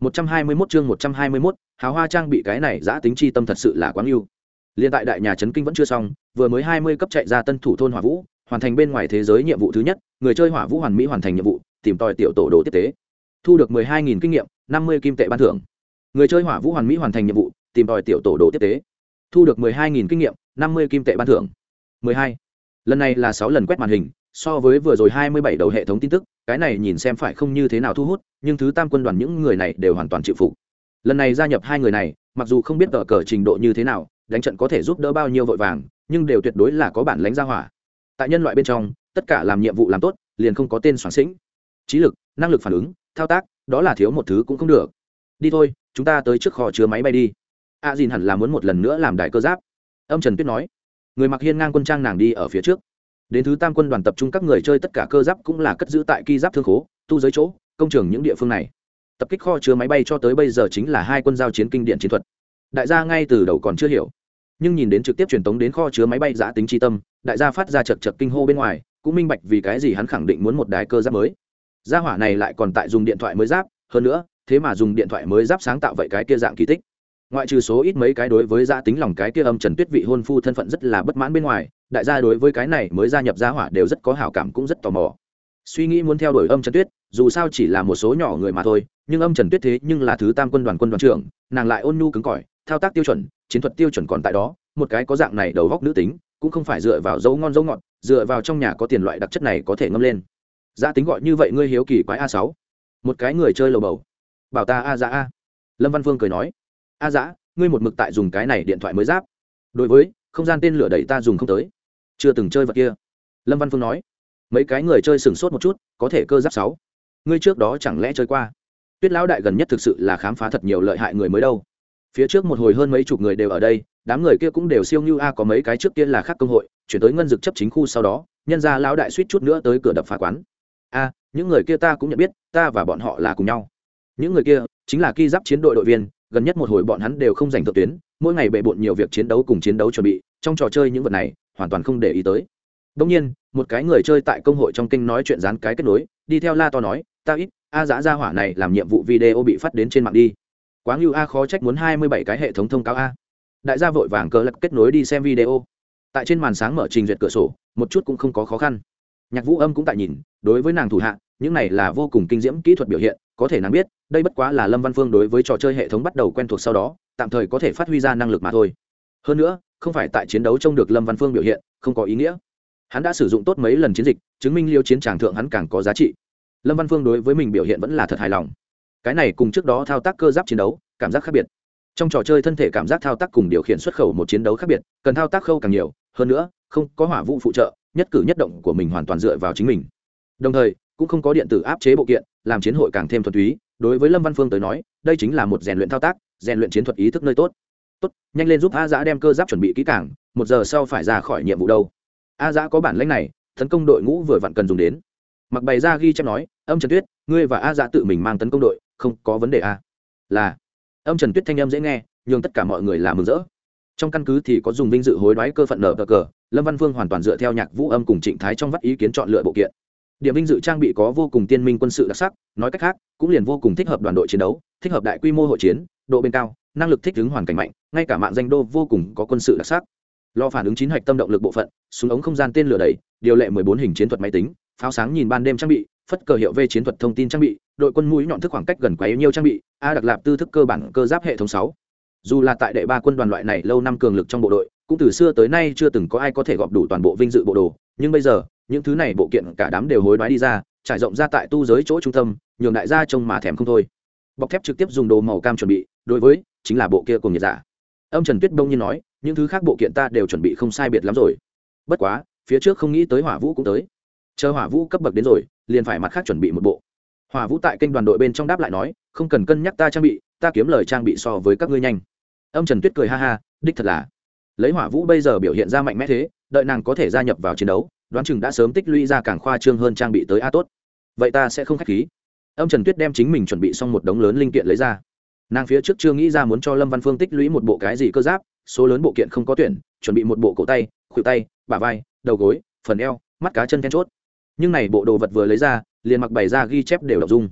121 chương 121, hào hoa trang bị cái này giá tính chi tâm thật sự là quá ưu. Liên tại đại nhà trấn kinh vẫn chưa xong, vừa mới 20 cấp chạy ra tân thủ thôn Hỏa Vũ, hoàn thành bên ngoài thế giới nhiệm vụ thứ nhất, người chơi Hỏa Vũ hoàn mỹ hoàn thành nhiệm vụ, tìm tòi tiểu tổ đồ tiếp tế. Thu được 12000 kinh nghiệm, 50 kim tệ ban thưởng. Người chơi Hỏa Vũ hoàn mỹ hoàn thành nhiệm vụ, tìm tòi tiểu tổ đồ tiếp tế. Thu được 12000 kinh nghiệm, 50 kim tệ ban thưởng. 12. Lần này là 6 lần quét màn hình, so với vừa rồi 27 đầu hệ thống tin tức, cái này nhìn xem phải không như thế nào thu hút, nhưng thứ tam quân đoàn những người này đều hoàn toàn chịu phục. Lần này gia nhập hai người này mặc dù không biết tờ cờ trình độ như thế nào đánh trận có thể giúp đỡ bao nhiêu vội vàng nhưng đều tuyệt đối là có bản lánh gia hỏa. Tại nhân loại bên trong tất cả làm nhiệm vụ làm tốt liền không có tên soạn sĩnh. Trí lực năng lực phản ứng thao tác đó là thiếu một thứ cũng không được. Đi thôi chúng ta tới trước kho chứa máy bay đi. A à, dìn hẳn là muốn một lần nữa làm đại cơ giáp. Âm trần tuyết nói. Người mặc hiên ngang quân trang nàng đi ở phía trước đến thứ tam quân đoàn tập trung các người chơi tất cả cơ giáp cũng là cất giữ tại ki giáp thương khố, tu giới chỗ, công trường những địa phương này. Tập kích kho chứa máy bay cho tới bây giờ chính là hai quân giao chiến kinh điện chiến thuật. Đại gia ngay từ đầu còn chưa hiểu. Nhưng nhìn đến trực tiếp truyền tống đến kho chứa máy bay giã tính tri tâm, đại gia phát ra chật chật kinh hô bên ngoài, cũng minh bạch vì cái gì hắn khẳng định muốn một đài cơ giáp mới. Gia hỏa này lại còn tại dùng điện thoại mới giáp, hơn nữa, thế mà dùng điện thoại mới giáp sáng tạo vậy cái kia dạng kỳ tích. Ngoại trừ số ít mấy cái đối với gia tính lòng cái kia âm trần tuyết vị hôn phu thân phận rất là bất mãn bên ngoài đại gia đối với cái này mới gia nhập gia hỏa đều rất có hảo cảm cũng rất tò mò. Suy nghĩ muốn theo đuổi âm trần tuyết, dù sao chỉ là một số nhỏ người mà thôi, nhưng âm trần tuyết thế nhưng là thứ tam quân đoàn quân đoàn trưởng, nàng lại ôn nhu cứng cỏi, thao tác tiêu chuẩn, chiến thuật tiêu chuẩn còn tại đó, một cái có dạng này đầu góc nữ tính, cũng không phải dựa vào dấu ngon dấu ngọt, dựa vào trong nhà có tiền loại đặc chất này có thể ngâm lên. Giá tính gọi như vậy ngươi hiếu kỳ quái a sáu. Một cái người chơi lầu bầu. Bảo ta a dã a. Lâm văn phương cười nói. A dã ngươi một mực tại dùng cái này điện thoại mới giáp. Đối với, không gian tên lửa đẩy ta dùng không tới chưa từng chơi vật kia. Lâm văn phương nói, mấy cái người chơi sửng sốt một chút, có thể cơ giáp sáu. Ngươi trước đó chẳng lẽ chơi qua? Tuyết lão đại gần nhất thực sự là khám phá thật nhiều lợi hại người mới đâu. Phía trước một hồi hơn mấy chục người đều ở đây, đám người kia cũng đều siêu như a, có mấy cái trước kia là khác công hội, chuyển tới ngân dực chấp chính khu sau đó, nhân ra lão đại suýt chút nữa tới cửa đập phá quán. A, những người kia ta cũng nhận biết, ta và bọn họ là cùng nhau. Những người kia chính là ki giáp chiến đội đội viên, gần nhất một hồi bọn hắn đều không giành thượng tuyến, mỗi ngày bệ bộn nhiều việc chiến đấu cùng chiến đấu chuẩn bị, trong trò chơi những vật này hoàn toàn không để ý tới. Đông nhiên, một cái người chơi tại công hội trong kinh nói chuyện dán cái kết nối, đi theo la to nói, ta ít, a giã gia hỏa này làm nhiệm vụ video bị phát đến trên mạng đi. Quá ngưu a, khó trách muốn hai mươi bảy cái hệ thống thông cáo a. Đại gia vội vàng cờ lật kết nối đi xem video. Tại trên màn sáng mở trình duyệt cửa sổ, một chút cũng không có khó khăn. Nhạc vũ âm cũng tại nhìn, đối với nàng thủ hạ, những này là vô cùng kinh diễm kỹ thuật biểu hiện, có thể nàng biết, đây bất quá là lâm văn phương đối với trò chơi hệ thống bắt đầu quen thuộc sau đó, tạm thời có thể phát huy ra năng lực mà thôi. Hơn nữa không phải tại chiến đấu trông được lâm văn phương biểu hiện, không có ý nghĩa. Hắn đã sử dụng tốt mấy lần chiến dịch, chứng minh liêu chiến tràng thượng hắn càng có giá trị. Lâm văn phương đối với mình biểu hiện vẫn là thật hài lòng. Cái này cùng trước đó thao tác cơ giáp chiến đấu, cảm giác khác biệt. Trong trò chơi thân thể cảm giác thao tác cùng điều khiển xuất khẩu một chiến đấu khác biệt, cần thao tác khâu càng nhiều, hơn nữa, không có hỏa vụ phụ trợ, nhất cử nhất động của mình hoàn toàn dựa vào chính mình. Đồng thời, cũng không có điện tử áp chế bộ kiện, làm chiến hội càng thêm thuần túy. Đối với lâm văn phương tới nói, đây chính là một rèn luyện thao tác, rèn luyện chiến thuật ý thức nơi tốt tốt, nhanh lên giúp a giã đem cơ giáp chuẩn bị kỹ càng, một giờ sau phải ra khỏi nhiệm vụ đâu. A giã có bản lãnh này, tấn công đội ngũ vừa vặn cần dùng đến. Mặc bày ra ghi chép nói, âm trần tuyết, ngươi và a Dã tự mình mang tấn công đội, không có vấn đề a là. Âm trần tuyết thanh âm dễ nghe nhưng tất cả mọi người là mừng rỡ. Trong căn cứ thì có dùng vinh dự hối đoái cơ phận nở cờ cờ, lâm văn Vương hoàn toàn dựa theo nhạc vũ âm cùng trịnh thái trong vắt ý kiến chọn lựa bộ kiện. Điểm vinh dự trang bị có vô cùng tiên minh quân sự đặc sắc, nói cách khác, cũng liền vô cùng thích hợp đoàn đội chiến đấu, thích hợp đại quy mô hội chiến, độ bên cao năng lực thích ứng hoàn cảnh mạnh, ngay cả mạng danh đô vô cùng có quân sự đặc sắc. Lo phản ứng chín hạch tâm động lực bộ phận, súng ống không gian tên lửa đẩy điều lệ mười bốn hình chiến thuật máy tính, pháo sáng nhìn ban đêm trang bị, phất cờ hiệu v chiến thuật thông tin trang bị, đội quân mũi nhọn thức khoảng cách gần quá nhiều trang bị, a đặc lạp tư thức cơ bản cơ giáp hệ thống sáu. Dù là tại đệ ba quân đoàn loại này lâu năm cường lực trong bộ đội, cũng từ xưa tới nay chưa từng có ai có thể gọp đủ toàn bộ vinh dự bộ đồ, nhưng bây giờ, những thứ này bộ kiện cả đám đều hối đoái đi ra, trải rộng ra tại tu giới chỗ trung tâm, nhường đại gia trông mà thèm không thôi. Bọc thép trực tiếp dùng đồ màu cam chuẩn bị, đối với chính là bộ kia cùng nhiệt giả. Ông trần tuyết đông nhiên nói, những thứ khác bộ kiện ta đều chuẩn bị không sai biệt lắm rồi. Bất quá, phía trước không nghĩ tới hỏa vũ cũng tới. Chờ hỏa vũ cấp bậc đến rồi, liền phải mặt khác chuẩn bị một bộ. Hỏa vũ tại kênh đoàn đội bên trong đáp lại nói, không cần cân nhắc ta trang bị, ta kiếm lời trang bị so với các ngươi nhanh. Ông trần tuyết cười ha ha, đích thật là. Lấy hỏa vũ bây giờ biểu hiện ra mạnh mẽ thế, đợi nàng có thể gia nhập vào chiến đấu, đoán chừng đã sớm tích lũy ra càng khoa trương hơn trang bị tới a tốt. Vậy ta sẽ không k h á c h khí. Ông trần tuyết đem chính mình chuẩn bị xong một đống lớn linh kiện lấy ra nàng phía trước chưa nghĩ ra muốn cho lâm văn phương tích lũy một bộ cái gì cơ giáp, số lớn bộ kiện không có tuyển, chuẩn bị một bộ cổ tay, khuỷu tay, bả vai, đầu gối, phần eo, mắt cá chân then chốt. Nhưng này bộ đồ vật vừa lấy ra, liền mặc bày ra ghi chép đều đọc dung.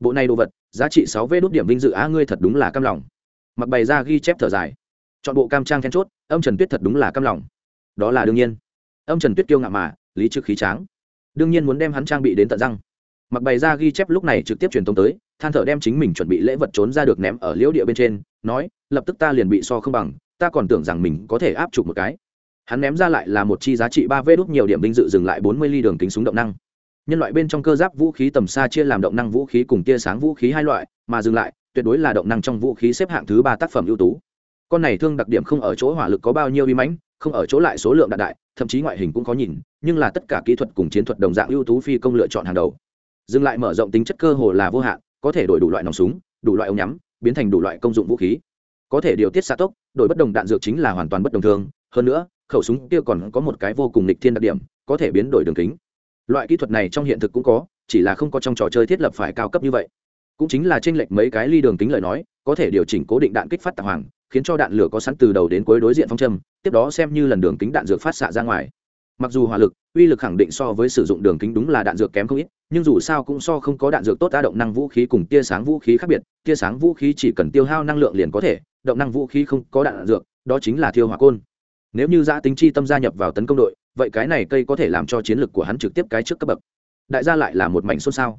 Bộ này đồ vật, giá trị sáu vê đốt điểm vinh dự á, ngươi thật đúng là cam lòng. Mặc bày ra ghi chép thở dài. Chọn bộ cam trang then chốt, âm trần tuyết thật đúng là cam lòng. Đó là đương nhiên. Âm trần tuyết kiêu ngạo mà, lý trực khí tráng. Đương nhiên muốn đem hắn trang bị đến tận răng. Mặc bày ra ghi chép lúc này trực tiếp truyền tống tới than thở đem chính mình chuẩn bị lễ vật trốn ra được ném ở liễu địa bên trên, nói, lập tức ta liền bị so không bằng, ta còn tưởng rằng mình có thể áp chụp một cái. Hắn ném ra lại là một chi giá trị ba vê đốt nhiều điểm vinh dự dừng lại bốn mươi ly đường kính súng động năng. Nhân loại bên trong cơ giáp vũ khí tầm xa chia làm động năng vũ khí cùng tia sáng vũ khí hai loại, mà dừng lại, tuyệt đối là động năng trong vũ khí xếp hạng thứ ba tác phẩm ưu tú. Con này thương đặc điểm không ở chỗ hỏa lực có bao nhiêu uy mãnh, không ở chỗ lại số lượng đạn đại, thậm chí ngoại hình cũng có nhìn, nhưng là tất cả kỹ thuật cùng chiến thuật đồng dạng ưu tú phi công lựa chọn hàng đầu. Dừng lại mở rộng tính chất cơ hồ là vô hạn có thể đổi đủ loại nòng súng, đủ loại ống nhắm, biến thành đủ loại công dụng vũ khí. Có thể điều tiết xạ tốc, đổi bất đồng đạn dược chính là hoàn toàn bất đồng thường. hơn nữa, khẩu súng kia còn có một cái vô cùng lịch thiên đặc điểm, có thể biến đổi đường kính. Loại kỹ thuật này trong hiện thực cũng có, chỉ là không có trong trò chơi thiết lập phải cao cấp như vậy. Cũng chính là t r ê n lệch mấy cái ly đường kính lời nói, có thể điều chỉnh cố định đạn kích phát tạp hoàng, khiến cho đạn lửa có sẵn từ đầu đến cuối đối diện phong châm, tiếp đó xem như lần đường kính đạn dược phát xạ ra ngoài. Mặc dù hỏa lực, uy lực khẳng định so với sử dụng đường kính đúng là đạn dược kém không ít nhưng dù sao cũng so không có đạn dược tốt đa động năng vũ khí cùng tia sáng vũ khí khác biệt, tia sáng vũ khí chỉ cần tiêu hao năng lượng liền có thể, động năng vũ khí không có đạn dược, đó chính là thiêu hỏa côn. Nếu như giã tính chi tâm gia nhập vào tấn công đội, vậy cái này cây có thể làm cho chiến lược của hắn trực tiếp cái trước cấp bậc. Đại gia lại là một mảnh xôn xao.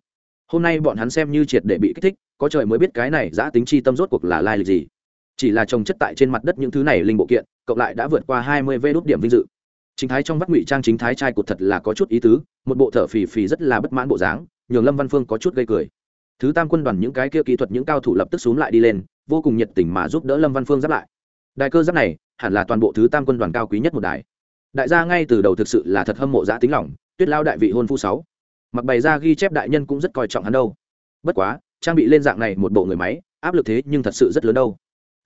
Hôm nay bọn hắn xem như triệt để bị kích thích, có trời mới biết cái này giã tính chi tâm rốt cuộc là lai lịch gì. Chỉ là trồng chất tại trên mặt đất những thứ này linh bộ kiện, cộng lại đã vượt qua hai mươi vê đốt điểm vinh dự chính thái trong vắt ngụy trang chính thái trai cột thật là có chút ý tứ một bộ thở phì phì rất là bất mãn bộ dáng nhường lâm văn phương có chút gây cười. Thứ tam quân đoàn những cái kia kỹ thuật những cao thủ lập tức xuống lại đi lên vô cùng nhiệt tình mà giúp đỡ lâm văn phương giáp lại. Đại cơ giáp này hẳn là toàn bộ thứ tam quân đoàn cao quý nhất một đài. Đại gia ngay từ đầu thực sự là thật hâm mộ giã tính lỏng, tuyết lao đại vị hôn phu sáu. Mặc bày ra ghi chép đại nhân cũng rất coi trọng hắn đâu. Bất quá trang bị lên dạng này một bộ người máy áp lực thế nhưng thật sự rất lớn đâu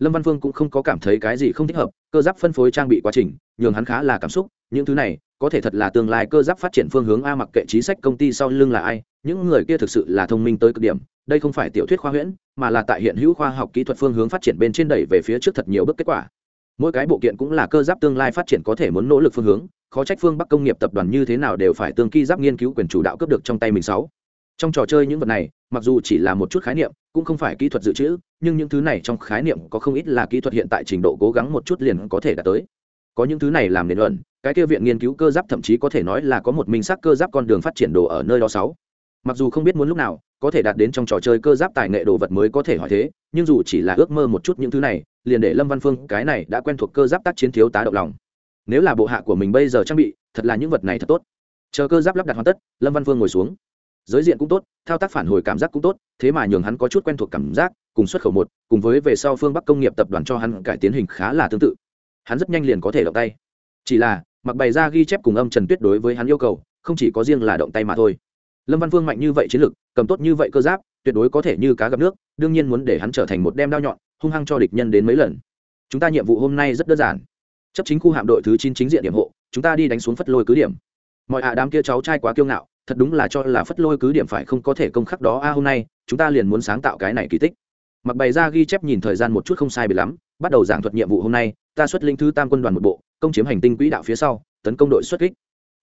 lâm văn phương cũng không có cảm thấy cái gì không thích hợp, cơ giáp phân phối trang bị quá trình, nhường hắn khá là cảm xúc, những thứ này, có thể thật là tương lai cơ giáp phát triển phương hướng a mặc kệ chính sách công ty sau lưng là ai, những người kia thực sự là thông minh tới cực điểm, đây không phải tiểu thuyết khoa huyễn, mà là tại hiện hữu khoa học kỹ thuật phương hướng phát triển bên trên đẩy về phía trước thật nhiều bước kết quả. Mỗi cái bộ kiện cũng là cơ giáp tương lai phát triển có thể muốn nỗ lực phương hướng, khó trách phương bắc công nghiệp tập đoàn như thế nào đều phải tương kỳ giáp nghiên cứu quyền chủ đạo cấp được trong tay mình sáu trong trò chơi những vật này, mặc dù chỉ là một chút khái niệm, cũng không phải kỹ thuật dự trữ, nhưng những thứ này trong khái niệm có không ít là kỹ thuật hiện tại trình độ cố gắng một chút liền có thể đạt tới. Có những thứ này làm nền luận, cái kia viện nghiên cứu cơ giáp thậm chí có thể nói là có một minh sắc cơ giáp con đường phát triển đồ ở nơi đó sáu. Mặc dù không biết muốn lúc nào, có thể đạt đến trong trò chơi cơ giáp tài nghệ đồ vật mới có thể hỏi thế, nhưng dù chỉ là ước mơ một chút những thứ này, liền để lâm văn phương cái này đã quen thuộc cơ giáp tác chiến thiếu tá động lòng. Nếu là bộ hạ của mình bây giờ trang bị, thật là những vật này thật tốt. Chờ cơ giáp lắp đặt hoàn tất, lâm văn phương ngồi xuống giới diện cũng tốt, thao tác phản hồi cảm giác cũng tốt, thế mà nhường hắn có chút quen thuộc cảm giác, cùng xuất khẩu một, cùng với về sau phương bắc công nghiệp tập đoàn cho hắn cải tiến hình khá là tương tự. Hắn rất nhanh liền có thể động tay. Chỉ là, mặc bày ra ghi chép cùng âm trần tuyết đối với hắn yêu cầu, không chỉ có riêng là động tay mà thôi. Lâm văn Vương mạnh như vậy chiến lược, cầm tốt như vậy cơ giáp, tuyệt đối có thể như cá gặp nước, đương nhiên muốn để hắn trở thành một đem đao nhọn, hung hăng cho địch nhân đến mấy lần. Chúng ta nhiệm vụ hôm nay rất đơn giản. Chấp chính khu hạm đội thứ chín chính diện điểm hộ, chúng ta đi đánh xuống phất lôi cứ điểm. Mọi hạ đám kia cháu trai quá kiêu ngạo thật đúng là cho là phất lôi cứ điểm phải không có thể công khắc đó. A, hôm nay, chúng ta liền muốn sáng tạo cái này kỳ tích. Mặc bày ra ghi chép nhìn thời gian một chút không sai bị lắm, bắt đầu giảng thuật nhiệm vụ hôm nay, ta xuất linh thứ tam quân đoàn một bộ, công chiếm hành tinh quỹ đạo phía sau, tấn công đội xuất kích.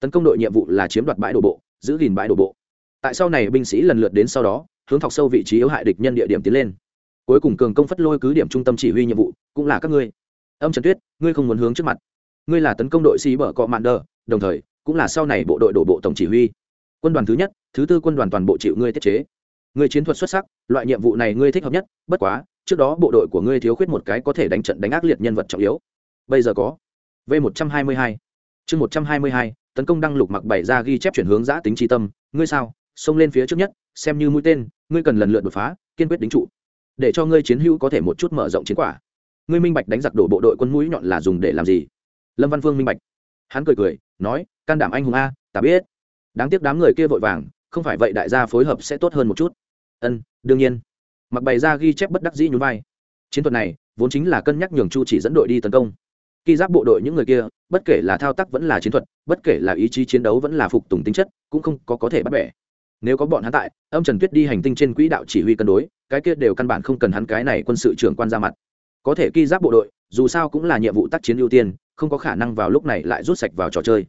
Tấn công đội nhiệm vụ là chiếm đoạt bãi đổ bộ, giữ gìn bãi đổ bộ. Tại sau này, binh sĩ lần lượt đến sau đó, hướng thọc sâu vị trí yếu hại địch nhân địa điểm tiến lên. Cuối cùng cường công phất lôi cứ điểm trung tâm chỉ huy nhiệm vụ, cũng là các ngươi. Âm trần tuyết, ngươi không muốn hướng trước mặt. Ngươi là tấn công đội sĩ bở cọ mạn đờ, đồng thời, cũng là sau này bộ đội đổ bộ tổng chỉ huy quân đoàn thứ nhất, thứ tư quân đoàn toàn bộ chịu ngươi tiết chế. Ngươi chiến thuật xuất sắc, loại nhiệm vụ này ngươi thích hợp nhất, bất quá, trước đó bộ đội của ngươi thiếu khuyết một cái có thể đánh trận đánh ác liệt nhân vật trọng yếu. Bây giờ có v một trăm hai mươi hai. Chương một trăm hai mươi hai, tấn công đăng lục mặc bảy ra ghi chép chuyển hướng giã tính tri tâm. Ngươi sao? Xông lên phía trước nhất, xem như mũi tên, ngươi cần lần lượt đột phá, kiên quyết đính trụ. Để cho ngươi chiến hữu có thể một chút mở rộng chiến quả. Ngươi minh bạch đánh giặc đổ bộ đội quân mũi nhọn là dùng để làm gì? Lâm văn phương minh bạch. Hắn cười cười, nói, can đảm anh hùng a, ta biết đáng tiếc đám người kia vội vàng, không phải vậy đại gia phối hợp sẽ tốt hơn một chút. Ân, đương nhiên. Mặc bày ra ghi chép bất đắc dĩ nhún vai. Chiến thuật này, vốn chính là cân nhắc nhường chu chỉ dẫn đội đi tấn công. Khi giáp bộ đội những người kia, bất kể là thao tác vẫn là chiến thuật, bất kể là ý chí chiến đấu vẫn là phục tùng tính chất, cũng không có có thể bắt bẻ. Nếu có bọn hắn tại, âm trần tuyết đi hành tinh trên quỹ đạo chỉ huy cân đối, cái kia đều căn bản không cần hắn cái này quân sự trưởng quan ra mặt. Có thể khi giáp bộ đội, dù sao cũng là nhiệm vụ tác chiến ưu tiên, không có khả năng vào lúc này lại rút sạch vào trò chơi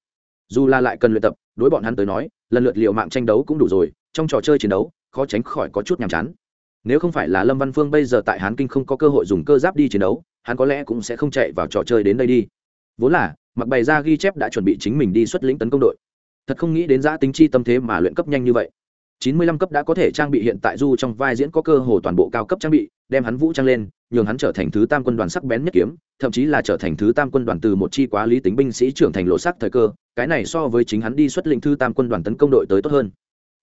dù là lại cần luyện tập, đối bọn hắn tới nói, lần lượt liệu mạng tranh đấu cũng đủ rồi, trong trò chơi chiến đấu, khó tránh khỏi có chút nhàm chán. Nếu không phải là lâm văn phương bây giờ tại hán kinh không có cơ hội dùng cơ giáp đi chiến đấu, hắn có lẽ cũng sẽ không chạy vào trò chơi đến đây đi. Vốn là, mặc bày ra ghi chép đã chuẩn bị chính mình đi xuất lĩnh tấn công đội. Thật không nghĩ đến giã tính chi tâm thế mà luyện cấp nhanh như vậy chín mươi lăm cấp đã có thể trang bị hiện tại du trong vai diễn có cơ hồ toàn bộ cao cấp trang bị, đem hắn vũ trang lên, nhường hắn trở thành thứ tam quân đoàn sắc bén nhất kiếm, thậm chí là trở thành thứ tam quân đoàn từ một chi quá lý tính binh sĩ trưởng thành lộ sắc thời cơ, cái này so với chính hắn đi xuất lĩnh thứ tam quân đoàn tấn công đội tới tốt hơn.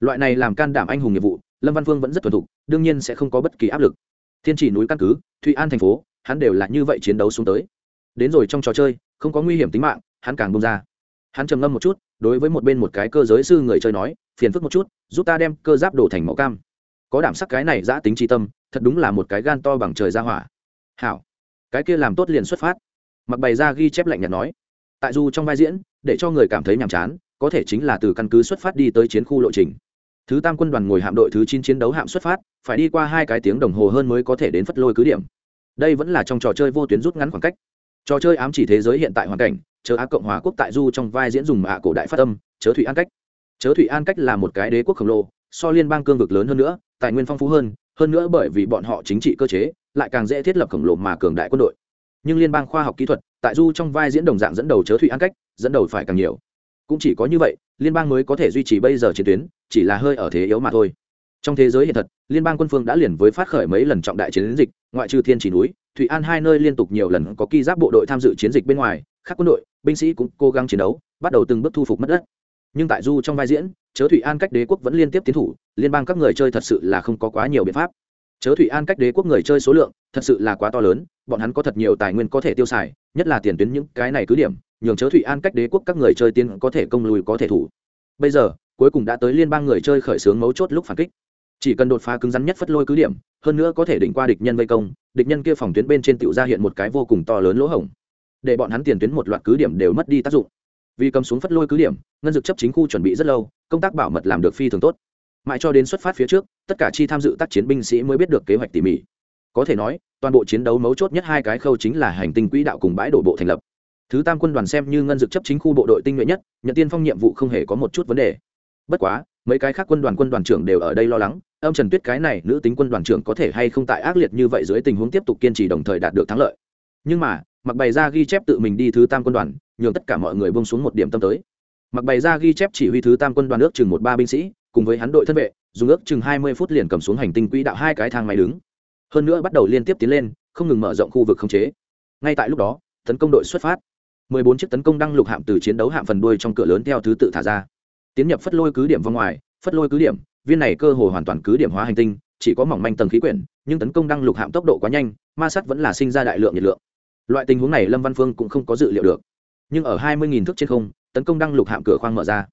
Loại này làm can đảm anh hùng nghiệp vụ, lâm văn phương vẫn rất thuần thục, đương nhiên sẽ không có bất kỳ áp lực. Thiên chỉ núi căn cứ, thụy an thành phố, hắn đều là như vậy chiến đấu xuống tới. Đến rồi trong trò chơi, không có nguy hiểm tính mạng, hắn càng bông ra. Hắn trầm ngâm một chút, đối với một bên một cái cơ giới sư người chơi nói phiền phức một chút, giúp ta đem cơ giáp đổ thành mẫu cam. Có đảm sắc cái này giã tính tri tâm, thật đúng là một cái gan to bằng trời ra hỏa. Hảo, cái kia làm tốt liền xuất phát. Mặc bày ra ghi chép lạnh nhạt nói. Tại du trong vai diễn, để cho người cảm thấy nhàm chán, có thể chính là từ căn cứ xuất phát đi tới chiến khu lộ trình. Thứ tam quân đoàn ngồi hạm đội thứ chín chiến đấu hạm xuất phát, phải đi qua hai cái tiếng đồng hồ hơn mới có thể đến phất lôi cứ điểm. Đây vẫn là trong trò chơi vô tuyến rút ngắn khoảng cách. Trò chơi ám chỉ thế giới hiện tại hoàn cảnh chớ á cộng hòa quốc tại du trong vai diễn dùng ạ cổ đại phát âm, chớ thủy an cách chớ Thụy an cách là một cái đế quốc khổng lồ, so liên bang cương vực lớn hơn nữa, tài nguyên phong phú hơn hơn nữa bởi vì bọn họ chính trị cơ chế, lại càng dễ thiết lập khổng lồ mà cường đại quân đội. Nhưng liên bang khoa học kỹ thuật, tại du trong vai diễn đồng dạng dẫn đầu chớ Thụy an cách, dẫn đầu phải càng nhiều. Cũng chỉ có như vậy, liên bang mới có thể duy trì bây giờ chiến tuyến, chỉ là hơi ở thế yếu mà thôi. Trong thế giới hiện thật, liên bang quân phương đã liền với phát khởi mấy lần trọng đại chiến dịch, ngoại trừ thiên chỉ núi, thụy an hai nơi liên tục nhiều lần có ki giáp bộ đội tham dự chiến dịch bên ngoài, khác quân đội, binh sĩ cũng cố gắng chiến đấu, bắt đầu từng bước thu phục mất đất nhưng tại du trong vai diễn, chớ thụy an cách đế quốc vẫn liên tiếp tiến thủ, liên bang các người chơi thật sự là không có quá nhiều biện pháp. Chớ thụy an cách đế quốc người chơi số lượng thật sự là quá to lớn, bọn hắn có thật nhiều tài nguyên có thể tiêu xài, nhất là tiền tuyến những cái này cứ điểm, nhường chớ thụy an cách đế quốc các người chơi tiến có thể công lùi có thể thủ. Bây giờ, cuối cùng đã tới liên bang người chơi khởi xướng mấu chốt lúc phản kích. Chỉ cần đột phá cứng rắn nhất phất lôi cứ điểm, hơn nữa có thể đỉnh qua địch nhân vây công, địch nhân kia phòng tuyến bên trên tựu ra hiện một cái vô cùng to lớn lỗ hổng. Để bọn hắn tiền tuyến một loạt cứ điểm đều mất đi tác dụng vì cầm xuống phất lôi cứ điểm, ngân dực chấp chính khu chuẩn bị rất lâu, công tác bảo mật làm được phi thường tốt. Mãi cho đến xuất phát phía trước, tất cả chi tham dự tác chiến binh sĩ mới biết được kế hoạch tỉ mỉ. Có thể nói, toàn bộ chiến đấu mấu chốt nhất hai cái khâu chính là hành tinh quỹ đạo cùng bãi đổ bộ thành lập. Thứ tam quân đoàn xem như ngân dực chấp chính khu bộ đội tinh nhuệ nhất, nhận tiên phong nhiệm vụ không hề có một chút vấn đề. Bất quá, mấy cái khác quân đoàn quân đoàn trưởng đều ở đây lo lắng, âm trần tuyết cái này nữ tính quân đoàn trưởng có thể hay không tại ác liệt như vậy dưới tình huống tiếp tục kiên trì đồng thời đạt được thắng lợi nhưng mà mặc bày ra ghi chép tự mình đi thứ tam quân đoàn, nhường tất cả mọi người bông xuống một điểm tâm tới. Mặc bày ra ghi chép chỉ huy thứ tam quân đoàn ước chừng một ba binh sĩ, cùng với hắn đội thân vệ, dùng ước chừng hai mươi phút liền cầm xuống hành tinh quỹ đạo hai cái thang máy đứng. Hơn nữa bắt đầu liên tiếp tiến lên, không ngừng mở rộng khu vực khống chế. Ngay tại lúc đó, tấn công đội xuất phát. Mười bốn chiếc tấn công đăng lục hạm từ chiến đấu hạm phần đuôi trong cửa lớn theo thứ tự thả ra. Tiến nhập phất lôi cứ điểm vòng ngoài, phất lôi cứ điểm, viên này cơ hồ hoàn toàn cứ điểm hóa hành tinh, chỉ có mỏng manh tầng khí quyển, nhưng tấn công đăng lục hạm tốc độ quá nhanh, ma sắt vẫn là sinh ra đại lượng nhiệt lượng loại tình huống này lâm văn phương cũng không có dự liệu được. Nhưng ở hai mươi thước trên không, tấn công đăng lục hạm cửa khoang mở ra.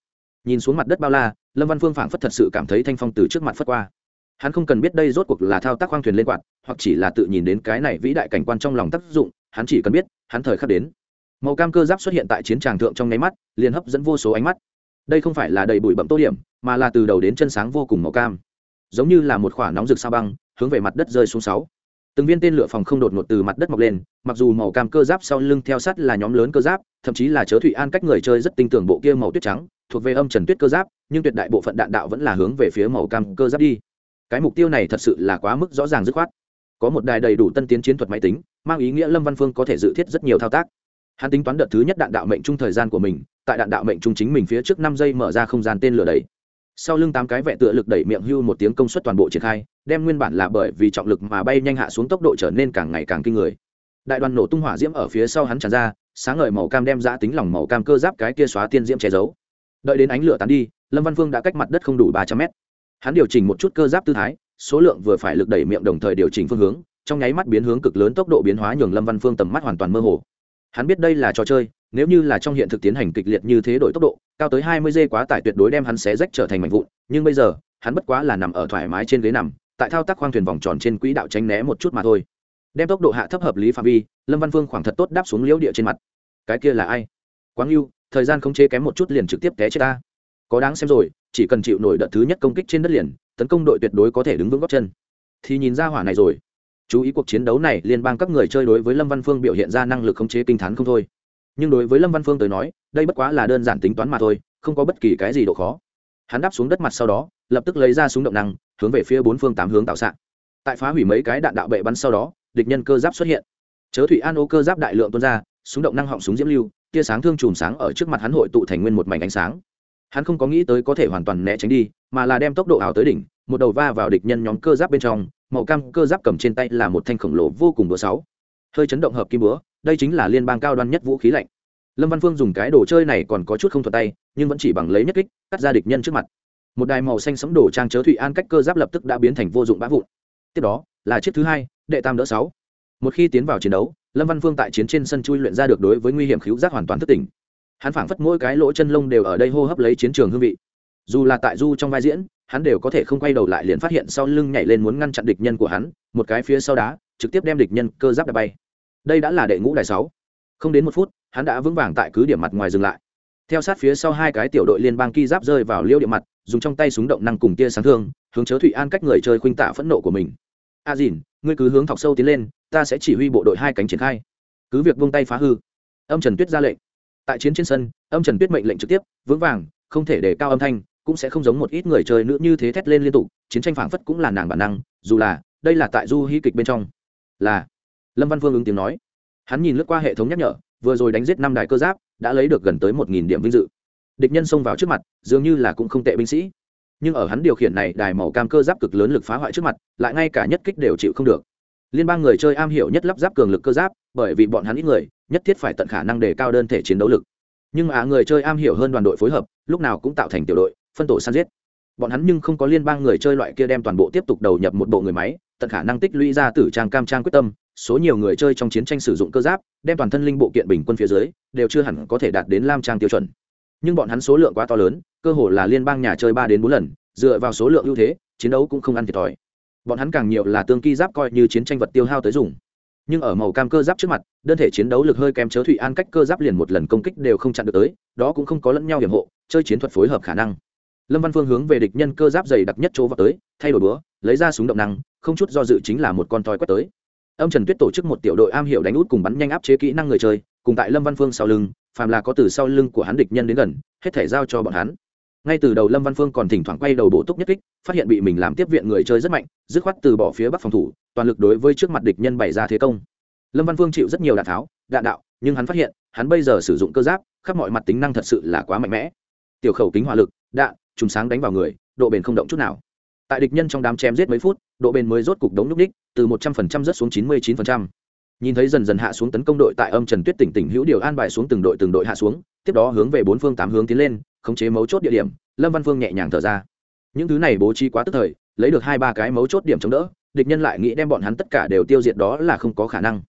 Nhìn xuống mặt đất bao la, lâm văn phương phảng phất thật sự cảm thấy thanh phong từ trước mặt phất qua. Hắn không cần biết đây rốt cuộc là thao tác khoang thuyền lên quạt, hoặc chỉ là tự nhìn đến cái này vĩ đại cảnh quan trong lòng tác dụng, hắn chỉ cần biết, hắn thời khắc đến. Màu cam cơ giáp xuất hiện tại chiến tràng thượng trong nháy mắt, liền hấp dẫn vô số ánh mắt. Đây không phải là đầy bụi bậm tô điểm, mà là từ đầu đến chân sáng vô cùng màu cam. Giống như là một khoả nóng rực sao băng, hướng về mặt đất rơi xuống sáu từng viên tên lửa phòng không đột ngột từ mặt đất mọc lên, mặc dù màu cam cơ giáp sau lưng theo sát là nhóm lớn cơ giáp, thậm chí là chớ thụy an cách người chơi rất tinh tưởng bộ kia màu tuyết trắng, thuộc về âm trần tuyết cơ giáp, nhưng tuyệt đại bộ phận đạn đạo vẫn là hướng về phía màu cam cơ giáp đi. Cái mục tiêu này thật sự là quá mức rõ ràng dứt khoát. Có một đài đầy đủ tân tiến chiến thuật máy tính, mang ý nghĩa lâm văn phương có thể dự thiết rất nhiều thao tác. Hắn tính toán đợt thứ nhất đạn đạo mệnh trung thời gian của mình, tại đạn đạo mệnh trung chính mình phía trước năm giây mở ra không gian tên lửa đẩy. Sau lưng tám cái vẹ tựa lực đẩy miệng hưu một tiếng công suất toàn bộ triển khai đem nguyên bản là bởi vì trọng lực mà bay nhanh hạ xuống tốc độ trở nên càng ngày càng kinh người. Đại đoàn nổ tung hỏa diễm ở phía sau hắn tràn ra, sáng ngời màu cam đem ra tính lòng màu cam cơ giáp cái kia xóa tiên diễm che giấu. Đợi đến ánh lửa tán đi, lâm văn phương đã cách mặt đất không đủ ba trăm mét. Hắn điều chỉnh một chút cơ giáp tư thái, số lượng vừa phải lực đẩy miệng đồng thời điều chỉnh phương hướng, trong nháy mắt biến hướng cực lớn tốc độ biến hóa nhường lâm văn phương tầm mắt hoàn toàn mơ hồ. Hắn biết đây là trò chơi, nếu như là trong hiện thực tiến hành kịch liệt như thế đổi tốc độ, cao tới hai mươi giây quá tải tuyệt đối đem hắn xé rách trở thành mảnh vụn, nhưng bây giờ, hắn bất quá là nằm ở thoải mái trên ghế nằm tại thao tác khoang thuyền vòng tròn trên quỹ đạo tránh né một chút mà thôi. Đem tốc độ hạ thấp hợp lý phạm vi, lâm văn phương khoảng thật tốt đáp xuống liễu địa trên mặt. Cái kia là ai? Quáng yêu thời gian không chế kém một chút liền trực tiếp té chết ta. Có đáng xem rồi, chỉ cần chịu nổi đợt thứ nhất công kích trên đất liền, tấn công đội tuyệt đối có thể đứng vững góc chân. Thì nhìn ra hỏa này rồi. Chú ý cuộc chiến đấu này, liên bang các người chơi đối với lâm văn phương biểu hiện ra năng lực khống chế kinh t h á n không thôi. Nhưng đối với lâm văn phương tới nói, đây bất quá là đơn giản tính toán mà thôi, không có bất kỳ cái gì độ khó. Hắn đáp xuống đất mặt sau đó, lập tức lấy ra súng động năng hướng về phía bốn phương tám hướng tạo xạ tại phá hủy mấy cái đạn đạo bệ bắn sau đó, địch nhân cơ giáp xuất hiện. Chớ thủy an ô cơ giáp đại lượng tuôn ra, súng động năng họng súng diễm lưu, tia sáng thương chùm sáng ở trước mặt hắn hội tụ thành nguyên một mảnh ánh sáng. Hắn không có nghĩ tới có thể hoàn toàn né tránh đi, mà là đem tốc độ ảo tới đỉnh, một đầu va vào địch nhân nhóm cơ giáp bên trong, màu cam cơ giáp cầm trên tay là một thanh khổng lồ vô cùng búa sáu. Hơi chấn động hợp kim búa, đây chính là liên bang cao đoan nhất vũ khí lạnh. Lâm văn phương dùng cái đồ chơi này còn có chút không thuật tay, nhưng vẫn chỉ bằng lấy nhất kích, cắt ra địch nhân trước mặt một đài màu xanh sẫm đổ trang chớ thụy an cách cơ giáp lập tức đã biến thành vô dụng bã vụn. Tiếp đó, là chiếc thứ hai, đệ tam đỡ sáu. Một khi tiến vào chiến đấu, lâm văn phương tại chiến trên sân chui luyện ra được đối với nguy hiểm cứu giác hoàn toàn thất tỉnh. Hắn phảng phất mỗi cái lỗ chân lông đều ở đây hô hấp lấy chiến trường hương vị. Dù là tại du trong vai diễn, hắn đều có thể không quay đầu lại liền phát hiện sau lưng nhảy lên muốn ngăn chặn địch nhân của hắn, một cái phía sau đá, trực tiếp đem địch nhân cơ giáp đập bay. Đây đã là đệ ngũ đại sáu. Không đến một phút, hắn đã vững vàng tại cứ điểm mặt ngoài dừng lại. Theo sát phía sau hai cái tiểu đội liên bang ki giáp rơi vào liêu địa mặt dùng trong tay súng động năng cùng tia sáng thương, hướng chớ thụy an cách người chơi khuynh tạ phẫn nộ của mình. A à dìn, ngươi cứ hướng thọc sâu tiến lên, ta sẽ chỉ huy bộ đội hai cánh triển khai. Cứ việc vung tay phá hư. Âm trần tuyết ra lệnh. Tại chiến trên sân, âm trần tuyết mệnh lệnh trực tiếp, vững vàng, không thể để cao âm thanh, cũng sẽ không giống một ít người chơi nữ như thế thét lên liên tục, chiến tranh phảng phất cũng là nàng bản năng, dù là, đây là tại du hí kịch bên trong. Là, lâm văn Vương ứng tiếng nói. Hắn nhìn lướt qua hệ thống nhắc nhở, vừa rồi đánh giết năm đại cơ giáp, đã lấy được gần tới một nghìn điểm vinh dự địch nhân xông vào trước mặt, dường như là cũng không tệ binh sĩ. Nhưng ở hắn điều khiển này đài màu cam cơ giáp cực lớn lực phá hoại trước mặt, lại ngay cả nhất kích đều chịu không được. Liên bang người chơi am hiểu nhất lắp giáp cường lực cơ giáp, bởi vì bọn hắn ít người, nhất thiết phải tận khả năng đề cao đơn thể chiến đấu lực. Nhưng mà người chơi am hiểu hơn đoàn đội phối hợp, lúc nào cũng tạo thành tiểu đội, phân tổ săn giết. Bọn hắn nhưng không có liên bang người chơi loại kia đem toàn bộ tiếp tục đầu nhập một bộ người máy, tận khả năng tích lũy ra tử trang cam trang quyết tâm, số nhiều người chơi trong chiến tranh sử dụng cơ giáp, đem toàn thân linh bộ kiện bình quân phía dưới, đều chưa hẳn có thể đạt đến lam trang tiêu chuẩn nhưng bọn hắn số lượng quá to lớn, cơ hồ là liên bang nhà chơi ba đến bốn lần, dựa vào số lượng ưu thế, chiến đấu cũng không ăn thiệt thòi. Bọn hắn càng nhiều là tương ki giáp coi như chiến tranh vật tiêu hao tới dùng. Nhưng ở màu cam cơ giáp trước mặt, đơn thể chiến đấu lực hơi kém chớ thụy an cách cơ giáp liền một lần công kích đều không chặn được tới, đó cũng không có lẫn nhau hiểm hộ, chơi chiến thuật phối hợp khả năng. Lâm văn phương hướng về địch nhân cơ giáp dày đặc nhất chỗ vào tới, thay đổi bữa lấy ra súng động năng, không chút do dự chính là một con thoi quét tới. Ông trần tuyết tổ chức một tiểu đội am hiểu đánh út cùng bắn nhanh áp chế kỹ năng người chơi, cùng tại lâm văn phương sau lưng phàm là có từ sau lưng của hắn địch nhân đến gần, hết thể giao cho bọn hắn. Ngay từ đầu lâm văn phương còn thỉnh thoảng quay đầu bổ túc nhất kích, phát hiện bị mình làm tiếp viện người chơi rất mạnh, dứt khoát từ bỏ phía bắc phòng thủ, toàn lực đối với trước mặt địch nhân bày ra thế công. Lâm văn phương chịu rất nhiều đạn tháo, đạn đạo, nhưng hắn phát hiện, hắn bây giờ sử dụng cơ giáp, khắp mọi mặt tính năng thật sự là quá mạnh mẽ. Tiểu khẩu kính hỏa lực, đạn trùng sáng đánh vào người, độ bền không động chút nào. Tại địch nhân trong đám chém giết mấy phút, độ bền mới rốt cục đống nhúc ních, từ một trăm phần trăm rớt xuống chín mươi chín phần trăm nhìn thấy dần dần hạ xuống tấn công đội tại âm trần tuyết tỉnh tỉnh hữu điều an bài xuống từng đội từng đội hạ xuống, tiếp đó hướng về bốn phương tám hướng tiến lên, khống chế mấu chốt địa điểm. Lâm văn phương nhẹ nhàng thở ra. Những thứ này bố trí quá tức thời, lấy được hai ba cái mấu chốt điểm chống đỡ, địch nhân lại nghĩ đem bọn hắn tất cả đều tiêu diệt đó là không có khả năng.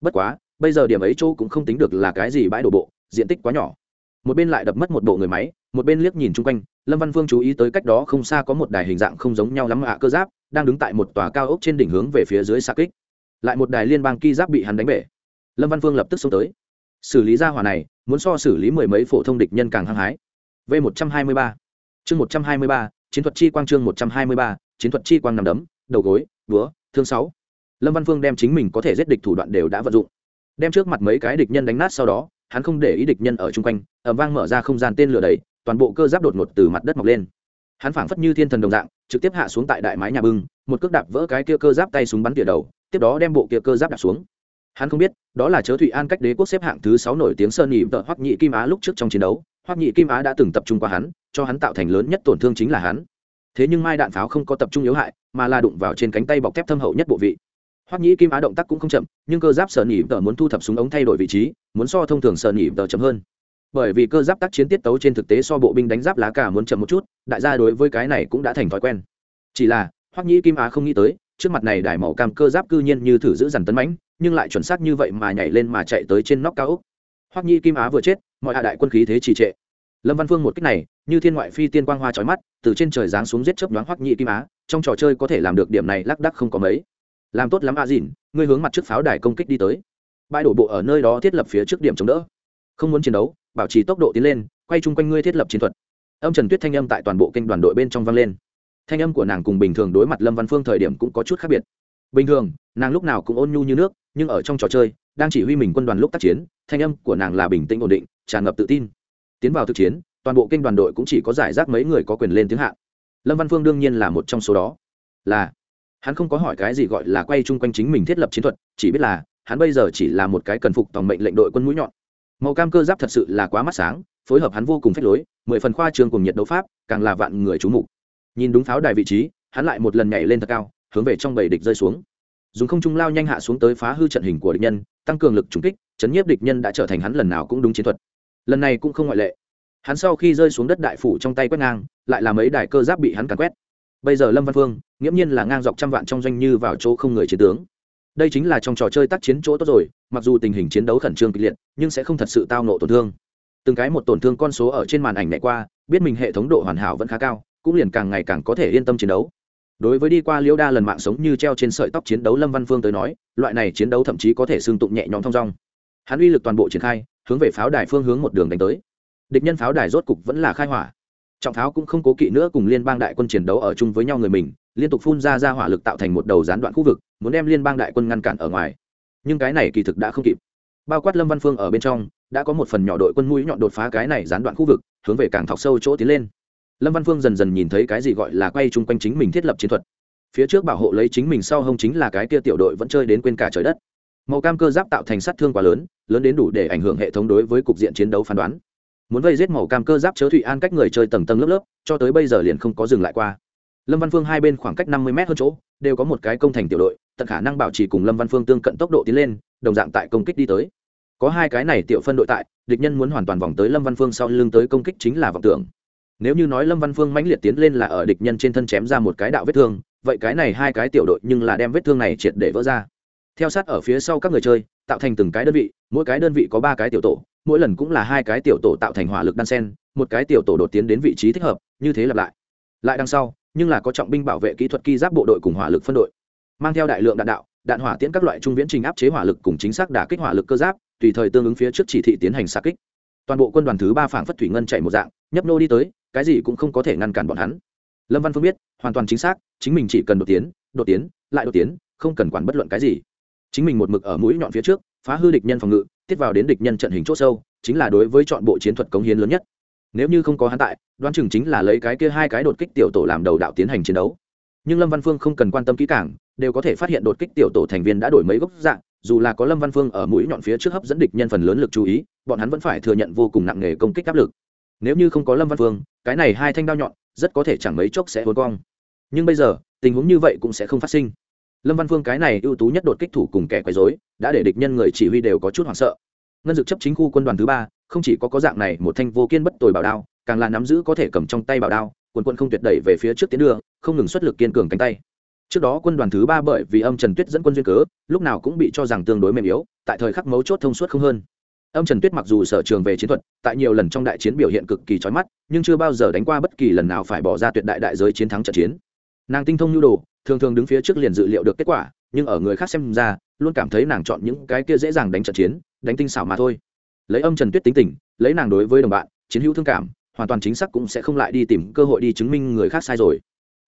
Bất quá, bây giờ điểm ấy chỗ cũng không tính được là cái gì bãi đổ bộ, diện tích quá nhỏ. Một bên lại đập mất một bộ người máy, một bên liếc nhìn chung quanh, lâm văn phương chú ý tới cách đó không xa có một đài hình dạng không giống nhau lắm ạ, cơ giáp, đang đứng tại một tòa cao ốc trên đỉnh hướng về phía dưới xa kích lại một đài liên bang ki giáp bị hắn đánh bể. Lâm văn phương lập tức xông tới. Xử lý ra hỏa này, muốn so xử lý mười mấy phổ thông địch nhân càng hăng hái. V một trăm hai mươi ba. Chương một trăm hai mươi ba, chiến thuật chi quang chương một trăm hai mươi ba, chiến thuật chi quang nằm đấm, đầu gối, búa, thương sáu. Lâm văn phương đem chính mình có thể giết địch thủ đoạn đều đã vận dụng. Đem trước mặt mấy cái địch nhân đánh nát sau đó, hắn không để ý địch nhân ở chung quanh ẩm vang mở ra không gian tên lửa đầy, toàn bộ cơ giáp đột ngột từ mặt đất mọc lên. Hắn phảng phất như thiên thần đồng dạng, trực tiếp hạ xuống tại đại mái nhà bưng, một cước đạp vỡ cái kia cơ giáp tay súng bắn tỉa đầu tiếp đó đem bộ kia cơ giáp đặt xuống. Hắn không biết, đó là chớ thụy an cách đế quốc xếp hạng thứ sáu nổi tiếng sơn nhị vợ hoắc nhị kim á lúc trước trong chiến đấu. Hoắc nhị kim á đã từng tập trung qua hắn, cho hắn tạo thành lớn nhất tổn thương chính là hắn. Thế nhưng mai đạn pháo không có tập trung yếu hại, mà là đụng vào trên cánh tay bọc thép thâm hậu nhất bộ vị. Hoắc nhị kim á động tác cũng không chậm, nhưng cơ giáp sơn nhị vợ muốn thu thập súng ống thay đổi vị trí, muốn so thông thường sơn nhị vợ chậm hơn. Bởi vì cơ giáp tác chiến tiết tấu trên thực tế so bộ binh đánh giáp lá cả muốn chậm một chút, đại gia đối với cái này cũng đã thành thói quen. Chỉ là, hoắc nhị kim á không nghĩ tới trước mặt này đài màu cam cơ giáp cư nhiên như thử giữ dằn tấn mãnh, nhưng lại chuẩn xác như vậy mà nhảy lên mà chạy tới trên nóc cao ốc. Hoắc nhi kim á vừa chết, mọi hạ đại quân khí thế trì trệ. Lâm văn phương một cách này, như thiên ngoại phi tiên quang hoa trói mắt, từ trên trời giáng xuống giết chớp nhoáng hoắc nhi kim á, trong trò chơi có thể làm được điểm này lác đắc không có mấy. Làm tốt lắm a dìn ngươi hướng mặt trước pháo đài công kích đi tới. Bãi đổ bộ ở nơi đó thiết lập phía trước điểm chống đỡ. Không muốn chiến đấu, bảo trì tốc độ tiến lên, quay chung quanh ngươi thiết lập chiến thuật. Âm trần tuyết thanh âm tại toàn bộ kênh đoàn đội bên trong vang lên thanh âm của nàng cùng bình thường đối mặt lâm văn phương thời điểm cũng có chút khác biệt. Bình thường, nàng lúc nào cũng ôn nhu như nước, nhưng ở trong trò chơi, đang chỉ huy mình quân đoàn lúc tác chiến, thanh âm của nàng là bình tĩnh ổn định, tràn ngập tự tin. Tiến vào thực chiến, toàn bộ kênh đoàn đội cũng chỉ có giải rác mấy người có quyền lên tiếng hạn lâm văn phương đương nhiên là một trong số đó. Là, hắn không có hỏi cái gì gọi là quay chung quanh chính mình thiết lập chiến thuật, chỉ biết là, hắn bây giờ chỉ là một cái cần phục tổng mệnh lệnh đội quân mũi nhọn. Màu cam cơ giáp thật sự là quá mắt sáng, phối hợp hắn vô cùng phép lối, mười phần khoa trường cùng nhiệt đấu pháp, càng là vạn người trú mục nhìn đúng pháo đài vị trí, hắn lại một lần nhảy lên thật cao, hướng về trong bầy địch rơi xuống. Dùng không trung lao nhanh hạ xuống tới phá hư trận hình của địch nhân, tăng cường lực trúng kích, chấn nhiếp địch nhân đã trở thành hắn lần nào cũng đúng chiến thuật. Lần này cũng không ngoại lệ. Hắn sau khi rơi xuống đất đại phủ trong tay quét ngang, lại là mấy đài cơ giáp bị hắn càn quét. Bây giờ lâm văn phương, nghiễm nhiên là ngang dọc trăm vạn trong doanh như vào chỗ không người chiến tướng. Đây chính là trong trò chơi tác chiến chỗ tốt rồi, mặc dù tình hình chiến đấu khẩn trương kịch liệt, nhưng sẽ không thật sự tao nộ tổn thương. Từng cái một tổn thương con số ở trên màn ảnh này qua, biết mình hệ thống độ hoàn hảo vẫn khá cao cũng liền càng ngày càng có thể yên tâm chiến đấu. Đối với đi qua liễu đa lần mạng sống như treo trên sợi tóc chiến đấu lâm văn phương tới nói, loại này chiến đấu thậm chí có thể xương tụng nhẹ nhõm thong dong. Hắn uy lực toàn bộ triển khai, hướng về pháo đài phương hướng một đường đánh tới. Địch nhân pháo đài rốt cục vẫn là khai hỏa. Trọng pháo cũng không cố kỵ nữa cùng liên bang đại quân chiến đấu ở chung với nhau người mình, liên tục phun ra ra hỏa lực tạo thành một đầu gián đoạn khu vực, muốn đem liên bang đại quân ngăn cản ở ngoài. Nhưng cái này kỳ thực đã không kịp. Bao quát lâm văn phương ở bên trong, đã có một phần nhỏ đội quân mũi nhọn đột phá cái này gián đoạn khu vực, hướng về càng thọc sâu chỗ tiến lên lâm văn phương dần dần nhìn thấy cái gì gọi là quay chung quanh chính mình thiết lập chiến thuật. Phía trước bảo hộ lấy chính mình sau hông chính là cái kia tiểu đội vẫn chơi đến quên cả trời đất. Màu cam cơ giáp tạo thành sát thương quá lớn lớn đến đủ để ảnh hưởng hệ thống đối với cục diện chiến đấu phán đoán. Muốn vây giết màu cam cơ giáp chớ thụy an cách người chơi tầng tầng lớp lớp, cho tới bây giờ liền không có dừng lại qua. Lâm văn phương hai bên khoảng cách năm mươi m hơn chỗ, đều có một cái công thành tiểu đội, tận khả năng bảo trì cùng lâm văn phương tương cận tốc độ tiến lên, đồng dạng tại công kích đi tới. Có hai cái này tiểu phân đội tại, địch nhân muốn hoàn toàn vòng tới lâm văn phương sau lưng tới công kích chính là vọng tưởng nếu như nói lâm văn phương mãnh liệt tiến lên là ở địch nhân trên thân chém ra một cái đạo vết thương, vậy cái này hai cái tiểu đội nhưng là đem vết thương này triệt để vỡ ra. Theo sát ở phía sau các người chơi, tạo thành từng cái đơn vị, mỗi cái đơn vị có ba cái tiểu tổ, mỗi lần cũng là hai cái tiểu tổ tạo thành hỏa lực đan sen, một cái tiểu tổ đột tiến đến vị trí thích hợp, như thế lặp lại. Lại đằng sau, nhưng là có trọng binh bảo vệ kỹ thuật ki giáp bộ đội cùng hỏa lực phân đội. Mang theo đại lượng đạn đạo, đạn hỏa tiễn các loại trung viễn trình áp chế hỏa lực cùng chính xác đả kích hỏa lực cơ giáp, tùy thời tương ứng phía trước chỉ thị tiến hành xa kích. Toàn bộ quân đoàn thứ ba phảng phất thủy ngân chạy một dạng, nhấp nô đi tới cái gì cũng không có thể ngăn cản bọn hắn. Lâm văn phương biết, hoàn toàn chính xác, chính mình chỉ cần đột tiến đột tiến, lại đột tiến, không cần quản bất luận cái gì. Chính mình một mực ở mũi nhọn phía trước, phá hư địch nhân phòng ngự, tiết vào đến địch nhân trận hình c h ỗ sâu, chính là đối với chọn bộ chiến thuật cống hiến lớn nhất. Nếu như không có hắn tại, đoán chừng chính là lấy cái kia hai cái đột kích tiểu tổ làm đầu đạo tiến hành chiến đấu. Nhưng lâm văn phương không cần quan tâm kỹ càng, đều có thể phát hiện đột kích tiểu tổ thành viên đã đổi mấy gốc dạng, dù là có lâm văn phương ở mũi nhọn phía trước hấp dẫn địch nhân phần lớn lực chú ý, bọn hắn vẫn phải thừa nhận vô cùng nặng nề công kích áp lực nếu như không có lâm văn phương cái này hai thanh đao nhọn rất có thể chẳng mấy chốc sẽ hôn cong. Nhưng bây giờ, tình huống như vậy cũng sẽ không phát sinh. Lâm văn phương cái này ưu tú nhất đột kích thủ cùng kẻ quấy dối đã để địch nhân người chỉ huy đều có chút hoảng sợ. Ngân dực chấp chính khu quân đoàn thứ ba, không chỉ có có dạng này một thanh vô kiên bất tồi bảo đao, càng là nắm giữ có thể cầm trong tay bảo đao quân quân không tuyệt đẩy về phía trước tiến đường, không ngừng xuất lực kiên cường cánh tay. Trước đó quân đoàn thứ ba bởi vì âm trần tuyết dẫn quân duyên cớ, lúc nào cũng bị cho rằng tương đối mềm yếu, tại thời khắc mấu chốt thông suốt không hơn âm trần tuyết mặc dù sở trường về chiến thuật, tại nhiều lần trong đại chiến biểu hiện cực kỳ trói mắt, nhưng chưa bao giờ đánh qua bất kỳ lần nào phải bỏ ra tuyệt đại đại giới chiến thắng trận chiến. Nàng tinh thông nhu đồ, thường thường đứng phía trước liền dự liệu được kết quả, nhưng ở người khác xem ra, luôn cảm thấy nàng chọn những cái kia dễ dàng đánh trận chiến, đánh tinh xảo mà thôi. Lấy âm trần tuyết tính tình, lấy nàng đối với đồng bạn, chiến hữu thương cảm, hoàn toàn chính xác cũng sẽ không lại đi tìm cơ hội đi chứng minh người khác sai rồi.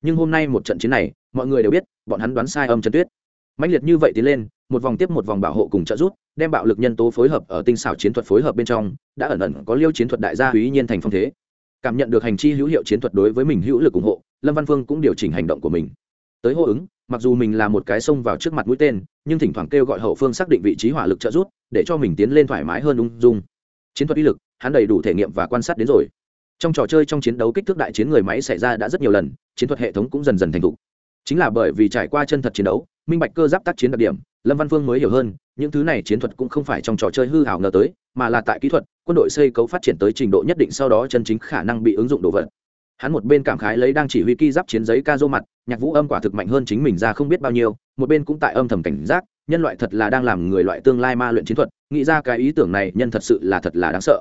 Nhưng hôm nay một trận chiến này, mọi người đều biết, bọn hắn đoán sai âm trần tuyết mạnh liệt như vậy tiến lên, một vòng tiếp một vòng bảo hộ cùng trợ giúp, đem bạo lực nhân tố phối hợp ở tinh xảo chiến thuật phối hợp bên trong, đã ẩn ẩn có liêu chiến thuật đại gia quý nhiên thành phong thế. Cảm nhận được hành chi hữu hiệu chiến thuật đối với mình hữu lực ủng hộ, lâm văn phương cũng điều chỉnh hành động của mình. Tới hô ứng, mặc dù mình là một cái xông vào trước mặt mũi tên, nhưng thỉnh thoảng kêu gọi hậu phương xác định vị trí hỏa lực trợ giúp, để cho mình tiến lên thoải mái hơn ung dung. Chiến thuật uy lực, hắn đầy đủ thể nghiệm và quan sát đến rồi. Trong trò chơi trong chiến đấu kích thước đại chiến người máy xảy ra đã rất nhiều lần, chiến thuật hệ thống cũng dần dần thành thục. Chính là bởi vì trải qua chân thật chiến đấu minh bạch cơ giáp tác chiến đặc điểm, lâm văn phương mới hiểu hơn, những thứ này chiến thuật cũng không phải trong trò chơi hư hảo ngờ tới, mà là tại kỹ thuật, quân đội xây cấu phát triển tới trình độ nhất định sau đó chân chính khả năng bị ứng dụng đồ vật. Hắn một bên cảm khái lấy đang chỉ huy ki giáp chiến giấy ca dô mặt, nhạc vũ âm quả thực mạnh hơn chính mình ra không biết bao nhiêu, một bên cũng tại âm thầm cảnh giác, nhân loại thật là đang làm người loại tương lai ma luyện chiến thuật, nghĩ ra cái ý tưởng này nhân thật sự là thật là đáng sợ.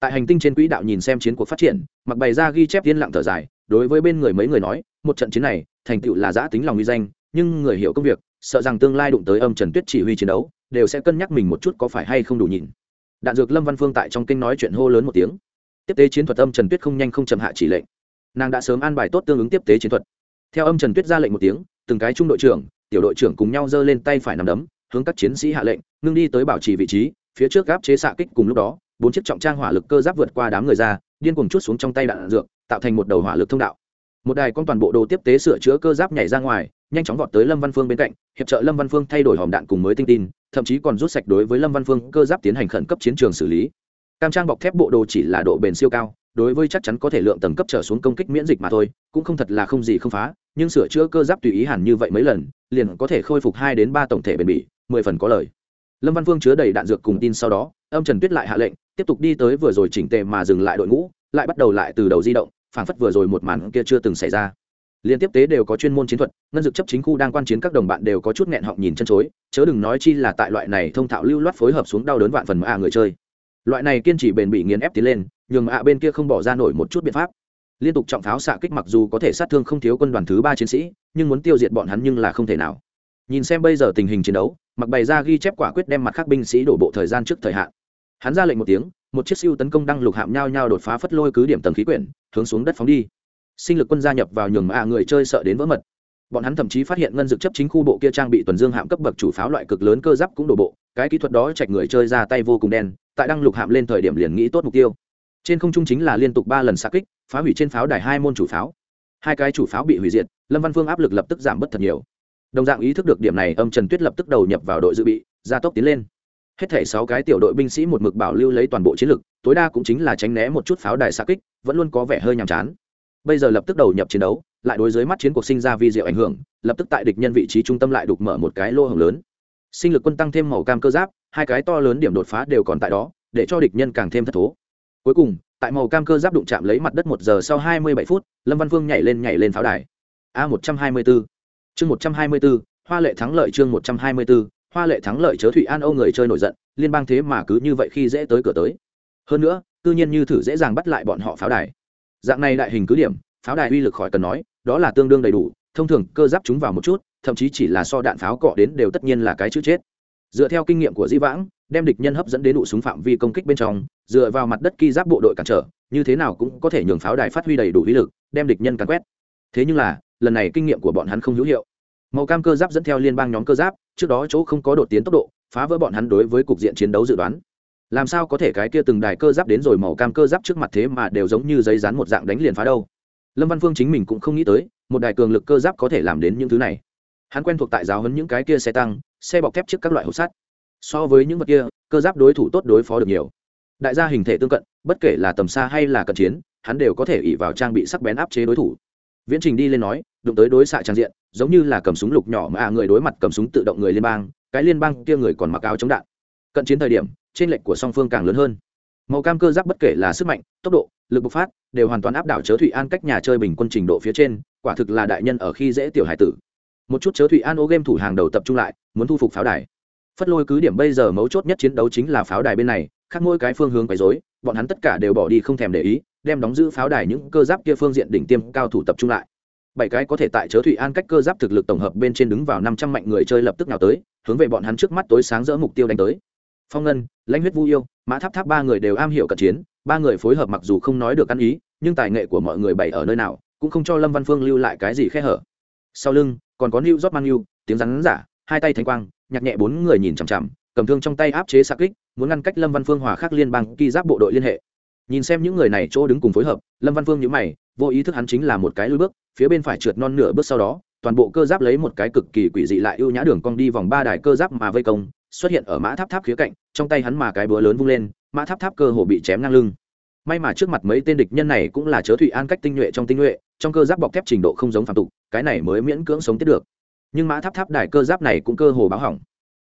Tại hành tinh trên quỹ đạo nhìn xem chiến cuộc phát triển, mặc bày ra ghi chép yên lặng thở dài, đối với bên người mấy người nói, một trận chiến này, thành tựu là giã tính lòng uy danh nhưng người hiểu công việc, sợ rằng tương lai đụng tới âm trần tuyết chỉ huy chiến đấu, đều sẽ cân nhắc mình một chút có phải hay không đủ nhìn đạn dược lâm văn phương tại trong kinh nói chuyện hô lớn một tiếng. Tiếp tế chiến thuật âm trần tuyết không nhanh không chậm hạ chỉ lệnh. Nàng đã sớm an bài tốt tương ứng tiếp tế chiến thuật. Theo âm trần tuyết ra lệnh một tiếng, từng cái trung đội trưởng, tiểu đội trưởng cùng nhau giơ lên tay phải nằm đấm, hướng các chiến sĩ hạ lệnh, ngưng đi tới bảo trì vị trí, phía trước gáp chế xạ kích cùng lúc đó, bốn chiếc trọng trang hỏa lực cơ giáp vượt qua đám người ra, điên cuồng chút xuống trong tay đạn dược, tạo thành một đầu hỏa lực thông đạo. Một đài con toàn bộ đồ tiếp tế sửa chữa cơ giáp nhảy ra ngoài nhanh chóng vọt tới lâm văn phương bên cạnh, hiệp trợ lâm văn phương thay đổi hòm đạn cùng mới tinh tin, thậm chí còn rút sạch đối với lâm văn phương cơ giáp tiến hành khẩn cấp chiến trường xử lý. Cam trang bọc thép bộ đồ chỉ là độ bền siêu cao, đối với chắc chắn có thể lượng tầng cấp trở xuống công kích miễn dịch mà thôi, cũng không thật là không gì không phá, nhưng sửa chữa cơ giáp tùy ý hẳn như vậy mấy lần, liền có thể khôi phục hai đến ba tổng thể bền bỉ, mười phần có lời. Lâm văn phương chứa đầy đạn dược cùng tin sau đó, âm trần tuyết lại hạ lệnh, tiếp tục đi tới vừa rồi chỉnh tề mà dừng lại đội ngũ, lại bắt đầu lại từ đầu di động phảng phất vừa rồi một màn kia chưa từng xảy ra liên tiếp tế đều có chuyên môn chiến thuật, ngân dực chấp chính khu đang quan chiến các đồng bạn đều có chút nghẹn họng nhìn chân chối, chớ đừng nói chi là tại loại này thông thạo lưu loát phối hợp xuống đau đớn vạn phần mà à người chơi. Loại này kiên trì bền bỉ nghiền ép tiến lên, nhường ạ bên kia không bỏ ra nổi một chút biện pháp. Liên tục trọng pháo xạ kích mặc dù có thể sát thương không thiếu quân đoàn thứ ba chiến sĩ, nhưng muốn tiêu diệt bọn hắn nhưng là không thể nào. Nhìn xem bây giờ tình hình chiến đấu, mặc bày ra ghi chép quả quyết đem mặt khác binh sĩ đổ bộ thời gian trước thời hạn. Hắn ra lệnh một tiếng, một chiếc siêu tấn công đăng lục hạm nhau nhau đột phá phất lôi cứ điểm tầng khí quyển, hướng xuống đất phóng đi sinh lực quân gia nhập vào nhường ạ à người chơi sợ đến vỡ mật. Bọn hắn thậm chí phát hiện ngân dược chấp chính khu bộ kia trang bị tuần dương hạm cấp bậc chủ pháo loại cực lớn cơ giáp cũng đổ bộ, cái kỹ thuật đó chạch người chơi ra tay vô cùng đen, tại đăng lục hạm lên thời điểm liền nghĩ tốt mục tiêu. Trên không trung chính là liên tục ba lần xa kích, phá hủy trên pháo đài hai môn chủ pháo. Hai cái chủ pháo bị hủy diệt, lâm văn phương áp lực lập tức giảm bớt thật nhiều. Đồng dạng ý thức được điểm này, âm trần tuyết lập tức đầu nhập vào đội dự bị, gia tốc tiến lên. Hết thể sáu cái tiểu đội binh sĩ một mực bảo lưu lấy toàn bộ chiến lực, tối đa cũng chính là tránh né một chút pháo đài xa kích, vẫn luôn có vẻ hơi nhàm chán bây giờ lập tức đầu nhập chiến đấu, lại đối với mắt chiến cuộc sinh ra vi diệu ảnh hưởng, lập tức tại địch nhân vị trí trung tâm lại đục mở một cái lô hồng lớn. Sinh lực quân tăng thêm màu cam cơ giáp, hai cái to lớn điểm đột phá đều còn tại đó, để cho địch nhân càng thêm thất thố. Cuối cùng, tại màu cam cơ giáp đụng chạm lấy mặt đất một giờ sau hai mươi bảy phút, lâm văn phương nhảy lên nhảy lên pháo đài. A một trăm hai mươi bốn chương một trăm hai mươi bốn hoa lệ thắng lợi chương một trăm hai mươi bốn hoa lệ thắng lợi chớ thụy an âu người chơi nổi giận, liên bang thế mà cứ như vậy khi dễ tới cửa tới. Hơn nữa, tư nhiên như thử dễ dàng bắt lại bọn họ pháo đài dạng này đại hình cứ điểm, pháo đài uy lực khỏi cần nói, đó là tương đương đầy đủ, thông thường cơ giáp chúng vào một chút, thậm chí chỉ là so đạn pháo cọ đến đều tất nhiên là cái chữ chết. Dựa theo kinh nghiệm của di vãng, đem địch nhân hấp dẫn đến đủ súng phạm vi công kích bên trong, dựa vào mặt đất ki giáp bộ đội cản trở, như thế nào cũng có thể nhường pháo đài phát huy đầy đủ uy lực, đem địch nhân càn quét. Thế nhưng là, lần này kinh nghiệm của bọn hắn không hữu hiệu. Màu cam cơ giáp dẫn theo liên bang nhóm cơ giáp, trước đó chỗ không có đột tiến tốc độ, phá vỡ bọn hắn đối với cục diện chiến đấu dự đoán làm sao có thể cái kia từng đài cơ giáp đến rồi màu cam cơ giáp trước mặt thế mà đều giống như giấy rán một dạng đánh liền phá đâu? Lâm văn phương chính mình cũng không nghĩ tới, một đài cường lực cơ giáp có thể làm đến những thứ này. Hắn quen thuộc tại giáo hấn những cái kia xe tăng, xe bọc thép trước các loại hộp sắt. So với những vật kia, cơ giáp đối thủ tốt đối phó được nhiều. Đại gia hình thể tương cận, bất kể là tầm xa hay là cận chiến, hắn đều có thể ỉ vào trang bị sắc bén áp chế đối thủ. Viễn trình đi lên nói, đụng tới đối xạ trang diện, giống như là cầm súng lục nhỏ mà à người đối mặt cầm súng tự động người liên bang, cái liên bang kia người còn mặc áo chống đạn. Cận chiến thời điểm trên lệnh của song phương càng lớn hơn. Màu cam cơ giáp bất kể là sức mạnh, tốc độ, lực bộc phát, đều hoàn toàn áp đảo chớ thụy an cách nhà chơi bình quân trình độ phía trên, quả thực là đại nhân ở khi dễ tiểu hải tử. Một chút chớ thụy an ô game thủ hàng đầu tập trung lại, muốn thu phục pháo đài. Phất lôi cứ điểm bây giờ mấu chốt nhất chiến đấu chính là pháo đài bên này, khác mỗi cái phương hướng quấy dối bọn hắn tất cả đều bỏ đi không thèm để ý, đem đóng giữ pháo đài những cơ giáp kia phương diện đỉnh tiêm cao thủ tập trung lại. Bảy cái có thể tại chớ thụy an cách cơ giáp thực lực tổng hợp bên trên đứng vào năm trăm mạnh người chơi lập tức nào tới, hướng về bọn hắn trước mắt tối sáng rỡ mục tiêu đánh tới phong ngân, lãnh huyết vu yêu, mã tháp tháp ba người đều am hiểu cận chiến, ba người phối hợp mặc dù không nói được ăn ý, nhưng tài nghệ của mọi người bày ở nơi nào, cũng không cho lâm văn phương lưu lại cái gì khe hở. Sau lưng, còn có new job mang new tiếng rắn giả, hai tay thanh quang, nhạc nhẹ bốn người nhìn chằm chằm, cầm thương trong tay áp chế xạ kích, muốn ngăn cách lâm văn phương hòa khắc liên bang ki giáp bộ đội liên hệ. Nhìn xem những người này chỗ đứng cùng phối hợp, lâm văn phương nhữ mày, vô ý thức hắn chính là một cái lùi bước, phía bên phải trượt non nửa bước sau đó, toàn bộ cơ giáp lấy một cái cực kỳ quỷ dị lại ưu nhã đường cong đi vòng ba đài cơ giáp mà vây công xuất hiện ở mã tháp tháp khía cạnh, trong tay hắn mà cái búa lớn vung lên, mã tháp tháp cơ hồ bị chém ngang lưng. May mà trước mặt mấy tên địch nhân này cũng là chớ thụy an cách tinh nhuệ trong tinh nhuệ, trong cơ giáp bọc thép trình độ không giống phạm tục, cái này mới miễn cưỡng sống tiếp được. Nhưng mã tháp tháp đài cơ giáp này cũng cơ hồ báo hỏng.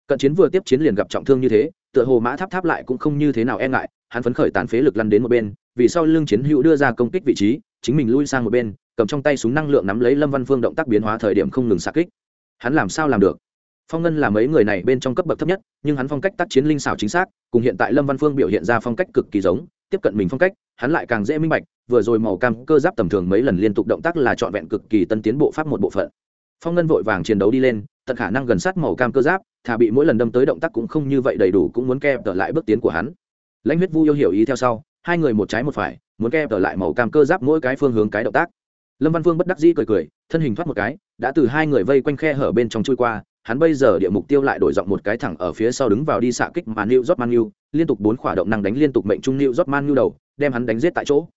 Cận chiến vừa tiếp chiến liền gặp trọng thương như thế, tựa hồ mã tháp tháp lại cũng không như thế nào e ngại, hắn phấn khởi tàn phế lực lăn đến một bên, vì sau lưng chiến hữu đưa ra công kích vị trí, chính mình lui sang một bên, cầm trong tay súng năng lượng nắm lấy lâm văn phương động tác biến hóa thời điểm không ngừng xa kích. Hắn làm sao làm được? Phong ngân là mấy người này bên trong cấp bậc thấp nhất, nhưng hắn phong cách tác chiến linh xảo chính xác, cùng hiện tại lâm văn phương biểu hiện ra phong cách cực kỳ giống, tiếp cận mình phong cách, hắn lại càng dễ minh bạch, vừa rồi màu cam cơ giáp tầm thường mấy lần liên tục động tác là trọn vẹn cực kỳ tân tiến bộ pháp một bộ phận. Phong ngân vội vàng chiến đấu đi lên, tận khả năng gần sát màu cam cơ giáp, thà bị mỗi lần đâm tới động tác cũng không như vậy đầy đủ cũng muốn kẹp trở lại bước tiến của hắn. Lãnh huyết vu yêu hiểu ý theo sau, hai người một trái một phải, muốn kẹp trở lại màu cam cơ giáp mỗi cái phương hướng cái động tác. Lâm văn phương bất đắc dĩ cười cười, thân hình thoát một cái, đã từ hai người vây quanh khe hở bên trong chui qua hắn bây giờ địa mục tiêu lại đổi giọng một cái thẳng ở phía sau đứng vào đi xạ kích mà New York Man liên tục bốn khỏa động năng đánh liên tục mệnh trung New York Man đầu, đem hắn đánh giết tại chỗ.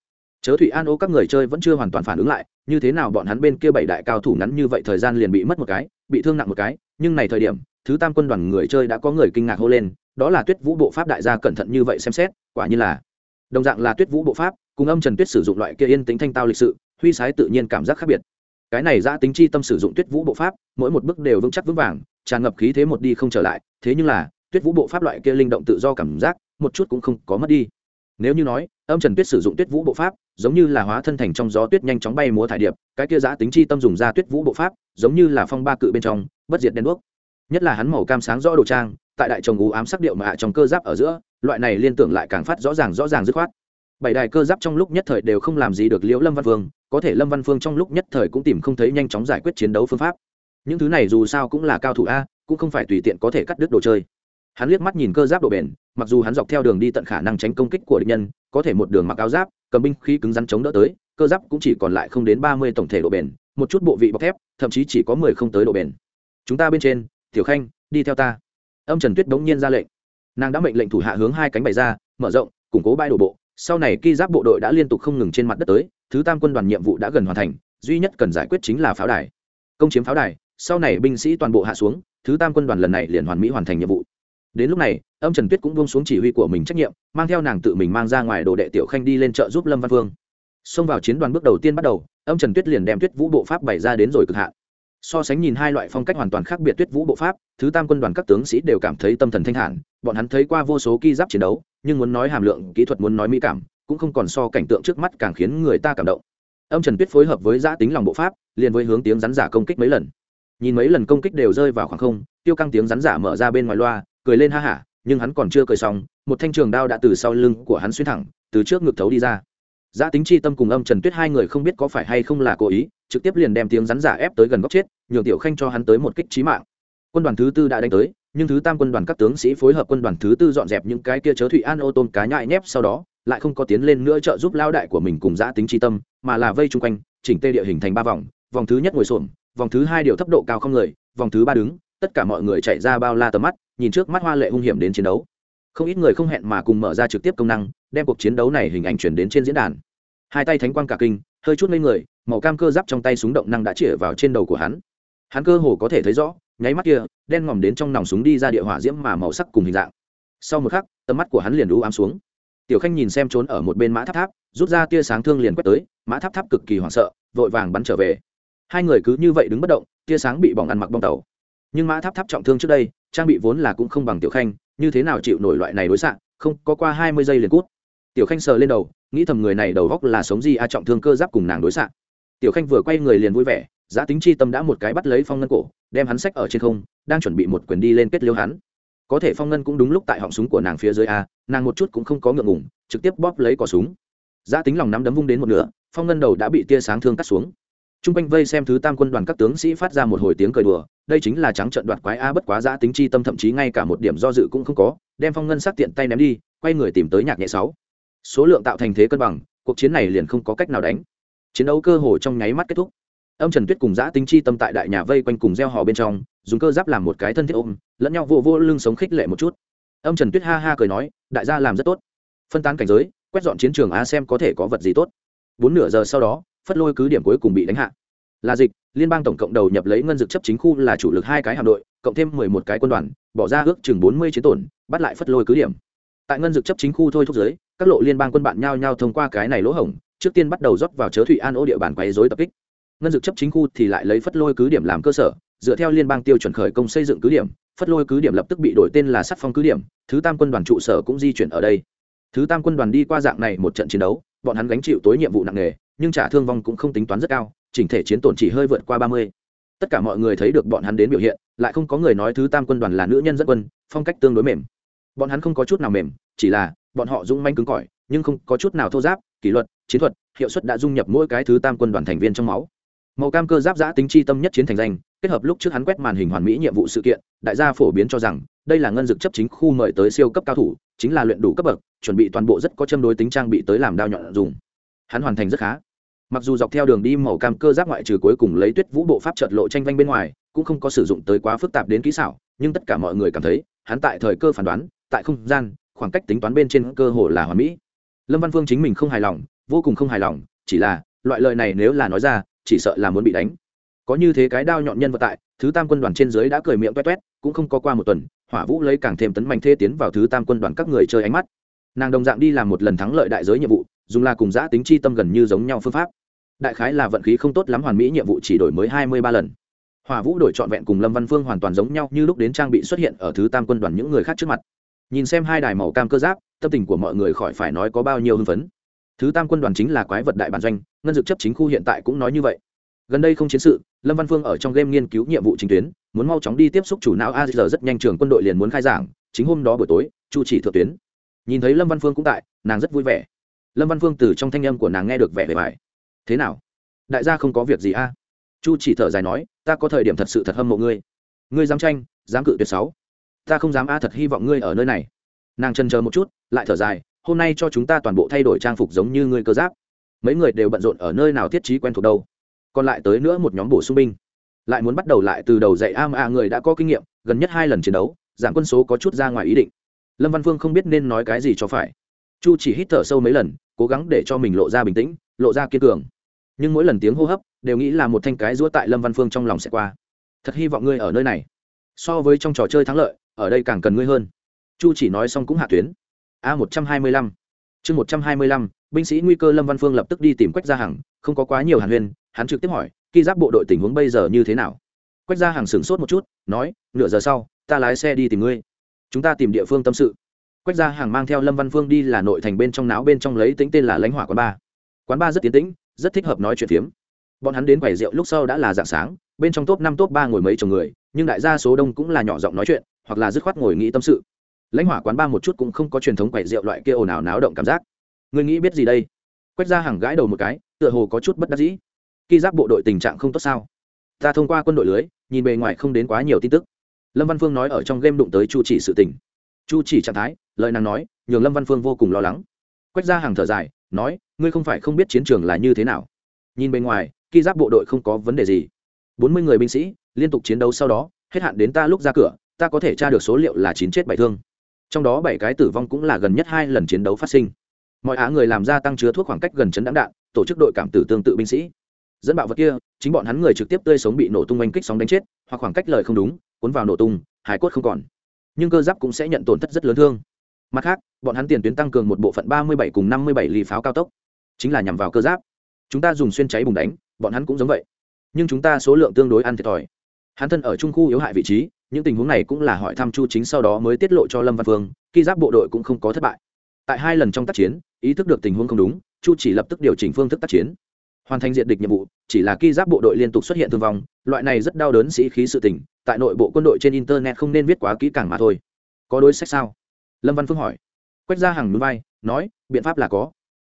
chớ Thủy an ô các người chơi vẫn chưa hoàn toàn phản ứng lại như thế nào bọn hắn bên kia bảy đại cao thủ ngắn như vậy thời gian liền bị mất một cái bị thương nặng một cái nhưng này thời điểm thứ tam quân đoàn người chơi đã có người kinh ngạc hô lên đó là tuyết vũ bộ pháp đại gia cẩn thận như vậy xem xét quả như là đồng dạng là tuyết vũ bộ pháp cùng âm trần tuyết sử dụng loại kia yên tĩnh thanh tao lịch sự huy sái tự nhiên cảm giác khác biệt cái này giã tính chi tâm sử dụng tuyết vũ bộ pháp, mỗi một bước đều vững chắc vững vàng, tràn ngập khí thế một đi không trở lại, thế nhưng là, tuyết vũ bộ pháp loại kia linh động tự do cảm giác, một chút cũng không có mất đi. Nếu như nói, âm trần tuyết sử dụng tuyết vũ bộ pháp, giống như là hóa thân thành trong gió tuyết nhanh chóng bay múa thải điệp, cái kia giã tính chi tâm dùng ra tuyết vũ bộ pháp, giống như là phong ba cự bên trong, bất diệt đen đuốc. Nhất là hắn màu cam sáng rõ đồ trang, tại đại trồng ú ám sắc điệu mà trong cơ giáp ở giữa, loại này liên tưởng lại càng phát rõ ràng rõ ràng dứt khoát. Bảy đài cơ giáp trong lúc nhất thời đều không làm gì được liễu lâm văn vương có thể lâm văn phương trong lúc nhất thời cũng tìm không thấy nhanh chóng giải quyết chiến đấu phương pháp. Những thứ này dù sao cũng là cao thủ a, cũng không phải tùy tiện có thể cắt đứt đồ chơi. Hắn liếc mắt nhìn cơ giáp độ bền, mặc dù hắn dọc theo đường đi tận khả năng tránh công kích của địch nhân, có thể một đường mặc áo giáp, cầm binh khí cứng rắn chống đỡ tới, cơ giáp cũng chỉ còn lại không đến ba mươi tổng thể độ bền, một chút bộ vị bọc thép, thậm chí chỉ có mười không tới độ bền. Chúng ta bên trên, tiểu khanh, đi theo ta. Âm trần tuyết bỗng nhiên ra lệnh. Nàng đã mệnh lệnh thủ hạ hướng hai cánh bày ra, mở rộng, củng cố bãi đổ bộ, sau này khi giáp bộ đội đã liên tục không ngừng trên mặt đất tới thứ tam quân đoàn nhiệm vụ đã gần hoàn thành, duy nhất cần giải quyết chính là pháo đài. Công chiếm pháo đài, sau này binh sĩ toàn bộ hạ xuống, thứ tam quân đoàn lần này liền hoàn mỹ hoàn thành nhiệm vụ. Đến lúc này, âm trần tuyết cũng buông xuống chỉ huy của mình trách nhiệm, mang theo nàng tự mình mang ra ngoài đồ đệ tiểu khanh đi lên chợ giúp lâm văn vương. Xông vào chiến đoàn bước đầu tiên bắt đầu, âm trần tuyết liền đem tuyết vũ bộ pháp bày ra đến rồi cực hạn. So sánh nhìn hai loại phong cách hoàn toàn khác biệt tuyết vũ bộ pháp, thứ tam quân đoàn các tướng sĩ đều cảm thấy tâm thần thanh thản, bọn hắn thấy qua vô số ki giáp chiến đấu, nhưng muốn nói hàm lượng kỹ thuật muốn nói mỹ cảm cũng không còn so cảnh tượng trước mắt càng khiến người ta cảm động. Âm trần tuyết phối hợp với giã tính lòng bộ pháp liền với hướng tiếng rắn giả công kích mấy lần. Nhìn mấy lần công kích đều rơi vào khoảng không tiêu căng tiếng rắn giả mở ra bên ngoài loa cười lên ha hả nhưng hắn còn chưa cười xong một thanh trường đao đã từ sau lưng của hắn xuyên thẳng từ trước ngực thấu đi ra. Giá tính chi tâm cùng âm Trần Tuyết hai người không biết có phải hay không là cố ý, trực tiếp liền đem tiếng rắn giả ép tới gần góc chết, nhường Tiểu Khanh cho hắn tới một kích chí mạng. Quân đoàn thứ tư đã đánh tới, nhưng thứ tam quân đoàn các tướng sĩ phối hợp quân đoàn thứ tư dọn dẹp những cái kia chớ thủy an ô tôm cá nhại nhép sau đó, lại không có tiến lên nữa trợ giúp lao đại của mình cùng giã tính chi tâm, mà là vây chung quanh, chỉnh tê địa hình thành ba vòng, vòng thứ nhất ngồi xổm, vòng thứ hai điều thấp độ cao không người, vòng thứ ba đứng, tất cả mọi người chạy ra bao la tầm mắt, nhìn trước mắt hoa lệ hung hiểm đến chiến đấu. Không ít người không hẹn mà cùng mở ra trực tiếp công năng, đem cuộc chiến đấu này hình ảnh truyền đến trên diễn đàn. Hai tay thánh quang cả kinh hơi chút lên người màu cam cơ giáp trong tay súng động năng đã chĩa vào trên đầu của hắn. Hắn cơ hồ có thể thấy rõ nháy mắt kia đen ngòm đến trong nòng súng đi ra địa hỏa diễm mà màu sắc cùng hình dạng. Sau một khắc tầm mắt của hắn liền đũ ám xuống tiểu khanh nhìn xem trốn ở một bên mã tháp tháp, rút ra tia sáng thương liền quét tới, mã tháp tháp cực kỳ hoảng sợ, vội vàng bắn trở về. Hai người cứ như vậy đứng bất động, tia sáng bị bỏng ăn mặc bong tàu. Nhưng mã tháp tháp trọng thương trước đây, trang bị vốn là cũng không bằng tiểu khanh, như thế nào chịu nổi loại này đối xạ, không, có qua hai mươi giây liền cút. Tiểu khanh sờ lên đầu, nghĩ thầm người này đầu góc là sống gì a, trọng thương cơ giáp cùng nàng đối xạ. Tiểu khanh vừa quay người liền vui vẻ, giá tính chi tâm đã một cái bắt lấy phong ngân cổ, đem hắn sách ở trên không, đang chuẩn bị một quyền đi lên kết liêu hắn có thể phong ngân cũng đúng lúc tại họng súng của nàng phía dưới a, nàng một chút cũng không có ngượng ngủng trực tiếp bóp lấy cỏ súng. Giã tính lòng nắm đấm vung đến một nửa, phong ngân đầu đã bị tia sáng thương cắt xuống. T r u n g quanh vây xem thứ tam quân đoàn các tướng sĩ phát ra một hồi tiếng cười đùa, đây chính là trắng trận đoạt quái a, bất quá giã tính chi tâm thậm chí ngay cả một điểm do dự cũng không có, đem phong ngân sắc tiện tay ném đi, quay người tìm tới nhạc nhẹ sáu. Số lượng tạo thành thế cân bằng, cuộc chiến này liền không có cách nào đánh. Chiến đấu cơ hồ trong nháy mắt kết thúc. Âm trần tuyết cùng giã tính chi tâm tại đại nhà vây quanh cùng gieo hò bên trong, dùng cơ giáp làm một cái thân thiết ôm lẫn nhau vô vô lưng sống khích lệ một chút. Ông trần tuyết ha ha cười nói, đại gia làm rất tốt. Phân tán cảnh giới, quét dọn chiến trường a xem có thể có vật gì tốt. Bốn nửa giờ sau đó, phất lôi cứ điểm cuối cùng bị đánh hạ. Là dịch, liên bang tổng cộng đầu nhập lấy ngân dược chấp chính khu là chủ lực hai cái hạm đội, cộng thêm mười một cái quân đoàn, bỏ ra ước chừng bốn mươi chiến tổn, bắt lại phất lôi cứ điểm. Tại ngân dược chấp chính khu thôi thúc giới, các lộ liên bang quân bạn nhao nhao thông qua cái này lỗ hổng, trước tiên bắt đầu rót vào chớ thủy an ô địa bàn quấy dối tập kích. Ngân dược chấp chính khu thì lại lấy phất lôi cứ điểm làm cơ sở dựa theo liên bang tiêu chuẩn khởi công xây dựng cứ điểm, phất lôi cứ điểm lập tức bị đổi tên là sắt phong cứ điểm, thứ tam quân đoàn trụ sở cũng di chuyển ở đây. Thứ tam quân đoàn đi qua dạng này một trận chiến đấu, bọn hắn gánh chịu tối nhiệm vụ nặng nề, nhưng trả thương vong cũng không tính toán rất cao, chỉnh thể chiến tổn chỉ hơi vượt qua ba mươi. Tất cả mọi người thấy được bọn hắn đến biểu hiện, lại không có người nói thứ tam quân đoàn là nữ nhân dẫn quân, phong cách tương đối mềm. Bọn hắn không có chút nào mềm, chỉ là, bọn họ dũng manh cứng cỏi, nhưng không có chút nào thô giáp, kỷ luật, chiến thuật, hiệu suất đã dung nhập mỗi cái thứ tam quân đoàn thành viên trong máu. Màu cam cơ giáp giã tính chi tâm nhất chiến thành danh kết hợp lúc trước hắn quét màn hình hoàn mỹ nhiệm vụ sự kiện, đại gia phổ biến cho rằng, đây là ngân dực chấp chính khu mời tới siêu cấp cao thủ, chính là luyện đủ cấp bậc, chuẩn bị toàn bộ rất có châm đối tính trang bị tới làm đao nhọn dùng. Hắn hoàn thành rất khá. Mặc dù dọc theo đường đi màu cam cơ giáp ngoại trừ cuối cùng lấy tuyết vũ bộ pháp trợt lộ tranh vanh bên ngoài, cũng không có sử dụng tới quá phức tạp đến kỹ xảo, nhưng tất cả mọi người cảm thấy, hắn tại thời cơ phán đoán, tại không gian, khoảng cách tính toán bên trên cơ hồ là hoàn mỹ. Lâm văn phương chính mình không hài lòng, vô cùng không hài lòng, chỉ là, loại lời này nếu là nói ra, chỉ sợ là muốn bị đánh có như thế cái đao nhọn nhân vật tại, thứ tam quân đoàn trên dưới đã cười miệng toét toét cũng không có qua một tuần, hỏa vũ lấy càng thêm tấn mạnh thê tiến vào thứ tam quân đoàn các người chơi ánh mắt. Nàng đồng dạng đi làm một lần thắng lợi đại giới nhiệm vụ, dùng là cùng giã tính chi tâm gần như giống nhau phương pháp. Đại khái là vận khí không tốt lắm hoàn mỹ nhiệm vụ chỉ đổi mới hai mươi ba lần. Hỏa vũ đổi trọn vẹn cùng lâm văn phương hoàn toàn giống nhau, như lúc đến trang bị xuất hiện ở thứ tam quân đoàn những người khác trước mặt. Nhìn xem hai đài màu cam cơ giáp, tâm tình của mọi người khỏi phải nói có bao nhiêu hưng phấn. Thứ tam quân đoàn chính là quái vật đại bản doanh, ngân dược chấp chính khu hiện tại cũng nói như vậy gần đây không chiến sự, lâm văn phương ở trong game nghiên cứu nhiệm vụ chính tuyến, muốn mau chóng đi tiếp xúc chủ não a giờ rất nhanh trường quân đội liền muốn khai giảng, chính hôm đó buổi tối, chu chỉ thượng tuyến. Nhìn thấy lâm văn phương cũng tại, nàng rất vui vẻ. Lâm văn phương từ trong thanh âm của nàng nghe được vẻ vẻ vải thế nào? Đại gia không có việc gì a? Chu chỉ thở dài nói, ta có thời điểm thật sự thật hâm mộ ngươi. Ngươi dám tranh, dám cự tuyệt sáu. Ta không dám a, thật hy vọng ngươi ở nơi này. Nàng trần chờ một chút, lại thở dài, hôm nay cho chúng ta toàn bộ thay đổi trang phục giống như ngươi cơ giáp. Mấy người đều bận rộn ở nơi nào thiết trí quen thuộc đâu còn lại tới nữa một nhóm bổ sung binh. Lại muốn bắt đầu lại từ đầu dạy am a người đã có kinh nghiệm, gần nhất hai lần chiến đấu, giảm quân số có chút ra ngoài ý định. Lâm văn phương không biết nên nói cái gì cho phải. Chu chỉ hít thở sâu mấy lần, cố gắng để cho mình lộ ra bình tĩnh, lộ ra kiên cường. Nhưng mỗi lần tiếng hô hấp, đều nghĩ là một thanh cái giũa tại lâm văn phương trong lòng sẽ qua. Thật hy vọng ngươi ở nơi này. So với trong trò chơi thắng lợi, ở đây càng cần ngươi hơn. Chu chỉ nói xong cũng hạ tuyến. A một trăm hai mươi lăm. Chương một trăm hai mươi lăm, binh sĩ nguy cơ lâm văn phương lập tức đi tìm quách gia hằng, không có quá nhiều hàn huyên hắn trực tiếp hỏi khi giáp bộ đội tình huống bây giờ như thế nào? Quách gia hằng sửng sốt một chút, nói, nửa giờ sau, ta lái xe đi tìm ngươi. Chúng ta tìm địa phương tâm sự. Quách gia hàng mang theo lâm văn phương đi là nội thành bên trong náo bên trong lấy tính tên là lãnh hỏa quán ba. Quán ba rất tiến tĩnh, rất thích hợp nói chuyện phiếm. Bọn hắn đến quầy rượu lúc sau đã là dạng sáng, bên trong top năm, top ba ngồi mấy chồng người, nhưng đại gia số đông cũng là nhỏ giọng nói chuyện, hoặc là dứt khoát ngồi nghĩ tâm sự. Lãnh hỏa quán ba một chút cũng không có truyền thống quầy rượu loại kia ồn ào náo động cảm giác. Người nghĩ biết gì đây? Quách gia hàng gãi đầu một cái, tựa hồ có chút bất đắc dĩ khi giáp bộ đội tình trạng không tốt sao? Ta thông qua quân đội lưới, nhìn bề ngoài không đến quá nhiều tin tức. Lâm văn phương nói ở trong game đụng tới chu chỉ sự tình. Chu chỉ trạng thái, lời nàng nói, nhường lâm văn phương vô cùng lo lắng. Quách ra hàng thở dài, nói, ngươi không phải không biết chiến trường là như thế nào. Nhìn bên ngoài khi giáp bộ đội không có vấn đề gì. Bốn mươi người binh sĩ, liên tục chiến đấu sau đó, hết hạn đến ta lúc ra cửa, ta có thể tra được số liệu là chín chết bảy thương. Trong đó bảy cái tử vong cũng là gần nhất hai lần chiến đấu phát sinh. Mọi á người làm ra tăng chứa thuốc khoảng cách gần chấn đáng đạn, tổ chức đội cảm tử tương tự binh sĩ dẫn bạo vật kia, chính bọn hắn người trực tiếp tươi sống bị nổ tung oanh kích sóng đánh chết, hoặc khoảng cách lời không đúng, cuốn vào nổ tung, hải cốt không còn. Nhưng cơ giáp cũng sẽ nhận tổn thất rất lớn thương. Mặt khác, bọn hắn tiền tuyến tăng cường một bộ phận ba mươi bảy cùng năm mươi bảy lì pháo cao tốc. Chính là nhằm vào cơ giáp. Chúng ta dùng xuyên cháy bùng đánh, bọn hắn cũng giống vậy. Nhưng chúng ta số lượng tương đối ăn thiệt thòi. Hắn thân ở trung khu yếu hại vị trí, những tình huống này cũng là hỏi thăm chu chính sau đó mới tiết lộ cho lâm văn phương, khi giáp bộ đội cũng không có thất bại. Tại hai lần trong tác chiến, ý thức được tình huống không đúng, chu chỉ lập tức điều chỉnh phương thức tác chiến hoàn thành diện địch nhiệm vụ, chỉ là ki giáp bộ đội liên tục xuất hiện thương vong, loại này rất đau đớn sĩ khí sự tình, tại nội bộ quân đội trên internet không nên viết quá kỹ càng mà thôi. Có đối sách sao? Lâm văn phương hỏi. Quách ra hàng núi vai, nói, biện pháp là có.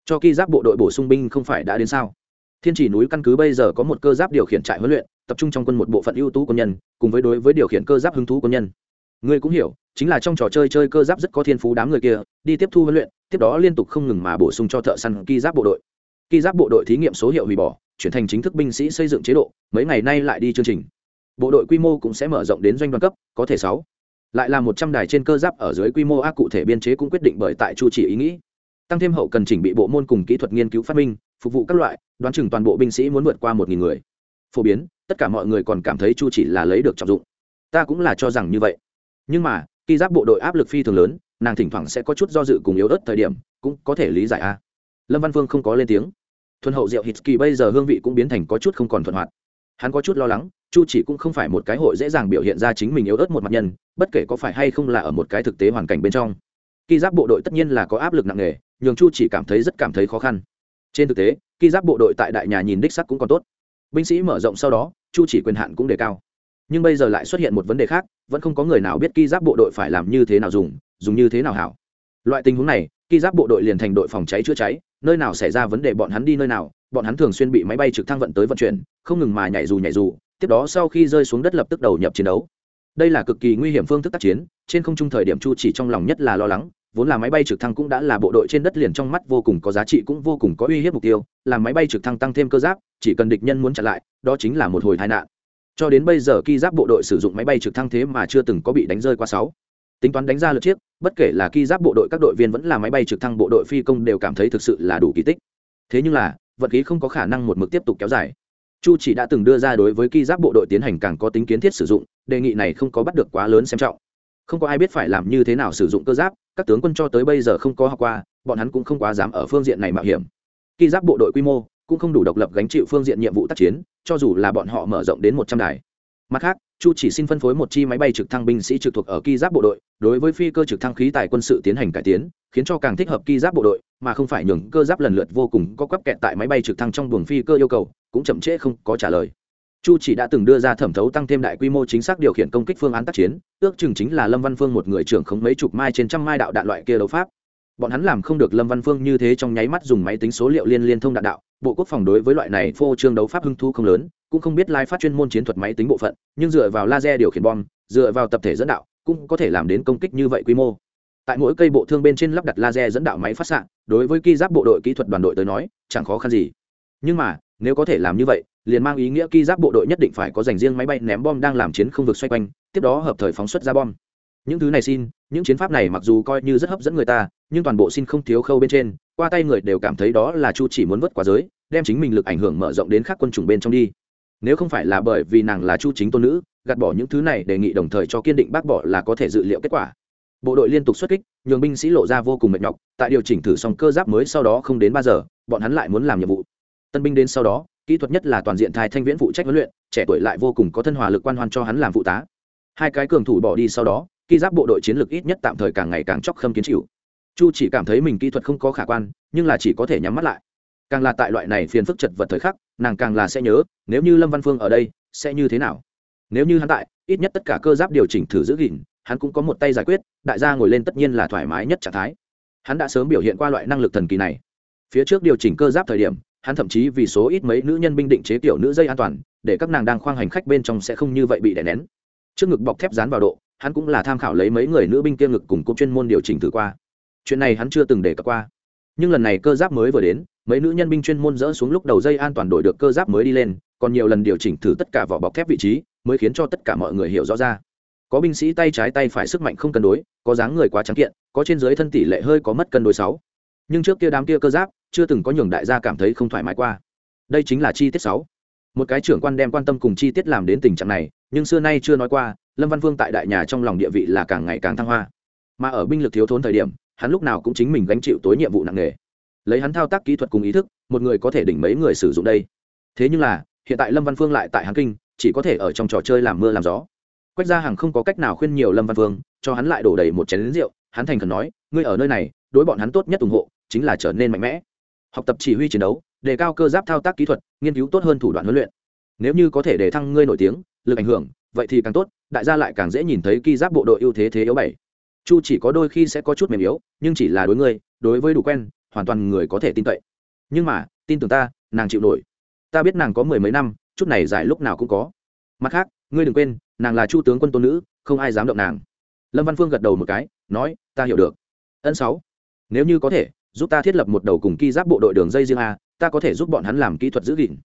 Cho ki giáp bộ đội bổ sung binh không phải đã đến sao? Thiên chỉ núi căn cứ bây giờ có một cơ giáp điều khiển trại huấn luyện, tập trung trong quân một bộ phận ưu tú quân nhân, cùng với đối với điều khiển cơ giáp hứng thú quân nhân. Ngươi cũng hiểu, chính là trong trò chơi chơi cơ giáp rất có thiên phú đám người kia, đi tiếp thu huấn luyện, tiếp đó liên tục không ngừng mà bổ sung cho thợ săn ki giáp bộ đội ki giáp bộ đội thí nghiệm số hiệu hủy bỏ, chuyển thành chính thức binh sĩ xây dựng chế độ, mấy ngày nay lại đi chương trình. Bộ đội quy mô cũng sẽ mở rộng đến doanh đoàn cấp, có thể sáu. Lại là một trăm đài trên cơ giáp ở dưới quy mô ác cụ thể biên chế cũng quyết định bởi tại chu chỉ ý nghĩ. Tăng thêm hậu cần chỉnh bị bộ môn cùng kỹ thuật nghiên cứu phát minh, phục vụ các loại, đoán chừng toàn bộ binh sĩ muốn vượt qua một nghìn người. Phổ biến, tất cả mọi người còn cảm thấy chu chỉ là lấy được trọng dụng. Ta cũng là cho rằng như vậy. Nhưng mà, khi giáp bộ đội áp lực phi thường lớn, nàng thỉnh thoảng sẽ có chút do dự cùng yếu ớt thời điểm, cũng có thể lý giải a. Lâm văn phương không có lên tiếng thuần hậu rượu hít kỳ bây giờ hương vị cũng biến thành có chút không còn thuận hoạt. Hắn có chút lo lắng, chu chỉ cũng không phải một cái hội dễ dàng biểu hiện ra chính mình yếu ớt một mặt nhân, bất kể có phải hay không là ở một cái thực tế hoàn cảnh bên trong. Khi giáp bộ đội tất nhiên là có áp lực nặng nề, nhường chu chỉ cảm thấy rất cảm thấy khó khăn. Trên thực tế khi giáp bộ đội tại đại nhà nhìn đích sắc cũng còn tốt. Binh sĩ mở rộng sau đó, chu chỉ quyền hạn cũng đề cao. Nhưng bây giờ lại xuất hiện một vấn đề khác, vẫn không có người nào biết khi giáp bộ đội phải làm như thế nào dùng dùng như thế nào hảo. Loại tình huống này khi giáp bộ đội liền thành đội phòng cháy chữa cháy nơi nào xảy ra vấn đề bọn hắn đi nơi nào, bọn hắn thường xuyên bị máy bay trực thăng vận tới vận chuyển, không ngừng mà nhảy dù nhảy dù, tiếp đó sau khi rơi xuống đất lập tức đầu nhập chiến đấu. Đây là cực kỳ nguy hiểm phương thức tác chiến, trên không trung thời điểm chu chỉ trong lòng nhất là lo lắng, vốn là máy bay trực thăng cũng đã là bộ đội trên đất liền trong mắt vô cùng có giá trị cũng vô cùng có uy hiếp mục tiêu là máy bay trực thăng tăng thêm cơ giáp, chỉ cần địch nhân muốn chặn lại, đó chính là một hồi tai nạn. Cho đến bây giờ khi giáp bộ đội sử dụng máy bay trực thăng thế mà chưa từng có bị đánh rơi qua sáu tính toán đánh ra lượt chiếc, bất kể là ki giáp bộ đội các đội viên vẫn là máy bay trực thăng bộ đội phi công đều cảm thấy thực sự là đủ kỳ tích. Thế nhưng là, vận khí không có khả năng một mực tiếp tục kéo dài. Chu chỉ đã từng đưa ra đối với ki giáp bộ đội tiến hành càng có tính kiến thiết sử dụng, đề nghị này không có bắt được quá lớn xem trọng. Không có ai biết phải làm như thế nào sử dụng cơ giáp, các tướng quân cho tới bây giờ không có học qua, bọn hắn cũng không quá dám ở phương diện này mạo hiểm. Ki giáp bộ đội quy mô cũng không đủ độc lập gánh chịu phương diện nhiệm vụ tác chiến, cho dù là bọn họ mở rộng đến một trăm đài. Mặt khác chu chỉ xin phân phối một chi máy bay trực thăng binh sĩ trực thuộc ở ki giáp bộ đội, đối với phi cơ trực thăng khí tài quân sự tiến hành cải tiến, khiến cho càng thích hợp ki giáp bộ đội, mà không phải nhường cơ giáp lần lượt vô cùng có quắp kẹt tại máy bay trực thăng trong buồng phi cơ yêu cầu, cũng chậm trễ không có trả lời. Chu chỉ đã từng đưa ra thẩm thấu tăng thêm đại quy mô chính xác điều khiển công kích phương án tác chiến, ước chừng chính là lâm văn phương một người trưởng khống mấy chục mai trên trăm mai đạo đạn loại kia đấu pháp bọn hắn làm không được lâm văn phương như thế trong nháy mắt dùng máy tính số liệu liên liên thông đạn đạo. Bộ quốc phòng đối với loại này phô trương đấu pháp hưng thu không lớn, cũng không biết lai phát chuyên môn chiến thuật máy tính bộ phận, nhưng dựa vào laser điều khiển bom, dựa vào tập thể dẫn đạo, cũng có thể làm đến công kích như vậy quy mô. Tại mỗi cây bộ thương bên trên lắp đặt laser dẫn đạo máy phát xạ, đối với ki giáp bộ đội kỹ thuật đoàn đội tới nói, chẳng khó khăn gì. Nhưng mà, nếu có thể làm như vậy, liền mang ý nghĩa ki giáp bộ đội nhất định phải có dành riêng máy bay ném bom đang làm chiến không vực xoay quanh, tiếp đó hợp thời phóng xuất ra bom những thứ này xin, những chiến pháp này mặc dù coi như rất hấp dẫn người ta, nhưng toàn bộ xin không thiếu khâu bên trên, qua tay người đều cảm thấy đó là chu chỉ muốn vớt quá giới, đem chính mình lực ảnh hưởng mở rộng đến các quân chủng bên trong đi. Nếu không phải là bởi vì nàng là chu chính tôn nữ, gạt bỏ những thứ này đề nghị đồng thời cho kiên định bác bỏ là có thể dự liệu kết quả. Bộ đội liên tục xuất kích, nhường binh sĩ lộ ra vô cùng mệt nhọc, tại điều chỉnh thử xong cơ giáp mới sau đó không đến ba giờ, bọn hắn lại muốn làm nhiệm vụ. Tân binh đến sau đó, kỹ thuật nhất là toàn diện thai thanh viễn phụ trách huấn luyện, trẻ tuổi lại vô cùng có thân hòa lực quan hoan cho hắn làm phụ tá. Hai cái cường thủ bỏ đi sau đó khi giáp bộ đội chiến lược ít nhất tạm thời càng ngày càng chóc khâm kiến chịu. Chu chỉ cảm thấy mình kỹ thuật không có khả quan, nhưng là chỉ có thể nhắm mắt lại. Càng là tại loại này phiền phức chật vật thời khắc, nàng càng là sẽ nhớ, nếu như lâm văn phương ở đây, sẽ như thế nào? Nếu như hắn tại, ít nhất tất cả cơ giáp điều chỉnh thử giữ gìn, hắn cũng có một tay giải quyết, đại gia ngồi lên tất nhiên là thoải mái nhất trạng thái. Hắn đã sớm biểu hiện qua loại năng lực thần kỳ này. Phía trước điều chỉnh cơ giáp thời điểm, hắn thậm chí vì số ít mấy nữ nhân binh định chế tiểu nữ dây an toàn, để các nàng đang khoang hành khách bên trong sẽ không như vậy bị đè nén. Trước ngực bọc thép dán vào độ hắn cũng là tham khảo lấy mấy người nữ binh kia ngực cùng cục chuyên môn điều chỉnh thử qua. Chuyện này hắn chưa từng đề cập qua. Nhưng lần này cơ giáp mới vừa đến, mấy nữ nhân binh chuyên môn dỡ xuống lúc đầu dây an toàn đổi được cơ giáp mới đi lên, còn nhiều lần điều chỉnh thử tất cả vỏ bọc thép vị trí, mới khiến cho tất cả mọi người hiểu rõ ra. Có binh sĩ tay trái tay phải sức mạnh không cân đối, có dáng người quá trắng kiện, có trên dưới thân tỷ lệ hơi có mất cân đối sáu. Nhưng trước kia đám kia cơ giáp, chưa từng có nhường đại gia cảm thấy không thoải mái qua. Đây chính là chi tiết sáu. Một cái trưởng quan đem quan tâm cùng chi tiết làm đến tình trạng này, nhưng xưa nay chưa nói qua lâm văn vương tại đại nhà trong lòng địa vị là càng ngày càng thăng hoa. Mà ở binh lực thiếu thốn thời điểm, hắn lúc nào cũng chính mình gánh chịu tối nhiệm vụ nặng nề. Lấy hắn thao tác kỹ thuật cùng ý thức, một người có thể đỉnh mấy người sử dụng đây. Thế nhưng là, hiện tại lâm văn phương lại tại hán kinh, chỉ có thể ở trong trò chơi làm mưa làm gió. Quách gia hằng không có cách nào khuyên nhiều lâm văn phương, cho hắn lại đổ đầy một chén lính rượu, hắn thành khẩn nói, ngươi ở nơi này, đối bọn hắn tốt nhất ủng hộ, chính là trở nên mạnh mẽ. Học tập chỉ huy chiến đấu, đề cao cơ giáp thao tác kỹ thuật, nghiên cứu tốt hơn thủ đoạn huấn luyện. Nếu như có thể để thăng ngươi nổi tiếng, lực ảnh hưởng vậy thì càng tốt, đại gia lại càng dễ nhìn thấy ki giáp bộ đội ưu thế thế yếu bảy. Chu chỉ có đôi khi sẽ có chút mềm yếu, nhưng chỉ là đối ngươi đối với đủ quen, hoàn toàn người có thể tin cậy. Nhưng mà, tin tưởng ta, nàng chịu nổi. Ta biết nàng có mười mấy năm, chút này giải lúc nào cũng có. Mặt khác, ngươi đừng quên, nàng là chu tướng quân tôn nữ, không ai dám động nàng. Lâm văn phương gật đầu một cái, nói, ta hiểu được. Ân sáu. Nếu như có thể, giúp ta thiết lập một đầu cùng ki giáp bộ đội đường dây riêng a, ta có thể giúp bọn hắn làm kỹ thuật giữ gìn.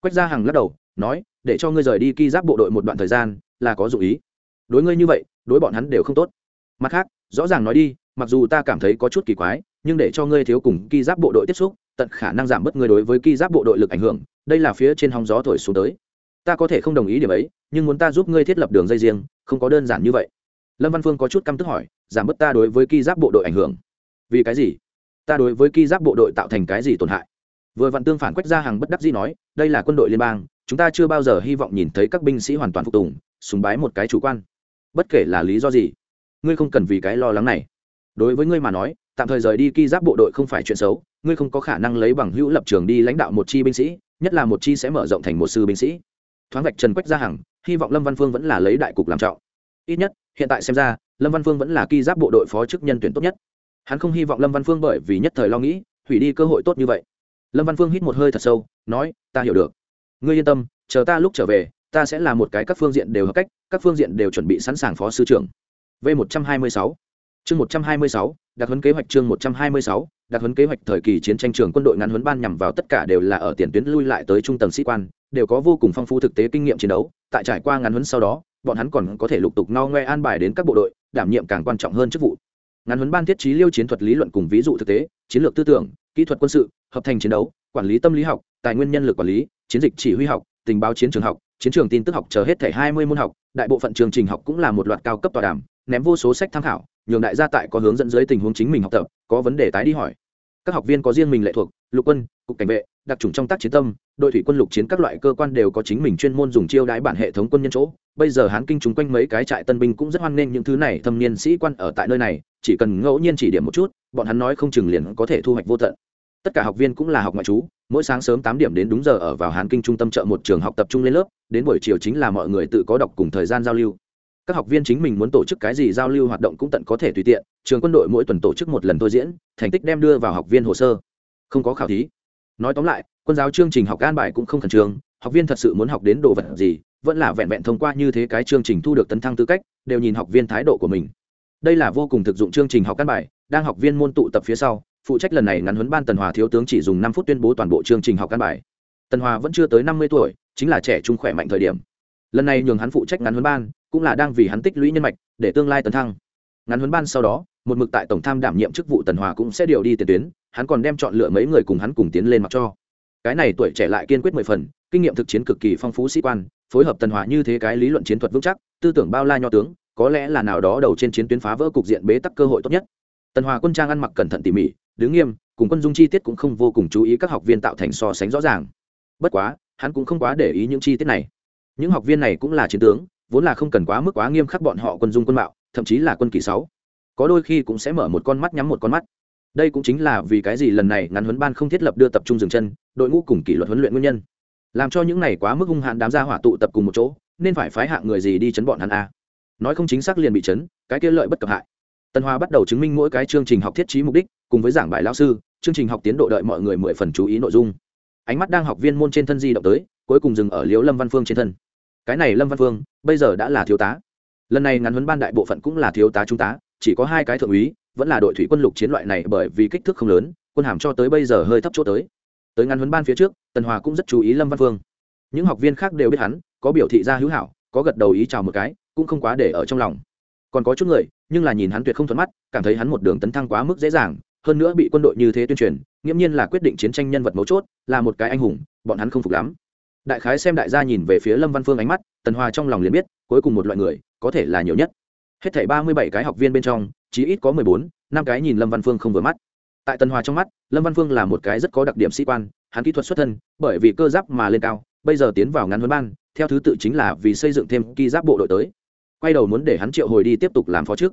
Quách gia hằng lắc đầu, nói để cho ngươi rời đi ki giáp bộ đội một đoạn thời gian, là có dụ ý. Đối ngươi như vậy, đối bọn hắn đều không tốt. Mặt khác, rõ ràng nói đi, mặc dù ta cảm thấy có chút kỳ quái, nhưng để cho ngươi thiếu cùng ki giáp bộ đội tiếp xúc, tận khả năng giảm bớt ngươi đối với ki giáp bộ đội lực ảnh hưởng, đây là phía trên hóng gió thổi xuống tới. Ta có thể không đồng ý điểm ấy, nhưng muốn ta giúp ngươi thiết lập đường dây riêng, không có đơn giản như vậy. Lâm văn phương có chút căm tức hỏi, giảm bớt ta đối với ki giáp bộ đội ảnh hưởng. Vì cái gì? Ta đối với ki giáp bộ đội tạo thành cái gì tổn hại? Vừa vặn tương phản quách ra hàng bất đắc dĩ nói, đây là quân đội liên bang chúng ta chưa bao giờ hy vọng nhìn thấy các binh sĩ hoàn toàn phục tùng, sùng bái một cái chủ quan. Bất kể là lý do gì, ngươi không cần vì cái lo lắng này. Đối với ngươi mà nói, tạm thời rời đi ki giáp bộ đội không phải chuyện xấu, ngươi không có khả năng lấy bằng hữu lập trường đi lãnh đạo một chi binh sĩ, nhất là một chi sẽ mở rộng thành một sư binh sĩ. Thoáng vạch trần quách ra hằng, hy vọng lâm văn phương vẫn là lấy đại cục làm trọng. Ít nhất, hiện tại xem ra, lâm văn phương vẫn là ki giáp bộ đội phó chức nhân tuyển tốt nhất. Hắn không hy vọng lâm văn phương bởi vì nhất thời lo nghĩ, hủy đi cơ hội tốt như vậy. Lâm văn phương hít một hơi thật sâu, nói, ta hiểu được ngươi yên tâm, chờ ta lúc trở về, ta sẽ là một cái các phương diện đều hợp cách, các phương diện đều chuẩn bị sẵn sàng phó sư trưởng. V một trăm hai mươi sáu. Chương một trăm hai mươi sáu, đặc huấn kế hoạch chương một trăm hai mươi sáu, đặc huấn kế hoạch thời kỳ chiến tranh trường quân đội ngắn huấn ban nhằm vào tất cả đều là ở tiền tuyến lui lại tới trung tầng sĩ quan, đều có vô cùng phong phú thực tế kinh nghiệm chiến đấu, tại trải qua ngắn huấn sau đó, bọn hắn còn có thể lục tục no ngoe an bài đến các bộ đội, đảm nhiệm càng quan trọng hơn chức vụ. Ngắn huấn ban thiết trí liêu chiến thuật lý luận cùng ví dụ thực tế, chiến lược tư tưởng kỹ thuật quân sự, hợp thành chiến đấu, quản lý tâm lý học, tài nguyên nhân lực quản lý, chiến dịch chỉ huy học, tình báo chiến trường học, chiến trường tin tức học chờ hết thể hai mươi môn học, đại bộ phận chương trình học cũng là một loạt cao cấp tọa đàm, ném vô số sách tham khảo, nhường đại gia tại có hướng dẫn dưới tình huống chính mình học tập, có vấn đề tái đi hỏi. Các học viên có riêng mình lệ thuộc, lục quân, cục cảnh vệ, đặc trùng trong tác chiến tâm, đội thủy quân lục chiến các loại cơ quan đều có chính mình chuyên môn dùng chiêu đãi bản hệ thống quân nhân chỗ. Bây giờ hán kinh chúng quanh mấy cái trại tân binh cũng rất hoan nghênh những thứ này, thâm niên sĩ quan ở tại nơi này, chỉ cần ngẫu nhiên chỉ điểm một chút, bọn hắn nói không chừng liền có thể thu hoạch vô tận tất cả học viên cũng là học ngoại trú, mỗi sáng sớm tám điểm đến đúng giờ ở vào hán kinh trung tâm chợ một trường học tập trung lên lớp, đến buổi chiều chính là mọi người tự có đọc cùng thời gian giao lưu. Các học viên chính mình muốn tổ chức cái gì giao lưu hoạt động cũng tận có thể tùy tiện, trường quân đội mỗi tuần tổ chức một lần thôi diễn, thành tích đem đưa vào học viên hồ sơ. Không có khảo thí. Nói tóm lại, quân giáo chương trình học an bài cũng không khẩn trương, học viên thật sự muốn học đến đồ vật gì, vẫn là vẹn vẹn thông qua như thế cái chương trình thu được tấn thăng tư cách, đều nhìn học viên thái độ của mình. Đây là vô cùng thực dụng chương trình học căn bài, đang học viên môn tụ tập phía sau phụ trách lần này ngắn huấn ban tần hòa thiếu tướng chỉ dùng năm phút tuyên bố toàn bộ chương trình học căn bài. Tần hòa vẫn chưa tới năm mươi tuổi, chính là trẻ trung khỏe mạnh thời điểm. Lần này nhường hắn phụ trách ngắn huấn ban, cũng là đang vì hắn tích lũy nhân mạch, để tương lai tấn thăng. Ngắn huấn ban sau đó, một mực tại tổng tham đảm nhiệm chức vụ tần hòa cũng sẽ điều đi tiền tuyến, hắn còn đem chọn lựa mấy người cùng hắn cùng tiến lên mặc cho. Cái này tuổi trẻ lại kiên quyết mười phần, kinh nghiệm thực chiến cực kỳ phong phú sĩ quan, phối hợp tần hòa như thế cái lý luận chiến thuật vững chắc, tư tưởng bao la nho tướng, có lẽ là nào đó đầu trên chiến tuyến phá vỡ cục diện bế tắc cơ hội tốt nhất. Tần hòa quân trang ăn mặc cẩn thận tỉ mỉ đứng nghiêm, cùng quân dung chi tiết cũng không vô cùng chú ý các học viên tạo thành so sánh rõ ràng. Bất quá, hắn cũng không quá để ý những chi tiết này. Những học viên này cũng là chiến tướng, vốn là không cần quá mức quá nghiêm khắc bọn họ quân dung quân mạo, thậm chí là quân kỳ sáu. Có đôi khi cũng sẽ mở một con mắt nhắm một con mắt. Đây cũng chính là vì cái gì lần này ngắn huấn ban không thiết lập đưa tập trung dừng chân, đội ngũ cùng kỷ luật huấn luyện nguyên nhân. Làm cho những này quá mức hung hãn đám gia hỏa tụ tập cùng một chỗ, nên phải phái hạng người gì đi chấn bọn hắn a? Nói không chính xác liền bị chấn, cái kia lợi bất cập hại tân hoa bắt đầu chứng minh mỗi cái chương trình học thiết trí mục đích, cùng với giảng bài lao sư, chương trình học tiến độ đợi mọi người mười phần chú ý nội dung. Ánh mắt đang học viên môn trên thân di động tới, cuối cùng dừng ở liễu lâm văn phương trên thân. Cái này lâm văn phương, bây giờ đã là thiếu tá. Lần này ngắn huấn ban đại bộ phận cũng là thiếu tá trung tá, chỉ có hai cái thượng úy, vẫn là đội thủy quân lục chiến loại này bởi vì kích thước không lớn, quân hàm cho tới bây giờ hơi thấp chỗ tới. Tới ngắn huấn ban phía trước tần hòa cũng rất chú ý lâm văn phương. Những học viên khác đều biết hắn, có biểu thị ra hữu hảo, có gật đầu ý chào một cái, cũng không quá để ở trong lòng. Còn có chút người nhưng là nhìn hắn tuyệt không thuận mắt, cảm thấy hắn một đường tấn thăng quá mức dễ dàng, hơn nữa bị quân đội như thế tuyên truyền, nghiễm nhiên là quyết định chiến tranh nhân vật mấu chốt, là một cái anh hùng, bọn hắn không phục lắm. Đại khái xem đại gia nhìn về phía lâm văn phương ánh mắt, tần Hoa trong lòng liền biết, cuối cùng một loại người, có thể là nhiều nhất. Hết thảy ba mươi bảy cái học viên bên trong chỉ ít có mười bốn, năm cái nhìn lâm văn phương không vừa mắt. Tại tần Hoa trong mắt, lâm văn phương là một cái rất có đặc điểm sĩ quan, hắn kỹ thuật xuất thân, bởi vì cơ giáp mà lên cao, bây giờ tiến vào ngắn huấn ban, theo thứ tự chính là vì xây dựng thêm ki giáp bộ đội tới quay đầu muốn để hắn triệu hồi đi tiếp tục làm phó trước.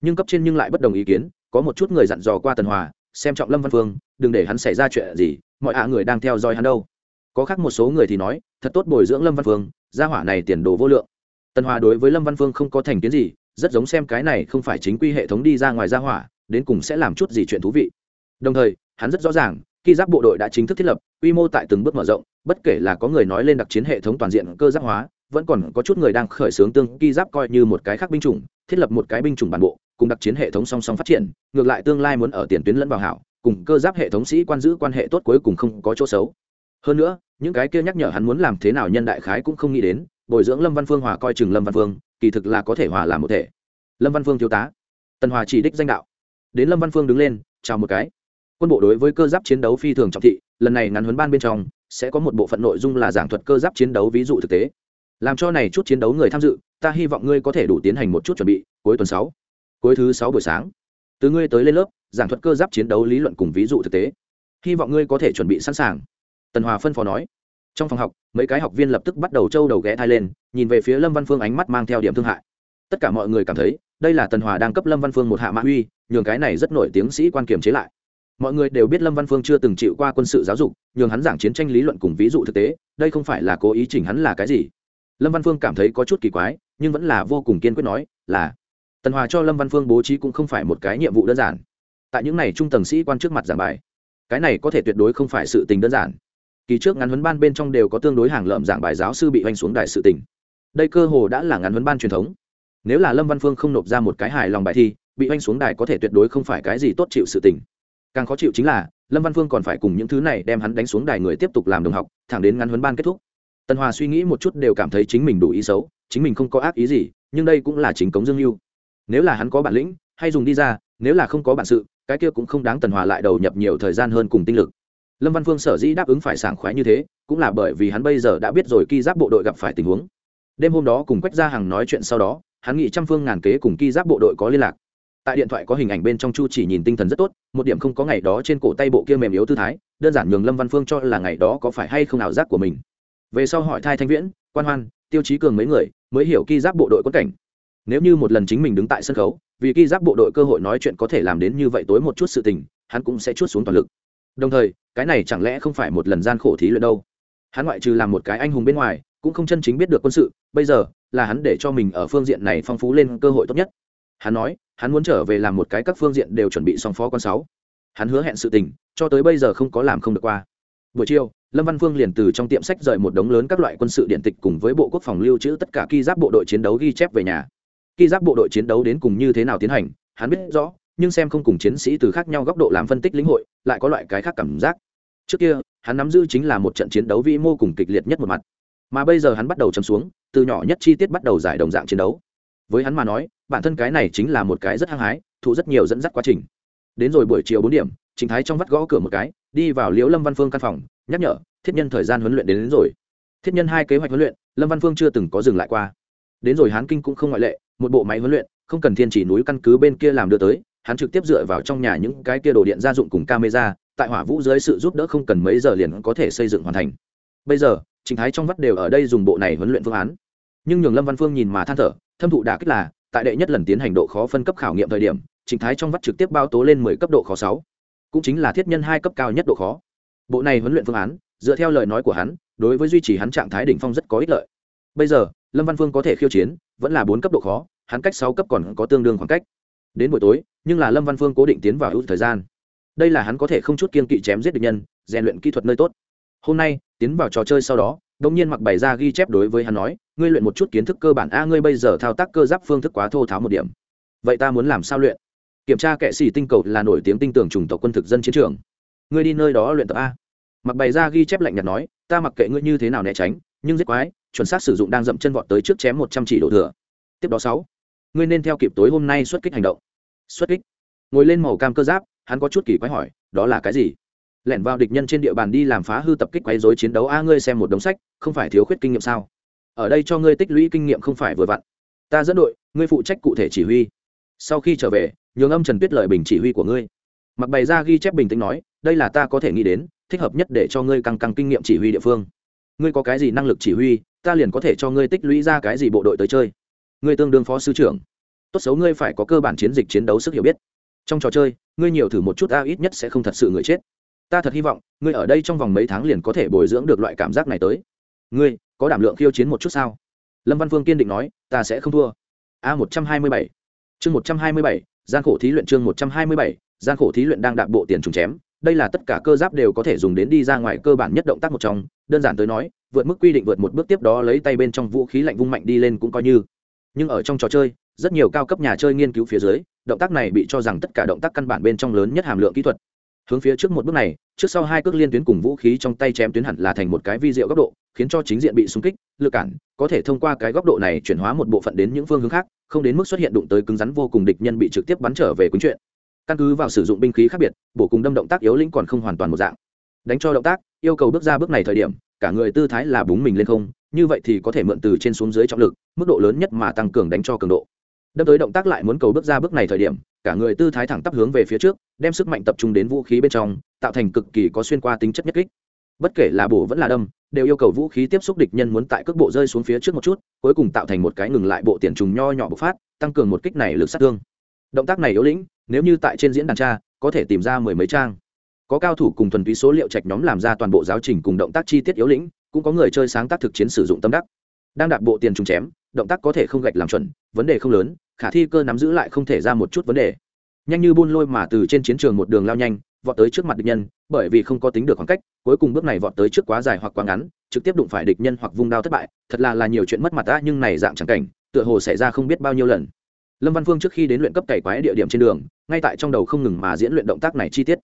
Nhưng cấp trên nhưng lại bất đồng ý kiến, có một chút người dặn dò qua tần hòa, xem trọng lâm văn phương, đừng để hắn xảy ra chuyện gì, mọi hạ người đang theo dõi hắn đâu. Có khác một số người thì nói, thật tốt bồi dưỡng lâm văn phương, gia hỏa này tiền đồ vô lượng. Tần hòa đối với lâm văn phương không có thành kiến gì, rất giống xem cái này không phải chính quy hệ thống đi ra ngoài gia hỏa, đến cùng sẽ làm chút gì chuyện thú vị. Đồng thời, hắn rất rõ ràng, khi giáp bộ đội đã chính thức thiết lập, quy mô tại từng bước mở rộng, bất kể là có người nói lên đặc chiến hệ thống toàn diện cơ giáp hóa vẫn còn có chút người đang khởi xướng tương ki giáp coi như một cái khác binh chủng, thiết lập một cái binh chủng bản bộ, cùng đặc chiến hệ thống song song phát triển, ngược lại tương lai muốn ở tiền tuyến lẫn vào hảo, cùng cơ giáp hệ thống sĩ quan giữ quan hệ tốt cuối cùng không có chỗ xấu. Hơn nữa, những cái kia nhắc nhở hắn muốn làm thế nào nhân đại khái cũng không nghĩ đến, bồi dưỡng lâm văn phương hòa coi chừng lâm văn phương, kỳ thực là có thể hòa làm một thể. Lâm văn phương thiếu tá. Tần hòa chỉ đích danh đạo. Đến lâm văn phương đứng lên, chào một cái. Quân bộ đối với cơ giáp chiến đấu phi thường trọng thị, lần này ngắn huấn ban bên trong, sẽ có một bộ phận nội dung là giảng thuật cơ giáp chiến đấu ví dụ thực tế làm cho này chút chiến đấu người tham dự, ta hy vọng ngươi có thể đủ tiến hành một chút chuẩn bị, cuối tuần sáu, cuối thứ sáu buổi sáng. Từ ngươi tới lên lớp, giảng thuật cơ giáp chiến đấu lý luận cùng ví dụ thực tế. Hy vọng ngươi có thể chuẩn bị sẵn sàng. Tần hòa phân phó nói. Trong phòng học, mấy cái học viên lập tức bắt đầu trâu đầu ghé thai lên, nhìn về phía lâm văn phương ánh mắt mang theo điểm thương hại. Tất cả mọi người cảm thấy, đây là tần hòa đang cấp lâm văn phương một hạ mã uy, nhường cái này rất nổi tiếng sĩ quan kiềm chế lại. Mọi người đều biết lâm văn phương chưa từng chịu qua quân sự giáo dục, nhường hắn giảng chiến tranh lý luận cùng ví dụ thực tế, đây không phải là cố ý chỉnh hắn là cái gì lâm văn phương cảm thấy có chút kỳ quái, nhưng vẫn là vô cùng kiên quyết nói, là, tần hòa cho lâm văn phương bố trí cũng không phải một cái nhiệm vụ đơn giản. Tại những n à y trung tầng sĩ quan trước mặt giảng bài, cái này có thể tuyệt đối không phải sự tình đơn giản. Kỳ trước ngắn huấn ban bên trong đều có tương đối hàng lợm giảng bài giáo sư bị oanh xuống đài sự tình. Đây cơ hồ đã là ngắn huấn ban truyền thống. Nếu là lâm văn phương không nộp ra một cái hài lòng bài thi, bị oanh xuống đài có thể tuyệt đối không phải cái gì tốt chịu sự tình. Càng khó chịu chính là, lâm văn phương còn phải cùng những thứ này đem hắn đánh xuống đài người tiếp tục làm đồng học, thẳng đến ngắn huấn ban kết thúc tần hòa suy nghĩ một chút đều cảm thấy chính mình đủ ý xấu, chính mình không có ác ý gì, nhưng đây cũng là chính cống dương mưu nếu là hắn có bản lĩnh, hay dùng đi ra, nếu là không có bản sự, cái kia cũng không đáng tần hòa lại đầu nhập nhiều thời gian hơn cùng tinh lực. Lâm văn phương sở dĩ đáp ứng phải sảng khoái như thế, cũng là bởi vì hắn bây giờ đã biết rồi ki giáp bộ đội gặp phải tình huống. Đêm hôm đó cùng quách gia hằng nói chuyện sau đó, hắn nghĩ trăm phương ngàn kế cùng ki giáp bộ đội có liên lạc. Tại điện thoại có hình ảnh bên trong chu chỉ nhìn tinh thần rất tốt, một điểm không có ngày đó trên cổ tay bộ kia mềm yếu tư thái, đơn giản nhường lâm văn phương cho là ngày đó có phải hay không ảo giác của mình về sau hỏi thai thanh viễn, quan hoan, tiêu chí cường mấy người, mới hiểu ki giáp bộ đội quân cảnh. Nếu như một lần chính mình đứng tại sân khấu, vì ki giáp bộ đội cơ hội nói chuyện có thể làm đến như vậy tối một chút sự tình, hắn cũng sẽ chút xuống toàn lực. Đồng thời, cái này chẳng lẽ không phải một lần gian khổ thí luyện đâu? Hắn ngoại trừ làm một cái anh hùng bên ngoài, cũng không chân chính biết được quân sự, bây giờ là hắn để cho mình ở phương diện này phong phú lên cơ hội tốt nhất. Hắn nói, hắn muốn trở về làm một cái các phương diện đều chuẩn bị xong phó con sáu. Hắn hứa hẹn sự tình, cho tới bây giờ không có làm không được qua buổi chiều, lâm văn phương liền từ trong tiệm sách rời một đống lớn các loại quân sự điện tịch cùng với bộ quốc phòng lưu trữ tất cả ki giáp bộ đội chiến đấu ghi chép về nhà. Ki giáp bộ đội chiến đấu đến cùng như thế nào tiến hành, hắn biết rõ, nhưng xem không cùng chiến sĩ từ khác nhau góc độ làm phân tích lĩnh hội, lại có loại cái khác cảm giác. Trước kia, hắn nắm giữ chính là một trận chiến đấu vĩ mô cùng kịch liệt nhất một mặt. Mà bây giờ hắn bắt đầu chấm xuống, từ nhỏ nhất chi tiết bắt đầu giải đồng dạng chiến đấu. Với hắn mà nói, bản thân cái này chính là một cái rất hăng hái, thụ rất nhiều dẫn dắt quá trình. Đến rồi buổi chiều bốn điểm trình thái trong vắt gõ cửa một cái đi vào liễu lâm văn phương căn phòng nhắc nhở thiết nhân thời gian huấn luyện đến, đến rồi. Thiết nhân hai kế hoạch huấn luyện lâm văn phương chưa từng có dừng lại qua. Đến rồi hán kinh cũng không ngoại lệ một bộ máy huấn luyện không cần thiên chỉ núi căn cứ bên kia làm đưa tới hắn trực tiếp dựa vào trong nhà những cái kia đồ điện gia dụng cùng camera tại hỏa vũ dưới sự giúp đỡ không cần mấy giờ liền có thể xây dựng hoàn thành. Bây giờ trình thái trong vắt đều ở đây dùng bộ này huấn luyện phương án. Nhưng nhường lâm văn phương nhìn mà than thở thâm thụ đà kích là tại đệ nhất lần tiến hành độ khó phân cấp khảo nghiệm thời điểm trình thái trong vắt trực tiếp bao tố lên mười cấp độ khó sáu cũng chính là thiết nhân hai cấp cao nhất độ khó. Bộ này huấn luyện phương án, dựa theo lời nói của hắn, đối với duy trì hắn trạng thái đỉnh phong rất có ích lợi. Bây giờ, lâm văn phương có thể khiêu chiến, vẫn là bốn cấp độ khó, hắn cách sáu cấp còn có tương đương khoảng cách. Đến buổi tối, nhưng là lâm văn phương cố định tiến vào ưu thời gian. Đây là hắn có thể không chút kiên kỵ chém giết địch nhân, rèn luyện kỹ thuật nơi tốt. Hôm nay, tiến vào trò chơi sau đó đông nhiên mặc bày ra ghi chép đối với hắn nói, ngươi luyện một chút kiến thức cơ bản a, ngươi bây giờ thao tác cơ giáp phương thức quá thô tháo một điểm. Vậy ta muốn làm sao luyện? Kiểm tra kệ sĩ tinh cầu là nổi tiếng tinh tưởng chủng tộc quân thực dân chiến trường. Ngươi đi nơi đó luyện tập a. Mặc bày ra ghi chép lạnh nhạt nói, ta mặc kệ ngươi như thế nào né tránh, nhưng giết quái, chuẩn xác sử dụng đang dậm chân vọt tới trước chém một trăm chỉ đổ thừa. Tiếp đó sáu. Ngươi nên theo kịp tối hôm nay xuất kích hành động. Xuất kích. Ngồi lên màu cam cơ giáp, hắn có chút kỳ quái hỏi, đó là cái gì? Lẻn vào địch nhân trên địa bàn đi làm phá hư tập kích quấy dối chiến đấu a, ngươi xem một đống sách, không phải thiếu khuyết kinh nghiệm sao? Ở đây cho ngươi tích lũy kinh nghiệm không phải vừa vặn. Ta dẫn đội, ngươi phụ trách cụ thể chỉ huy sau khi trở về, nhường âm trần tuyết lời bình chỉ huy của ngươi. Mặc bày ra ghi chép bình tĩnh nói, đây là ta có thể nghĩ đến, thích hợp nhất để cho ngươi căng căng kinh nghiệm chỉ huy địa phương. Ngươi có cái gì năng lực chỉ huy, ta liền có thể cho ngươi tích lũy ra cái gì bộ đội tới chơi. Ngươi tương đương phó sư trưởng. Tốt xấu ngươi phải có cơ bản chiến dịch chiến đấu sức hiểu biết. Trong trò chơi, ngươi nhiều thử một chút ta ít nhất sẽ không thật sự người chết. Ta thật hy vọng, ngươi ở đây trong vòng mấy tháng liền có thể bồi dưỡng được loại cảm giác này tới. Ngươi, có đảm lượng khiêu chiến một chút sao? Lâm văn phương kiên định nói, ta sẽ không thua. A một trăm hai mươi bảy chương một trăm hai mươi bảy, gian khổ thí luyện chương một trăm hai mươi bảy, gian khổ thí luyện đang đạp bộ tiền trùng chém. Đây là tất cả cơ giáp đều có thể dùng đến đi ra ngoài cơ bản nhất động tác một trong. Đơn giản tới nói, vượt mức quy định vượt một bước tiếp đó lấy tay bên trong vũ khí lạnh vung mạnh đi lên cũng coi như. Nhưng ở trong trò chơi, rất nhiều cao cấp nhà chơi nghiên cứu phía dưới, động tác này bị cho rằng tất cả động tác căn bản bên trong lớn nhất hàm lượng kỹ thuật hướng phía trước một bước này, trước sau hai cước liên tuyến cùng vũ khí trong tay chém tuyến hẳn là thành một cái vi diệu góc độ, khiến cho chính diện bị xung kích, lực cản, có thể thông qua cái góc độ này chuyển hóa một bộ phận đến những phương hướng khác, không đến mức xuất hiện đụng tới cứng rắn vô cùng địch nhân bị trực tiếp bắn trở về cuốn chuyện. Căn cứ vào sử dụng binh khí khác biệt, bổ cùng đâm động tác yếu lĩnh còn không hoàn toàn một dạng. Đánh cho động tác, yêu cầu bước ra bước này thời điểm, cả người tư thái là búng mình lên không, như vậy thì có thể mượn từ trên xuống dưới trọng lực, mức độ lớn nhất mà tăng cường đánh cho cường độ. Đâm tới động tác lại muốn cầu bước ra bước này thời điểm cả người tư thái thẳng tắp hướng về phía trước, đem sức mạnh tập trung đến vũ khí bên trong, tạo thành cực kỳ có xuyên qua tính chất nhất kích. Bất kể là bổ vẫn là đâm, đều yêu cầu vũ khí tiếp xúc địch nhân muốn tại cước bộ rơi xuống phía trước một chút, cuối cùng tạo thành một cái ngừng lại bộ tiền trùng nho nhỏ bộc phát, tăng cường một kích này lực sát thương. Động tác này yếu lĩnh, nếu như tại trên diễn đàn tra, có thể tìm ra mười mấy trang. Có cao thủ cùng thuần túy số liệu trạch nhóm làm ra toàn bộ giáo trình cùng động tác chi tiết yếu lĩnh, cũng có người chơi sáng tác thực chiến sử dụng tâm đắc. Đang đạp bộ tiền trùng chém, động tác có thể không gạch làm chuẩn, vấn đề không lớn khả thi cơ nắm giữ lại không thể ra một chút vấn đề. Nhanh như buôn lôi mà từ trên chiến trường một đường lao nhanh, vọt tới trước mặt địch nhân, bởi vì không có tính được khoảng cách, cuối cùng bước này vọt tới trước quá dài hoặc quá ngắn, trực tiếp đụng phải địch nhân hoặc vung đao thất bại, thật là là nhiều chuyện mất mặt ta nhưng này dạng chẳng cảnh, tựa hồ xảy ra không biết bao nhiêu lần. Lâm văn phương trước khi đến luyện cấp cày quái địa điểm trên đường, ngay tại trong đầu không ngừng mà diễn luyện động tác này chi tiết.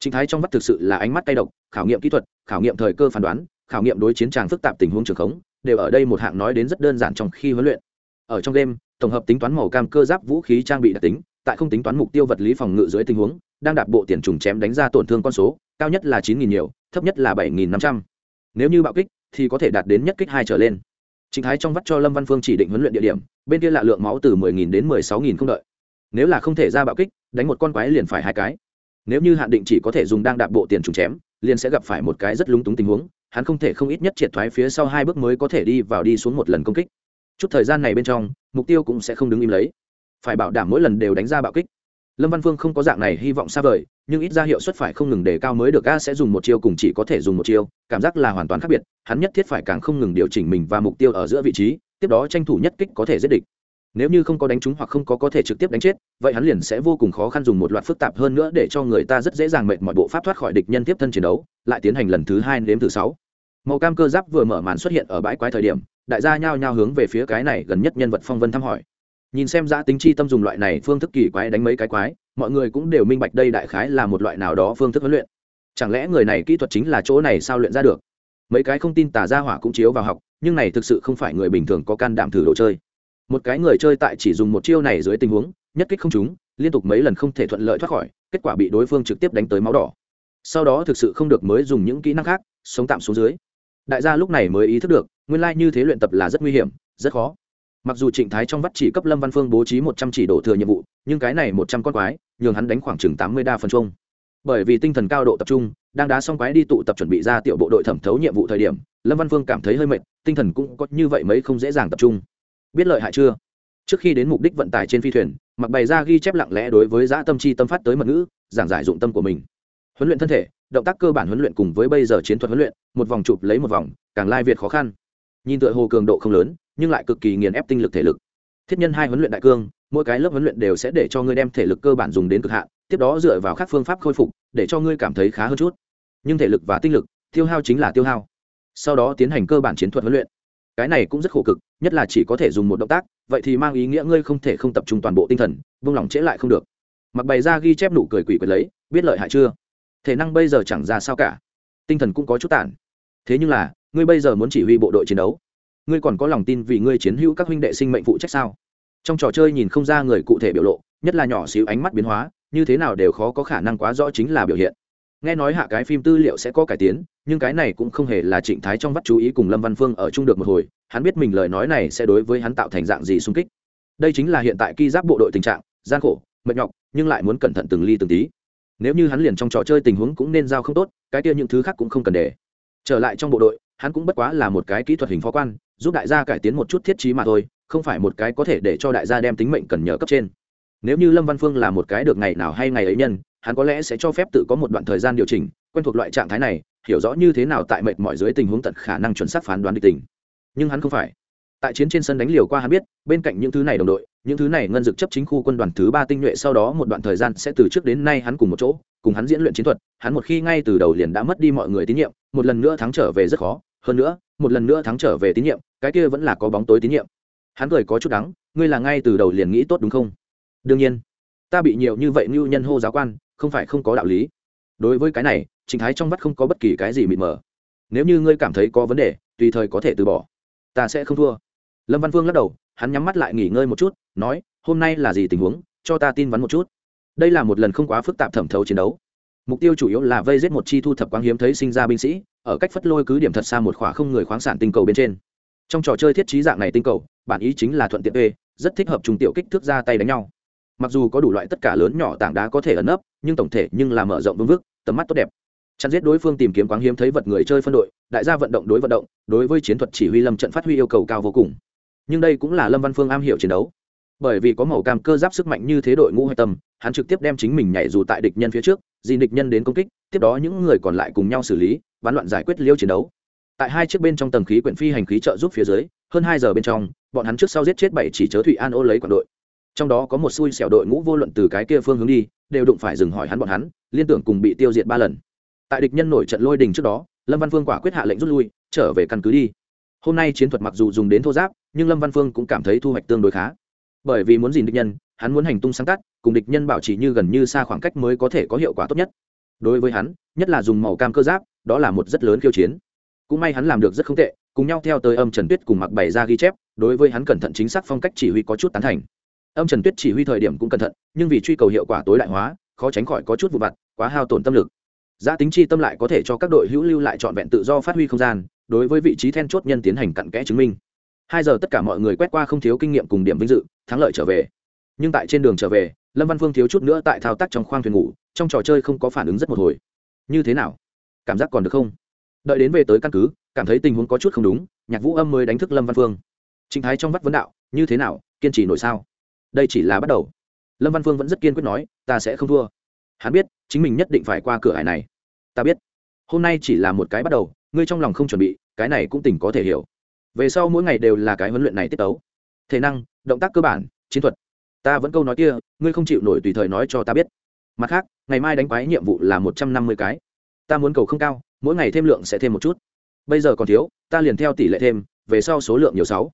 Chính thái trong vắt thực sự là ánh mắt tay độc, khảo nghiệm kỹ thuật, khảo nghiệm thời cơ phán đoán, khảo nghiệm đối chiến tràng phức tạp tình huống trường khống, đều ở đây một hạng nói đến rất đơn giản trong khi huấn luyện. Ở trong đêm tổng hợp tính toán màu cam cơ giáp vũ khí trang bị đặc tính tại không tính toán mục tiêu vật lý phòng ngự dưới tình huống đang đạp bộ tiền trùng chém đánh ra tổn thương con số cao nhất là chín nghìn nhiều thấp nhất là bảy nghìn năm trăm nếu như bạo kích thì có thể đạt đến nhất kích hai trở lên Trình Thái trong vắt cho Lâm Văn Phương chỉ định huấn luyện địa điểm, bên kia là lượng máu từ mười nghìn đến 16.000 không đợi. Nếu là không thể ra bạo kích, đánh một con quái liền phải hai cái. Nếu như hạn định chỉ có thể dùng đang đạp bộ tiền trùng chém, liền sẽ gặp phải một cái rất lúng túng tình huống, hắn không thể không ít nhất triệt thoái phía sau hai bước mới có thể đi vào đi xuống một lần công kích. Chút thời gian này bên trong, mục tiêu cũng sẽ không đứng im lấy, phải bảo đảm mỗi lần đều đánh ra bạo kích. Lâm Văn Phương không có dạng này hy vọng xa vời, nhưng ít ra hiệu suất phải không ngừng đề cao mới được a sẽ dùng một chiêu cùng chỉ có thể dùng một chiêu, cảm giác là hoàn toàn khác biệt, hắn nhất thiết phải càng không ngừng điều chỉnh mình và mục tiêu ở giữa vị trí, tiếp đó tranh thủ nhất kích có thể giết địch. Nếu như không có đánh trúng hoặc không có có thể trực tiếp đánh chết vậy hắn liền sẽ vô cùng khó khăn dùng một loạt phức tạp hơn nữa để cho người ta rất dễ dàng mệt mọi bộ pháp thoát khỏi địch nhân tiếp thân chiến đấu lại tiến hành lần thứ hai đến thứ sáu. Màu cam cơ giáp vừa mở màn xuất hiện ở bãi quái thời điểm đại gia nhao nhao hướng về phía cái này gần nhất nhân vật phong vân thăm hỏi. Nhìn xem giã tính chi tâm dùng loại này phương thức kỳ quái đánh mấy cái quái, mọi người cũng đều minh bạch đây đại khái là một loại nào đó phương thức huấn luyện. Chẳng lẽ người này kỹ thuật chính là chỗ này sao luyện ra được? Mấy cái không tin tà ra hỏa cũng chiếu vào học, nhưng này thực sự không phải người bình thường có can đảm thử đồ chơi. Một cái người chơi tại chỉ dùng một chiêu này dưới tình huống, nhất kích không trúng, liên tục mấy lần không thể thuận lợi thoát khỏi, kết quả bị đối phương trực tiếp đánh tới máu đỏ. Sau đó thực sự không được mới dùng những kỹ năng khác, sống tạm xuống dưới. Đại gia lúc này mới ý thức được nguyên lai、like、như thế luyện tập là rất nguy hiểm, rất khó. Mặc dù trịnh thái trong vắt chỉ cấp lâm văn phương bố trí một trăm chỉ đổ thừa nhiệm vụ, nhưng cái này một trăm con quái, nhường hắn đánh khoảng chừng tám mươi đa phần chung. Bởi vì tinh thần cao độ tập trung, đang đá xong quái đi tụ tập chuẩn bị ra tiểu bộ đội thẩm thấu nhiệm vụ thời điểm, lâm văn phương cảm thấy hơi mệt, tinh thần cũng có như vậy mấy không dễ dàng tập trung. Biết lợi hại chưa? Trước khi đến mục đích vận tải trên phi thuyền, mặc bày ra ghi chép lặng lẽ đối với dã tâm chi tâm phát tới mật ngữ, giảng giải dụng tâm của mình. Huấn luyện thân thể, động tác cơ bản huấn luyện cùng với bây giờ chiến thuật huấn luyện, một vòng chụp lấy một vòng, càng lai việt khó khăn nhìn tựa hồ cường độ không lớn, nhưng lại cực kỳ nghiền ép tinh lực thể lực. Thiết nhân hai huấn luyện đại cương, mỗi cái lớp huấn luyện đều sẽ để cho ngươi đem thể lực cơ bản dùng đến cực hạn, tiếp đó dựa vào các phương pháp khôi phục, để cho ngươi cảm thấy khá hơn chút. Nhưng thể lực và tinh lực, tiêu hao chính là tiêu hao. Sau đó tiến hành cơ bản chiến thuật huấn luyện. Cái này cũng rất khổ cực, nhất là chỉ có thể dùng một động tác, vậy thì mang ý nghĩa ngươi không thể không tập trung toàn bộ tinh thần, vung lòng trễ lại không được. Mặc bày ra ghi chép nụ cười quỷ quyệt lấy, biết lợi hại chưa? Thể năng bây giờ chẳng ra sao cả. Tinh thần cũng có chút tản thế nhưng là ngươi bây giờ muốn chỉ huy bộ đội chiến đấu. Ngươi còn có lòng tin vì ngươi chiến hữu các huynh đệ sinh mệnh phụ trách sao? Trong trò chơi nhìn không ra người cụ thể biểu lộ, nhất là nhỏ xíu ánh mắt biến hóa, như thế nào đều khó có khả năng quá rõ chính là biểu hiện. Nghe nói hạ cái phim tư liệu sẽ có cải tiến, nhưng cái này cũng không hề là trịnh thái trong vắt chú ý cùng lâm văn phương ở chung được một hồi, hắn biết mình lời nói này sẽ đối với hắn tạo thành dạng gì sung kích. Đây chính là hiện tại ki giáp bộ đội tình trạng, gian khổ, mệt nhọc, nhưng lại muốn cẩn thận từng ly từng tí. Nếu như hắn liền trong trò chơi tình huống cũng nên giao không tốt, cái kia những thứ khác cũng không cần để. Trở lại trong bộ đội hắn cũng bất quá là một cái kỹ thuật hình phó quan, giúp đại gia cải tiến một chút thiết trí mà thôi, không phải một cái có thể để cho đại gia đem tính mệnh cần nhờ cấp trên. Nếu như lâm văn phương là một cái được ngày nào hay ngày ấy nhân, hắn có lẽ sẽ cho phép tự có một đoạn thời gian điều chỉnh, quen thuộc loại trạng thái này, hiểu rõ như thế nào tại mệnh mọi dưới tình huống tận khả năng chuẩn xác phán đoán địch tình. Nhưng hắn không phải. Tại chiến trên sân đánh liều qua hắn biết, bên cạnh những thứ này đồng đội, những thứ này ngân dực chấp chính khu quân đoàn thứ ba tinh nhuệ sau đó một đoạn thời gian sẽ từ trước đến nay hắn cùng một chỗ, cùng hắn diễn luyện chiến thuật, hắn một khi ngay từ đầu liền đã mất đi mọi người tín nhiệm một lần nữa thắng trở về rất khó, hơn nữa, một lần nữa thắng trở về tín nhiệm, cái kia vẫn là có bóng tối tín nhiệm. Hắn cười có chút đắng, ngươi là ngay từ đầu liền nghĩ tốt đúng không? Đương nhiên. Ta bị nhiều như vậy ngưu nhân hô giáo quan, không phải không có đạo lý. Đối với cái này trình thái trong vắt không có bất kỳ cái gì mịt mờ. Nếu như ngươi cảm thấy có vấn đề, tùy thời có thể từ bỏ. Ta sẽ không thua. Lâm văn phương lắc đầu, hắn nhắm mắt lại nghỉ ngơi một chút, nói, hôm nay là gì tình huống? Cho ta tin vắn một chút. Đây là một lần không quá phức tạp thẩm thấu chiến đấu mục tiêu chủ yếu là vây giết một chi thu thập quang hiếm thấy sinh ra binh sĩ, ở cách phất lôi cứ điểm thật xa một khỏa không người khoáng sản tinh cầu bên trên. Trong trò chơi thiết trí dạng này tinh cầu, bản ý chính là thuận tiện ê rất thích hợp trùng tiểu kích thước ra tay đánh nhau. Mặc dù có đủ loại tất cả lớn nhỏ tảng đá có thể ẩn nấp, nhưng tổng thể nhưng là mở rộng vương vức, tầm mắt tốt đẹp. Chặn giết đối phương tìm kiếm quáng hiếm thấy vật người chơi phân đội, đại gia vận động đối vận động, đối với chiến thuật chỉ huy lâm trận phát huy yêu cầu cao vô cùng. Nhưng đây cũng là lâm văn phương am hiểu chiến đấu. Bởi vì có màu cam cơ giáp sức mạnh như thế đội ngũ hạch tâm, hắn trực tiếp đem chính mình nhảy dù tại địch nhân phía trước dì địch nhân đến công kích, tiếp đó những người còn lại cùng nhau xử lý bắn loạn giải quyết liêu chiến đấu. Tại hai chiếc bên trong tầng khí quyển phi hành khí trợ giúp phía dưới, hơn hai giờ bên trong, bọn hắn trước sau giết chết bảy chỉ chớ thụy an ô lấy quản đội. Trong đó có một xui xẻo đội ngũ vô luận từ cái kia phương hướng đi, đều đụng phải dừng hỏi hắn bọn hắn, liên tưởng cùng bị tiêu diệt ba lần. Tại địch nhân nổi trận lôi đình trước đó, lâm văn phương quả quyết hạ lệnh rút lui, trở về căn cứ đi. Hôm nay chiến thuật mặc dù dùng đến thô giáp, nhưng lâm văn phương cũng cảm thấy thu hoạch tương đối khá. Bởi vì muốn dìn địch nhân, hắn muốn hành tung sáng tắt cùng địch nhân bảo trì như gần như xa khoảng cách mới có thể có hiệu quả tốt nhất. Đối với hắn, nhất là dùng màu cam cơ giáp, đó là một rất lớn khiêu chiến. Cũng may hắn làm được rất không tệ, cùng nhau theo tới âm trần tuyết cùng mặc bày ra ghi chép, đối với hắn cẩn thận chính xác phong cách chỉ huy có chút tán thành. Âm trần tuyết chỉ huy thời điểm cũng cẩn thận, nhưng vì truy cầu hiệu quả tối đại hóa, khó tránh khỏi có chút vụ vặt, quá hao tổn tâm lực. Giá tính chi tâm lại có thể cho các đội hữu lưu lại trọn vẹn tự do phát huy không gian, đối với vị trí then chốt nhân tiến hành cặn kẽ chứng minh. Hai giờ tất cả mọi người quét qua không thiếu kinh nghiệm cùng điểm vinh dự, thắng lợi trở về nhưng tại trên đường trở về, lâm văn phương thiếu chút nữa tại thao tác trong khoang thuyền ngủ, trong trò chơi không có phản ứng rất một hồi. Như thế nào? Cảm giác còn được không? Đợi đến về tới căn cứ, cảm thấy tình huống có chút không đúng, nhạc vũ âm mới đánh thức lâm văn phương. Trinh thái trong vắt vấn đạo, như thế nào, kiên trì nổi sao? Đây chỉ là bắt đầu. Lâm văn phương vẫn rất kiên quyết nói, ta sẽ không thua. Hắn biết, chính mình nhất định phải qua cửa hải này. Ta biết. Hôm nay chỉ là một cái bắt đầu, ngươi trong lòng không chuẩn bị, cái này cũng tỉnh có thể hiểu. Về sau mỗi ngày đều là cái huấn luyện này tiết tấu. Thể năng, động tác cơ bản, chiến thuật ta vẫn câu nói kia, ngươi không chịu nổi tùy thời nói cho ta biết. Mặt khác, ngày mai đánh quái nhiệm vụ là một trăm năm mươi cái. Ta muốn cầu không cao, mỗi ngày thêm lượng sẽ thêm một chút. Bây giờ còn thiếu, ta liền theo tỷ lệ thêm, về sau số lượng nhiều sáu.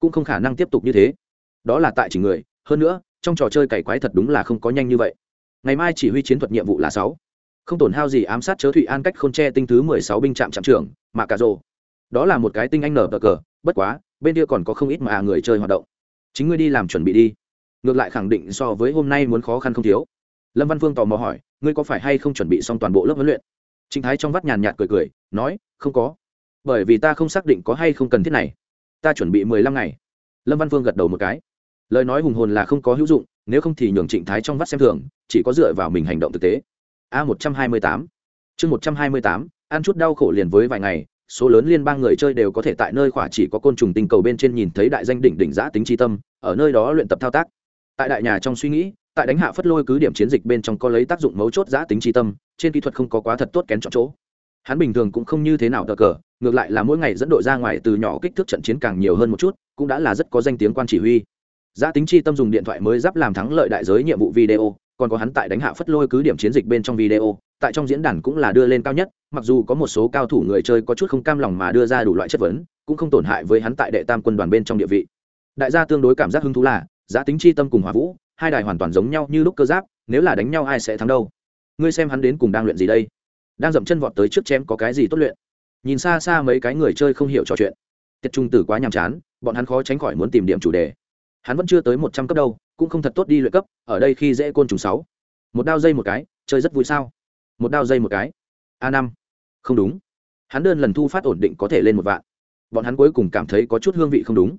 Cũng không khả năng tiếp tục như thế. Đó là tại chỉ người, hơn nữa, trong trò chơi cày quái thật đúng là không có nhanh như vậy. Ngày mai chỉ huy chiến thuật nhiệm vụ là sáu. Không tổn hao gì ám sát chớ thụy an cách không che tinh thứ mười sáu binh trạm trạm trưởng, mà cà rồ. Đó là một cái tinh anh nở bờ cờ, bất quá, bên kia còn có không ít mà người chơi hoạt động. Chính ngươi đi làm chuẩn bị đi ngược lại khẳng định so với hôm nay muốn khó khăn không thiếu. Lâm văn phương tò mò hỏi, ngươi có phải hay không chuẩn bị xong toàn bộ lớp huấn luyện? Trịnh thái trong vắt nhàn nhạt cười cười, nói, không có. Bởi vì ta không xác định có hay không cần thiết này. Ta chuẩn bị mười lăm ngày. Lâm văn phương gật đầu một cái. Lời nói hùng hồn là không có hữu dụng, nếu không thì nhường trịnh thái trong vắt xem thường, chỉ có dựa vào mình hành động thực tế. A một trăm hai mươi tám. Chương một trăm hai mươi tám, ăn chút đau khổ liền với vài ngày, số lớn liên bang người chơi đều có thể tại nơi khỏa chỉ có côn trùng tinh cầu bên trên nhìn thấy đại danh đỉnh đỉnh giã tính tri tâm, ở nơi đó luyện tập thao tác tại đại nhà trong suy nghĩ, tại đánh hạ phất lôi cứ điểm chiến dịch bên trong có lấy tác dụng mấu chốt giã tính tri tâm, trên kỹ thuật không có quá thật tốt kén chọn chỗ. Hắn bình thường cũng không như thế nào cờ cờ, ngược lại là mỗi ngày dẫn đội ra ngoài từ nhỏ kích thước trận chiến càng nhiều hơn một chút, cũng đã là rất có danh tiếng quan chỉ huy. Giã tính chi tâm dùng điện thoại mới giáp làm thắng lợi đại giới nhiệm vụ video, còn có hắn tại đánh hạ phất lôi cứ điểm chiến dịch bên trong video, tại trong diễn đàn cũng là đưa lên cao nhất, mặc dù có một số cao thủ người chơi có chút không cam lòng mà đưa ra đủ loại chất vấn, cũng không tổn hại với hắn tại đệ tam quân đoàn bên trong địa vị. Đại gia tương đối cảm giác hứng thú là giá tính chi tâm cùng hỏa vũ, hai đài hoàn toàn giống nhau như lúc cơ giáp, nếu là đánh nhau ai sẽ thắng đâu? Ngươi xem hắn đến cùng đang luyện gì đây? Đang dậm chân vọt tới trước chém có cái gì tốt luyện? Nhìn xa xa mấy cái người chơi không hiểu trò chuyện. Tiết trung tử quá nhàm chán, bọn hắn khó tránh khỏi muốn tìm điểm chủ đề. Hắn vẫn chưa tới một trăm cấp đâu, cũng không thật tốt đi luyện cấp, ở đây khi dễ côn trùng sáu. Một đao dây một cái, chơi rất vui sao? Một đao dây một cái. A năm. Không đúng. Hắn đơn lần thu phát ổn định có thể lên một vạn. Bọn hắn cuối cùng cảm thấy có chút hương vị không đúng.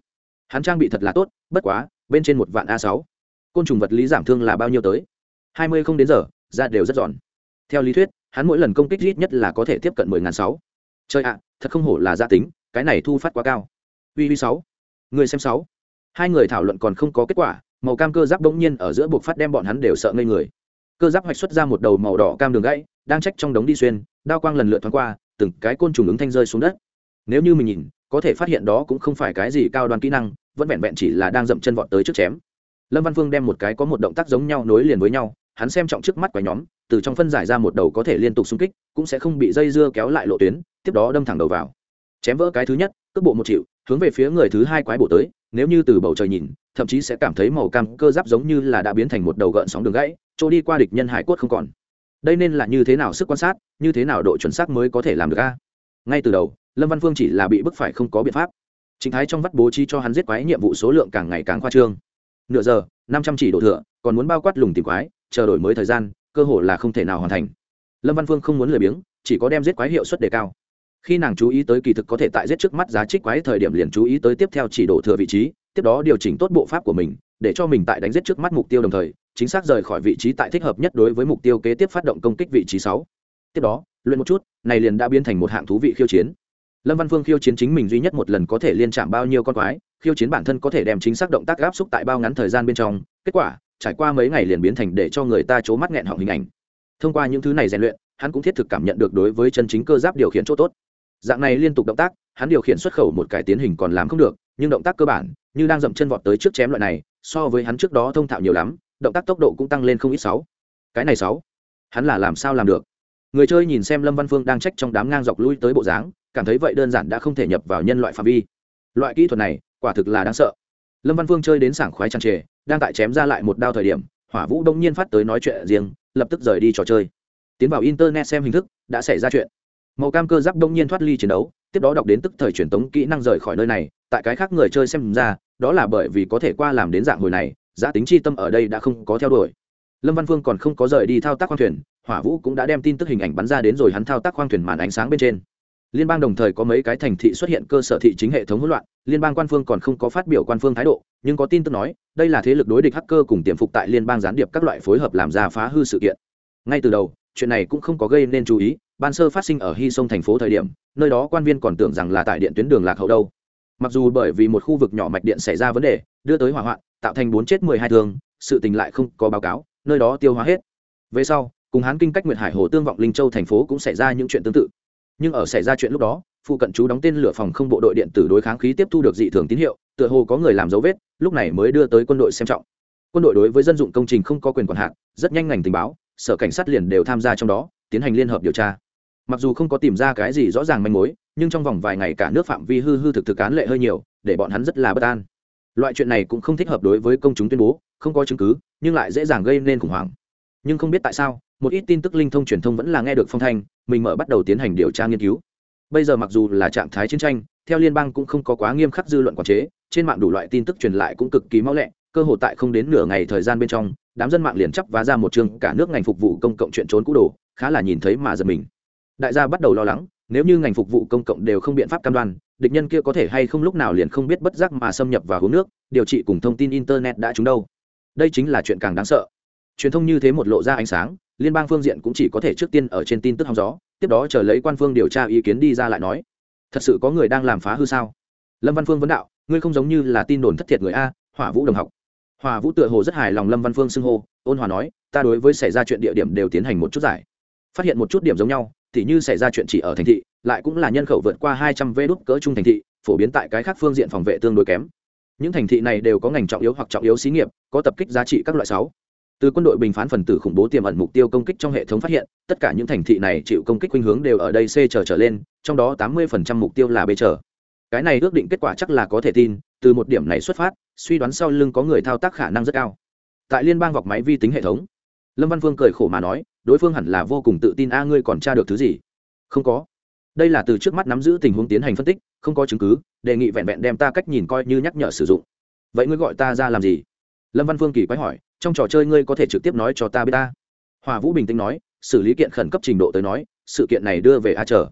Hắn trang bị thật là tốt, bất quá bên trên một vạn a sáu. Côn trùng vật lý giảm thương là bao nhiêu tới? Hai mươi không đến giờ ra đều rất giòn. Theo lý thuyết, hắn mỗi lần công kích ít nhất là có thể tiếp cận mười ngàn sáu. Chơi ạ, thật không hổ là gia tính, cái này thu phát quá cao. Uy uy sáu. Người xem sáu. Hai người thảo luận còn không có kết quả, màu cam cơ giáp bỗng nhiên ở giữa buộc phát đem bọn hắn đều sợ ngây người. Cơ giáp hoạch xuất ra một đầu màu đỏ cam đường gãy, đang trách trong đống đi xuyên, đao quang lần lượt thoáng qua, từng cái côn trùng ứng thanh rơi xuống đất. Nếu như mình nhìn, có thể phát hiện đó cũng không phải cái gì cao đoan kỹ năng vẫn vẹn vẹn chỉ là đang dậm chân vọt tới trước chém. Lâm văn phương đem một cái có một động tác giống nhau nối liền với nhau, hắn xem trọng trước mắt của nhóm, từ trong phân giải ra một đầu có thể liên tục xung kích, cũng sẽ không bị dây dưa kéo lại lộ tuyến, tiếp đó đâm thẳng đầu vào. Chém vỡ cái thứ nhất, cước bộ một triệu, hướng về phía người thứ hai quái bộ tới, nếu như từ bầu trời nhìn, thậm chí sẽ cảm thấy màu cam cơ giáp giống như là đã biến thành một đầu gợn sóng đường gãy, chỗ đi qua địch nhân hải cốt không còn. Đây nên là như thế nào sức quan sát, như thế nào độ chuẩn xác mới có thể làm được a? Ngay từ đầu, lâm văn phương chỉ là bị bức phải không có biện pháp chính thái trong vắt bố trí cho hắn giết quái nhiệm vụ số lượng càng ngày càng khoa trương. Nửa giờ, năm trăm chỉ độ thừa, còn muốn bao quát lùng tìm quái, chờ đổi mới thời gian, cơ hội là không thể nào hoàn thành. Lâm văn phương không muốn lười biếng, chỉ có đem giết quái hiệu suất đề cao. Khi nàng chú ý tới kỳ thực có thể tại giết trước mắt giá trích quái thời điểm liền chú ý tới tiếp theo chỉ đổ thừa vị trí, tiếp đó điều chỉnh tốt bộ pháp của mình, để cho mình tại đánh giết trước mắt mục tiêu đồng thời, chính xác rời khỏi vị trí tại thích hợp nhất đối với mục tiêu kế tiếp phát động công kích vị trí sáu. Tiếp đó, luyện một chút, này liền đã biến thành một hạng thú vị khiêu chiến lâm văn phương khiêu chiến chính mình duy nhất một lần có thể liên chạm bao nhiêu con quái, khiêu chiến bản thân có thể đem chính xác động tác gáp xúc tại bao ngắn thời gian bên trong, kết quả, trải qua mấy ngày liền biến thành để cho người ta c mắt nghẹn họng hình ảnh. Thông qua những thứ này rèn luyện, hắn cũng thiết thực cảm nhận được đối với chân chính cơ giáp điều khiển chỗ tốt. Dạng này liên tục động tác, hắn điều khiển xuất khẩu một cải tiến hình còn làm không được, nhưng động tác cơ bản, như đang dậm chân vọt tới trước chém loại này, so với hắn trước đó thông thạo nhiều lắm, động tác tốc độ cũng tăng lên không ít sáu. Cái này sáu. Hắn là làm sao làm được? Người chơi nhìn xem lâm văn phương đang trách trong đám ngang dọc lui tới bộ dáng cảm thấy vậy đơn giản đã không thể nhập vào nhân loại phạm vi. Loại kỹ thuật này, quả thực là đáng sợ. Lâm văn phương chơi đến sảng khoái tràn trề, đang tại chém ra lại một đao thời điểm, hỏa vũ đông nhiên phát tới nói chuyện riêng, lập tức rời đi trò chơi. Tiến vào internet xem hình thức, đã xảy ra chuyện. Màu cam cơ giáp đông nhiên thoát ly chiến đấu, tiếp đó đọc đến tức thời truyền tống kỹ năng rời khỏi nơi này, tại cái khác người chơi xem ra, đó là bởi vì có thể qua làm đến dạng hồi này, giá tính chi tâm ở đây đã không có theo đuổi. Lâm văn phương còn không có rời đi thao tác khoang thuyền, hỏa vũ cũng đã đem tin tức hình ảnh bắn ra đến rồi hắn thao tác khoang thuyền màn ánh sáng bên trên liên bang đồng thời có mấy cái thành thị xuất hiện cơ sở thị chính hệ thống hỗn loạn, liên bang quan phương còn không có phát biểu quan phương thái độ, nhưng có tin tức nói, đây là thế lực đối địch hacker cùng tiềm phục tại liên bang gián điệp các loại phối hợp làm ra phá hư sự kiện. Ngay từ đầu, chuyện này cũng không có gây nên chú ý, ban sơ phát sinh ở hy sông thành phố thời điểm, nơi đó quan viên còn tưởng rằng là tại điện tuyến đường lạc hậu đâu. Mặc dù bởi vì một khu vực nhỏ mạch điện xảy ra vấn đề, đưa tới hỏa hoạn, tạo thành bốn chết mười hai thương, sự tình lại không có báo cáo, nơi đó tiêu hóa hết. Về sau, cùng hán kinh cách nguyệt hải hồ tương vọng linh châu thành phố cũng xảy ra những chuyện tương tự nhưng ở xảy ra chuyện lúc đó, phụ cận chú đóng tên lửa phòng không bộ đội điện tử đối kháng khí tiếp thu được dị thường tín hiệu, tựa hồ có người làm dấu vết, lúc này mới đưa tới quân đội xem trọng. Quân đội đối với dân dụng công trình không có quyền quản hạn rất nhanh ngành tình báo, sở cảnh sát liền đều tham gia trong đó, tiến hành liên hợp điều tra. Mặc dù không có tìm ra cái gì rõ ràng manh mối, nhưng trong vòng vài ngày cả nước phạm vi hư hư thực thực án lệ hơi nhiều, để bọn hắn rất là bất an. Loại chuyện này cũng không thích hợp đối với công chúng tuyên bố, không có chứng cứ, nhưng lại dễ dàng gây nên khủng hoảng nhưng không biết tại sao, một ít tin tức linh thông truyền thông vẫn là nghe được phong thanh, mình mở bắt đầu tiến hành điều tra nghiên cứu. Bây giờ mặc dù là trạng thái chiến tranh, theo liên bang cũng không có quá nghiêm khắc dư luận quản chế, trên mạng đủ loại tin tức truyền lại cũng cực kỳ mau lẹ, cơ hội tại không đến nửa ngày thời gian bên trong, đám dân mạng liền chấp vá ra một chương cả nước ngành phục vụ công cộng chuyện trốn cũ đồ, khá là nhìn thấy mà giật mình. Đại gia bắt đầu lo lắng, nếu như ngành phục vụ công cộng đều không biện pháp cam đoan, địch nhân kia có thể hay không lúc nào liền không biết bất giác mà xâm nhập vào hố nước, điều trị cùng thông tin internet đã trúng đâu. Đây chính là chuyện càng đáng sợ truyền thông như thế một lộ ra ánh sáng, liên bang phương diện cũng chỉ có thể trước tiên ở trên tin tức hóng gió, tiếp đó chờ lấy quan phương điều tra ý kiến đi ra lại nói, thật sự có người đang làm phá hư sao? Lâm văn phương vấn đạo, ngươi không giống như là tin đồn thất thiệt người a, hỏa vũ đồng học. Hòa vũ tựa hồ rất hài lòng lâm văn phương xưng hô, ôn hòa nói, ta đối với xảy ra chuyện địa điểm đều tiến hành một chút giải. Phát hiện một chút điểm giống nhau thì như xảy ra chuyện chỉ ở thành thị, lại cũng là nhân khẩu vượt qua hai trăm vê đốt cỡ trung thành thị, phổ biến tại cái khác phương diện phòng vệ tương đối kém. Những thành thị này đều có ngành trọng yếu hoặc trọng yếu xí nghiệp, có tập kích giá trị các loại sáu từ quân đội bình phán phần tử khủng bố tiềm ẩn mục tiêu công kích trong hệ thống phát hiện, tất cả những thành thị này chịu công kích khuynh hướng đều ở đây c trở trở lên, trong đó tám mươi mục tiêu là b trở cái này ước định kết quả chắc là có thể tin, từ một điểm này xuất phát, suy đoán sau lưng có người thao tác khả năng rất cao. Tại liên bang vọc máy vi tính hệ thống, lâm văn phương cười khổ mà nói, đối phương hẳn là vô cùng tự tin, a, ngươi còn tra được thứ gì? Không có. Đây là từ trước mắt nắm giữ tình huống tiến hành phân tích, không có chứng cứ, đề nghị vẹn vẹn đem ta cách nhìn coi như nhắc nhở sử dụng. Vậy ngươi gọi ta ra làm gì? Lâm văn phương kỳ quái hỏi trong trò chơi ngươi có thể trực tiếp nói cho ta biết ta. Hòa vũ bình tĩnh nói, xử lý kiện khẩn cấp trình độ tới nói, sự kiện này đưa về a chờ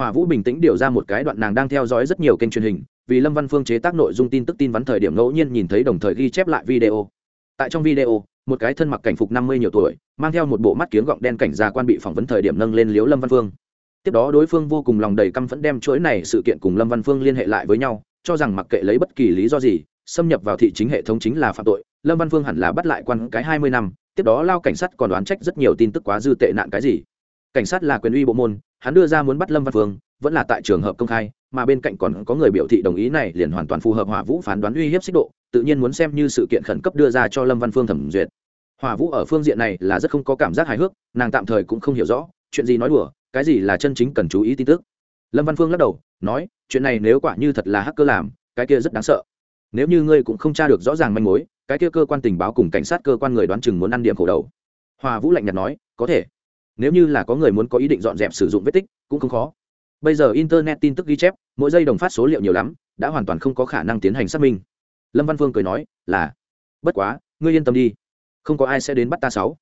hòa vũ bình tĩnh điều ra một cái đoạn nàng đang theo dõi rất nhiều kênh truyền hình, vì lâm văn phương chế tác nội dung tin tức tin vắn thời điểm ngẫu nhiên nhìn thấy đồng thời ghi chép lại video. Tại trong video, một cái thân mặc cảnh phục năm mươi nhiều tuổi, mang theo một bộ mắt kiếng gọng đen cảnh gia quan bị phỏng vấn thời điểm nâng lên liếu lâm văn phương. Tiếp đó đối phương vô cùng lòng đầy căm phẫn đem chuỗi này sự kiện cùng lâm văn phương liên hệ lại với nhau, cho rằng mặc kệ lấy bất kỳ lý do gì xâm nhập vào thị chính hệ thống chính là phạm tội, lâm văn phương hẳn là bắt lại quan cái hai mươi năm, tiếp đó lao cảnh sát còn đoán trách rất nhiều tin tức quá dư tệ nạn cái gì. Cảnh sát là quyền uy bộ môn, hắn đưa ra muốn bắt lâm văn phương, vẫn là tại trường hợp công khai, mà bên cạnh còn có người biểu thị đồng ý này liền hoàn toàn phù hợp hỏa vũ phán đoán uy hiếp xích độ, tự nhiên muốn xem như sự kiện khẩn cấp đưa ra cho lâm văn phương thẩm duyệt. Hỏa vũ ở phương diện này là rất không có cảm giác hài hước, nàng tạm thời cũng không hiểu rõ, chuyện gì nói đùa, cái gì là chân chính cần chú ý tin tức. Lâm văn phương lắc đầu, nói, chuyện này nếu quả như thật là hacker làm, cái kia rất đáng sợ nếu như ngươi cũng không tra được rõ ràng manh mối, cái kia cơ quan tình báo cùng cảnh sát cơ quan người đoán chừng muốn ăn điểm khổ đầu. Hòa vũ lạnh nhạt nói, có thể. Nếu như là có người muốn có ý định dọn dẹp sử dụng vết tích, cũng không khó. Bây giờ internet tin tức ghi chép, mỗi giây đồng phát số liệu nhiều lắm, đã hoàn toàn không có khả năng tiến hành xác minh. Lâm văn phương cười nói, là. Bất quá, ngươi yên tâm đi. Không có ai sẽ đến bắt ta sáu.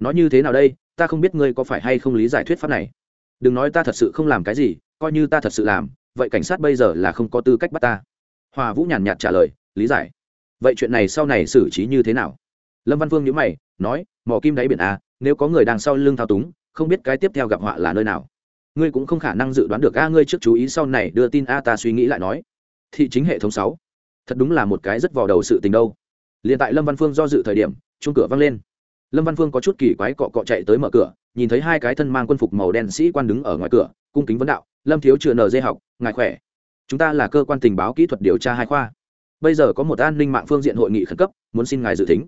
Nói như thế nào đây, ta không biết ngươi có phải hay không lý giải thuyết pháp này. Đừng nói ta thật sự không làm cái gì, coi như ta thật sự làm, vậy cảnh sát bây giờ là không có tư cách bắt ta hòa vũ nhàn nhạt trả lời, lý giải. Vậy chuyện này sau này xử trí như thế nào? Lâm văn phương nhớ mày, nói, mỏ kim đáy biển a, nếu có người đằng sau lưng thao túng, không biết cái tiếp theo gặp họa là nơi nào. Ngươi cũng không khả năng dự đoán được a, ngươi trước chú ý sau này đưa tin a, ta suy nghĩ lại nói. Thị chính hệ thống sáu. Thật đúng là một cái rất vào đầu sự tình đâu. Liền tại lâm văn phương do dự thời điểm chung cửa văng lên. Lâm văn phương có chút kỳ quái cọ cọ chạy tới mở cửa, nhìn thấy hai cái thân mang quân phục màu đen sĩ quan đứng ở ngoài cửa, cung kính vấn đạo, lâm thiếu chưa nờ dây học, ngài khỏe? Chúng ta là cơ quan tình báo kỹ thuật điều tra hai khoa. Bây giờ có một an ninh mạng phương diện hội nghị khẩn cấp, muốn xin ngài dự tính.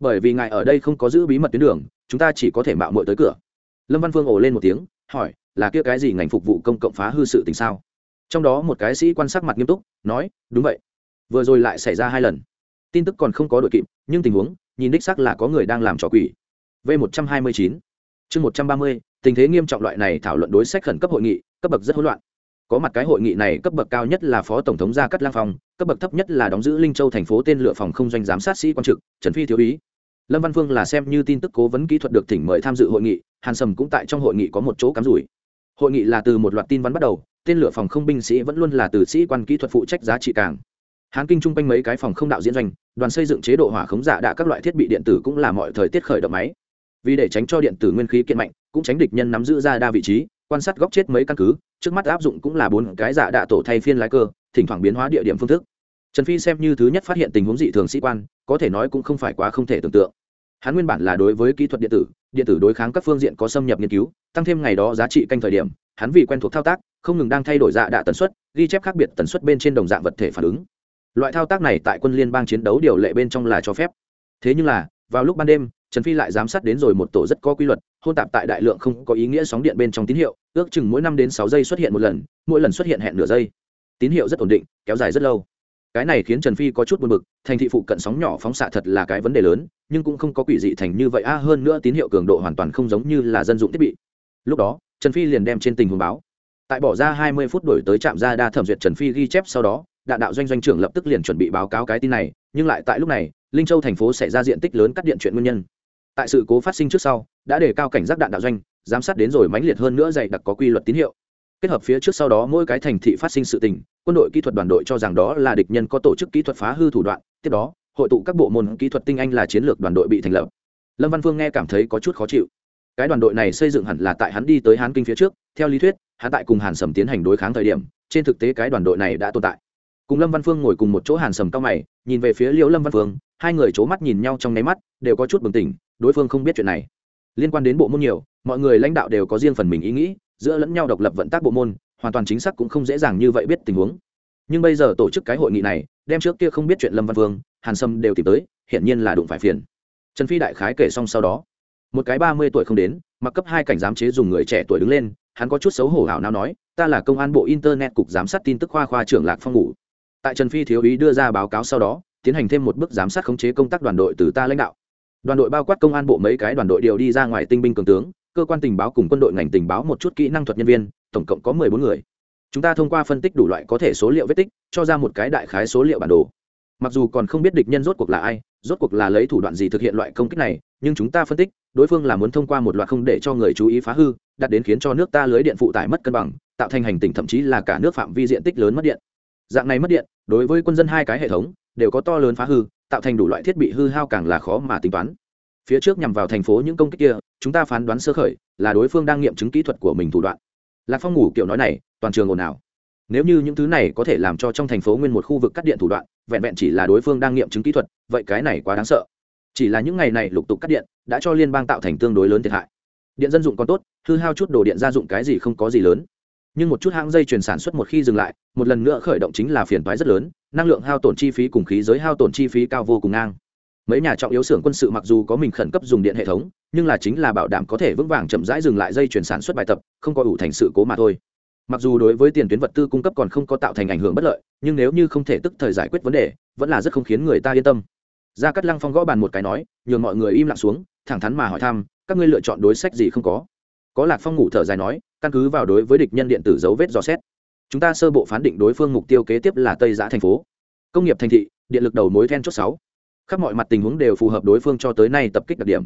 Bởi vì ngài ở đây không có giữ bí mật tuyến đường, chúng ta chỉ có thể mạo muội tới cửa. Lâm văn phương ồ lên một tiếng, hỏi, là kia cái gì ngành phục vụ công cộng phá hư sự tình sao? Trong đó một cái sĩ quan sát mặt nghiêm túc, nói, đúng vậy. Vừa rồi lại xảy ra hai lần. Tin tức còn không có đội kịp, nhưng tình huống, nhìn đích xác là có người đang làm trò quỷ. V một trăm hai mươi chín. Chương một trăm ba mươi, tình thế nghiêm trọng loại này thảo luận đối sách khẩn cấp hội nghị, cấp bậc rất hỗn loạn có mặt cái hội nghị này cấp bậc cao nhất là phó tổng thống gia cát lang phong, cấp bậc thấp nhất là đóng giữ linh châu thành phố tên lựa phòng không doanh giám sát sĩ quan trực, trần phi thiếu ý. Lâm văn phương là xem như tin tức cố vấn kỹ thuật được thỉnh mời tham dự hội nghị, hàn sầm cũng tại trong hội nghị có một chỗ cắm rủi. Hội nghị là từ một loạt tin vắn bắt đầu, tên lửa phòng không binh sĩ vẫn luôn là từ sĩ quan kỹ thuật phụ trách giá trị càng. Hán kinh chung quanh mấy cái phòng không đạo diễn doanh, đoàn xây dựng chế độ hỏa khống giả đạ các loại thiết bị điện tử cũng là mọi thời tiết khởi động máy. Vì để tránh cho điện tử nguyên khí kiện mạnh, cũng tránh địch nhân nắm giữ ra đa vị trí quan sát góc chết mấy căn cứ, trước mắt áp dụng cũng là bốn cái giả đạ tổ thay phiên lái cơ, thỉnh thoảng biến hóa địa điểm phương thức. Trần phi xem như thứ nhất phát hiện tình huống dị thường sĩ quan, có thể nói cũng không phải quá không thể tưởng tượng. Hắn nguyên bản là đối với kỹ thuật điện tử điện tử đối kháng các phương diện có xâm nhập nghiên cứu, tăng thêm ngày đó giá trị canh thời điểm, hắn vì quen thuộc thao tác, không ngừng đang thay đổi dạ đạ tần suất, ghi chép khác biệt tần suất bên trên đồng dạng vật thể phản ứng. Loại thao tác này tại quân liên bang chiến đấu điều lệ bên trong là cho phép. Thế nhưng là, vào lúc ban đêm, trần phi lại giám sát đến rồi một tổ rất có quy luật hôn tạp tại đại lượng không có ý nghĩa sóng điện bên trong tín hiệu, ước chừng mỗi năm đến sáu giây xuất hiện một lần, mỗi lần xuất hiện hẹn nửa giây. Tín hiệu rất ổn định, kéo dài rất lâu. Cái này khiến trần phi có chút buồn bực, thành thị phụ cận sóng nhỏ phóng xạ thật là cái vấn đề lớn, nhưng cũng không có quỷ dị thành như vậy a, hơn nữa tín hiệu cường độ hoàn toàn không giống như là dân dụng thiết bị. Lúc đó, trần phi liền đem trên tình huống báo. Tại bỏ ra hai mươi phút đổi tới trạm ra đa thẩm duyệt trần phi ghi chép sau đó, đạn đạo doanh doanh trưởng lập tức liền chuẩn bị báo cáo cái tin này, nhưng lại tại lúc này, linh châu thành phố xảy ra diện tích lớn cắt điện chuyện nguyên nhân tại sự cố phát sinh trước sau, đã đề cao cảnh giác đạn đạo doanh, giám sát đến rồi mãnh liệt hơn nữa dày đặc có quy luật tín hiệu. Kết hợp phía trước sau đó mỗi cái thành thị phát sinh sự tình, quân đội kỹ thuật đoàn đội cho rằng đó là địch nhân có tổ chức kỹ thuật phá hư thủ đoạn, tiếp đó, hội tụ các bộ môn kỹ thuật tinh anh là chiến lược đoàn đội bị thành lập. Lâm văn phương nghe cảm thấy có chút khó chịu. Cái đoàn đội này xây dựng hẳn là tại hắn đi tới hán kinh phía trước, theo lý thuyết, hắn tại cùng hàn sầm tiến hành đối kháng thời điểm, trên thực tế cái đoàn đội này đã tồn tại. Cùng lâm văn phương ngồi cùng một chỗ hàn sầm cao mày, nhìn về phía liễu lâm văn phương, hai người c h ố mắt nhìn nhau trong nháy mắt, đều có chút bừng tỉnh đối phương không biết chuyện này. Liên quan đến bộ môn nhiều mọi người lãnh đạo đều có riêng phần mình ý nghĩ giữa lẫn nhau độc lập vận tác bộ môn hoàn toàn chính xác cũng không dễ dàng như vậy biết tình huống. Nhưng bây giờ tổ chức cái hội nghị này đem trước kia không biết chuyện lâm văn Vương, hàn sâm đều tìm tới hiển nhiên là đụng phải phiền. Trần phi đại khái kể xong sau đó một cái ba mươi tuổi không đến mặc cấp hai cảnh giám chế dùng người trẻ tuổi đứng lên hắn có chút xấu hổ hảo nào nói ta là công an bộ internet cục giám sát tin tức khoa khoa trưởng lạc phong ngủ. Tại trần phi thiếu ý đưa ra báo cáo sau đó tiến hành thêm một bước giám sát khống chế công tác đoàn đội từ ta lãnh đạo đoàn đội bao quát công an bộ mấy cái đoàn đội đều đi ra ngoài tinh binh cường tướng, cơ quan tình báo cùng quân đội ngành tình báo một chút kỹ năng thuật nhân viên, tổng cộng có mười bốn người. Chúng ta thông qua phân tích đủ loại có thể số liệu vết tích, cho ra một cái đại khái số liệu bản đồ. Mặc dù còn không biết địch nhân rốt cuộc là ai, rốt cuộc là lấy thủ đoạn gì thực hiện loại công kích này, nhưng chúng ta phân tích, đối phương là muốn thông qua một loạt không để cho người chú ý phá hư, đặt đến khiến cho nước ta lưới điện phụ tải mất cân bằng, tạo thành hành tình thậm chí là cả nước phạm vi diện tích lớn mất điện. Dạng này mất điện, đối với quân dân hai cái hệ thống, đều có to lớn phá hư tạo thành đủ loại thiết bị hư hao càng là khó mà tính toán. Phía trước nhằm vào thành phố những công kích kia, chúng ta phán đoán sơ khởi, là đối phương đang nghiệm chứng kỹ thuật của mình thủ đoạn. Lạc phong ngủ kiểu nói này, toàn trường ồn ào. Nếu như những thứ này có thể làm cho trong thành phố nguyên một khu vực cắt điện thủ đoạn, vẹn vẹn chỉ là đối phương đang nghiệm chứng kỹ thuật, vậy cái này quá đáng sợ. Chỉ là những ngày này lục tục cắt điện, đã cho liên bang tạo thành tương đối lớn thiệt hại. Điện dân dụng còn tốt, hư hao chút đồ điện gia dụng cái gì không có gì lớn nhưng một chút hãng dây chuyển sản xuất một khi dừng lại, một lần nữa khởi động chính là phiền toái rất lớn, năng lượng hao tổn chi phí cùng khí giới hao tổn chi phí cao vô cùng ngang. Mấy nhà trọng yếu xưởng quân sự mặc dù có mình khẩn cấp dùng điện hệ thống, nhưng là chính là bảo đảm có thể vững vàng chậm rãi dừng lại dây chuyển sản xuất bài tập, không có đủ thành sự cố mà thôi. Mặc dù đối với tiền tuyến vật tư cung cấp còn không có tạo thành ảnh hưởng bất lợi, nhưng nếu như không thể tức thời giải quyết vấn đề, vẫn là rất không khiến người ta yên tâm. Ra cắt lăng phong gõ bàn một cái nói, nhường mọi người im lặng xuống, thẳng thắn mà hỏi thăm, các ngươi lựa chọn đối sách gì không có? Có lạc phong ngủ thở dài nói căn cứ vào đối với địch nhân điện tử dấu vết dò xét. Chúng ta sơ bộ phán định đối phương mục tiêu kế tiếp là tây giã thành phố. Công nghiệp thành thị, điện lực đầu mối then chốt sáu. Khắp mọi mặt tình huống đều phù hợp đối phương cho tới nay tập kích đặc điểm.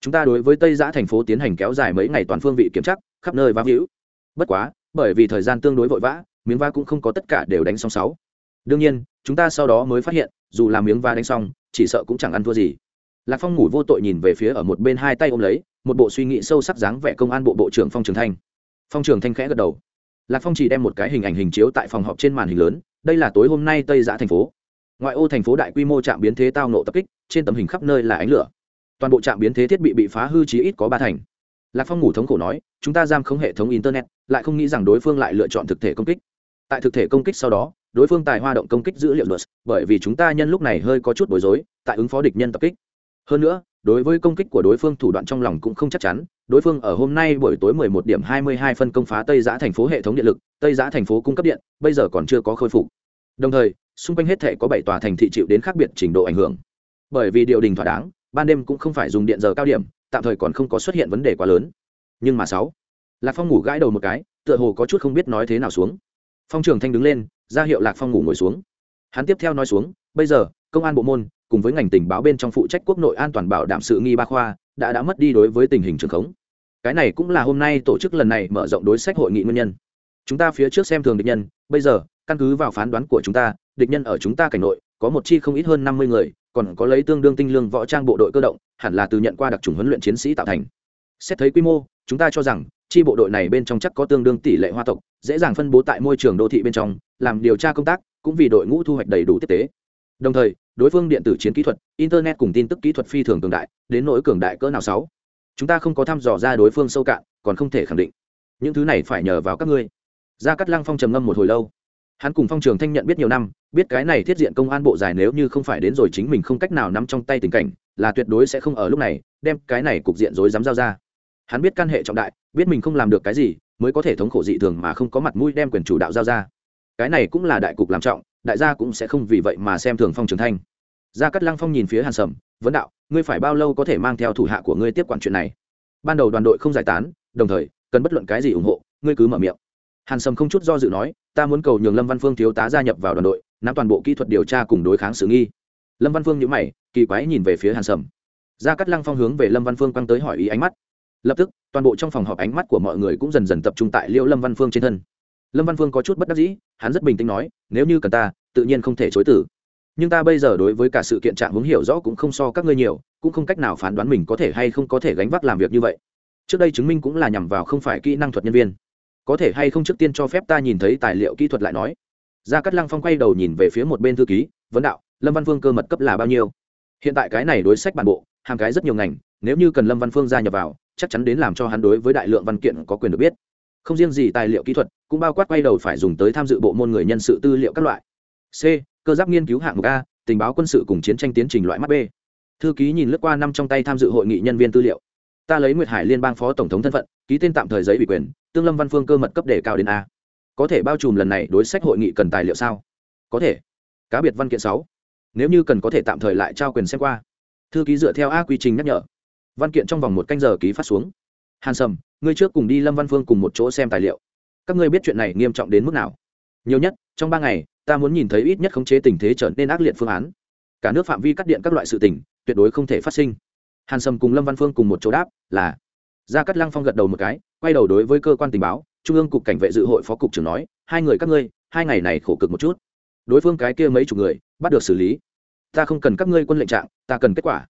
Chúng ta đối với tây giã thành phố tiến hành kéo dài mấy ngày toàn phương vị kiểm tra, khắp nơi vá hữu bất quá, bởi vì thời gian tương đối vội vã, miếng va cũng không có tất cả đều đánh xong sáu. Đương nhiên, chúng ta sau đó mới phát hiện, dù làm miếng va đánh xong, chỉ sợ cũng chẳng ăn thua gì. Lạc phong ngủ vô tội nhìn về phía ở một bên hai tay ôm lấy, một bộ suy nghĩ sâu sắc dáng vẻ công an bộ bộ trưởng phong trường thanh phong trường thanh khẽ gật đầu. Lạc phong chỉ đem một cái hình ảnh hình chiếu tại phòng họp trên màn hình lớn, đây là tối hôm nay tây giã thành phố. Ngoại ô thành phố đại quy mô trạm biến thế tao nộ tập kích, trên tấm hình khắp nơi là ánh lửa. Toàn bộ trạm biến thế thiết bị bị phá hư chí ít có ba thành. Lạc phong ngủ thống khổ nói, chúng ta giam không hệ thống internet, lại không nghĩ rằng đối phương lại lựa chọn thực thể công kích. Tại thực thể công kích sau đó, đối phương tài hoa động công kích dữ liệu luật bởi vì chúng ta nhân lúc này hơi có chút bối rối, tại ứng phó địch nhân tập kích. Hơn nữa đối với công kích của đối phương thủ đoạn trong lòng cũng không chắc chắn. Đối phương ở hôm nay buổi tối 11 điểm 22 phân công phá tây giã thành phố hệ thống điện lực, tây giã thành phố cung cấp điện, bây giờ còn chưa có khôi phục. Đồng thời, xung quanh hết thể có bảy tòa thành thị chịu đến khác biệt trình độ ảnh hưởng. Bởi vì điều đình thỏa đáng, ban đêm cũng không phải dùng điện giờ cao điểm, tạm thời còn không có xuất hiện vấn đề quá lớn. Nhưng mà sáu, lạc phong ngủ gãi đầu một cái, tựa hồ có chút không biết nói thế nào xuống. Phong trường thanh đứng lên, ra hiệu lạc phong ngủ ngồi xuống. Hắn tiếp theo nói xuống, bây giờ, công an bộ môn cùng với ngành tình báo bên trong phụ trách quốc nội an toàn bảo đảm sự nghi ba khoa, đã đã mất đi đối với tình hình trường khống. Cái này cũng là hôm nay tổ chức lần này mở rộng đối sách hội nghị nguyên nhân. Chúng ta phía trước xem thường địch nhân, bây giờ, căn cứ vào phán đoán của chúng ta, địch nhân ở chúng ta cảnh nội, có một chi không ít hơn năm mươi người, còn có lấy tương đương tinh lương võ trang bộ đội cơ động, hẳn là từ nhận qua đặc trùng huấn luyện chiến sĩ tạo thành. Xét thấy quy mô, chúng ta cho rằng, chi bộ đội này bên trong chắc có tương đương tỷ lệ hoa tộc, dễ dàng phân bố tại môi trường đô thị bên trong, làm điều tra công tác, cũng vì đội ngũ thu hoạch đầy đủ tiếp tế. Đồng thời đối phương điện tử chiến kỹ thuật, internet cùng tin tức kỹ thuật phi thường cường đại, đến nỗi cường đại cỡ nào sáu? Chúng ta không có thăm dò ra đối phương sâu cạn, còn không thể khẳng định. Những thứ này phải nhờ vào các ngươi. Gia cát lăng phong trầm ngâm một hồi lâu. Hắn cùng phong trường thanh nhận biết nhiều năm, biết cái này thiết diện công an bộ dài nếu như không phải đến rồi chính mình không cách nào nắm trong tay tình cảnh, là tuyệt đối sẽ không ở lúc này, đem cái này cục diện rối dám giao ra. Hắn biết căn hệ trọng đại, biết mình không làm được cái gì, mới có thể thống khổ dị thường mà không có mặt mũi đem quyền chủ đạo giao ra. Cái này cũng là đại cục làm trọng đại gia cũng sẽ không vì vậy mà xem thường phong trường thanh. Gia cát lăng phong nhìn phía hàn sầm, vấn đạo, ngươi phải bao lâu có thể mang theo thủ hạ của ngươi tiếp quản chuyện này? Ban đầu đoàn đội không giải tán, đồng thời, cần bất luận cái gì ủng hộ, ngươi cứ mở miệng. Hàn sầm không chút do dự nói, ta muốn cầu nhường lâm văn phương thiếu tá gia nhập vào đoàn đội, nắm toàn bộ kỹ thuật điều tra cùng đối kháng xử nghi. Lâm văn phương nhữ mày, kỳ quái nhìn về phía hàn sầm. Gia cát lăng phong hướng về lâm văn phương quăng tới hỏi ý ánh mắt. Lập tức, toàn bộ trong phòng họp ánh mắt của mọi người cũng dần dần tập trung tại liễu lâm văn phương trên thân lâm văn phương có chút bất đắc dĩ, hắn rất bình tĩnh nói, nếu như cần ta, tự nhiên không thể chối tử nhưng ta bây giờ đối với cả sự kiện trạng hướng hiểu rõ cũng không so các ngươi nhiều, cũng không cách nào phán đoán mình có thể hay không có thể gánh vác làm việc như vậy. Trước đây chứng minh cũng là nhằm vào không phải kỹ năng thuật nhân viên. Có thể hay không trước tiên cho phép ta nhìn thấy tài liệu kỹ thuật lại nói. Gia cát lăng phong quay đầu nhìn về phía một bên thư ký, vấn đạo, lâm văn phương cơ mật cấp là bao nhiêu? Hiện tại cái này đối sách bản bộ hàng cái rất nhiều ngành, nếu như cần lâm văn phương gia nhập vào, chắc chắn đến làm cho hắn đối với đại lượng văn kiện có quyền được biết không riêng gì tài liệu kỹ thuật, cũng bao quát quay đầu phải dùng tới tham dự bộ môn người nhân sự tư liệu các loại. C. Cơ giáp nghiên cứu hạng mục a, tình báo quân sự cùng chiến tranh tiến trình loại mắt b. Thư ký nhìn lướt qua năm trong tay tham dự hội nghị nhân viên tư liệu. Ta lấy nguyệt hải liên bang phó tổng thống thân phận, ký tên tạm thời giấy ủy quyền, tương lâm văn phương cơ mật cấp đề cao đến a. Có thể bao trùm lần này đối sách hội nghị cần tài liệu sao? Có thể. Cá biệt văn kiện sáu. Nếu như cần có thể tạm thời lại trao quyền xem qua. Thư ký dựa theo a quy trình nhắc nhở. Văn kiện trong vòng một canh giờ ký phát xuống. Hàn sầm ngươi trước cùng đi lâm văn phương cùng một chỗ xem tài liệu. Các ngươi biết chuyện này nghiêm trọng đến mức nào? Nhiều nhất, trong ba ngày, ta muốn nhìn thấy ít nhất khống chế tình thế trở nên ác liệt phương án. Cả nước phạm vi cắt điện các loại sự tình, tuyệt đối không thể phát sinh. Hàn sầm cùng lâm văn phương cùng một chỗ đáp, là. Gia cát lăng phong gật đầu một cái, quay đầu đối với cơ quan tình báo, trung ương cục cảnh vệ dự hội phó cục trưởng nói, hai người các ngươi, hai ngày này khổ cực một chút. Đối phương cái kia mấy chục người, bắt được xử lý. Ta không cần các ngươi quân lệnh trạng, ta cần kết quả.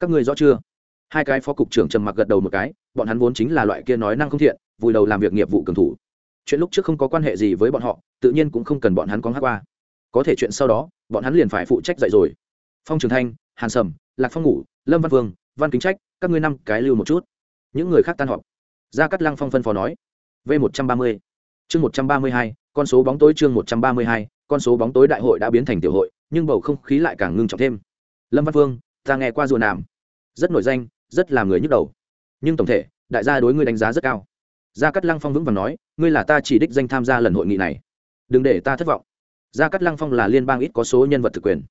Các ngươi rõ chưa? Hai cái phó cục trưởng trầm mặc gật đầu một cái, bọn hắn vốn chính là loại kia nói năng không thiện vùi đầu làm việc nghiệp vụ cường thủ. Chuyện lúc trước không có quan hệ gì với bọn họ, tự nhiên cũng không cần bọn hắn có hát qua. Có thể chuyện sau đó, bọn hắn liền phải phụ trách dạy rồi. Phong trường thanh, hàn sầm, lạc phong ngủ, lâm văn vương, văn kính trách, các ngươi năm cái lưu một chút. Những người khác tan họp. Gia cắt lăng phong phân phó nói. V một trăm ba mươi. Chương một trăm ba mươi hai, con số bóng tối chương một trăm ba mươi hai, con số bóng tối đại hội đã biến thành tiểu hội, nhưng bầu không khí lại càng ngưng trọng thêm. Lâm văn vương, ta nghe qua rùa nàm. Rất nổi danh rất làm người nhức đầu. Nhưng tổng thể, đại gia đối ngươi đánh giá rất cao. Gia cát lăng phong vững vàng nói, ngươi là ta chỉ đích danh tham gia lần hội nghị này. Đừng để ta thất vọng. Gia cát lăng phong là liên bang ít có số nhân vật thực quyền.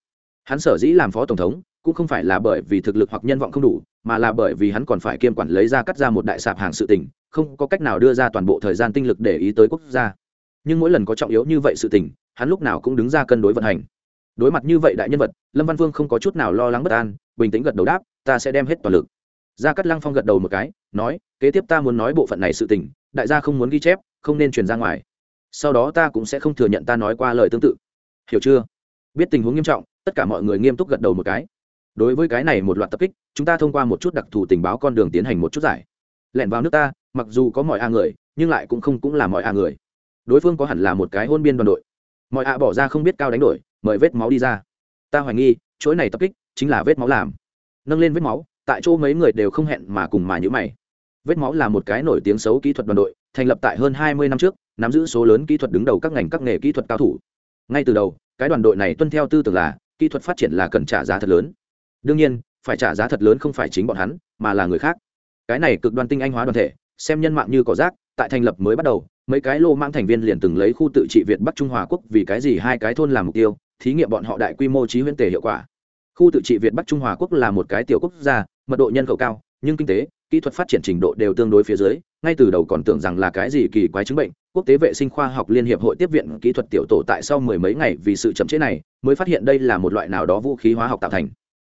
Hắn sở dĩ làm phó tổng thống, cũng không phải là bởi vì thực lực hoặc nhân vọng không đủ, mà là bởi vì hắn còn phải kiêm quản lấy ra cắt ra một đại sạp hàng sự tình, không có cách nào đưa ra toàn bộ thời gian tinh lực để ý tới quốc gia. Nhưng mỗi lần có trọng yếu như vậy sự tình, hắn lúc nào cũng đứng ra cân đối vận hành. Đối mặt như vậy đại nhân vật, lâm văn vương không có chút nào lo lắng bất an, bình tĩnh gật đầu đáp, ta sẽ đem hết toàn lực gia cắt lăng phong gật đầu một cái, nói, kế tiếp ta muốn nói bộ phận này sự tình, đại gia không muốn ghi chép, không nên truyền ra ngoài. Sau đó ta cũng sẽ không thừa nhận ta nói qua lời tương tự. Hiểu chưa? Biết tình huống nghiêm trọng, tất cả mọi người nghiêm túc gật đầu một cái. Đối với cái này một loạt tập kích, chúng ta thông qua một chút đặc thù tình báo con đường tiến hành một chút giải. Lẻn vào nước ta, mặc dù có mọi a người, nhưng lại cũng không cũng là mọi a người. Đối phương có hẳn là một cái hôn biên đoàn đội. Mọi a bỏ ra không biết cao đánh đổi, mời vết máu đi ra. Ta hoài nghi chỗ này tập kích chính là vết máu làm. Nâng lên vết máu tại chỗ mấy người đều không hẹn mà cùng mà nhữ mày. Vết máu là một cái nổi tiếng xấu kỹ thuật đoàn đội, thành lập tại hơn hai mươi năm trước, nắm giữ số lớn kỹ thuật đứng đầu các ngành các nghề kỹ thuật cao thủ. Ngay từ đầu, cái đoàn đội này tuân theo tư tưởng là, kỹ thuật phát triển là cần trả giá thật lớn. Đương nhiên, phải trả giá thật lớn không phải chính bọn hắn, mà là người khác. Cái này cực đoan tinh anh hóa đoàn thể, xem nhân mạng như cỏ rác, tại thành lập mới bắt đầu, mấy cái lô mang thành viên liền từng lấy khu tự trị việt bắc trung hòa quốc vì cái gì hai cái thôn làm mục tiêu, thí nghiệm bọn họ đại quy mô trí huyễn tề hiệu quả khu tự trị việt bắc trung hòa quốc là một cái tiểu quốc gia, mật độ nhân khẩu cao, nhưng kinh tế, kỹ thuật phát triển trình độ đều tương đối phía dưới, ngay từ đầu còn tưởng rằng là cái gì kỳ quái chứng bệnh, quốc tế vệ sinh khoa học liên hiệp hội tiếp viện kỹ thuật tiểu tổ tại sau mười mấy ngày vì sự chậm chế này, mới phát hiện đây là một loại nào đó vũ khí hóa học tạo thành.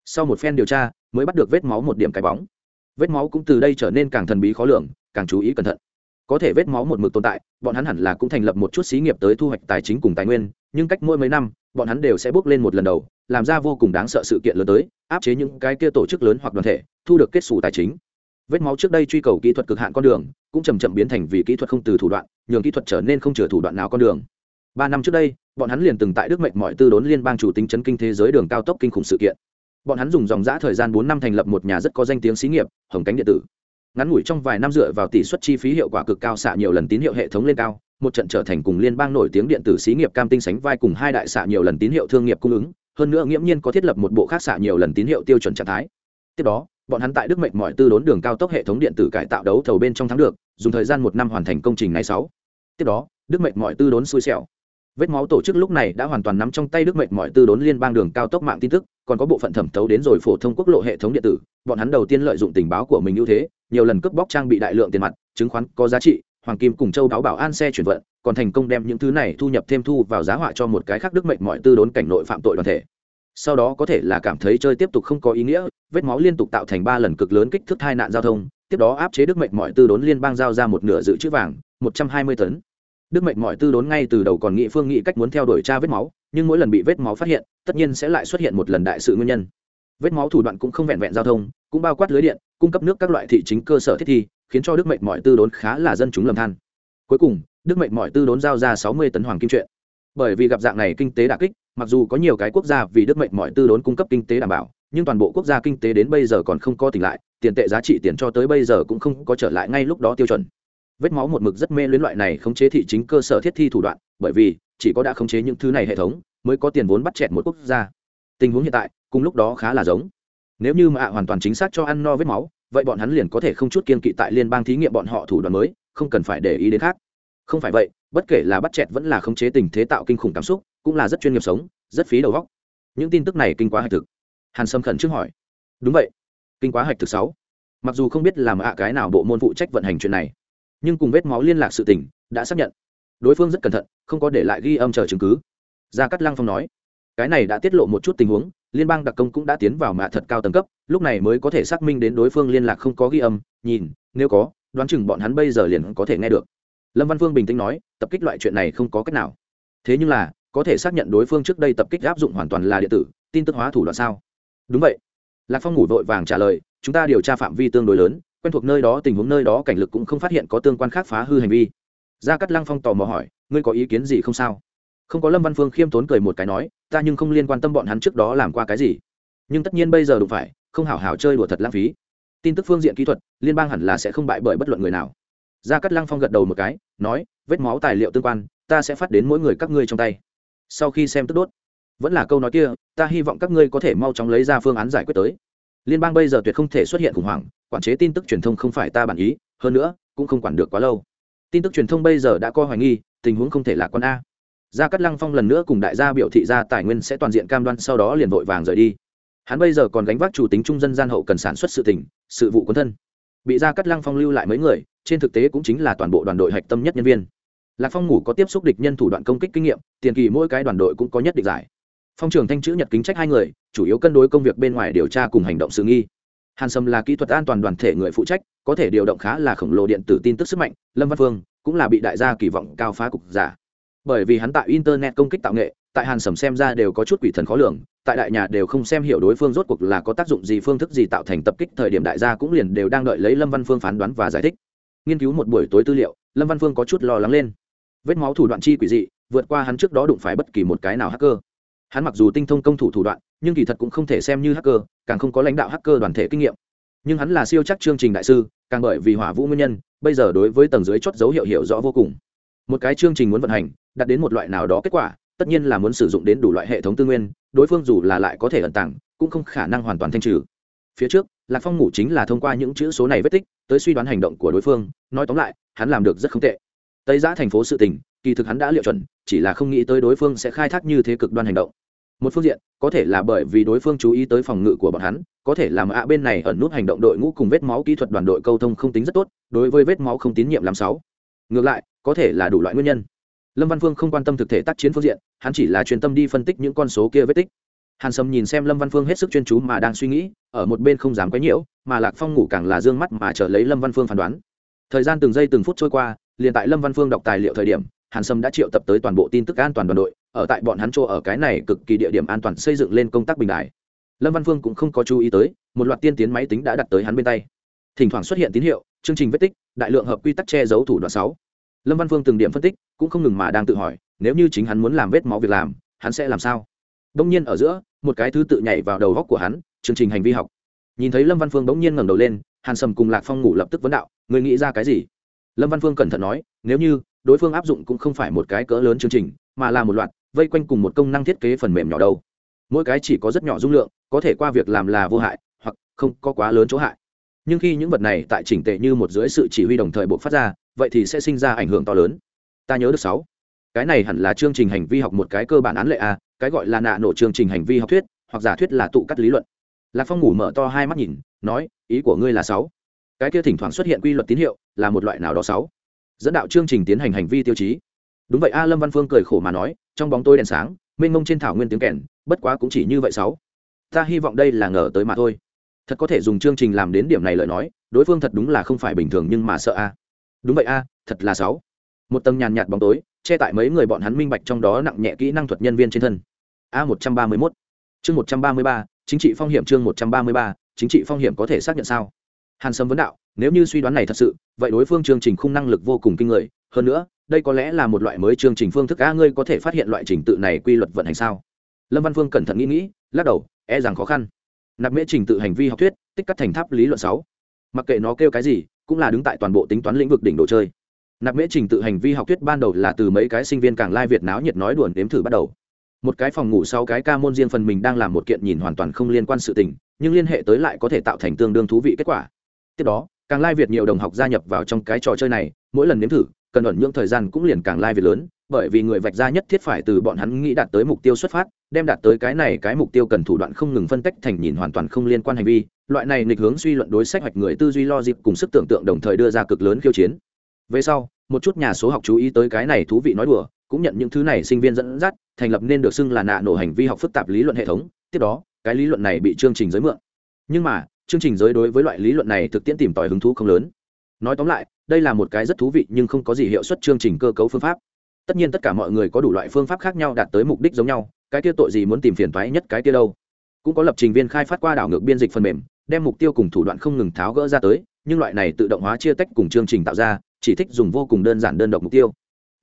Sau một phen điều tra, mới bắt được vết máu một điểm cái bóng. Vết máu cũng từ đây trở nên càng thần bí khó lường, càng chú ý cẩn thận. Có thể vết máu một mực tồn tại, bọn hắn hẳn là cũng thành lập một chút xí nghiệp tới thu hoạch tài chính cùng tài nguyên, nhưng cách mỗi mấy năm bọn hắn đều sẽ bước lên một lần đầu, làm ra vô cùng đáng sợ sự kiện lớn tới, áp chế những cái kia tổ chức lớn hoặc đoàn thể, thu được kết xù tài chính. Vết máu trước đây truy cầu kỹ thuật cực hạn con đường, cũng chầm chậm biến thành vì kỹ thuật không từ thủ đoạn, nhường kỹ thuật trở nên không chừa thủ đoạn nào con đường. Ba năm trước đây, bọn hắn liền từng tại đức mệnh mọi tư đốn liên bang chủ tính chấn kinh thế giới đường cao tốc kinh khủng sự kiện. Bọn hắn dùng dòng giã thời gian bốn năm thành lập một nhà rất có danh tiếng xí nghiệp, hồng cánh điện tử. Ngắn ngủi trong vài năm dựa vào tỷ suất chi phí hiệu quả cực cao xạ nhiều lần tín hiệu hệ thống lên cao một trận trở thành cùng liên bang nổi tiếng điện tử xí nghiệp cam tinh sánh vai cùng hai đại xạ nhiều lần tín hiệu thương nghiệp cung ứng, hơn nữa nghiễm nhiên có thiết lập một bộ khác xạ nhiều lần tín hiệu tiêu chuẩn trạng thái. Tiếp đó, bọn hắn tại đức mệnh mọi tư đốn đường cao tốc hệ thống điện tử cải tạo đấu thầu bên trong thắng được, dùng thời gian một năm hoàn thành công trình này sáu. Tiếp đó, đức mệnh mọi tư đốn xui xẻo. Vết máu tổ chức lúc này đã hoàn toàn nắm trong tay đức mệnh mọi tư đốn liên bang đường cao tốc mạng tin tức, còn có bộ phận thẩm thấu đến rồi phổ thông quốc lộ hệ thống điện tử. Bọn hắn đầu tiên lợi dụng tình báo của mình ưu thế, nhiều lần cướp bóc trang bị đại lượng tiền mặt, chứng khoán có giá trị hoàng kim cùng châu đáo bảo an xe chuyển vận, còn thành công đem những thứ này thu nhập thêm thu vào giá họa cho một cái khác đức mệnh mọi tư đốn cảnh nội phạm tội đoàn thể. Sau đó có thể là cảm thấy chơi tiếp tục không có ý nghĩa, vết máu liên tục tạo thành ba lần cực lớn kích thước tai nạn giao thông, tiếp đó áp chế đức mệnh mọi tư đốn liên bang giao ra một nửa dự trữ vàng, một trăm hai mươi tấn. Đức mệnh mọi tư đốn ngay từ đầu còn nghị phương nghị cách muốn theo đuổi tra vết máu, nhưng mỗi lần bị vết máu phát hiện, tất nhiên sẽ lại xuất hiện một lần đại sự nguyên nhân. Vết máu thủ đoạn cũng không vẹn vẹn giao thông, cũng bao quát lưới điện, cung cấp nước các loại thị chính cơ sở thiết thi khiến cho đức mệnh mọi tư đốn khá là dân chúng lầm than. Cuối cùng, đức mệnh mọi tư đốn giao ra sáu mươi tấn hoàng kim chuyện. Bởi vì gặp dạng này kinh tế đà kích, mặc dù có nhiều cái quốc gia vì đức mệnh mọi tư đốn cung cấp kinh tế đảm bảo, nhưng toàn bộ quốc gia kinh tế đến bây giờ còn không có tỉnh lại, tiền tệ giá trị tiền cho tới bây giờ cũng không có trở lại ngay lúc đó tiêu chuẩn. Vết máu một mực rất mê luyến loại này khống chế thị chính cơ sở thiết thi thủ đoạn, bởi vì chỉ có đã khống chế những thứ này hệ thống, mới có tiền vốn bắt chẹt một quốc gia. Tình huống hiện tại, cùng lúc đó khá là giống. Nếu như mà ạ hoàn toàn chính xác cho ăn no vết máu vậy bọn hắn liền có thể không chút kiên kỵ tại liên bang thí nghiệm bọn họ thủ đoạn mới, không cần phải để ý đến khác. Không phải vậy, bất kể là bắt chẹt vẫn là khống chế tình thế tạo kinh khủng cảm xúc, cũng là rất chuyên nghiệp sống, rất phí đầu góc những tin tức này kinh quá hạch thực. Hàn sâm khẩn trước hỏi. Đúng vậy. Kinh quá hạch thực sáu. Mặc dù không biết làm ạ cái nào bộ môn phụ trách vận hành chuyện này, nhưng cùng vết máu liên lạc sự tình, đã xác nhận. Đối phương rất cẩn thận, không có để lại ghi âm chờ chứng cứ. Gia cát lăng phong nói. Cái này đã tiết lộ một chút tình huống liên bang đặc công cũng đã tiến vào mạ thật cao tầng cấp, lúc này mới có thể xác minh đến đối phương liên lạc không có ghi âm, nhìn, nếu có, đoán chừng bọn hắn bây giờ liền có thể nghe được. Lâm văn phương bình tĩnh nói, tập kích loại chuyện này không có cách nào. Thế nhưng là, có thể xác nhận đối phương trước đây tập kích áp dụng hoàn toàn là điện tử, tin tức hóa thủ đoạn sao? Đúng vậy. Lạc phong ngủ vội vàng trả lời, chúng ta điều tra phạm vi tương đối lớn, quen thuộc nơi đó, tình huống nơi đó cảnh lực cũng không phát hiện có tương quan khác phá hư hành vi. Gia Cắt lăng phong tò mò hỏi, ngươi có ý kiến gì không sao? Không có lâm văn phương khiêm tốn cười một cái nói ta nhưng không liên quan tâm bọn hắn trước đó làm qua cái gì nhưng tất nhiên bây giờ đụng phải không hảo hảo chơi đùa thật lãng phí tin tức phương diện kỹ thuật liên bang hẳn là sẽ không bại bởi bất luận người nào gia cát lăng phong gật đầu một cái nói vết máu tài liệu tương quan ta sẽ phát đến mỗi người các ngươi trong tay sau khi xem tức đốt vẫn là câu nói kia ta hy vọng các ngươi có thể mau chóng lấy ra phương án giải quyết tới liên bang bây giờ tuyệt không thể xuất hiện khủng hoảng quản chế tin tức truyền thông không phải ta bản ý hơn nữa cũng không quản được quá lâu tin tức truyền thông bây giờ đã coi hoài nghi tình huống không thể là quan a gia cát lăng phong lần nữa cùng đại gia biểu thị ra tài nguyên sẽ toàn diện cam đoan, sau đó liền vội vàng rời đi. Hắn bây giờ còn gánh vác chủ tính trung dân gian hậu cần sản xuất sự tỉnh sự vụ quân thân. Bị gia cát lăng phong lưu lại mấy người, trên thực tế cũng chính là toàn bộ đoàn đội hạch tâm nhất nhân viên. Lạc phong ngủ có tiếp xúc địch nhân thủ đoạn công kích kinh nghiệm, tiền kỳ mỗi cái đoàn đội cũng có nhất định giải. Phong trường thanh chữ nhật kính trách hai người, chủ yếu cân đối công việc bên ngoài điều tra cùng hành động sự nghi. Hàn sâm là kỹ thuật an toàn đoàn thể người phụ trách, có thể điều động khá là khổng lồ điện tử tin tức sức mạnh, lâm văn phương cũng là bị đại gia kỳ vọng cao phá cục giả bởi vì hắn tại internet công kích tạo nghệ, tại hàn sầm xem ra đều có chút quỷ thần khó lường, tại đại nhà đều không xem hiểu đối phương rốt cuộc là có tác dụng gì, phương thức gì tạo thành tập kích thời điểm đại gia cũng liền đều đang đợi lấy lâm văn phương phán đoán và giải thích. Nghiên cứu một buổi tối tư liệu, lâm văn phương có chút lo lắng lên. Vết máu thủ đoạn chi quỷ dị, vượt qua hắn trước đó đụng phải bất kỳ một cái nào hacker. Hắn mặc dù tinh thông công thủ thủ đoạn, nhưng kỳ thật cũng không thể xem như hacker, càng không có lãnh đạo hacker đoàn thể kinh nghiệm. Nhưng hắn là siêu chắc chương trình đại sư, càng bởi vì hỏa vũ nguyên nhân, bây giờ đối với tầng dưới chót dấu hiệu hiểu rõ vô cùng một cái chương trình muốn vận hành, đạt đến một loại nào đó kết quả, tất nhiên là muốn sử dụng đến đủ loại hệ thống tư nguyên, đối phương dù là lại có thể ẩn tàng, cũng không khả năng hoàn toàn thanh trừ. Phía trước, lạc phong ngủ chính là thông qua những chữ số này vết tích, tới suy đoán hành động của đối phương, nói tóm lại, hắn làm được rất không tệ. Tây giã thành phố sự tình, kỳ thực hắn đã liệu chuẩn, chỉ là không nghĩ tới đối phương sẽ khai thác như thế cực đoan hành động. Một phương diện, có thể là bởi vì đối phương chú ý tới phòng ngự của bọn hắn, có thể làm ạ bên này ẩn nút hành động đội ngũ cùng vết máu kỹ thuật đoàn đội câu thông không tính rất tốt, đối với vết máu không tín nhiệm làm sáu ngược lại, có thể là đủ loại nguyên nhân. Lâm văn phương không quan tâm thực thể tác chiến phương diện, hắn chỉ là chuyên tâm đi phân tích những con số kia vết tích. Hàn sâm nhìn xem lâm văn phương hết sức chuyên chú mà đang suy nghĩ, ở một bên không dám quấy nhiễu, mà lạc phong ngủ càng là d ư ơ n g mắt mà chờ lấy lâm văn phương phán đoán. Thời gian từng giây từng phút trôi qua, liền tại lâm văn phương đọc tài liệu thời điểm, hàn sâm đã triệu tập tới toàn bộ tin tức an toàn đoàn đội, ở tại bọn hắn chỗ ở cái này cực kỳ địa điểm an toàn xây dựng lên công tác bình đại lâm văn phương cũng không có chú ý tới, một loạt tiên tiến máy tính đã đặt tới hắn bên tay. Thỉnh thoảng xuất hiện tín hiệu chương trình vết tích, đại lượng hợp quy tắc che giấu thủ đoạn sáu. Lâm văn phương từng điểm phân tích, cũng không ngừng mà đang tự hỏi, nếu như chính hắn muốn làm vết máu việc làm, hắn sẽ làm sao? Đông nhiên ở giữa, một cái thứ tự nhảy vào đầu góc của hắn, chương trình hành vi học. Nhìn thấy lâm văn phương bỗng nhiên ngẩng đầu lên, hàn sầm cùng lạc phong ngủ lập tức vấn đạo người nghĩ ra cái gì? Lâm văn phương cẩn thận nói, nếu như, đối phương áp dụng cũng không phải một cái cỡ lớn chương trình, mà là một loạt, vây quanh cùng một công năng thiết kế phần mềm nhỏ đâu. Mỗi cái chỉ có rất nhỏ dung lượng, có thể qua việc làm là vô hại, hoặc không có quá lớn chỗ hại nhưng khi những vật này tại chỉnh tệ như một dưới sự chỉ huy đồng thời buộc phát ra, vậy thì sẽ sinh ra ảnh hưởng to lớn. Ta nhớ được sáu. Cái này hẳn là chương trình hành vi học một cái cơ bản án lệ a, cái gọi là nạ nổ chương trình hành vi học thuyết, hoặc giả thuyết là tụ cắt lý luận. Lạc phong ngủ mở to hai mắt nhìn, nói, ý của ngươi là sáu. Cái kia thỉnh thoảng xuất hiện quy luật tín hiệu, là một loại nào đó sáu. Dẫn đạo chương trình tiến hành hành vi tiêu chí. Đúng vậy a, lâm văn phương cười khổ mà nói, trong bóng tôi đèn sáng, mênh mông trên thảo nguyên tiếng kèn, bất quá cũng chỉ như vậy sáu. Ta hy vọng đây là ngờ tới mà thôi thật có thể dùng chương trình làm đến điểm này lời nói, đối phương thật đúng là không phải bình thường nhưng mà sợ a. Đúng vậy a, thật là sáu một tầng nhàn nhạt bóng tối, che tại mấy người bọn hắn minh bạch trong đó nặng nhẹ kỹ năng thuật nhân viên trên thân. A một trăm ba mươi mốt. Chương một trăm ba mươi ba, chính trị phong hiểm chương một trăm ba mươi ba, chính trị phong hiểm có thể xác nhận sao? Hàn sâm vấn đạo, nếu như suy đoán này thật sự, vậy đối phương chương trình khung năng lực vô cùng kinh người. Hơn nữa, đây có lẽ là một loại mới chương trình phương thức a, ngươi có thể phát hiện loại trình tự này quy luật vận hành sao? Lâm văn phương cẩn thận nghĩ nghĩ, lắc đầu e rằng khó khăn nạp mễ trình tự hành vi học thuyết, tích cắt thành tháp lý luận sáu. Mặc kệ nó kêu cái gì, cũng là đứng tại toàn bộ tính toán lĩnh vực đỉnh đồ chơi. Nạp mễ trình tự hành vi học thuyết ban đầu là từ mấy cái sinh viên càng lai việt náo nhiệt nói đùa nếm thử bắt đầu. Một cái phòng ngủ sau cái ca môn riêng phần mình đang làm một kiện nhìn hoàn toàn không liên quan sự tình, nhưng liên hệ tới lại có thể tạo thành tương đương thú vị kết quả. Tiếp đó, càng lai việt nhiều đồng học gia nhập vào trong cái trò chơi này, mỗi lần nếm thử, cần ẩn nhưỡng thời gian cũng liền càng lai việt lớn bởi vì người vạch ra nhất thiết phải từ bọn hắn nghĩ đạt tới mục tiêu xuất phát, đem đạt tới cái này cái mục tiêu cần thủ đoạn không ngừng phân tách thành nhìn hoàn toàn không liên quan hành vi. Loại này nghịch hướng suy luận đối sách hoạch người tư duy lo dịp cùng sức tưởng tượng đồng thời đưa ra cực lớn khiêu chiến. Về sau, một chút nhà số học chú ý tới cái này thú vị nói đùa, cũng nhận những thứ này sinh viên dẫn dắt, thành lập nên được xưng là nạ nổ hành vi học phức tạp lý luận hệ thống. Tiếp đó, cái lý luận này bị chương trình giới mượn. Nhưng mà, chương trình giới đối với loại lý luận này thực tiễn tìm tòi hứng thú không lớn. Nói tóm lại, đây là một cái rất thú vị nhưng không có gì hiệu suất chương trình cơ cấu phương pháp tất nhiên tất cả mọi người có đủ loại phương pháp khác nhau đạt tới mục đích giống nhau, cái kia tội gì muốn tìm phiền thoái nhất cái kia đâu? Cũng có lập trình viên khai phát qua đảo ngược biên dịch phần mềm, đem mục tiêu cùng thủ đoạn không ngừng tháo gỡ ra tới, nhưng loại này tự động hóa chia tách cùng chương trình tạo ra, chỉ thích dùng vô cùng đơn giản đơn độc mục tiêu.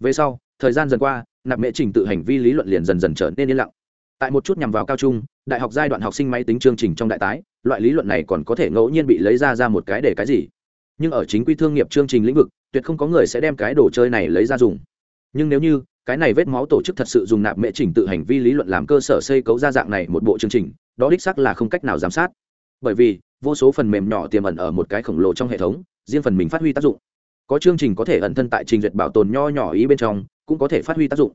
Về sau, thời gian dần qua, nạp mệ trình tự hành vi lý luận liền dần dần trở nên yên lặng. Tại một chút nhằm vào cao trung, đại học giai đoạn học sinh máy tính chương trình trong đại tái, loại lý luận này còn có thể ngẫu nhiên bị lấy ra ra một cái để cái gì? Nhưng ở chính quy thương nghiệp chương trình lĩnh vực, tuyệt không có người sẽ đem cái đồ chơi này lấy ra dùng nhưng nếu như, cái này vết máu tổ chức thật sự dùng nạp mễ trình tự hành vi lý luận làm cơ sở xây cấu ra dạng này một bộ chương trình, đó đích sắc là không cách nào giám sát. Bởi vì, vô số phần mềm nhỏ tiềm ẩn ở một cái khổng lồ trong hệ thống, riêng phần mình phát huy tác dụng. Có chương trình có thể ẩn thân tại trình duyệt bảo tồn nho nhỏ ý bên trong, cũng có thể phát huy tác dụng.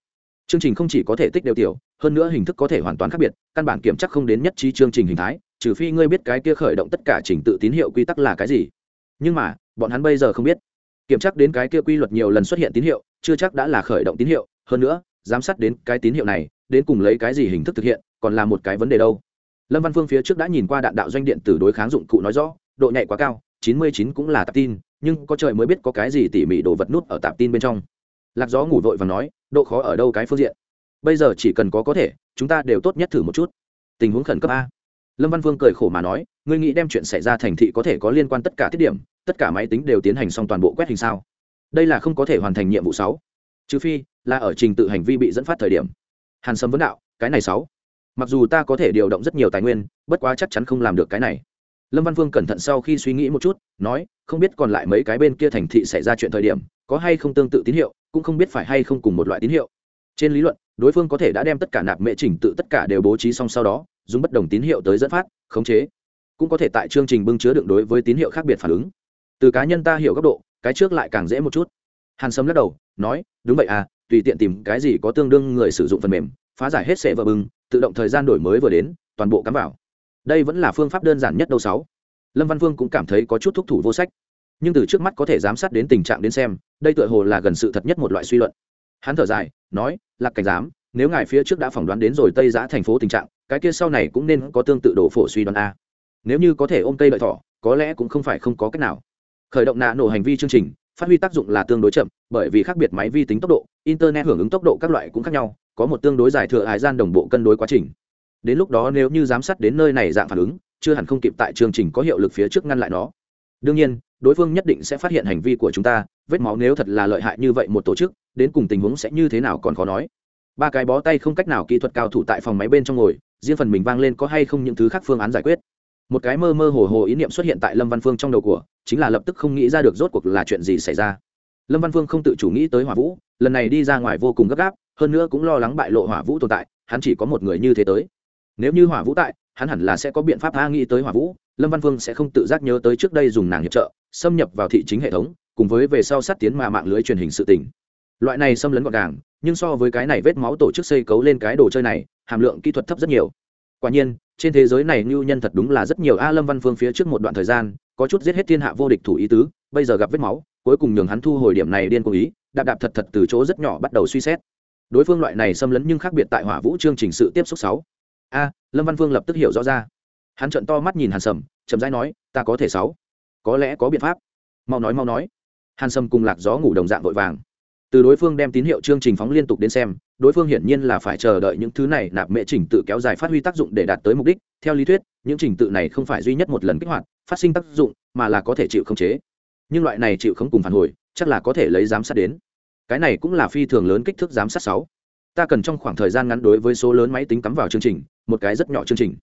Chương trình không chỉ có thể tích đều tiểu, hơn nữa hình thức có thể hoàn toàn khác biệt, căn bản kiểm chắc không đến nhất trí chương trình hình thái, trừ phi ngươi biết cái kia khởi động tất cả trình tự tín hiệu quy tắc là cái gì. Nhưng mà, bọn hắn bây giờ không biết. Kiểm chắc đến cái kia quy luật nhiều lần xuất hiện tín hiệu chưa chắc đã là khởi động tín hiệu, hơn nữa, giám sát đến cái tín hiệu này, đến cùng lấy cái gì hình thức thực hiện, còn là một cái vấn đề đâu. Lâm văn phương phía trước đã nhìn qua đạn đạo doanh điện tử đối kháng dụng cụ nói rõ, độ nhạy quá cao, chín mươi chín cũng là tạp tin, nhưng có trời mới biết có cái gì tỉ mỉ đồ vật nút ở tạp tin bên trong. Lạc gió ngủ vội và nói, độ khó ở đâu cái phương diện? Bây giờ chỉ cần có có thể, chúng ta đều tốt nhất thử một chút. Tình huống khẩn cấp a. Lâm văn phương cười khổ mà nói, ngươi nghĩ đem chuyện xảy ra thành thị có thể có liên quan tất cả tiết điểm, tất cả máy tính đều tiến hành xong toàn bộ quét hình sao? Đây là không có thể hoàn thành nhiệm vụ sáu. Trừ phi, là ở trình tự hành vi bị dẫn phát thời điểm. Hàn sâm vấn đạo, cái này sáu. Mặc dù ta có thể điều động rất nhiều tài nguyên, bất quá chắc chắn không làm được cái này. Lâm văn Vương cẩn thận sau khi suy nghĩ một chút, nói, không biết còn lại mấy cái bên kia thành thị xảy ra chuyện thời điểm, có hay không tương tự tín hiệu, cũng không biết phải hay không cùng một loại tín hiệu. Trên lý luận, đối phương có thể đã đem tất cả nạp mệ trình tự tất cả đều bố trí xong sau đó, dùng bất đồng tín hiệu tới dẫn phát, khống chế. Cũng có thể tại chương trình bưng chứa đựng đối với tín hiệu khác biệt phản ứng. Từ cá nhân ta hiểu góc độ cái trước lại càng dễ một chút. Hàn sâm lắc đầu, nói, đúng vậy à tùy tiện tìm cái gì có tương đương người sử dụng phần mềm, phá giải hết sẽ vợ bưng, tự động thời gian đổi mới vừa đến, toàn bộ cắm vào. Đây vẫn là phương pháp đơn giản nhất đâu sáu. Lâm văn vương cũng cảm thấy có chút thúc thủ vô sách. Nhưng từ trước mắt có thể giám sát đến tình trạng đến xem, đây tựa hồ là gần sự thật nhất một loại suy luận. Hắn thở dài, nói, lạc cảnh giám, nếu ngài phía trước đã phỏng đoán đến rồi tây giã thành phố tình trạng, cái kia sau này cũng nên có tương tự đổ phổ suy đoán a. Nếu như có thể ôm cây lợi thỏ, có lẽ cũng không phải không có cách nào khởi động nạ nổ hành vi chương trình, phát huy tác dụng là tương đối chậm, bởi vì khác biệt máy vi tính tốc độ, internet hưởng ứng tốc độ các loại cũng khác nhau, có một tương đối dài thừa hải gian đồng bộ cân đối quá trình. Đến lúc đó nếu như giám sát đến nơi này dạng phản ứng, chưa hẳn không kịp tại chương trình có hiệu lực phía trước ngăn lại nó. Đương nhiên, đối phương nhất định sẽ phát hiện hành vi của chúng ta, vết máu nếu thật là lợi hại như vậy một tổ chức, đến cùng tình huống sẽ như thế nào còn khó nói. Ba cái bó tay không cách nào kỹ thuật cao thủ tại phòng máy bên trong ngồi, riêng phần mình vang lên có hay không những thứ khác phương án giải quyết một cái mơ mơ hồ hồ ý niệm xuất hiện tại lâm văn phương trong đầu của, chính là lập tức không nghĩ ra được rốt cuộc là chuyện gì xảy ra. Lâm văn phương không tự chủ nghĩ tới hỏa vũ, lần này đi ra ngoài vô cùng gấp gáp, hơn nữa cũng lo lắng bại lộ hỏa vũ tồn tại, hắn chỉ có một người như thế tới. Nếu như hỏa vũ tại, hắn hẳn là sẽ có biện pháp tha nghĩ tới hỏa vũ, lâm văn phương sẽ không tự giác nhớ tới trước đây dùng nàng hiệp trợ, xâm nhập vào thị chính hệ thống, cùng với về sau sát tiến mà mạng lưới truyền hình sự tình. Loại này xâm lấn gọn gàng, nhưng so với cái này vết máu tổ chức xây cấu lên cái đồ chơi này, hàm lượng kỹ thuật thấp rất nhiều. Quả nhiên trên thế giới này ngưu nhân thật đúng là rất nhiều a lâm văn phương phía trước một đoạn thời gian, có chút giết hết thiên hạ vô địch thủ ý tứ, bây giờ gặp vết máu, cuối cùng nhường hắn thu hồi điểm này điên cố ý, đạp đạp thật thật từ chỗ rất nhỏ bắt đầu suy xét. Đối phương loại này xâm lấn nhưng khác biệt tại hỏa vũ chương trình sự tiếp xúc sáu. A, lâm văn phương lập tức hiểu rõ ra. Hắn trợn to mắt nhìn hàn sầm, chậm rãi nói, ta có thể sáu. Có lẽ có biện pháp. Mau nói mau nói. Hàn sầm cùng lạc gió ngủ đồng dạng vội vàng từ đối phương đem tín hiệu chương trình phóng liên tục đến xem, đối phương hiển nhiên là phải chờ đợi những thứ này nạp mệ trình tự kéo dài phát huy tác dụng để đạt tới mục đích. Theo lý thuyết, những trình tự này không phải duy nhất một lần kích hoạt, phát sinh tác dụng mà là có thể chịu khống chế. Nhưng loại này chịu không cùng phản hồi, chắc là có thể lấy giám sát đến. Cái này cũng là phi thường lớn kích thước giám sát sáu. Ta cần trong khoảng thời gian ngắn đối với số lớn máy tính cắm vào chương trình, một cái rất nhỏ chương trình.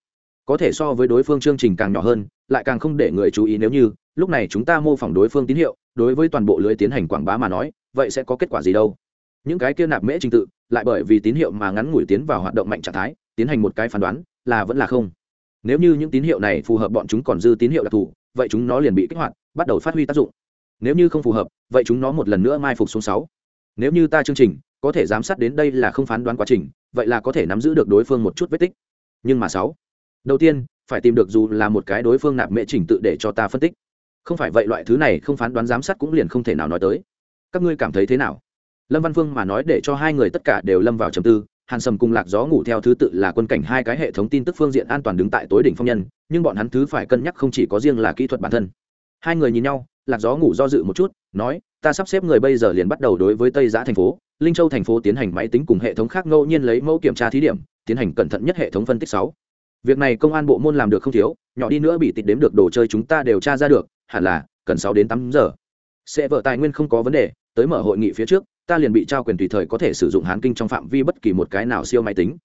Có thể so với đối phương chương trình càng nhỏ hơn, lại càng không để người chú ý nếu như, lúc này chúng ta mô phỏng đối phương tín hiệu đối với toàn bộ lưới tiến hành quảng bá mà nói, vậy sẽ có kết quả gì đâu? Những cái kia nạp mễ trình tự, lại bởi vì tín hiệu mà ngắn ngủi tiến vào hoạt động mạnh trạng thái, tiến hành một cái phán đoán, là vẫn là không. Nếu như những tín hiệu này phù hợp bọn chúng còn dư tín hiệu đặc thù, vậy chúng nó liền bị kích hoạt, bắt đầu phát huy tác dụng. Nếu như không phù hợp, vậy chúng nó một lần nữa mai phục xuống sáu. Nếu như ta chương trình, có thể giám sát đến đây là không phán đoán quá trình, vậy là có thể nắm giữ được đối phương một chút vết tích. Nhưng mà sáu, đầu tiên, phải tìm được dù là một cái đối phương nạp mễ trình tự để cho ta phân tích không phải vậy loại thứ này không phán đoán giám sát cũng liền không thể nào nói tới. Các ngươi cảm thấy thế nào? Lâm văn phương mà nói để cho hai người tất cả đều lâm vào trầm tư, hàn sầm cùng lạc gió ngủ theo thứ tự là quân cảnh hai cái hệ thống tin tức phương diện an toàn đứng tại tối đỉnh phong nhân, nhưng bọn hắn thứ phải cân nhắc không chỉ có riêng là kỹ thuật bản thân. Hai người nhìn nhau, lạc gió ngủ do dự một chút, nói, ta sắp xếp người bây giờ liền bắt đầu đối với tây giã thành phố, linh châu thành phố tiến hành máy tính cùng hệ thống khác ngẫu nhiên lấy mẫu kiểm tra thí điểm, tiến hành cẩn thận nhất hệ thống phân tích sáu. Việc này công an bộ môn làm được không thiếu, nhỏ đi nữa bị tịch đếm được đồ chơi chúng ta đều tra ra được hẳn là, cần sáu đến tám giờ. Sẽ vợ tài nguyên không có vấn đề, tới mở hội nghị phía trước, ta liền bị trao quyền tùy thời có thể sử dụng hán kinh trong phạm vi bất kỳ một cái nào siêu máy tính.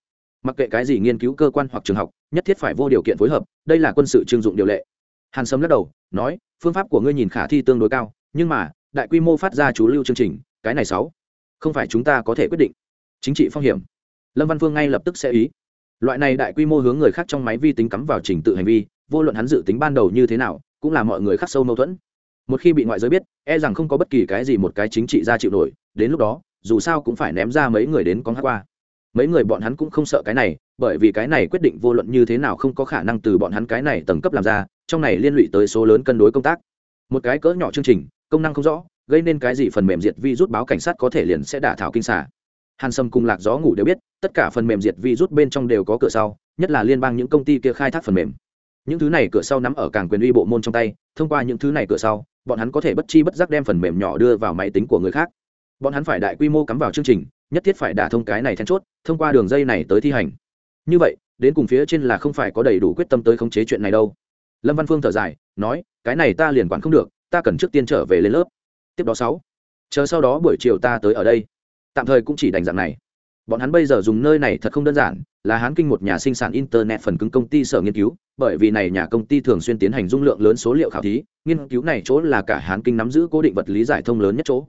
Mặc kệ cái gì nghiên cứu cơ quan hoặc trường học, nhất thiết phải vô điều kiện phối hợp, đây là quân sự trưng dụng điều lệ. Hàn sâm lắc đầu, nói, phương pháp của ngươi nhìn khả thi tương đối cao, nhưng mà, đại quy mô phát ra chú lưu chương trình, cái này sáu, không phải chúng ta có thể quyết định. Chính trị phong hiểm. Lâm văn phương ngay lập tức sẽ ý. Loại này đại quy mô hướng người khác trong máy vi tính cắm vào trình tự hành vi, vô luận hắn dự tính ban đầu như thế nào cũng là mọi người khắc sâu mâu thuẫn. Một khi bị ngoại giới biết e rằng không có bất kỳ cái gì một cái chính trị ra chịu nổi, đến lúc đó, dù sao cũng phải ném ra mấy người đến con hát qua. Mấy người bọn hắn cũng không sợ cái này, bởi vì cái này quyết định vô luận như thế nào không có khả năng từ bọn hắn cái này tầng cấp làm ra, trong này liên lụy tới số lớn cân đối công tác. Một cái cỡ nhỏ chương trình, công năng không rõ, gây nên cái gì phần mềm diệt vi rút báo cảnh sát có thể liền sẽ đả thảo kinh xả. Hàn sâm cùng lạc gió ngủ đều biết, tất cả phần mềm diệt vi rút bên trong đều có cửa sau, nhất là liên bang những công ty kia khai thác phần mềm những thứ này cửa sau nắm ở càng quyền uy bộ môn trong tay, thông qua những thứ này cửa sau, bọn hắn có thể bất chi bất giác đem phần mềm nhỏ đưa vào máy tính của người khác. Bọn hắn phải đại quy mô cắm vào chương trình, nhất thiết phải đả thông cái này then chốt, thông qua đường dây này tới thi hành. Như vậy, đến cùng phía trên là không phải có đầy đủ quyết tâm tới khống chế chuyện này đâu. Lâm văn phương thở dài, nói, cái này ta liền quản không được, ta cần trước tiên trở về lên lớp. Tiếp đó sáu. Chờ sau đó buổi chiều ta tới ở đây. Tạm thời cũng chỉ đành dạng này bọn hắn bây giờ dùng nơi này thật không đơn giản, là hán kinh một nhà sinh sản internet phần cứng công ty sở nghiên cứu, bởi vì này nhà công ty thường xuyên tiến hành dung lượng lớn số liệu khảo thí, nghiên cứu này chỗ là cả hán kinh nắm giữ cố định vật lý giải thông lớn nhất chỗ.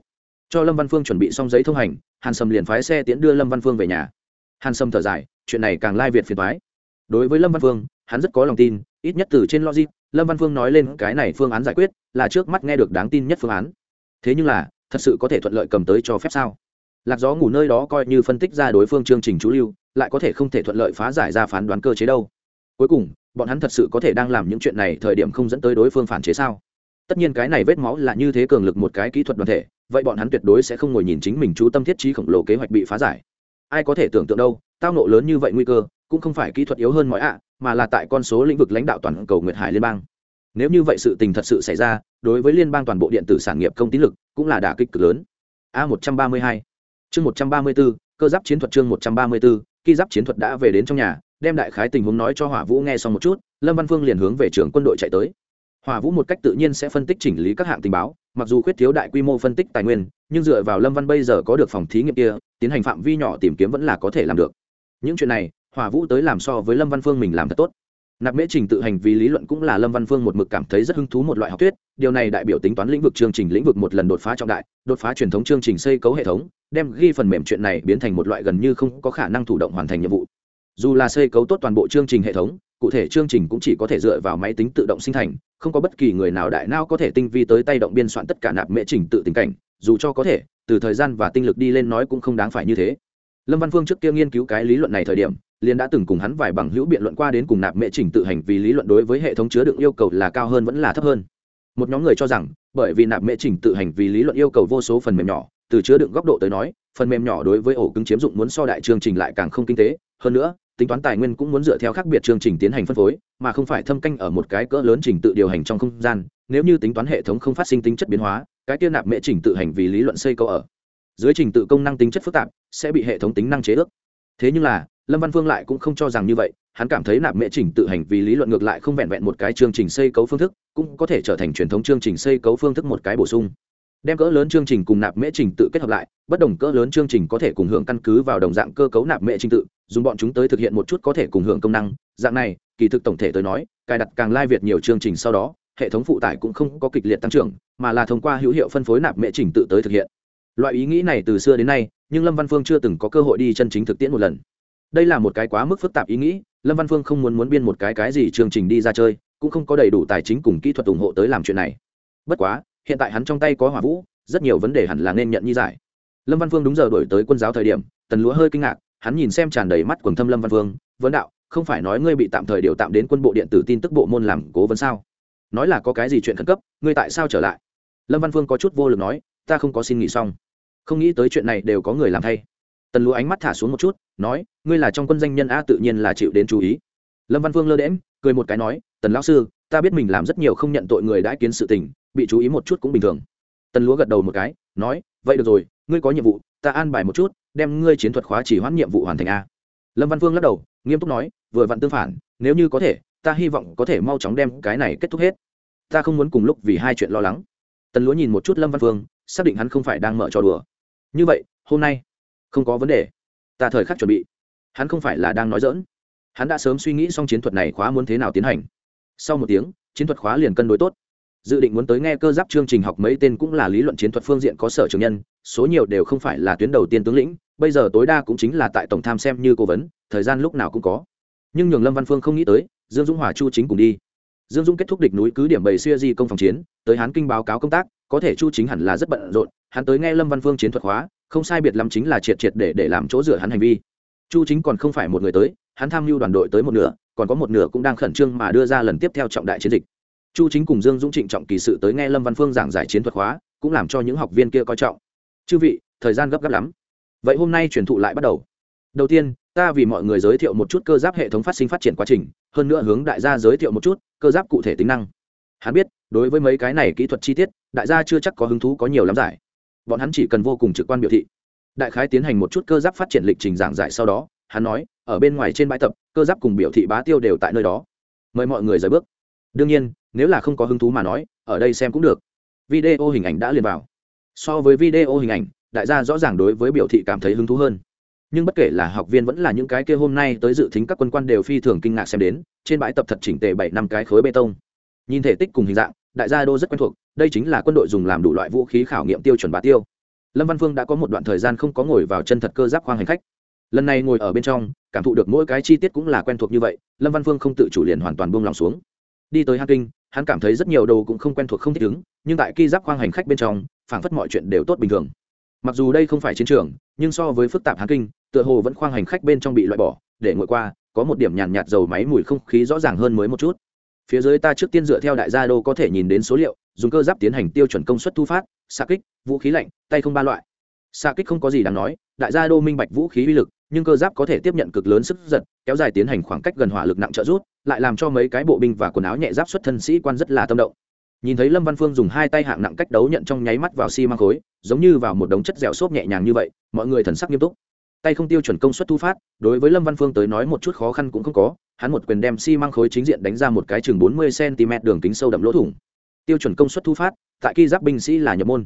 Cho lâm văn phương chuẩn bị xong giấy thông hành, hàn sầm liền phái xe tiến đưa lâm văn phương về nhà. Hàn sầm thở dài, chuyện này càng lai việt phiền thoái đối với lâm văn phương, hắn rất có lòng tin, ít nhất từ trên logic, lâm văn phương nói lên cái này phương án giải quyết là trước mắt nghe được đáng tin nhất phương án. Thế nhưng là, thật sự có thể thuận lợi cầm tới cho phép sao? Lạc gió ngủ nơi đó coi như phân tích ra đối phương chương trình chú lưu, lại có thể không thể thuận lợi phá giải ra phán đoán cơ chế đâu. Cuối cùng, bọn hắn thật sự có thể đang làm những chuyện này thời điểm không dẫn tới đối phương phản chế sao? Tất nhiên cái này vết máu là như thế cường lực một cái kỹ thuật đoàn thể, vậy bọn hắn tuyệt đối sẽ không ngồi nhìn chính mình chú tâm thiết trí khổng lồ kế hoạch bị phá giải. Ai có thể tưởng tượng đâu, tao nộ lớn như vậy nguy cơ, cũng không phải kỹ thuật yếu hơn mọi ạ, mà là tại con số lĩnh vực lãnh đạo toàn cầu nguyệt hải liên bang. Nếu như vậy sự tình thật sự xảy ra, đối với liên bang toàn bộ điện tử sản nghiệp công tín lực, cũng là đả kích cực lớn. A một trăm ba mươi hai chương một trăm ba mươi bốn cơ giáp chiến thuật chương một trăm ba mươi khi giáp chiến thuật đã về đến trong nhà, đem đại khái tình huống nói cho hỏa vũ nghe xong một chút, lâm văn phương liền hướng về trường quân đội chạy tới. Hỏa vũ một cách tự nhiên sẽ phân tích chỉnh lý các hạng tình báo, mặc dù khuyết thiếu đại quy mô phân tích tài nguyên, nhưng dựa vào lâm văn bây giờ có được phòng thí nghiệm kia, tiến hành phạm vi nhỏ tìm kiếm vẫn là có thể làm được. Những chuyện này, hỏa vũ tới làm so với lâm văn phương mình làm thật tốt. Nạp mễ trình tự hành vì lý luận cũng là lâm văn phương một mực cảm thấy rất hứng thú một loại học thuyết, điều này đại biểu tính toán lĩnh vực chương trình lĩnh vực một lần đột phá trọng đại, đột phá truyền thống chương trình xây cấu hệ thống đem ghi phần mềm chuyện này biến thành một loại gần như không có khả năng thủ động hoàn thành nhiệm vụ. Dù là xây cấu tốt toàn bộ chương trình hệ thống, cụ thể chương trình cũng chỉ có thể dựa vào máy tính tự động sinh thành, không có bất kỳ người nào đại não có thể tinh vi tới tay động biên soạn tất cả nạp mễ trình tự tình cảnh, dù cho có thể, từ thời gian và tinh lực đi lên nói cũng không đáng phải như thế. Lâm văn phương trước kia nghiên cứu cái lý luận này thời điểm, liền đã từng cùng hắn vài bằng hữu biện luận qua đến cùng nạp mễ trình tự hành vì lý luận đối với hệ thống chứa đựng yêu cầu là cao hơn vẫn là thấp hơn. Một nhóm người cho rằng, bởi vì nạp mễ trình tự hành vì lý luận yêu cầu vô số phần mềm nhỏ từ chứa đựng góc độ tới nói, phần mềm nhỏ đối với ổ cứng chiếm dụng muốn so đại chương trình lại càng không kinh tế. Hơn nữa, tính toán tài nguyên cũng muốn dựa theo khác biệt chương trình tiến hành phân phối, mà không phải thâm canh ở một cái cỡ lớn trình tự điều hành trong không gian. Nếu như tính toán hệ thống không phát sinh tính chất biến hóa, cái tiêu nạp mễ trình tự hành vì lý luận xây câu ở. Dưới trình tự công năng tính chất phức tạp, sẽ bị hệ thống tính năng chế ước. Thế nhưng là, lâm văn phương lại cũng không cho rằng như vậy, hắn cảm thấy nạp mễ trình tự hành vì lý luận ngược lại không vẹn vẹn một cái chương trình xây cấu phương thức, cũng có thể trở thành truyền thống chương trình xây cấu phương thức một cái bổ sung đem cỡ lớn chương trình cùng nạp mễ trình tự kết hợp lại, bất đồng cỡ lớn chương trình có thể cùng hưởng căn cứ vào đồng dạng cơ cấu nạp mễ trình tự, dùng bọn chúng tới thực hiện một chút có thể cùng hưởng công năng. Dạng này, kỳ thực tổng thể tới nói, cài đặt càng lai việt nhiều chương trình sau đó, hệ thống phụ tải cũng không có kịch liệt tăng trưởng, mà là thông qua hữu hiệu phân phối nạp mễ trình tự tới thực hiện. Loại ý nghĩ này từ xưa đến nay, nhưng lâm văn phương chưa từng có cơ hội đi chân chính thực tiễn một lần. Đây là một cái quá mức phức tạp ý nghĩ, lâm văn phương không muốn muốn biên một cái cái gì chương trình đi ra chơi, cũng không có đầy đủ tài chính cùng kỹ thuật ủng hộ tới làm chuyện này. Bất quá hiện tại hắn trong tay có hỏa vũ, rất nhiều vấn đề hẳn là nên nhận như giải. Lâm văn phương đúng giờ đổi tới quân giáo thời điểm, tần lúa hơi kinh ngạc, hắn nhìn xem tràn đầy mắt quần thâm lâm văn phương vấn đạo, không phải nói ngươi bị tạm thời điều tạm đến quân bộ điện tử tin tức bộ môn làm cố vấn sao? Nói là có cái gì chuyện khẩn cấp, ngươi tại sao trở lại? Lâm văn phương có chút vô lực nói, ta không có xin nghỉ xong. Không nghĩ tới chuyện này đều có người làm thay. Tần lúa ánh mắt thả xuống một chút, nói, ngươi là trong quân danh nhân a tự nhiên là chịu đến chú ý. Lâm văn phương lơ đễm cười một cái nói, tần lão sư, ta biết mình làm rất nhiều không nhận tội người đã kiến sự tình bị chú ý một chút cũng bình thường. Tần lúa gật đầu một cái, nói, vậy được rồi, ngươi có nhiệm vụ, ta an bài một chút, đem ngươi chiến thuật khóa chỉ hoãn nhiệm vụ hoàn thành a. Lâm văn phương lắc đầu, nghiêm túc nói, vừa vặn tương phản, nếu như có thể, ta hy vọng có thể mau chóng đem cái này kết thúc hết. Ta không muốn cùng lúc vì hai chuyện lo lắng. Tần lúa nhìn một chút lâm văn phương xác định hắn không phải đang mở trò đùa. Như vậy, hôm nay không có vấn đề, ta thời khắc chuẩn bị. Hắn không phải là đang nói dỡn hắn đã sớm suy nghĩ xong chiến thuật này khóa muốn thế nào tiến hành. Sau một tiếng, chiến thuật khóa liền cân đối tốt dự định muốn tới nghe cơ giáp chương trình học mấy tên cũng là lý luận chiến thuật phương diện có sở trường nhân, số nhiều đều không phải là tuyến đầu tiên tướng lĩnh, bây giờ tối đa cũng chính là tại tổng tham xem như cố vấn, thời gian lúc nào cũng có. Nhưng nhường lâm văn phương không nghĩ tới, dương dũng hòa chu chính cùng đi. Dương dũng kết thúc địch núi cứ điểm bầy xuya di công phòng chiến, tới hán kinh báo cáo công tác, có thể chu chính hẳn là rất bận rộn, hắn tới nghe lâm văn phương chiến thuật hóa, không sai biệt lắm chính là triệt triệt để để làm chỗ dựa hắn hành vi. Chu chính còn không phải một người tới, hắn tham mưu đoàn đội tới một nửa, còn có một nửa cũng đang khẩn trương mà đưa ra lần tiếp theo trọng đại chiến dịch chu chính cùng dương dũng trịnh trọng kỳ sự tới nghe lâm văn phương giảng giải chiến thuật hóa cũng làm cho những học viên kia coi trọng. Chư vị, thời gian gấp gáp lắm. Vậy hôm nay truyền thụ lại bắt đầu. Đầu tiên, ta vì mọi người giới thiệu một chút cơ giáp hệ thống phát sinh phát triển quá trình, hơn nữa hướng đại gia giới thiệu một chút cơ giáp cụ thể tính năng. Hắn biết, đối với mấy cái này kỹ thuật chi tiết, đại gia chưa chắc có hứng thú có nhiều lắm giải. Bọn hắn chỉ cần vô cùng trực quan biểu thị. Đại khái tiến hành một chút cơ giáp phát triển lịch trình giảng giải sau đó, hắn nói, ở bên ngoài trên bãi tập, cơ giáp cùng biểu thị bá tiêu đều tại nơi đó. Mời mọi người rời bước. Đương nhiên nếu là không có hứng thú mà nói, ở đây xem cũng được. Video hình ảnh đã liền vào. So với video hình ảnh, đại gia rõ ràng đối với biểu thị cảm thấy hứng thú hơn. Nhưng bất kể là học viên vẫn là những cái kia hôm nay tới dự tính các quân quan đều phi thường kinh ngạc xem đến, trên bãi tập thật chỉnh tề bảy năm cái khối bê tông. Nhìn thể tích cùng hình dạng, đại gia đô rất quen thuộc, đây chính là quân đội dùng làm đủ loại vũ khí khảo nghiệm tiêu chuẩn bá tiêu. Lâm văn phương đã có một đoạn thời gian không có ngồi vào chân thật cơ giáp khoang hành khách. Lần này ngồi ở bên trong, cảm thụ được mỗi cái chi tiết cũng là quen thuộc như vậy, lâm văn phương không tự chủ liền hoàn toàn buông lòng xuống. Đi tới hang kinh hắn cảm thấy rất nhiều đồ cũng không quen thuộc không thích ứng nhưng tại ki giáp khoang hành khách bên trong phảng phất mọi chuyện đều tốt bình thường. Mặc dù đây không phải chiến trường nhưng so với phức tạp hán kinh tựa hồ vẫn khoang hành khách bên trong bị loại bỏ để ngồi qua có một điểm nhàn nhạt, dầu máy mùi không khí rõ ràng hơn mới một chút. Phía dưới ta trước tiên dựa theo đại gia đô có thể nhìn đến số liệu dùng cơ giáp tiến hành tiêu chuẩn công suất thu phát xạ kích vũ khí lạnh tay không ba loại. Xạ kích không có gì đáng nói đại gia đô minh bạch vũ khí uy lực nhưng cơ giáp có thể tiếp nhận cực lớn sức giật, kéo dài tiến hành khoảng cách gần hỏa lực nặng trợ rút lại làm cho mấy cái bộ binh và quần áo nhẹ giáp xuất thân sĩ quan rất là tâm động. Nhìn thấy lâm văn phương dùng hai tay hạng nặng cách đấu nhận trong nháy mắt vào xi、si、măng khối, giống như vào một đống chất dẻo xốp nhẹ nhàng như vậy, mọi người thần sắc nghiêm túc. Tay không tiêu chuẩn công suất thu phát, đối với lâm văn phương tới nói một chút khó khăn cũng không có, hắn một quyền đem xi、si、măng khối chính diện đánh ra một cái chừng bốn mươi cm đường kính sâu đậm lỗ thủng. Tiêu chuẩn công suất thu phát, tại khi giáp binh sĩ là nhập môn.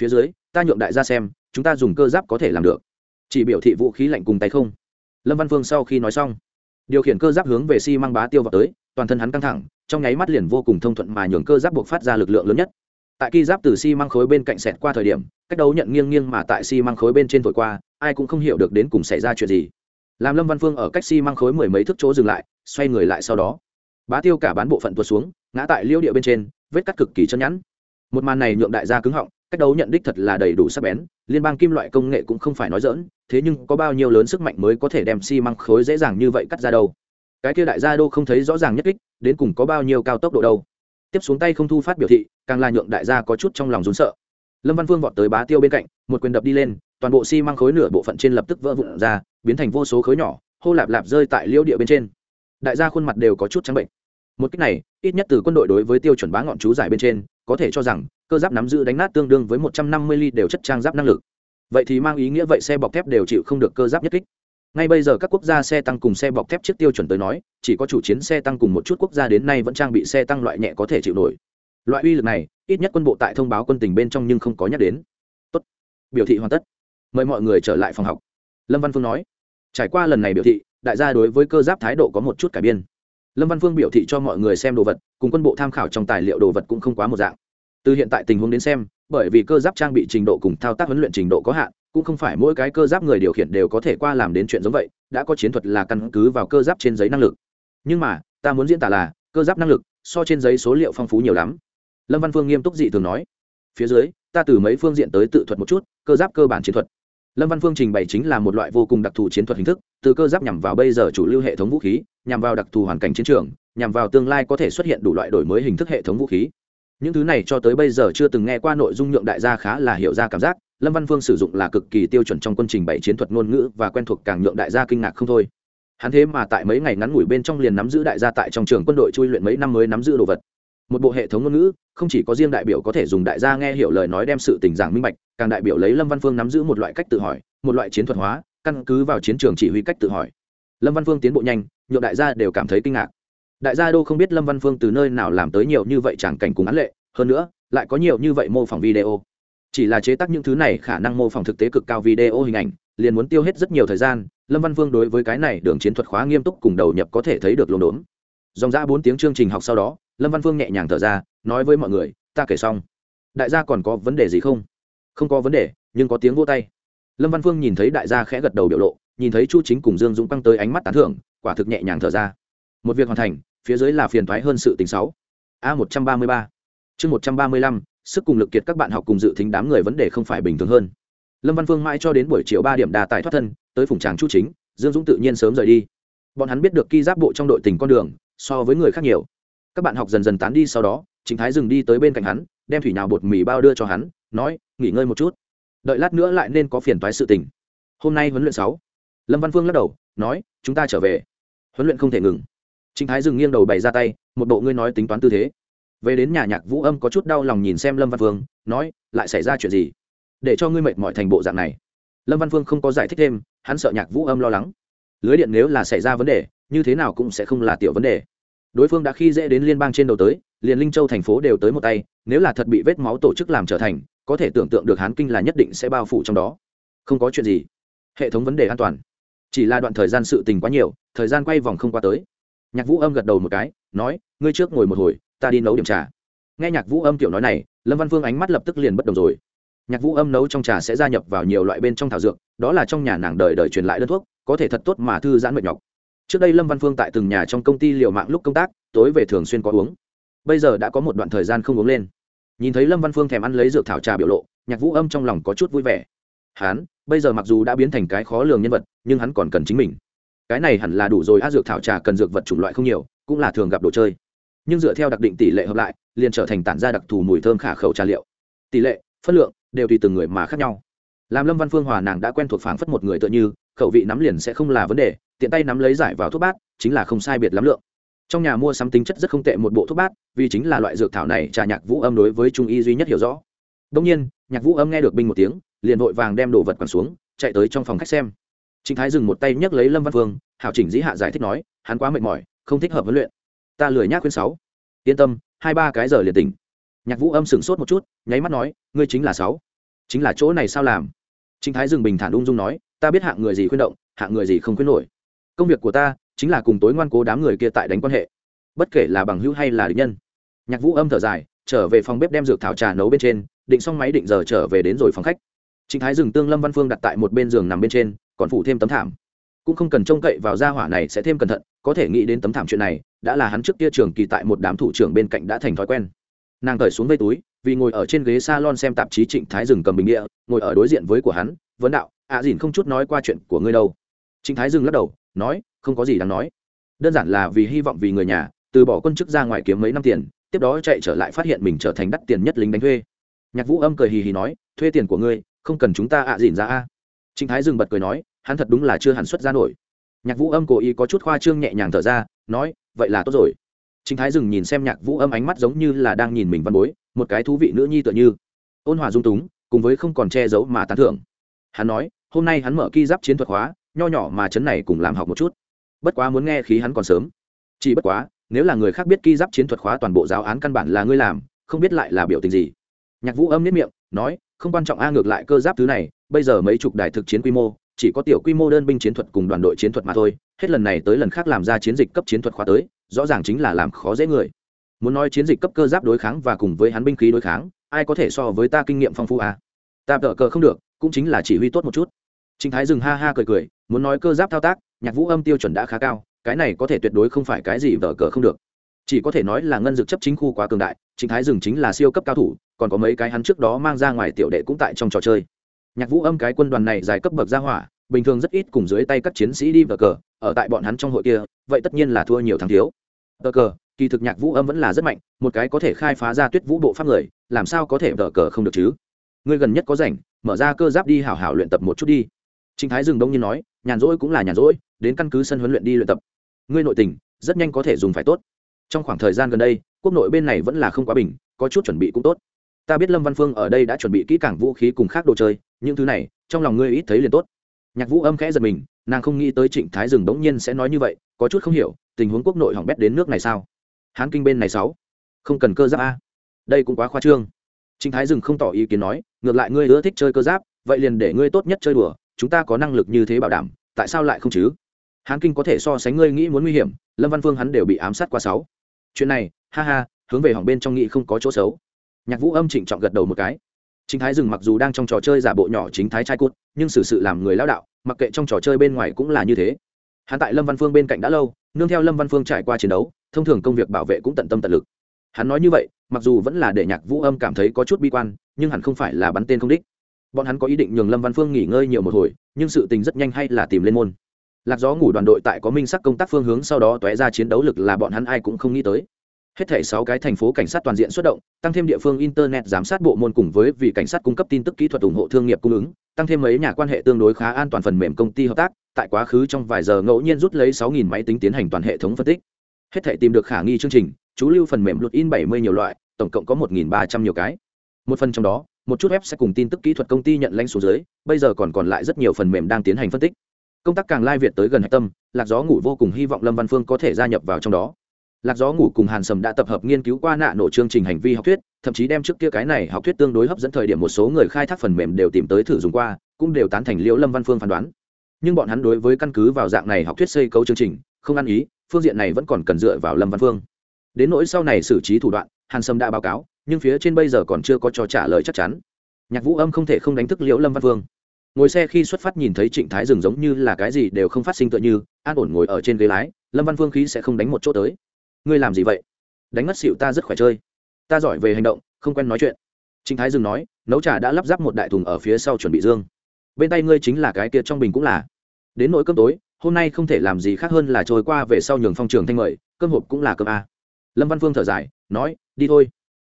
Phía dưới, ta nhượng đại gia xem, chúng ta dùng cơ giáp có thể làm được chỉ biểu thị vũ khí lạnh cùng tay không. Lâm văn phương sau khi nói xong, điều khiển cơ giáp hướng về xi、si、măng bá tiêu vào tới, toàn thân hắn căng thẳng, trong nháy mắt liền vô cùng thông thuận mà nhường cơ giáp buộc phát ra lực lượng lớn nhất. Tại khi giáp từ xi、si、măng khối bên cạnh sẹt qua thời điểm, cách đấu nhận nghiêng nghiêng mà tại xi、si、măng khối bên trên thổi qua, ai cũng không hiểu được đến cùng xảy ra chuyện gì. Làm lâm văn phương ở cách xi、si、măng khối mười mấy thước chỗ dừng lại, xoay người lại sau đó. Bá tiêu cả bán bộ phận tuột xuống, ngã tại liêu địa bên trên, vết cắt cực kỳ chân nhẵn. Một màn này nhượng đại gia cứng họng cách đấu nhận đích thật là đầy đủ sắc bén, liên bang kim loại công nghệ cũng không phải nói dỡn thế nhưng có bao nhiêu lớn sức mạnh mới có thể đem xi、si、măng khối dễ dàng như vậy cắt ra đâu? Cái kia đại gia đô không thấy rõ ràng nhất kích, đến cùng có bao nhiêu cao tốc độ đâu? Tiếp xuống tay không thu phát biểu thị, càng là nhượng đại gia có chút trong lòng rốn sợ. Lâm văn vương vọt tới bá tiêu bên cạnh, một quyền đập đi lên, toàn bộ xi、si、măng khối nửa bộ phận trên lập tức vỡ vụn ra, biến thành vô số khối nhỏ, hô lạp lạp rơi tại liễu địa bên trên. Đại gia khuôn mặt đều có chút trắng bệnh. Một cách này, ít nhất từ quân đội đối với tiêu chuẩn bá ngọn chú giải bên trên có thể cho rằng, cơ giáp nắm giữ đánh nát tương đương với một trăm năm mươi ly đều chất trang giáp năng lực. Vậy thì mang ý nghĩa vậy xe bọc thép đều chịu không được cơ giáp nhất kích. Ngay bây giờ các quốc gia xe tăng cùng xe bọc thép trước tiêu chuẩn tới nói, chỉ có chủ chiến xe tăng cùng một chút quốc gia đến nay vẫn trang bị xe tăng loại nhẹ có thể chịu nổi. Loại uy lực này, ít nhất quân bộ tại thông báo quân tình bên trong nhưng không có nhắc đến. Tốt. biểu thị hoàn tất. Mời mọi người trở lại phòng học. Lâm văn phương nói. Trải qua lần này biểu thị, đại gia đối với cơ giáp thái độ có một chút cải biên lâm văn phương biểu thị cho mọi người xem đồ vật, cùng quân bộ tham khảo trong tài liệu đồ vật cũng không quá một dạng. Từ hiện tại tình huống đến xem, bởi vì cơ giáp trang bị trình độ cùng thao tác huấn luyện trình độ có hạn, cũng không phải mỗi cái cơ giáp người điều khiển đều có thể qua làm đến chuyện giống vậy, đã có chiến thuật là căn cứ vào cơ giáp trên giấy năng lực. Nhưng mà, ta muốn diễn tả là, cơ giáp năng lực, so trên giấy số liệu phong phú nhiều lắm. Lâm văn phương nghiêm túc dị thường nói, phía dưới, ta từ mấy phương diện tới tự thuật một chút, cơ giáp cơ bản chiến thuật. Lâm văn phương trình bày chính là một loại vô cùng đặc thù chiến thuật hình thức từ cơ giáp nhằm vào bây giờ chủ lưu hệ thống vũ khí, nhằm vào đặc thù hoàn cảnh chiến trường, nhằm vào tương lai có thể xuất hiện đủ loại đổi mới hình thức hệ thống vũ khí. Những thứ này cho tới bây giờ chưa từng nghe qua nội dung nhượng đại gia khá là hiểu ra cảm giác, lâm văn phương sử dụng là cực kỳ tiêu chuẩn trong quân trình bày chiến thuật ngôn ngữ và quen thuộc càng nhượng đại gia kinh ngạc không thôi. Hắn thế mà tại mấy ngày ngắn ngủi bên trong liền nắm giữ đại gia tại trong trường quân đội chui luyện mấy năm mới nắm giữ đồ vật. Một bộ hệ thống ngôn ngữ, không chỉ có riêng đại biểu có thể dùng đại gia nghe hiểu lời nói đem sự tình giảng minh bạch, càng đại biểu lấy lâm văn phương nắm giữ một loại cách tự hỏi, một loại chiến thuật hóa căn cứ vào chiến trường chỉ huy cách tự hỏi. Lâm văn phương tiến bộ nhanh nhộn đại gia đều cảm thấy kinh ngạc. Đại gia đô không biết lâm văn phương từ nơi nào làm tới nhiều như vậy chẳng cảnh cùng án lệ, hơn nữa, lại có nhiều như vậy mô phỏng video. Chỉ là chế tác những thứ này khả năng mô phỏng thực tế cực cao video hình ảnh, liền muốn tiêu hết rất nhiều thời gian, lâm văn vương đối với cái này đường chiến thuật khóa nghiêm túc cùng đầu nhập có thể thấy được lồn đốn. Dòng ra bốn tiếng chương trình học sau đó, lâm văn vương nhẹ nhàng thở ra, nói với mọi người, ta kể xong. Đại gia còn có vấn đề gì không? Không có vấn đề, nhưng có tiếng vô tay lâm văn phương nhìn thấy đại gia khẽ gật đầu biểu lộ, nhìn thấy chu chính cùng dương dũng căng tới ánh mắt tán thưởng, quả thực nhẹ nhàng thở ra. Một việc hoàn thành, phía dưới là phiền thoái hơn sự tình sáu. A một trăm ba mươi ba. Chương một trăm ba mươi lăm, sức cùng lực kiệt các bạn học cùng dự tính đám người vấn đề không phải bình thường hơn. Lâm văn phương mãi cho đến buổi chiều ba điểm đà tài thoát thân, tới phùng tràng chu chính, dương dũng tự nhiên sớm rời đi. Bọn hắn biết được ki giáp bộ trong đội tình con đường, so với người khác nhiều. Các bạn học dần dần tán đi sau đó chính thái dừng đi tới bên cạnh hắn, đem thủy nào bột mì bao đưa cho hắn, nói, nghỉ ngơi một chút đợi lát nữa lại nên có phiền toái sự tình. Hôm nay huấn luyện sáu. Lâm văn phương lắc đầu, nói, chúng ta trở về. Huấn luyện không thể ngừng. Trình thái dừng nghiêng đầu bày ra tay, một bộ ngươi nói tính toán tư thế. Về đến nhà nhạc vũ âm có chút đau lòng nhìn xem lâm văn phương, nói, lại xảy ra chuyện gì? Để cho ngươi mệt mỏi thành bộ dạng này. Lâm văn phương không có giải thích thêm, hắn sợ nhạc vũ âm lo lắng. Lưới điện nếu là xảy ra vấn đề, như thế nào cũng sẽ không là tiểu vấn đề. Đối phương đã khi dễ đến liên bang trên đầu tới, liền linh châu thành phố đều tới một tay, nếu là thật bị vết máu tổ chức làm trở thành có thể tưởng tượng được hán kinh là nhất định sẽ bao phủ trong đó. Không có chuyện gì. Hệ thống vấn đề an toàn. Chỉ là đoạn thời gian sự tình quá nhiều, thời gian quay vòng không qua tới. Nhạc vũ âm gật đầu một cái, nói, ngươi trước ngồi một hồi, ta đi nấu điểm trà. Nghe nhạc vũ âm kiểu nói này, lâm văn vương ánh mắt lập tức liền bất đồng rồi. Nhạc vũ âm nấu trong trà sẽ gia nhập vào nhiều loại bên trong thảo dược, đó là trong nhà nàng đời đời truyền lại đơn thuốc, có thể thật tốt mà thư giãn mệt nhọc. Trước đây lâm văn phương tại từng nhà trong công ty liều mạng lúc công tác, tối về thường xuyên có uống. Bây giờ đã có một đoạn thời gian không uống lên nhìn thấy lâm văn phương thèm ăn lấy dược thảo trà biểu lộ, nhạc vũ âm trong lòng có chút vui vẻ. Hắn, bây giờ mặc dù đã biến thành cái khó lường nhân vật, nhưng hắn còn cần chính mình. Cái này hẳn là đủ rồi á dược thảo trà cần dược vật chủng loại không nhiều, cũng là thường gặp đồ chơi. Nhưng dựa theo đặc định tỷ lệ hợp lại, liền trở thành tản ra đặc thù mùi thơm khả khẩu trà liệu. Tỷ lệ, phân lượng, đều tùy từng người mà khác nhau. Làm lâm văn phương hòa nàng đã quen thuộc phảng phất một người tựa như, khẩu vị nắm liền sẽ không là vấn đề, tiện tay nắm lấy giải vào thuốc bát, chính là không sai biệt lắm lượng trong nhà mua sắm tính chất rất không tệ một bộ thuốc bát, vì chính là loại dược thảo này trà nhạc vũ âm đối với trung y duy nhất hiểu rõ. Đông nhiên, nhạc vũ âm nghe được binh một tiếng, liền vội vàng đem đồ vật quẳng xuống, chạy tới trong phòng khách xem. Chính thái dừng một tay nhấc lấy lâm văn phương hảo chỉnh dĩ hạ giải thích nói, hắn quá mệt mỏi, không thích hợp huấn luyện. Ta lười nhác khuyên sáu. Yên tâm, hai ba cái giờ liền tỉnh. Nhạc vũ âm sửng sốt một chút, nháy mắt nói, ngươi chính là sáu. Chính là chỗ này sao làm? Chính thái dừng bình thản ung dung nói, ta biết hạng người gì khuyên động, hạng người gì không khuyên nổi. Công việc của ta chính là cùng tối ngoan cố đám người kia tại đánh quan hệ bất kể là bằng hữu hay là địch nhân nhạc vũ âm thở dài trở về phòng bếp đem dược thảo trà nấu bên trên định xong máy định giờ trở về đến rồi phòng khách Trịnh Thái dừng tương Lâm Văn Phương đặt tại một bên giường nằm bên trên, còn phủ thêm tấm thảm. Cũng không cần trông cậy vào gia hỏa này sẽ thêm cẩn thận, có thể nghĩ đến tấm thảm chuyện này, đã là hắn trước kia trường kỳ tại một đám thủ trưởng bên cạnh đã thành thói quen. Nàng cởi xuống vây túi, vì ngồi ở trên ghế salon xem tạp chí Trịnh Thái dừng cầm bình địa, ngồi ở đối diện với của hắn, vấn đạo, "À dỉn không chút nói qua chuyện của ngươi đâu?" Trịnh Thái dừng lắc đầu, nói, "Không có gì đáng nói. Đơn giản là vì hy vọng vì người nhà, từ bỏ quân chức ra ngoài kiếm mấy năm tiền, tiếp đó chạy trở lại phát hiện mình trở thành đắt tiền nhất lính đánh thuê." Nhạc Vũ Âm cười hì hì nói, "Thuê tiền của ngươi, không cần chúng ta ạ à dỉn ra a. Trịnh thái dừng bật cười nói hắn thật đúng là chưa hẳn xuất ra nổi. Nhạc vũ âm cố ý có chút khoa trương nhẹ nhàng thở ra nói vậy là tốt rồi. Trịnh thái dừng nhìn xem nhạc vũ âm ánh mắt giống như là đang nhìn mình văn bối một cái thú vị nữ nhi tựa như. Ôn hòa dung túng cùng với không còn che giấu mà tán thưởng. Hắn nói hôm nay hắn mở ki giáp chiến thuật hóa nho nhỏ mà chấn này cùng làm học một chút bất quá muốn nghe khí hắn còn sớm. Chỉ bất quá nếu là người khác biết ki giáp chiến thuật khóa toàn bộ giáo án căn bản là ngươi làm không biết lại là biểu tình gì. Nhạc vũ âm nếp miệng nói không quan trọng a ngược lại cơ giáp thứ này bây giờ mấy chục đài thực chiến quy mô chỉ có tiểu quy mô đơn binh chiến thuật cùng đoàn đội chiến thuật mà thôi hết lần này tới lần khác làm ra chiến dịch cấp chiến thuật khóa tới rõ ràng chính là làm khó dễ người. Muốn nói chiến dịch cấp cơ giáp đối kháng và cùng với hắn binh khí đối kháng ai có thể so với ta kinh nghiệm phong phú à? ta tờ cờ không được cũng chính là chỉ huy tốt một chút. Chính Thái dừng ha ha cười cười, muốn nói cơ giáp thao tác, nhạc vũ âm tiêu chuẩn đã khá cao, cái này có thể tuyệt đối không phải cái gì vở cờ không được. Chỉ có thể nói là ngân dược chấp chính khu quá cường đại, Trình Thái dừng chính là siêu cấp cao thủ, còn có mấy cái hắn trước đó mang ra ngoài tiểu đệ cũng tại trong trò chơi. Nhạc vũ âm cái quân đoàn này dài cấp bậc ra hỏa bình thường rất ít cùng dưới tay các chiến sĩ đi vờ cờ ở tại bọn hắn trong hội kia vậy tất nhiên là thua nhiều thắng thiếu. Vờ cờ kỳ thực nhạc vũ âm vẫn là rất mạnh một cái có thể khai phá ra tuyết vũ bộ pháp người làm sao có thể vờ cờ không được chứ? Ngươi gần nhất có rảnh mở ra cơ giáp đi hảo hảo luyện tập một chút đi. Trinh thái dừng đông nhiên nói nhàn rỗi cũng là nhàn rỗi đến căn cứ sân huấn luyện đi luyện tập. Ngươi nội tình, rất nhanh có thể dùng phải tốt. Trong khoảng thời gian gần đây, quốc nội bên này vẫn là không quá bình, có chút chuẩn bị cũng tốt. Ta biết lâm văn phương ở đây đã chuẩn bị kỹ càng vũ khí cùng khác đồ chơi, những thứ này, trong lòng ngươi ít thấy liền tốt. Nhạc vũ âm khẽ giật mình, nàng không nghĩ tới trịnh thái rừng bỗng nhiên sẽ nói như vậy, có chút không hiểu, tình huống quốc nội hỏng bét đến nước này sao? Hán kinh bên này sáu. Không cần cơ giáp a. Đây cũng quá khoa trương. Trịnh thái rừng không tỏ ý kiến nói, ngược lại ngươi ưa thích chơi cơ giáp, vậy liền để ngươi tốt nhất chơi đùa, chúng ta có năng lực như thế bảo đảm, tại sao lại không chứ? Hán kinh có thể so sánh ngươi nghĩ muốn nguy hiểm, lâm văn phương hắn đều bị ám sát qua sáu. Chuyện này, ha ha, hướng về hỏng bên trong nghĩ không có chỗ xấu. Nhạc vũ âm trịnh trọng gật đầu một cái. Chính thái rừng mặc dù đang trong trò chơi giả bộ nhỏ chính thái trai cút, nhưng xử sự làm người lao đạo, mặc kệ trong trò chơi bên ngoài cũng là như thế. Hắn tại lâm văn phương bên cạnh đã lâu, nương theo lâm văn phương trải qua chiến đấu, thông thường công việc bảo vệ cũng tận tâm tận lực. Hắn nói như vậy, mặc dù vẫn là để nhạc vũ âm cảm thấy có chút bi quan, nhưng hẳn không phải là bắn tên không đích. Bọn hắn có ý định nhường lâm văn phương nghỉ ngơi nhiều một hồi, nhưng sự tình rất nhanh hay là tìm lên môn lạc gió ngủ đoàn đội tại có minh sắc công tác phương hướng sau đó tóe ra chiến đấu lực là bọn hắn ai cũng không nghĩ tới. Hết thảy sáu cái thành phố cảnh sát toàn diện xuất động, tăng thêm địa phương internet giám sát bộ môn cùng với vì cảnh sát cung cấp tin tức kỹ thuật ủng hộ thương nghiệp cung ứng, tăng thêm mấy nhà quan hệ tương đối khá an toàn phần mềm công ty hợp tác, tại quá khứ trong vài giờ ngẫu nhiên rút lấy sáu nghìn máy tính tiến hành toàn hệ thống phân tích. Hết thảy tìm được khả nghi chương trình, chú lưu phần mềm luật in bảy mươi nhiều loại, tổng cộng có một nghìn ba trăm nhiều cái. Một phần trong đó, một chút web sẽ cùng tin tức kỹ thuật công ty nhận lãnh số dưới, bây giờ còn còn lại rất nhiều phần mềm đang tiến hành phân tích công tác càng lai việt tới gần hạch tâm, lạc gió ngủ vô cùng hy vọng lâm văn phương có thể gia nhập vào trong đó. Lạc gió ngủ cùng hàn sầm đã tập hợp nghiên cứu qua nạ nổ chương trình hành vi học thuyết, thậm chí đem trước kia cái này học thuyết tương đối hấp dẫn thời điểm một số người khai thác phần mềm đều tìm tới thử dùng qua, cũng đều tán thành liễu lâm văn phương phán đoán. Nhưng bọn hắn đối với căn cứ vào dạng này học thuyết xây cấu chương trình, không ăn ý, phương diện này vẫn còn cần dựa vào lâm văn phương. Đến nỗi sau này xử trí thủ đoạn, hàn sâm đã báo cáo, nhưng phía trên bây giờ còn chưa có cho trả lời chắc chắn. Nhạc vũ âm không thể không đánh thức liễu lâm văn phương ngồi xe khi xuất phát nhìn thấy trịnh thái Dừng giống như là cái gì đều không phát sinh tựa như, an ổn ngồi ở trên ghế lái, lâm văn phương khí sẽ không đánh một chỗ tới. Ngươi làm gì vậy? Đánh mất xịu ta rất khỏe chơi. Ta giỏi về hành động, không quen nói chuyện. Trịnh thái dừng nói, nấu trà đã lắp ráp một đại thùng ở phía sau chuẩn bị dương. Bên tay ngươi chính là cái kia trong bình cũng là. Đến nỗi cơm tối, hôm nay không thể làm gì khác hơn là trôi qua về sau nhường phong trường thanh mời, cơm hộp cũng là cơm a. Lâm văn phương thở dài, nói, đi thôi.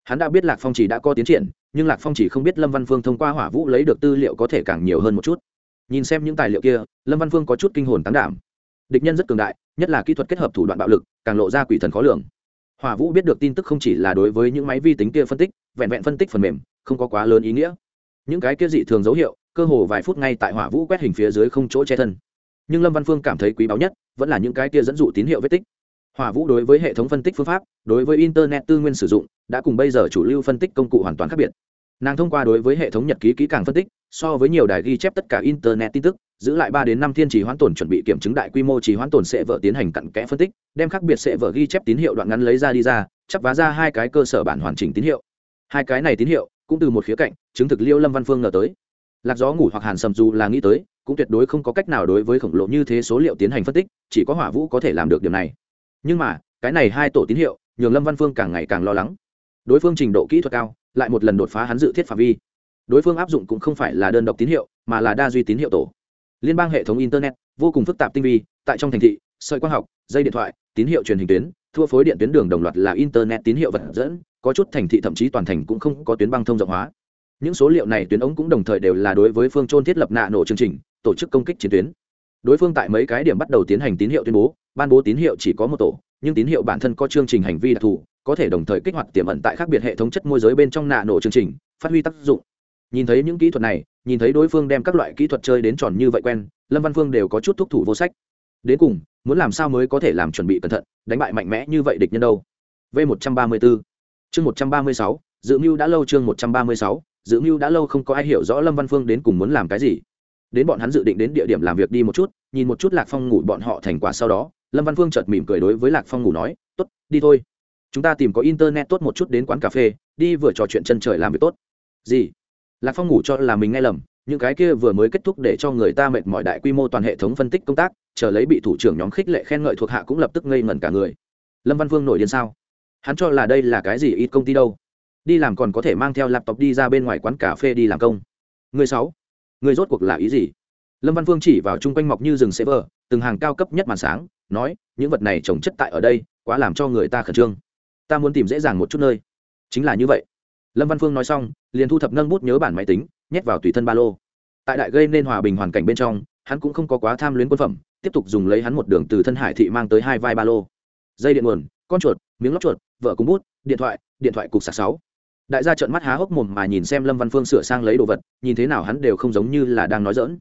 Hắn đã biết lạc phong chỉ đã có tiến triển nhưng lạc phong chỉ không biết lâm văn phương thông qua hỏa vũ lấy được tư liệu có thể càng nhiều hơn một chút. Nhìn xem những tài liệu kia, lâm văn phương có chút kinh hồn tán đảm. Địch nhân rất cường đại, nhất là kỹ thuật kết hợp thủ đoạn bạo lực, càng lộ ra quỷ thần khó lường. Hỏa vũ biết được tin tức không chỉ là đối với những máy vi tính kia phân tích, vẹn vẹn phân tích phần mềm, không có quá lớn ý nghĩa. Những cái kia dị thường dấu hiệu, cơ hồ vài phút ngay tại hỏa vũ quét hình phía dưới không chỗ che thân. Nhưng lâm văn phương cảm thấy quý báu nhất, vẫn là những cái kia dẫn dụ tín hiệu vết tích. Hỏa vũ đối với hệ thống phân tích phương pháp, đối với internet tư nguyên sử dụng đã cùng bây giờ chủ lưu phân tích công cụ hoàn toàn khác biệt. Nàng thông qua đối với hệ thống nhật ký kỹ càng phân tích, so với nhiều đài ghi chép tất cả internet tin tức, giữ lại ba đến năm thiên trì hoãn tổn chuẩn bị kiểm chứng đại quy mô trì hoãn tổn sẽ vợ tiến hành cặn kẽ phân tích, đem khác biệt sẽ vợ ghi chép tín hiệu đoạn ngắn lấy ra đi ra, chắp vá ra hai cái cơ sở bản hoàn chỉnh tín hiệu. Hai cái này tín hiệu, cũng từ một khía cạnh, chứng thực liêu lâm văn phương ngờ tới. Lạc gió ngủ hoặc hàn sầm dù là nghĩ tới, cũng tuyệt đối không có cách nào đối với khổng lồ như thế số liệu tiến hành phân tích, chỉ có hỏa vũ có thể làm được điều này. Nhưng mà, cái này hai tổ tín hiệu, nhường lâm văn phương càng ngày càng lo lắng đối phương trình độ kỹ thuật cao, lại một lần đột phá hắn dự thiết phạm vi. Đối phương áp dụng cũng không phải là đơn độc tín hiệu, mà là đa duy tín hiệu tổ. Liên bang hệ thống internet, vô cùng phức tạp tinh vi, tại trong thành thị, sợi quang học, dây điện thoại, tín hiệu truyền hình tuyến, thua phối điện tuyến đường đồng loạt là internet tín hiệu vật dẫn, có chút thành thị thậm chí toàn thành cũng không có tuyến băng thông rộng hóa. Những số liệu này tuyến ống cũng đồng thời đều là đối với phương trôn thiết lập nạ nổ chương trình, tổ chức công kích chiến tuyến. Đối phương tại mấy cái điểm bắt đầu tiến hành tín hiệu tuyên bố, ban bố tín hiệu chỉ có một tổ, nhưng tín hiệu bản thân có chương trình hành vi đặc thù có thể đồng thời kích hoạt tiềm ẩn tại khác biệt hệ thống chất môi giới bên trong nạ nổ chương trình, phát huy tác dụng. Nhìn thấy những kỹ thuật này, nhìn thấy đối phương đem các loại kỹ thuật chơi đến tròn như vậy quen, lâm văn phương đều có chút thúc thủ vô sách. Đến cùng, muốn làm sao mới có thể làm chuẩn bị cẩn thận, đánh bại mạnh mẽ như vậy địch nhân đâu? V một trăm ba mươi bốn chương một trăm ba mươi sáu, dự mưu đã lâu chương một trăm ba mươi sáu, dự mưu đã lâu không có ai hiểu rõ lâm văn phương đến cùng muốn làm cái gì. Đến bọn hắn dự định đến địa điểm làm việc đi một chút, nhìn một chút lạc phong ngủ bọn họ thành quả sau đó, lâm văn phương chợt mỉm cười đối với lạc phong ngủ nói t ố t đi thôi chúng ta tìm có internet tốt một chút đến quán cà phê, đi vừa trò chuyện chân trời làm việc tốt. Gì? Lạc phong ngủ cho là mình nghe lầm, những cái kia vừa mới kết thúc để cho người ta mệt mỏi đại quy mô toàn hệ thống phân tích công tác, chờ lấy bị thủ trưởng nhóm khích lệ khen ngợi thuộc hạ cũng lập tức ngây ngẩn cả người. Lâm văn vương nổi điên sao? Hắn cho là đây là cái gì ít công ty đâu? Đi làm còn có thể mang theo laptop đi ra bên ngoài quán cà phê đi làm công. Người sáu? Người rốt cuộc là ý gì? Lâm văn vương chỉ vào chung quanh mọc như rừng server từng hàng cao cấp nhất màn sáng, nói, những vật này trồng chất tại ở đây, quá làm cho người ta khẩn trương ta muốn tìm dễ dàng một chút nơi. Chính là như vậy. Lâm văn phương nói xong, liền thu thập nâng bút nhớ bản máy tính, nhét vào tùy thân ba lô. Tại đại gây nên hòa bình hoàn cảnh bên trong, hắn cũng không có quá tham luyến quân phẩm, tiếp tục dùng lấy hắn một đường từ thân hải thị mang tới hai vai ba lô. Dây điện nguồn, con chuột, miếng lóc chuột, vợ cúng bút, điện thoại điện thoại cục sạc sáu. Đại gia trợn mắt há hốc mồm mà nhìn xem lâm văn phương sửa sang lấy đồ vật, nhìn thế nào hắn đều không giống như là đang nói dỡn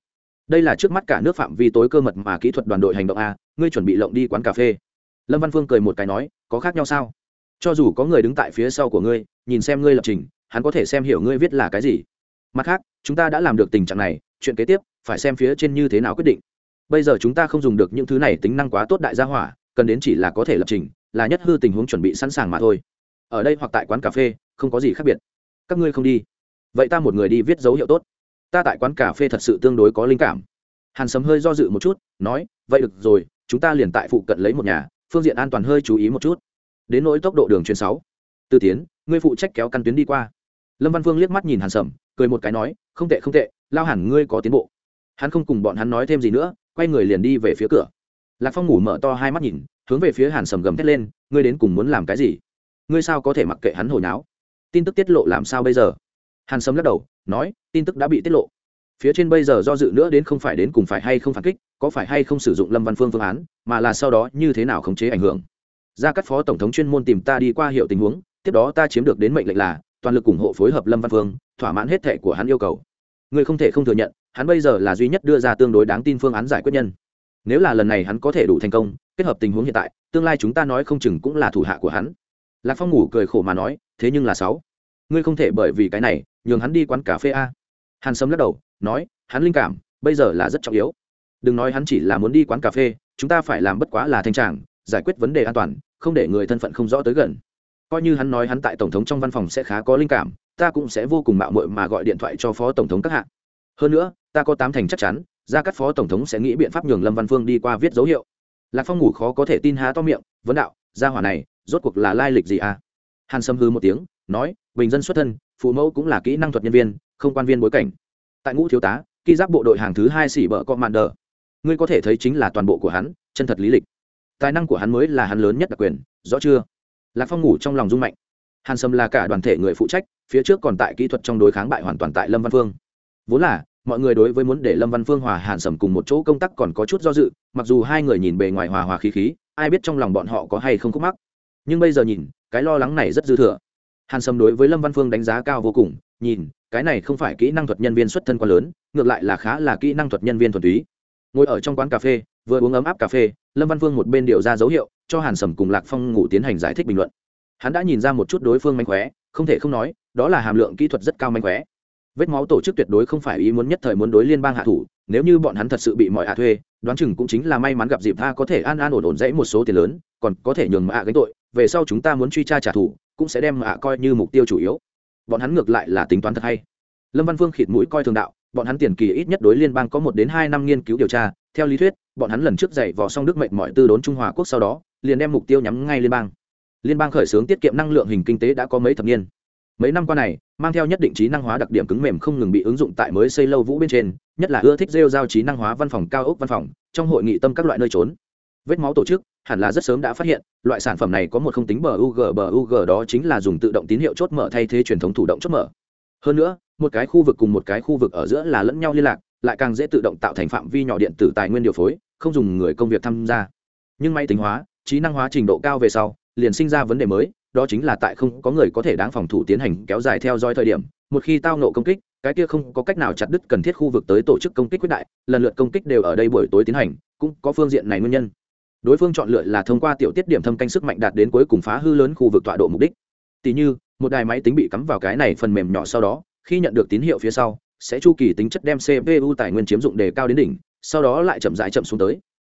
đây là trước mắt cả nước phạm vi tối cơ mật mà kỹ thuật đoàn đội hành động a, ngươi chuẩn bị lộng đi quán cà phê. Lâm văn phương cười một cái nói, có khác nhau sao? Cho dù có người đứng tại phía sau của ngươi, nhìn xem ngươi lập trình, hắn có thể xem hiểu ngươi viết là cái gì. Mặt khác, chúng ta đã làm được tình trạng này, chuyện kế tiếp, phải xem phía trên như thế nào quyết định. Bây giờ chúng ta không dùng được những thứ này tính năng quá tốt đại gia hỏa, cần đến chỉ là có thể lập trình, là nhất hư tình huống chuẩn bị sẵn sàng mà thôi. Ở đây hoặc tại quán cà phê, không có gì khác biệt. Các ngươi không đi. Vậy ta một người đi viết dấu hiệu tốt. Ta tại quán cà phê thật sự tương đối có linh cảm. Hàn sấm hơi do dự một chút, nói, vậy được rồi, chúng ta liền tại phụ cận lấy một nhà, phương diện an toàn hơi chú ý một chút đến nỗi tốc độ đường truyền sáu. Tư tiến, ngươi phụ trách kéo căn tuyến đi qua. Lâm văn Vương liếc mắt nhìn hàn sầm, cười một cái nói, không tệ không tệ, lao hẳn ngươi có tiến bộ. Hắn không cùng bọn hắn nói thêm gì nữa, quay người liền đi về phía cửa. Lạc phong ngủ mở to hai mắt nhìn, hướng về phía hàn sầm gầm thét lên, ngươi đến cùng muốn làm cái gì? Ngươi sao có thể mặc kệ hắn hồi náo? Tin tức tiết lộ làm sao bây giờ? Hàn sầm lắc đầu, nói, tin tức đã bị tiết lộ. Phía trên bây giờ do dự nữa đến không phải đến cùng phải hay không phản kích, có phải hay không sử dụng lâm văn phương phương án, mà là sau đó như thế nào khống chế ảnh hưởng? Ra các phó tổng thống chuyên môn tìm ta đi qua hiệu tình huống, tiếp đó ta chiếm được đến mệnh lệnh là, toàn lực ủng hộ phối hợp lâm văn phương, thỏa mãn hết thệ của hắn yêu cầu. Người không thể không thừa nhận, hắn bây giờ là duy nhất đưa ra tương đối đáng tin phương án giải quyết nhân. Nếu là lần này hắn có thể đủ thành công, kết hợp tình huống hiện tại, tương lai chúng ta nói không chừng cũng là thủ hạ của hắn. Lạc phong ngủ cười khổ mà nói, thế nhưng là sáu. Ngươi không thể bởi vì cái này, nhường hắn đi quán cà phê a. Hàn sâm lắc đầu, nói, hắn linh cảm, bây giờ là rất trọng yếu. Đừng nói hắn chỉ là muốn đi quán cà phê, chúng ta phải làm bất quá là thanh tràng, giải quyết vấn đề an toàn không để người thân phận không rõ tới gần. Coi như hắn nói hắn tại tổng thống trong văn phòng sẽ khá có linh cảm, ta cũng sẽ vô cùng mạo muội mà gọi điện thoại cho phó tổng thống các hạng hơn nữa, ta có tám thành chắc chắn, ra các phó tổng thống sẽ nghĩ biện pháp nhường lâm văn phương đi qua viết dấu hiệu. Lạc phong ngủ khó có thể tin há to miệng, vấn đạo, gia hỏa này, rốt cuộc là lai lịch gì à? Hàn sâm hư một tiếng, nói, bình dân xuất thân, phụ mẫu cũng là kỹ năng thuật nhân viên, không quan viên bối cảnh. Tại ngũ thiếu tá khi giáp bộ đội hàng thứ hai xỉ bợ con mạn đờ. Ngươi có thể thấy chính là toàn bộ của hắn, chân thật lý lịch tài năng của hắn mới là hắn lớn nhất đặc quyền, rõ chưa? Lạc phong ngủ trong lòng rung mạnh. Hàn sâm là cả đoàn thể người phụ trách, phía trước còn tại kỹ thuật trong đối kháng bại hoàn toàn tại lâm văn phương. Vốn là, mọi người đối với muốn để lâm văn phương hòa hàn sầm cùng một chỗ công tác còn có chút do dự, mặc dù hai người nhìn bề ngoài hòa hòa khí khí, ai biết trong lòng bọn họ có hay không khúc mắc. Nhưng bây giờ nhìn, cái lo lắng này rất dư thừa. Hàn sầm đối với lâm văn phương đánh giá cao vô cùng, nhìn, cái này không phải kỹ năng thuật nhân viên xuất thân quá lớn, ngược lại là khá là kỹ năng thuật nhân viên thuần túy ngồi ở trong quán cà phê, vừa uống ấm áp cà phê, lâm văn phương một bên điều ra dấu hiệu, cho hàn sầm cùng lạc phong ngủ tiến hành giải thích bình luận. Hắn đã nhìn ra một chút đối phương manh khóe, không thể không nói, đó là hàm lượng kỹ thuật rất cao manh khóe. Vết máu tổ chức tuyệt đối không phải ý muốn nhất thời muốn đối liên bang hạ thủ, nếu như bọn hắn thật sự bị mọi hạ thuê, đoán chừng cũng chính là may mắn gặp dịp tha có thể an an ổn ổn dãy một số tiền lớn, còn có thể nhường mạ gánh tội, về sau chúng ta muốn truy tra trả thù, cũng sẽ đem mạ coi như mục tiêu chủ yếu. Bọn hắn ngược lại là tính toán thật hay. Lâm văn phương khịt mũi coi thường đạo bọn hắn tiền kỳ ít nhất đối liên bang có một đến hai năm nghiên cứu điều tra, theo lý thuyết, bọn hắn lần trước dạy vò xong đức mệnh mọi tư đốn trung hòa quốc sau đó, liền đem mục tiêu nhắm ngay liên bang. Liên bang khởi xướng tiết kiệm năng lượng hình kinh tế đã có mấy thập niên. Mấy năm qua này, mang theo nhất định trí năng hóa đặc điểm cứng mềm không ngừng bị ứng dụng tại mới xây lâu vũ bên trên, nhất là ưa thích rêu giao trí năng hóa văn phòng, cao ốc văn phòng, trong hội nghị tâm các loại nơi trốn. Vết máu tổ chức, hẳn là rất sớm đã phát hiện, loại sản phẩm này có một không tính bờ UG bờ UG đó chính là dùng tự động tín hiệu chốt mở thay thế truyền thống thủ động chốt mở hơn nữa, một cái khu vực cùng một cái khu vực ở giữa là lẫn nhau liên lạc, lại càng dễ tự động tạo thành phạm vi nhỏ điện tử tài nguyên điều phối, không dùng người công việc tham gia. Nhưng máy tính hóa, trí năng hóa trình độ cao về sau, liền sinh ra vấn đề mới, đó chính là tại không có người có thể đáng phòng thủ tiến hành kéo dài theo dõi thời điểm, một khi tao nộ công kích, cái kia không có cách nào chặt đứt cần thiết khu vực tới tổ chức công kích quyết đại, lần lượt công kích đều ở đây buổi tối tiến hành, cũng có phương diện này nguyên nhân. Đối phương chọn lựa là thông qua tiểu tiết điểm thâm canh sức mạnh đạt đến cuối cùng phá hư lớn khu vực tọa độ mục đích. Tỷ như một đài máy tính bị cắm vào cái này phần mềm nhỏ sau đó, khi nhận được tín hiệu phía sau, sẽ chu kỳ tính chất đem cpu tài nguyên chiếm dụng đề cao đến đỉnh, sau đó lại chậm rãi chậm xuống tới.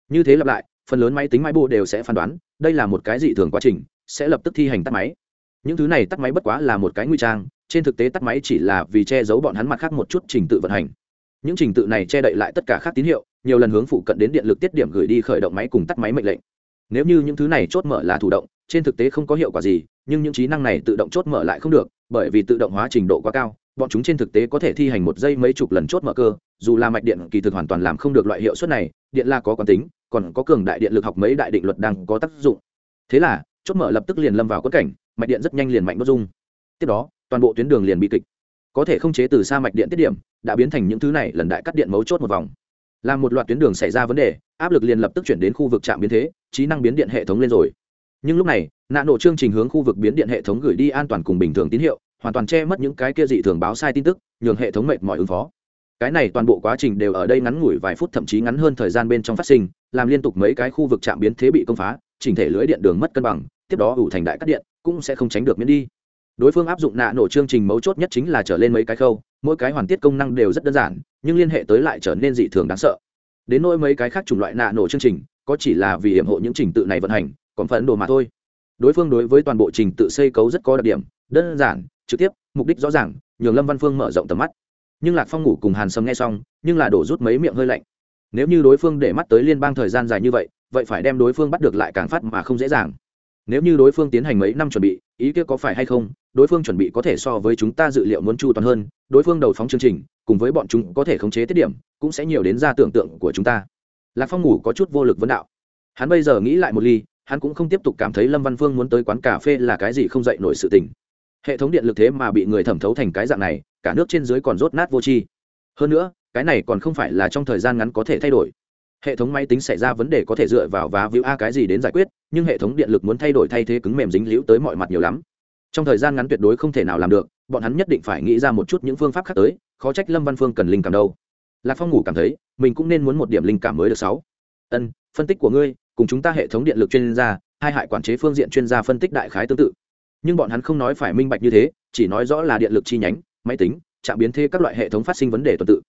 Như thế lặp lại, phần lớn máy tính máy bộ đều sẽ phán đoán, đây là một cái dị thường quá trình, sẽ lập tức thi hành tắt máy. Những thứ này tắt máy bất quá là một cái nguy trang, trên thực tế tắt máy chỉ là vì che giấu bọn hắn mặt khác một chút trình tự vận hành. Những trình tự này che đậy lại tất cả các tín hiệu, nhiều lần hướng phụ cận đến điện lực tiết điểm gửi đi khởi động máy cùng tắt máy mệnh lệnh. Nếu như những thứ này chốt mở là thủ động trên thực tế không có hiệu quả gì, nhưng những trí năng này tự động chốt mở lại không được, bởi vì tự động hóa trình độ quá cao, bọn chúng trên thực tế có thể thi hành một giây mấy chục lần chốt mở cơ, dù là mạch điện kỳ thực hoàn toàn làm không được loại hiệu suất này, điện la có quán tính, còn có cường đại điện lực học mấy đại định luật đang có tác dụng. Thế là, chốt mở lập tức liền lâm vào quất cảnh, mạch điện rất nhanh liền mạnh đốt dung. Tiếp đó, toàn bộ tuyến đường liền bị kịch. Có thể không chế từ xa mạch điện tiết điểm, đã biến thành những thứ này lần đại cắt điện mấu chốt một vòng. Làm một loạt tuyến đường xảy ra vấn đề, áp lực liền lập tức chuyển đến khu vực trạm biến thế, trí năng biến điện hệ thống lên rồi nhưng lúc này nạn nổ chương trình hướng khu vực biến điện hệ thống gửi đi an toàn cùng bình thường tín hiệu, hoàn toàn che mất những cái kia dị thường báo sai tin tức, nhường hệ thống mệt mỏi ứng phó. Cái này toàn bộ quá trình đều ở đây ngắn ngủi vài phút thậm chí ngắn hơn thời gian bên trong phát sinh, làm liên tục mấy cái khu vực chạm biến thế bị công phá, chỉnh thể lưới điện đường mất cân bằng, tiếp đó ủ thành đại cắt điện, cũng sẽ không tránh được miễn đi. Đối phương áp dụng nạ nổ chương trình mấu chốt nhất chính là trở lên mấy cái khâu, mỗi cái hoàn tiết công năng đều rất đơn giản, nhưng liên hệ tới lại trở nên dị thường đáng sợ. Đến nỗi mấy cái khác chủng loại nạ nổ chương trình, có chỉ là vì hiểm hộ những trình tự này vận hành còn phấn đồ mà thôi. Đối phương đối với toàn bộ trình tự xây cấu rất có đặc điểm, đơn giản, trực tiếp, mục đích rõ ràng, nhường lâm văn phương mở rộng tầm mắt. Nhưng lạc phong ngủ cùng hàn sâm nghe xong, nhưng là đổ rút mấy miệng hơi lạnh. Nếu như đối phương để mắt tới liên bang thời gian dài như vậy vậy phải đem đối phương bắt được lại càng phát mà không dễ dàng. Nếu như đối phương tiến hành mấy năm chuẩn bị, ý kia có phải hay không? Đối phương chuẩn bị có thể so với chúng ta dự liệu muốn chu toàn hơn, đối phương đầu phóng chương trình, cùng với bọn chúng có thể khống chế tiết điểm, cũng sẽ nhiều đến ra tưởng tượng của chúng ta. Lạc phong ngủ có chút vô lực vấn đạo. Hắn bây giờ nghĩ lại một ly hắn cũng không tiếp tục cảm thấy lâm văn phương muốn tới quán cà phê là cái gì không dạy nổi sự tình. Hệ thống điện lực thế mà bị người thẩm thấu thành cái dạng này, cả nước trên dưới còn rốt nát vô tri. Hơn nữa, cái này còn không phải là trong thời gian ngắn có thể thay đổi. Hệ thống máy tính xảy ra vấn đề có thể dựa vào và víu a cái gì đến giải quyết, nhưng hệ thống điện lực muốn thay đổi thay thế cứng mềm dính liễu tới mọi mặt nhiều lắm. Trong thời gian ngắn tuyệt đối không thể nào làm được, bọn hắn nhất định phải nghĩ ra một chút những phương pháp khác tới, khó trách lâm văn phương cần linh cảm đâu. Lạc phong ngủ cảm thấy, mình cũng nên muốn một điểm linh cảm mới được sáu. Ân, phân tích của ngươi cùng chúng ta hệ thống điện lực chuyên gia, hai hại quản chế phương diện chuyên gia phân tích đại khái tương tự. Nhưng bọn hắn không nói phải minh bạch như thế, chỉ nói rõ là điện lực chi nhánh, máy tính chạm biến thế các loại hệ thống phát sinh vấn đề tuần tự.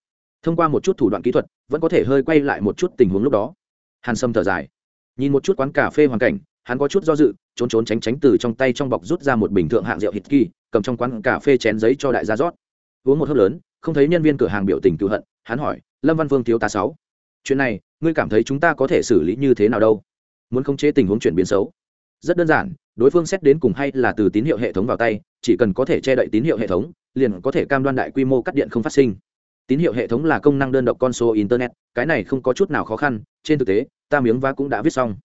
Thông qua một chút thủ đoạn kỹ thuật, vẫn có thể hơi quay lại một chút tình huống lúc đó. Hàn sâm thở dài. Nhìn một chút quán cà phê hoàn cảnh, hắn có chút do dự, trốn trốn tránh tránh từ trong tay trong bọc rút ra một bình thượng hạng rượu hít kỳ cầm trong quán cà phê chén giấy cho đại gia rót. Uống một hớp lớn, không thấy nhân viên cửa hàng biểu tình cựu hận, hắn hỏi, lâm văn vương thiếu tá sáu? Chuyện này, ngươi cảm thấy chúng ta có thể xử lý như thế nào đâu? Muốn khống chế tình huống chuyển biến xấu? Rất đơn giản, đối phương xét đến cùng hay là từ tín hiệu hệ thống vào tay, chỉ cần có thể che đậy tín hiệu hệ thống, liền có thể cam đoan đại quy mô cắt điện không phát sinh. Tín hiệu hệ thống là công năng đơn độc con số internet, cái này không có chút nào khó khăn, trên thực tế, ta miếng vá cũng đã viết xong.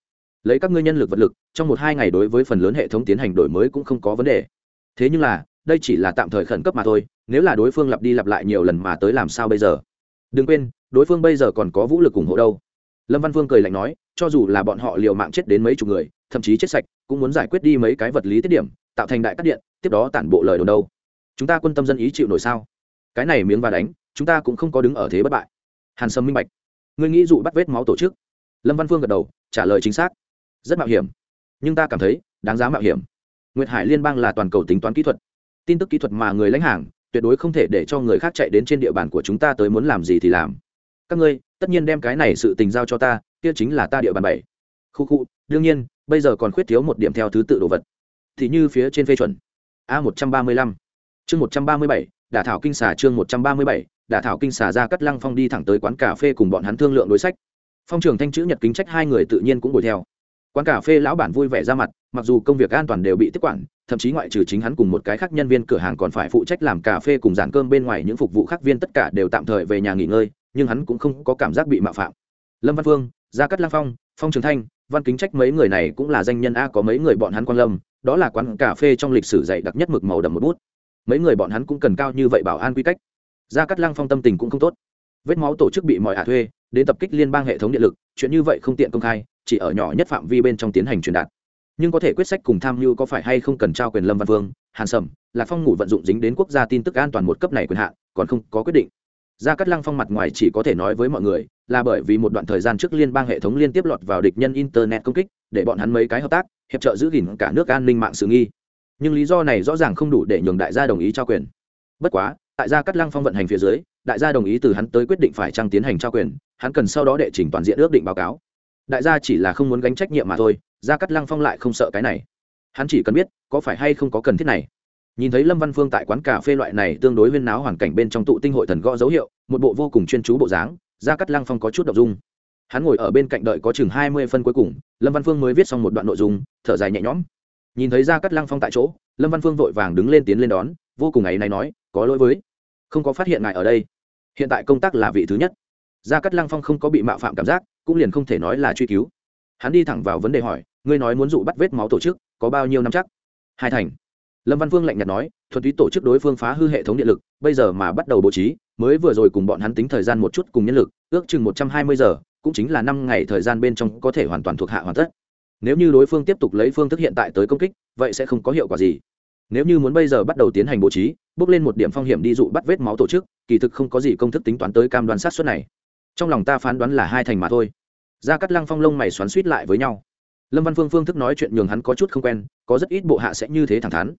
Lấy các ngươi nhân lực vật lực, trong một hai ngày đối với phần lớn hệ thống tiến hành đổi mới cũng không có vấn đề. Thế nhưng là, đây chỉ là tạm thời khẩn cấp mà thôi, nếu là đối phương lặp đi lặp lại nhiều lần mà tới làm sao bây giờ? Đừng quên, đối phương bây giờ còn có vũ lực ủng hộ đâu. Lâm văn phương cười lạnh nói, cho dù là bọn họ liều mạng chết đến mấy chục người, thậm chí chết sạch, cũng muốn giải quyết đi mấy cái vật lý tiết điểm, tạo thành đại cắt điện, tiếp đó tản bộ lời đồn đâu. Chúng ta quân tâm dân ý chịu nổi sao? Cái này miếng và đánh, chúng ta cũng không có đứng ở thế bất bại. Hàn sâm minh bạch. Ngươi nghĩ dụ bắt vết máu tổ chức? Lâm văn phương gật đầu, trả lời chính xác. Rất mạo hiểm. Nhưng ta cảm thấy, đáng giá mạo hiểm. Nguyệt hải liên bang là toàn cầu tính toán kỹ thuật. Tin tức kỹ thuật mà người lãnh hàng tuyệt đối không thể để cho người khác chạy đến trên địa bàn của chúng ta tới muốn làm gì thì làm. Các ngươi, tất nhiên đem cái này sự tình giao cho ta, kia chính là ta địa bàn bảy. Khu khu, đương nhiên, bây giờ còn khuyết thiếu một điểm theo thứ tự đồ vật. Thì như phía trên phê chuẩn. A một trăm ba mươi lăm. Chương một trăm ba mươi bảy, đả thảo kinh xà chương một trăm ba mươi bảy, đả thảo kinh xà ra cắt lăng phong đi thẳng tới quán cà phê cùng bọn hắn thương lượng đối sách. Phong trường thanh chữ nhật kính trách hai người tự nhiên cũng ngồi theo quán cà phê lão bản vui vẻ ra mặt, mặc dù công việc an toàn đều bị tiếp quản, thậm chí ngoại trừ chính hắn cùng một cái khác nhân viên cửa hàng còn phải phụ trách làm cà phê cùng giản cơm bên ngoài những phục vụ khác viên tất cả đều tạm thời về nhà nghỉ ngơi, nhưng hắn cũng không có cảm giác bị mạo phạm. Lâm văn phương, gia cát lang phong phong trường thanh, văn kính trách mấy người này cũng là danh nhân a, có mấy người bọn hắn quan lâm, đó là quán cà phê trong lịch sử dạy đặc nhất mực màu đậm một bút. Mấy người bọn hắn cũng cần cao như vậy bảo an quy cách. Gia cát lang phong tâm tình cũng không tốt. Vết máu tổ chức bị mọi à thuê, đến tập kích liên bang hệ thống điện lực, chuyện như vậy không tiện công khai chỉ ở nhỏ nhất phạm vi bên trong tiến hành truyền đạt. Nhưng có thể quyết sách cùng tham mưu có phải hay không cần trao quyền lâm văn vương, hàn sầm, lạc phong ngủ vận dụng dính đến quốc gia tin tức an toàn một cấp này quyền hạn, còn không có quyết định. Gia cát lăng phong mặt ngoài chỉ có thể nói với mọi người là bởi vì một đoạn thời gian trước liên bang hệ thống liên tiếp lọt vào địch nhân internet công kích, để bọn hắn mấy cái hợp tác, hiệp trợ giữ gìn cả nước an ninh mạng sự nghi. Nhưng lý do này rõ ràng không đủ để nhường đại gia đồng ý trao quyền. Bất quá, tại gia cát lăng phong vận hành phía dưới, đại gia đồng ý từ hắn tới quyết định phải trăng tiến hành trao quyền, hắn cần sau đó đệ trình toàn diện ước định báo cáo đại gia chỉ là không muốn gánh trách nhiệm mà thôi, gia cát lăng phong lại không sợ cái này. Hắn chỉ cần biết, có phải hay không có cần thiết này. Nhìn thấy lâm văn phương tại quán cà phê loại này tương đối huyên náo hoàn cảnh bên trong tụ tinh hội thần gõ dấu hiệu, một bộ vô cùng chuyên chú bộ dáng, gia cát lăng phong có chút đ ộ n g dung. Hắn ngồi ở bên cạnh đợi có chừng hai mươi phân cuối cùng, lâm văn phương mới viết xong một đoạn nội dung, thở dài nhẹ nhõm. Nhìn thấy gia cát lăng phong tại chỗ, lâm văn phương vội vàng đứng lên tiến lên đón, vô cùng ngày này nói, có lỗi với, không có phát hiện ngài ở đây. Hiện tại công tác là vị thứ nhất. Gia cát lăng phong không có bị mạo phạm cảm giác cũng liền không thể nói là truy cứu. Hắn đi thẳng vào vấn đề hỏi, ngươi nói muốn dụ bắt vết máu tổ chức, có bao nhiêu năm chắc? Hai thành. Lâm văn Vương lạnh nhạt nói thuật túy tổ chức đối phương phá hư hệ thống điện lực, bây giờ mà bắt đầu bố trí, mới vừa rồi cùng bọn hắn tính thời gian một chút cùng nhân lực, ước chừng một trăm hai mươi giờ, cũng chính là năm ngày thời gian bên trong có thể hoàn toàn thuộc hạ hoàn tất. Nếu như đối phương tiếp tục lấy phương thức hiện tại tới công kích, vậy sẽ không có hiệu quả gì. Nếu như muốn bây giờ bắt đầu tiến hành bố trí, bước lên một điểm phong hiểm đi dụ bắt vết máu tổ chức, kỳ thực không có gì công thức tính toán tới cam đoan sát xuất này trong lòng ta phán đoán là hai thành mà thôi. Gia cắt lăng phong lông mày xoắn suýt lại với nhau. Lâm văn phương phương thức nói chuyện nhường hắn có chút không quen, có rất ít bộ hạ sẽ như thế thẳng thắn.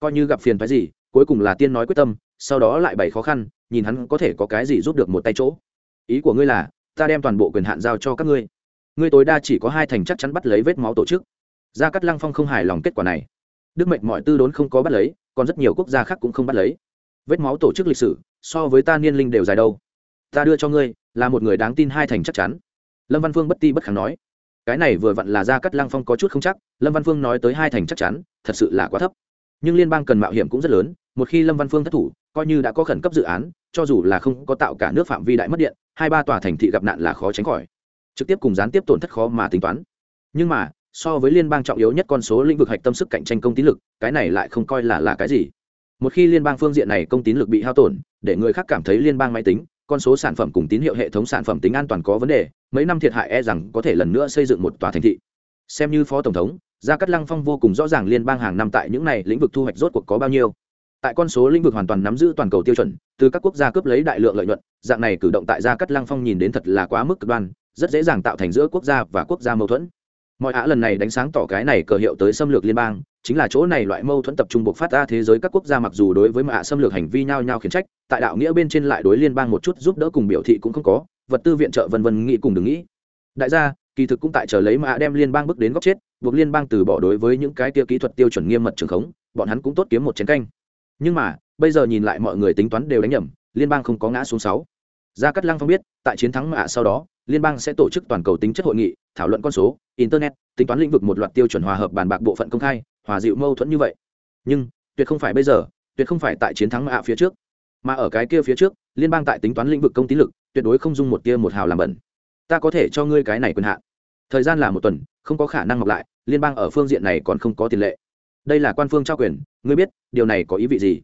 Coi như gặp phiền phái gì, cuối cùng là tiên nói quyết tâm, sau đó lại bày khó khăn, nhìn hắn có thể có cái gì giúp được một tay chỗ. Ý của ngươi là, ta đem toàn bộ quyền hạn giao cho các ngươi. Ngươi tối đa chỉ có hai thành chắc chắn bắt lấy vết máu tổ chức. Gia cắt lăng phong không hài lòng kết quả này. Đức mệnh mọi tư đốn không có bắt lấy, còn rất nhiều quốc gia khác cũng không bắt lấy. Vết máu tổ chức lịch sử, so với ta niên linh đều dài đâu. Ta đưa cho ngươi là một người đáng tin hai thành chắc chắn. Lâm văn phương bất ti bất kháng nói, cái này vừa vặn là ra cắt lăng phong có chút không chắc, lâm văn phương nói tới hai thành chắc chắn, thật sự là quá thấp. Nhưng liên bang cần mạo hiểm cũng rất lớn, một khi lâm văn phương thất thủ, coi như đã có khẩn cấp dự án, cho dù là không có tạo cả nước phạm vi đại mất điện, hai ba tòa thành thị gặp nạn là khó tránh khỏi. Trực tiếp cùng gián tiếp tổn thất khó mà tính toán. Nhưng mà, so với liên bang trọng yếu nhất con số lĩnh vực hạch tâm sức cạnh tranh công tín lực, cái này lại không coi là là cái gì. Một khi liên bang phương diện này công tín lực bị hao tổn, để người khác cảm thấy liên bang máy tính con số sản phẩm cùng tín hiệu hệ thống sản phẩm tính an toàn có vấn đề, mấy năm thiệt hại e rằng có thể lần nữa xây dựng một tòa thành thị. Xem như phó tổng thống, gia cát lăng phong vô cùng rõ ràng liên bang hàng năm tại những này lĩnh vực thu hoạch rốt cuộc có bao nhiêu. Tại con số lĩnh vực hoàn toàn nắm giữ toàn cầu tiêu chuẩn, từ các quốc gia cướp lấy đại lượng lợi nhuận, dạng này cử động tại gia cát lăng phong nhìn đến thật là quá mức cực đoan, rất dễ dàng tạo thành giữa quốc gia và quốc gia mâu thuẫn. Mọi ạ lần này đánh sáng tỏ cái này cờ hiệu tới xâm lược liên bang, chính là chỗ này loại mâu thuẫn tập trung buộc phát ra thế giới các quốc gia mặc dù đối với mạ xâm lược hành vi nhau nhau khiển trách tại đạo nghĩa bên trên lại đối liên bang một chút giúp đỡ cùng biểu thị cũng không có, vật tư viện trợ vân vân nghĩ cùng đừng nghĩ. Đại gia, kỳ thực cũng tại chờ lấy mà đem liên bang bước đến góc chết, buộc liên bang từ bỏ đối với những cái tiêu kỹ thuật tiêu chuẩn nghiêm mật trường khống, bọn hắn cũng tốt kiếm một chiến canh. Nhưng mà, bây giờ nhìn lại mọi người tính toán đều đánh nhầm, liên bang không có ngã xuống sáu. Gia cát lăng phong biết, tại chiến thắng mạ sau đó, liên bang sẽ tổ chức toàn cầu tính chất hội nghị, thảo luận con số, internet, tính toán lĩnh vực một loạt tiêu chuẩn hòa hợp bàn bạc bộ phận công khai, hòa dịu mâu thuẫn như vậy. Nhưng, tuyệt không phải bây giờ, tuyệt không phải tại chiến thắng mạ phía trước mà ở cái kia phía trước, liên bang tại tính toán lĩnh vực công tín lực, tuyệt đối không dung một tia một hào làm bẩn. Ta có thể cho ngươi cái này quyền hạn. Thời gian là một tuần, không có khả năng ngọc lại, liên bang ở phương diện này còn không có tiền lệ. Đây là quan phương trao quyền, ngươi biết, điều này có ý vị gì?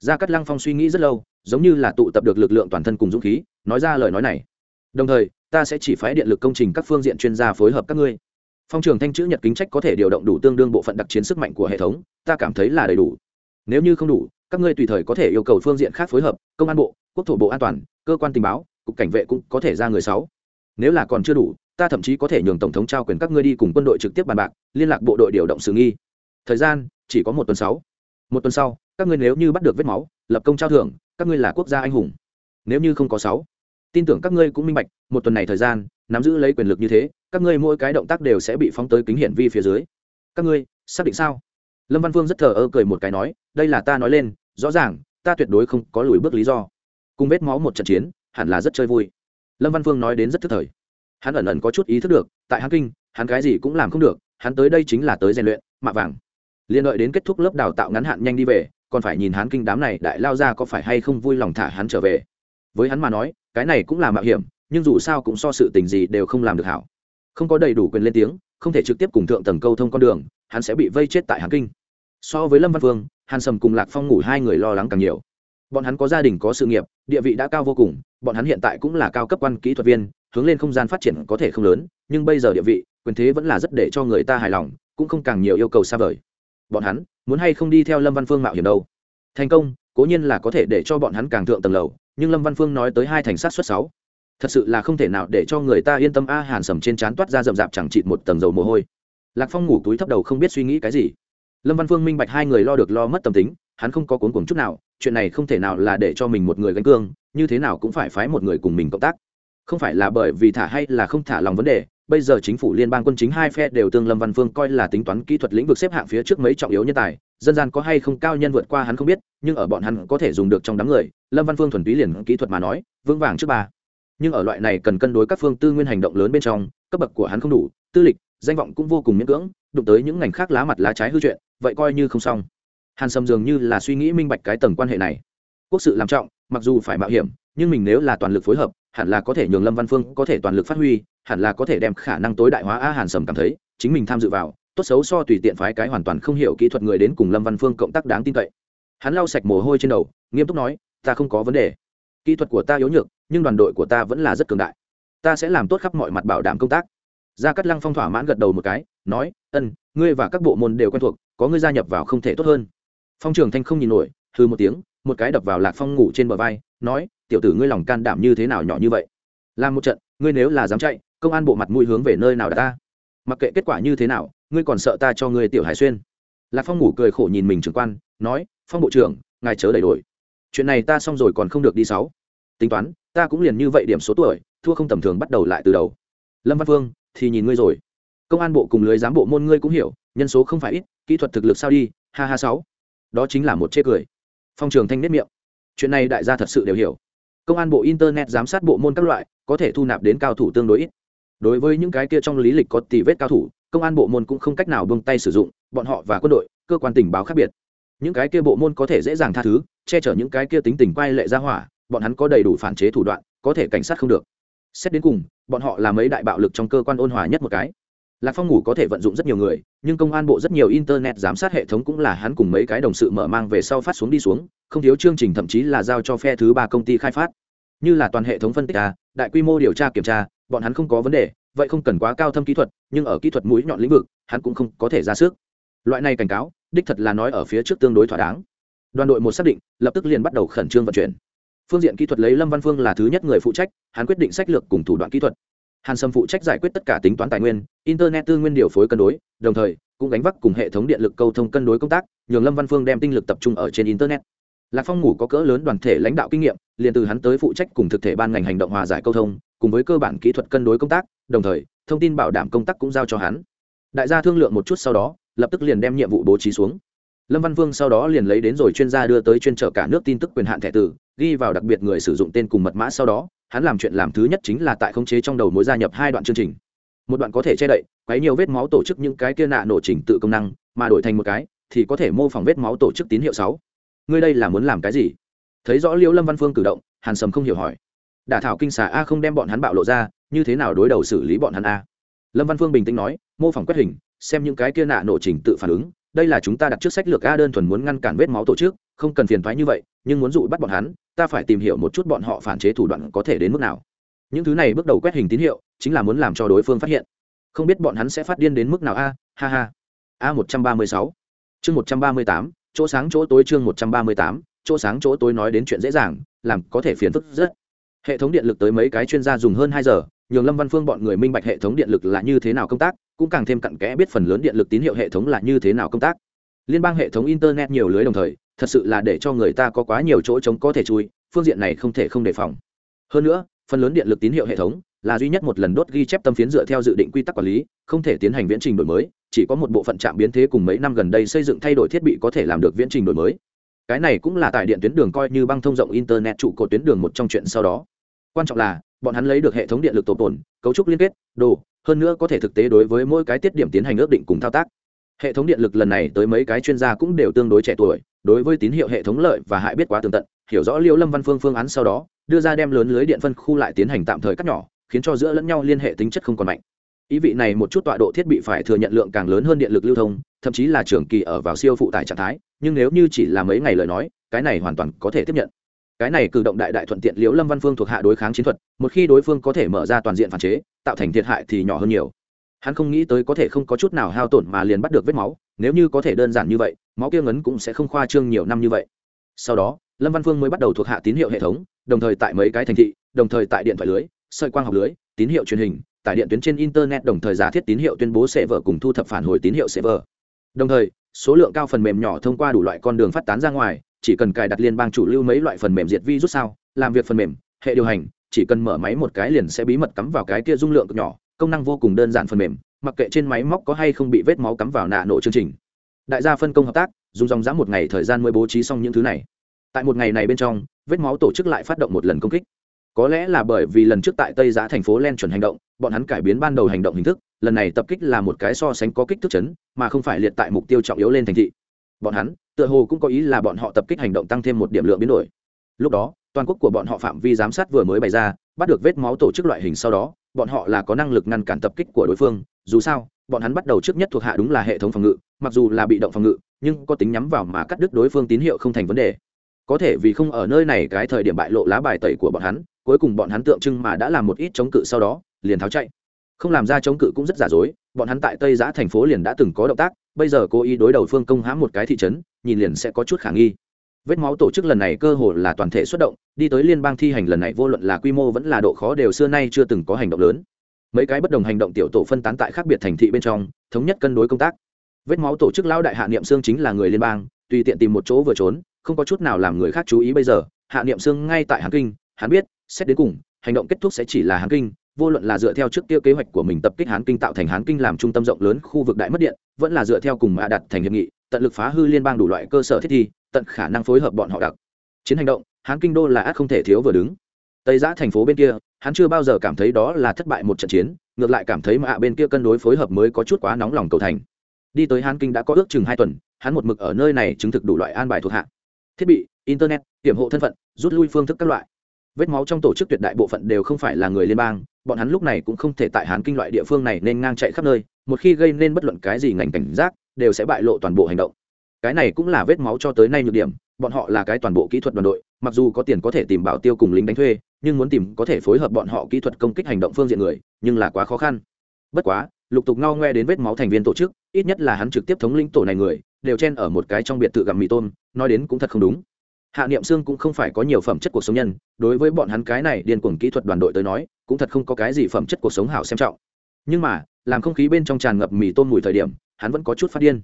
Gia cát lăng phong suy nghĩ rất lâu, giống như là tụ tập được lực lượng toàn thân cùng dũng khí, nói ra lời nói này. Đồng thời, ta sẽ chỉ phái điện lực công trình các phương diện chuyên gia phối hợp các ngươi. Phong trường thanh chữ nhật kính trách có thể điều động đủ tương đương bộ phận đặc chiến sức mạnh của hệ thống, ta cảm thấy là đầy đủ. Nếu như không đủ các ngươi tùy thời có thể yêu cầu phương diện khác phối hợp, công an bộ, quốc thổ bộ an toàn, cơ quan tình báo, cục cảnh vệ cũng có thể ra người sáu. Nếu là còn chưa đủ, ta thậm chí có thể nhường tổng thống trao quyền các ngươi đi cùng quân đội trực tiếp bàn bạc, liên lạc bộ đội điều động sự nghi. Thời gian, chỉ có một tuần sáu. Một tuần sau, các ngươi nếu như bắt được vết máu, lập công trao thưởng, các ngươi là quốc gia anh hùng. Nếu như không có sáu, tin tưởng các ngươi cũng minh bạch, một tuần này thời gian, nắm giữ lấy quyền lực như thế, các ngươi mỗi cái động tác đều sẽ bị phóng tới kính hiển vi phía dưới. Các ngươi, xác định sao? Lâm văn phương rất thờ ơ cười một cái nói, đây là ta nói lên rõ ràng, ta tuyệt đối không có lùi bước lý do. Cùng vết máu một trận chiến, hẳn là rất chơi vui. Lâm văn phương nói đến rất thức thời. Hắn ẩn ẩn có chút ý thức được, tại hắn kinh, hắn cái gì cũng làm không được, hắn tới đây chính là tới rèn luyện, mạ vàng. Liên đợi đến kết thúc lớp đào tạo ngắn hạn nhanh đi về, còn phải nhìn hắn kinh đám này đại lao ra có phải hay không vui lòng thả hắn trở về. Với hắn mà nói, cái này cũng là mạo hiểm, nhưng dù sao cũng so sự tình gì đều không làm được hảo. Không có đầy đủ quyền lên tiếng, không thể trực tiếp cùng thượng tầng câu thông con đường, hắn sẽ bị vây chết tại hàn kinh. So với lâm văn vương hàn sầm cùng lạc phong ngủ hai người lo lắng càng nhiều. Bọn hắn có gia đình, có sự nghiệp, địa vị đã cao vô cùng, bọn hắn hiện tại cũng là cao cấp quan kỹ thuật viên, hướng lên không gian phát triển có thể không lớn, nhưng bây giờ địa vị, quyền thế vẫn là rất để cho người ta hài lòng, cũng không càng nhiều yêu cầu xa vời. Bọn hắn, muốn hay không đi theo lâm văn phương mạo hiểm đâu? Thành công, cố nhiên là có thể để cho bọn hắn càng thượng tầng lầu, nhưng lâm văn phương nói tới hai thành sát xuất sáu. Thật sự là không thể nào để cho người ta yên tâm a hàn sầm trên trán toát ra rậm rạp chẳng chịt một tầng dầu mồ hôi. Lạc phong ngủ túi thấp đầu không biết suy nghĩ cái gì lâm văn phương minh bạch hai người lo được lo mất tâm tính, hắn không có cuốn cuồng chút nào, chuyện này không thể nào là để cho mình một người gánh cương, như thế nào cũng phải phái một người cùng mình cộng tác. Không phải là bởi vì thả hay là không thả lòng vấn đề, bây giờ chính phủ liên bang quân chính hai phe đều tương lâm văn phương coi là tính toán kỹ thuật lĩnh vực xếp hạng phía trước mấy trọng yếu nhân tài, dân gian có hay không cao nhân vượt qua hắn không biết, nhưng ở bọn hắn có thể dùng được trong đám người, lâm văn phương thuần túy liền kỹ thuật mà nói, vững vàng trước ba. Nhưng ở loại này cần cân đối các phương tư nguyên hành động lớn bên trong, cấp bậc của hắn không đủ, tư lịch, danh vọng cũng vô cùng miễn cưỡng, đụng tới những ngành khác lá mặt lá trái hư chuyện vậy coi như không xong. Hàn sâm dường như là suy nghĩ minh bạch cái tầng quan hệ này. Quốc sự làm trọng, mặc dù phải mạo hiểm, nhưng mình nếu là toàn lực phối hợp, hẳn là có thể nhường lâm văn phương có thể toàn lực phát huy, hẳn là có thể đem khả năng tối đại hóa a hàn sầm cảm thấy, chính mình tham dự vào, tốt xấu so tùy tiện phái cái hoàn toàn không hiểu kỹ thuật người đến cùng lâm văn phương cộng tác đáng tin cậy. Hắn lau sạch mồ hôi trên đầu, nghiêm túc nói, ta không có vấn đề. Kỹ thuật của ta yếu nhược, nhưng đoàn đội của ta vẫn là rất cường đại. Ta sẽ làm tốt khắp mọi mặt bảo đảm công tác. Gia cát lăng phong thỏa mãn gật đầu một cái, nói, ân, ngươi và các bộ môn đều quen thuộc có ngươi gia nhập vào không thể tốt hơn. Phong trường thanh không nhìn nổi hư một tiếng, một cái đập vào lạc phong ngủ trên bờ vai, nói, tiểu tử ngươi lòng can đảm như thế nào nhỏ như vậy? Làm một trận, ngươi nếu là dám chạy, công an bộ mặt mũi hướng về nơi nào đã ta? Mặc kệ kết quả như thế nào, ngươi còn sợ ta cho ngươi tiểu hải xuyên? Lạc phong ngủ cười khổ nhìn mình trưởng quan, nói, phong bộ trưởng, ngài chớ đầy đổi chuyện này ta xong rồi còn không được đi sáu. Tính toán, ta cũng liền như vậy điểm số tuổi, thua không tầm thường bắt đầu lại từ đầu. Lâm văn phương thì nhìn ngươi rồi. Công an bộ cùng lưới giám bộ môn ngươi cũng hiểu, nhân số không phải ít kỹ thuật thực lực sao đi, ha ha sáu. Đó chính là một chê cười. Phong trường thanh nết miệng. Chuyện này đại gia thật sự đều hiểu. Công an bộ internet giám sát bộ môn các loại, có thể thu nạp đến cao thủ tương đối ít. Đối với những cái kia trong lý lịch có tỷ vết cao thủ, công an bộ môn cũng không cách nào bông tay sử dụng, bọn họ và quân đội, cơ quan tình báo khác biệt. Những cái kia bộ môn có thể dễ dàng tha thứ, che chở những cái kia tính tình quay lệ ra hỏa, bọn hắn có đầy đủ phản chế thủ đoạn, có thể cảnh sát không được. Xét đến cùng, bọn họ là mấy đại bạo lực trong cơ quan ôn hòa nhất một cái lạc phong ngủ có thể vận dụng rất nhiều người, nhưng công an bộ rất nhiều internet giám sát hệ thống cũng là hắn cùng mấy cái đồng sự mở mang về sau phát xuống đi xuống, không thiếu chương trình thậm chí là giao cho phe thứ ba công ty khai phát. Như là toàn hệ thống phân tích a, đại quy mô điều tra kiểm tra, bọn hắn không có vấn đề, vậy không cần quá cao thâm kỹ thuật, nhưng ở kỹ thuật mũi nhọn lĩnh vực, hắn cũng không có thể ra sức. Loại này cảnh cáo, đích thật là nói ở phía trước tương đối thỏa đáng. Đoàn đội một xác định, lập tức liền bắt đầu khẩn trương vận chuyển. Phương diện kỹ thuật lấy lâm văn phương là thứ nhất người phụ trách, hắn quyết định sách lược cùng thủ đoạn kỹ thuật hàn sâm phụ trách giải quyết tất cả tính toán tài nguyên, internet tư nguyên điều phối cân đối, đồng thời cũng gánh vác cùng hệ thống điện lực câu thông cân đối công tác, nhường lâm văn phương đem tinh lực tập trung ở trên internet. Lạc phong ngủ có cỡ lớn đoàn thể lãnh đạo kinh nghiệm, liền từ hắn tới phụ trách cùng thực thể ban ngành hành động hòa giải câu thông, cùng với cơ bản kỹ thuật cân đối công tác, đồng thời thông tin bảo đảm công tác cũng giao cho hắn. Đại gia thương lượng một chút sau đó, lập tức liền đem nhiệm vụ bố trí xuống. Lâm văn vương sau đó liền lấy đến rồi chuyên gia đưa tới chuyên trở cả nước tin tức quyền hạn thẻ tử, ghi vào đặc biệt người sử dụng tên cùng mật mã sau đó hắn làm chuyện làm thứ nhất chính là tại khống chế trong đầu mối gia nhập hai đoạn chương trình. Một đoạn có thể che đậy, quấy nhiều vết máu tổ chức những cái kia nạ nổ chỉnh tự công năng, mà đổi thành một cái, thì có thể mô phỏng vết máu tổ chức tín hiệu sáu. Ngươi đây là muốn làm cái gì? Thấy rõ liêu lâm văn phương cử động, hàn sầm không hiểu hỏi. Đả thảo kinh xà a không đem bọn hắn bạo lộ ra, như thế nào đối đầu xử lý bọn hắn a? Lâm văn phương bình tĩnh nói, mô phỏng quét hình, xem những cái kia nạ nổ chỉnh tự phản ứng, đây là chúng ta đặt trước sách lược a đơn thuần muốn ngăn cản vết máu tổ chức không cần phiền thoái như vậy, nhưng muốn dụ bắt bọn hắn, ta phải tìm hiểu một chút bọn họ phản chế thủ đoạn có thể đến mức nào. Những thứ này bước đầu quét hình tín hiệu, chính là muốn làm cho đối phương phát hiện. Không biết bọn hắn sẽ phát điên đến mức nào a, ha ha. A một trăm ba mươi sáu. Chương một trăm ba mươi tám, chỗ sáng chỗ tối chương một trăm ba mươi tám, chỗ sáng chỗ tối nói đến chuyện dễ dàng, làm có thể phiền phức rất. Hệ thống điện lực tới mấy cái chuyên gia dùng hơn hai giờ, nhường lâm văn phương bọn người minh bạch hệ thống điện lực là như thế nào công tác, cũng càng thêm cặn kẽ biết phần lớn điện lực tín hiệu hệ thống là như thế nào công tác. Liên bang hệ thống internet nhiều lưới đồng thời thật sự là để cho người ta có quá nhiều chỗ trống có thể chui, phương diện này không thể không đề phòng. Hơn nữa, phần lớn điện lực tín hiệu hệ thống là duy nhất một lần đốt ghi chép tâm phiến dựa theo dự định quy tắc quản lý, không thể tiến hành viễn trình đổi mới, chỉ có một bộ phận trạm biến thế cùng mấy năm gần đây xây dựng thay đổi thiết bị có thể làm được viễn trình đổi mới. Cái này cũng là tại điện tuyến đường coi như băng thông rộng internet trụ cột tuyến đường một trong chuyện sau đó. Quan trọng là, bọn hắn lấy được hệ thống điện lực tổ tồn cấu trúc liên kết, đồ, hơn nữa có thể thực tế đối với mỗi cái tiết điểm tiến hành ước định cùng thao tác. Hệ thống điện lực lần này tới mấy cái chuyên gia cũng đều tương đối trẻ tuổi đối với tín hiệu hệ thống lợi và hại biết quá tường tận, hiểu rõ liêu lâm văn phương phương án sau đó, đưa ra đem lớn lưới điện phân khu lại tiến hành tạm thời cắt nhỏ, khiến cho giữa lẫn nhau liên hệ tính chất không còn mạnh. Ý vị này một chút tọa độ thiết bị phải thừa nhận lượng càng lớn hơn điện lực lưu thông, thậm chí là trường kỳ ở vào siêu phụ tải trạng thái, nhưng nếu như chỉ là mấy ngày lời nói, cái này hoàn toàn có thể tiếp nhận. Cái này cử động đại đại thuận tiện liễu lâm văn phương thuộc hạ đối kháng chiến thuật, một khi đối phương có thể mở ra toàn diện phản chế, tạo thành thiệt hại thì nhỏ hơn nhiều. Hắn không nghĩ tới có thể không có chút nào hao tổn mà liền bắt được vết máu nếu như có thể đơn giản như vậy, máu kia ngấn cũng sẽ không khoa trương nhiều năm như vậy. Sau đó, lâm văn phương mới bắt đầu thuộc hạ tín hiệu hệ thống, đồng thời tại mấy cái thành thị, đồng thời tại điện thoại lưới sợi quang học lưới, tín hiệu truyền hình tại điện tuyến trên internet, đồng thời giả thiết tín hiệu tuyên bố sẽ vở cùng thu thập phản hồi tín hiệu sẽ vở đồng thời, số lượng cao phần mềm nhỏ thông qua đủ loại con đường phát tán ra ngoài, chỉ cần cài đặt liên bang chủ lưu mấy loại phần mềm diệt vi rút sao, làm việc phần mềm, hệ điều hành, chỉ cần mở máy một cái liền sẽ bí mật cắm vào cái kia dung lượng cực nhỏ công năng vô cùng đơn giản phần mềm, mặc kệ trên máy móc có hay không bị vết máu cắm vào nạ nổ chương trình. Đại gia phân công hợp tác, dùng dòng dã một ngày thời gian mới bố trí xong những thứ này. Tại một ngày này bên trong, vết máu tổ chức lại phát động một lần công kích. Có lẽ là bởi vì lần trước tại tây giã thành phố len chuẩn hành động, bọn hắn cải biến ban đầu hành động hình thức, lần này tập kích là một cái so sánh có kích thước chấn, mà không phải liệt tại mục tiêu trọng yếu lên thành thị. Bọn hắn, tựa hồ cũng có ý là bọn họ tập kích hành động tăng thêm một điểm lượng biến đổi. Lúc đó, toàn quốc của bọn họ phạm vi giám sát vừa mới bày ra bắt được vết máu tổ chức loại hình sau đó, bọn họ là có năng lực ngăn cản tập kích của đối phương. Dù sao, bọn hắn bắt đầu trước nhất thuộc hạ đúng là hệ thống phòng ngự, mặc dù là bị động phòng ngự, nhưng có tính nhắm vào mà cắt đứt đối phương tín hiệu không thành vấn đề. Có thể vì không ở nơi này cái thời điểm bại lộ lá bài tẩy của bọn hắn, cuối cùng bọn hắn tượng trưng mà đã làm một ít chống cự sau đó, liền tháo chạy. Không làm ra chống cự cũng rất giả dối, bọn hắn tại tây giã thành phố liền đã từng có động tác, bây giờ cố ý đối đầu phương công hãm một cái thị trấn, nhìn liền sẽ có chút khả nghi vết máu tổ chức lần này cơ hồ là toàn thể xuất động, đi tới liên bang thi hành lần này vô luận là quy mô vẫn là độ khó đều xưa nay chưa từng có hành động lớn. Mấy cái bất đồng hành động tiểu tổ phân tán tại khác biệt thành thị bên trong, thống nhất cân đối công tác. Vết máu tổ chức lão đại hạ niệm xương chính là người liên bang, tùy tiện tìm một chỗ vừa trốn, không có chút nào làm người khác chú ý bây giờ, hạ niệm xương ngay tại hàn kinh, hắn biết, xét đến cùng, hành động kết thúc sẽ chỉ là hán kinh, vô luận là dựa theo trước tiêu kế hoạch của mình tập kích hán kinh tạo thành hán kinh làm trung tâm rộng lớn khu vực đại mất điện, vẫn là dựa theo cùng mã đặt thành hiệp nghị, tận lực phá hư liên bang đủ loại cơ sở thiết thi tận khả năng phối hợp bọn họ đặc. Chiến hành động, hán kinh đô là ác không thể thiếu vừa đứng. Tây giã thành phố bên kia, hắn chưa bao giờ cảm thấy đó là thất bại một trận chiến, ngược lại cảm thấy mạ bên kia cân đối phối hợp mới có chút quá nóng lòng cầu thành. Đi tới hán kinh đã có ước chừng hai tuần, hắn một mực ở nơi này chứng thực đủ loại an bài thuộc hạ. Thiết bị, internet, hiểm hộ thân phận, rút lui phương thức các loại. Vết máu trong tổ chức tuyệt đại bộ phận đều không phải là người liên bang, bọn hắn lúc này cũng không thể tại hán kinh loại địa phương này nên ngang chạy khắp nơi, một khi gây nên bất luận cái gì ngành cảnh giác, đều sẽ bại lộ toàn bộ hành động cái này cũng là vết máu cho tới nay nhược điểm, bọn họ là cái toàn bộ kỹ thuật đoàn đội, mặc dù có tiền có thể tìm bảo tiêu cùng lính đánh thuê, nhưng muốn tìm có thể phối hợp bọn họ kỹ thuật công kích hành động phương diện người, nhưng là quá khó khăn. Bất quá, lục tục ngao ngoe đến vết máu thành viên tổ chức, ít nhất là hắn trực tiếp thống lĩnh tổ này người, đều chen ở một cái trong biệt thự gặm mì tôm, nói đến cũng thật không đúng. Hạ niệm xương cũng không phải có nhiều phẩm chất cuộc sống nhân, đối với bọn hắn cái này điên cuồng kỹ thuật đoàn đội tới nói, cũng thật không có cái gì phẩm chất cuộc sống hảo xem trọng. Nhưng mà, làm không khí bên trong tràn ngập mì tôm mùi thời điểm, hắn vẫn có chút phát điên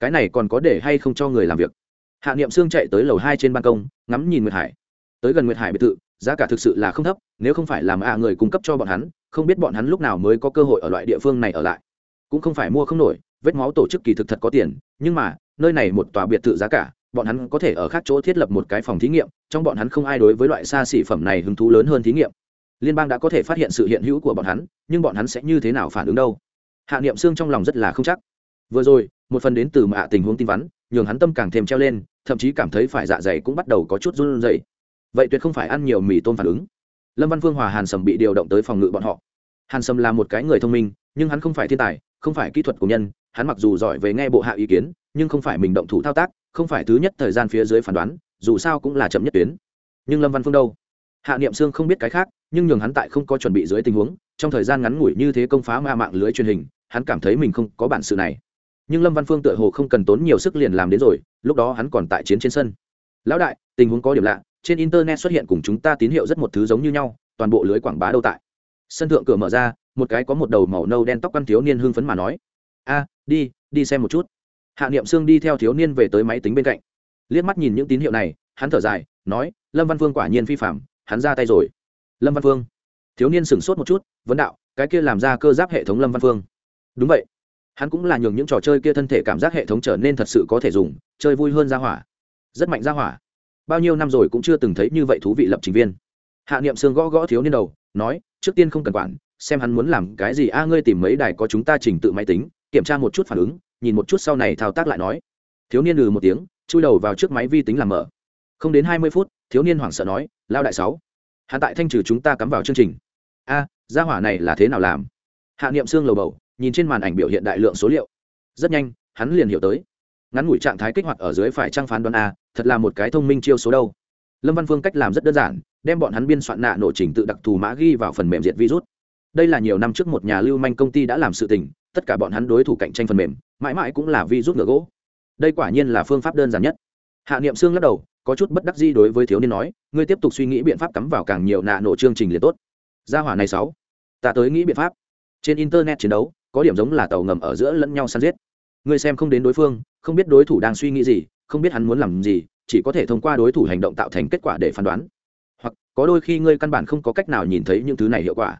cái này còn có để hay không cho người làm việc? Hạ niệm xương chạy tới lầu hai trên ban công, ngắm nhìn nguyệt hải. Tới gần nguyệt hải biệt thự, giá cả thực sự là không thấp, nếu không phải làm ạ người cung cấp cho bọn hắn, không biết bọn hắn lúc nào mới có cơ hội ở loại địa phương này ở lại. Cũng không phải mua không nổi, vết máu tổ chức kỳ thực thật có tiền, nhưng mà, nơi này một tòa biệt thự giá cả, bọn hắn có thể ở khác chỗ thiết lập một cái phòng thí nghiệm, trong bọn hắn không ai đối với loại xa xỉ phẩm này hứng thú lớn hơn thí nghiệm. Liên bang đã có thể phát hiện sự hiện hữu của bọn hắn, nhưng bọn hắn sẽ như thế nào phản ứng đâu? Hạ niệm xương trong lòng rất là không chắc. Vừa rồi một phần đến từ mạ tình huống tin vắn, nhường hắn tâm càng thêm treo lên, thậm chí cảm thấy phải dạ dày cũng bắt đầu có chút run rẩy. Vậy tuyệt không phải ăn nhiều mì tôm phản ứng. Lâm văn phương hòa hàn sầm bị điều động tới phòng ngự bọn họ. Hàn sầm là một cái người thông minh, nhưng hắn không phải thiên tài, không phải kỹ thuật của nhân, hắn mặc dù giỏi về nghe bộ hạ ý kiến, nhưng không phải mình động thủ thao tác, không phải thứ nhất thời gian phía dưới phán đoán, dù sao cũng là chậm nhất tuyến. Nhưng lâm văn phương đâu? Hạ niệm sương không biết cái khác, nhưng nhường hắn tại không có chuẩn bị dưới tình huống, trong thời gian ngắn ngủi như thế công phá ma mạng lưới truyền hình, hắn cảm thấy mình không có bản sự này nhưng lâm văn phương tựa hồ không cần tốn nhiều sức liền làm đến rồi, lúc đó hắn còn tại chiến trên sân. Lão đại, tình huống có điểm lạ, trên internet xuất hiện cùng chúng ta tín hiệu rất một thứ giống như nhau, toàn bộ lưới quảng bá đâu tại. Sân thượng cửa mở ra, một cái có một đầu màu nâu đen tóc căn thiếu niên hưng phấn mà nói. A, đi đi xem một chút. Hạ niệm sương đi theo thiếu niên về tới máy tính bên cạnh. Liếc mắt nhìn những tín hiệu này, hắn thở dài, nói, lâm văn phương quả nhiên phi phạm hắn ra tay rồi. Lâm văn phương? Thiếu niên sửng sốt một chút, vấn đạo, cái kia làm ra cơ giáp hệ thống lâm văn phương. Đúng vậy hắn cũng là nhường những trò chơi kia thân thể cảm giác hệ thống trở nên thật sự có thể dùng, chơi vui hơn ra hỏa. Rất mạnh ra hỏa. Bao nhiêu năm rồi cũng chưa từng thấy như vậy thú vị lập trình viên. Hạ niệm sương gõ gõ thiếu niên đầu, nói, trước tiên không cần quản, xem hắn muốn làm cái gì. A, ngươi tìm mấy đài có chúng ta chỉnh tự máy tính, kiểm tra một chút phản ứng, nhìn một chút sau này thao tác lại nói. Thiếu niên lừ một tiếng, chui đầu vào trước máy vi tính làm mở. Không đến hai mươi phút, thiếu niên hoảng sợ nói lao đại sáu, hạ tại thanh trừ chúng ta cắm vào chương trình. A gia hỏa này là thế nào làm? Hạ niệm xương lầu bầu nhìn trên màn ảnh biểu hiện đại lượng số liệu. Rất nhanh, hắn liền hiểu tới. Ngắn ngủi trạng thái kích hoạt ở dưới phải trang phán đoán a, thật là một cái thông minh chiêu số đâu. Lâm văn phương cách làm rất đơn giản, đem bọn hắn biên soạn nạ nội trình tự đặc thù mã ghi vào phần mềm diệt virus. Đây là nhiều năm trước một nhà lưu manh công ty đã làm sự tình, tất cả bọn hắn đối thủ cạnh tranh phần mềm, mãi mãi cũng là virus ngựa gỗ. Đây quả nhiên là phương pháp đơn giản nhất. Hạ niệm xương lắc đầu, có chút bất đắc gì đối với thiếu niên nói, ngươi tiếp tục suy nghĩ biện pháp cắm vào càng nhiều nạ nổ chương trình liền tốt. Gia hỏa này sáu ta tới nghĩ biện pháp. Trên internet chiến đấu có điểm giống là tàu ngầm ở giữa lẫn nhau săn giết. Ngươi xem không đến đối phương, không biết đối thủ đang suy nghĩ gì, không biết hắn muốn làm gì, chỉ có thể thông qua đối thủ hành động tạo thành kết quả để phán đoán. Hoặc, có đôi khi ngươi căn bản không có cách nào nhìn thấy những thứ này hiệu quả.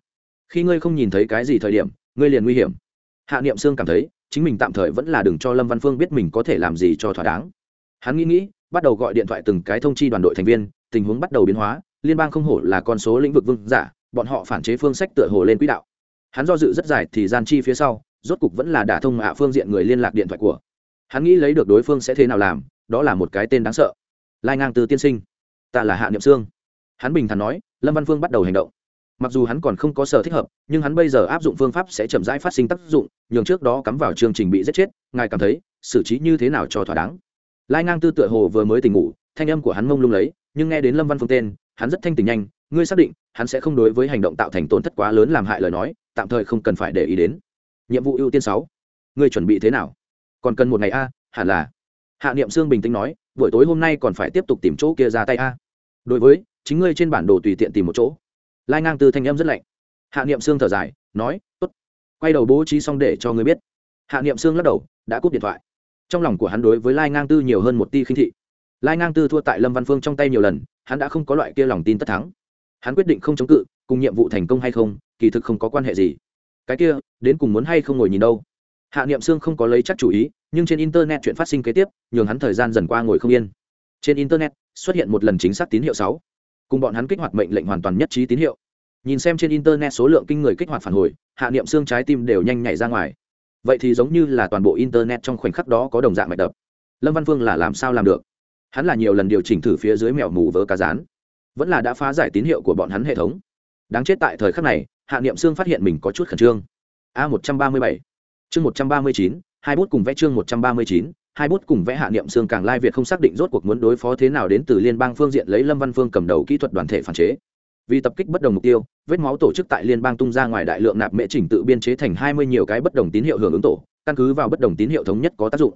Khi ngươi không nhìn thấy cái gì thời điểm, ngươi liền nguy hiểm. Hạ niệm sương cảm thấy, chính mình tạm thời vẫn là đừng cho lâm văn phương biết mình có thể làm gì cho thỏa đáng. Hắn nghĩ nghĩ, bắt đầu gọi điện thoại từng cái thông chi đoàn đội thành viên, tình huống bắt đầu biến hóa, liên bang không hổ là con số lĩnh vực vương giả, bọn họ phản chế phương sách tựa hồ lên quỹ đạo hắn do dự rất dài thì gian chi phía sau, rốt cục vẫn là đả thông hạ phương diện người liên lạc điện thoại của. Hắn nghĩ lấy được đối phương sẽ thế nào làm, đó là một cái tên đáng sợ. Lai ngang từ tiên sinh, ta là hạ niệm sương. Hắn bình thản nói, lâm văn phương bắt đầu hành động. Mặc dù hắn còn không có sở thích hợp, nhưng hắn bây giờ áp dụng phương pháp sẽ chậm rãi phát sinh tác dụng, nhường trước đó cắm vào chương trình bị giết chết, ngài cảm thấy, xử trí như thế nào cho thỏa đáng? Lai ngang tư tựa hồ vừa mới tỉnh ngủ, thanh âm của hắn mông lung lấy, nhưng nghe đến lâm văn phương tên, hắn rất thanh tình nhanh, ngươi xác định, hắn sẽ không đối với hành động tạo thành tổn thất quá lớn làm hại lời nói tạm thời không cần phải để ý đến. Nhiệm vụ ưu tiên sáu. Ngươi chuẩn bị thế nào? Còn cần một ngày a? Hẳn là. Hạ niệm sương bình tĩnh nói, buổi tối hôm nay còn phải tiếp tục tìm chỗ kia ra tay a. Đối với, chính ngươi trên bản đồ tùy tiện tìm một chỗ. Lai ngang từ thanh em rất lạnh. Hạ niệm sương thở dài, nói, tốt. Quay đầu bố trí xong để cho ngươi biết. Hạ niệm sương lắc đầu, đã cúp điện thoại. Trong lòng của hắn đối với lai ngang tư nhiều hơn một ti khinh thị. Lai ngang tư thua tại lâm văn phương trong tay nhiều lần, hắn đã không có loại kia lòng tin tất thắng hắn quyết định không chống cự, cùng nhiệm vụ thành công hay không, kỳ thực không có quan hệ gì. Cái kia, đến cùng muốn hay không ngồi nhìn đâu? Hạ niệm sương không có lấy chắc chủ ý, nhưng trên internet chuyện phát sinh kế tiếp, nhường hắn thời gian dần qua ngồi không yên. Trên internet, xuất hiện một lần chính xác tín hiệu sáu. Cùng bọn hắn kích hoạt mệnh lệnh hoàn toàn nhất trí tín hiệu. Nhìn xem trên internet số lượng kinh người kích hoạt phản hồi, hạ niệm xương trái tim đều nhanh nhảy ra ngoài. Vậy thì giống như là toàn bộ internet trong khoảnh khắc đó có đồng dạng mạch đập. Lâm văn phương là làm sao làm được? Hắn là nhiều lần điều chỉnh thử phía dưới mèo mù vớ cá rán vẫn là đã phá giải tín hiệu của bọn hắn hệ thống. Đáng chết tại thời khắc này, hạ niệm xương phát hiện mình có chút khẩn trương. A một trăm ba mươi bảy, chương một trăm ba mươi chín, hai bút cùng vẽ chương một trăm ba mươi chín, hai bút cùng vẽ hạ niệm xương càng lai việt không xác định rốt cuộc muốn đối phó thế nào đến từ liên bang phương diện lấy lâm văn phương cầm đầu kỹ thuật đoàn thể phản chế. Vì tập kích bất đồng mục tiêu, vết máu tổ chức tại liên bang tung ra ngoài đại lượng nạp mễ chỉnh tự biên chế thành hai mươi nhiều cái bất đồng tín hiệu hưởng ứng tổ, căn cứ vào bất đồng tín hiệu thống nhất có tác dụng.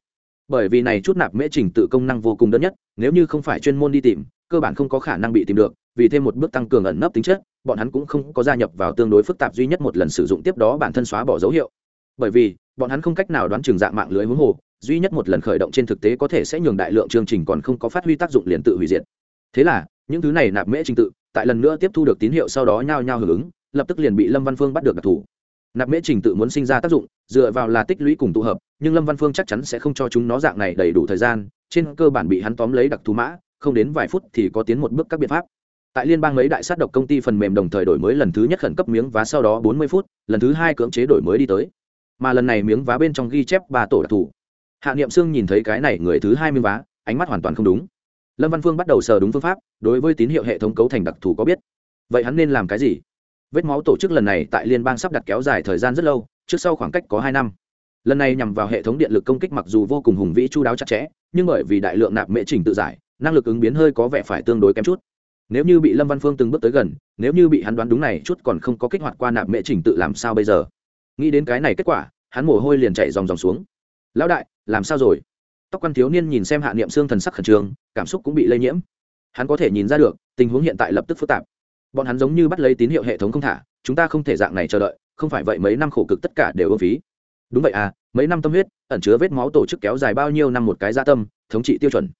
Bởi vì này chút nạp mễ chỉnh tự công năng vô cùng đơn nhất, nếu như không phải chuyên môn đi tìm cơ bản không có khả năng bị tìm được, vì thêm một bước tăng cường ẩn nấp tính chất, bọn hắn cũng không có gia nhập vào tương đối phức tạp duy nhất một lần sử dụng tiếp đó bản thân xóa bỏ dấu hiệu. Bởi vì, bọn hắn không cách nào đoán trường dạng mạng lưới huống hồ, duy nhất một lần khởi động trên thực tế có thể sẽ nhường đại lượng chương trình còn không có phát huy tác dụng liền tự hủy diệt. Thế là, những thứ này nạp mễ trình tự, tại lần nữa tiếp thu được tín hiệu sau đó nhao nhao hưởng ứng, lập tức liền bị lâm văn phương bắt được đặc thù. Nạp mễ trình tự muốn sinh ra tác dụng, dựa vào là tích lũy cùng tụ hợp, nhưng lâm văn phương chắc chắn sẽ không cho chúng nó dạng này đầy đủ thời gian, trên cơ bản bị hắn tóm lấy đặc thù mã không đến vài phút thì có tiến một bước các biện pháp. Tại liên bang mấy đại sát độc công ty phần mềm đồng thời đổi mới lần thứ nhất khẩn cấp miếng và sau đó bốn mươi phút, lần thứ hai cưỡng chế đổi mới đi tới. Mà lần này miếng vá bên trong ghi chép ba tổ đặc thù. Hạ niệm sương nhìn thấy cái này người thứ hai miếng vá, ánh mắt hoàn toàn không đúng. Lâm văn phương bắt đầu sờ đúng phương pháp, đối với tín hiệu hệ thống cấu thành đặc thù có biết. Vậy hắn nên làm cái gì? Vết máu tổ chức lần này tại liên bang sắp đặt kéo dài thời gian rất lâu, trước sau khoảng cách có hai năm. Lần này nhằm vào hệ thống điện lực công kích mặc dù vô cùng hùng vĩ chu đáo chặt chẽ, nhưng bởi vì đại lượng nạp mễ trình tự giải năng lực ứng biến hơi có vẻ phải tương đối kém chút. Nếu như bị lâm văn phương từng bước tới gần, nếu như bị hắn đoán đúng này, chút còn không có kích hoạt qua nạp mễ trình tự làm sao bây giờ? Nghĩ đến cái này kết quả, hắn mồ hôi liền chạy dòng dòng xuống. Lão đại, làm sao rồi? Tóc quan thiếu niên nhìn xem hạ niệm xương thần sắc khẩn trương, cảm xúc cũng bị lây nhiễm. Hắn có thể nhìn ra được, tình huống hiện tại lập tức phức tạp. Bọn hắn giống như bắt lấy tín hiệu hệ thống không thả, chúng ta không thể dạng này chờ đợi, không phải vậy mấy năm khổ cực tất cả đều ưng phí. Đúng vậy à mấy năm tâm huyết, ẩn chứa vết máu tổ chức kéo dài bao nhiêu năm một cái gia tâm, thống trị tiêu chuẩn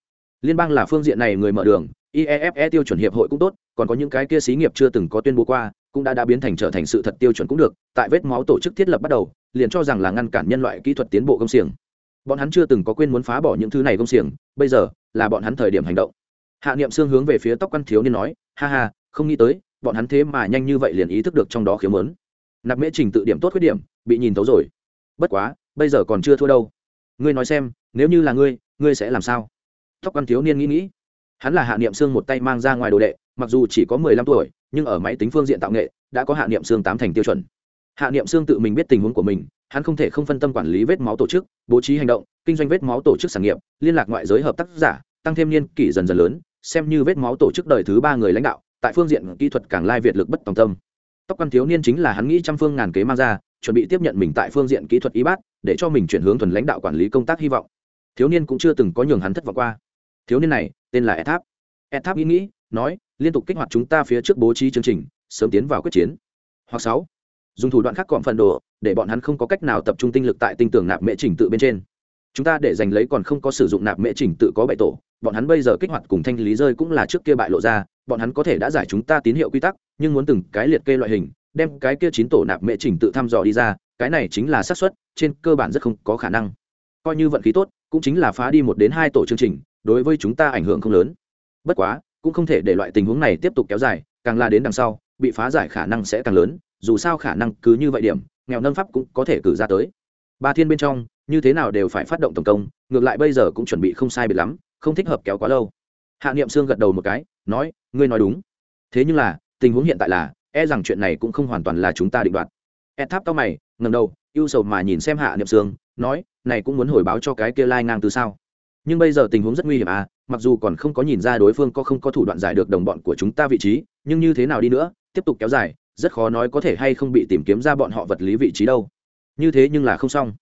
liên bang là phương diện này người mở đường IEFE tiêu chuẩn hiệp hội cũng tốt, còn có những cái kia xí nghiệp chưa từng có tuyên bố qua, cũng đã đã biến thành trở thành sự thật tiêu chuẩn cũng được, tại vết máu tổ chức thiết lập bắt đầu, liền cho rằng là ngăn cản nhân loại kỹ thuật tiến bộ công xiềng. Bọn hắn chưa từng có quên muốn phá bỏ những thứ này công xiềng, bây giờ là bọn hắn thời điểm hành động. Hạ Niệm xương hướng về phía tóc quan thiếu niên nói, ha ha, không nghĩ tới, bọn hắn thế mà nhanh như vậy liền ý thức được trong đó khiếm muốn. Nạp Mễ Trình tự điểm tốt khuyết điểm, bị nhìn tấu rồi. Bất quá, bây giờ còn chưa thua đâu. Ngươi nói xem, nếu như là ngươi, ngươi sẽ làm sao? Tóc quan thiếu niên nghĩ nghĩ. Hắn là hạ niệm xương một tay mang ra ngoài đồ đệ, mặc dù chỉ có mười lăm tuổi, nhưng ở máy tính phương diện tạo nghệ, đã có hạ niệm xương tám thành tiêu chuẩn. Hạ niệm xương tự mình biết tình huống của mình, hắn không thể không phân tâm quản lý vết máu tổ chức, bố trí hành động, kinh doanh vết máu tổ chức sản nghiệp, liên lạc ngoại giới hợp tác giả, tăng thêm niên kỷ dần dần lớn, xem như vết máu tổ chức đời thứ ba người lãnh đạo, tại phương diện kỹ thuật càng lai việt lực bất tòng tâm. Tóc quan thiếu niên chính là hắn nghĩ trăm phương ngàn kế mang ra, chuẩn bị tiếp nhận mình tại phương diện kỹ thuật y bát để cho mình chuyển hướng thuần lãnh đạo quản lý công tác hy vọng. Thiếu niên cũng chưa từng có nhường hắn thất vọng qua thiếu niên này tên là ethap. Ethap nghĩ nghĩ, nói, liên tục kích hoạt chúng ta phía trước bố trí chương trình, sớm tiến vào quyết chiến. Hoặc sáu, dùng thủ đoạn khác còn phần đồ, để bọn hắn không có cách nào tập trung tinh lực tại tinh tưởng nạp mễ trình tự bên trên. Chúng ta để giành lấy còn không có sử dụng nạp mễ trình tự có bảy tổ, bọn hắn bây giờ kích hoạt cùng thanh lý rơi cũng là trước kia bại lộ ra, bọn hắn có thể đã giải chúng ta tín hiệu quy tắc, nhưng muốn từng cái liệt kê loại hình, đem cái kia chín tổ nạp mễ trình tự thăm dò đi ra, cái này chính là xác suất, trên cơ bản rất không có khả năng. Coi như vận khí tốt, cũng chính là phá đi một đến hai tổ chương trình đối với chúng ta ảnh hưởng không lớn. Bất quá, cũng không thể để loại tình huống này tiếp tục kéo dài, càng la đến đằng sau, bị phá giải khả năng sẽ càng lớn, dù sao khả năng cứ như vậy điểm, nghèo nâng pháp cũng có thể cử ra tới. Ba thiên bên trong, như thế nào đều phải phát động tổng công, ngược lại bây giờ cũng chuẩn bị không sai biệt lắm, không thích hợp kéo quá lâu. Hạ niệm sương gật đầu một cái, nói, ngươi nói đúng. Thế nhưng là, tình huống hiện tại là e rằng chuyện này cũng không hoàn toàn là chúng ta định đoạt. E tháp tao mày ngầm đầu, ưu sầu mà nhìn xem hạ niệm sương, nói, này cũng muốn hồi báo cho cái kia lai ngang từ sao? Nhưng bây giờ tình huống rất nguy hiểm à mặc dù còn không có nhìn ra đối phương có không có thủ đoạn giải được đồng bọn của chúng ta vị trí, nhưng như thế nào đi nữa, tiếp tục kéo dài, rất khó nói có thể hay không bị tìm kiếm ra bọn họ vật lý vị trí đâu. Như thế nhưng là không xong.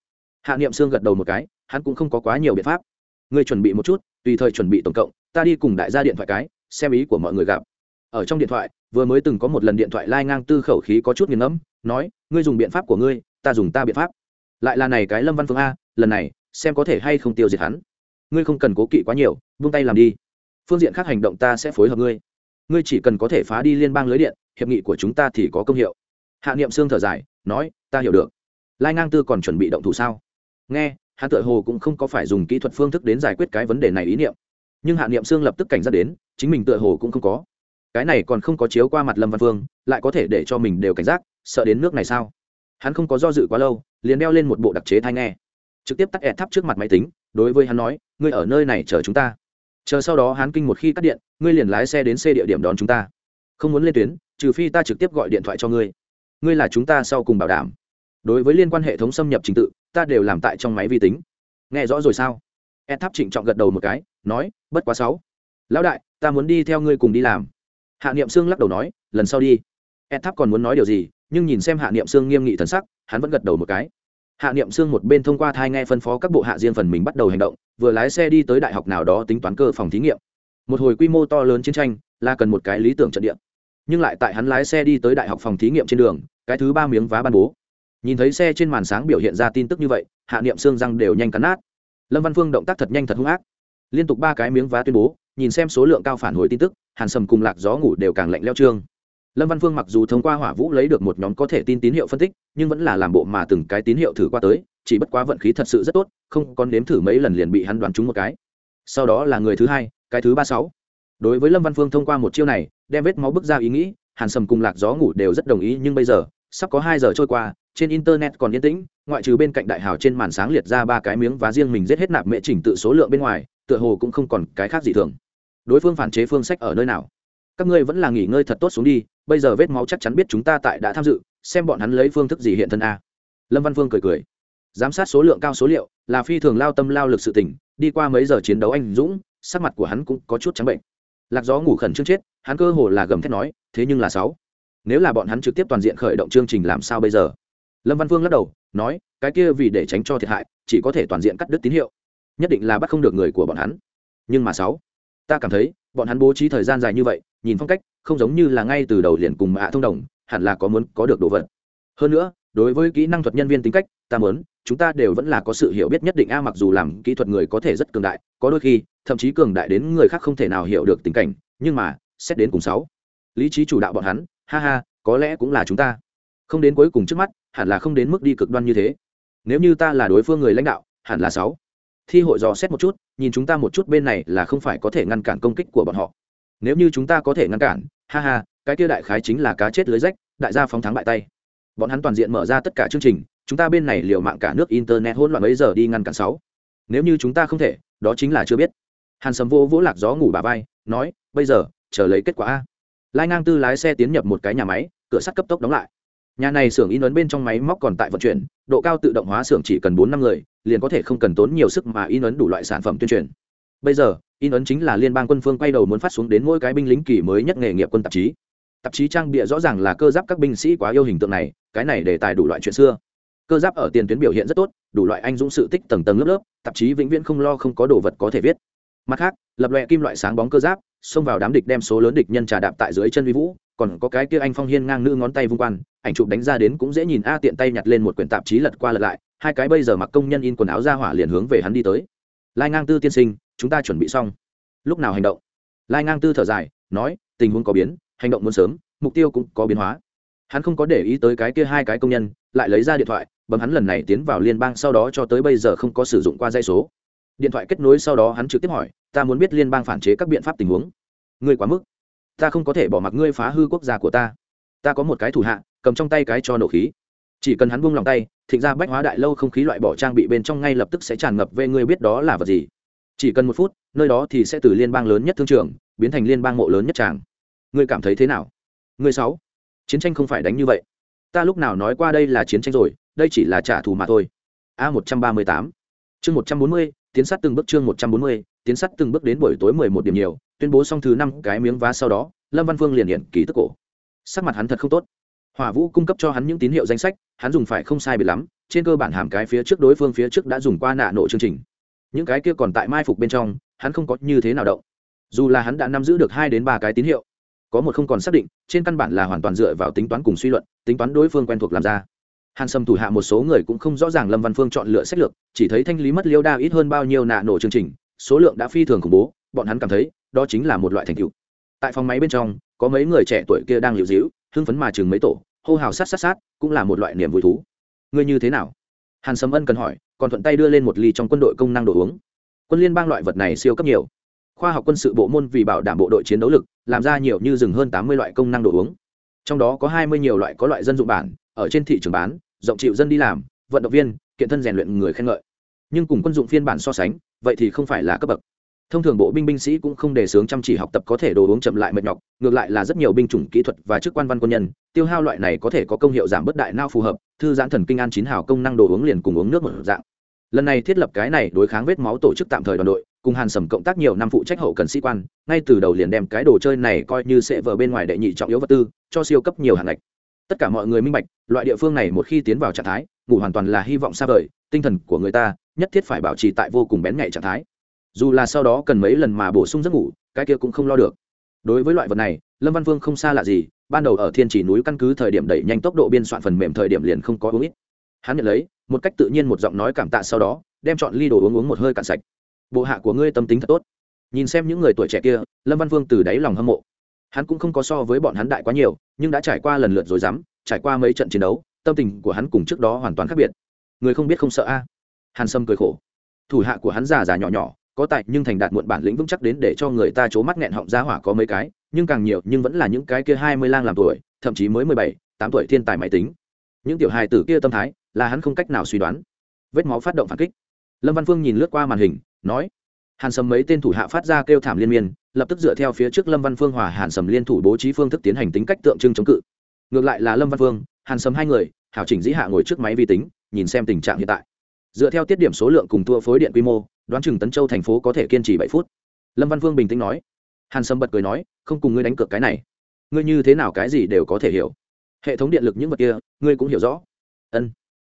Hạ niệm sương gật đầu một cái, hắn cũng không có quá nhiều biện pháp. Người chuẩn bị một chút, tùy thời chuẩn bị tổng cộng, ta đi cùng đại gia điện thoại cái, xem ý của mọi người gặp. Ở trong điện thoại, vừa mới từng có một lần điện thoại lai ngang tư khẩu khí có chút nghiền ngẫm, nói, ngươi dùng biện pháp của ngươi, ta dùng ta biện pháp. Lại là này cái lâm văn phương a, lần này, xem có thể hay không tiêu diệt hắn ngươi không cần cố kỵ quá nhiều, vung tay làm đi. Phương diện khác hành động ta sẽ phối hợp ngươi. Ngươi chỉ cần có thể phá đi liên bang lưới điện, hiệp nghị của chúng ta thì có công hiệu. Hạ niệm xương thở dài, nói, ta hiểu được. Lai ngang tư còn chuẩn bị động thủ sao? Nghe hạ tự hồ cũng không có phải dùng kỹ thuật phương thức đến giải quyết cái vấn đề này ý niệm. Nhưng hạ niệm xương lập tức cảnh giác đến, chính mình tựa hồ cũng không có. Cái này còn không có chiếu qua mặt lâm văn phương, lại có thể để cho mình đều cảnh giác, sợ đến nước này sao? Hắn không có do dự quá lâu, liền đeo lên một bộ đặc chế thai nghe. Trực tiếp tắt ẹt thắp trước mặt máy tính, đối với hắn nói ngươi ở nơi này chờ chúng ta. Chờ sau đó hắn kinh một khi cắt điện, ngươi liền lái xe đến xe địa điểm đón chúng ta. Không muốn lên tuyến, trừ phi ta trực tiếp gọi điện thoại cho ngươi. Ngươi là chúng ta sau cùng bảo đảm. Đối với liên quan hệ thống xâm nhập trình tự, ta đều làm tại trong máy vi tính. Nghe rõ rồi sao? Ed tháp trịnh trọng gật đầu một cái, nói, bất quá sáu. Lão đại, ta muốn đi theo ngươi cùng đi làm. Hạ niệm sương lắc đầu nói, lần sau đi. Ed tháp còn muốn nói điều gì, nhưng nhìn xem hạ niệm sương nghiêm nghị thần sắc, hắn vẫn gật đầu một cái hạ niệm sương một bên thông qua thai nghe phân phó các bộ hạ riêng phần mình bắt đầu hành động, vừa lái xe đi tới đại học nào đó tính toán cơ phòng thí nghiệm. Một hồi quy mô to lớn chiến tranh, là cần một cái lý tưởng trận địa. Nhưng lại tại hắn lái xe đi tới đại học phòng thí nghiệm trên đường, cái thứ ba miếng vá ban bố. Nhìn thấy xe trên màn sáng biểu hiện ra tin tức như vậy, hạ niệm xương răng đều nhanh cắn nát. Lâm văn phương động tác thật nhanh thật hung ác. Liên tục ba cái miếng vá tuyên bố, nhìn xem số lượng cao phản hồi tin tức, hàn sầm cùng lạc gió ngủ đều càng lạnh leo trương lâm văn phương mặc dù thông qua hỏa vũ lấy được một nhóm có thể tin tín hiệu phân tích, nhưng vẫn là làm bộ mà từng cái tín hiệu thử qua tới, chỉ bất quá vận khí thật sự rất tốt, không còn nếm thử mấy lần liền bị hắn đoán trúng một cái. Sau đó là người thứ hai, cái thứ ba sáu. Đối với lâm văn phương thông qua một chiêu này, đem vết máu bước ra ý nghĩ, hàn sầm cùng lạc gió ngủ đều rất đồng ý, nhưng bây giờ, sắp có hai giờ trôi qua, trên internet còn yên tĩnh, ngoại trừ bên cạnh đại hào trên màn sáng liệt ra ba cái miếng và riêng mình giết hết nạp mệ chỉnh tự số lượng bên ngoài, tựa hồ cũng không còn cái khác gì thường. Đối phương phản chế phương sách ở nơi nào? Các ngươi vẫn là nghỉ ngơi thật tốt xuống đi, bây giờ vết máu chắc chắn biết chúng ta tại đã tham dự, xem bọn hắn lấy phương thức gì hiện thân a. Lâm văn phương cười cười. Giám sát số lượng cao số liệu, là phi thường lao tâm lao lực sự tỉnh đi qua mấy giờ chiến đấu anh dũng, sắc mặt của hắn cũng có chút trắng bệnh. Lạc gió ngủ khẩn trương chết, hắn cơ hồ là gầm thét nói, thế nhưng là sáu. Nếu là bọn hắn trực tiếp toàn diện khởi động chương trình làm sao bây giờ? Lâm văn vương lắc đầu, nói, cái kia vì để tránh cho thiệt hại, chỉ có thể toàn diện cắt đứt tín hiệu, nhất định là bắt không được người của bọn hắn. Nhưng mà sáu, ta cảm thấy bọn hắn bố trí thời gian dài như vậy, nhìn phong cách, không giống như là ngay từ đầu liền cùng hạ thông đồng, hẳn là có muốn có được đồ vật. Hơn nữa, đối với kỹ năng thuật nhân viên tính cách, ta muốn, chúng ta đều vẫn là có sự hiểu biết nhất định a, mặc dù làm kỹ thuật người có thể rất cường đại, có đôi khi, thậm chí cường đại đến người khác không thể nào hiểu được tình cảnh, nhưng mà, xét đến cùng sáu, lý trí chủ đạo bọn hắn, ha ha, có lẽ cũng là chúng ta. Không đến cuối cùng trước mắt, hẳn là không đến mức đi cực đoan như thế. Nếu như ta là đối phương người lãnh đạo, hẳn là sáu thi hội dò xét một chút, nhìn chúng ta một chút bên này là không phải có thể ngăn cản công kích của bọn họ. Nếu như chúng ta có thể ngăn cản, ha ha, cái kia đại khái chính là cá chết lưới rách, đại gia phóng thắng bại tay. Bọn hắn toàn diện mở ra tất cả chương trình, chúng ta bên này liều mạng cả nước internet hỗn loạn mấy giờ đi ngăn cản sáu. Nếu như chúng ta không thể, đó chính là chưa biết. Hàn sầm vô vỗ lạc gió ngủ bà vai, nói, bây giờ, chờ lấy kết quả a. Lai ngang tư lái xe tiến nhập một cái nhà máy, cửa sắt cấp tốc đóng lại nhà này xưởng in ấn bên trong máy móc còn tại vận chuyển, độ cao tự động hóa xưởng chỉ cần bốn năm người, liền có thể không cần tốn nhiều sức mà in ấn đủ loại sản phẩm tuyên truyền. Bây giờ, in ấn chính là liên bang quân phương quay đầu muốn phát xuống đến mỗi cái binh lính kỳ mới nhất nghề nghiệp quân tạp chí. Tạp chí trang bịa rõ ràng là cơ giáp các binh sĩ quá yêu hình tượng này, cái này để tài đủ loại chuyện xưa. Cơ giáp ở tiền tuyến biểu hiện rất tốt, đủ loại anh dũng sự tích tầng tầng lớp lớp, tạp chí vĩnh viễn không lo không có đồ vật có thể viết. Mặt khác, lập loại kim loại sáng bóng cơ giáp, xông vào đám địch đem số lớn địch nhân trà đạp tại dưới chân vi vũ còn có cái kia anh phong hiên ngang nữ ngón tay vung quan, ảnh chụp đánh ra đến cũng dễ nhìn, a tiện tay nhặt lên một quyển tạp chí lật qua lật lại, hai cái bây giờ mặc công nhân in quần áo ra hỏa liền hướng về hắn đi tới. Lai ngang tư tiên sinh, chúng ta chuẩn bị xong. Lúc nào hành động? Lai ngang tư thở dài, nói, tình huống có biến, hành động muốn sớm, mục tiêu cũng có biến hóa. Hắn không có để ý tới cái kia hai cái công nhân, lại lấy ra điện thoại, bấm hắn lần này tiến vào liên bang sau đó cho tới bây giờ không có sử dụng qua dây số. Điện thoại kết nối sau đó hắn trực tiếp hỏi, ta muốn biết liên bang phản chế các biện pháp tình huống. Ngươi quá mức ta không có thể bỏ mặc ngươi phá hư quốc gia của ta. Ta có một cái thủ hạ, cầm trong tay cái cho nổ khí. Chỉ cần hắn buông lòng tay, thịnh ra bách hóa đại lâu không khí loại bỏ trang bị bên trong ngay lập tức sẽ tràn ngập về ngươi biết đó là vật gì. Chỉ cần một phút, nơi đó thì sẽ từ liên bang lớn nhất thương trường, biến thành liên bang mộ lớn nhất tràng. Ngươi cảm thấy thế nào? Ngươi sáu, chiến tranh không phải đánh như vậy. Ta lúc nào nói qua đây là chiến tranh rồi, đây chỉ là trả thù mà thôi. A một trăm ba mươi tám. Chương một trăm bốn mươi, tiến sát từng bước chương một trăm bốn mươi, tiến sát từng bước đến buổi tối mười một điểm nhiều tuyên bố xong thứ năm cái miếng vá sau đó, lâm văn vương liền hiện ký tức cổ. Sắc mặt hắn thật không tốt. Hỏa vũ cung cấp cho hắn những tín hiệu danh sách, hắn dùng phải không sai bị lắm, trên cơ bản hàm cái phía trước đối phương phía trước đã dùng qua nạ nộ chương trình. Những cái kia còn tại mai phục bên trong, hắn không có như thế nào động. Dù là hắn đã nắm giữ được hai đến ba cái tín hiệu, có một không còn xác định, trên căn bản là hoàn toàn dựa vào tính toán cùng suy luận, tính toán đối phương quen thuộc làm ra. Hàn sâm thủ hạ một số người cũng không rõ ràng lâm văn phương chọn lựa sách lược, chỉ thấy thanh lý mất liêu đa ít hơn bao nhiêu nạ nổ chương trình, số lượng đã phi thường khủng bố, bọn hắn cảm thấy đó chính là một loại thành tựu. Tại phòng máy bên trong, có mấy người trẻ tuổi kia đang liều dĩu hưng phấn mà chừng mấy tổ, hô hào sát sát sát, cũng là một loại niềm vui thú. Ngươi như thế nào? Hàn sâm ân cần hỏi, còn thuận tay đưa lên một ly trong quân đội công năng đồ uống. Quân liên bang loại vật này siêu cấp nhiều. Khoa học quân sự bộ môn vì bảo đảm bộ đội chiến đấu lực, làm ra nhiều như rừng hơn tám mươi loại công năng đồ uống. Trong đó có hai mươi nhiều loại có loại dân dụng bản, ở trên thị trường bán, rộng chịu dân đi làm, vận động viên, kiện thân rèn luyện người khen ngợi. Nhưng cùng quân dụng phiên bản so sánh, vậy thì không phải là cấp bậc thông thường bộ binh binh sĩ cũng không đề xướng chăm chỉ học tập có thể đồ uống chậm lại mệt nhọc, ngược lại là rất nhiều binh chủng kỹ thuật và chức quan văn quân nhân, tiêu hao loại này có thể có công hiệu giảm bớt đại nao phù hợp, thư giãn thần kinh an chín hào công năng đồ uống liền cùng uống nước một dạng. Lần này thiết lập cái này đối kháng vết máu tổ chức tạm thời đoàn đội, cùng hàn sầm cộng tác nhiều năm phụ trách hậu cần sĩ quan, ngay từ đầu liền đem cái đồ chơi này coi như sẽ vờ bên ngoài đệ nhị trọng yếu vật tư, cho siêu cấp nhiều hạng ngạch. Tất cả mọi người minh bạch, loại địa phương này một khi tiến vào trạng thái, ngủ hoàn toàn là hy vọng xa vời, tinh thần của người ta nhất thiết phải bảo trì tại vô cùng bén nhạy trạng thái dù là sau đó cần mấy lần mà bổ sung giấc ngủ, cái kia cũng không lo được. Đối với loại vật này, lâm văn vương không xa lạ gì, ban đầu ở thiên chỉ núi căn cứ thời điểm đẩy nhanh tốc độ biên soạn phần mềm thời điểm liền không có uống ít. Hắn nhận lấy, một cách tự nhiên một giọng nói cảm tạ sau đó, đem chọn ly đồ uống uống một hơi cạn sạch. Bộ hạ của ngươi tâm tính thật tốt. Nhìn xem những người tuổi trẻ kia, lâm văn vương từ đáy lòng hâm mộ. Hắn cũng không có so với bọn hắn đại quá nhiều, nhưng đã trải qua lần lượt rồi dám, trải qua mấy trận chiến đấu, tâm tình của hắn cùng trước đó hoàn toàn khác biệt. Người không biết không sợ a. Hàn sâm cười khổ. Thủ hạ của hắn già già nhỏ nhỏ có tài, nhưng thành đạt muộn bản lĩnh vững chắc đến để cho người ta c mắt nghẹn họng ra hỏa có mấy cái, nhưng càng nhiều, nhưng vẫn là những cái kia hai mươi lang làm tuổi, thậm chí mới mười bảy, tám tuổi thiên tài máy tính. Những tiểu hài tử kia tâm thái, là hắn không cách nào suy đoán. Vết máu phát động phản kích. Lâm văn phương nhìn lướt qua màn hình, nói, hàn sầm mấy tên thủ hạ phát ra kêu thảm liên miên, lập tức dựa theo phía trước lâm văn phương hòa hàn sầm liên thủ bố trí phương thức tiến hành tính cách tượng trưng chống cự. Ngược lại là lâm văn phương, hàn sầm hai người, hảo chỉnh dĩ hạ ngồi trước máy vi tính, nhìn xem tình trạng hiện tại. Dựa theo tiết điểm số lượng cùng tua phối điện quy mô đoán chừng tấn châu thành phố có thể kiên trì bảy phút lâm văn vương bình tĩnh nói hàn sâm bật cười nói không cùng ngươi đánh cược cái này ngươi như thế nào cái gì đều có thể hiểu hệ thống điện lực những vật kia ngươi cũng hiểu rõ ân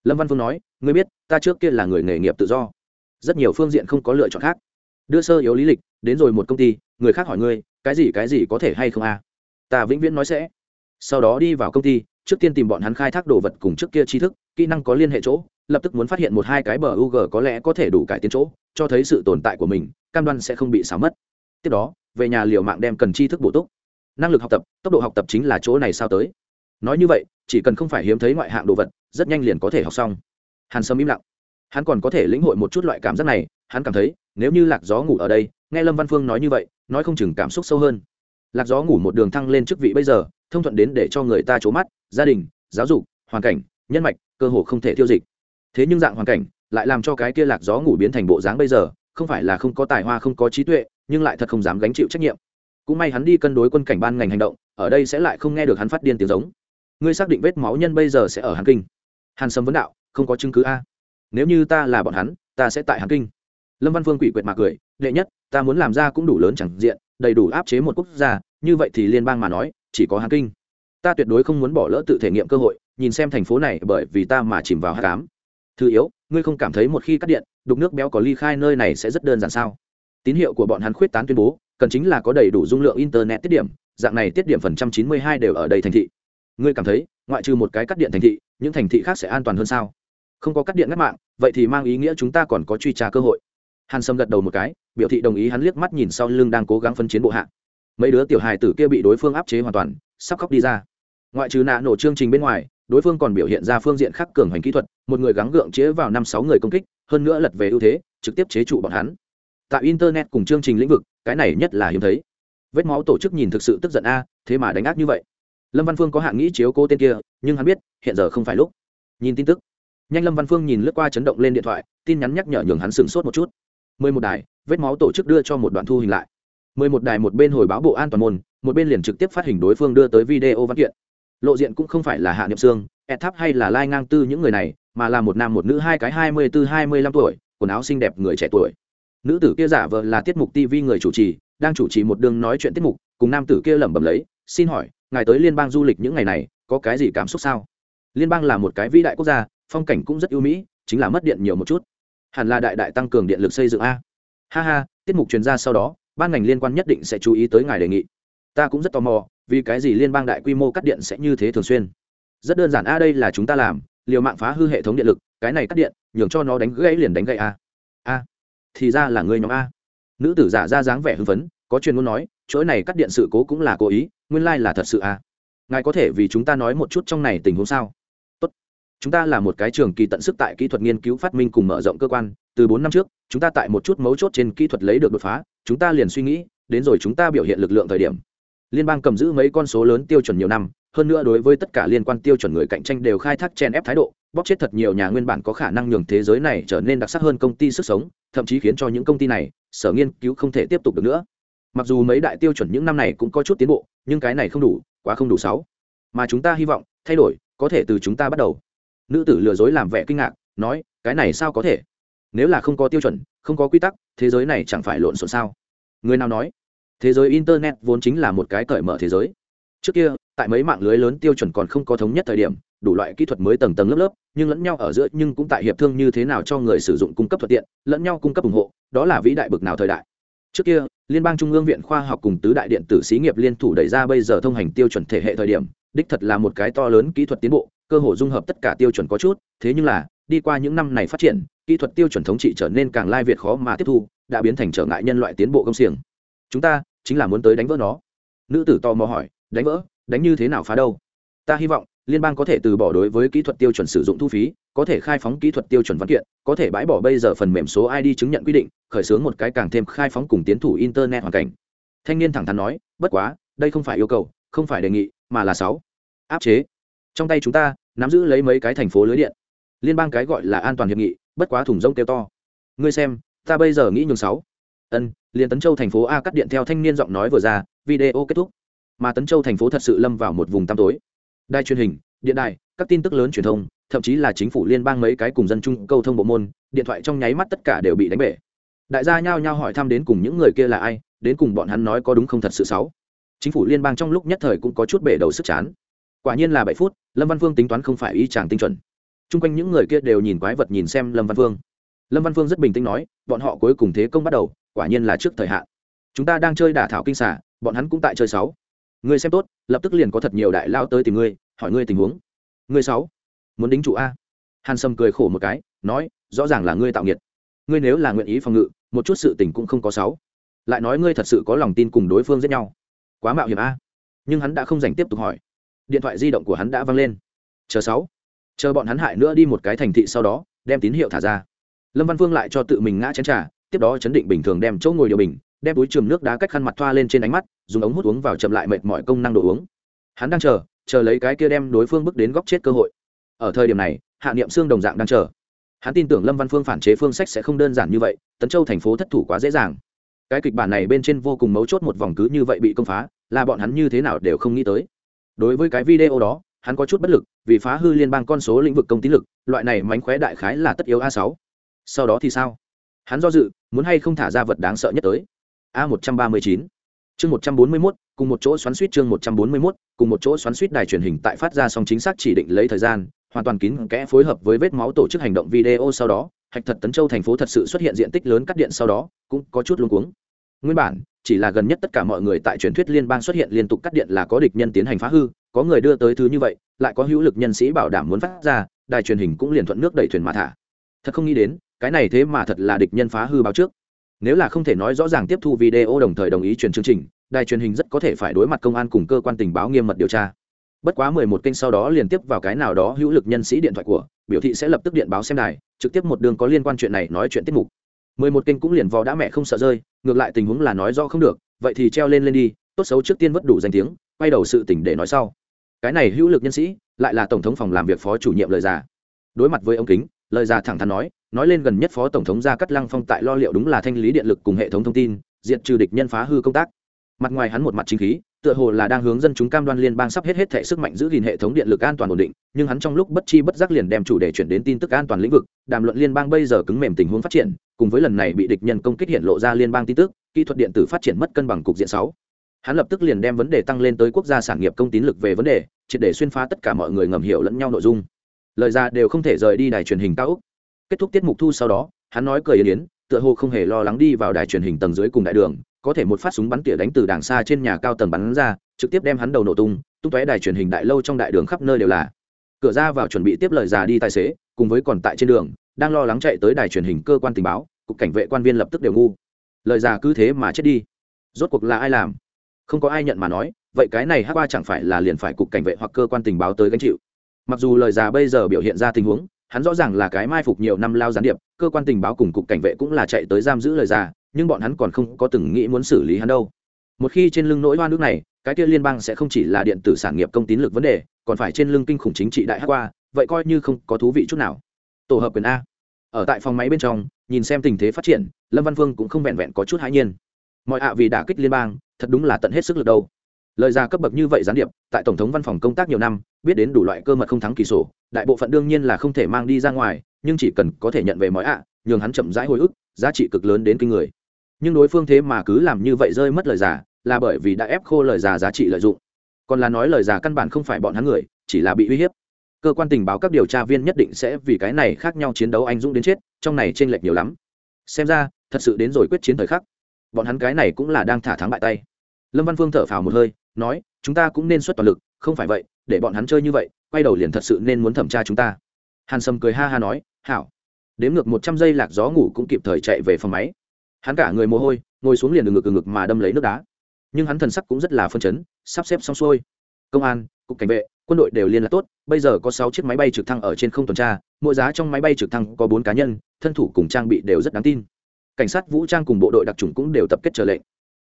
lâm văn phương nói ngươi biết ta trước kia là người nghề nghiệp tự do rất nhiều phương diện không có lựa chọn khác đưa sơ yếu lý lịch đến rồi một công ty người khác hỏi ngươi cái gì cái gì có thể hay không à? ta vĩnh viễn nói sẽ sau đó đi vào công ty trước tiên tìm bọn hắn khai thác đồ vật cùng trước kia tri thức kỹ năng có liên hệ chỗ lập tức muốn phát hiện một hai cái bờ UG có lẽ có thể đủ cải tiến chỗ, cho thấy sự tồn tại của mình, cam đoan sẽ không bị xáo mất. Tiếp đó, về nhà liều mạng đem cần tri thức bổ túc. Năng lực học tập, tốc độ học tập chính là chỗ này sao tới. Nói như vậy, chỉ cần không phải hiếm thấy ngoại hạng đồ vật, rất nhanh liền có thể học xong. Hàn sâm im lặng. Hắn còn có thể lĩnh hội một chút loại cảm giác này, hắn cảm thấy, nếu như lạc gió ngủ ở đây, nghe lâm văn phương nói như vậy, nói không chừng cảm xúc sâu hơn. Lạc gió ngủ một đường thăng lên chức vị bây giờ, thông thuận đến để cho người ta chố mắt, gia đình, giáo dục, hoàn cảnh, nhân mạch, cơ hồ không thể tiêu dịch thế nhưng dạng hoàn cảnh lại làm cho cái kia lạc gió ngủ biến thành bộ dáng bây giờ, không phải là không có tài hoa, không có trí tuệ, nhưng lại thật không dám gánh chịu trách nhiệm. Cũng may hắn đi cân đối quân cảnh ban ngành hành động, ở đây sẽ lại không nghe được hắn phát điên tiếng giống. Ngươi xác định vết máu nhân bây giờ sẽ ở hàn kinh? Hàn sâm vấn đạo, không có chứng cứ a. Nếu như ta là bọn hắn, ta sẽ tại hàn kinh. Lâm văn phương quỷ quyệt mà cười, đệ nhất, ta muốn làm ra cũng đủ lớn chẳng diện, đầy đủ áp chế một quốc gia, như vậy thì liên bang mà nói, chỉ có hàn kinh. Ta tuyệt đối không muốn bỏ lỡ tự thể nghiệm cơ hội, nhìn xem thành phố này bởi vì ta mà chìm vào hát cám thứ yếu, ngươi không cảm thấy một khi cắt điện, đục nước béo có ly khai nơi này sẽ rất đơn giản sao? Tín hiệu của bọn hắn khuyết tán tuyên bố, cần chính là có đầy đủ dung lượng internet tiết điểm, dạng này tiết điểm phần trăm chín mươi hai đều ở đây thành thị. Ngươi cảm thấy, ngoại trừ một cái cắt điện thành thị, những thành thị khác sẽ an toàn hơn sao? Không có cắt điện ngắt mạng, vậy thì mang ý nghĩa chúng ta còn có truy tra cơ hội. Hàn sâm gật đầu một cái, biểu thị đồng ý hắn liếc mắt nhìn sau lưng đang cố gắng phân chiến bộ hạ. Mấy đứa tiểu hài tử kia bị đối phương áp chế hoàn toàn, sắp khóc đi ra. Ngoại trừ nạ nổ chương trình bên ngoài đối phương còn biểu hiện ra phương diện khác cường hành kỹ thuật, một người gắng gượng chế vào năm sáu người công kích, hơn nữa lật về ưu thế, trực tiếp chế trụ bọn hắn. Tại internet cùng chương trình lĩnh vực, cái này nhất là hiếm thấy. Vết máu tổ chức nhìn thực sự tức giận a, thế mà đánh ác như vậy. Lâm văn phương có hạng nghĩ chiếu cô tên kia, nhưng hắn biết, hiện giờ không phải lúc. Nhìn tin tức. Nhanh lâm văn phương nhìn lướt qua chấn động lên điện thoại, tin nhắn nhắc nhở nhường hắn sửng sốt một chút. Mười một đài, vết máu tổ chức đưa cho một đoạn thu hình lại. Mười một đài một bên hồi báo bộ an toàn môn, một bên liền trực tiếp phát hình đối phương đưa tới video văn kiện lộ diện cũng không phải là hạ niệm sương ed tháp hay là lai ngang tư những người này, mà là một nam một nữ hai cái hai mươi tư hai mươi lăm tuổi, quần áo xinh đẹp người trẻ tuổi. Nữ tử kia giả vờ là tiết mục tv người chủ trì, đang chủ trì một đường nói chuyện tiết mục, cùng nam tử kia lẩm bẩm lấy, xin hỏi, ngài tới liên bang du lịch những ngày này, có cái gì cảm xúc sao? Liên bang là một cái vĩ đại quốc gia, phong cảnh cũng rất ưu mỹ, chính là mất điện nhiều một chút. Hẳn là đại đại tăng cường điện lực xây dựng a. Ha ha, tiết mục chuyên gia sau đó, ban ngành liên quan nhất định sẽ chú ý tới ngài đề nghị. Ta cũng rất tò mò vì cái gì liên bang đại quy mô cắt điện sẽ như thế thường xuyên? Rất đơn giản, a, đây là chúng ta làm, liều mạng phá hư hệ thống điện lực, cái này cắt điện, nhường cho nó đánh gãy liền đánh gãy a. A, thì ra là người nhóm a. Nữ tử giả ra dáng vẻ hưng phấn, có chuyên muốn nói, chỗ này cắt điện sự cố cũng là cố ý, nguyên lai là thật sự a. Ngài có thể vì chúng ta nói một chút trong này tình huống sao? Tốt. chúng ta là một cái trường kỳ tận sức tại kỹ thuật nghiên cứu phát minh cùng mở rộng cơ quan, từ bốn năm trước, chúng ta tại một chút mấu chốt trên kỹ thuật lấy được đột phá, chúng ta liền suy nghĩ, đến rồi chúng ta biểu hiện lực lượng thời điểm liên bang cầm giữ mấy con số lớn tiêu chuẩn nhiều năm, hơn nữa đối với tất cả liên quan tiêu chuẩn người cạnh tranh đều khai thác chen ép thái độ bóc chết thật nhiều nhà nguyên bản có khả năng nhường thế giới này trở nên đặc sắc hơn công ty sức sống, thậm chí khiến cho những công ty này, sở nghiên cứu không thể tiếp tục được nữa. Mặc dù mấy đại tiêu chuẩn những năm này cũng có chút tiến bộ, nhưng cái này không đủ, quá không đủ sáu. Mà chúng ta hy vọng thay đổi, có thể từ chúng ta bắt đầu. Nữ tử lừa dối làm vẻ kinh ngạc, nói, cái này sao có thể? Nếu là không có tiêu chuẩn, không có quy tắc, thế giới này chẳng phải lộn xộn sao? Người nào nói thế giới internet vốn chính là một cái cởi mở thế giới. Trước kia, tại mấy mạng lưới lớn tiêu chuẩn còn không có thống nhất thời điểm, đủ loại kỹ thuật mới tầng tầng lớp lớp, nhưng lẫn nhau ở giữa, nhưng cũng tại hiệp thương như thế nào cho người sử dụng cung cấp thuận tiện, lẫn nhau cung cấp ủng hộ, đó là vĩ đại bực nào thời đại. Trước kia, liên bang trung ương viện khoa học cùng tứ đại điện tử xí nghiệp liên thủ đẩy ra bây giờ thông hành tiêu chuẩn thể hệ thời điểm, đích thật là một cái to lớn kỹ thuật tiến bộ, cơ hội dung hợp tất cả tiêu chuẩn có chút, thế nhưng là, đi qua những năm này phát triển, kỹ thuật tiêu chuẩn thống trị trở nên càng lai việt khó mà tiếp thu, đã biến thành trở ngại nhân loại tiến bộ công xiềng. Chúng ta chính là muốn tới đánh vỡ nó. Nữ tử tò mò hỏi, đánh vỡ? Đánh như thế nào phá đâu? Ta hy vọng liên bang có thể từ bỏ đối với kỹ thuật tiêu chuẩn sử dụng thu phí, có thể khai phóng kỹ thuật tiêu chuẩn văn kiện, có thể bãi bỏ bây giờ phần mềm số id chứng nhận quy định, khởi xướng một cái càng thêm khai phóng cùng tiến thủ internet hoàn cảnh. Thanh niên thẳng thắn nói, bất quá, đây không phải yêu cầu, không phải đề nghị, mà là sáu. Áp chế. Trong tay chúng ta, nắm giữ lấy mấy cái thành phố lưới điện. Liên bang cái gọi là an toàn hiệp nghị, bất quá thủng rông kêu to. Ngươi xem, ta bây giờ nghĩ nhường sáu ân, liền tấn châu thành phố a cắt điện theo thanh niên giọng nói vừa ra, video kết thúc. Mà tấn châu thành phố thật sự lâm vào một vùng tăm tối. Đài truyền hình, điện đài, các tin tức lớn truyền thông, thậm chí là chính phủ liên bang mấy cái cùng dân chung câu thông bộ môn, điện thoại trong nháy mắt tất cả đều bị đánh bể. Đại gia nhao nhao hỏi thăm đến cùng những người kia là ai, đến cùng bọn hắn nói có đúng không thật sự xấu. Chính phủ liên bang trong lúc nhất thời cũng có chút bể đầu sức chán. Quả nhiên là bảy phút, lâm văn vương tính toán không phải ý chàng tinh chuẩn. Chung quanh những người kia đều nhìn quái vật nhìn xem lâm văn vương lâm văn phương rất bình tĩnh nói, bọn họ cuối cùng thế công bắt đầu, quả nhiên là trước thời hạn. Chúng ta đang chơi đả thảo kinh xả bọn hắn cũng tại chơi sáu. Ngươi xem tốt, lập tức liền có thật nhiều đại lao tới tìm ngươi, hỏi ngươi tình huống. Ngươi sáu? Muốn đính chủ a? Hàn sâm cười khổ một cái, nói, rõ ràng là ngươi tạo nghiệt. Ngươi nếu là nguyện ý phòng ngự, một chút sự tình cũng không có sáu. Lại nói ngươi thật sự có lòng tin cùng đối phương giết nhau. Quá mạo hiểm a. Nhưng hắn đã không dành tiếp tục hỏi. Điện thoại di động của hắn đã văng lên. Chờ sáu. Chờ bọn hắn hại nữa đi một cái thành thị sau đó, đem tín hiệu thả ra lâm văn phương lại cho tự mình ngã chén trà, tiếp đó chấn định bình thường đem chỗ ngồi điều bình, đem túi chườm nước đá cách khăn mặt thoa lên trên ánh mắt, dùng ống hút uống vào chậm lại mệt mọi công năng đồ uống. Hắn đang chờ chờ lấy cái kia đem đối phương bước đến góc chết cơ hội. Ở thời điểm này, hạ niệm xương đồng dạng đang chờ. Hắn tin tưởng lâm văn phương phản chế phương sách sẽ không đơn giản như vậy, tấn châu thành phố thất thủ quá dễ dàng. Cái kịch bản này bên trên vô cùng mấu chốt một vòng cứ như vậy bị công phá, là bọn hắn như thế nào đều không nghĩ tới. Đối với cái video đó, hắn có chút bất lực, vì phá hư liên bang con số lĩnh vực công tín lực, loại này mánh khóe đại khái là tất yếu a sáu sau đó thì sao? Hắn do dự, muốn hay không thả ra vật đáng sợ nhất tới? A một trăm ba mươi chín. Chương một trăm bốn mươi mốt, cùng một chỗ xoắn suýt chương một trăm bốn mươi mốt, cùng một chỗ xoắn suýt đài truyền hình tại phát ra song chính xác chỉ định lấy thời gian, hoàn toàn kín kẽ phối hợp với vết máu tổ chức hành động video sau đó, hạch thật tấn châu thành phố thật sự xuất hiện diện tích lớn cắt điện sau đó, cũng có chút luống cuống. Nguyên bản, chỉ là gần nhất tất cả mọi người tại truyền thuyết liên bang xuất hiện liên tục cắt điện là có địch nhân tiến hành phá hư, có người đưa tới thứ như vậy, lại có hữu lực nhân sĩ bảo đảm muốn phát ra, đài truyền hình cũng liền thuận nước đẩy thuyền mà thả. Thật không nghĩ đến cái này thế mà thật là địch nhân phá hư báo trước. Nếu là không thể nói rõ ràng tiếp thu video đồng thời đồng ý truyền chương trình, đài truyền hình rất có thể phải đối mặt công an cùng cơ quan tình báo nghiêm mật điều tra. Bất quá mười một kênh sau đó liên tiếp vào cái nào đó hữu lực nhân sĩ điện thoại của, biểu thị sẽ lập tức điện báo xem đài, trực tiếp một đường có liên quan chuyện này nói chuyện tiết mục. mười một kênh cũng liền vò đã mẹ không sợ rơi, ngược lại tình huống là nói do không được, vậy thì treo lên lên đi, tốt xấu trước tiên vất đủ danh tiếng, quay đầu sự tỉnh để nói sau. Cái này hữu lực nhân sĩ, lại là tổng thống phòng làm việc phó chủ nhiệm lời già. Đối mặt với ông kính lời già thẳng thắn nói nói lên gần nhất phó tổng thống gia cắt lăng phong tại lo liệu đúng là thanh lý điện lực cùng hệ thống thông tin diện trừ địch nhân phá hư công tác. Mặt ngoài hắn một mặt chính khí, tựa hồ là đang hướng dân chúng cam đoan liên bang sắp hết hết thể sức mạnh giữ gìn hệ thống điện lực an toàn ổn định, nhưng hắn trong lúc bất chi bất giác liền đem chủ đề chuyển đến tin tức an toàn lĩnh vực, đàm luận liên bang bây giờ cứng mềm tình huống phát triển, cùng với lần này bị địch nhân công kích hiện lộ ra liên bang tin tức, kỹ thuật điện tử phát triển mất cân bằng cục diện sáu. Hắn lập tức liền đem vấn đề tăng lên tới quốc gia sản nghiệp công tín lực về vấn đề, triệt để xuyên phá tất cả mọi người ngầm hiểu lẫn nhau nội dung lời ra đều không thể rời đi đài truyền hình cao úc. Kết thúc tiết mục thu sau đó, hắn nói cười yên yến, tựa hồ không hề lo lắng đi vào đài truyền hình tầng dưới cùng đại đường, có thể một phát súng bắn tỉa đánh từ đàng xa trên nhà cao tầng bắn ra, trực tiếp đem hắn đầu nổ tung tung tóe đài truyền hình đại lâu trong đại đường khắp nơi đều là. Cửa ra vào chuẩn bị tiếp lời già đi tài xế, cùng với còn tại trên đường, đang lo lắng chạy tới đài truyền hình cơ quan tình báo, cục cảnh vệ quan viên lập tức đều ngu. Lời già cứ thế mà chết đi. Rốt cuộc là ai làm? Không có ai nhận mà nói, vậy cái này hát qua chẳng phải là liền phải cục cảnh vệ hoặc cơ quan tình báo tới gánh chịu mặc dù lời già bây giờ biểu hiện ra tình huống, hắn rõ ràng là cái mai phục nhiều năm lao gián điệp, cơ quan tình báo cùng cục cảnh vệ cũng là chạy tới giam giữ lời già, nhưng bọn hắn còn không có từng nghĩ muốn xử lý hắn đâu. Một khi trên lưng nỗi hoa nước này, cái kia liên bang sẽ không chỉ là điện tử sản nghiệp công tín lực vấn đề, còn phải trên lưng kinh khủng chính trị đại hát qua, vậy coi như không có thú vị chút nào. Tổ hợp quyền a. Ở tại phòng máy bên trong, nhìn xem tình thế phát triển, lâm văn phương cũng không vẹn vẹn có chút hãi nhiên. Mọi ạ vì đả kích liên bang, thật đúng là tận hết sức lực đâu lời ra cấp bậc như vậy gián điệp, tại tổng thống văn phòng công tác nhiều năm, biết đến đủ loại cơ mật không thắng kỳ sổ, đại bộ phận đương nhiên là không thể mang đi ra ngoài, nhưng chỉ cần có thể nhận về mọi ạ, nhường hắn chậm rãi hồi ức, giá trị cực lớn đến kinh người. Nhưng đối phương thế mà cứ làm như vậy rơi mất lời giả là bởi vì đã ép khô lời giả giá trị lợi dụng. Còn là nói lời giả căn bản không phải bọn hắn người, chỉ là bị uy hiếp. Cơ quan tình báo các điều tra viên nhất định sẽ vì cái này khác nhau chiến đấu anh dũng đến chết, trong này t r ê n lệch nhiều lắm. Xem ra, thật sự đến rồi quyết chiến thời khắc. Bọn hắn cái này cũng là đang thả thắng bại tay. Lâm văn phương thở phào một hơi nói, chúng ta cũng nên xuất toàn lực, không phải vậy, để bọn hắn chơi như vậy, quay đầu liền thật sự nên muốn thẩm tra chúng ta. Hàn sâm cười ha ha nói, hảo. Đếm ngược một trăm giây lạc gió ngủ cũng kịp thời chạy về phòng máy. Hắn cả người mồ hôi, ngồi xuống liền từ ngực từ ngực mà đâm lấy nước đá. Nhưng hắn thần sắc cũng rất là phân chấn, sắp xếp xong xuôi. Công an, cục cảnh vệ, quân đội đều liên lạc tốt, bây giờ có sáu chiếc máy bay trực thăng ở trên không tuần tra, mỗi giá trong máy bay trực thăng có bốn cá nhân, thân thủ cùng trang bị đều rất đáng tin. Cảnh sát vũ trang cùng bộ đội đặc trùng cũng đều tập kết trở lệnh.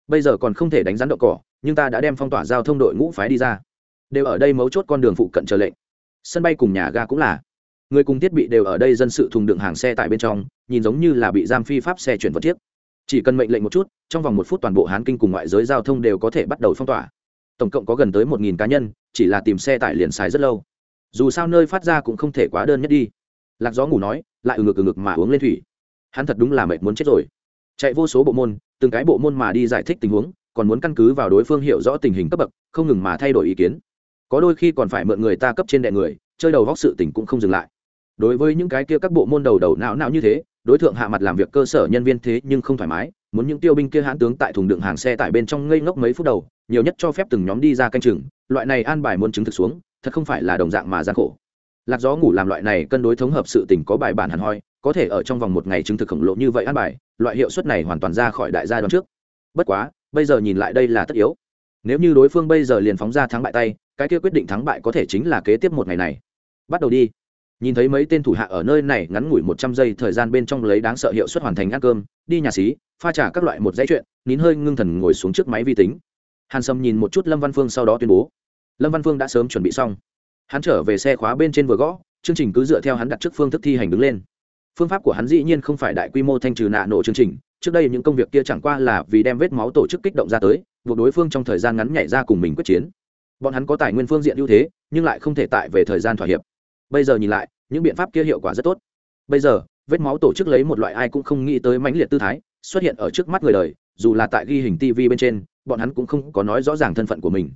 Bây giờ còn không thể đánh rắn đậu cỏ nhưng ta đã đem phong tỏa giao thông đội ngũ phái đi ra. Đều ở đây mấu chốt con đường phụ cận chờ lệnh. Sân bay cùng nhà ga cũng là. Người cùng thiết bị đều ở đây dân sự thùng đựng hàng xe tại bên trong, nhìn giống như là bị giam phi pháp xe chuyển vật thiết. Chỉ cần mệnh lệnh một chút, trong vòng một phút toàn bộ hán kinh cùng ngoại giới giao thông đều có thể bắt đầu phong tỏa. Tổng cộng có gần tới một nghìn cá nhân, chỉ là tìm xe tải liền xài rất lâu. Dù sao nơi phát ra cũng không thể quá đơn nhất đi. Lạc gió ngủ nói, lại ừ ngực ừ ngực mà uống lên thủy. Hắn thật đúng là mệt muốn chết rồi. Chạy vô số bộ môn, từng cái bộ môn mà đi giải thích tình huống còn muốn căn cứ vào đối phương hiểu rõ tình hình cấp bậc, không ngừng mà thay đổi ý kiến. Có đôi khi còn phải mượn người ta cấp trên đệ người, chơi đầu góc sự tình cũng không dừng lại. Đối với những cái kia các bộ môn đầu đầu não não như thế, đối tượng hạ mặt làm việc cơ sở nhân viên thế nhưng không thoải mái, muốn những tiêu binh kia hãn tướng tại thùng đựng hàng xe tại bên trong ngây ngốc mấy phút đầu, nhiều nhất cho phép từng nhóm đi ra canh chừng, loại này an bài muốn chứng thực xuống, thật không phải là đồng dạng mà gian khổ. Lạc gió ngủ làm loại này cân đối thống hợp sự tình có bài bản hẳn hoi, có thể ở trong vòng một ngày chứng thực khổng lồ như vậy an bài, loại hiệu suất này hoàn toàn ra khỏi đại gia đoạn trước. Bất quá bây giờ nhìn lại đây là tất yếu. Nếu như đối phương bây giờ liền phóng ra thắng bại tay, cái kia quyết định thắng bại có thể chính là kế tiếp một ngày này. Bắt đầu đi. Nhìn thấy mấy tên thủ hạ ở nơi này ngắn ngủi một trăm giây thời gian bên trong lấy đáng sợ hiệu suất hoàn thành ăn cơm, đi nhà xí, pha trả các loại một dãy chuyện, nín hơi ngưng thần ngồi xuống trước máy vi tính. Hàn sâm nhìn một chút lâm văn phương sau đó tuyên bố. Lâm văn phương đã sớm chuẩn bị xong. Hắn trở về xe khóa bên trên vừa gõ, chương trình cứ dựa theo hắn đặt trước phương thức thi hành đứng lên. Phương pháp của hắn dĩ nhiên không phải đại quy mô thanh trừ nạ nổ chương trình trước đây những công việc kia chẳng qua là vì đem vết máu tổ chức kích động ra tới, buộc đối phương trong thời gian ngắn nhảy ra cùng mình quyết chiến. Bọn hắn có tài nguyên phương diện ưu thế, nhưng lại không thể tại về thời gian thỏa hiệp. Bây giờ nhìn lại, những biện pháp kia hiệu quả rất tốt. Bây giờ, vết máu tổ chức lấy một loại ai cũng không nghĩ tới mãnh liệt tư thái, xuất hiện ở trước mắt người đời, dù là tại ghi hình tv bên trên, bọn hắn cũng không có nói rõ ràng thân phận của mình.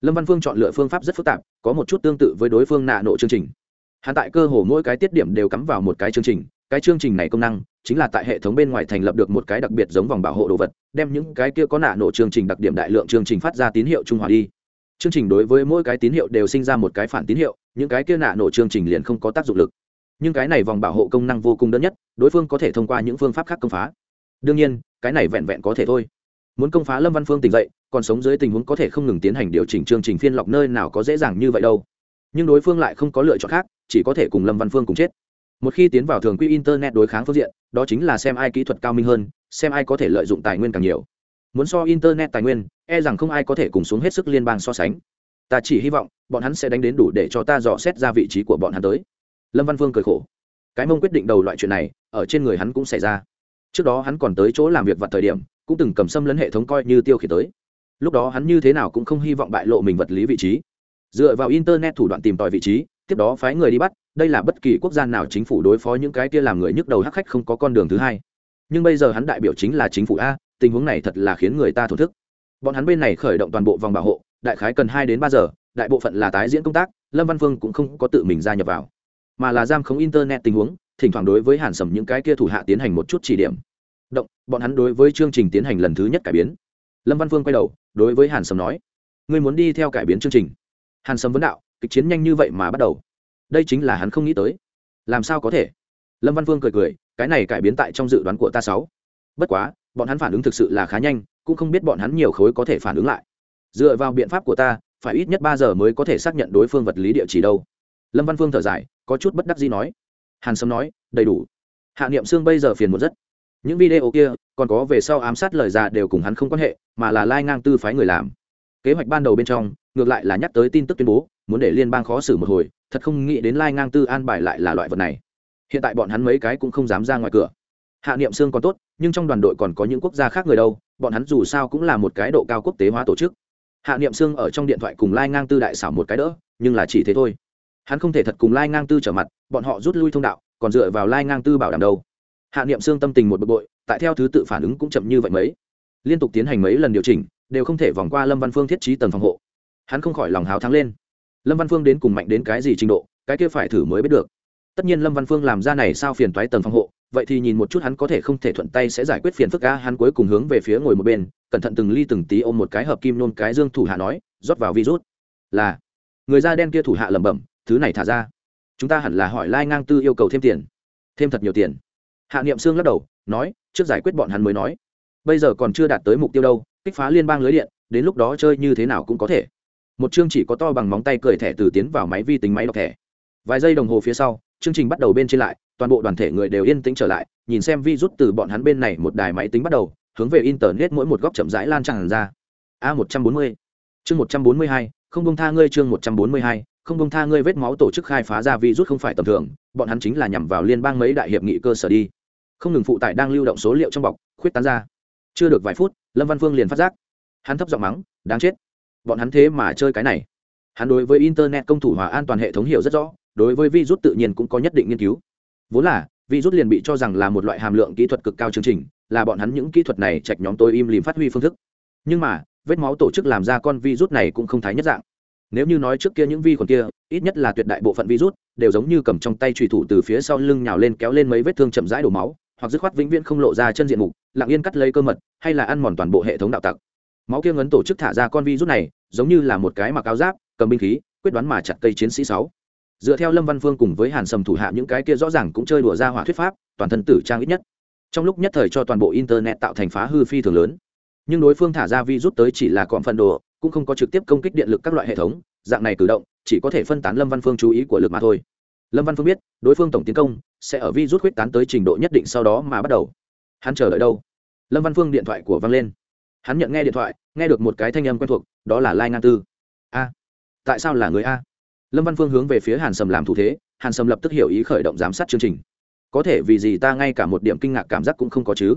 Lâm văn phương chọn lựa phương pháp rất phức tạp, có một chút tương tự với đối phương nạ nộ chương trình. Hắn tại cơ hồ mỗi cái tiết điểm đều cắm vào một cái chương trình cái chương trình này công năng chính là tại hệ thống bên ngoài thành lập được một cái đặc biệt giống vòng bảo hộ đồ vật, đem những cái kia có nạ nổ chương trình đặc điểm đại lượng chương trình phát ra tín hiệu trung hòa đi. Chương trình đối với mỗi cái tín hiệu đều sinh ra một cái phản tín hiệu, những cái kia nạ nổ chương trình liền không có tác dụng lực. Nhưng cái này vòng bảo hộ công năng vô cùng đơn nhất, đối phương có thể thông qua những phương pháp khác công phá. Đương nhiên, cái này vẹn vẹn có thể thôi. Muốn công phá lâm văn phương tỉnh dậy, còn sống dưới tình huống có thể không ngừng tiến hành điều chỉnh chương trình phiên lọc nơi nào có dễ dàng như vậy đâu. Nhưng đối phương lại không có lựa chọn khác, chỉ có thể cùng lâm văn phương cùng chết một khi tiến vào thường quy internet đối kháng phương diện, đó chính là xem ai kỹ thuật cao minh hơn, xem ai có thể lợi dụng tài nguyên càng nhiều. Muốn so internet tài nguyên e rằng không ai có thể cùng xuống hết sức liên bang so sánh. Ta chỉ hy vọng, bọn hắn sẽ đánh đến đủ để cho ta dò xét ra vị trí của bọn hắn tới. Lâm văn Vương cười khổ. Cái mông quyết định đầu loại chuyện này, ở trên người hắn cũng xảy ra. Trước đó hắn còn tới chỗ làm việc vặt thời điểm, cũng từng cầm xâm lấn hệ thống coi như tiêu khiển tới. Lúc đó hắn như thế nào cũng không hy vọng bại lộ mình vật lý vị trí. Dựa vào internet thủ đoạn tìm tòi vị trí tiếp đó phái người đi bắt, đây là bất kỳ quốc gia nào chính phủ đối phó những cái kia làm người nhức đầu hắc khách không có con đường thứ hai. Nhưng bây giờ hắn đại biểu chính là chính phủ a, tình huống này thật là khiến người ta thổ thức. Bọn hắn bên này khởi động toàn bộ vòng bảo hộ, đại khái cần hai đến ba giờ, đại bộ phận là tái diễn công tác, lâm văn phương cũng không có tự mình gia nhập vào. Mà là giam khống internet tình huống, thỉnh thoảng đối với hàn sầm những cái kia thủ hạ tiến hành một chút chỉ điểm. Động, bọn hắn đối với chương trình tiến hành lần thứ nhất cải biến. Lâm văn phương quay đầu, đối với hàn sầm nói, ngươi muốn đi theo cải biến chương trình? Hàn sầm vấn đạo kịch chiến nhanh như vậy mà bắt đầu. Đây chính là hắn không nghĩ tới. Làm sao có thể? Lâm văn Vương cười cười, cái này cải biến tại trong dự đoán của ta sáu. Bất quá, bọn hắn phản ứng thực sự là khá nhanh, cũng không biết bọn hắn nhiều khối có thể phản ứng lại. Dựa vào biện pháp của ta, phải ít nhất ba giờ mới có thể xác nhận đối phương vật lý địa chỉ đâu. Lâm văn phương thở dài, có chút bất đắc gì nói. Hàn sâm nói, đầy đủ. Hạ niệm xương bây giờ phiền một rất. Những video kia, còn có về sau ám sát lời già đều cùng hắn không quan hệ, mà là lai ngang tư phái người làm. Kế hoạch ban đầu bên trong ngược lại là nhắc tới tin tức tuyên bố, muốn để liên bang khó xử một hồi, thật không nghĩ đến lai ngang tư an bài lại là loại vật này. Hiện tại bọn hắn mấy cái cũng không dám ra ngoài cửa. Hạ niệm xương còn tốt, nhưng trong đoàn đội còn có những quốc gia khác người đâu, bọn hắn dù sao cũng là một cái độ cao quốc tế hóa tổ chức. Hạ niệm xương ở trong điện thoại cùng lai ngang tư đại xảo một cái đỡ, nhưng là chỉ thế thôi. Hắn không thể thật cùng lai ngang tư trở mặt, bọn họ rút lui thông đạo, còn dựa vào lai ngang tư bảo đảm đâu. Hạ niệm xương tâm tình một bực bội, tại theo thứ tự phản ứng cũng chậm như vậy mấy. Liên tục tiến hành mấy lần điều chỉnh, đều không thể vòng qua lâm văn phương thiết trí tầng phòng hộ hắn không khỏi lòng háo thắng lên. Lâm văn phương đến cùng mạnh đến cái gì trình độ, cái kia phải thử mới biết được. Tất nhiên lâm văn phương làm ra này sao phiền toái tầng phòng hộ, vậy thì nhìn một chút hắn có thể không thể thuận tay sẽ giải quyết phiền phức ca hắn cuối cùng hướng về phía ngồi một bên, cẩn thận từng ly từng tí ôm một cái hợp kim nôn cái dương thủ hạ nói, rót vào virus. Là. Người da đen kia thủ hạ lẩm bẩm, thứ này thả ra. Chúng ta hẳn là hỏi lai ngang tư yêu cầu thêm tiền. Thêm thật nhiều tiền. Hạ niệm sương lắc đầu, nói, trước giải quyết bọn hắn mới nói. Bây giờ còn chưa đạt tới mục tiêu đâu, kích phá liên bang lưới điện, đến lúc đó chơi như thế nào cũng có thể một chương chỉ có to bằng móng tay cười thẻ từ tiến vào máy vi tính máy đọc thẻ. Vài giây đồng hồ phía sau, chương trình bắt đầu bên trên lại, toàn bộ đoàn thể người đều yên tĩnh trở lại, nhìn xem vi rút từ bọn hắn bên này một đài máy tính bắt đầu, hướng về internet mỗi một góc chậm rãi lan tràn ra. A một trăm bốn mươi. Chương một trăm bốn mươi hai, không công tha ngươi chương một trăm bốn mươi hai, không công tha ngươi vết máu tổ chức khai phá ra vi rút không phải tầm thường, bọn hắn chính là nhằm vào liên bang mấy đại hiệp nghị cơ sở đi. Không ngừng phụ tải đang lưu động số liệu trong bọc, khuyết tán ra. Chưa được vài phút, lâm văn phương liền phát giác. Hắn thấp giọng mắng, đáng chết bọn hắn thế mà chơi cái này. Hắn đối với internet công thủ hòa an toàn hệ thống hiểu rất rõ, đối với virus tự nhiên cũng có nhất định nghiên cứu. Vốn là, virus liền bị cho rằng là một loại hàm lượng kỹ thuật cực cao chương trình, là bọn hắn những kỹ thuật này chạch nhóm tôi im lìm phát huy phương thức. Nhưng mà, vết máu tổ chức làm ra con virus này cũng không thái nhất dạng. Nếu như nói trước kia những vi khuẩn kia, ít nhất là tuyệt đại bộ phận virus, đều giống như cầm trong tay trùy thủ từ phía sau lưng nhào lên kéo lên mấy vết thương chậm rãi đổ máu, hoặc dứt khoát vĩnh viễn không lộ ra chân diện mục, lặng yên cắt lấy cơ mật, hay là ăn mòn toàn bộ hệ thống đạo tặc máu kia ngấn tổ chức thả ra con virus này, giống như là một cái mặc áo giáp, cầm binh khí, quyết đoán mà chặt cây chiến sĩ sáu. Dựa theo lâm văn phương cùng với hàn sầm thủ hạ những cái kia rõ ràng cũng chơi đùa ra hỏa thuyết pháp, toàn thân tử trang ít nhất. Trong lúc nhất thời cho toàn bộ internet tạo thành phá hư phi thường lớn. Nhưng đối phương thả ra virus tới chỉ là cọm phần đồ, cũng không có trực tiếp công kích điện lực các loại hệ thống, dạng này cử động, chỉ có thể phân tán lâm văn phương chú ý của lực mà thôi. Lâm văn phương biết, đối phương tổng tiến công sẽ ở virus quyết tán tới trình độ nhất định sau đó mà bắt đầu. Hắn chờ đợi đâu? Lâm văn phương điện thoại của văng lên hắn nhận nghe điện thoại, nghe được một cái thanh âm quen thuộc, đó là lai ngang tư. A, tại sao là người a? Lâm văn phương hướng về phía hàn sầm làm thủ thế, hàn sầm lập tức hiểu ý khởi động giám sát chương trình. Có thể vì gì ta ngay cả một điểm kinh ngạc cảm giác cũng không có chứ?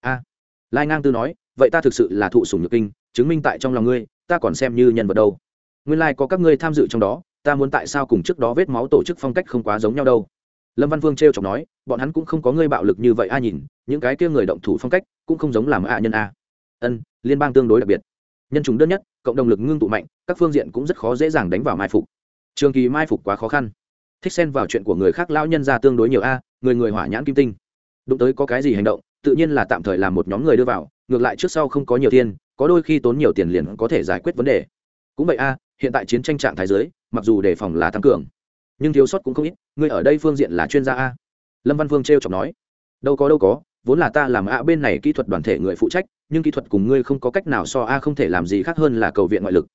A, lai ngang tư nói, vậy ta thực sự là thụ sủng nhược kinh, chứng minh tại trong lòng ngươi, ta còn xem như nhân vật đâu. Nguyên lai、like、có các ngươi tham dự trong đó, ta muốn tại sao cùng trước đó vết máu tổ chức phong cách không quá giống nhau đâu. Lâm văn vương t r e o chọc nói, bọn hắn cũng không có ngươi bạo lực như vậy a nhìn, những cái kia người động thủ phong cách cũng không giống làm a nhân a. Ân liên bang tương đối đặc biệt. Nhân chúng đơn nhất, cộng đồng lực ngưng tụ mạnh, các phương diện cũng rất khó dễ dàng đánh vào mai phục. Trường kỳ mai phục quá khó khăn. Thích xen vào chuyện của người khác lao nhân ra tương đối nhiều a, người người hỏa nhãn kim tinh. Đụng tới có cái gì hành động, tự nhiên là tạm thời làm một nhóm người đưa vào, ngược lại trước sau không có nhiều tiền, có đôi khi tốn nhiều tiền liền có thể giải quyết vấn đề. Cũng vậy a, hiện tại chiến tranh trạng thái giới mặc dù đề phòng là tăng cường, nhưng thiếu sót cũng không ít, ngươi ở đây phương diện là chuyên gia a. Lâm văn Vương t r e o chọc nói, đâu có đâu có, vốn là ta làm a bên này kỹ thuật đoàn thể người phụ trách nhưng kỹ thuật cùng ngươi không có cách nào so a, không thể làm gì khác hơn là cầu viện ngoại lực.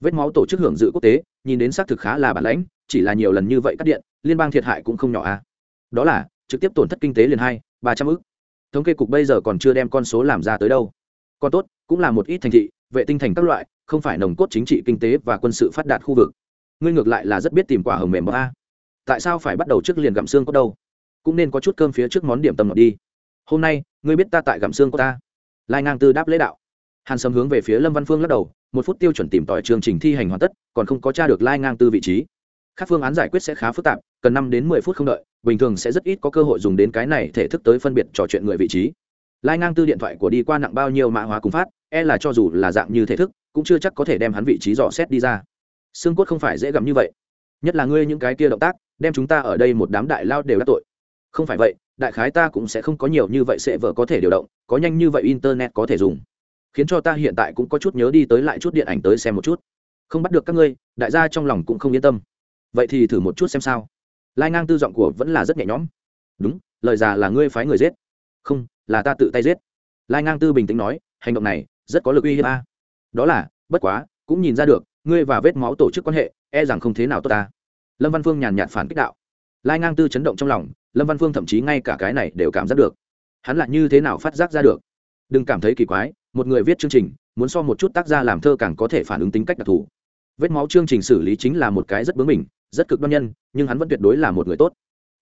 Vết máu tổ chức hưởng dự quốc tế, nhìn đến xác thực khá là bản lãnh, chỉ là nhiều lần như vậy cắt điện, liên bang thiệt hại cũng không nhỏ a. Đó là, trực tiếp tổn thất kinh tế liền hai, ba trăm ước thống kê cục bây giờ còn chưa đem con số làm ra tới đâu. Còn tốt, cũng là một ít thành thị, vệ tinh thành các loại, không phải nồng cốt chính trị, kinh tế và quân sự phát đạt khu vực. Ngươi ngược lại là rất biết tìm quả hồng mềm bờ a. Tại sao phải bắt đầu trước liền gặm xương có đâu? Cũng nên có chút cơm phía trước món điểm tâm ngọt đi. Hôm nay, ngươi biết ta tại gặm xương của ta lai ngang tư đáp lễ đạo. Hàn sâm hướng về phía lâm văn phương lắc đầu, một phút tiêu chuẩn tìm tỏi chương trình thi hành hoàn tất, còn không có t r a được lai ngang tư vị trí. Các phương án giải quyết sẽ khá phức tạp, cần năm đến mười phút không đợi, bình thường sẽ rất ít có cơ hội dùng đến cái này thể thức tới phân biệt trò chuyện người vị trí. Lai ngang tư điện thoại của đi qua nặng bao nhiêu mã hóa cùng phát e là cho dù là dạng như thể thức, cũng chưa chắc có thể đem hắn vị trí dò xét đi ra. Xương cốt không phải dễ gặm như vậy. Nhất là ngươi những cái kia động tác, đem chúng ta ở đây một đám đại lao đều đắc tội. Không phải vậy đại khái ta cũng sẽ không có nhiều như vậy sẽ vợ có thể điều động, có nhanh như vậy internet có thể dùng. Khiến cho ta hiện tại cũng có chút nhớ đi tới lại chút điện ảnh tới xem một chút. Không bắt được các ngươi, đại gia trong lòng cũng không yên tâm. Vậy thì thử một chút xem sao. Lai ngang tư giọng của vẫn là rất nhẹ nhõm. Đúng, lời già là ngươi phái người giết. Không, là ta tự tay giết. Lai ngang tư bình tĩnh nói, hành động này rất có lực uy hiếp a. Đó là, bất quá, cũng nhìn ra được, ngươi và vết máu tổ chức quan hệ e rằng không thế nào tốt ta. Lâm văn phương nhàn nhạt phản kích đạo. Lai ngang tư chấn động trong lòng lâm văn phương thậm chí ngay cả cái này đều cảm giác được hắn là như thế nào phát giác ra được đừng cảm thấy kỳ quái một người viết chương trình muốn so một chút tác gia làm thơ càng có thể phản ứng tính cách đặc thù vết máu chương trình xử lý chính là một cái rất bướng mình rất cực đoan nhân nhưng hắn vẫn tuyệt đối là một người tốt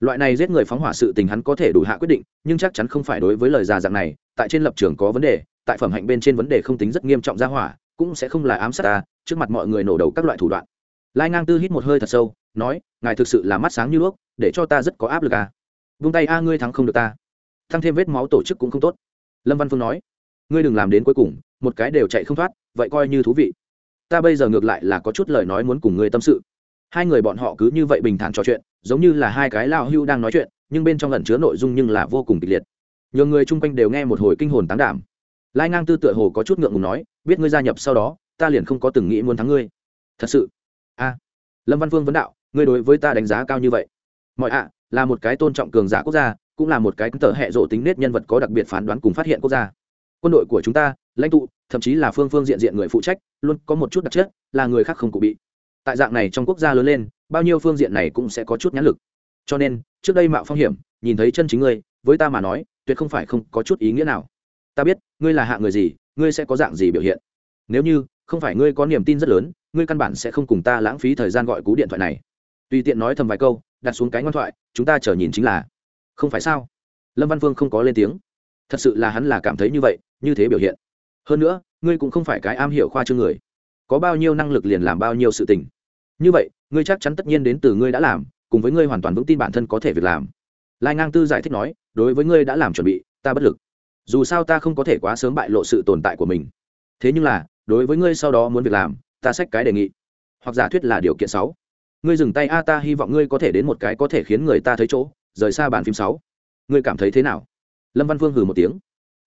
loại này giết người phóng hỏa sự tình hắn có thể đủ hạ quyết định nhưng chắc chắn không phải đối với lời già dạng này tại trên lập trường có vấn đề tại phẩm hạnh bên trên vấn đề không tính rất nghiêm trọng ra hỏa cũng sẽ không là ám sát ta trước mặt mọi người nổ đầu các loại thủ đoạn lai ngang tư hít một hơi thật sâu nói ngài thực sự là mắt sáng như đuốc để cho ta rất có áp lực à vung tay, a, ngươi thắng không được ta. Thăng thêm vết máu tổ chức cũng không tốt. Lâm văn phương nói, ngươi đừng làm đến cuối cùng, một cái đều chạy không thoát, vậy coi như thú vị. Ta bây giờ ngược lại là có chút lời nói muốn cùng ngươi tâm sự. Hai người bọn họ cứ như vậy bình thản trò chuyện, giống như là hai cái lao hưu đang nói chuyện, nhưng bên trong lẩn chứa nội dung nhưng là vô cùng kịch liệt. Nhiều người chung quanh đều nghe một hồi kinh hồn tán đảm. Lai ngang tư tựa hồ có chút ngượng ngùng nói, biết ngươi gia nhập sau đó, ta liền không có từng nghĩ muốn thắng ngươi. Thật sự? A. Lâm văn phương vấn đạo, ngươi đối với ta đánh giá cao như vậy? Mọi ạ là một cái tôn trọng cường giả quốc gia, cũng là một cái tờ hệ rộ tính nết nhân vật có đặc biệt phán đoán cùng phát hiện quốc gia. Quân đội của chúng ta, lãnh tụ, thậm chí là phương phương diện diện người phụ trách, luôn có một chút đặc chất, là người khác không cụ bị. Tại dạng này trong quốc gia lớn lên, bao nhiêu phương diện này cũng sẽ có chút nhãn lực. Cho nên, trước đây mạo phong hiểm, nhìn thấy chân chính ngươi, với ta mà nói, tuyệt không phải không có chút ý nghĩa nào. Ta biết, ngươi là hạ người gì, ngươi sẽ có dạng gì biểu hiện. Nếu như, không phải ngươi có niềm tin rất lớn, ngươi căn bản sẽ không cùng ta lãng phí thời gian gọi cú điện thoại này. Tùy tiện nói thầm vài câu đặt xuống cái ngoan thoại, chúng ta chờ nhìn chính là. Không phải sao? Lâm văn vương không có lên tiếng. Thật sự là hắn là cảm thấy như vậy, như thế biểu hiện. Hơn nữa, ngươi cũng không phải cái am hiểu khoa trương người. Có bao nhiêu năng lực liền làm bao nhiêu sự tình. Như vậy, ngươi chắc chắn tất nhiên đến từ ngươi đã làm, cùng với ngươi hoàn toàn vững tin bản thân có thể việc làm. Lai ngang tư giải thích nói, đối với ngươi đã làm chuẩn bị, ta bất lực. Dù sao ta không có thể quá sớm bại lộ sự tồn tại của mình. Thế nhưng là, đối với ngươi sau đó muốn việc làm, ta xách cái đề nghị. Hoặc giả thuyết là điều kiện sáu ngươi dừng tay a, ta hy vọng ngươi có thể đến một cái có thể khiến người ta thấy chỗ, rời xa bàn phim sáu. Ngươi cảm thấy thế nào? Lâm văn Vương hừ một tiếng.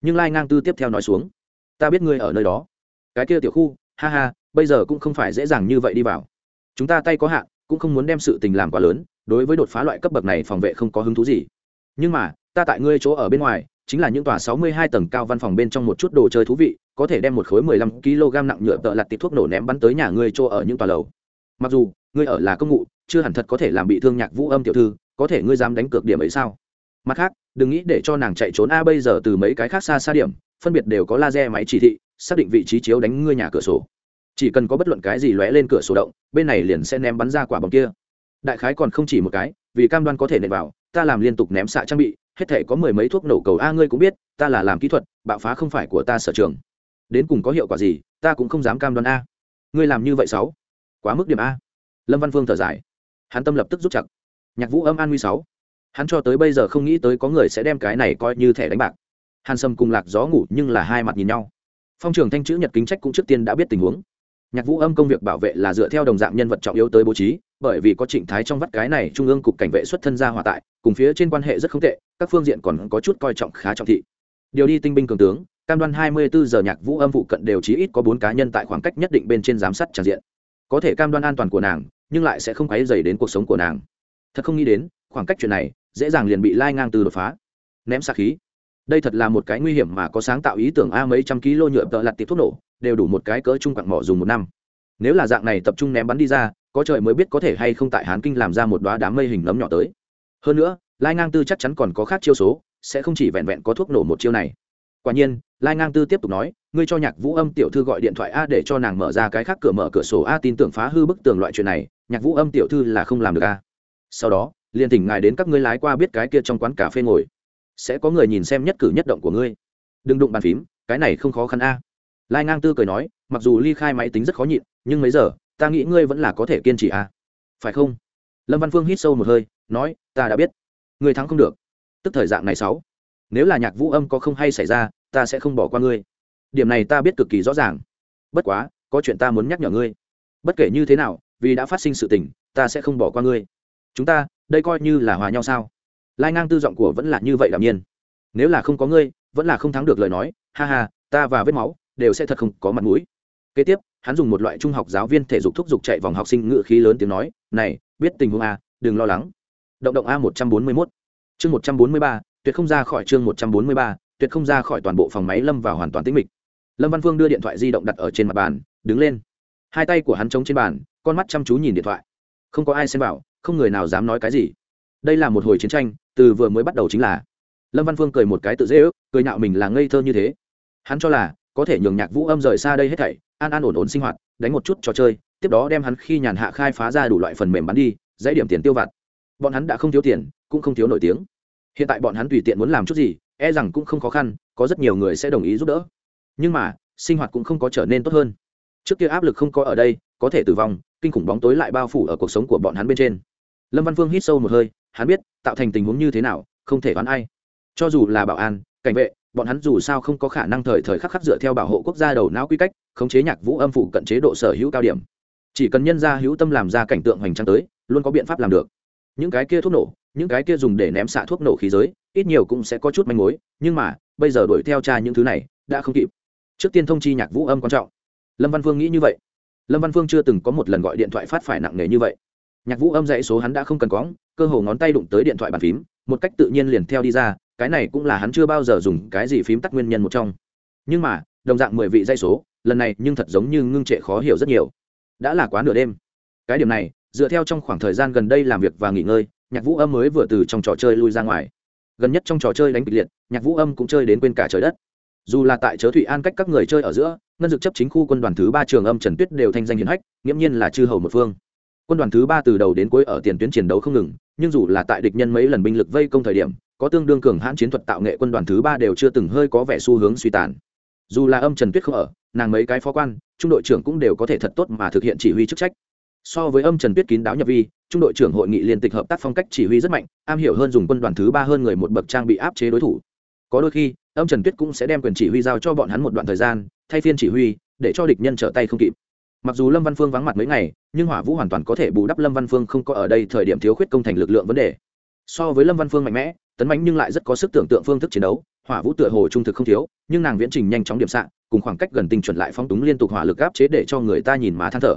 Nhưng lai ngang tư tiếp theo nói xuống. Ta biết ngươi ở nơi đó. Cái kia tiểu khu, ha ha, bây giờ cũng không phải dễ dàng như vậy đi vào. Chúng ta tay có hạn, cũng không muốn đem sự tình làm quá lớn, đối với đột phá loại cấp bậc này phòng vệ không có hứng thú gì. Nhưng mà, ta tại ngươi chỗ ở bên ngoài, chính là những tòa 62 tầng cao văn phòng bên trong một chút đồ chơi thú vị, có thể đem một khối 15 kg nặng nhựa tợ lặt tịt thuốc nổ ném bắn tới nhà ngươi chỗ ở những tòa lầu. Mặc dù ngươi ở là công ngụ chưa hẳn thật có thể làm bị thương nhạc vũ âm tiểu thư, có thể ngươi dám đánh cược điểm ấy sao? Mặt khác, đừng nghĩ để cho nàng chạy trốn a, bây giờ từ mấy cái khác xa xa điểm, phân biệt đều có laser máy chỉ thị, xác định vị trí chiếu đánh ngươi nhà cửa sổ. Chỉ cần có bất luận cái gì lóe lên cửa sổ động, bên này liền sẽ ném bắn ra quả bóng kia. Đại khái còn không chỉ một cái, vì cam đoan có thể nện vào, ta làm liên tục ném xạ trang bị, hết thể có mười mấy thuốc nổ cầu a, ngươi cũng biết, ta là làm kỹ thuật, bạo phá không phải của ta sở trường. Đến cùng có hiệu quả gì, ta cũng không dám cam đoan a. Ngươi làm như vậy sáu quá mức điểm a lâm văn phương thở dài. Hắn tâm lập tức rút chặt. Nhạc vũ âm an nguy sáu. Hắn cho tới bây giờ không nghĩ tới có người sẽ đem cái này coi như thẻ đánh bạc. Hàn sâm cùng lạc gió ngủ nhưng là hai mặt nhìn nhau. Phong trường thanh chữ nhật kính trách cũng trước tiên đã biết tình huống. Nhạc vũ âm công việc bảo vệ là dựa theo đồng dạng nhân vật trọng yếu tới bố trí, bởi vì có trịnh thái trong vắt cái này trung ương cục cảnh vệ xuất thân ra hòa tại, cùng phía trên quan hệ rất không tệ, các phương diện còn có chút coi trọng khá trọng thị. Điều đi tinh binh cường tướng, cam đoan hai mươi bốn giờ nhạc vũ âm vụ cận đều chí ít có bốn cá nhân tại khoảng cách nhất định bên trên giám sát tràn diện. Có thể cam đoan an toàn của nàng nhưng lại sẽ không quấy dày đến cuộc sống của nàng. Thật không nghĩ đến, khoảng cách chuyện này dễ dàng liền bị lai ngang từ đột phá. Ném xa khí. Đây thật là một cái nguy hiểm mà có sáng tạo ý tưởng a mấy trăm kg nhựa tợ lặt tiệp thuốc nổ, đều đủ một cái cỡ trung quặng mỏ dùng một năm. Nếu là dạng này tập trung ném bắn đi ra, có trời mới biết có thể hay không tại hán kinh làm ra một đoá đám mây hình nấm nhỏ tới. Hơn nữa, lai ngang tư chắc chắn còn có khác chiêu số, sẽ không chỉ vẹn vẹn có thuốc nổ một chiêu này. Quả nhiên, lai ngang tư tiếp tục nói, ngươi cho nhạc vũ âm tiểu thư gọi điện thoại a để cho nàng mở ra cái khác cửa mở cửa sổ a, tin tưởng phá hư bức tường loại chuyện này nhạc vũ âm tiểu thư là không làm được a sau đó, liền thỉnh ngài đến các ngươi lái qua biết cái kia trong quán cà phê ngồi. Sẽ có người nhìn xem nhất cử nhất động của ngươi. Đừng đụng bàn phím, cái này không khó khăn a lai ngang tư cười nói, mặc dù ly khai máy tính rất khó nhịn, nhưng mấy giờ, ta nghĩ ngươi vẫn là có thể kiên trì a phải không? Lâm văn phương hít sâu một hơi, nói, ta đã biết. Ngươi thắng không được. Tức thời dạng này sáu. Nếu là nhạc vũ âm có không hay xảy ra, ta sẽ không bỏ qua ngươi. Điểm này ta biết cực kỳ rõ ràng. Bất quá, có chuyện ta muốn nhắc nhở ngươi. Bất kể như thế nào vì đã phát sinh sự tình, ta sẽ không bỏ qua ngươi. Chúng ta, đây coi như là hòa nhau sao? Lai ngang tư giọng của vẫn là như vậy đạm nhiên. Nếu là không có ngươi, vẫn là không thắng được lời nói, ha ha, ta và vết máu đều sẽ thật không có mặt mũi. Kế tiếp, hắn dùng một loại trung học giáo viên thể dục thúc giục chạy vòng học sinh ngự khí lớn tiếng nói, này, biết tình huống a, đừng lo lắng. Động động a một trăm bốn mươi mốt. Chương một trăm bốn mươi ba, tuyệt không ra khỏi chương một trăm bốn mươi ba, tuyệt không ra khỏi toàn bộ phòng máy lâm vào hoàn toàn tĩnh mịch. Lâm văn phương đưa điện thoại di động đặt ở trên mặt bàn, đứng lên hai tay của hắn chống trên bàn, con mắt chăm chú nhìn điện thoại. Không có ai xem vào, không người nào dám nói cái gì. Đây là một hồi chiến tranh, từ vừa mới bắt đầu chính là. Lâm văn phương cười một cái tự dễ ước, cười nhạo mình là ngây thơ như thế. Hắn cho là, có thể nhường nhạc vũ âm rời xa đây hết thảy, an an ổn ổn sinh hoạt, đánh một chút trò chơi, tiếp đó đem hắn khi nhàn hạ khai phá ra đủ loại phần mềm bắn đi, dãy điểm tiền tiêu vặt. Bọn hắn đã không thiếu tiền, cũng không thiếu nổi tiếng. Hiện tại bọn hắn tùy tiện muốn làm chút gì e rằng cũng không khó khăn, có rất nhiều người sẽ đồng ý giúp đỡ. Nhưng mà, sinh hoạt cũng không có trở nên tốt hơn trước kia áp lực không có ở đây, có thể tử vong, kinh khủng bóng tối lại bao phủ ở cuộc sống của bọn hắn bên trên. Lâm văn phương hít sâu một hơi, hắn biết, tạo thành tình huống như thế nào, không thể đoán ai. Cho dù là bảo an, cảnh vệ, bọn hắn dù sao không có khả năng thời thời khắc khắc dựa theo bảo hộ quốc gia đầu não quy cách, khống chế nhạc vũ âm phủ cận chế độ sở hữu cao điểm. Chỉ cần nhân ra hữu tâm làm ra cảnh tượng hoành tráng tới, luôn có biện pháp làm được. Những cái kia thuốc nổ, những cái kia dùng để ném xạ thuốc nổ khí giới, ít nhiều cũng sẽ có chút manh mối, nhưng mà, bây giờ đuổi theo tra những thứ này, đã không kịp. Trước tiên thông chi nhạc vũ âm quan trọng lâm văn phương nghĩ như vậy. Lâm văn phương chưa từng có một lần gọi điện thoại phát phải nặng nề như vậy. Nhạc vũ âm dãy số hắn đã không cần cóng cơ hồ ngón tay đụng tới điện thoại bàn phím, một cách tự nhiên liền theo đi ra, cái này cũng là hắn chưa bao giờ dùng cái gì phím tắt nguyên nhân một trong. Nhưng mà, đồng dạng mười vị dây số, lần này nhưng thật giống như ngưng trệ khó hiểu rất nhiều. Đã là quá nửa đêm. Cái điểm này, dựa theo trong khoảng thời gian gần đây làm việc và nghỉ ngơi, nhạc vũ âm mới vừa từ trong trò chơi lui ra ngoài. Gần nhất trong trò chơi đánh kịch liệt, nhạc vũ âm cũng chơi đến quên cả trời đất dù là tại chớ thụy an cách các người chơi ở giữa ngân dực chấp chính khu quân đoàn thứ ba trường âm trần tuyết đều thanh danh hiển hách nghiễm nhiên là chư hầu một phương quân đoàn thứ ba từ đầu đến cuối ở tiền tuyến chiến đấu không ngừng nhưng dù là tại địch nhân mấy lần binh lực vây công thời điểm có tương đương cường hãn chiến thuật tạo nghệ quân đoàn thứ ba đều chưa từng hơi có vẻ xu hướng suy tàn dù là âm trần tuyết không ở nàng mấy cái phó quan trung đội trưởng cũng đều có thể thật tốt mà thực hiện chỉ huy chức trách so với âm trần tuyết kín đáo nhập vi trung đội trưởng hội nghị liên tịch hợp tác phong cách chỉ huy rất mạnh am hiểu hơn dùng quân đoàn thứ ba hơn người một bậc trang bị áp chế đối thủ có đôi khi âm trần tuyết cũng sẽ đem quyền chỉ huy giao cho bọn hắn một đoạn thời gian, thay phiên chỉ huy, để cho địch nhân trở tay không kịp. Mặc dù lâm văn phương vắng mặt mấy ngày, nhưng hỏa vũ hoàn toàn có thể bù đắp lâm văn phương không có ở đây thời điểm thiếu khuyết công thành lực lượng vấn đề. So với lâm văn phương mạnh mẽ, tấn mạnh nhưng lại rất có sức tưởng tượng phương thức chiến đấu, hỏa vũ tựa hồ trung thực không thiếu, nhưng nàng viễn trình nhanh chóng điểm sạn cùng khoảng cách gần tinh chuẩn lại phóng túng liên tục hỏa lực áp chế để cho người ta nhìn má than thở.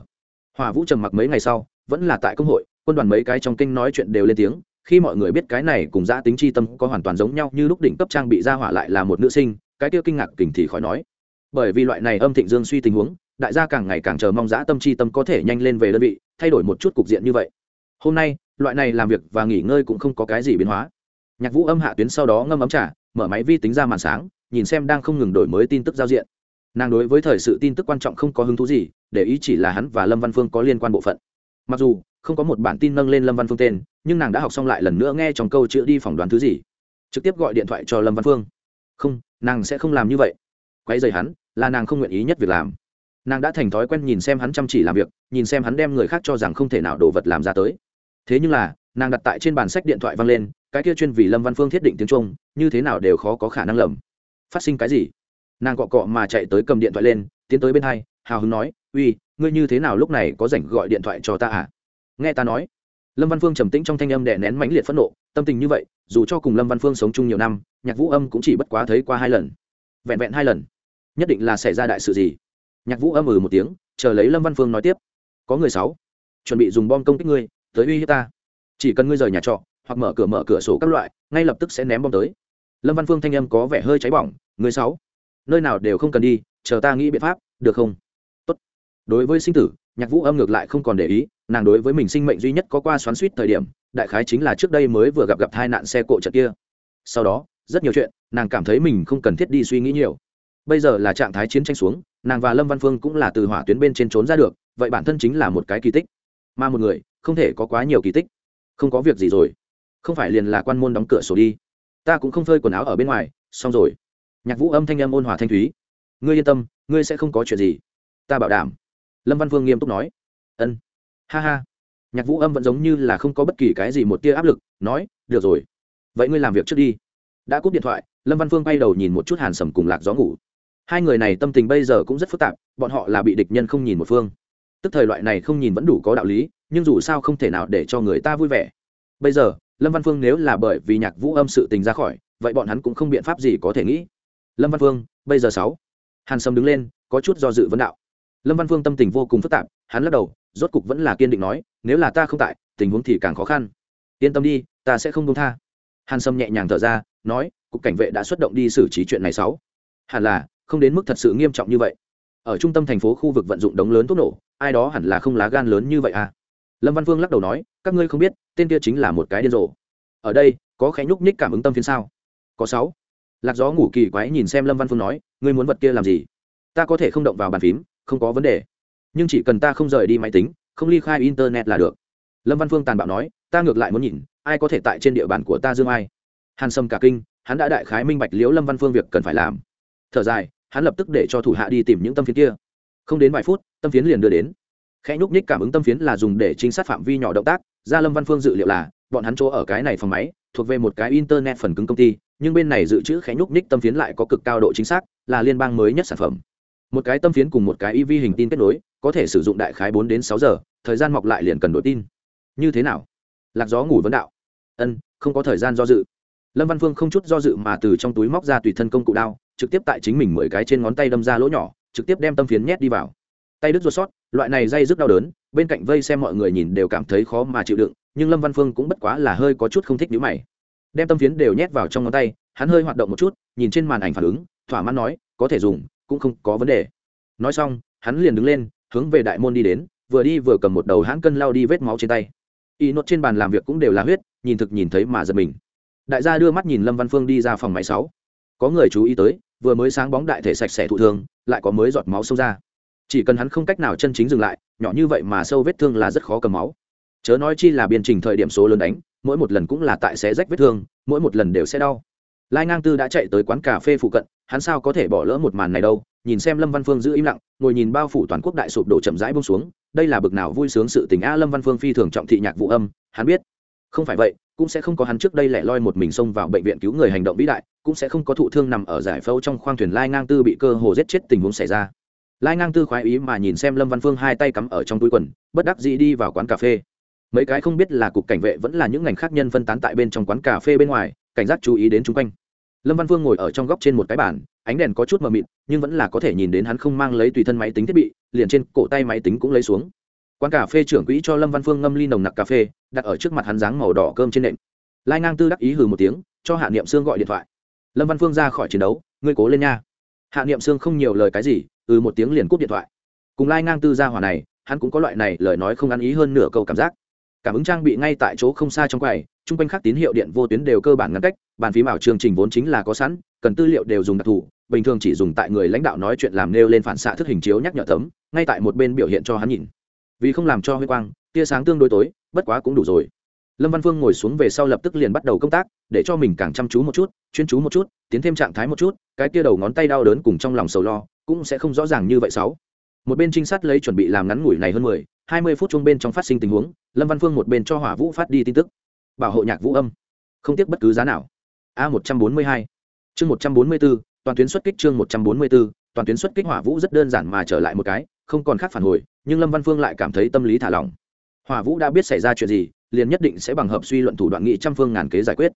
Hỏa vũ trầm mặc mấy ngày sau, vẫn là tại công hội, quân đoàn mấy cái trong kinh nói chuyện đều lên tiếng khi mọi người biết cái này cùng giã tính chi tâm có hoàn toàn giống nhau như lúc đỉnh cấp trang bị ra hỏa lại là một nữ sinh, cái tiêu kinh ngạc kình thì khỏi nói. Bởi vì loại này âm thịnh dương suy tình huống, đại gia càng ngày càng chờ mong giã tâm chi tâm có thể nhanh lên về đơn vị, thay đổi một chút cục diện như vậy. Hôm nay, loại này làm việc và nghỉ ngơi cũng không có cái gì biến hóa. Nhạc vũ âm hạ tuyến sau đó ngâm ấm trả mở máy vi tính ra màn sáng, nhìn xem đang không ngừng đổi mới tin tức giao diện. Nàng đối với thời sự tin tức quan trọng không có hứng thú gì, để ý chỉ là hắn và lâm văn phương có liên quan bộ phận. Mặc dù không có một bản tin nâng lên lâm văn phương tên, nhưng nàng đã học xong lại lần nữa nghe trong câu chữ đi phỏng đoán thứ gì. Trực tiếp gọi điện thoại cho lâm văn phương. Không, nàng sẽ không làm như vậy. Quay dày hắn, là nàng không nguyện ý nhất việc làm. Nàng đã thành thói quen nhìn xem hắn chăm chỉ làm việc, nhìn xem hắn đem người khác cho rằng không thể nào đồ vật làm ra tới. Thế nhưng là, nàng đặt tại trên bàn sách điện thoại văng lên, cái kia chuyên vì lâm văn phương thiết định tiếng trung, như thế nào đều khó có khả năng lầm. Phát sinh cái gì? Nàng cọ cọ mà chạy tới cầm điện thoại lên, tiến tới bên hai, hào hứng nói, uy, ngươi như thế nào lúc này có rảnh gọi điện thoại cho ta à? Nghe ta nói. Lâm văn phương trầm tĩnh trong thanh âm đè nén mãnh liệt phẫn nộ, tâm tình như vậy, dù cho cùng lâm văn phương sống chung nhiều năm, nhạc vũ âm cũng chỉ bất quá thấy qua hai lần. Vẹn vẹn hai lần. Nhất định là xảy ra đại sự gì? Nhạc vũ âm ừ một tiếng, chờ lấy lâm văn phương nói tiếp. Có người sáu, chuẩn bị dùng bom công kích ngươi, tới uy hiếp ta. Chỉ cần ngươi rời nhà trọ, hoặc mở cửa mở cửa sổ các loại, ngay lập tức sẽ ném bom tới. Lâm văn phương thanh âm có vẻ hơi cháy bỏng, người sáu, nơi nào đều không cần đi, chờ ta nghĩ biện pháp, được không? Tốt. đối với sinh tử nhạc vũ âm ngược lại không còn để ý, nàng đối với mình sinh mệnh duy nhất có qua xoắn suýt thời điểm, đại khái chính là trước đây mới vừa gặp gặp hai nạn xe cộ trận kia. Sau đó, rất nhiều chuyện, nàng cảm thấy mình không cần thiết đi suy nghĩ nhiều. Bây giờ là trạng thái chiến tranh xuống, nàng và lâm văn phương cũng là từ hỏa tuyến bên trên trốn ra được, vậy bản thân chính là một cái kỳ tích. Mà một người, không thể có quá nhiều kỳ tích. Không có việc gì rồi. Không phải liền là quan môn đóng cửa sổ đi. Ta cũng không phơi quần áo ở bên ngoài, xong rồi. Nhạc vũ âm thanh âm ôn hòa thanh thúy. Ngươi yên tâm, ngươi sẽ không có chuyện gì. Ta bảo đảm lâm văn Vương nghiêm túc nói. ân. Ha ha. Nhạc vũ âm vẫn giống như là không có bất kỳ cái gì một tia áp lực, nói, được rồi. Vậy ngươi làm việc trước đi. Đã cúp điện thoại, lâm văn phương bay đầu nhìn một chút hàn sầm cùng lạc gió ngủ. Hai người này tâm tình bây giờ cũng rất phức tạp, bọn họ là bị địch nhân không nhìn một phương. Tức thời loại này không nhìn vẫn đủ có đạo lý, nhưng dù sao không thể nào để cho người ta vui vẻ. Bây giờ, lâm văn phương nếu là bởi vì nhạc vũ âm sự tình ra khỏi, vậy bọn hắn cũng không biện pháp gì có thể nghĩ. Lâm văn phương bây giờ sáu. Hàn sâm đứng lên, có chút do dự vấn đạo lâm văn phương tâm tình vô cùng phức tạp, hắn lắc đầu, rốt cục vẫn là kiên định nói, nếu là ta không tại, tình huống thì càng khó khăn. Yên tâm đi, ta sẽ không công tha. Hàn sâm nhẹ nhàng thở ra, nói, cục cảnh vệ đã xuất động đi xử trí chuyện này sáu. Hẳn là, không đến mức thật sự nghiêm trọng như vậy. Ở trung tâm thành phố khu vực vận dụng đống lớn thuốc nổ, ai đó hẳn là không lá gan lớn như vậy à? Lâm văn Vương lắc đầu nói, các ngươi không biết, tên kia chính là một cái điên rồ. Ở đây, có khẽ nhúc nhích cảm ứng tâm phiến sao? Có sáu. Lạc gió ngủ kỳ quái nhìn xem lâm văn phương nói, ngươi muốn vật kia làm gì? Ta có thể không động vào bàn phím không có vấn đề. Nhưng chỉ cần ta không rời đi máy tính, không ly khai internet là được. Lâm văn phương tàn bạo nói, ta ngược lại muốn nhìn, ai có thể tại trên địa bàn của ta dương ai. Hàn sâm cả kinh, hắn đã đại khái minh bạch liễu lâm văn phương việc cần phải làm. Thở dài, hắn lập tức để cho thủ hạ đi tìm những tâm phiến kia. Không đến vài phút, tâm phiến liền đưa đến. Khẽ nhúc nhích cảm ứng tâm phiến là dùng để trinh sát phạm vi nhỏ động tác gia lâm văn phương dự liệu là, bọn hắn chỗ ở cái này phòng máy, thuộc về một cái internet phần cứng công ty, nhưng bên này dự trữ khẽ nhúc nhích tâm phiến lại có cực cao độ chính xác, là liên bang mới nhất sản phẩm một cái tâm phiến cùng một cái ev hình tin kết nối, có thể sử dụng đại khái bốn đến sáu giờ, thời gian mọc lại liền cần đổi tin. Như thế nào? Lạc gió ngủ vấn đạo. Ân, không có thời gian do dự. Lâm văn phương không chút do dự mà từ trong túi móc ra tùy thân công cụ đao, trực tiếp tại chính mình mười cái trên ngón tay đâm ra lỗ nhỏ, trực tiếp đem tâm phiến nhét đi vào. Tay đứt ruột sót, loại này dây rất đau đớn, bên cạnh vây xem mọi người nhìn đều cảm thấy khó mà chịu đựng, nhưng lâm văn phương cũng bất quá là hơi có chút không thích nhữ mày. Đem tâm phiến đều nhét vào trong ngón tay, hắn hơi hoạt động một chút, nhìn trên màn ảnh phản ứng, thỏa mãn nói, có thể dùng cũng không có vấn đề. Nói xong, hắn liền đứng lên, hướng về đại môn đi đến, vừa đi vừa cầm một đầu hãn cân lao đi vết máu trên tay. Y nốt trên bàn làm việc cũng đều là huyết, nhìn thực nhìn thấy mà giật mình. Đại gia đưa mắt nhìn lâm văn phương đi ra phòng máy sáu. Có người chú ý tới, vừa mới sáng bóng đại thể sạch sẽ thụ thương lại có mới giọt máu sâu ra. Chỉ cần hắn không cách nào chân chính dừng lại, nhỏ như vậy mà sâu vết thương là rất khó cầm máu. Chớ nói chi là biên trình thời điểm số lớn đánh, mỗi một lần cũng là tại xé rách vết thương, mỗi một lần đều sẽ đau lai ngang tư đã chạy tới quán cà phê phụ cận, hắn sao có thể bỏ lỡ một màn này đâu? Nhìn xem lâm văn phương giữ im lặng, ngồi nhìn bao phủ toàn quốc đại sụp đổ chậm rãi bông xuống, đây là bực nào vui sướng sự tình a, lâm văn phương phi thường trọng thị nhạc vụ âm, hắn biết. Không phải vậy, cũng sẽ không có hắn trước đây lẻ loi một mình xông vào bệnh viện cứu người hành động vĩ đại, cũng sẽ không có thụ thương nằm ở giải phẫu trong khoang thuyền lai ngang tư bị cơ hồ giết chết tình huống xảy ra. Lai ngang tư khoái ý mà nhìn xem lâm văn phương hai tay cắm ở trong túi quần, bất đắc dĩ đi vào quán cà phê. Mấy cái không biết là cục cảnh vệ vẫn là những ngành khác nhân phân tán tại bên trong quán cà phê bên ngoài cảnh giác chú ý đến chung quanh. Lâm văn Vương ngồi ở trong góc trên một cái bàn, ánh đèn có chút mờ mịt, nhưng vẫn là có thể nhìn đến hắn không mang lấy tùy thân máy tính thiết bị, liền trên cổ tay máy tính cũng lấy xuống. Quán cà phê trưởng quỹ cho lâm văn phương ngâm ly nồng nặc cà phê, đặt ở trước mặt hắn dáng màu đỏ cơm trên nệm. Lai ngang tư đắc ý hừ một tiếng, cho hạ niệm sương gọi điện thoại. Lâm văn phương ra khỏi chiến đấu, ngươi cố lên nha. Hạ niệm sương không nhiều lời cái gì ừ một tiếng liền cúp điện thoại. Cùng lai ngang tư ra hỏa này, hắn cũng có loại này lời nói không ăn ý hơn nửa câu cảm giác cảm ứng trang bị ngay tại chỗ không xa trong quầy, chung quanh các tín hiệu điện vô tuyến đều cơ bản ngăn cách, bàn phím ảo chương trình vốn chính là có sẵn, cần tư liệu đều dùng đặc thù, bình thường chỉ dùng tại người lãnh đạo nói chuyện làm nêu lên phản xạ thức hình chiếu nhắc nhở tấm, ngay tại một bên biểu hiện cho hắn nhìn. Vì không làm cho huy quang, tia sáng tương đối tối, bất quá cũng đủ rồi. Lâm văn phương ngồi xuống về sau lập tức liền bắt đầu công tác, để cho mình càng chăm chú một chút, chuyên chú một chút, tiến thêm trạng thái một chút, cái tia đầu ngón tay đau đớn cùng trong lòng sầu lo, cũng sẽ không rõ ràng như vậy sáu. Một bên trinh sát lấy chuẩn bị làm ngắn ngủi này hơn mười hai mươi phút chung bên trong phát sinh tình huống, lâm văn phương một bên cho hỏa vũ phát đi tin tức. Bảo hộ nhạc vũ âm. Không tiếc bất cứ giá nào. A một trăm bốn mươi hai. Chương một trăm bốn mươi bốn, toàn tuyến xuất kích chương một trăm bốn mươi bốn, toàn tuyến xuất kích hỏa vũ rất đơn giản mà trở lại một cái, không còn khác phản hồi, nhưng lâm văn phương lại cảm thấy tâm lý thả lỏng. Hỏa vũ đã biết xảy ra chuyện gì, liền nhất định sẽ bằng hợp suy luận thủ đoạn nghị trăm phương ngàn kế giải quyết.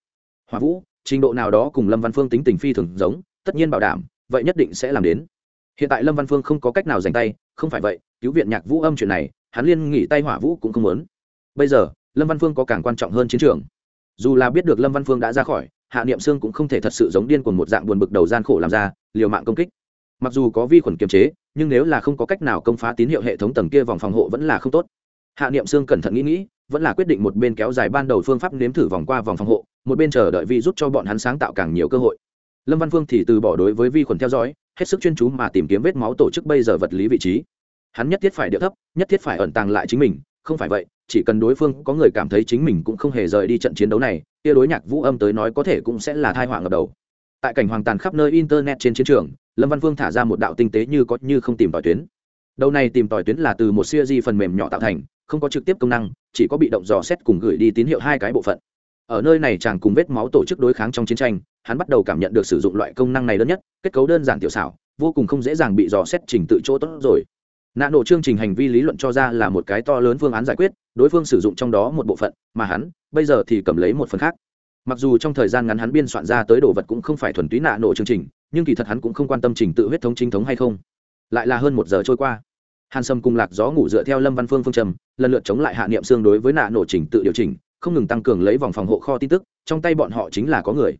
Hỏa vũ, trình độ nào đó cùng lâm văn phương tính tình phi thường giống, tất nhiên bảo đảm, vậy nhất định sẽ làm đến. Hiện tại lâm văn phương không có cách nào dành tay, không phải vậy, cứu viện nhạc vũ âm chuyện này hắn liên nghỉ tay hỏa vũ cũng không muốn. Bây giờ, lâm văn phương có càng quan trọng hơn chiến trường. Dù là biết được lâm văn phương đã ra khỏi, hạ niệm sương cũng không thể thật sự giống điên của một dạng buồn bực đầu gian khổ làm ra, liều mạng công kích. Mặc dù có vi khuẩn kiềm chế, nhưng nếu là không có cách nào công phá tín hiệu hệ thống tầng kia vòng phòng hộ vẫn là không tốt. Hạ niệm sương cẩn thận nghĩ nghĩ, vẫn là quyết định một bên kéo dài ban đầu phương pháp nếm thử vòng qua vòng phòng hộ, một bên chờ đợi vi rút cho bọn hắn sáng tạo càng nhiều cơ hội. Lâm văn phương thì từ bỏ đối với vi khuẩn theo dõi, hết sức chuyên chú mà tìm kiếm vết máu tổ chức bây giờ vật lý vị trí hắn nhất thiết phải điệu thấp, nhất thiết phải ẩn tàng lại chính mình, không phải vậy, chỉ cần đối phương có người cảm thấy chính mình cũng không hề rời đi trận chiến đấu này tia đối nhạc vũ âm tới nói có thể cũng sẽ là thai họa ngập đầu. Tại cảnh hoàng tàn khắp nơi internet trên chiến trường, lâm văn Vương thả ra một đạo tinh tế như có như không tìm tòi tuyến. Đầu này tìm tòi tuyến là từ một siêu di phần mềm nhỏ tạo thành, không có trực tiếp công năng, chỉ có bị động dò xét cùng gửi đi tín hiệu hai cái bộ phận. Ở nơi này chàng cùng vết máu tổ chức đối kháng trong chiến tranh, hắn bắt đầu cảm nhận được sử dụng loại công năng này đơn nhất, kết cấu đơn giản tiểu xảo, vô cùng không dễ dàng bị dò xét trình tự chỗ tốt rồi nạ nổ chương trình hành vi lý luận cho ra là một cái to lớn phương án giải quyết, đối phương sử dụng trong đó một bộ phận, mà hắn, bây giờ thì cầm lấy một phần khác. Mặc dù trong thời gian ngắn hắn biên soạn ra tới đồ vật cũng không phải thuần túy nạ nổ chương trình, nhưng kỳ thật hắn cũng không quan tâm trình tự huyết thống chính thống hay không. Lại là hơn một giờ trôi qua. Hàn sâm cùng lạc gió ngủ dựa theo lâm văn phương phương trầm, lần lượt chống lại hạ niệm xương đối với nạ nổ trình tự điều chỉnh, không ngừng tăng cường lấy vòng phòng hộ kho tin tức, trong tay bọn họ chính là có người.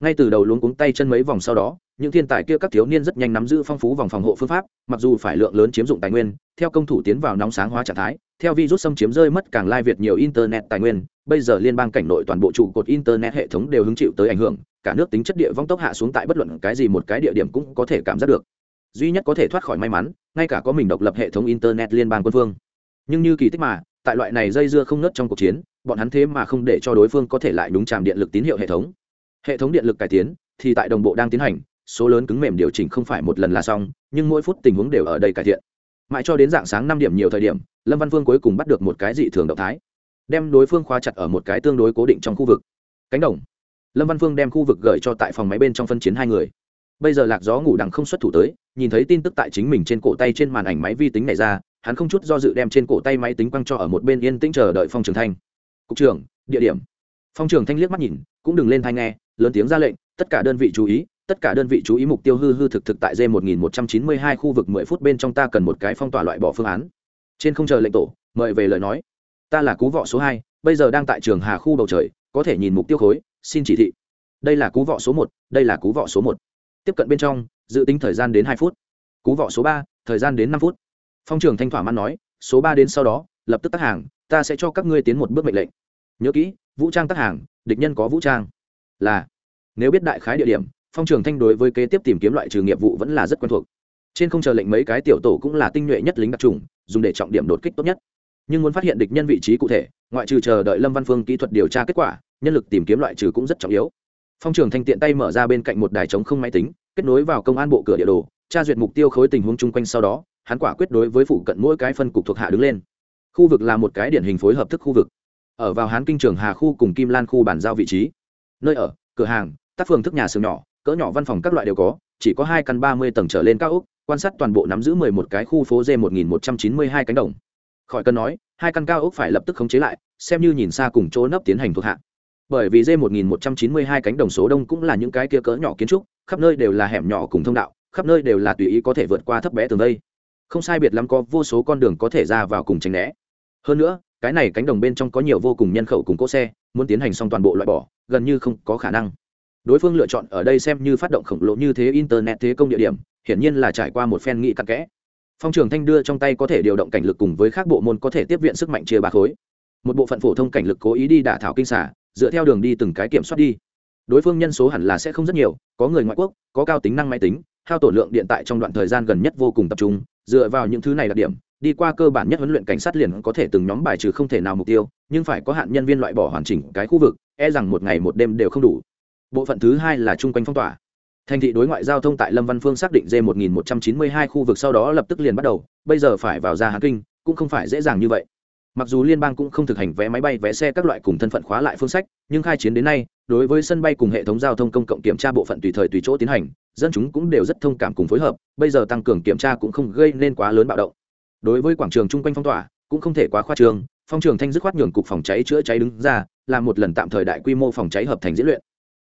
Ngay từ đầu luống cuống tay chân mấy vòng sau đó những thiên tài kia các thiếu niên rất nhanh nắm giữ phong phú vòng phòng hộ phương pháp, mặc dù phải lượng lớn chiếm dụng tài nguyên, theo công thủ tiến vào nóng sáng hóa trạng thái, theo virus xâm chiếm rơi mất càng lai việt nhiều internet tài nguyên, bây giờ liên bang cảnh nội toàn bộ trụ cột internet hệ thống đều hứng chịu tới ảnh hưởng, cả nước tính chất địa vong tốc hạ xuống tại bất luận cái gì một cái địa điểm cũng có thể cảm giác được. Duy nhất có thể thoát khỏi may mắn, ngay cả có mình độc lập hệ thống internet liên bang quân phương. Nhưng như kỳ tích mà, tại loại này dây dưa không nớt trong cuộc chiến, bọn hắn thế mà không để cho đối phương có thể lại đúng chạm điện lực tín hiệu hệ thống. Hệ thống điện lực cải tiến thì tại đồng bộ đang tiến hành số lớn cứng mềm điều chỉnh không phải một lần là xong, nhưng mỗi phút tình huống đều ở đây cải thiện. Mãi cho đến dạng sáng năm điểm nhiều thời điểm, lâm văn phương cuối cùng bắt được một cái dị thường động thái, đem đối phương khóa chặt ở một cái tương đối cố định trong khu vực. Cánh đồng. Lâm văn phương đem khu vực gửi cho tại phòng máy bên trong phân chiến hai người. Bây giờ lạc gió ngủ đằng không xuất thủ tới, nhìn thấy tin tức tại chính mình trên cổ tay trên màn ảnh máy vi tính này ra, hắn không chút do dự đem trên cổ tay máy tính quăng cho ở một bên yên tĩnh chờ đợi phong trường thanh. Cục trưởng, địa điểm. Phong trường thanh liếc mắt nhìn, cũng đừng lên thai nghe, lớn tiếng ra lệnh, tất cả đơn vị chú ý tất cả đơn vị chú ý mục tiêu hư hư thực thực tại d một nghìn một trăm chín mươi hai khu vực mười phút bên trong ta cần một cái phong tỏa loại bỏ phương án. Trên không chờ lệnh tổ, mời về lời nói. Ta là cú vọ số hai, bây giờ đang tại trường hà khu bầu trời, có thể nhìn mục tiêu khối, xin chỉ thị. Đây là cú vọ số một, đây là cú vọ số một. Tiếp cận bên trong, dự tính thời gian đến hai phút. Cú vọ số ba, thời gian đến năm phút. Phong trường thanh thỏa mãn nói, số ba đến sau đó, lập tức tác hàng, ta sẽ cho các ngươi tiến một bước mệnh lệnh. Nhớ kỹ, vũ trang tác hàng, địch nhân có vũ trang. Là, nếu biết đại khái địa điểm phong trường thanh đối với kế tiếp tìm kiếm loại trừ nghiệp vụ vẫn là rất quen thuộc. Trên không chờ lệnh mấy cái tiểu tổ cũng là tinh nhuệ nhất lính đặc trùng, dùng để trọng điểm đột kích tốt nhất. Nhưng muốn phát hiện địch nhân vị trí cụ thể, ngoại trừ chờ đợi lâm văn phương kỹ thuật điều tra kết quả, nhân lực tìm kiếm loại trừ cũng rất trọng yếu. Phong trường thanh tiện tay mở ra bên cạnh một đài chống không máy tính, kết nối vào công an bộ cửa địa đồ, tra duyệt mục tiêu khối tình huống chung quanh sau đó, hắn quả quyết đối với phụ cận mỗi cái phân cục thuộc hạ đứng lên. Khu vực là một cái điển hình phối hợp thức khu vực. Ở vào hán kinh trường hà khu cùng kim lan khu bàn giao vị trí. Nơi ở, cửa hàng, tác phường thức nhà xưởng nhỏ cỡ nhỏ văn phòng các loại đều có, chỉ có hai căn ba mươi tầng trở lên cao ốc, quan sát toàn bộ nắm giữ mười một cái khu phố d một nghìn một trăm chín mươi hai cánh đồng. Khỏi cần nói, hai căn cao ốc phải lập tức khống chế lại, xem như nhìn xa cùng chỗ nấp tiến hành thuộc hạ. Bởi vì d một nghìn một trăm chín mươi hai cánh đồng số đông cũng là những cái kia cỡ nhỏ kiến trúc, khắp nơi đều là hẻm nhỏ cùng thông đạo, khắp nơi đều là tùy ý có thể vượt qua thấp bé tường đây không sai biệt lắm có vô số con đường có thể ra vào cùng tránh né. Hơn nữa, cái này cánh đồng bên trong có nhiều vô cùng nhân khẩu cùng cỗ xe, muốn tiến hành xong toàn bộ loại bỏ, gần như không có khả năng đối phương lựa chọn ở đây xem như phát động khổng lồ như thế internet thế công địa điểm, hiển nhiên là trải qua một phen nghị cặn kẽ. Phong trường thanh đưa trong tay có thể điều động cảnh lực cùng với các bộ môn có thể tiếp viện sức mạnh chia ba khối. Một bộ phận phổ thông cảnh lực cố ý đi đả thảo kinh xả, dựa theo đường đi từng cái kiểm soát đi. Đối phương nhân số hẳn là sẽ không rất nhiều, có người ngoại quốc, có cao tính năng máy tính, hao tổ lượng điện tại trong đoạn thời gian gần nhất vô cùng tập trung, dựa vào những thứ này đặc điểm, đi qua cơ bản nhất huấn luyện cảnh sát liền có thể từng nhóm bài trừ không thể nào mục tiêu, nhưng phải có hạn nhân viên loại bỏ hoàn chỉnh cái khu vực e rằng một ngày một đêm đều không đủ bộ phận thứ hai là chung quanh phong tỏa. Thành thị đối ngoại giao thông tại lâm văn phương xác định d một nghìn một trăm chín mươi hai khu vực sau đó lập tức liền bắt đầu, bây giờ phải vào ra hà kinh, cũng không phải dễ dàng như vậy. Mặc dù liên bang cũng không thực hành vé máy bay, vé xe các loại cùng thân phận khóa lại phương sách, nhưng khai chiến đến nay, đối với sân bay cùng hệ thống giao thông công cộng kiểm tra bộ phận tùy thời tùy chỗ tiến hành, dân chúng cũng đều rất thông cảm cùng phối hợp, bây giờ tăng cường kiểm tra cũng không gây nên quá lớn bạo động. Đối với quảng trường chung quanh phong tỏa, cũng không thể quá khoa trương, phong trường thanh dứt khoát nhường cục phòng cháy chữa cháy đứng ra, làm một lần tạm thời đại quy mô phòng cháy hợp thành diễn luyện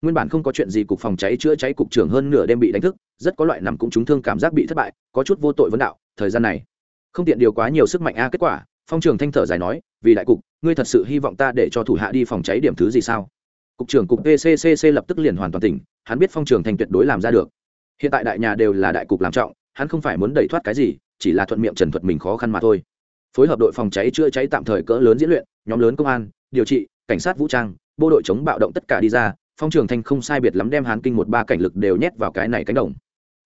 nguyên bản không có chuyện gì cục phòng cháy chữa cháy cục trưởng hơn nửa đêm bị đánh thức, rất có loại nằm cũng trúng thương cảm giác bị thất bại, có chút vô tội vấn đạo, thời gian này, không tiện điều quá nhiều sức mạnh a, kết quả, phong trường thanh thở dài nói, vì đại cục, ngươi thật sự hy vọng ta để cho thủ hạ đi phòng cháy điểm thứ gì sao? Cục trưởng cục pccc lập tức liền hoàn toàn tỉnh, hắn biết phong trường thanh tuyệt đối làm ra được. Hiện tại đại nhà đều là đại cục làm trọng, hắn không phải muốn đẩy thoát cái gì, chỉ là thuận miệng trần thuật mình khó khăn mà thôi. Phối hợp đội phòng cháy chữa cháy tạm thời cỡ lớn diễn luyện, nhóm lớn công an, điều trị, cảnh sát vũ trang, bộ đội chống bạo động tất cả đi ra phong trường thanh không sai biệt lắm đem hán kinh một ba cảnh lực đều nhét vào cái này cánh đồng.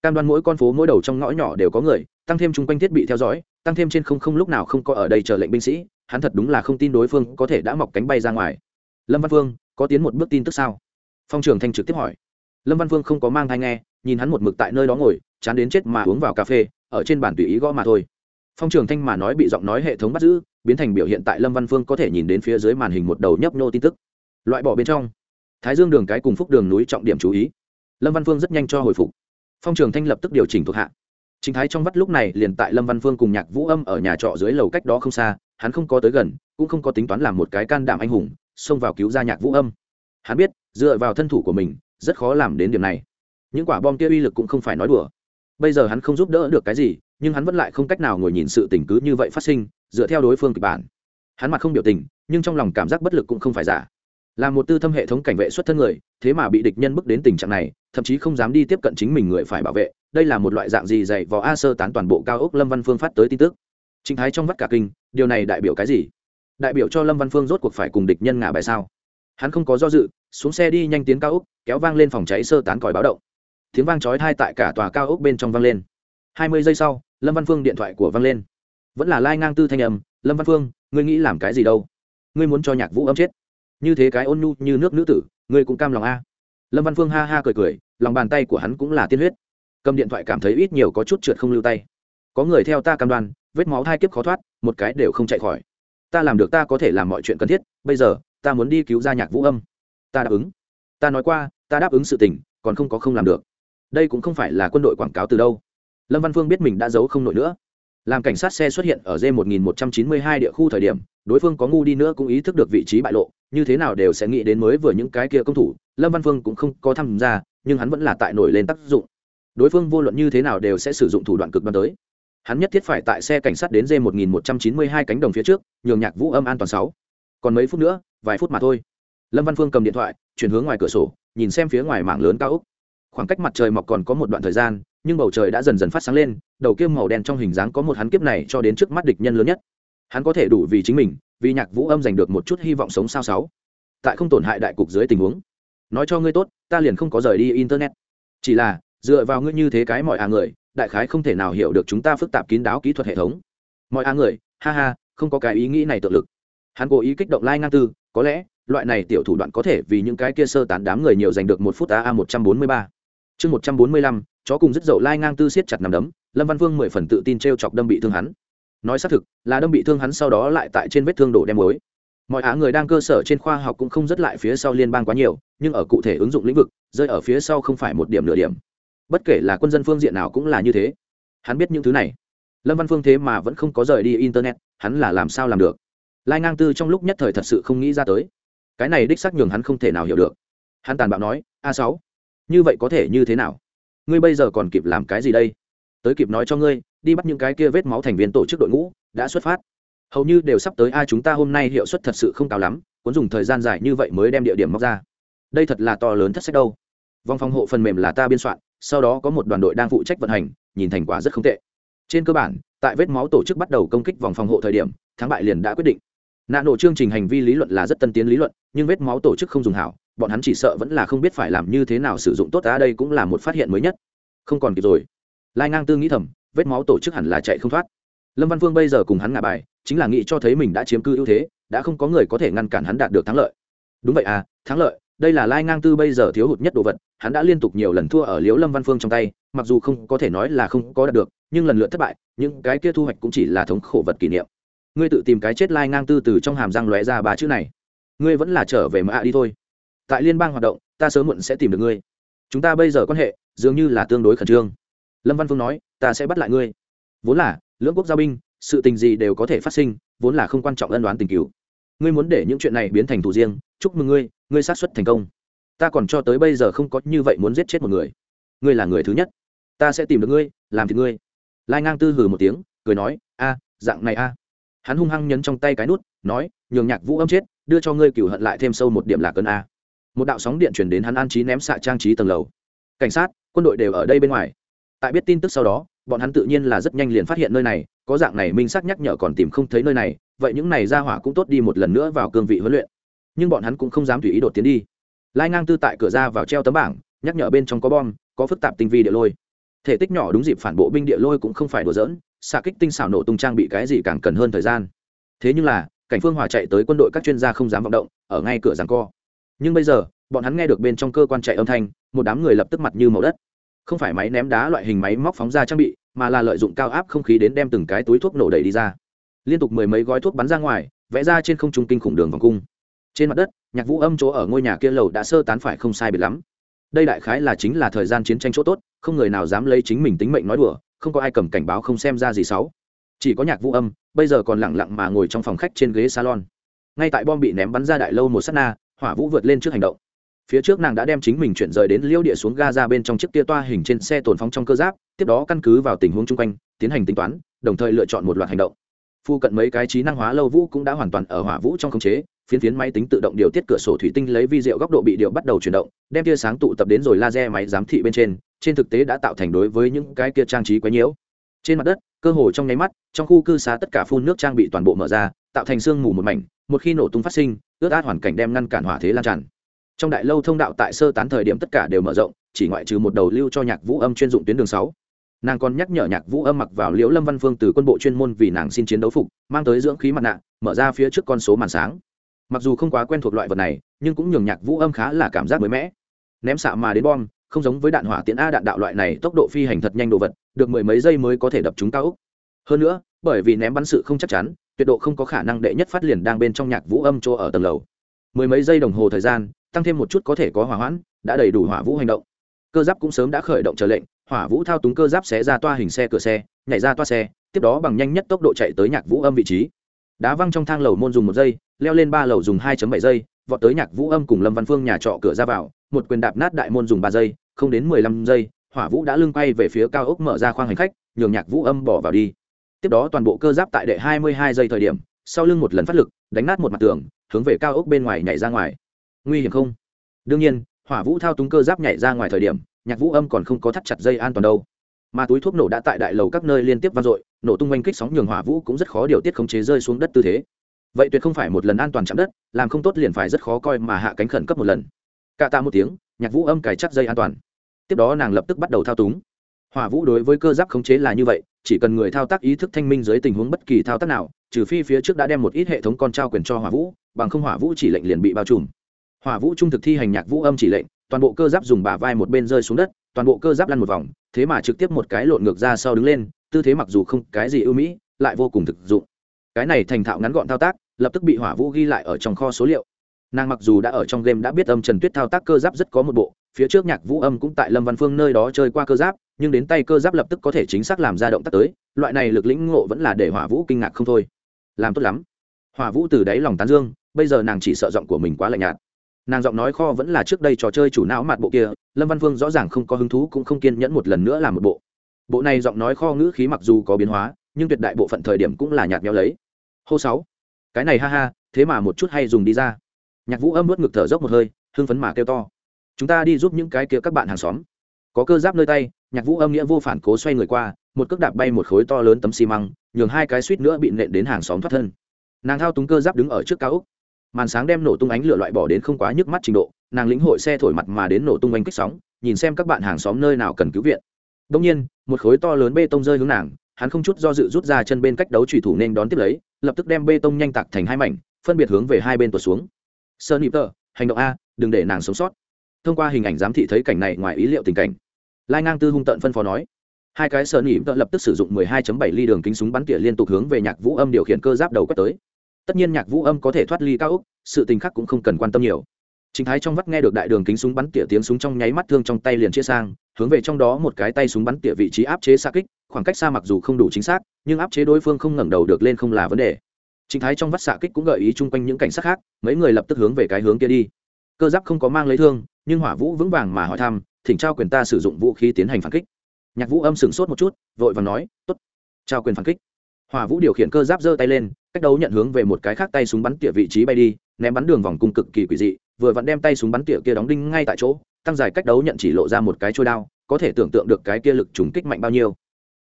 Cam đoan mỗi con phố mỗi đầu trong ngõ nhỏ đều có người, tăng thêm chung quanh thiết bị theo dõi, tăng thêm trên không không lúc nào không có ở đây chờ lệnh binh sĩ, hắn thật đúng là không tin đối phương có thể đã mọc cánh bay ra ngoài. Lâm văn Vương, có tiến một bước tin tức sao? Phong trường thanh trực tiếp hỏi. Lâm văn Vương không có mang thai nghe, nhìn hắn một mực tại nơi đó ngồi, chán đến chết mà uống vào cà phê, ở trên bản tùy ý gõ mà thôi. Phong trường thanh mà nói bị giọng nói hệ thống bắt giữ, biến thành biểu hiện tại lâm văn phương có thể nhìn đến phía dưới màn hình một đầu nhấp nhô tin tức. Loại bỏ bên trong thái dương đường cái cùng phúc đường núi trọng điểm chú ý. Lâm văn phương rất nhanh cho hồi phục. Phong trường thanh lập tức điều chỉnh thuộc hạ. Chính thái trong vắt lúc này liền tại lâm văn phương cùng nhạc vũ âm ở nhà trọ dưới lầu cách đó không xa, hắn không có tới gần, cũng không có tính toán làm một cái can đảm anh hùng, xông vào cứu ra nhạc vũ âm. Hắn biết, dựa vào thân thủ của mình, rất khó làm đến điểm này. Những quả bom kia uy lực cũng không phải nói đùa. Bây giờ hắn không giúp đỡ được cái gì, nhưng hắn vẫn lại không cách nào ngồi nhìn sự tình cứ như vậy phát sinh, dựa theo đối phương kịch bản. Hắn mặt không biểu tình, nhưng trong lòng cảm giác bất lực cũng không phải giả là một tư thâm hệ thống cảnh vệ xuất thân người, thế mà bị địch nhân bước đến tình trạng này, thậm chí không dám đi tiếp cận chính mình người phải bảo vệ. Đây là một loại dạng gì dạy vò a sơ tán toàn bộ cao ốc lâm văn phương phát tới tin tức. Chính thái trong vắt cả kinh, điều này đại biểu cái gì? Đại biểu cho lâm văn phương rốt cuộc phải cùng địch nhân ngả bài sao? Hắn không có do dự, xuống xe đi nhanh tiến cao ốc, kéo vang lên phòng cháy sơ tán còi báo động. Tiếng vang chói thai tại cả tòa cao ốc bên trong vang lên. Hai mươi giây sau, lâm văn phương điện thoại của vang lên. Vẫn là lai ngang tư thanh âm, lâm văn phương, ngươi nghĩ làm cái gì đâu? Ngươi muốn cho nhạc vũ âm chết? Như thế cái ôn nhu như nước nữ tử, ngươi cũng cam lòng a. Lâm văn phương ha ha cười cười, lòng bàn tay của hắn cũng là tiên huyết. Cầm điện thoại cảm thấy ít nhiều có chút trượt không lưu tay. Có người theo ta cam đoan, vết máu thai kiếp khó thoát, một cái đều không chạy khỏi. Ta làm được ta có thể làm mọi chuyện cần thiết, bây giờ, ta muốn đi cứu ra nhạc vũ âm. Ta đáp ứng. Ta nói qua, ta đáp ứng sự tình, còn không có không làm được. Đây cũng không phải là quân đội quảng cáo từ đâu. Lâm văn phương biết mình đã giấu không nổi nữa. Làm cảnh sát xe xuất hiện ở d một nghìn một trăm chín mươi hai địa khu thời điểm, đối phương có ngu đi nữa cũng ý thức được vị trí bại lộ như thế nào đều sẽ nghĩ đến mới vừa những cái kia công thủ, lâm văn phương cũng không có tham gia, nhưng hắn vẫn là tại nổi lên tác dụng. Đối phương vô luận như thế nào đều sẽ sử dụng thủ đoạn cực đoan tới. Hắn nhất thiết phải tại xe cảnh sát đến d một nghìn một trăm chín mươi hai cánh đồng phía trước, nhường nhạc vũ âm an toàn sáu. Còn mấy phút nữa, vài phút mà thôi. Lâm văn phương cầm điện thoại, chuyển hướng ngoài cửa sổ, nhìn xem phía ngoài mảng lớn cao úc khoảng cách mặt trời mọc còn có một đoạn thời gian, nhưng bầu trời đã dần dần phát sáng lên, đầu kia màu đen trong hình dáng có một hắn kiếp này cho đến trước mắt địch nhân lớn nhất hắn có thể đủ vì chính mình, vì nhạc vũ âm giành được một chút hy vọng sống sao sáu. Tại không tổn hại đại cục dưới tình huống, nói cho ngươi tốt, ta liền không có rời đi internet. Chỉ là, dựa vào ngươi như thế cái mọi à người, đại khái không thể nào hiểu được chúng ta phức tạp kín đáo kỹ thuật hệ thống. Mọi à người, ha ha, không có cái ý nghĩ này tự lực. Hắn cố ý kích động lai ngang tư, có lẽ, loại này tiểu thủ đoạn có thể vì những cái kia sơ tán đám người nhiều giành được một phút a a một trăm bốn mươi ba. Chương một trăm bốn mươi lăm, chó cùng rất dậu lai ngang tư siết chặt nằm đấm, lâm văn vương mười phần tự tin t r e o chọc đâm bị thương hắn nói xác thực, là đâm bị thương hắn sau đó lại tại trên vết thương đổ đem mối mọi á người đang cơ sở trên khoa học cũng không rất lại phía sau liên bang quá nhiều, nhưng ở cụ thể ứng dụng lĩnh vực, rơi ở phía sau không phải một điểm nửa điểm. Bất kể là quân dân phương diện nào cũng là như thế. Hắn biết những thứ này. Lâm văn phương thế mà vẫn không có rời đi internet, hắn là làm sao làm được? Lai ngang tư trong lúc nhất thời thật sự không nghĩ ra tới. Cái này đích xác nhường hắn không thể nào hiểu được. Hắn tàn bạo nói, a sáu, như vậy có thể như thế nào? Ngươi bây giờ còn kịp làm cái gì đây? Tới kịp nói cho ngươi đi bắt những cái kia vết máu thành viên tổ chức đội ngũ, đã xuất phát. Hầu như đều sắp tới ai chúng ta hôm nay hiệu suất thật sự không cao lắm, cuốn dùng thời gian dài như vậy mới đem địa điểm móc ra. Đây thật là to lớn thất sách đâu. Vòng phòng hộ phần mềm là ta biên soạn, sau đó có một đoàn đội đang phụ trách vận hành, nhìn thành quả rất không tệ. Trên cơ bản, tại vết máu tổ chức bắt đầu công kích vòng phòng hộ thời điểm, thắng bại liền đã quyết định. Nạn nổ chương trình hành vi lý luận là rất tân tiến lý luận, nhưng vết máu tổ chức không dùng hảo, bọn hắn chỉ sợ vẫn là không biết phải làm như thế nào sử dụng tốt ta đây cũng là một phát hiện mới nhất. Không còn kịp rồi. Lai ngang tư nghĩ thầm vết máu tổ chức hẳn là chạy không thoát. Lâm văn vương bây giờ cùng hắn ngả bài, chính là nghĩ cho thấy mình đã chiếm cư ưu thế, đã không có người có thể ngăn cản hắn đạt được thắng lợi. Đúng vậy à thắng lợi, đây là lai ngang tư bây giờ thiếu hụt nhất đồ vật, hắn đã liên tục nhiều lần thua ở liễu lâm văn phương trong tay, mặc dù không có thể nói là không có đạt được, nhưng lần lượt thất bại, những cái kia thu hoạch cũng chỉ là thống khổ vật kỷ niệm. Ngươi tự tìm cái chết lai ngang tư từ trong hàm răng lóe ra ba chữ này. Ngươi vẫn là trở về mà đi thôi. Tại liên bang hoạt động, ta sớm muộn sẽ tìm được ngươi. Chúng ta bây giờ quan hệ, dường như là tương đối khẩn trương. Lâm văn phương nói ta sẽ bắt lại ngươi. Vốn là, lưỡng quốc giao binh, sự tình gì đều có thể phát sinh, vốn là không quan trọng ân đoán tình cứu ngươi muốn để những chuyện này biến thành thủ riêng, chúc mừng ngươi ngươi sát xuất thành công. Ta còn cho tới bây giờ không có như vậy muốn giết chết một người. Ngươi là người thứ nhất. Ta sẽ tìm được ngươi, làm thì ngươi. Lai ngang tư hừ một tiếng, cười nói, a, dạng này a. Hắn hung hăng nhấn trong tay cái nút, nói, nhường nhạc vũ âm chết, đưa cho ngươi cửu hận lại thêm sâu một điểm là cơn a. Một đạo sóng điện chuyển đến hắn an trí ném xạ trang trí tầng lầu. Cảnh sát, quân đội đều ở đây bên ngoài. Tại biết tin tức sau đó bọn hắn tự nhiên là rất nhanh liền phát hiện nơi này, có dạng này minh xác nhắc nhở còn tìm không thấy nơi này, vậy những này ra hỏa cũng tốt đi một lần nữa vào cương vị huấn luyện. Nhưng bọn hắn cũng không dám tùy ý đột tiến đi. Lai ngang tư tại cửa ra vào treo tấm bảng, nhắc nhở bên trong có bom, có phức tạp tinh vi địa lôi. Thể tích nhỏ đúng dịp phản bộ binh địa lôi cũng không phải đùa dỡn xạ kích tinh xảo nổ tung trang bị cái gì càng cần hơn thời gian. Thế nhưng là, cảnh phương hòa chạy tới quân đội các chuyên gia không dám vọng động, ở ngay cửa giảng co. Nhưng bây giờ, bọn hắn nghe được bên trong cơ quan chạy âm thanh, một đám người lập tức mặt như màu đất không phải máy ném đá loại hình máy móc phóng ra trang bị, mà là lợi dụng cao áp không khí đến đem từng cái túi thuốc nổ đầy đi ra. Liên tục mười mấy gói thuốc bắn ra ngoài, vẽ ra trên không trung kinh khủng đường vòng cung. Trên mặt đất, nhạc vũ âm chỗ ở ngôi nhà kia lầu đã sơ tán phải không sai biệt lắm. Đây đại khái là chính là thời gian chiến tranh chỗ tốt, không người nào dám lấy chính mình tính mệnh nói đùa, không có ai cầm cảnh báo không xem ra gì xấu. Chỉ có nhạc vũ âm, bây giờ còn lẳng lặng mà ngồi trong phòng khách trên ghế salon. Ngay tại bom bị ném bắn ra đại lâu một s á t na, hỏa vũ vượt lên trước hành động phía trước nàng đã đem chính mình chuyển rời đến liêu địa xuống ga ra bên trong chiếc tia toa hình trên xe tồn phóng trong cơ giáp, tiếp đó căn cứ vào tình huống chung quanh, tiến hành tính toán, đồng thời lựa chọn một loạt hành động. Phu cận mấy cái trí năng hóa lâu vũ cũng đã hoàn toàn ở hỏa vũ trong khống chế, phiến phiến máy tính tự động điều tiết cửa sổ thủy tinh lấy vi diệu góc độ bị điệu bắt đầu chuyển động, đem tia sáng tụ tập đến rồi laser máy giám thị bên trên trên thực tế đã tạo thành đối với những cái kia trang trí quấy nhiễu. Trên mặt đất, cơ hồ trong nháy mắt, trong khu cư xá tất cả phun nước trang bị toàn bộ mở ra, tạo thành sương mù một mảnh, một khi nổ tung phát sinh, ướt át hoàn cảnh đem ngăn cản hỏa thế lan tràn trong đại lâu thông đạo tại sơ tán thời điểm tất cả đều mở rộng, chỉ ngoại trừ một đầu lưu cho nhạc vũ âm chuyên dụng tuyến đường sáu. Nàng còn nhắc nhở nhạc vũ âm mặc vào liễu lâm văn phương từ quân bộ chuyên môn vì nàng xin chiến đấu phục, mang tới dưỡng khí mặt nạ, mở ra phía trước con số màn sáng. Mặc dù không quá quen thuộc loại vật này, nhưng cũng nhường nhạc vũ âm khá là cảm giác mới mẻ. Ném xạ mà đến bom, không giống với đạn hỏa tiễn a đạn đạo loại này, tốc độ phi hành thật nhanh đồ vật, được mười mấy giây mới có thể đập chúng cao úc hơn nữa, bởi vì ném bắn sự không chắc chắn, tuyệt độ không có khả năng đệ nhất phát liền đang bên trong nhạc vũ âm chỗ ở tầng lầu. Mười mấy giây đồng hồ thời gian tăng thêm một chút có thể có hỏa hoãn, đã đầy đủ hỏa vũ hành động. Cơ giáp cũng sớm đã khởi động chờ lệnh, hỏa vũ thao túng cơ giáp xé ra toa hình xe cửa xe, nhảy ra toa xe, tiếp đó bằng nhanh nhất tốc độ chạy tới nhạc vũ âm vị trí. Đá văng trong thang lầu môn dùng một giây, leo lên ba lầu dùng hai bảy giây, vọt tới nhạc vũ âm cùng lâm văn phương nhà trọ cửa ra vào, một quyền đạp nát đại môn dùng ba giây, không đến mười lăm giây, hỏa vũ đã lưng quay về phía cao ốc mở ra khoang hành khách, nhường nhạc vũ âm bỏ vào đi. Tiếp đó toàn bộ cơ giáp tại đệ hai mươi hai giây thời điểm, sau lưng một lần phát lực, đánh nát một mặt tường, hướng về cao ốc bên ngoài nhảy ra ngoài nguy hiểm không? Đương nhiên, hỏa vũ thao túng cơ giáp nhảy ra ngoài thời điểm, nhạc vũ âm còn không có thắt chặt dây an toàn đâu. Mà túi thuốc nổ đã tại đại lầu các nơi liên tiếp vang dội, nổ tung oanh kích sóng nhường hỏa vũ cũng rất khó điều tiết khống chế rơi xuống đất tư thế. Vậy tuyệt không phải một lần an toàn chạm đất, làm không tốt liền phải rất khó coi mà hạ cánh khẩn cấp một lần. Cả ta một tiếng, nhạc vũ âm cài chắc dây an toàn. Tiếp đó nàng lập tức bắt đầu thao túng. Hỏa vũ đối với cơ giáp khống chế là như vậy, chỉ cần người thao tác ý thức thanh minh dưới tình huống bất kỳ thao tác nào, trừ phi phía trước đã đem một ít hệ thống con trao quyền cho hỏa vũ, bằng không hỏa vũ chỉ lệnh liền bị bao trùm hỏa vũ trung thực thi hành nhạc vũ âm chỉ lệnh, toàn bộ cơ giáp dùng bả vai một bên rơi xuống đất, toàn bộ cơ giáp lăn một vòng, thế mà trực tiếp một cái lộn ngược ra sau đứng lên, tư thế mặc dù không cái gì ưu mỹ, lại vô cùng thực dụng. Cái này thành thạo ngắn gọn thao tác, lập tức bị hỏa vũ ghi lại ở trong kho số liệu. Nàng mặc dù đã ở trong game đã biết âm trần tuyết thao tác cơ giáp rất có một bộ, phía trước nhạc vũ âm cũng tại lâm văn phương nơi đó chơi qua cơ giáp, nhưng đến tay cơ giáp lập tức có thể chính xác làm ra động tác tới, loại này lực lĩnh ngộ vẫn là để hỏa vũ kinh ngạc không thôi. Làm tốt lắm. Hỏa vũ từ đáy lòng tán dương, bây giờ nàng chỉ sợ giọng của mình quá lạnh nhạt nàng giọng nói kho vẫn là trước đây trò chơi chủ não mặt bộ kia, lâm văn vương rõ ràng không có hứng thú cũng không kiên nhẫn một lần nữa làm một bộ. Bộ này giọng nói kho ngữ khí mặc dù có biến hóa, nhưng tuyệt đại bộ phận thời điểm cũng là nhạt nhẽo lấy. Hô sáu. Cái này ha ha, thế mà một chút hay dùng đi ra. Nhạc vũ âm nuốt ngực thở dốc một hơi, hưng phấn mà kêu to. Chúng ta đi giúp những cái kia các bạn hàng xóm. Có cơ giáp nơi tay, nhạc vũ âm nghĩa vô phản cố xoay người qua, một cước đạp bay một khối to lớn tấm xi măng, nhường hai cái suýt nữa bị nện đến hàng xóm thoát thân. Nàng thao túng cơ giáp đứng ở trước cao úc màn sáng đem nổ tung ánh lửa loại bỏ đến không quá nhức mắt trình độ, nàng lĩnh hội xe thổi mặt mà đến nổ tung ánh kích sóng, nhìn xem các bạn hàng xóm nơi nào cần cứu viện. Đông nhiên, một khối to lớn bê tông rơi hướng nàng, hắn không chút do dự rút ra chân bên cách đấu trùy thủ nên đón tiếp lấy, lập tức đem bê tông nhanh tạc thành hai mảnh, phân biệt hướng về hai bên tuột xuống. Sơn nhịp tờ hành động a, đừng để nàng sống sót. Thông qua hình ảnh giám thị thấy cảnh này ngoài ý liệu tình cảnh. Lai ngang tư hung tận phân phó nói. Hai cái sơn nhịp tờ lập tức sử dụng 12.7 ly đường kính súng bắn tỉa liên tục hướng về nhạc vũ âm điều khiển cơ giáp đầu quét tới tất nhiên nhạc vũ âm có thể thoát ly cao úc, sự tình khác cũng không cần quan tâm nhiều. Chính thái trong vắt nghe được đại đường kính súng bắn tỉa tiếng súng trong nháy mắt thương trong tay liền chia sang, hướng về trong đó một cái tay súng bắn tỉa vị trí áp chế xa kích, khoảng cách xa mặc dù không đủ chính xác, nhưng áp chế đối phương không ngẩng đầu được lên không là vấn đề. Chính thái trong vắt xạ kích cũng gợi ý chung quanh những cảnh sát khác, mấy người lập tức hướng về cái hướng kia đi. Cơ giáp không có mang lấy thương, nhưng hỏa vũ vững vàng mà hỏi thăm, thỉnh trao quyền ta sử dụng vũ khí tiến hành phản kích. Nhạc vũ âm sửng sốt một chút, vội và nói t ố t trao quyền phản kích. Hỏa vũ điều khiển cơ giáp giơ tay lên cách đấu nhận hướng về một cái khác tay súng bắn tỉa vị trí bay đi, ném bắn đường vòng cung cực kỳ quỷ dị, vừa vặn đem tay súng bắn tỉa kia đóng đinh ngay tại chỗ, tăng dài cách đấu nhận chỉ lộ ra một cái trôi đao, có thể tưởng tượng được cái kia lực trùng kích mạnh bao nhiêu.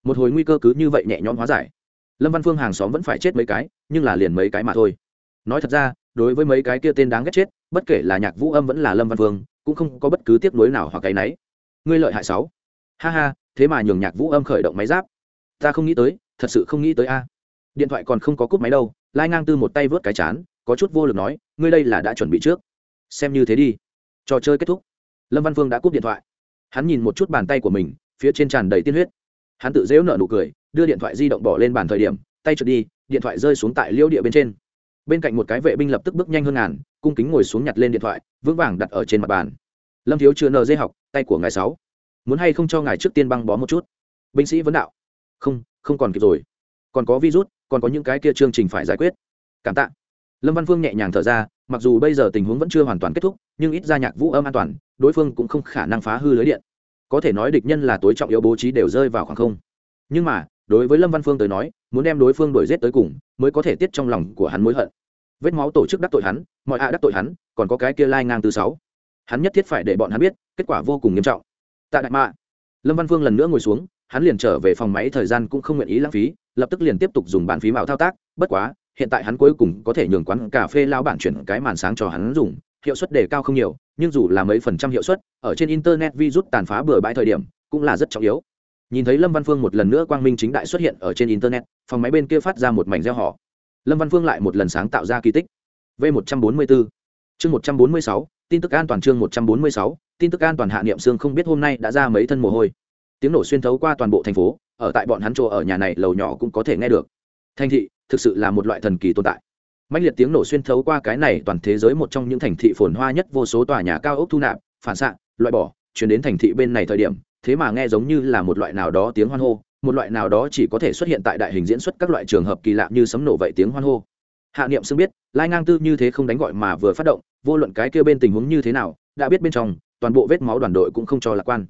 Một hồi nguy cơ cứ như vậy nhẹ nhõm hóa giải. Lâm văn phương hàng xóm vẫn phải chết mấy cái, nhưng là liền mấy cái mà thôi. Nói thật ra, đối với mấy cái kia tên đáng ghét chết, bất kể là nhạc vũ âm vẫn là lâm văn phương, cũng không có bất cứ tiếp nối nào hoặc cái nấy. Ngươi lợi hại sáu. Ha ha, thế mà nhường nhạc vũ âm khởi động máy giáp. Ta không nghĩ tới, thật sự không nghĩ tới a điện thoại còn không có cúp máy đâu, lai ngang tư một tay vớt cái chán, có chút vô lực nói, ngươi đây là đã chuẩn bị trước. Xem như thế đi. Trò chơi kết thúc. Lâm văn phương đã cúp điện thoại. Hắn nhìn một chút bàn tay của mình, phía trên tràn đầy tiên huyết. Hắn tự dễu nợ nụ cười, đưa điện thoại di động bỏ lên bàn thời điểm, tay trượt đi, điện thoại rơi xuống tại liêu địa bên trên. Bên cạnh một cái vệ binh lập tức bước nhanh hơn ngàn, cung kính ngồi xuống nhặt lên điện thoại, vững vàng đặt ở trên mặt bàn. Lâm thiếu chưa nờ dây học, tay của ngài sáu. Muốn hay không cho ngài trước tiên băng bó một chút? Binh sĩ vấn đạo. Không không còn kịp rồi còn có virus, còn có những cái kia chương trình phải giải quyết. Cảm tạ. Lâm văn phương nhẹ nhàng thở ra, mặc dù bây giờ tình huống vẫn chưa hoàn toàn kết thúc, nhưng ít ra nhạc vũ âm an toàn, đối phương cũng không khả năng phá hư lưới điện. Có thể nói địch nhân là tối trọng yếu bố trí đều rơi vào khoảng không. Nhưng mà, đối với lâm văn phương tới nói, muốn đem đối phương đuổi g i ế t tới cùng, mới có thể tiết trong lòng của hắn mối hận. Vết máu tổ chức đắc tội hắn, mọi ạ đắc tội hắn, còn có cái kia lai ngang từ sáu. Hắn nhất thiết phải để bọn hắn biết, kết quả vô cùng nghiêm trọng. Tại đại mạ. Lâm văn phương lần nữa ngồi xuống hắn liền trở về phòng máy thời gian cũng không nguyện ý lãng phí, lập tức liền tiếp tục dùng bàn phí mạo thao tác, bất quá, hiện tại hắn cuối cùng có thể nhường quán cà phê lao bản chuyển cái màn sáng cho hắn dùng, hiệu suất đề cao không nhiều, nhưng dù là mấy phần trăm hiệu suất, ở trên internet virus tàn phá bừa bãi thời điểm, cũng là rất trọng yếu. Nhìn thấy lâm văn phương một lần nữa quang minh chính đại xuất hiện ở trên internet, phòng máy bên kia phát ra một mảnh gieo họ lâm văn phương lại một lần sáng tạo ra kỳ tích. V một trăm bốn mươi bốn chương một trăm bốn mươi sáu, tin tức an toàn chương một trăm bốn mươi sáu, tin tức an toàn hạ niệm xương không biết hôm nay đã ra mấy thân mồ hôi tiếng nổ xuyên thấu qua toàn bộ thành phố, ở tại bọn hắn chỗ ở nhà này lầu nhỏ cũng có thể nghe được. Thành thị thực sự là một loại thần kỳ tồn tại. Mạnh liệt tiếng nổ xuyên thấu qua cái này toàn thế giới một trong những thành thị phồn hoa nhất vô số tòa nhà cao ốc thu nạp, phản xạ, loại bỏ, chuyển đến thành thị bên này thời điểm, thế mà nghe giống như là một loại nào đó tiếng hoan hô, một loại nào đó chỉ có thể xuất hiện tại đại hình diễn xuất các loại trường hợp kỳ lạ như sấm nổ vậy tiếng hoan hô. Hạ niệm xưng biết, lai ngang tư như thế không đánh gọi mà vừa phát động, vô luận cái kia bên tình huống như thế nào, đã biết bên trong, toàn bộ vết máu đoàn đội cũng không cho lạc quan.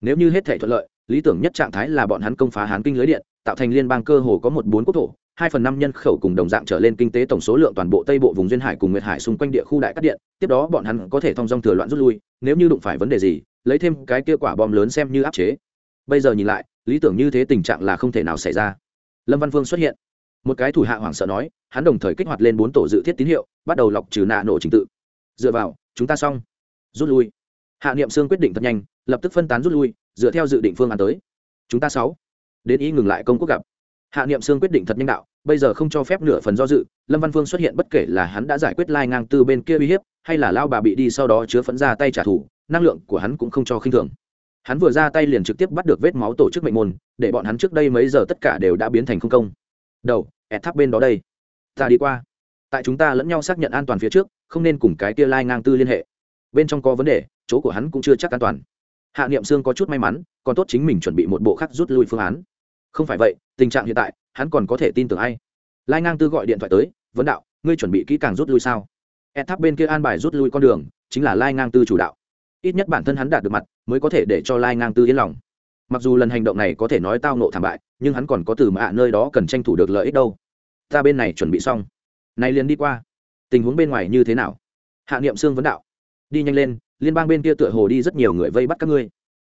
Nếu như hết thể thuận lợi lý tưởng nhất trạng thái là bọn hắn công phá hán kinh lưới điện, tạo thành liên bang cơ hồ có một bốn quốc thổ, hai phần năm nhân khẩu cùng đồng dạng trở lên kinh tế tổng số lượng toàn bộ tây bộ vùng duyên hải cùng nguyệt hải xung quanh địa khu đại cắt điện, tiếp đó bọn hắn có thể thông dong thừa loạn rút lui, nếu như đụng phải vấn đề gì, lấy thêm cái kia quả bom lớn xem như áp chế. Bây giờ nhìn lại, lý tưởng như thế tình trạng là không thể nào xảy ra. Lâm văn phương xuất hiện. Một cái thủ hạ hoảng sợ nói, hắn đồng thời kích hoạt lên bốn tổ dự thiết tín hiệu, bắt đầu lọc trừ nạ nổ trình tự. Dựa vào, chúng ta xong. Rút lui. Hạ niệm sương quyết định thật nhanh, lập tức phân tán rút lui dựa theo dự định phương án tới. Chúng ta sáu, đến ý ngừng lại công quốc gặp. Hạ niệm sương quyết định thật nhanh đạo, bây giờ không cho phép nửa phần do dự, lâm văn phương xuất hiện bất kể là hắn đã giải quyết lai ngang từ bên kia uy hiếp, hay là lao bà bị đi sau đó chứa phẫn ra tay trả thù, năng lượng của hắn cũng không cho khinh thường. Hắn vừa ra tay liền trực tiếp bắt được vết máu tổ chức mệnh môn, để bọn hắn trước đây mấy giờ tất cả đều đã biến thành không công. Đầu, ẹt tháp bên đó đây. Ta đi qua. Tại chúng ta lẫn nhau xác nhận an toàn phía trước, không nên cùng cái kia lai ngang tư liên hệ. Bên trong có vấn đề, chỗ của hắn cũng chưa chắc an toàn hạ niệm sương có chút may mắn, còn tốt chính mình chuẩn bị một bộ khác rút lui phương án. Không phải vậy, tình trạng hiện tại, hắn còn có thể tin tưởng ai? Lai ngang tư gọi điện thoại tới, vấn đạo, ngươi chuẩn bị kỹ càng rút lui sao? E tháp bên kia an bài rút lui con đường, chính là lai ngang tư chủ đạo. Ít nhất bản thân hắn đạt được mặt, mới có thể để cho lai ngang tư yên lòng. Mặc dù lần hành động này có thể nói tao nộ thảm bại, nhưng hắn còn có từ mạ nơi đó cần tranh thủ được lợi ích đâu. Ta bên này chuẩn bị xong. Nay liền đi qua. Tình huống bên ngoài như thế nào? Hạ niệm sương vấn đạo. Đi nhanh lên liên bang bên kia tựa hồ đi rất nhiều người vây bắt các ngươi.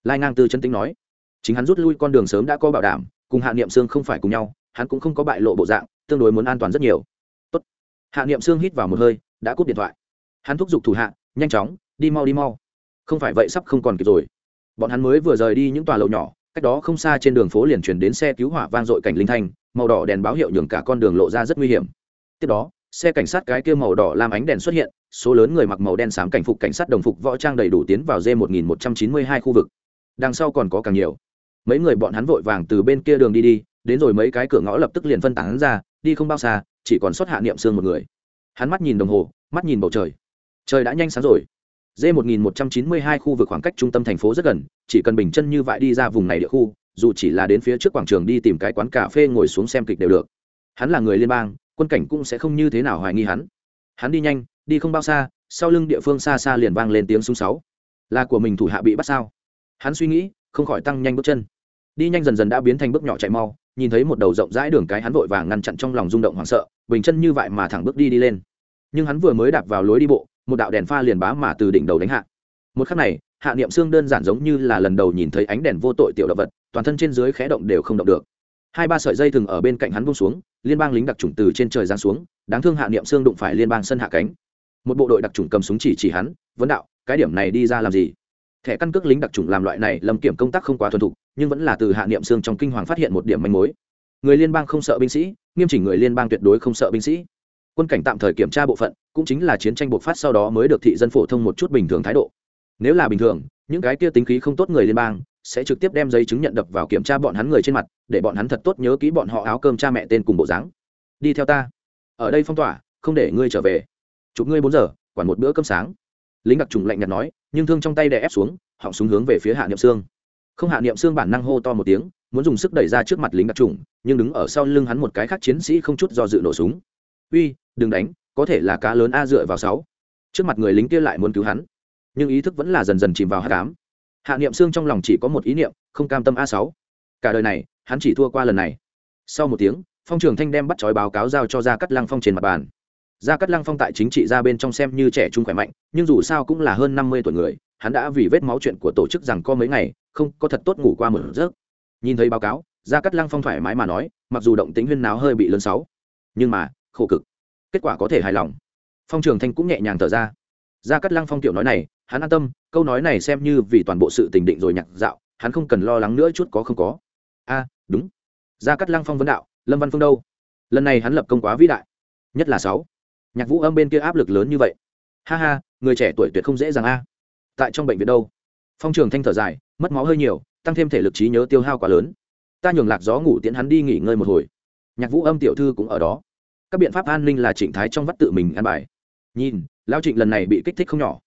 Lai ngang tư chân tính nói, chính hắn rút lui con đường sớm đã có bảo đảm, cùng hạ niệm sương không phải cùng nhau, hắn cũng không có bại lộ bộ dạng, tương đối muốn an toàn rất nhiều. Tốt. hạ niệm sương hít vào một hơi, đã cúp điện thoại. Hắn thúc giục thủ hạ, nhanh chóng, đi mau đi mau. Không phải vậy sắp không còn kịp rồi. Bọn hắn mới vừa rời đi những tòa lầu nhỏ, cách đó không xa trên đường phố liền chuyển đến xe cứu hỏa vang dội cảnh linh thanh, màu đỏ đèn báo hiệu nhường cả con đường lộ ra rất nguy hiểm. Tiếp đó xe cảnh sát cái kia màu đỏ làm ánh đèn xuất hiện, số lớn người mặc màu đen xám cảnh phục cảnh sát đồng phục võ trang đầy đủ tiến vào d một nghìn một trăm chín mươi hai khu vực. Đằng sau còn có càng nhiều. Mấy người bọn hắn vội vàng từ bên kia đường đi đi, đến rồi mấy cái cửa ngõ lập tức liền phân tán ra, đi không bao xa, chỉ còn xuất hạ niệm xương một người. Hắn mắt nhìn đồng hồ, mắt nhìn bầu trời. Trời đã nhanh sáng rồi. D một nghìn một trăm chín mươi hai khu vực khoảng cách trung tâm thành phố rất gần, chỉ cần bình chân như vậy đi ra vùng này địa khu, dù chỉ là đến phía trước quảng trường đi tìm cái quán cà phê ngồi xuống xem kịch đều được. Hắn là người liên bang quân cảnh cũng sẽ không như thế nào hoài nghi hắn. Hắn đi nhanh, đi không bao xa, sau lưng địa phương xa xa liền vang lên tiếng súng sáu. Là của mình thủ hạ bị bắt sao? Hắn suy nghĩ, không khỏi tăng nhanh bước chân. Đi nhanh dần dần đã biến thành bước nhỏ chạy mau, nhìn thấy một đầu rộng rãi đường cái hắn vội vàng ngăn chặn trong lòng rung động hoảng sợ, bình chân như vậy mà thẳng bước đi đi lên. Nhưng hắn vừa mới đạp vào lối đi bộ, một đạo đèn pha liền bá mà từ đỉnh đầu đánh hạ. Một khắc này, hạ niệm xương đơn giản giống như là lần đầu nhìn thấy ánh đèn vô tội tiểu động vật, toàn thân trên dưới khẽ động đều không động được hai ba sợi dây thừng ở bên cạnh hắn bung xuống, liên bang lính đặc trùng từ trên trời giáng xuống, đáng thương hạ niệm xương đụng phải liên bang sân hạ cánh. Một bộ đội đặc trùng cầm súng chỉ chỉ hắn, vấn đạo, cái điểm này đi ra làm gì? Thẻ căn cước lính đặc trùng làm loại này lâm kiểm công tác không quá thuần thục, nhưng vẫn là từ hạ niệm xương trong kinh hoàng phát hiện một điểm manh mối. Người liên bang không sợ binh sĩ, nghiêm chỉnh người liên bang tuyệt đối không sợ binh sĩ. Quân cảnh tạm thời kiểm tra bộ phận, cũng chính là chiến tranh bộc phát sau đó mới được thị dân phổ thông một chút bình thường thái độ. Nếu là bình thường, những cái kia tính khí không tốt người liên bang sẽ trực tiếp đem giấy chứng nhận đập vào kiểm tra bọn hắn người trên mặt, để bọn hắn thật tốt nhớ kỹ bọn họ áo cơm cha mẹ tên cùng bộ dáng. Đi theo ta. Ở đây phong tỏa, không để ngươi trở về. Chụp ngươi bốn giờ, quản một bữa cơm sáng. Lính đặc trùng lạnh nhạt nói, nhưng thương trong tay đè ép xuống, họng súng hướng về phía hạ niệm xương không hạ niệm xương bản năng hô to một tiếng, muốn dùng sức đẩy ra trước mặt lính đặc trùng, nhưng đứng ở sau lưng hắn một cái khác chiến sĩ không chút do dự nổ súng. Uy, đừng đánh, có thể là cá lớn a dựa vào sáu. Trước mặt người lính kia lại muốn cứu hắn, nhưng ý thức vẫn là dần dần chìm vào hạ cám hạ niệm xương trong lòng chỉ có một ý niệm, không cam tâm a sáu. Cả đời này, hắn chỉ thua qua lần này. Sau một tiếng, phong trường thanh đem bắt trói báo cáo giao cho gia cắt lăng phong trên mặt bàn. Gia cắt lăng phong tại chính trị ra bên trong xem như trẻ trung khỏe mạnh, nhưng dù sao cũng là hơn năm mươi tuổi người, hắn đã vì vết máu chuyện của tổ chức rằng có mấy ngày, không có thật tốt ngủ qua một giấc. Nhìn thấy báo cáo, gia cắt lăng phong thoải mái mà nói, mặc dù động tính huyên náo hơi bị lớn sáu, nhưng mà, khổ cực. Kết quả có thể hài lòng. Phong trường thanh cũng nhẹ nhàng thở ra. Gia cắt lăng phong tiểu nói này hắn an tâm, câu nói này xem như vì toàn bộ sự tình định rồi nhạc dạo, hắn không cần lo lắng nữa chút có không có. A, đúng. Gia cắt lăng phong vấn đạo, lâm văn phương đâu? Lần này hắn lập công quá vĩ đại, nhất là sáu. Nhạc vũ âm bên kia áp lực lớn như vậy. Ha ha, người trẻ tuổi tuyệt không dễ dàng a. Tại trong bệnh viện đâu? Phong trường thanh thở dài, mất máu hơi nhiều, tăng thêm thể lực trí nhớ tiêu hao quá lớn. Ta nhường lạc gió ngủ tiễn hắn đi nghỉ ngơi một hồi. Nhạc vũ âm tiểu thư cũng ở đó. Các biện pháp an ninh là trịnh thái trong vắt tự mình ăn bài. Nhìn, lao trịnh lần này bị kích thích không nhỏ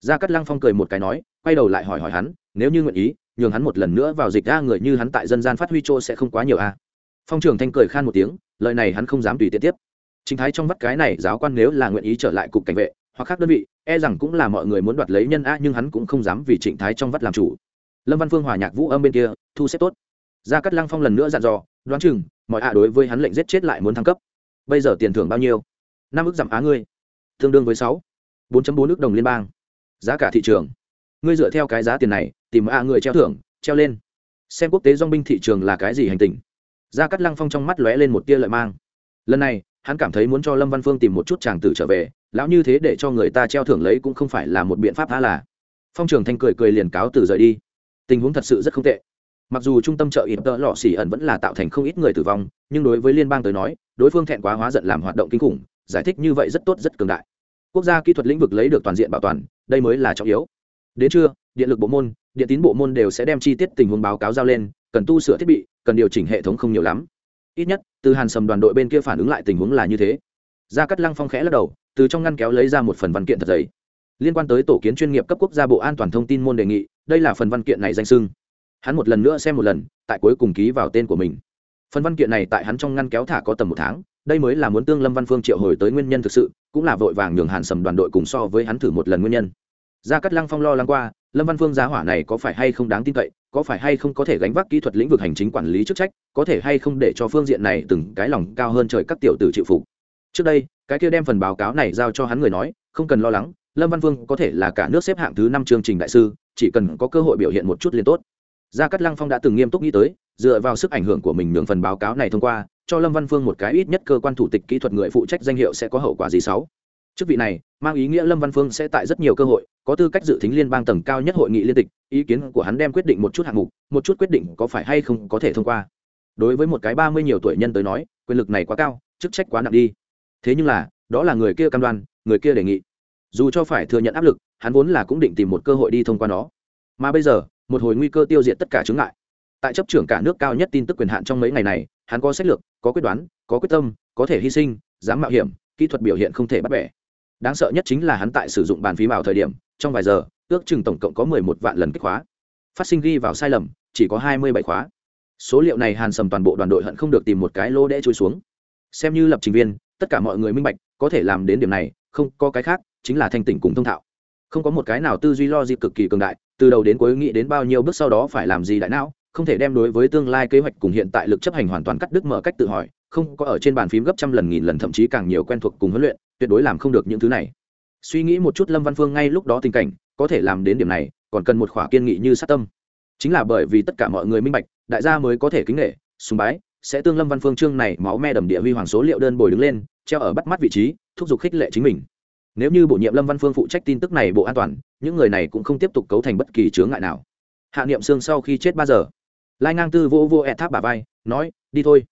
gia Cát lăng phong cười một cái nói, quay đầu lại hỏi hỏi hắn, nếu như nguyện ý, nhường hắn một lần nữa vào dịch ra người như hắn tại dân gian phát huy chỗ sẽ không quá nhiều a. Phong trường thanh cười khan một tiếng, lời này hắn không dám tùy tiện tiếp. Chính thái trong vắt cái này giáo quan nếu là nguyện ý trở lại cục cảnh vệ, hoặc khác đơn vị e rằng cũng là mọi người muốn đoạt lấy nhân a, nhưng hắn cũng không dám vì trịnh thái trong vắt làm chủ. Lâm văn phương hòa nhạc vũ âm bên kia, thu xếp tốt. Gia Cát lăng phong lần nữa dặn dò, đoán chừng, mọi ạ đối với hắn lệnh giết chết lại muốn thăng cấp. Bây giờ tiền thưởng bao nhiêu? Năm ước giảm á ngươi. Tương đương với sáu. Bốn bốn ước đồng liên bang giá cả thị trường. Ngươi dựa theo cái giá tiền này, tìm a người treo thưởng, treo lên. Xem quốc tế dong binh thị trường là cái gì hành tình. Gia cắt lăng phong trong mắt lóe lên một tia lợi mang. Lần này, hắn cảm thấy muốn cho lâm văn phương tìm một chút chàng tử trở về, lão như thế để cho người ta treo thưởng lấy cũng không phải là một biện pháp tha là. Phong trường thanh cười cười liền cáo từ rời đi. Tình huống thật sự rất không tệ. Mặc dù trung tâm chợ ít tợ lọ xỉ ẩn vẫn là tạo thành không ít người tử vong, nhưng đối với liên bang tới nói, đối phương thẹn quá hóa giận làm hoạt động kinh khủng, giải thích như vậy rất tốt rất cường đại quốc gia kỹ thuật lĩnh vực lấy được toàn diện bảo toàn, đây mới là trọng yếu. Đến trưa, điện lực bộ môn, điện tín bộ môn đều sẽ đem chi tiết tình huống báo cáo giao lên, cần tu sửa thiết bị, cần điều chỉnh hệ thống không nhiều lắm. Ít nhất, từ hàn sầm đoàn đội bên kia phản ứng lại tình huống là như thế. Gia cắt lăng phong khẽ lắc đầu, từ trong ngăn kéo lấy ra một phần văn kiện thật dày. Liên quan tới tổ kiến chuyên nghiệp cấp quốc gia bộ an toàn thông tin môn đề nghị, đây là phần văn kiện này danh sưng. Hắn một lần nữa xem một lần, tại cuối cùng ký vào tên của mình. Phần văn kiện này tại hắn trong ngăn kéo thả có tầm một tháng đây mới là muốn tương lâm văn phương triệu hồi tới nguyên nhân thực sự, cũng là vội vàng nhường hàn sầm đoàn đội cùng so với hắn thử một lần nguyên nhân. Gia cắt lăng phong lo lắng qua, lâm văn phương giá hỏa này có phải hay không đáng tin cậy, có phải hay không có thể gánh vác kỹ thuật lĩnh vực hành chính quản lý chức trách, có thể hay không để cho phương diện này từng cái lòng cao hơn trời các tiểu tử chịu phục. Trước đây, cái kia đem phần báo cáo này giao cho hắn người nói, không cần lo lắng, lâm văn vương có thể là cả nước xếp hạng thứ năm chương trình đại sư, chỉ cần có cơ hội biểu hiện một chút liền tốt. Gia cát lăng phong đã từng nghiêm túc nghĩ tới, dựa vào sức ảnh hưởng của mình nhường phần báo cáo này thông qua cho lâm văn phương một cái ít nhất cơ quan thủ tịch kỹ thuật người phụ trách danh hiệu sẽ có hậu quả gì sáu? Chức vị này, mang ý nghĩa lâm văn phương sẽ tại rất nhiều cơ hội, có tư cách dự tính liên bang tầng cao nhất hội nghị liên tịch, ý kiến của hắn đem quyết định một chút hạng mục, một chút quyết định có phải hay không có thể thông qua. Đối với một cái ba mươi nhiều tuổi nhân tới nói, quyền lực này quá cao, chức trách quá nặng đi. Thế nhưng là, đó là người kia cam đoan, người kia đề nghị. Dù cho phải thừa nhận áp lực, hắn vốn là cũng định tìm một cơ hội đi thông qua nó. Mà bây giờ, một hồi nguy cơ tiêu diệt tất cả chứng ngại tại chấp trưởng cả nước cao nhất tin tức quyền hạn trong mấy ngày này, hắn có sách lược, có quyết đoán, có quyết tâm, có thể hy sinh, dám mạo hiểm, kỹ thuật biểu hiện không thể bắt bẻ. Đáng sợ nhất chính là hắn tại sử dụng bàn phí vào thời điểm, trong vài giờ, ước chừng tổng cộng có mười một vạn lần kích khóa. Phát sinh ghi vào sai lầm, chỉ có hai mươi bảy khóa. Số liệu này hàn sầm toàn bộ đoàn đội hận không được tìm một cái lô đẽ trôi xuống. Xem như lập trình viên, tất cả mọi người minh bạch, có thể làm đến điểm này, không có cái khác, chính là thanh tỉnh cùng thông thạo. Không có một cái nào tư duy lo dịp cực kỳ cường đại, từ đầu đến cuối nghĩ đến bao nhiêu bước sau đó phải làm gì đại não không thể đem đối với tương lai kế hoạch cùng hiện tại lực chấp hành hoàn toàn cắt đứt mở cách tự hỏi, không có ở trên bàn phím gấp trăm lần, nghìn lần, thậm chí càng nhiều quen thuộc cùng huấn luyện, tuyệt đối làm không được những thứ này. Suy nghĩ một chút lâm văn phương ngay lúc đó tình cảnh, có thể làm đến điểm này, còn cần một khỏa kiên nghị như sát tâm. Chính là bởi vì tất cả mọi người minh bạch, đại gia mới có thể kính nghệ sùng bái, sẽ tương lâm văn phương trương này máu me đầm địa huy hoàng số liệu đơn bồi đứng lên, treo ở bắt mắt vị trí, thúc giục khích lệ chính mình. Nếu như bổ nhiệm lâm văn phương phụ trách tin tức này bộ an toàn, những người này cũng không tiếp tục cấu thành bất kỳ chướng ngại nào. Hạ niệm xương sau khi chết ba giờ lai ngang tư vô vô ed tháp bà vai, nói, đi thôi.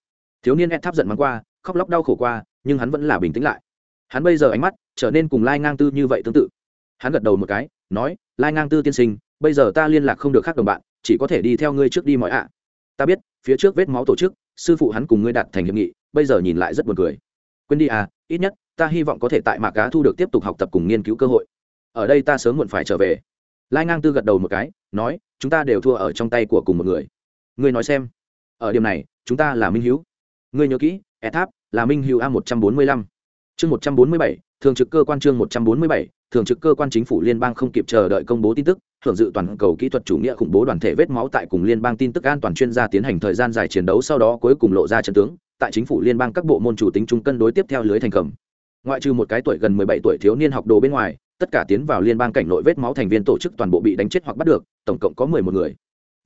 Thiếu niên ed tháp giận mắng qua, khóc lóc đau khổ qua, nhưng hắn vẫn là bình tĩnh lại. Hắn bây giờ ánh mắt trở nên cùng lai ngang tư như vậy tương tự. Hắn gật đầu một cái, nói, lai ngang tư tiên sinh, bây giờ ta liên lạc không được khác đồng bạn, chỉ có thể đi theo ngươi trước đi mọi ạ. Ta biết, phía trước vết máu tổ chức, sư phụ hắn cùng ngươi đạt thành hiệp nghị, bây giờ nhìn lại rất buồn cười. Quên đi à ít nhất, ta hy vọng có thể tại mạc cá thu được tiếp tục học tập cùng nghiên cứu cơ hội. Ở đây ta sớm muộn phải trở về. Lai ngang tư gật đầu một cái, nói, chúng ta đều thua ở trong tay của cùng một người ngươi nói xem. Ở điểm này, chúng ta là minh hữu ngươi nhớ kỹ e tháp là minh hữu a một trăm bốn mươi lăm. Chương một trăm bốn mươi bảy, thường trực cơ quan chương một trăm bốn mươi bảy, thường trực cơ quan chính phủ liên bang không kịp chờ đợi công bố tin tức, thưởng dự toàn cầu kỹ thuật chủ nghĩa khủng bố đoàn thể vết máu tại cùng liên bang tin tức an toàn chuyên gia tiến hành thời gian dài chiến đấu sau đó cuối cùng lộ ra trận tướng, tại chính phủ liên bang các bộ môn chủ tính trung cân đối tiếp theo lưới thành cầm. Ngoại trừ một cái tuổi gần 17 tuổi thiếu niên học đồ bên ngoài, tất cả tiến vào liên bang cảnh nội vết máu thành viên tổ chức toàn bộ bị đánh chết hoặc bắt được, tổng cộng có 11 người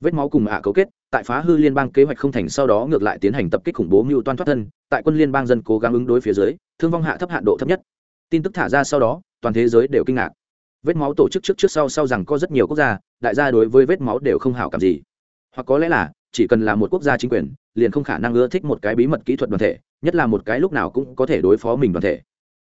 vết máu cùng ạ cấu kết, tại phá hư liên bang kế hoạch không thành sau đó ngược lại tiến hành tập kích khủng bố mưu toan thoát thân, tại quân liên bang dân cố gắng ứng đối phía dưới, thương vong hạ thấp hạn độ thấp nhất. Tin tức thả ra sau đó, toàn thế giới đều kinh ngạc. Vết máu tổ chức trước trước sau sau rằng có rất nhiều quốc gia, đại gia đối với vết máu đều không hảo cảm gì. Hoặc có lẽ là, chỉ cần là một quốc gia chính quyền, liền không khả năng ưa thích một cái bí mật kỹ thuật đoàn thể, nhất là một cái lúc nào cũng có thể đối phó mình đoàn thể.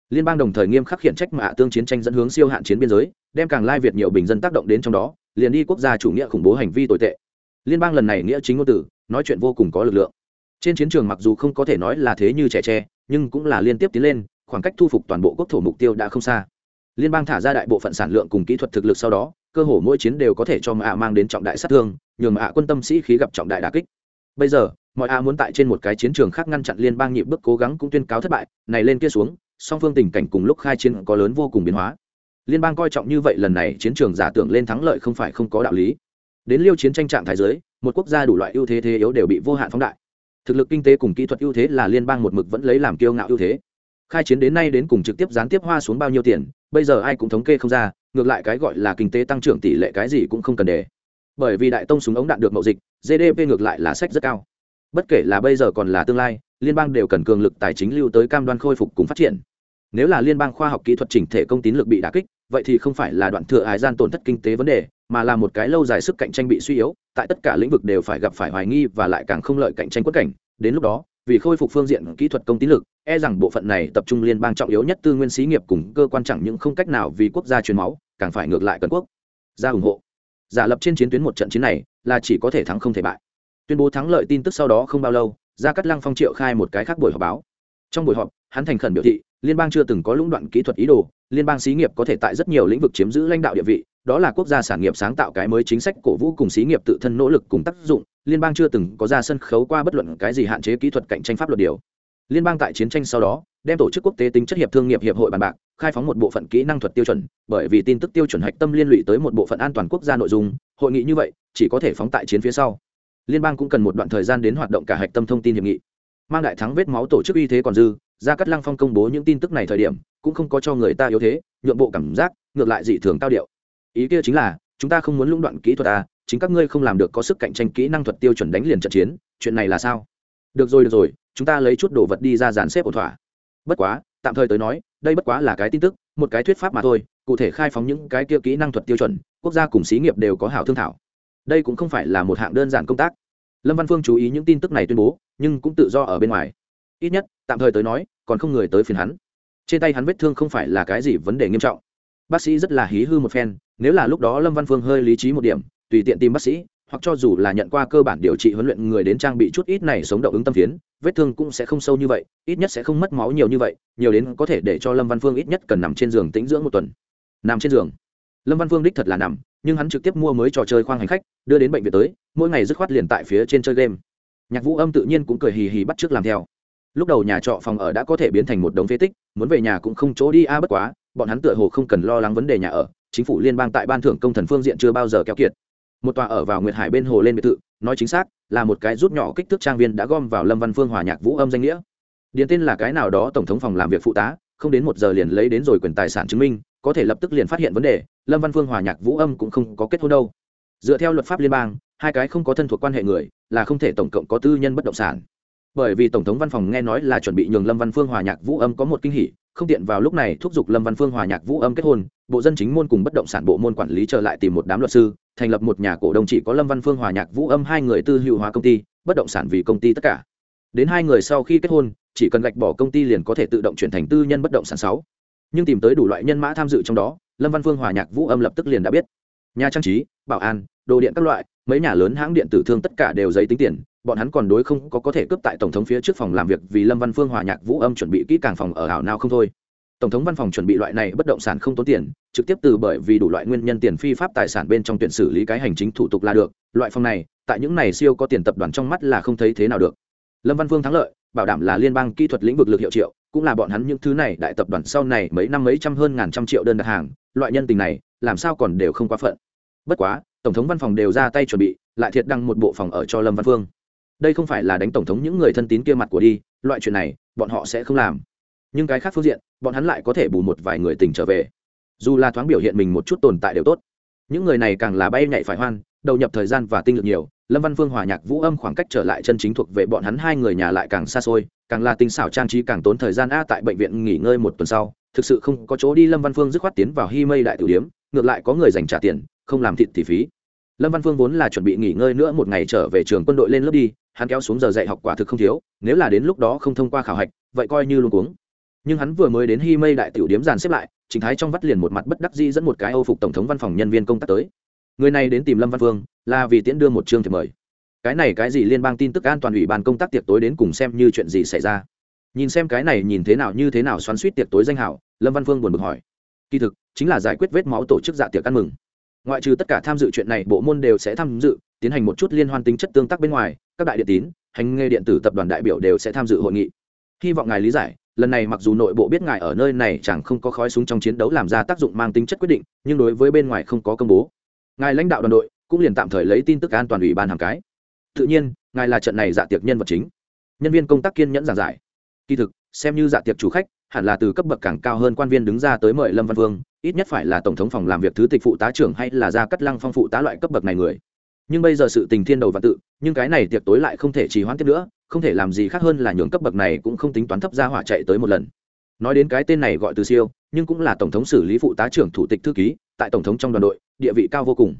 Liên bang đồng thời nghiêm khắc khiển trách mạ tương chiến tranh dẫn hướng siêu hạn chiến biên giới, đem càng lai việt nhiều bình dân tác động đến trong đó, liền đi quốc gia chủ nghĩa khủng bố hành vi tồi tệ liên bang lần này nghĩa chính ngôn tử, nói chuyện vô cùng có lực lượng. Trên chiến trường mặc dù không có thể nói là thế như trẻ tre, nhưng cũng là liên tiếp tiến lên, khoảng cách thu phục toàn bộ quốc thổ mục tiêu đã không xa. Liên bang thả ra đại bộ phận sản lượng cùng kỹ thuật thực lực sau đó, cơ hồ mỗi chiến đều có thể cho mạ mang đến trọng đại sát thương, nhường mạ quân tâm sĩ khí gặp trọng đại đà kích. Bây giờ, mọi a muốn tại trên một cái chiến trường khác ngăn chặn liên bang nhịp bước cố gắng cũng tuyên cáo thất bại, này lên kia xuống, song phương tình cảnh cùng lúc khai chiến có lớn vô cùng biến hóa. Liên bang coi trọng như vậy lần này chiến trường giả tưởng lên thắng lợi không phải không có đạo lý đến liêu chiến tranh trạng thái giới một quốc gia đủ loại ưu thế thế yếu đều bị vô hạn phóng đại. Thực lực kinh tế cùng kỹ thuật ưu thế là liên bang một mực vẫn lấy làm kiêu ngạo ưu thế. Khai chiến đến nay đến cùng trực tiếp gián tiếp hoa xuống bao nhiêu tiền, bây giờ ai cũng thống kê không ra, ngược lại cái gọi là kinh tế tăng trưởng tỷ lệ cái gì cũng không cần để. Bởi vì đại tông súng ống đạn được mậu dịch gdp ngược lại là sách rất cao. Bất kể là bây giờ còn là tương lai, liên bang đều cần cường lực tài chính lưu tới cam đoan khôi phục cùng phát triển nếu là liên bang khoa học kỹ thuật chỉnh thể công tín lực bị đà kích, vậy thì không phải là đoạn thừa ái gian tổn thất kinh tế vấn đề, mà là một cái lâu dài sức cạnh tranh bị suy yếu, tại tất cả lĩnh vực đều phải gặp phải hoài nghi và lại càng không lợi cạnh tranh quất cảnh. Đến lúc đó, vì khôi phục phương diện kỹ thuật công tín lực e rằng bộ phận này tập trung liên bang trọng yếu nhất tư nguyên xí nghiệp cùng cơ quan chẳng những không cách nào vì quốc gia truyền máu, càng phải ngược lại cần quốc gia ủng hộ. Giả lập trên chiến tuyến một trận chiến này, là chỉ có thể thắng không thể bại. Tuyên bố thắng lợi tin tức sau đó không bao lâu ra cắt lăng phong triệu khai một cái khác buổi họp báo. Trong buổi họp hắn thành khẩn biểu thị, liên bang chưa từng có lũng đoạn kỹ thuật ý đồ, liên bang xí nghiệp có thể tại rất nhiều lĩnh vực chiếm giữ lãnh đạo địa vị, đó là quốc gia sản nghiệp sáng tạo cái mới chính sách cổ vũ cùng xí nghiệp tự thân nỗ lực cùng tác dụng, liên bang chưa từng có ra sân khấu qua bất luận cái gì hạn chế kỹ thuật cạnh tranh pháp luật điều. Liên bang tại chiến tranh sau đó, đem tổ chức quốc tế tính chất hiệp thương nghiệp hiệp hội bàn bạc, khai phóng một bộ phận kỹ năng thuật tiêu chuẩn, bởi vì tin tức tiêu chuẩn hạch tâm liên lụy tới một bộ phận an toàn quốc gia nội dung, hội nghị như vậy, chỉ có thể phóng tại chiến phía sau. Liên bang cũng cần một đoạn thời gian đến hoạt động cả hạch tâm thông tin hiệp nghị. Mang đại thắng vết máu tổ chức uy thế còn dư ra cắt lăng phong công bố những tin tức này thời điểm, cũng không có cho người ta yếu thế, nhượng bộ cảm giác, ngược lại dị thường cao điệu. Ý kia chính là, chúng ta không muốn lũng đoạn kỹ thuật à chính các ngươi không làm được có sức cạnh tranh kỹ năng thuật tiêu chuẩn đánh liền trận chiến, chuyện này là sao? Được rồi được rồi, chúng ta lấy chút đồ vật đi ra dàn xếp ổn thỏa. Bất quá, tạm thời tới nói, đây bất quá là cái tin tức, một cái thuyết pháp mà thôi, cụ thể khai phóng những cái kia kỹ năng thuật tiêu chuẩn, quốc gia cùng xí nghiệp đều có hảo thương thảo. Đây cũng không phải là một hạng đơn giản công tác. Lâm văn phương chú ý những tin tức này tuyên bố, nhưng cũng tự do ở bên ngoài ít nhất, tạm thời tới nói, còn không người tới phiền hắn. Trên tay hắn vết thương không phải là cái gì vấn đề nghiêm trọng. Bác sĩ rất là hí hư một phen, nếu là lúc đó lâm văn phương hơi lý trí một điểm, tùy tiện tìm bác sĩ, hoặc cho dù là nhận qua cơ bản điều trị huấn luyện người đến trang bị chút ít này sống động ứng tâm phiến, vết thương cũng sẽ không sâu như vậy, ít nhất sẽ không mất máu nhiều như vậy, nhiều đến có thể để cho lâm văn phương ít nhất cần nằm trên giường tĩnh dưỡng một tuần. Nằm trên giường. Lâm văn phương đích thật là nằm, nhưng hắn trực tiếp mua mới trò chơi khoang hành khách, đưa đến bệnh viện tới, mỗi ngày dứt khoát liền tại phía trên chơi game. Nhạc vũ âm tự nhiên cũng cười hì hì bắt t làm theo lúc đầu nhà trọ phòng ở đã có thể biến thành một đống phế tích, muốn về nhà cũng không chỗ đi a, bất quá, bọn hắn tựa hồ không cần lo lắng vấn đề nhà ở, chính phủ liên bang tại ban thưởng công thần phương diện chưa bao giờ kéo kiệt. Một tòa ở vào nguyệt hải bên hồ lên biệt thự, nói chính xác, là một cái rút nhỏ kích thước trang viên đã gom vào lâm văn phương hòa nhạc vũ âm danh nghĩa. Điền tên là cái nào đó tổng thống phòng làm việc phụ tá, không đến một giờ liền lấy đến rồi quyền tài sản chứng minh, có thể lập tức liền phát hiện vấn đề, lâm văn phương hòa nhạc vũ âm cũng không có kết hôn đâu. Dựa theo luật pháp liên bang, hai cái không có thân thuộc quan hệ người, là không thể tổng cộng có tư nhân bất động sản bởi vì tổng thống văn phòng nghe nói là chuẩn bị nhường lâm văn phương hòa nhạc vũ âm có một kinh hỉ, không tiện vào lúc này thúc giục lâm văn phương hòa nhạc vũ âm kết hôn, bộ dân chính môn cùng bất động sản bộ môn quản lý trở lại tìm một đám luật sư, thành lập một nhà cổ đông chỉ có lâm văn phương hòa nhạc vũ âm hai người tư hữu hóa công ty, bất động sản vì công ty tất cả. Đến hai người sau khi kết hôn, chỉ cần gạch bỏ công ty liền có thể tự động chuyển thành tư nhân bất động sản sáu. Nhưng tìm tới đủ loại nhân mã tham dự trong đó, lâm văn phương hòa nhạc vũ âm lập tức liền đã biết. Nhà trang trí, bảo an, đồ điện các loại, mấy nhà lớn hãng điện tử thương tất cả đều giấy tính tiền bọn hắn còn đối không có có thể cướp tại tổng thống phía trước phòng làm việc vì lâm văn phương hòa nhạc vũ âm chuẩn bị kỹ càng phòng ở ảo nào không thôi. Tổng thống văn phòng chuẩn bị loại này bất động sản không tốn tiền, trực tiếp từ bởi vì đủ loại nguyên nhân tiền phi pháp tài sản bên trong tuyển xử lý cái hành chính thủ tục là được, loại phòng này, tại những này siêu có tiền tập đoàn trong mắt là không thấy thế nào được. Lâm văn phương thắng lợi, bảo đảm là liên bang kỹ thuật lĩnh vực lực hiệu triệu, cũng là bọn hắn những thứ này đại tập đoàn sau này mấy năm mấy trăm hơn ngàn trăm triệu đơn đặt hàng, loại nhân tình này, làm sao còn đều không quá phận. Bất quá, tổng thống văn phòng đều ra tay chuẩn bị, lại thiệt đăng một bộ phòng ở cho lâm văn phương đây không phải là đánh tổng thống những người thân tín kia mặt của đi, loại chuyện này, bọn họ sẽ không làm. Nhưng cái khác phương diện, bọn hắn lại có thể bù một vài người tình trở về. Dù là thoáng biểu hiện mình một chút tồn tại đều tốt. Những người này càng là bay nhảy phải hoan, đầu nhập thời gian và tinh lực nhiều, lâm văn phương hòa nhạc vũ âm khoảng cách trở lại chân chính thuộc về bọn hắn hai người nhà lại càng xa xôi, càng là tinh xảo trang trí càng tốn thời gian a tại bệnh viện nghỉ ngơi một tuần sau, thực sự không có chỗ đi lâm văn phương dứt khoát tiến vào hy mây đại tử điếm, ngược lại có người dành trả tiền, không làm thịt thì phí lâm văn phương vốn là chuẩn bị nghỉ ngơi nữa một ngày trở về trường quân đội lên lớp đi, hắn kéo xuống giờ dạy học quả thực không thiếu, nếu là đến lúc đó không thông qua khảo hạch, vậy coi như luôn cuống. Nhưng hắn vừa mới đến hy mây đại tiểu điếm dàn xếp lại, trình thái trong vắt liền một mặt bất đắc dĩ dẫn một cái âu phục tổng thống văn phòng nhân viên công tác tới. Người này đến tìm lâm văn phương, là vì tiễn đưa một chương thiệp mời. Cái này cái gì liên bang tin tức an toàn ủy ban công tác tiệc tối đến cùng xem như chuyện gì xảy ra. Nhìn xem cái này nhìn thế nào như thế nào xoắn suýt tiệc tối danh hảo, lâm văn phương buồn bực hỏi. Kỳ thực, chính là giải quyết vết máu tổ chức dạ tiệc ăn mừng ngoại trừ tất cả tham dự chuyện này, bộ môn đều sẽ tham dự, tiến hành một chút liên hoan tính chất tương tác bên ngoài, các đại điện tín, hành nghề điện tử tập đoàn đại biểu đều sẽ tham dự hội nghị. Hy vọng ngài lý giải, lần này mặc dù nội bộ biết ngài ở nơi này chẳng không có khói súng trong chiến đấu làm ra tác dụng mang tính chất quyết định, nhưng đối với bên ngoài không có công bố. Ngài lãnh đạo đoàn đội cũng liền tạm thời lấy tin tức an toàn ủy ban hàng cái. Tự nhiên, ngài là trận này dạ tiệc nhân vật chính. Nhân viên công tác kiên nhẫn giảng giải. Kỳ thực, xem như dạ tiệc chủ khách hẳn là từ cấp bậc càng cao hơn quan viên đứng ra tới mời lâm văn vương, ít nhất phải là tổng thống phòng làm việc thứ tịch phụ tá trưởng hay là gia cắt lăng phong phụ tá loại cấp bậc này người. Nhưng bây giờ sự tình thiên đầu và tự, nhưng cái này tiệc tối lại không thể trì hoãn tiếp nữa, không thể làm gì khác hơn là nhường cấp bậc này cũng không tính toán thấp ra hỏa chạy tới một lần. Nói đến cái tên này gọi từ siêu, nhưng cũng là tổng thống xử lý phụ tá trưởng thủ tịch thư ký, tại tổng thống trong đoàn đội, địa vị cao vô cùng.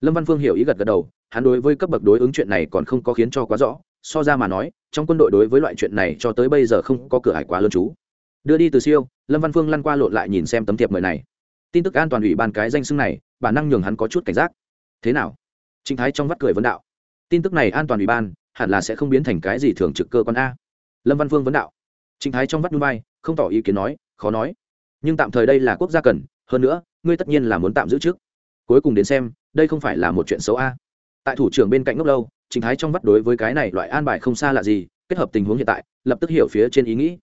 Lâm văn phương hiểu ý gật gật đầu, hắn đối với cấp bậc đối ứng chuyện này còn không có khiến cho quá rõ, so ra mà nói, trong quân đội đối với loại chuyện này cho tới bây giờ không có cửa hải quá lớn chú đưa đi từ siêu, lâm văn phương lăn qua lộn lại nhìn xem tấm thiệp mời này. Tin tức an toàn ủy ban cái danh xưng này, bản năng nhường hắn có chút cảnh giác. Thế nào? Trịnh thái trong vắt cười vấn đạo. Tin tức này an toàn ủy ban, hẳn là sẽ không biến thành cái gì thường trực cơ quan a. Lâm văn phương vấn đạo. Trịnh thái trong vắt núi bay không tỏ ý kiến nói, khó nói. Nhưng tạm thời đây là quốc gia cần, hơn nữa, ngươi tất nhiên là muốn tạm giữ trước. Cuối cùng đến xem, đây không phải là một chuyện xấu a. Tại thủ trưởng bên cạnh ngốc lâu, trịnh thái trong vắt đối với cái này loại an bài không xa lạ gì, kết hợp tình huống hiện tại, lập tức hiểu phía trên ý nghĩ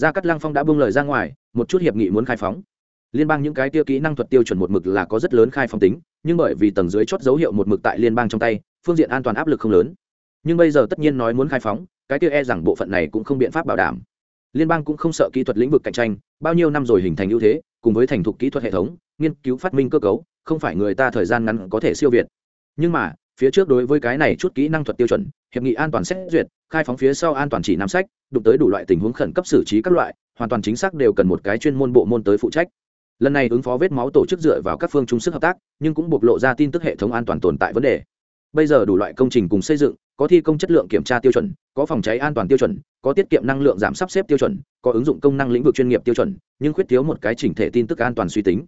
gia cát lăng phong đã buông lời ra ngoài, một chút hiệp nghị muốn khai phóng. Liên bang những cái tiêu kỹ năng thuật tiêu chuẩn một mực là có rất lớn khai phóng tính, nhưng bởi vì tầng dưới chót dấu hiệu một mực tại liên bang trong tay, phương diện an toàn áp lực không lớn. Nhưng bây giờ tất nhiên nói muốn khai phóng, cái tiêu e rằng bộ phận này cũng không biện pháp bảo đảm. Liên bang cũng không sợ kỹ thuật lĩnh vực cạnh tranh, bao nhiêu năm rồi hình thành ưu thế, cùng với thành thục kỹ thuật hệ thống, nghiên cứu phát minh cơ cấu, không phải người ta thời gian ngắn có thể siêu việt. Nhưng mà phía trước đối với cái này chút kỹ năng thuật tiêu chuẩn, hiệp nghị an toàn xét duyệt, khai phóng phía sau an toàn chỉ nắm sách, đụng tới đủ loại tình huống khẩn cấp xử trí các loại, hoàn toàn chính xác đều cần một cái chuyên môn bộ môn tới phụ trách. Lần này ứng phó vết máu tổ chức dựa vào các phương chung sức hợp tác, nhưng cũng bộc lộ ra tin tức hệ thống an toàn tồn tại vấn đề. Bây giờ đủ loại công trình cùng xây dựng, có thi công chất lượng kiểm tra tiêu chuẩn, có phòng cháy an toàn tiêu chuẩn, có tiết kiệm năng lượng giảm sắp xếp tiêu chuẩn, có ứng dụng công năng lĩnh vực chuyên nghiệp tiêu chuẩn, nhưng khuyết thiếu một cái chỉnh thể tin tức an toàn suy tính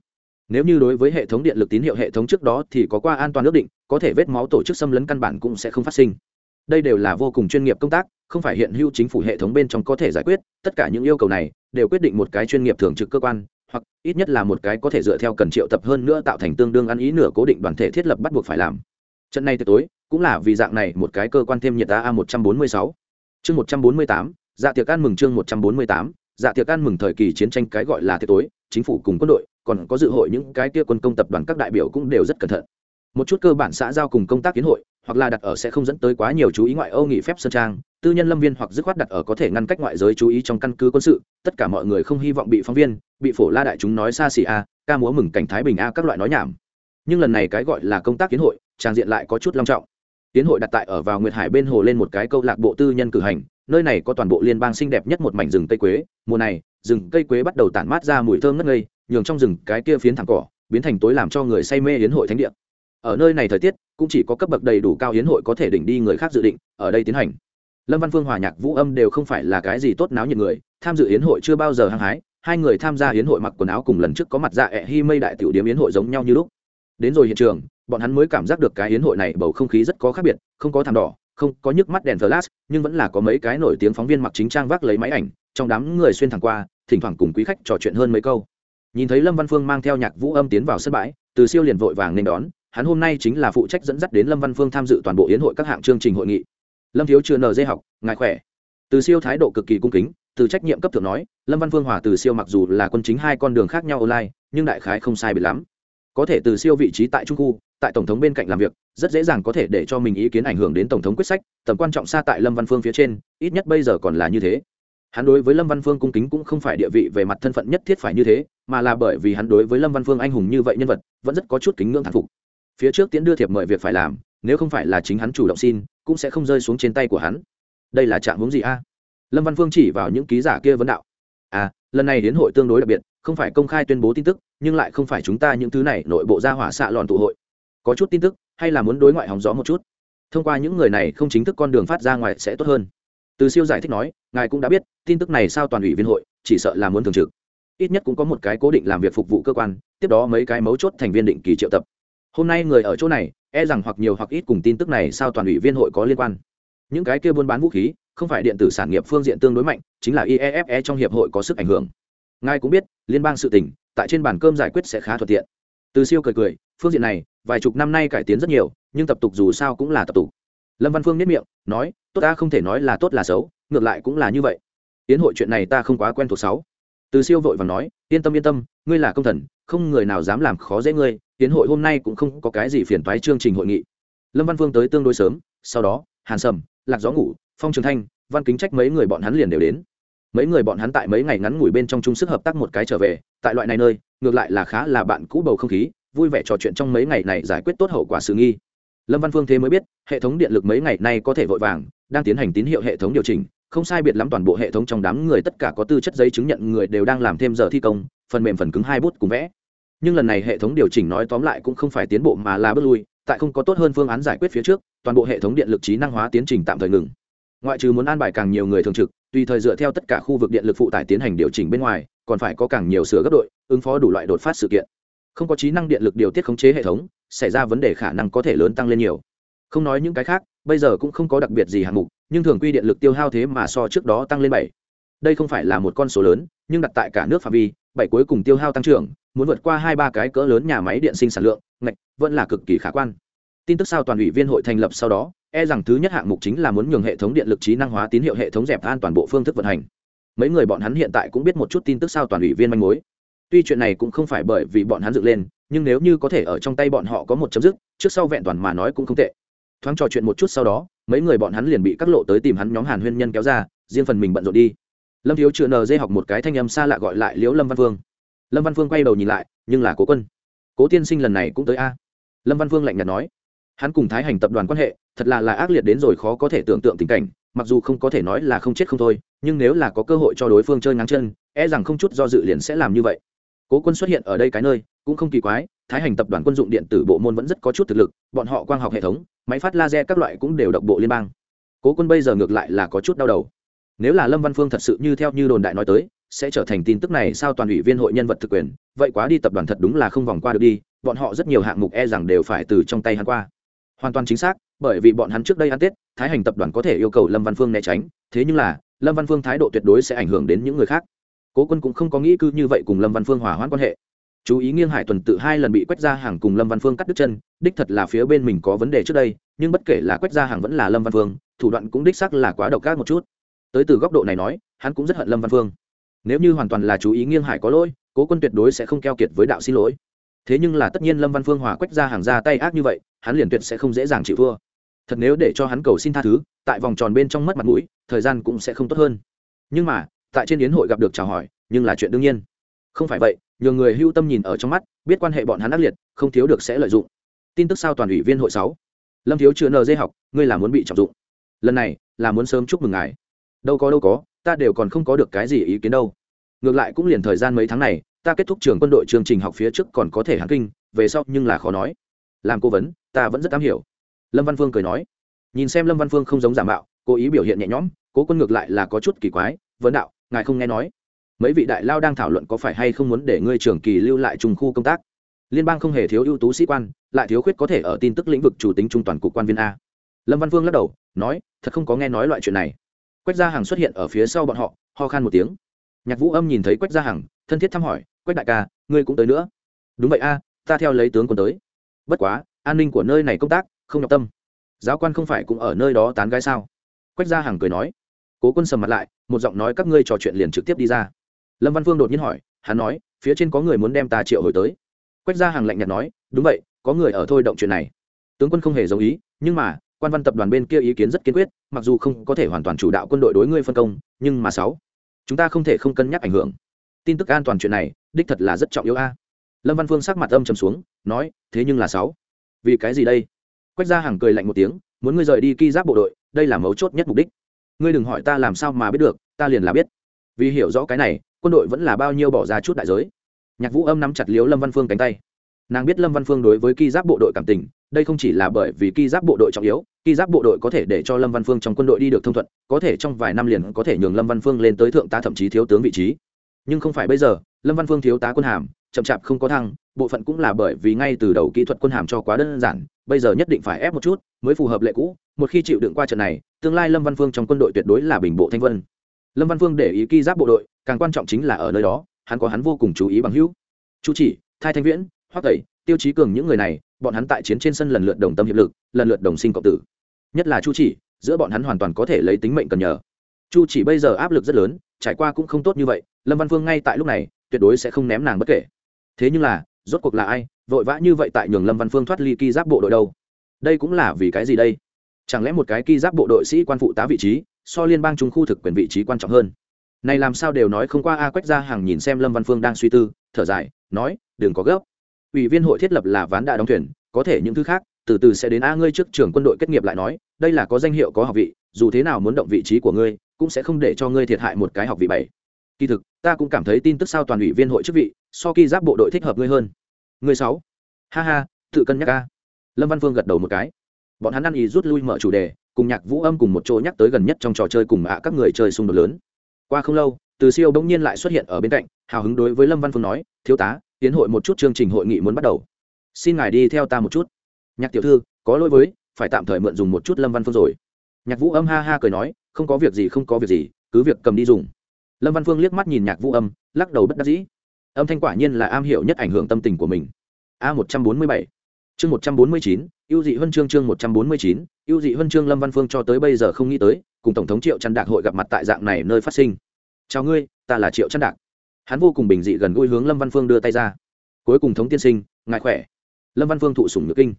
nếu như đối với hệ thống điện lực tín hiệu hệ thống trước đó thì có qua an toàn ước định, có thể vết máu tổ chức xâm lấn căn bản cũng sẽ không phát sinh. Đây đều là vô cùng chuyên nghiệp công tác, không phải hiện hữu chính phủ hệ thống bên trong có thể giải quyết, tất cả những yêu cầu này đều quyết định một cái chuyên nghiệp thường trực cơ quan, hoặc ít nhất là một cái có thể dựa theo cần triệu tập hơn nữa tạo thành tương đương ăn ý nửa cố định đoàn thể thiết lập bắt buộc phải làm. Trận này tối cũng là vì dạng này một cái cơ quan thêm nhiệt a một trăm bốn mươi sáu. Chương một trăm bốn mươi tám dạ tiệc ăn mừng chương một trăm bốn mươi tám dạ tiệc ăn mừng thời kỳ chiến tranh cái gọi là tiệc tối, chính phủ cùng quân đội còn có dự hội những cái kia quân công tập đoàn các đại biểu cũng đều rất cẩn thận. Một chút cơ bản xã giao cùng công tác kiến hội, hoặc là đặt ở sẽ không dẫn tới quá nhiều chú ý ngoại ô nghỉ phép sơn trang, tư nhân lâm viên hoặc dứt khoát đặt ở có thể ngăn cách ngoại giới chú ý trong căn cứ quân sự, tất cả mọi người không hy vọng bị phóng viên, bị phổ la đại chúng nói xa xỉ a, ca múa mừng cảnh thái bình a các loại nói nhảm. Nhưng lần này cái gọi là công tác kiến hội, trang diện lại có chút long trọng. Tiến hội đặt tại ở vào nguyệt hải bên hồ lên một cái câu lạc bộ tư nhân cử hành, nơi này có toàn bộ liên bang xinh đẹp nhất một mảnh rừng cây quế. Mùa này, rừng cây quế bắt đầu tản mát ra mùi thơm ngất ngây nhường trong rừng cái kia phiến thẳng cỏ biến thành tối làm cho người say mê hiến hội thánh địa. Ở nơi này thời tiết, cũng chỉ có cấp bậc đầy đủ cao hiến hội có thể đỉnh đi người khác dự định, ở đây tiến hành. Lâm văn phương, hòa nhạc, vũ âm đều không phải là cái gì tốt náo nhiệt người, tham dự hiến hội chưa bao giờ hăng hái, hai người tham gia hiến hội mặc quần áo cùng lần trước có mặt dạ ẹ hi mây đại tiểu điếm hiến hội giống nhau như lúc. Đến rồi hiện trường, bọn hắn mới cảm giác được cái hiến hội này bầu không khí rất có khác biệt, không có thảm đỏ, không có nhức mắt đèn flash, nhưng vẫn là có mấy cái nổi tiếng phóng viên mặc chính trang vác lấy máy ảnh, trong đám người xuyên thẳng qua, thỉnh thoảng cùng quý khách trò chuyện hơn mấy câu nhìn thấy lâm văn phương mang theo nhạc vũ âm tiến vào sân bãi, từ siêu liền vội vàng nên đón, hắn hôm nay chính là phụ trách dẫn dắt đến lâm văn phương tham dự toàn bộ yến hội các hạng chương trình hội nghị. Lâm thiếu chưa nờ dây học ngại khỏe? Từ siêu thái độ cực kỳ cung kính, từ trách nhiệm cấp thượng nói, lâm văn phương hòa từ siêu mặc dù là quân chính hai con đường khác nhau online, nhưng đại khái không sai biệt lắm. Có thể từ siêu vị trí tại trung khu, tại tổng thống bên cạnh làm việc, rất dễ dàng có thể để cho mình ý kiến ảnh hưởng đến tổng thống quyết sách, tầm quan trọng xa tại lâm văn phương phía trên, ít nhất bây giờ còn là như thế hắn đối với lâm văn phương cung kính cũng không phải địa vị về mặt thân phận nhất thiết phải như thế, mà là bởi vì hắn đối với lâm văn phương anh hùng như vậy nhân vật, vẫn rất có chút kính ngưỡng thán phục. Phía trước tiễn đưa thiệp mời việc phải làm, nếu không phải là chính hắn chủ động xin, cũng sẽ không rơi xuống trên tay của hắn. Đây là trạng hướng gì a? Lâm văn phương chỉ vào những ký giả kia vấn đạo. À lần này đến hội tương đối đặc biệt, không phải công khai tuyên bố tin tức, nhưng lại không phải chúng ta những thứ này nội bộ ra hỏa xạ lòn tụ hội. Có chút tin tức, hay là muốn đối ngoại hóng gió một chút. Thông qua những người này không chính thức con đường phát ra ngoài sẽ tốt hơn từ siêu giải thích nói, ngài cũng đã biết, tin tức này sao toàn ủy viên hội, chỉ sợ là muốn thường trực. Ít nhất cũng có một cái cố định làm việc phục vụ cơ quan, tiếp đó mấy cái mấu chốt thành viên định kỳ triệu tập. Hôm nay người ở chỗ này e rằng hoặc nhiều hoặc ít cùng tin tức này sao toàn ủy viên hội có liên quan. Những cái kia buôn bán vũ khí, không phải điện tử sản nghiệp phương diện tương đối mạnh, chính là iefe trong hiệp hội có sức ảnh hưởng. Ngài cũng biết, liên bang sự tỉnh tại trên bàn cơm giải quyết sẽ khá thuận tiện. Từ siêu cười cười, phương diện này, vài chục năm nay cải tiến rất nhiều, nhưng tập tục dù sao cũng là tập tục lâm văn phương nhất miệng, nói, tốt ta không thể nói là tốt là xấu, ngược lại cũng là như vậy. Tiến hội chuyện này ta không quá quen thuộc sáu. Từ siêu vội và nói, yên tâm yên tâm, ngươi là công thần, không người nào dám làm khó dễ ngươi, tiến hội hôm nay cũng không có cái gì phiền toái chương trình hội nghị. Lâm văn phương tới tương đối sớm, sau đó, hàn sầm, lạc gió ngủ, phong trường thanh, văn kính trách mấy người bọn hắn liền đều đến. Mấy người bọn hắn tại mấy ngày ngắn ngủi bên trong chung sức hợp tác một cái trở về, tại loại này nơi, ngược lại là khá là bạn cũ bầu không khí, vui vẻ trò chuyện trong mấy ngày này giải quyết tốt hậu quả sự nghi lâm văn phương thế mới biết, hệ thống điện lực mấy ngày nay có thể vội vàng, đang tiến hành tín hiệu hệ thống điều chỉnh, không sai biệt lắm toàn bộ hệ thống trong đám người tất cả có tư chất giấy chứng nhận người đều đang làm thêm giờ thi công, phần mềm phần cứng hai bút cùng vẽ. Nhưng lần này hệ thống điều chỉnh nói tóm lại cũng không phải tiến bộ mà là bước lui, tại không có tốt hơn phương án giải quyết phía trước, toàn bộ hệ thống điện lực trí năng hóa tiến trình tạm thời ngừng. Ngoại trừ muốn an bài càng nhiều người thường trực, tùy thời dựa theo tất cả khu vực điện lực phụ tải tiến hành điều chỉnh bên ngoài, còn phải có càng nhiều sửa gấp đội, ứng phó đủ loại đột phát sự kiện không có trí năng điện lực điều tiết khống chế hệ thống, xảy ra vấn đề khả năng có thể lớn tăng lên nhiều. Không nói những cái khác, bây giờ cũng không có đặc biệt gì hạng mục, nhưng thường quy điện lực tiêu hao thế mà so trước đó tăng lên bảy. Đây không phải là một con số lớn, nhưng đặt tại cả nước phạm vi, bảy cuối cùng tiêu hao tăng trưởng, muốn vượt qua hai ba cái cỡ lớn nhà máy điện sinh sản lượng, ngạch, vẫn là cực kỳ khả quan. Tin tức sao toàn ủy viên hội thành lập sau đó e rằng thứ nhất hạng mục chính là muốn nhường hệ thống điện lực trí năng hóa tín hiệu hệ thống dẹp an toàn bộ phương thức vận hành. Mấy người bọn hắn hiện tại cũng biết một chút tin tức sao toàn ủy viên manh mối tuy chuyện này cũng không phải bởi vì bọn hắn dựng lên, nhưng nếu như có thể ở trong tay bọn họ có một chấm dứt, trước sau vẹn toàn mà nói cũng không tệ. Thoáng trò chuyện một chút sau đó, mấy người bọn hắn liền bị các lộ tới tìm hắn nhóm hàn huyên nhân kéo ra, riêng phần mình bận rộn đi. Lâm thiếu chưa nờ dê học một cái thanh âm xa lạ gọi lại liễu lâm văn phương. Lâm văn phương quay đầu nhìn lại, nhưng là cố quân. Cố tiên sinh lần này cũng tới a. Lâm văn phương lạnh nhạt nói. Hắn cùng thái hành tập đoàn quan hệ, thật là là ác liệt đến rồi khó có thể tưởng tượng tình cảnh, mặc dù không có thể nói là không chết không thôi, nhưng nếu là có cơ hội cho đối phương chơi ngắn chân e rằng không chút do dự liền sẽ làm như vậy cố quân xuất hiện ở đây cái nơi, cũng không kỳ quái, thái hành tập đoàn quân dụng điện tử bộ môn vẫn rất có chút thực lực, bọn họ quang học hệ thống, máy phát laser các loại cũng đều độc bộ liên bang. Cố quân bây giờ ngược lại là có chút đau đầu. Nếu là lâm văn phương thật sự như theo như đồn đại nói tới, sẽ trở thành tin tức này sao toàn ủy viên hội nhân vật thực quyền, vậy quá đi tập đoàn thật đúng là không vòng qua được đi, bọn họ rất nhiều hạng mục e rằng đều phải từ trong tay hắn qua. Hoàn toàn chính xác, bởi vì bọn hắn trước đây ăn tết, thái hành tập đoàn có thể yêu cầu lâm văn phương né tránh, thế nhưng là, lâm văn phương thái độ tuyệt đối sẽ ảnh hưởng đến những người khác cố quân cũng không có nghĩ cư như vậy cùng lâm văn phương hòa hoãn quan hệ chú ý nghiêng hải tuần tự hai lần bị quách ra hàng cùng lâm văn phương cắt đứt chân đích thật là phía bên mình có vấn đề trước đây nhưng bất kể là quách ra hàng vẫn là lâm văn phương thủ đoạn cũng đích sắc là quá độc ác một chút tới từ góc độ này nói hắn cũng rất hận lâm văn phương nếu như hoàn toàn là chú ý nghiêng hải có lỗi cố quân tuyệt đối sẽ không keo kiệt với đạo xin lỗi thế nhưng là tất nhiên lâm văn phương hòa quách ra hàng ra tay ác như vậy hắn liền tuyệt sẽ không dễ dàng chịu thua thật nếu để cho hắn cầu xin tha thứ tại vòng tròn bên trong mất mặt mũi thời gian cũng sẽ không tốt hơn nhưng mà tại trên yến hội gặp được chào hỏi, nhưng là chuyện đương nhiên. Không phải vậy nhiều người hưu tâm nhìn ở trong mắt, biết quan hệ bọn hắn ác liệt, không thiếu được sẽ lợi dụng. Tin tức sao toàn ủy viên hội sáu. Lâm thiếu chưa nờ dây học, ngươi là muốn bị trọng dụng. Lần này, là muốn sớm chúc mừng ngài. Đâu có đâu có, ta đều còn không có được cái gì ý kiến đâu. Ngược lại cũng liền thời gian mấy tháng này, ta kết thúc trường quân đội chương trình học phía trước còn có thể hàn kinh, về sau nhưng là khó nói. Làm cố vấn, ta vẫn rất am hiểu. Lâm văn phương cười nói. Nhìn xem lâm văn phương không giống giả mạo, cố ý biểu hiện nhẹ nhõm, cố quân ngược lại là có chút kỳ quái, vấn đạo ngài không nghe nói. Mấy vị đại lao đang thảo luận có phải hay không muốn để ngươi trưởng kỳ lưu lại trùng khu công tác. Liên bang không hề thiếu ưu tú sĩ quan, lại thiếu khuyết có thể ở tin tức lĩnh vực chủ tính trung toàn cục quan viên a. Lâm văn Vương lắc đầu, nói, thật không có nghe nói loại chuyện này. Quách gia hằng xuất hiện ở phía sau bọn họ, ho khan một tiếng. Nhạc vũ âm nhìn thấy quách gia hằng, thân thiết thăm hỏi, quách đại ca, ngươi cũng tới nữa. Đúng vậy a, ta theo lấy tướng quân tới. Bất quá, an ninh của nơi này công tác, không nhọc tâm. Giáo quan không phải cũng ở nơi đó tán gái sao? Quách gia hằng cười nói cố quân sầm mặt lại, một giọng nói các ngươi trò chuyện liền trực tiếp đi ra. Lâm văn phương đột nhiên hỏi, hắn nói, phía trên có người muốn đem ta triệu hồi tới. Quách gia hằng lạnh nhạt nói, đúng vậy, có người ở thôi động chuyện này. Tướng quân không hề giống ý, nhưng mà, quan văn tập đoàn bên kia ý kiến rất kiên quyết, mặc dù không có thể hoàn toàn chủ đạo quân đội đối ngươi phân công, nhưng mà sáu, chúng ta không thể không cân nhắc ảnh hưởng. Tin tức an toàn chuyện này, đích thật là rất trọng yếu a. Lâm văn phương sắc mặt âm trầm xuống, nói, thế nhưng là sáu, vì cái gì đây? Quách gia hằng cười lạnh một tiếng, muốn ngươi rời đi ki giáp bộ đội, đây là mấu chốt nhất mục đích ngươi đừng hỏi ta làm sao mà biết được, ta liền là biết. Vì hiểu rõ cái này, quân đội vẫn là bao nhiêu bỏ ra chút đại giới. Nhạc vũ âm nắm chặt liếu lâm văn phương cánh tay. Nàng biết lâm văn phương đối với ki giáp bộ đội cảm tình, đây không chỉ là bởi vì ki giáp bộ đội trọng yếu, ki giáp bộ đội có thể để cho lâm văn phương trong quân đội đi được thông thuận, có thể trong vài năm liền có thể nhường lâm văn phương lên tới thượng tá thậm chí thiếu tướng vị trí. Nhưng không phải bây giờ, lâm văn phương thiếu tá quân hàm, chậm chạp không có thăng bộ phận cũng là bởi vì ngay từ đầu kỹ thuật quân hàm cho quá đơn giản, bây giờ nhất định phải ép một chút, mới phù hợp lệ cũ. Một khi chịu đựng qua trận này, tương lai lâm văn phương trong quân đội tuyệt đối là bình bộ thanh vân. Lâm văn phương để ý ki giáp bộ đội, càng quan trọng chính là ở nơi đó, hắn có hắn vô cùng chú ý bằng hữu. Chu chỉ thai thanh viễn, hoắc tẩy, tiêu chí cường những người này, bọn hắn tại chiến trên sân lần lượt đồng tâm hiệp lực, lần lượt đồng sinh cộng tử. Nhất là chu chỉ, giữa bọn hắn hoàn toàn có thể lấy tính mệnh cần nhờ. Chu chỉ bây giờ áp lực rất lớn, trải qua cũng không tốt như vậy, lâm văn phương ngay tại lúc này, tuyệt đối sẽ không ném nàng bất kể. Thế nhưng là rốt cuộc là ai, vội vã như vậy tại nhường lâm văn phương thoát ly ki giáp bộ đội đâu? Đây cũng là vì cái gì đây? Chẳng lẽ một cái ki giáp bộ đội sĩ quan phụ tá vị trí, so liên bang trung khu thực quyền vị trí quan trọng hơn? Này làm sao đều nói không qua a quách ra hàng nhìn xem lâm văn phương đang suy tư, thở dài, nói, đừng có gấp. Ủy viên hội thiết lập là ván đại đóng thuyền, có thể những thứ khác, từ từ sẽ đến a ngươi trước trưởng quân đội kết nghiệp lại nói, đây là có danh hiệu có học vị, dù thế nào muốn động vị trí của ngươi, cũng sẽ không để cho ngươi thiệt hại một cái học vị bảy. Kỳ thực ta cũng cảm thấy tin tức sao toàn ủy viên hội chức vị, so khi giáp bộ đội thích hợp ngươi hơn. Ngươi sáu. Ha ha, tự cân nhắc ca lâm văn phương gật đầu một cái. Bọn hắn ăn ý rút lui mở chủ đề, cùng nhạc vũ âm cùng một chỗ nhắc tới gần nhất trong trò chơi cùng ạ các người chơi xung đột lớn. Qua không lâu, từ siêu bỗng nhiên lại xuất hiện ở bên cạnh, hào hứng đối với lâm văn phương nói, thiếu tá, tiến hội một chút chương trình hội nghị muốn bắt đầu. Xin ngài đi theo ta một chút. Nhạc tiểu thư, có lỗi với, phải tạm thời mượn dùng một chút lâm văn phương rồi. Nhạc vũ âm ha ha cười nói, không có việc gì, không có việc gì, cứ việc cầm đi dùng lâm văn phương liếc mắt nhìn nhạc vũ âm, lắc đầu bất đắc dĩ. Âm thanh quả nhiên là am hiểu nhất ảnh hưởng tâm tình của mình. A một trăm bốn mươi bảy. Chương một trăm bốn mươi chín, ưu dị huân chương chương một trăm bốn mươi chín, ưu dị huân chương lâm văn phương cho tới bây giờ không nghĩ tới, cùng tổng thống triệu trăn đạc hội gặp mặt tại dạng này nơi phát sinh. Chào ngươi, ta là triệu trăn đạc. Hắn vô cùng bình dị gần gũi hướng lâm văn phương đưa tay ra. Cuối cùng thống tiên sinh ngại khỏe? Lâm văn phương thụ sủng nhược kinh.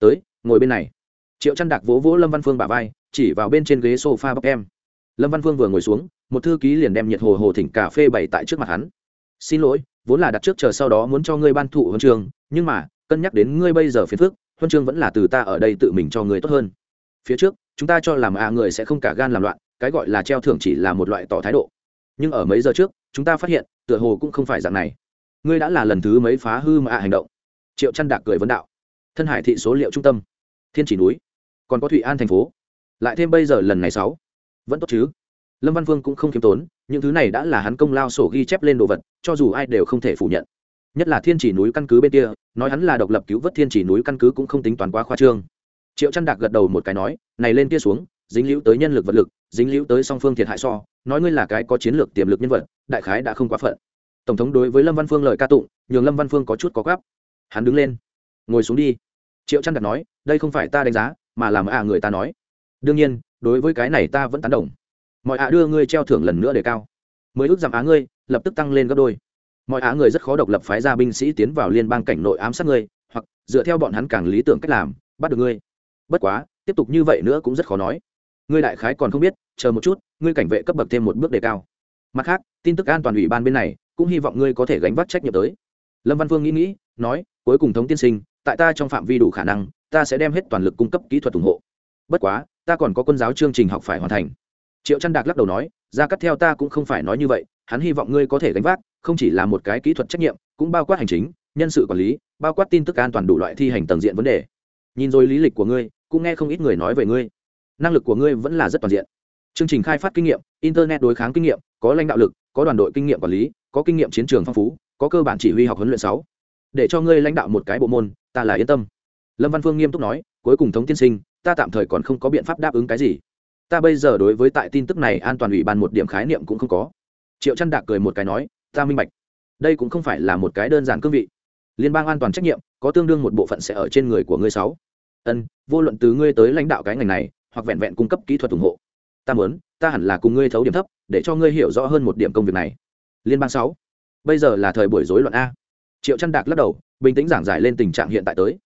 Tới, ngồi bên này. Triệu trăn đạc vỗ vỗ lâm văn phương bả vai, chỉ vào bên trên ghế s o f a bọc em. Lâm văn phương vừa ngồi xuống một thư ký liền đem nhiệt hồ hồ thỉnh cà phê bày tại trước mặt hắn. Xin lỗi, vốn là đặt trước chờ sau đó muốn cho ngươi ban thụ huân chương, nhưng mà, cân nhắc đến ngươi bây giờ phiền phức, huân chương vẫn là từ ta ở đây tự mình cho ngươi tốt hơn. Phía trước, chúng ta cho làm à người sẽ không cả gan làm loạn, cái gọi là treo thưởng chỉ là một loại tỏ thái độ. Nhưng ở mấy giờ trước, chúng ta phát hiện, tựa hồ cũng không phải dạng này. Ngươi đã là lần thứ mấy phá hư mà hành động? Triệu chăn đạc cười vấn đạo. Thân hải thị số liệu trung tâm, thiên chỉ núi, còn có thụy an thành phố. Lại thêm bây giờ lần này sáu, vẫn tốt chứ? Lâm văn vương cũng không khiêm tốn, những thứ này đã là hắn công lao sổ ghi chép lên đồ vật, cho dù ai đều không thể phủ nhận. Nhất là thiên chỉ núi căn cứ bên kia, nói hắn là độc lập cứu vớt thiên chỉ núi căn cứ cũng không tính toán quá khoa trương. Triệu trăn đạc gật đầu một cái nói, này lên kia xuống, dính liễu tới nhân lực vật lực, dính liễu tới song phương thiệt hại so, nói ngươi là cái có chiến lược tiềm lực nhân vật, đại khái đã không quá phận. Tổng thống đối với lâm văn phương lời ca tụng, nhường lâm văn phương có chút có gắp hắn đứng lên, ngồi xuống đi. Triệu trăn đạc nói, đây không phải ta đánh giá, mà làm à người ta nói. Đương nhiên, đối với cái này ta vẫn tán đồng mọi ạ đưa ngươi treo thưởng lần nữa để cao. Mới ước giảm á ngươi, lập tức tăng lên gấp đôi. Mọi á người rất khó độc lập phái ra binh sĩ tiến vào liên bang cảnh nội ám sát ngươi, hoặc dựa theo bọn hắn càng lý tưởng cách làm, bắt được ngươi. Bất quá, tiếp tục như vậy nữa cũng rất khó nói. Ngươi đại khái còn không biết, chờ một chút, ngươi cảnh vệ cấp bậc thêm một bước đề cao. Mặt khác, tin tức an toàn ủy ban bên này, cũng hy vọng ngươi có thể gánh vác trách nhiệm tới. Lâm văn phương nghĩ nghĩ, nói, cuối cùng thống tiên sinh, tại ta trong phạm vi đủ khả năng, ta sẽ đem hết toàn lực cung cấp kỹ thuật ủng hộ. Bất quá, ta còn có quân giáo chương trình học phải hoàn thành triệu trăn đạc lắc đầu nói ra cắt theo ta cũng không phải nói như vậy, hắn hy vọng ngươi có thể gánh vác, không chỉ là một cái kỹ thuật trách nhiệm, cũng bao quát hành chính, nhân sự quản lý, bao quát tin tức an toàn đủ loại thi hành tầng diện vấn đề. Nhìn rồi lý lịch của ngươi, cũng nghe không ít người nói về ngươi. Năng lực của ngươi vẫn là rất toàn diện. Chương trình khai phát kinh nghiệm, internet đối kháng kinh nghiệm, có lãnh đạo lực, có đoàn đội kinh nghiệm quản lý, có kinh nghiệm chiến trường phong phú, có cơ bản chỉ huy học huấn luyện sáu. Để cho ngươi lãnh đạo một cái bộ môn, ta là yên tâm. Lâm văn phương nghiêm túc nói, cuối cùng thống tiên sinh, ta tạm thời còn không có biện pháp đáp ứng cái gì ta bây giờ đối với tại tin tức này an toàn ủy ban một điểm khái niệm cũng không có. Triệu chăn đạc cười một cái nói, ta minh bạch. Đây cũng không phải là một cái đơn giản cương vị. Liên bang an toàn trách nhiệm, có tương đương một bộ phận sẽ ở trên người của ngươi sáu. Ân, vô luận từ ngươi tới lãnh đạo cái ngành này, hoặc vẹn vẹn cung cấp kỹ thuật ủng hộ. Ta muốn, ta hẳn là cùng ngươi thấu điểm thấp, để cho ngươi hiểu rõ hơn một điểm công việc này. Liên bang sáu. Bây giờ là thời buổi rối loạn a. Triệu chăn đạc lắc đầu, bình tĩnh giảng giải lên tình trạng hiện tại tới.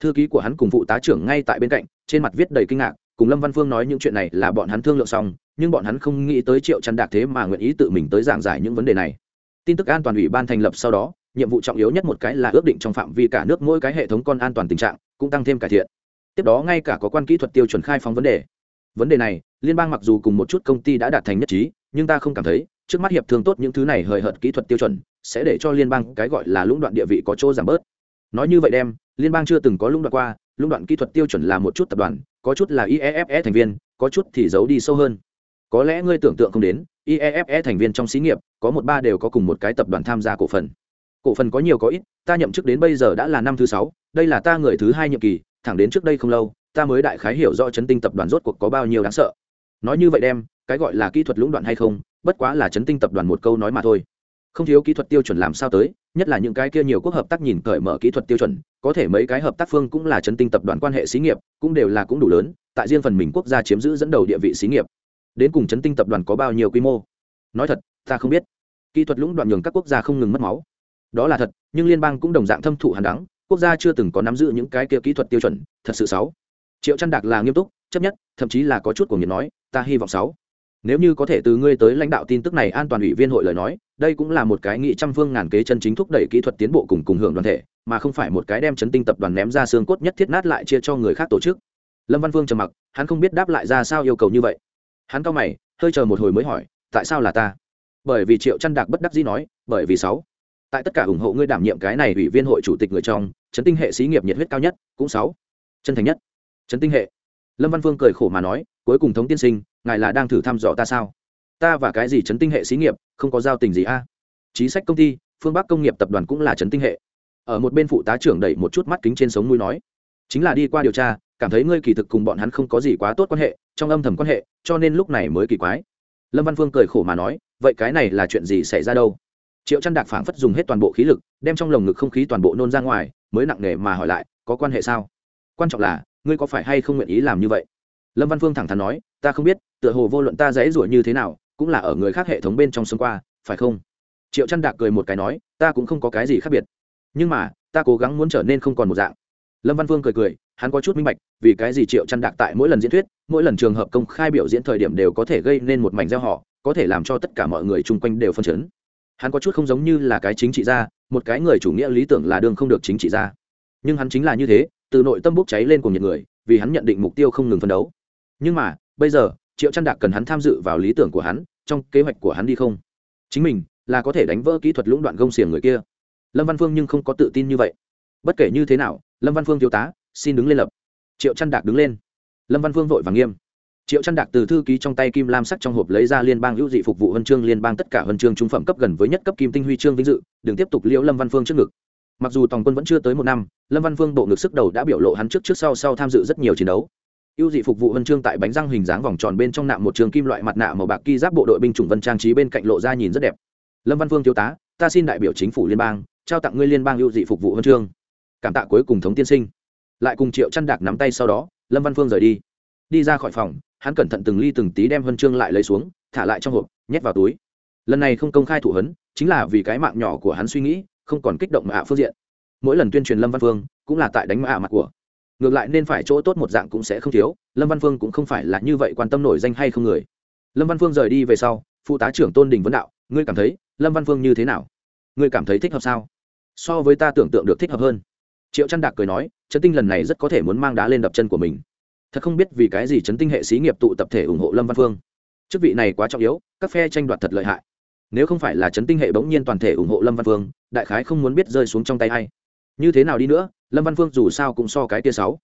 Thư ký của hắn cùng phụ tá trưởng ngay tại bên cạnh, trên mặt viết đầy kinh ngạc cùng lâm văn phương nói những chuyện này là bọn hắn thương lượng xong, nhưng bọn hắn không nghĩ tới triệu chăn đạc thế mà nguyện ý tự mình tới giảng giải những vấn đề này. Tin tức an toàn ủy ban thành lập sau đó, nhiệm vụ trọng yếu nhất một cái là ước định trong phạm vi cả nước mỗi cái hệ thống con an toàn tình trạng cũng tăng thêm cải thiện. Tiếp đó ngay cả có quan kỹ thuật tiêu chuẩn khai phóng vấn đề. Vấn đề này, liên bang mặc dù cùng một chút công ty đã đạt thành nhất trí, nhưng ta không cảm thấy, trước mắt hiệp thương tốt những thứ này hời hợt kỹ thuật tiêu chuẩn sẽ để cho liên bang cái gọi là lũng đoạn địa vị có chỗ giảm bớt. Nói như vậy đem, liên bang chưa từng có lũng đoạn qua, lũng đoạn kỹ thuật tiêu chuẩn là một chút tập đoàn có chút là IEFE thành viên, có chút thì giấu đi sâu hơn. Có lẽ ngươi tưởng tượng không đến, IEFE thành viên trong xí nghiệp, có một ba đều có cùng một cái tập đoàn tham gia cổ phần. Cổ phần có nhiều có ít, ta nhậm chức đến bây giờ đã là năm thứ sáu, đây là ta người thứ hai nhiệm kỳ, thẳng đến trước đây không lâu, ta mới đại khái hiểu rõ chấn tinh tập đoàn rốt cuộc có bao nhiêu đáng sợ. Nói như vậy đem, cái gọi là kỹ thuật lũng đoạn hay không, bất quá là chấn tinh tập đoàn một câu nói mà thôi không thiếu kỹ thuật tiêu chuẩn làm sao tới, nhất là những cái kia nhiều quốc hợp tác nhìn cởi mở kỹ thuật tiêu chuẩn, có thể mấy cái hợp tác phương cũng là chấn tinh tập đoàn quan hệ xí nghiệp, cũng đều là cũng đủ lớn, tại riêng phần mình quốc gia chiếm giữ dẫn đầu địa vị xí nghiệp. Đến cùng chấn tinh tập đoàn có bao nhiêu quy mô? Nói thật, ta không biết. Kỹ thuật lũng đoạn nhường các quốc gia không ngừng mất máu. Đó là thật, nhưng liên bang cũng đồng dạng thâm thụ hàn đắng, quốc gia chưa từng có nắm giữ những cái kia kỹ thuật tiêu chuẩn, thật sự xấu triệu chăn đạc là nghiêm túc, chấp nhất, thậm chí là có chút của nhiệt nói, ta hy vọng sáu nếu như có thể từ ngươi tới lãnh đạo tin tức này an toàn ủy viên hội lời nói, đây cũng là một cái nghị trăm phương ngàn kế chân chính thúc đẩy kỹ thuật tiến bộ cùng cùng hưởng đoàn thể, mà không phải một cái đem chấn tinh tập đoàn ném ra xương cốt nhất thiết nát lại chia cho người khác tổ chức. Lâm văn Vương trầm mặc, hắn không biết đáp lại ra sao yêu cầu như vậy. Hắn cao mày, hơi chờ một hồi mới hỏi, tại sao là ta? Bởi vì triệu chăn đạc bất đắc dĩ nói, bởi vì sáu. Tại tất cả ủng hộ ngươi đảm nhiệm cái này ủy viên hội chủ tịch người trong, chấn tinh hệ xí nghiệp nhiệt huyết cao nhất cũng sáu. Chân thành nhất. Chấn tinh hệ. Lâm văn Vương cười khổ mà nói cuối cùng thống tiên sinh, ngài là đang thử thăm dò ta sao? Ta và cái gì chấn tinh hệ xí nghiệp, không có giao tình gì a? À? sách công ty, phương bắc công nghiệp tập đoàn cũng là chấn tinh hệ. Ở một bên phụ tá trưởng đẩy một chút mắt kính trên sống mũi nói, chính là đi qua điều tra, cảm thấy ngươi kỳ thực cùng bọn hắn không có gì quá tốt quan hệ, trong âm thầm quan hệ, cho nên lúc này mới kỳ quái. Lâm văn phương cười khổ mà nói, vậy cái này là chuyện gì xảy ra đâu? Triệu chăn đạc phảng phất dùng hết toàn bộ khí lực, đem trong lồng ngực không khí toàn bộ nôn ra ngoài, mới nặng nề mà hỏi lại, có quan hệ sao? Quan trọng là, ngươi có phải hay không nguyện ý làm như vậy? Lâm văn phương thẳng thắn nói, ta không biết, tựa hồ vô luận ta dãy rủa như thế nào, cũng là ở người khác hệ thống bên trong xung qua, phải không? Triệu chăn đạc cười một cái nói, ta cũng không có cái gì khác biệt. Nhưng mà, ta cố gắng muốn trở nên không còn một dạng. Lâm văn phương cười cười, hắn có chút minh bạch, vì cái gì triệu chăn đạc tại mỗi lần diễn thuyết, mỗi lần trường hợp công khai biểu diễn thời điểm đều có thể gây nên một mảnh gieo họ, có thể làm cho tất cả mọi người chung quanh đều phân chấn. Hắn có chút không giống như là cái chính trị gia, một cái người chủ nghĩa lý tưởng là đương không được chính trị gia. Nhưng hắn chính là như thế, từ nội tâm bốc cháy lên cùng nhiệt người, vì hắn nhận định mục tiêu không ngừng phân đấu nhưng mà, bây giờ, triệu trăn đạc cần hắn tham dự vào lý tưởng của hắn, trong kế hoạch của hắn đi không? Chính mình, là có thể đánh vỡ kỹ thuật lũng đoạn gông xiềng người kia. Lâm văn phương nhưng không có tự tin như vậy. Bất kể như thế nào, lâm văn phương thiếu tá, xin đứng lên lập. Triệu trăn đạc đứng lên. Lâm văn phương vội và nghiêm. Triệu trăn đạc từ thư ký trong tay kim lam sắc trong hộp lấy ra liên bang hữu dị phục vụ huân chương, liên bang tất cả huân chương trung phẩm cấp gần với nhất cấp kim tinh huy chương vinh dự, đừng tiếp tục liễu lâm văn phương trước ngực. Mặc dù tòng quân vẫn chưa tới một năm, lâm văn phương bộ ngực sức đầu đã biểu lộ hắn trước trước sau sau tham dự rất nhiều chiến đấu ưu dị phục vụ vân chương tại bánh răng hình dáng vòng tròn bên trong nạm một trường kim loại mặt nạ màu bạc ki giáp bộ đội binh chủng vân trang trí bên cạnh lộ ra nhìn rất đẹp. Lâm văn phương thiếu tá, ta xin đại biểu chính phủ liên bang, trao tặng ngươi liên bang ưu dị phục vụ vân chương. Cảm tạ cuối cùng thống tiên sinh. Lại cùng triệu chăn đạc nắm tay sau đó, lâm văn phương rời đi. Đi ra khỏi phòng, hắn cẩn thận từng ly từng tí đem huân chương lại lấy xuống, thả lại trong hộp, nhét vào túi. Lần này không công khai thủ hấn chính là vì cái mạng nhỏ của hắn suy nghĩ, không còn kích động mà mạ phương diện. Mỗi lần tuyên truyền lâm văn phương, cũng là tại đánh mạ mặt của ngược lại nên phải chỗ tốt một dạng cũng sẽ không thiếu, lâm văn phương cũng không phải là như vậy quan tâm nổi danh hay không người. Lâm văn phương rời đi về sau, phụ tá trưởng tôn đình vấn đạo, ngươi cảm thấy lâm văn phương như thế nào? Ngươi cảm thấy thích hợp sao? So với ta tưởng tượng được thích hợp hơn. Triệu trăn đạc cười nói trấn tinh lần này rất có thể muốn mang đá lên đập chân của mình. Thật không biết vì cái gì trấn tinh hệ xí nghiệp tụ tập thể ủng hộ lâm văn phương. Chức vị này quá trọng yếu, các phe tranh đoạt thật lợi hại. Nếu không phải là trấn tinh hệ bỗng nhiên toàn thể ủng hộ lâm văn phương, đại khái không muốn biết rơi xuống trong tay hay như thế nào đi nữa, lâm văn phương dù sao cũng so cái kia sáu.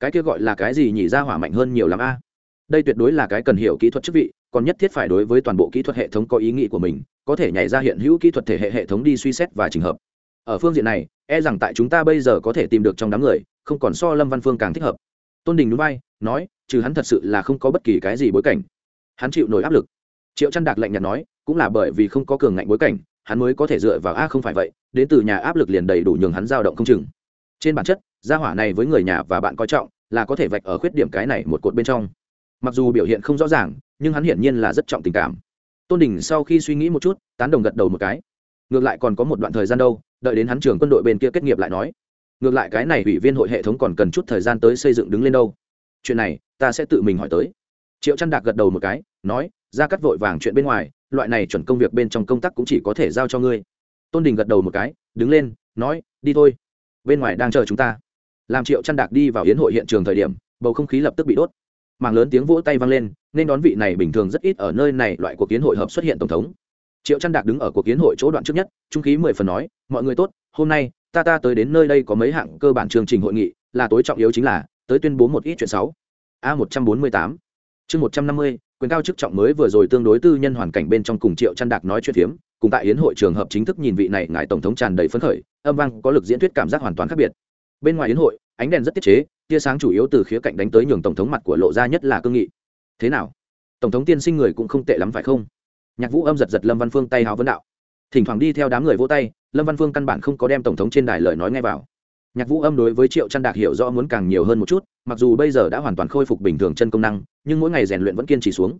Cái kia gọi là cái gì nhỉ ra hỏa mạnh hơn nhiều lắm a. Đây tuyệt đối là cái cần hiểu kỹ thuật chức vị, còn nhất thiết phải đối với toàn bộ kỹ thuật hệ thống có ý nghĩ của mình, có thể nhảy ra hiện hữu kỹ thuật thể hệ hệ thống đi suy xét và trình hợp. Ở phương diện này e rằng tại chúng ta bây giờ có thể tìm được trong đám người, không còn so lâm văn phương càng thích hợp. Tôn đình núi bay nói, trừ hắn thật sự là không có bất kỳ cái gì bối cảnh. Hắn chịu nổi áp lực. Triệu chăn đạc lạnh nhạt nói, cũng là bởi vì không có cường ngạnh bối cảnh hắn mới có thể dựa vào a không phải vậy, đến từ nhà áp lực liền đầy đủ nhường hắn dao động không chừng. Trên bản chất, gia hỏa này với người nhà và bạn coi trọng, là có thể vạch ở khuyết điểm cái này một cột bên trong. Mặc dù biểu hiện không rõ ràng, nhưng hắn hiển nhiên là rất trọng tình cảm. Tôn đình sau khi suy nghĩ một chút, tán đồng gật đầu một cái. Ngược lại còn có một đoạn thời gian đâu, đợi đến hắn trường quân đội bên kia kết nghiệp lại nói. Ngược lại cái này ủy viên hội hệ thống còn cần chút thời gian tới xây dựng đứng lên đâu. Chuyện này, ta sẽ tự mình hỏi tới. Triệu trăn đạc gật đầu một cái, nói ra cắt vội vàng chuyện bên ngoài, loại này chuẩn công việc bên trong công tác cũng chỉ có thể giao cho ngươi. Tôn đình gật đầu một cái, đứng lên, nói, đi thôi. Bên ngoài đang chờ chúng ta. Làm triệu chăn đạc đi vào hiến hội hiện trường thời điểm, bầu không khí lập tức bị đốt. Mảng lớn tiếng vỗ tay vang lên, nên đón vị này bình thường rất ít ở nơi này loại cuộc kiến hội hợp xuất hiện tổng thống. Triệu chăn đạc đứng ở cuộc kiến hội chỗ đoạn trước nhất, trung khí mười phần nói, mọi người tốt, hôm nay, ta ta tới đến nơi đây có mấy hạng cơ bản chương trình hội nghị, là tối trọng yếu chính là, tới tuyên bố một ít chuyện sáu a một trăm bốn mươi tám. Chương một trăm năm mươi quyền cao chức trọng mới vừa rồi tương đối tư nhân hoàn cảnh bên trong cùng triệu chăn đạc nói chuyện phiếm, cùng tại yến hội trường hợp chính thức nhìn vị này ngài tổng thống tràn đầy phấn khởi, âm vang có lực diễn thuyết cảm giác hoàn toàn khác biệt. Bên ngoài yến hội, ánh đèn rất tiết chế, tia sáng chủ yếu từ khía cạnh đánh tới nhường tổng thống mặt của lộ ra nhất là cương nghị. Thế nào? Tổng thống tiên sinh người cũng không tệ lắm phải không? Nhạc vũ âm giật giật lâm văn phương tay háo vấn đạo. Thỉnh thoảng đi theo đám người vỗ tay, lâm văn phương căn bản không có đem tổng thống trên đài lời nói ngay vào nhạc vũ âm đối với triệu chăn đạc hiểu rõ muốn càng nhiều hơn một chút, mặc dù bây giờ đã hoàn toàn khôi phục bình thường chân công năng, nhưng mỗi ngày rèn luyện vẫn kiên trì xuống.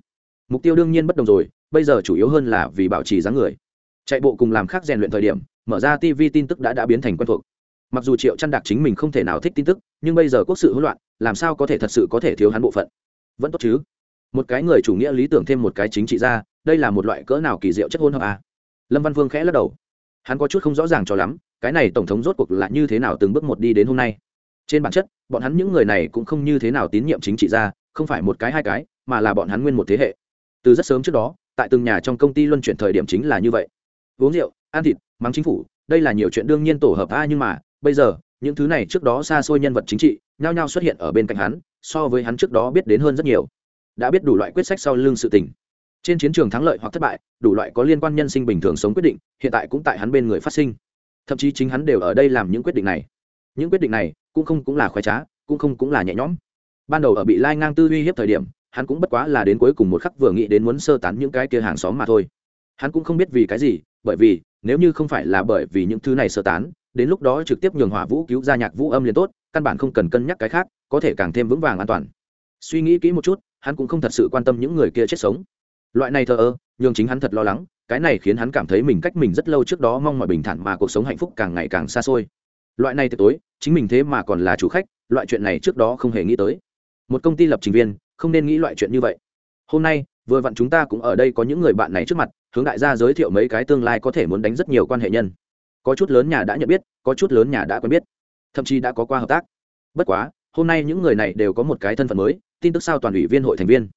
Mục tiêu đương nhiên bất đồng rồi, bây giờ chủ yếu hơn là vì bảo trì dáng người. Chạy bộ cùng làm khác rèn luyện thời điểm, mở ra tv tin tức đã đã biến thành quen thuộc. Mặc dù triệu chăn đạc chính mình không thể nào thích tin tức, nhưng bây giờ quốc sự hỗn loạn, làm sao có thể thật sự có thể thiếu hắn bộ phận? Vẫn tốt chứ? Một cái người chủ nghĩa lý tưởng thêm một cái chính trị ra đây là một loại cỡ nào kỳ diệu chất hôn hợp à? lâm văn vương khẽ lắc đầu hắn có chút không rõ ràng cho lắm, cái này tổng thống rốt cuộc là như thế nào từng bước một đi đến hôm nay. Trên bản chất, bọn hắn những người này cũng không như thế nào tín nhiệm chính trị ra không phải một cái hai cái, mà là bọn hắn nguyên một thế hệ. Từ rất sớm trước đó, tại từng nhà trong công ty luân chuyển thời điểm chính là như vậy. Uống rượu, ăn thịt, mắng chính phủ, đây là nhiều chuyện đương nhiên tổ hợp a nhưng mà, bây giờ, những thứ này trước đó xa xôi nhân vật chính trị, nhao nhao xuất hiện ở bên cạnh hắn, so với hắn trước đó biết đến hơn rất nhiều. Đã biết đủ loại quyết sách sau lưng sự tình trên chiến trường thắng lợi hoặc thất bại, đủ loại có liên quan nhân sinh bình thường sống quyết định, hiện tại cũng tại hắn bên người phát sinh. Thậm chí chính hắn đều ở đây làm những quyết định này. Những quyết định này cũng không cũng là khoái trá, cũng không cũng là nhẹ nhõm. Ban đầu ở bị lai ngang tư uy hiếp thời điểm, hắn cũng bất quá là đến cuối cùng một khắc vừa nghĩ đến muốn sơ tán những cái kia hàng xóm mà thôi. Hắn cũng không biết vì cái gì, bởi vì, nếu như không phải là bởi vì những thứ này sơ tán, đến lúc đó trực tiếp nhường hỏa vũ cứu ra nhạc vũ âm liền tốt, căn bản không cần cân nhắc cái khác, có thể càng thêm vững vàng an toàn. Suy nghĩ kỹ một chút, hắn cũng không thật sự quan tâm những người kia chết sống loại này thờ ơ nhưng chính hắn thật lo lắng, cái này khiến hắn cảm thấy mình cách mình rất lâu trước đó mong mọi bình thản mà cuộc sống hạnh phúc càng ngày càng xa xôi. Loại này tuyệt tối, chính mình thế mà còn là chủ khách, loại chuyện này trước đó không hề nghĩ tới. Một công ty lập trình viên, không nên nghĩ loại chuyện như vậy. Hôm nay, vừa vặn chúng ta cũng ở đây có những người bạn này trước mặt, hướng đại gia giới thiệu mấy cái tương lai có thể muốn đánh rất nhiều quan hệ nhân. Có chút lớn nhà đã nhận biết, có chút lớn nhà đã quen biết. Thậm chí đã có qua hợp tác. Bất quá, hôm nay những người này đều có một cái thân phận mới, tin tức sao toàn ủy viên hội thành viên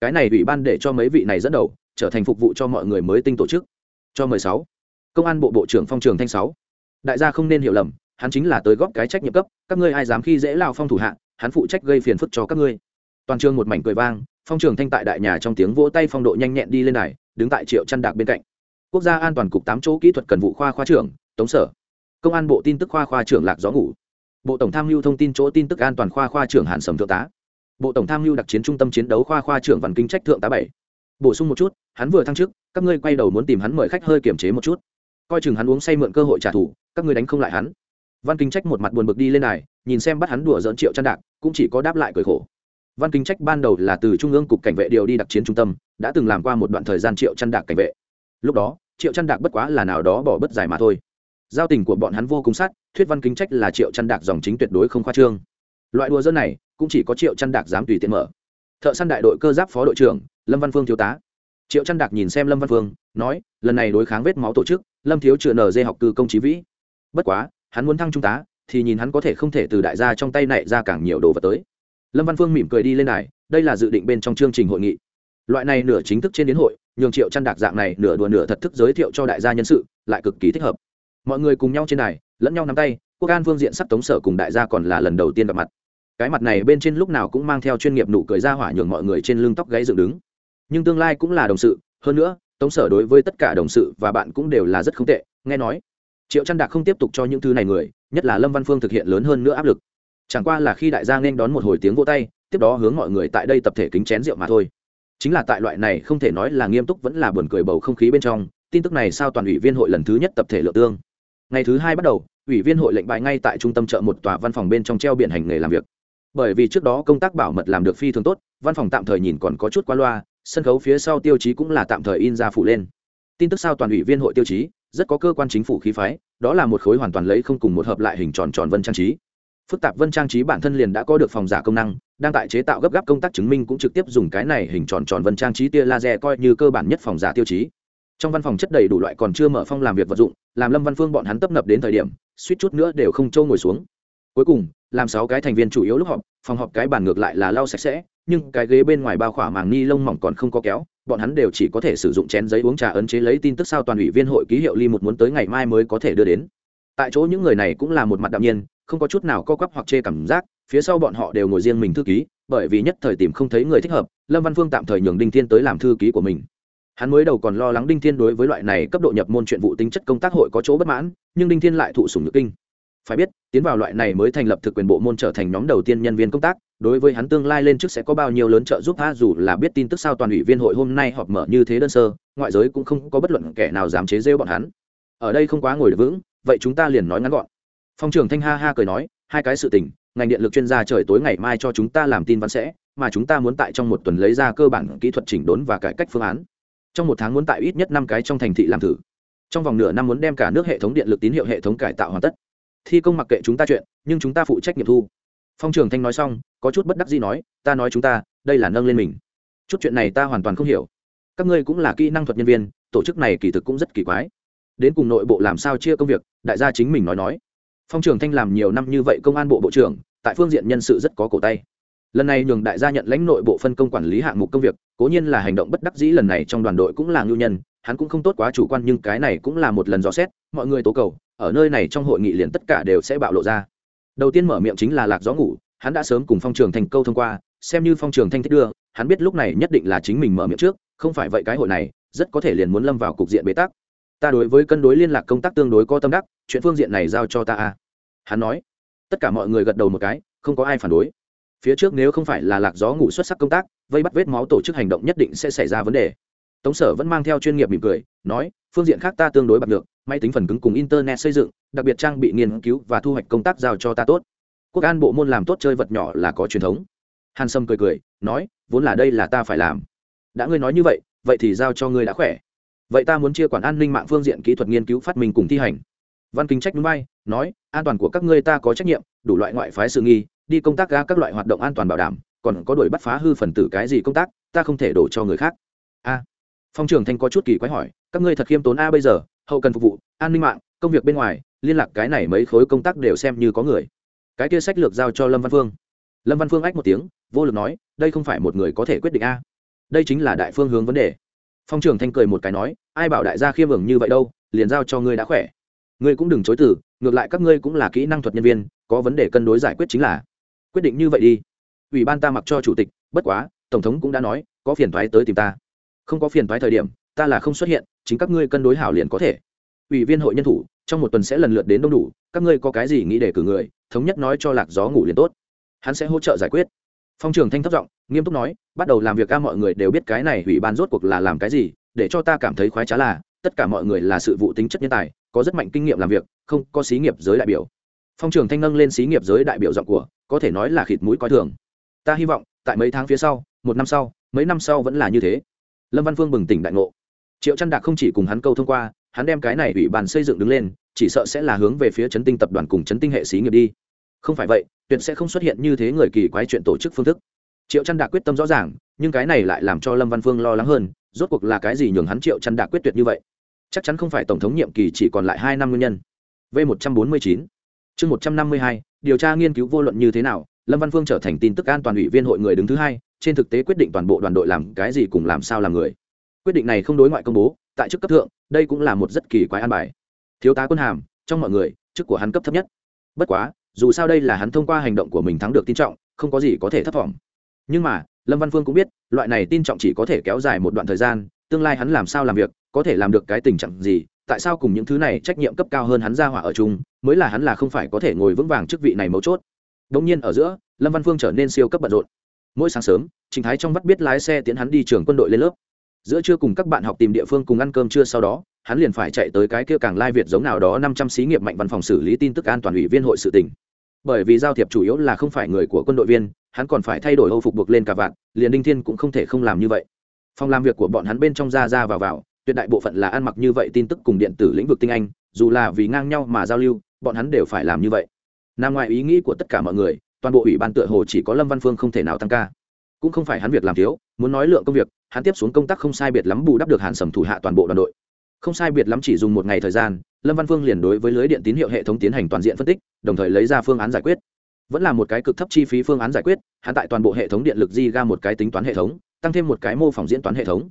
cái này ủy ban để cho mấy vị này dẫn đầu trở thành phục vụ cho mọi người mới tinh tổ chức. Cho mười sáu. Công an bộ bộ trưởng phong trường thanh sáu. Đại gia không nên hiểu lầm, hắn chính là tới góp cái trách nhiệm cấp, các ngươi ai dám khi dễ lao phong thủ hạ, hắn phụ trách gây phiền phức cho các ngươi. Toàn trường một mảnh cười vang, phong trường thanh tại đại nhà trong tiếng vỗ tay phong độ nhanh nhẹn đi lên này đứng tại triệu chăn đạc bên cạnh. Quốc gia an toàn cục tám chỗ kỹ thuật cần vụ khoa khoa trưởng, tống sở. Công an bộ tin tức khoa khoa trưởng lạc gió ngủ. Bộ tổng tham mưu thông tin chỗ tin tức an toàn khoa khoa trưởng hàn sầm thượng tá bộ tổng tham mưu đặc chiến trung tâm chiến đấu khoa khoa trưởng văn kinh trách thượng tá bảy. Bổ sung một chút, hắn vừa thăng chức, các ngươi quay đầu muốn tìm hắn mời khách hơi kiểm chế một chút. Coi chừng hắn uống say mượn cơ hội trả thù, các ngươi đánh không lại hắn. Văn kinh trách một mặt buồn bực đi lên này nhìn xem bắt hắn đùa dỡn triệu chăn đạc, cũng chỉ có đáp lại cười khổ. Văn kinh trách ban đầu là từ trung ương cục cảnh vệ điều đi đặc chiến trung tâm, đã từng làm qua một đoạn thời gian triệu chăn đạc cảnh vệ. Lúc đó, triệu chăn đạc bất quá là nào đó bỏ bất giải mà thôi. Giao tình của bọn hắn vô cùng sát, thuyết văn kinh trách là triệu chăn đạc dòng chính tuyệt đối không khoa trương loại đùa dân này cũng chỉ có triệu chăn đạc dám tùy tiện mở. Thợ săn đại đội cơ giáp phó đội trưởng, lâm văn phương thiếu tá. Triệu chăn đạc nhìn xem lâm văn phương, nói, lần này đối kháng vết máu tổ chức, lâm thiếu chữa nở dê học cư công trí vĩ. Bất quá, hắn muốn thăng trung tá, thì nhìn hắn có thể không thể từ đại gia trong tay này ra càng nhiều đồ vật tới. Lâm văn phương mỉm cười đi lên này đây là dự định bên trong chương trình hội nghị. Loại này nửa chính thức trên đến hội, nhường triệu chăn đạc dạng này nửa đùa nửa thật thức giới thiệu cho đại gia nhân sự, lại cực kỳ thích hợp. Mọi người cùng nhau trên này lẫn nhau nắm tay quốc an phương diện sắp tống sở cùng đại gia còn là lần đầu tiên gặp mặt. Cái mặt này bên trên lúc nào cũng mang theo chuyên nghiệp nụ cười ra hỏa nhường mọi người trên lưng tóc gáy dựng đứng. Nhưng tương lai cũng là đồng sự, hơn nữa, tống sở đối với tất cả đồng sự và bạn cũng đều là rất không tệ, nghe nói. Triệu trăn đạc không tiếp tục cho những thứ này người, nhất là lâm văn phương thực hiện lớn hơn nữa áp lực. Chẳng qua là khi đại gia nên đón một hồi tiếng vỗ tay, tiếp đó hướng mọi người tại đây tập thể kính chén rượu mà thôi. Chính là tại loại này không thể nói là nghiêm túc vẫn là buồn cười bầu không khí bên trong, tin tức này sao toàn ủy viên hội lần thứ nhất tập thể lựa tương. Ngày thứ hai bắt đầu ủy viên hội lệnh bài ngay tại trung tâm chợ một tòa văn phòng bên trong treo biển hành nghề làm việc. Bởi vì trước đó công tác bảo mật làm được phi thường tốt, văn phòng tạm thời nhìn còn có chút qua loa, sân khấu phía sau tiêu chí cũng là tạm thời in ra phủ lên. Tin tức sao toàn ủy viên hội tiêu chí, rất có cơ quan chính phủ khí phái, đó là một khối hoàn toàn lấy không cùng một hợp lại hình tròn tròn vân trang trí. Phức tạp vân trang trí bản thân liền đã có được phòng giả công năng, đang tại chế tạo gấp gáp công tác chứng minh cũng trực tiếp dùng cái này hình tròn tròn vân trang trí tia laser coi như cơ bản nhất phòng giả tiêu chí trong văn phòng chất đầy đủ loại còn chưa mở phong làm việc vật dụng, làm lâm văn phương bọn hắn tấp nập đến thời điểm, suýt chút nữa đều không trâu ngồi xuống. Cuối cùng, làm sáu cái thành viên chủ yếu lúc họp, phòng họp cái bàn ngược lại là lau sạch sẽ, nhưng cái ghế bên ngoài bao khỏa màng ni lông mỏng còn không có kéo, bọn hắn đều chỉ có thể sử dụng chén giấy uống trà ấn chế lấy tin tức sao toàn ủy viên hội ký hiệu ly một muốn tới ngày mai mới có thể đưa đến. Tại chỗ những người này cũng là một mặt đạm nhiên, không có chút nào co quắp hoặc chê cảm giác, phía sau bọn họ đều ngồi riêng mình thư ký, bởi vì nhất thời tìm không thấy người thích hợp, lâm văn phương tạm thời nhường đinh thiên tới làm thư ký của mình hắn mới đầu còn lo lắng đinh thiên đối với loại này cấp độ nhập môn chuyện vụ tính chất công tác hội có chỗ bất mãn, nhưng đinh thiên lại thụ sùng nhược kinh. Phải biết, tiến vào loại này mới thành lập thực quyền bộ môn trở thành nhóm đầu tiên nhân viên công tác, đối với hắn tương lai lên trước sẽ có bao nhiêu lớn trợ giúp tha dù là biết tin tức sao toàn ủy viên hội hôm nay họp mở như thế đơn sơ, ngoại giới cũng không có bất luận kẻ nào dám chế rêu bọn hắn. Ở đây không quá ngồi được vững, vậy chúng ta liền nói ngắn gọn. Phong trưởng thanh ha ha cười nói, hai cái sự tình, ngành điện lực chuyên gia trời tối ngày mai cho chúng ta làm tin văn sẽ, mà chúng ta muốn tại trong một tuần lấy ra cơ bản kỹ thuật chỉnh đốn và cải cách phương án trong một tháng muốn tại ít nhất năm cái trong thành thị làm thử. Trong vòng nửa năm muốn đem cả nước hệ thống điện lực tín hiệu hệ thống cải tạo hoàn tất. Thi công mặc kệ chúng ta chuyện, nhưng chúng ta phụ trách nghiệm thu. Phong trường thanh nói xong, có chút bất đắc gì nói, ta nói chúng ta, đây là nâng lên mình. Chút chuyện này ta hoàn toàn không hiểu. Các ngươi cũng là kỹ năng thuật nhân viên, tổ chức này kỳ thực cũng rất kỳ quái. Đến cùng nội bộ làm sao chia công việc, đại gia chính mình nói nói. Phong trường thanh làm nhiều năm như vậy công an bộ bộ trưởng, tại phương diện nhân sự rất có cổ tay lần này nhường đại gia nhận lãnh nội bộ phân công quản lý hạng mục công việc, cố nhiên là hành động bất đắc dĩ lần này trong đoàn đội cũng là ngưu nhân, hắn cũng không tốt quá chủ quan nhưng cái này cũng là một lần dò xét, mọi người tố cầu, ở nơi này trong hội nghị liền tất cả đều sẽ bạo lộ ra. Đầu tiên mở miệng chính là lạc gió ngủ, hắn đã sớm cùng phong trường thành câu thông qua, xem như phong trường thanh thích đưa, hắn biết lúc này nhất định là chính mình mở miệng trước, không phải vậy cái hội này, rất có thể liền muốn lâm vào cục diện bế tắc. Ta đối với cân đối liên lạc công tác tương đối có tâm đắc, chuyện phương diện này giao cho ta a hắn nói. Tất cả mọi người gật đầu một cái, không có ai phản đối phía trước nếu không phải là lạc gió ngủ xuất sắc công tác, vây bắt vết máu tổ chức hành động nhất định sẽ xảy ra vấn đề. Tống sở vẫn mang theo chuyên nghiệp mỉm cười, nói, phương diện khác ta tương đối bạc được máy tính phần cứng cùng internet xây dựng, đặc biệt trang bị nghiên cứu và thu hoạch công tác giao cho ta tốt. Quốc an bộ môn làm tốt chơi vật nhỏ là có truyền thống. Hàn sâm cười cười, nói, vốn là đây là ta phải làm. Đã ngươi nói như vậy vậy thì giao cho ngươi đã khỏe. Vậy ta muốn chia quản an ninh mạng phương diện kỹ thuật nghiên cứu phát minh cùng thi hành. Văn kính trách núi bay, nói, an toàn của các ngươi ta có trách nhiệm, đủ loại ngoại phái sự nghi đi công tác ga các loại hoạt động an toàn bảo đảm, còn có đuổi bắt phá hư phần tử cái gì công tác, ta không thể đổ cho người khác. A. Phong trường thanh có chút kỳ quái hỏi, các ngươi thật khiêm tốn a bây giờ, hậu cần phục vụ, an ninh mạng, công việc bên ngoài, liên lạc cái này mấy khối công tác đều xem như có người. Cái kia sách lược giao cho lâm văn phương. Lâm văn phương ách một tiếng, vô lực nói, đây không phải một người có thể quyết định a. Đây chính là đại phương hướng vấn đề. Phong trường thanh cười một cái nói, ai bảo đại gia khiêm hưởng như vậy đâu, liền giao cho ngươi đã khỏe. Ngươi cũng đừng chối từ, ngược lại các ngươi cũng là kỹ năng thuật nhân viên, có vấn đề cân đối giải quyết chính là quyết định như vậy đi. Ủy ban ta mặc cho chủ tịch, bất quá, tổng thống cũng đã nói, có phiền thoái tới tìm ta. Không có phiền thoái thời điểm, ta là không xuất hiện, chính các ngươi cân đối hảo liền có thể. Ủy viên hội nhân thủ, trong một tuần sẽ lần lượt đến đông đủ, các ngươi có cái gì nghĩ để cử người, thống nhất nói cho lạc gió ngủ liền tốt. Hắn sẽ hỗ trợ giải quyết. Phong trường thanh thất giọng, nghiêm túc nói, bắt đầu làm việc ca mọi người đều biết cái này ủy ban rốt cuộc là làm cái gì, để cho ta cảm thấy khoái trá là, tất cả mọi người là sự vụ tính chất nhân tài, có rất mạnh kinh nghiệm làm việc, không có xí nghiệp giới đại biểu. Phong trường thanh nâng lên xí nghiệp giới đại biểu giọng của có thể nói là khịt mũi coi thường. Ta hy vọng, tại mấy tháng phía sau, một năm sau, mấy năm sau vẫn là như thế. Lâm văn phương bừng tỉnh đại ngộ. Triệu trăn đạc không chỉ cùng hắn câu thông qua, hắn đem cái này ủy ban xây dựng đứng lên, chỉ sợ sẽ là hướng về phía chấn tinh tập đoàn cùng chấn tinh hệ xí nghiệp đi. Không phải vậy, tuyệt sẽ không xuất hiện như thế người kỳ quái chuyện tổ chức phương thức. Triệu trăn đạc quyết tâm rõ ràng, nhưng cái này lại làm cho lâm văn phương lo lắng hơn, rốt cuộc là cái gì nhường hắn triệu trăn đạc quyết tuyệt như vậy? Chắc chắn không phải tổng thống nhiệm kỳ chỉ còn lại hai năm nguyên nhân. V một trăm bốn mươi chín. Chương một trăm năm mươi hai điều tra nghiên cứu vô luận như thế nào, lâm văn phương trở thành tin tức an toàn ủy viên hội người đứng thứ hai, trên thực tế quyết định toàn bộ đoàn đội làm cái gì cùng làm sao làm người. Quyết định này không đối ngoại công bố, tại chức cấp thượng, đây cũng là một rất kỳ quái an bài. Thiếu tá quân hàm, trong mọi người, chức của hắn cấp thấp nhất. Bất quá, dù sao đây là hắn thông qua hành động của mình thắng được tin trọng, không có gì có thể thấp vọng. nhưng mà, lâm văn phương cũng biết, loại này tin trọng chỉ có thể kéo dài một đoạn thời gian, tương lai hắn làm sao làm việc, có thể làm được cái tình trạng gì tại sao cùng những thứ này trách nhiệm cấp cao hơn hắn ra hỏa ở chung mới là hắn là không phải có thể ngồi vững vàng chức vị này mấu chốt Đống nhiên ở giữa lâm văn phương trở nên siêu cấp bận rộn mỗi sáng sớm Trình Thái trong vắt biết lái xe tiến hắn đi trường quân đội lên lớp. Giữa trưa cùng các bạn học tìm địa phương cùng ăn cơm trưa sau đó, hắn liền phải chạy tới cái kia càng lai Việt giống nào đó năm trăm xí nghiệp mạnh văn phòng xử lý tin tức an toàn ủy viên hội sự tình. Bởi vì giao thiệp chủ yếu là không phải người của quân đội viên, hắn còn phải thay đổi hô phục buộc lên cả vạn, liền Đinh Thiên cũng không thể không làm như vậy. Phòng làm việc của bọn hắn bên trong ra ra vào vào, tuyệt đại bộ phận là ăn mặc như vậy tin tức cùng điện tử lĩnh vực tinh anh, dù là vì ngang nhau mà giao lưu, bọn hắn đều phải làm như vậy. Nằm ngoài ý nghĩ của tất cả mọi người, toàn bộ ủy ban tựa hồ chỉ có Lâm Văn Phương không thể nào tăng ca. Cũng không phải hắn việc làm thiếu muốn nói lượng công việc hắn tiếp xuống công tác không sai biệt lắm bù đắp được hàn sầm thủ hạ toàn bộ đoàn đội. Không sai biệt lắm chỉ dùng một ngày thời gian lâm văn phương liền đối với lưới điện tín hiệu hệ thống tiến hành toàn diện phân tích đồng thời lấy ra phương án giải quyết. Vẫn là một cái cực thấp chi phí phương án giải quyết hắn tại toàn bộ hệ thống điện lực di ra một cái tính toán hệ thống tăng thêm một cái mô phỏng diễn toán hệ thống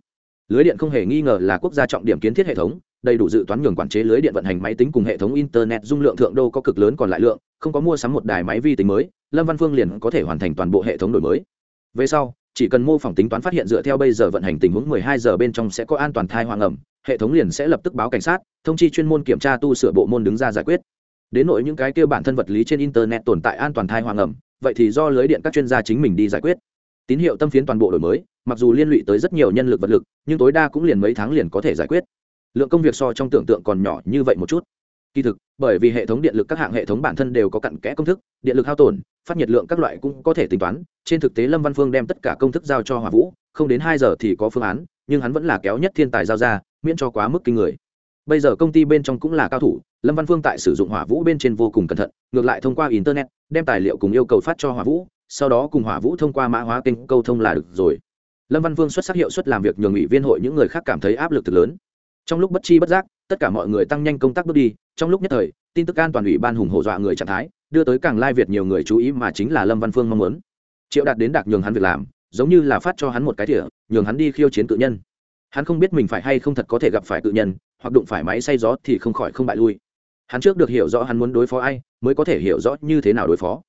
lưới điện không hề nghi ngờ là quốc gia trọng điểm kiến thiết hệ thống, đầy đủ dự toán nhường quản chế lưới điện vận hành máy tính cùng hệ thống internet dung lượng thượng đô có cực lớn còn lại lượng, không có mua sắm một đài máy vi tính mới, lâm văn phương liền có thể hoàn thành toàn bộ hệ thống đổi mới. Về sau, chỉ cần mô phỏng tính toán phát hiện dựa theo bây giờ vận hành tình huống 12 giờ bên trong sẽ có an toàn thai hoàng ẩm, hệ thống liền sẽ lập tức báo cảnh sát, thông chi chuyên môn kiểm tra tu sửa bộ môn đứng ra giải quyết. Đến nội những cái kia bản thân vật lý trên internet tồn tại an toàn thai hoàng ẩm, vậy thì do lưới điện các chuyên gia chính mình đi giải quyết tín hiệu tâm phiến toàn bộ đổi mới, mặc dù liên lụy tới rất nhiều nhân lực vật lực, nhưng tối đa cũng liền mấy tháng liền có thể giải quyết. Lượng công việc so trong tưởng tượng còn nhỏ như vậy một chút. Kỳ thực, bởi vì hệ thống điện lực các hạng hệ thống bản thân đều có cặn kẽ công thức, điện lực hao tổn, phát nhiệt lượng các loại cũng có thể tính toán. Trên thực tế, lâm văn phương đem tất cả công thức giao cho hòa vũ, không đến hai giờ thì có phương án, nhưng hắn vẫn là kéo nhất thiên tài giao ra, miễn cho quá mức kinh người. Bây giờ công ty bên trong cũng là cao thủ, lâm văn phương tại sử dụng hỏa vũ bên trên vô cùng cẩn thận, ngược lại thông qua internet, đem tài liệu cùng yêu cầu phát cho hỏa vũ sau đó cùng hỏa vũ thông qua mã hóa kênh câu thông là được rồi. Lâm văn vương xuất sắc hiệu suất làm việc nhường ủy viên hội những người khác cảm thấy áp lực thực lớn. Trong lúc bất chi bất giác, tất cả mọi người tăng nhanh công tác bước đi, trong lúc nhất thời, tin tức an toàn ủy ban hùng hổ dọa người trạng thái, đưa tới càng lai việt nhiều người chú ý mà chính là lâm văn phương mong muốn. Triệu đạt đến đạt nhường hắn việc làm, giống như là phát cho hắn một cái thỉa nhường hắn đi khiêu chiến tự nhân. Hắn không biết mình phải hay không thật có thể gặp phải tự nhân, hoặc đụng phải máy xay gió thì không khỏi không bại lui. Hắn trước được hiểu rõ hắn muốn đối phó ai, mới có thể hiểu rõ như thế nào đối phó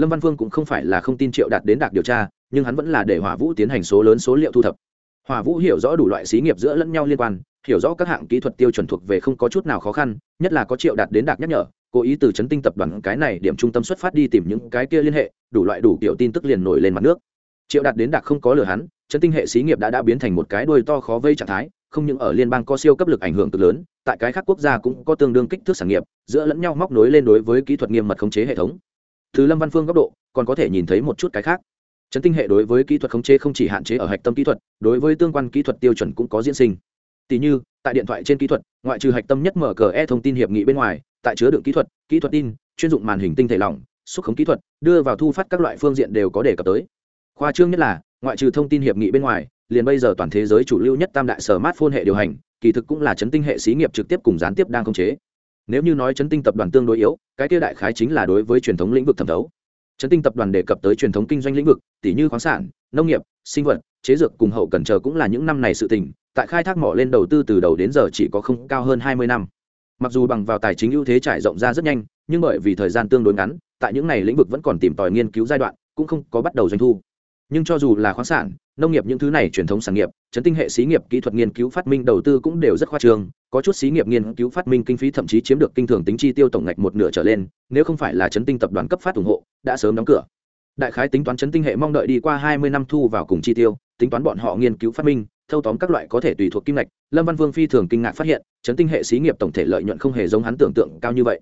lâm văn phương cũng không phải là không tin triệu đạt đến đạt điều tra, nhưng hắn vẫn là để hỏa vũ tiến hành số lớn số liệu thu thập. Hòa vũ hiểu rõ đủ loại xí nghiệp giữa lẫn nhau liên quan, hiểu rõ các hạng kỹ thuật tiêu chuẩn thuộc về không có chút nào khó khăn, nhất là có triệu đạt đến đạt nhắc nhở, cố ý từ chấn tinh tập đoàn cái này điểm trung tâm xuất phát đi tìm những cái kia liên hệ, đủ loại đủ kiểu tin tức liền nổi lên mặt nước. Triệu đạt đến đạt không có lừa hắn, chấn tinh hệ xí nghiệp đã đã biến thành một cái đuôi to khó vây trạng thái, không những ở liên bang có siêu cấp lực ảnh hưởng cực lớn, tại cái khác quốc gia cũng có tương đương kích thước sản nghiệp, giữa lẫn nhau móc nối lên đối với kỹ thuật nghiêm mật khống chế hệ thống từ lâm văn phương góc độ, còn có thể nhìn thấy một chút cái khác. Chấn tinh hệ đối với kỹ thuật khống chế không chỉ hạn chế ở hạch tâm kỹ thuật, đối với tương quan kỹ thuật tiêu chuẩn cũng có diễn sinh. Tỷ như, tại điện thoại trên kỹ thuật, ngoại trừ hạch tâm nhất mở cờ e thông tin hiệp nghị bên ngoài, tại chứa đựng kỹ thuật kỹ thuật tin chuyên dụng màn hình tinh thể lỏng, xúc khống kỹ thuật, đưa vào thu phát các loại phương diện đều có đề cập tới. Khoa trương nhất là, ngoại trừ thông tin hiệp nghị bên ngoài, liền bây giờ toàn thế giới chủ lưu nhất tam đại sở smartphone hệ điều hành, kỳ thực cũng là chấn tinh hệ xí nghiệp trực tiếp cùng gián tiếp đang khống chế nếu như nói chấn tinh tập đoàn tương đối yếu, cái kia đại khái chính là đối với truyền thống lĩnh vực thẩm thấu. Chấn tinh tập đoàn đề cập tới truyền thống kinh doanh lĩnh vực tỷ như khoáng sản, nông nghiệp, sinh vật, chế dược cùng hậu cần chờ cũng là những năm này sự tình, tại khai thác mỏ lên đầu tư từ đầu đến giờ chỉ có không cao hơn hai mươi năm. Mặc dù bằng vào tài chính ưu thế trải rộng ra rất nhanh, nhưng bởi vì thời gian tương đối ngắn, tại những này lĩnh vực vẫn còn tìm tòi nghiên cứu giai đoạn, cũng không có bắt đầu doanh thu. Nhưng cho dù là khoáng sản nông nghiệp những thứ này truyền thống sản nghiệp, chấn tinh hệ xí nghiệp, kỹ thuật nghiên cứu phát minh đầu tư cũng đều rất khoa trương, có chút xí nghiệp nghiên cứu phát minh kinh phí thậm chí chiếm được kinh thường tính chi tiêu tổng ngạch một nửa trở lên, nếu không phải là chấn tinh tập đoàn cấp phát ủng hộ, đã sớm đóng cửa. Đại khái tính toán chấn tinh hệ mong đợi đi qua hai mươi năm thu vào cùng chi tiêu, tính toán bọn họ nghiên cứu phát minh, thâu tóm các loại có thể tùy thuộc kim ngạch, lâm văn vương phi thường kinh ngạc phát hiện, chấn tinh hệ xí nghiệp tổng thể lợi nhuận không hề giống hắn tưởng tượng cao như vậy.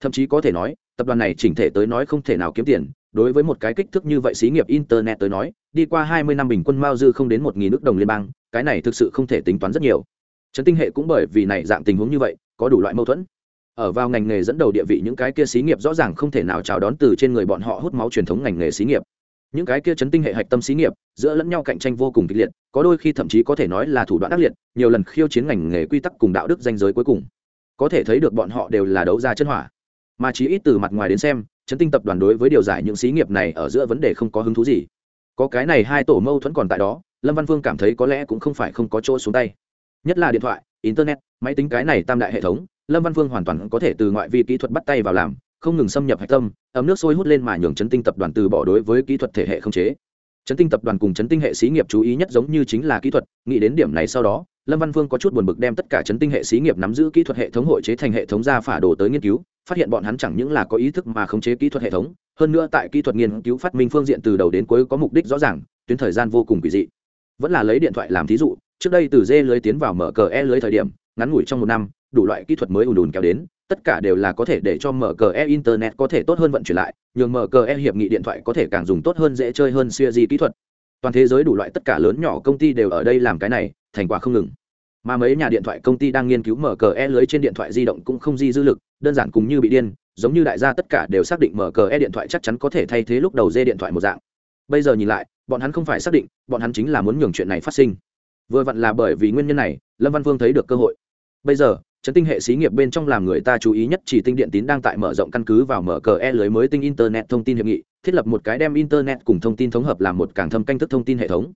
Thậm chí có thể nói, tập đoàn này chỉnh thể tới nói không thể nào kiếm tiền, đối với một cái kích thước như vậy xí nghiệp internet tới nói đi qua hai mươi năm bình quân mao dư không đến một nghìn nước đồng liên bang, cái này thực sự không thể tính toán rất nhiều. Trấn tinh hệ cũng bởi vì này dạng tình huống như vậy, có đủ loại mâu thuẫn. Ở vào ngành nghề dẫn đầu địa vị những cái kia xí nghiệp rõ ràng không thể nào chào đón từ trên người bọn họ hút máu truyền thống ngành nghề xí nghiệp. Những cái kia chấn tinh hệ hạch tâm xí nghiệp, giữa lẫn nhau cạnh tranh vô cùng kịch liệt, có đôi khi thậm chí có thể nói là thủ đoạn ác liệt, nhiều lần khiêu chiến ngành nghề quy tắc cùng đạo đức danh giới cuối cùng. Có thể thấy được bọn họ đều là đấu ra chân hỏa. Mà chỉ ít từ mặt ngoài đến xem chấn tinh tập đoàn đối với điều giải những xí nghiệp này ở giữa vấn đề không có hứng thú gì có cái này hai tổ mâu thuẫn còn tại đó, lâm văn phương cảm thấy có lẽ cũng không phải không có chỗ xuống tay. Nhất là điện thoại, internet, máy tính cái này tam đại hệ thống, lâm văn phương hoàn toàn có thể từ ngoại vi kỹ thuật bắt tay vào làm, không ngừng xâm nhập hạch tâm, ấm nước sôi hút lên mà nhường chấn tinh tập đoàn từ bỏ đối với kỹ thuật thể hệ không chế. Chấn tinh tập đoàn cùng chấn tinh hệ xí nghiệp chú ý nhất giống như chính là kỹ thuật, nghĩ đến điểm này sau đó, lâm văn phương có chút buồn bực đem tất cả chấn tinh hệ xí nghiệp nắm giữ kỹ thuật hệ thống hội chế thành hệ thống ra phả đồ tới nghiên cứu, phát hiện bọn hắn chẳng những là có ý thức mà khống chế kỹ thuật hệ thống hơn nữa tại kỹ thuật nghiên cứu phát minh phương diện từ đầu đến cuối có mục đích rõ ràng, tuyến thời gian vô cùng kỳ dị. Vẫn là lấy điện thoại làm thí dụ, trước đây từ dê lưới tiến vào mở cờ e lưới thời điểm, ngắn ngủi trong một năm, đủ loại kỹ thuật mới ùn ùn kéo đến, tất cả đều là có thể để cho mở cờ e internet có thể tốt hơn vận chuyển lại, nhường mở cờ e hiệp nghị điện thoại có thể càng dùng tốt hơn dễ chơi hơn siêu di kỹ thuật. Toàn thế giới đủ loại tất cả lớn nhỏ công ty đều ở đây làm cái này, thành quả không ngừng mà mấy nhà điện thoại công ty đang nghiên cứu mở cờ e lưới trên điện thoại di động cũng không di dư lực, đơn giản cùng như bị điên, giống như đại gia tất cả đều xác định mở cờ e điện thoại chắc chắn có thể thay thế lúc đầu dê điện thoại một dạng. Bây giờ nhìn lại, bọn hắn không phải xác định, bọn hắn chính là muốn nhường chuyện này phát sinh. Vừa vặn là bởi vì nguyên nhân này, lâm văn vương thấy được cơ hội. Bây giờ chấn tinh hệ xí nghiệp bên trong làm người ta chú ý nhất chỉ tinh điện tín đang tại mở rộng căn cứ vào mở cờ e lưới mới tinh internet thông tin hiệp nghị, thiết lập một cái đem internet cùng thông tin thống hợp làm một càng thâm canh thức thông tin hệ thống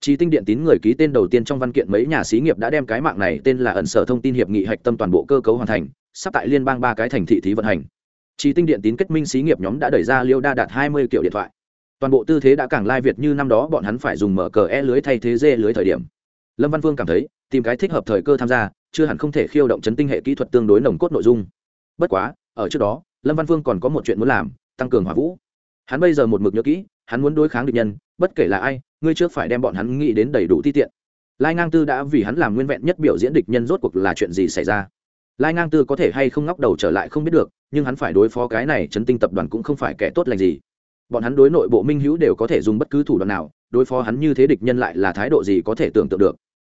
chỉ tinh điện tín người ký tên đầu tiên trong văn kiện mấy nhà xí nghiệp đã đem cái mạng này tên là ẩn sở thông tin hiệp nghị hạch tâm toàn bộ cơ cấu hoàn thành, sắp tại liên bang ba cái thành thị thí vận hành. Chỉ tinh điện tín kết minh xí nghiệp nhóm đã đẩy ra liêu đa đạt hai mươi kiểu điện thoại. Toàn bộ tư thế đã càng lai việt như năm đó, bọn hắn phải dùng mở cờ e lưới thay thế dê lưới thời điểm. Lâm văn Vương cảm thấy, tìm cái thích hợp thời cơ tham gia, chưa hẳn không thể khiêu động chấn tinh hệ kỹ thuật tương đối nồng cốt nội dung. Bất quá, ở trước đó, lâm văn Vương còn có một chuyện muốn làm, tăng cường hỏa vũ. Hắn bây giờ một mực nhớ kỹ, hắn muốn đối kháng địch nhân, bất kể là ai ngươi trước phải đem bọn hắn nghĩ đến đầy đủ ti tiện. Lai ngang tư đã vì hắn làm nguyên vẹn nhất biểu diễn địch nhân rốt cuộc là chuyện gì xảy ra? Lai ngang tư có thể hay không ngóc đầu trở lại không biết được, nhưng hắn phải đối phó cái này chấn tinh tập đoàn cũng không phải kẻ tốt lành gì. Bọn hắn đối nội bộ minh hữu đều có thể dùng bất cứ thủ đoạn nào, đối phó hắn như thế địch nhân lại là thái độ gì có thể tưởng tượng được.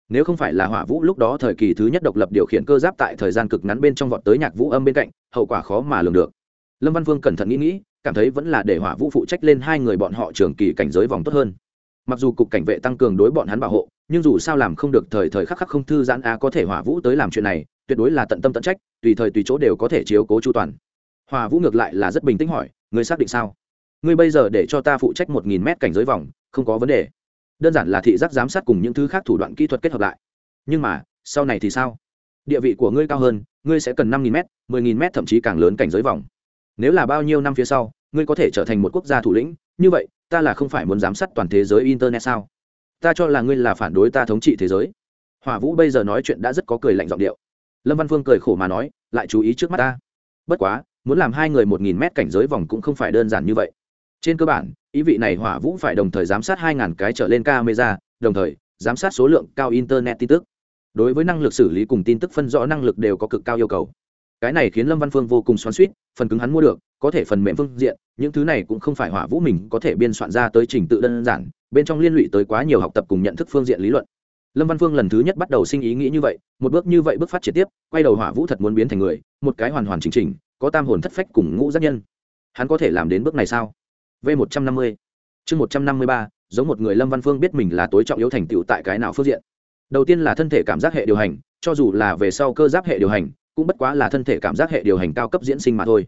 Nếu không phải là hỏa vũ lúc đó thời kỳ thứ nhất độc lập điều khiển cơ giáp tại thời gian cực ngắn bên trong vọt tới nhạc vũ âm bên cạnh, hậu quả khó mà lường được. Lâm văn vương cẩn thận nghĩ nghĩ, cảm thấy vẫn là để hỏa vũ phụ trách lên hai người bọn họ trường kỳ cảnh giới vòng tốt hơn mặc dù cục cảnh vệ tăng cường đối bọn hắn bảo hộ, nhưng dù sao làm không được thời thời khắc khắc không thư giãn a có thể hỏa vũ tới làm chuyện này, tuyệt đối là tận tâm tận trách, tùy thời tùy chỗ đều có thể chiếu cố chu toàn. Hòa vũ ngược lại là rất bình tĩnh hỏi, ngươi xác định sao? Ngươi bây giờ để cho ta phụ trách một nghìn mét cảnh giới vòng, không có vấn đề. Đơn giản là thị giác giám sát cùng những thứ khác thủ đoạn kỹ thuật kết hợp lại. Nhưng mà, sau này thì sao? Địa vị của ngươi cao hơn, ngươi sẽ cần năm nghìn m mười nghìn m thậm chí càng lớn cảnh giới vòng. Nếu là bao nhiêu năm phía sau, ngươi có thể trở thành một quốc gia thủ lĩnh, như vậy ta là không phải muốn giám sát toàn thế giới internet sao? Ta cho là ngươi là phản đối ta thống trị thế giới. Hỏa vũ bây giờ nói chuyện đã rất có cười lạnh giọng điệu. Lâm văn phương cười khổ mà nói, lại chú ý trước mắt ta. Bất quá, muốn làm hai người một nghìn mét cảnh giới vòng cũng không phải đơn giản như vậy. Trên cơ bản, ý vị này hỏa vũ phải đồng thời giám sát hai ngàn cái trở lên camera, đồng thời giám sát số lượng cao internet tin tức. Đối với năng lực xử lý cùng tin tức phân rõ năng lực đều có cực cao yêu cầu cái này khiến lâm văn phương vô cùng xoắn suýt phần cứng hắn mua được, có thể phần mềm phương diện, những thứ này cũng không phải hỏa vũ mình có thể biên soạn ra tới trình tự đơn giản, bên trong liên lụy tới quá nhiều học tập cùng nhận thức phương diện lý luận. Lâm văn phương lần thứ nhất bắt đầu sinh ý nghĩ như vậy, một bước như vậy bước phát triển tiếp, quay đầu hỏa vũ thật muốn biến thành người, một cái hoàn hoàn chỉnh chỉnh, có tam hồn thất phách cùng ngũ giác nhân. Hắn có thể làm đến bước này sao? V một trăm năm mươi. Chương một trăm năm mươi ba, giống một người lâm văn phương biết mình là tối trọng yếu thành tựu tại cái nào phương diện. Đầu tiên là thân thể cảm giác hệ điều hành, cho dù là về sau cơ giáp hệ điều hành cũng bất quá là thân thể cảm giác hệ điều hành cao cấp diễn sinh mà thôi.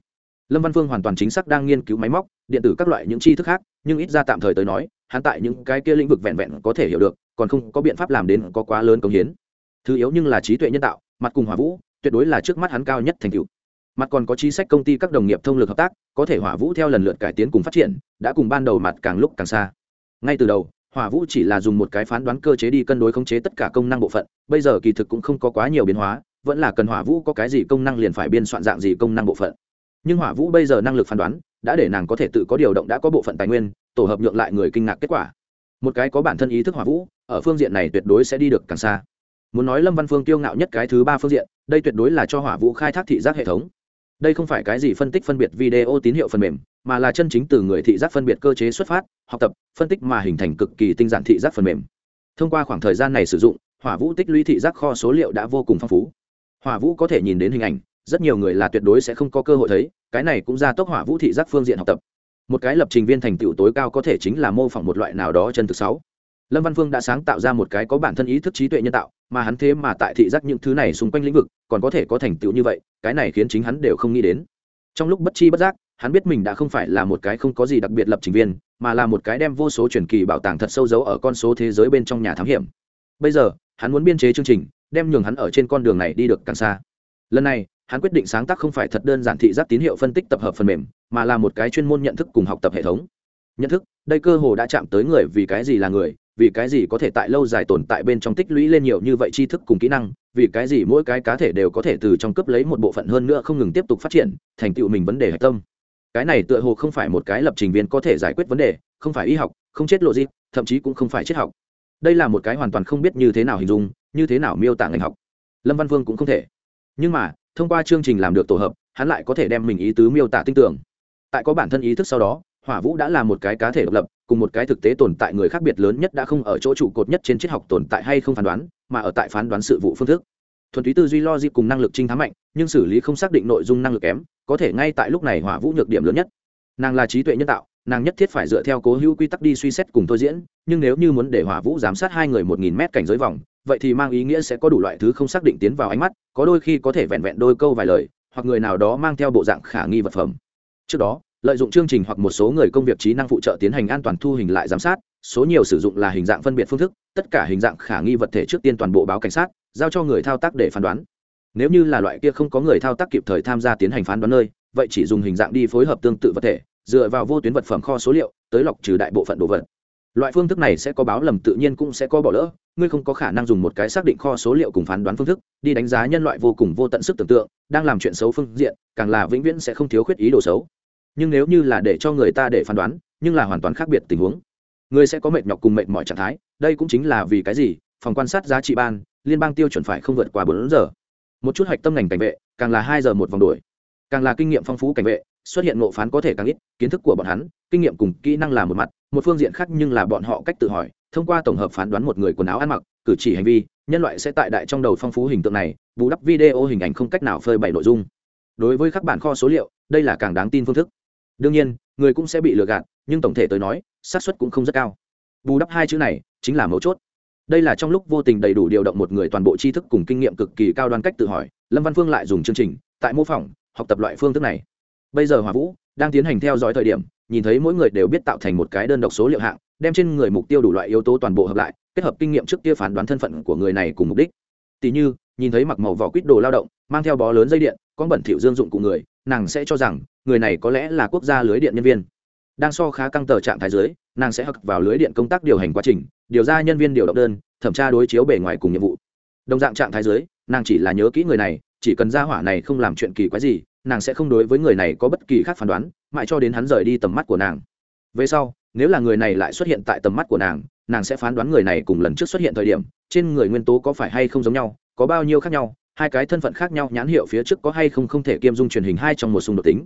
Lâm văn phương hoàn toàn chính xác đang nghiên cứu máy móc, điện tử các loại những tri thức khác, nhưng ít ra tạm thời tới nói, hắn tại những cái kia lĩnh vực vẹn vẹn có thể hiểu được, còn không có biện pháp làm đến có quá lớn công hiến. Thứ yếu nhưng là trí tuệ nhân tạo, mặt cùng hỏa vũ, tuyệt đối là trước mắt hắn cao nhất thành tựu. Mặt còn có chính sách công ty các đồng nghiệp thông lực hợp tác, có thể hỏa vũ theo lần lượt cải tiến cùng phát triển, đã cùng ban đầu mặt càng lúc càng xa. Ngay từ đầu, hỏa vũ chỉ là dùng một cái phán đoán cơ chế đi cân đối khống chế tất cả công năng bộ phận, bây giờ kỳ thực cũng không có quá nhiều biến hóa vẫn là cần hỏa vũ có cái gì công năng liền phải biên soạn dạng gì công năng bộ phận. Nhưng hỏa vũ bây giờ năng lực phán đoán, đã để nàng có thể tự có điều động đã có bộ phận tài nguyên, tổ hợp nhượng lại người kinh ngạc kết quả. Một cái có bản thân ý thức hỏa vũ, ở phương diện này tuyệt đối sẽ đi được càng xa. Muốn nói lâm văn phương tiêu ngạo nhất cái thứ ba phương diện, đây tuyệt đối là cho hỏa vũ khai thác thị giác hệ thống. Đây không phải cái gì phân tích phân biệt video tín hiệu phần mềm, mà là chân chính từ người thị giác phân biệt cơ chế xuất phát, học tập, phân tích mà hình thành cực kỳ tinh giản thị giác phần mềm. Thông qua khoảng thời gian này sử dụng, hỏa vũ tích lũy thị giác kho số liệu đã vô cùng phong phú hỏa vũ có thể nhìn đến hình ảnh, rất nhiều người là tuyệt đối sẽ không có cơ hội thấy, cái này cũng ra tốc hỏa vũ thị giác phương diện học tập. Một cái lập trình viên thành tựu tối cao có thể chính là mô phỏng một loại nào đó chân thực sáu. Lâm văn phương đã sáng tạo ra một cái có bản thân ý thức trí tuệ nhân tạo, mà hắn thế mà tại thị giác những thứ này xung quanh lĩnh vực, còn có thể có thành tựu như vậy, cái này khiến chính hắn đều không nghĩ đến. Trong lúc bất chi bất giác, hắn biết mình đã không phải là một cái không có gì đặc biệt lập trình viên, mà là một cái đem vô số truyền kỳ bảo tàng thật sâu giấu ở con số thế giới bên trong nhà thám hiểm. Bây giờ, hắn muốn biên chế chương trình đem nhường hắn ở trên con đường này đi được càng xa. Lần này, hắn quyết định sáng tác không phải thật đơn giản thị giác tín hiệu phân tích tập hợp phần mềm, mà là một cái chuyên môn nhận thức cùng học tập hệ thống. Nhận thức, đây cơ hồ đã chạm tới người vì cái gì là người, vì cái gì có thể tại lâu dài tồn tại bên trong tích lũy lên nhiều như vậy tri thức cùng kỹ năng, vì cái gì mỗi cái cá thể đều có thể từ trong cấp lấy một bộ phận hơn nữa không ngừng tiếp tục phát triển, thành tựu mình vấn đề hạch tâm. Cái này tựa hồ không phải một cái lập trình viên có thể giải quyết vấn đề, không phải y học, không chết lộ gì thậm chí cũng không phải triết học. Đây là một cái hoàn toàn không biết như thế nào hình dung như thế nào miêu tả ngành học? Lâm văn vương cũng không thể. Nhưng mà, thông qua chương trình làm được tổ hợp, hắn lại có thể đem mình ý tứ miêu tả tinh tưởng tại có bản thân ý thức sau đó, hỏa vũ đã là một cái cá thể độc lập, cùng một cái thực tế tồn tại người khác biệt lớn nhất đã không ở chỗ trụ cột nhất trên triết học tồn tại hay không phán đoán, mà ở tại phán đoán sự vụ phương thức. Thuần túy tư duy logic cùng năng lực trinh thám mạnh, nhưng xử lý không xác định nội dung năng lực kém, có thể ngay tại lúc này hỏa vũ nhược điểm lớn nhất. Nàng là trí tuệ nhân tạo, nàng nhất thiết phải dựa theo cố hữu quy tắc đi suy xét cùng tôi diễn, nhưng nếu như muốn để hỏa vũ giám sát hai người một nghìn mét cảnh giới vòng vậy thì mang ý nghĩa sẽ có đủ loại thứ không xác định tiến vào ánh mắt, có đôi khi có thể vẹn vẹn đôi câu vài lời, hoặc người nào đó mang theo bộ dạng khả nghi vật phẩm. Trước đó, lợi dụng chương trình hoặc một số người công việc trí năng phụ trợ tiến hành an toàn thu hình lại giám sát, số nhiều sử dụng là hình dạng phân biệt phương thức, tất cả hình dạng khả nghi vật thể trước tiên toàn bộ báo cảnh sát, giao cho người thao tác để phán đoán. Nếu như là loại kia không có người thao tác kịp thời tham gia tiến hành phán đoán nơi, vậy chỉ dùng hình dạng đi phối hợp tương tự vật thể, dựa vào vô tuyến vật phẩm kho số liệu, tới lọc trừ đại bộ phận đồ vật. Loại phương thức này sẽ có báo lầm tự nhiên cũng sẽ có bỏ lỡ ngươi không có khả năng dùng một cái xác định kho số liệu cùng phán đoán phương thức, đi đánh giá nhân loại vô cùng vô tận sức tưởng tượng, đang làm chuyện xấu phương diện, càng là vĩnh viễn sẽ không thiếu khuyết ý đồ xấu. Nhưng nếu như là để cho người ta để phán đoán, nhưng là hoàn toàn khác biệt tình huống. Người sẽ có mệt nhọc cùng mệt mọi trạng thái, đây cũng chính là vì cái gì? Phòng quan sát giá trị ban, liên bang tiêu chuẩn phải không vượt qua bốn giờ. Một chút hạch tâm ngành cảnh vệ, càng là hai giờ một vòng đuổi. Càng là kinh nghiệm phong phú cảnh vệ, xuất hiện ngộ phán có thể càng ít, kiến thức của bọn hắn, kinh nghiệm cùng kỹ năng là một mặt, một phương diện khác nhưng là bọn họ cách tự hỏi thông qua tổng hợp phán đoán một người quần áo ăn mặc, cử chỉ hành vi, nhân loại sẽ tại đại trong đầu phong phú hình tượng này, bù đắp video hình ảnh không cách nào phơi bày nội dung. Đối với các bản kho số liệu, đây là càng đáng tin phương thức. Đương nhiên, người cũng sẽ bị lừa gạt, nhưng tổng thể tới nói, xác suất cũng không rất cao. Bù đắp hai chữ này, chính là mấu chốt. Đây là trong lúc vô tình đầy đủ điều động một người toàn bộ tri thức cùng kinh nghiệm cực kỳ cao đoan cách tự hỏi, lâm văn phương lại dùng chương trình, tại mô phỏng, học tập loại phương thức này. Bây giờ hòa vũ đang tiến hành theo dõi thời điểm nhìn thấy mỗi người đều biết tạo thành một cái đơn độc số liệu hạng, đem trên người mục tiêu đủ loại yếu tố toàn bộ hợp lại, kết hợp kinh nghiệm trước kia phán đoán thân phận của người này cùng mục đích. Tỷ như, nhìn thấy mặc màu vỏ quýt đồ lao động, mang theo bó lớn dây điện, con bẩn thỉu dương dụng của người, nàng sẽ cho rằng, người này có lẽ là quốc gia lưới điện nhân viên. Đang so khá căng tờ trạng thái dưới, nàng sẽ hặc vào lưới điện công tác điều hành quá trình, điều ra nhân viên điều động đơn, thẩm tra đối chiếu bề ngoài cùng nhiệm vụ. Đồng dạng trạng thái dưới, nàng chỉ là nhớ kỹ người này, chỉ cần ra hỏa này không làm chuyện kỳ quái gì, nàng sẽ không đối với người này có bất kỳ khác phán đoán mãi cho đến hắn rời đi tầm mắt của nàng. Về sau, nếu là người này lại xuất hiện tại tầm mắt của nàng nàng sẽ phán đoán người này cùng lần trước xuất hiện thời điểm, trên người nguyên tố có phải hay không giống nhau, có bao nhiêu khác nhau, hai cái thân phận khác nhau, nhãn hiệu phía trước có hay không không thể kiêm dung truyền hình hai trong một xung đột tính.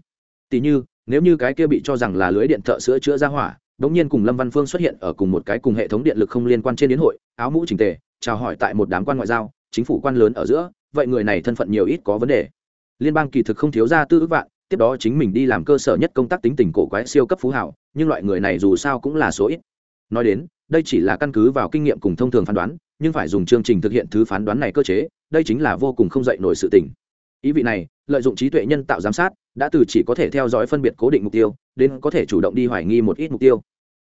Tỉ như, nếu như cái kia bị cho rằng là lưới điện thợ sữa chữa ra hỏa đống nhiên cùng lâm văn phương xuất hiện ở cùng một cái cùng hệ thống điện lực không liên quan trên đến hội, áo mũ trình tề, chào hỏi tại một đám quan ngoại giao, chính phủ quan lớn ở giữa, vậy người này thân phận nhiều ít có vấn đề. Liên bang kỳ thực không thiếu ra tư ước vạn tiếp đó chính mình đi làm cơ sở nhất công tác tính tình cổ quái siêu cấp phú hảo, nhưng loại người này dù sao cũng là số ít. Nói đến, đây chỉ là căn cứ vào kinh nghiệm cùng thông thường phán đoán, nhưng phải dùng chương trình thực hiện thứ phán đoán này cơ chế, đây chính là vô cùng không dạy nổi sự tình. Ý vị này, lợi dụng trí tuệ nhân tạo giám sát, đã từ chỉ có thể theo dõi phân biệt cố định mục tiêu, đến có thể chủ động đi hoài nghi một ít mục tiêu.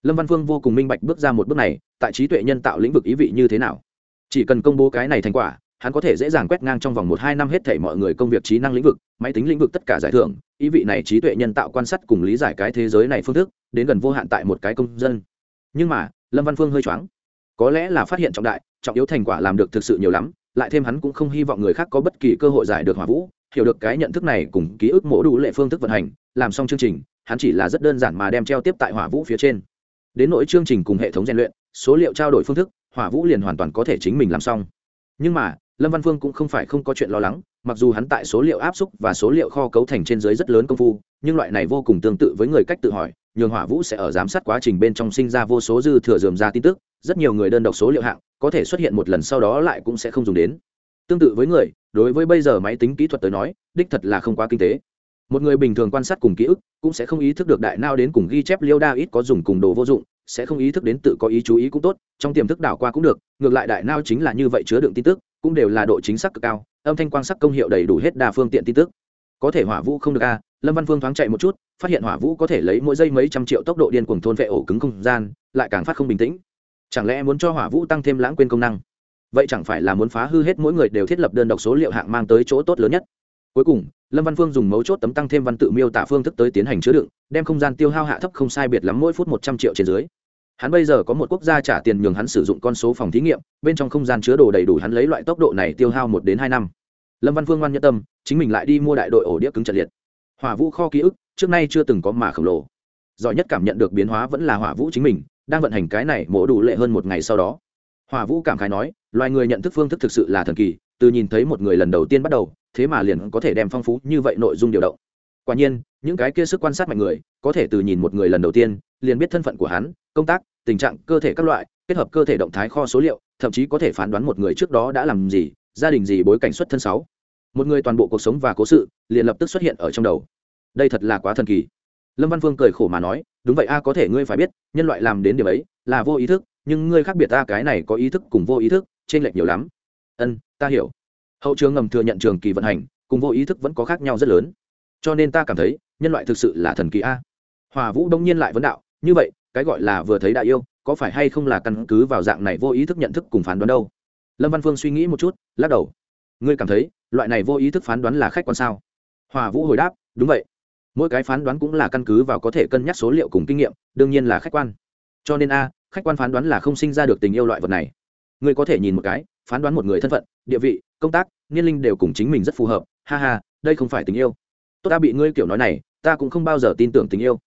Lâm văn phương vô cùng minh bạch bước ra một bước này, tại trí tuệ nhân tạo lĩnh vực ý vị như thế nào. Chỉ cần công bố cái này thành quả hắn có thể dễ dàng quét ngang trong vòng một hai năm hết thảy mọi người công việc trí năng lĩnh vực, máy tính lĩnh vực tất cả giải thưởng, ý vị này trí tuệ nhân tạo quan sát cùng lý giải cái thế giới này phương thức, đến gần vô hạn tại một cái công dân. Nhưng mà, lâm văn phương hơi choáng. Có lẽ là phát hiện trọng đại, trọng yếu thành quả làm được thực sự nhiều lắm, lại thêm hắn cũng không hy vọng người khác có bất kỳ cơ hội giải được hỏa vũ, hiểu được cái nhận thức này cùng ký ức mỗ đủ lệ phương thức vận hành, làm xong chương trình, hắn chỉ là rất đơn giản mà đem treo tiếp tại hỏa vũ phía trên. Đến nỗi chương trình cùng hệ thống rèn luyện, số liệu trao đổi phương thức, hỏa vũ liền hoàn toàn có thể chính mình làm xong. Nhưng mà lâm văn phương cũng không phải không có chuyện lo lắng, mặc dù hắn tại số liệu áp xúc và số liệu kho cấu thành trên dưới rất lớn công phu, nhưng loại này vô cùng tương tự với người cách tự hỏi, nhường hỏa vũ sẽ ở giám sát quá trình bên trong sinh ra vô số dư thừa dườm ra tin tức, rất nhiều người đơn độc số liệu hạng, có thể xuất hiện một lần sau đó lại cũng sẽ không dùng đến. Tương tự với người, đối với bây giờ máy tính kỹ thuật tới nói, đích thật là không quá kinh tế. Một người bình thường quan sát cùng ký ức, cũng sẽ không ý thức được đại nao đến cùng ghi chép liêu đa ít có dùng cùng đồ vô dụng, sẽ không ý thức đến tự có ý chú ý cũng tốt, trong tiềm thức đảo qua cũng được, ngược lại đại nao chính là như vậy chứa đựng tin tức cũng đều là độ chính xác cực cao, âm thanh quang sắc công hiệu đầy đủ hết đa phương tiện tin tức. Có thể hỏa vũ không được a, lâm văn phương thoáng chạy một chút, phát hiện hỏa vũ có thể lấy mỗi giây mấy trăm triệu tốc độ điên cuồng thôn vệ ổ cứng không gian, lại càng phát không bình tĩnh. Chẳng lẽ muốn cho hỏa vũ tăng thêm lãng quên công năng? Vậy chẳng phải là muốn phá hư hết mỗi người đều thiết lập đơn độc số liệu hạng mang tới chỗ tốt lớn nhất. Cuối cùng, lâm văn phương dùng mấu chốt tấm tăng thêm văn tự miêu tả phương thức tới tiến hành chứa đựng, đem không gian tiêu hao hạ thấp không sai biệt lắm mỗi phút một trăm triệu trên dưới hắn bây giờ có một quốc gia trả tiền nhường hắn sử dụng con số phòng thí nghiệm, bên trong không gian chứa đồ đầy đủ hắn lấy loại tốc độ này tiêu hao một đến hai năm. Lâm văn phương ngoan nhân tâm, chính mình lại đi mua đại đội ổ đĩa cứng trật liệt. Hỏa vũ kho ký ức, trước nay chưa từng có mà khổng lồ. Giỏi nhất cảm nhận được biến hóa vẫn là hỏa vũ chính mình, đang vận hành cái này mổ đủ lệ hơn một ngày sau đó. Hỏa vũ cảm khái nói, loài người nhận thức phương thức thực sự là thần kỳ, từ nhìn thấy một người lần đầu tiên bắt đầu, thế mà liền có thể đem phong phú như vậy nội dung điều động. Quả nhiên, những cái kia sức quan sát mạnh người, có thể từ nhìn một người lần đầu tiên, liền biết thân phận của hắn công tác, tình trạng, cơ thể các loại, kết hợp cơ thể động thái kho số liệu, thậm chí có thể phán đoán một người trước đó đã làm gì, gia đình gì bối cảnh xuất thân sáu. Một người toàn bộ cuộc sống và cố sự, liền lập tức xuất hiện ở trong đầu. Đây thật là quá thần kỳ. Lâm văn phương cười khổ mà nói, đúng vậy a, có thể ngươi phải biết, nhân loại làm đến điểm ấy là vô ý thức, nhưng ngươi khác biệt ta cái này có ý thức cùng vô ý thức trên lệch nhiều lắm. Ân ta hiểu. Hậu trường ngầm thừa nhận trường kỳ vận hành, cùng vô ý thức vẫn có khác nhau rất lớn. Cho nên ta cảm thấy, nhân loại thực sự là thần kỳ a. Hòa vũ đông nhiên lại vấn đạo, như vậy cái gọi là vừa thấy đại yêu, có phải hay không là căn cứ vào dạng này vô ý thức nhận thức cùng phán đoán đâu? Lâm văn phương suy nghĩ một chút, lắc đầu. Ngươi cảm thấy, loại này vô ý thức phán đoán là khách quan sao? Hòa vũ hồi đáp, đúng vậy. Mỗi cái phán đoán cũng là căn cứ vào có thể cân nhắc số liệu cùng kinh nghiệm, đương nhiên là khách quan. Cho nên a, khách quan phán đoán là không sinh ra được tình yêu loại vật này. Ngươi có thể nhìn một cái, phán đoán một người thân phận, địa vị, công tác, niên linh đều cùng chính mình rất phù hợp. Ha ha, đây không phải tình yêu. Tốt ta bị ngươi kiểu nói này, ta cũng không bao giờ tin tưởng tình yêu.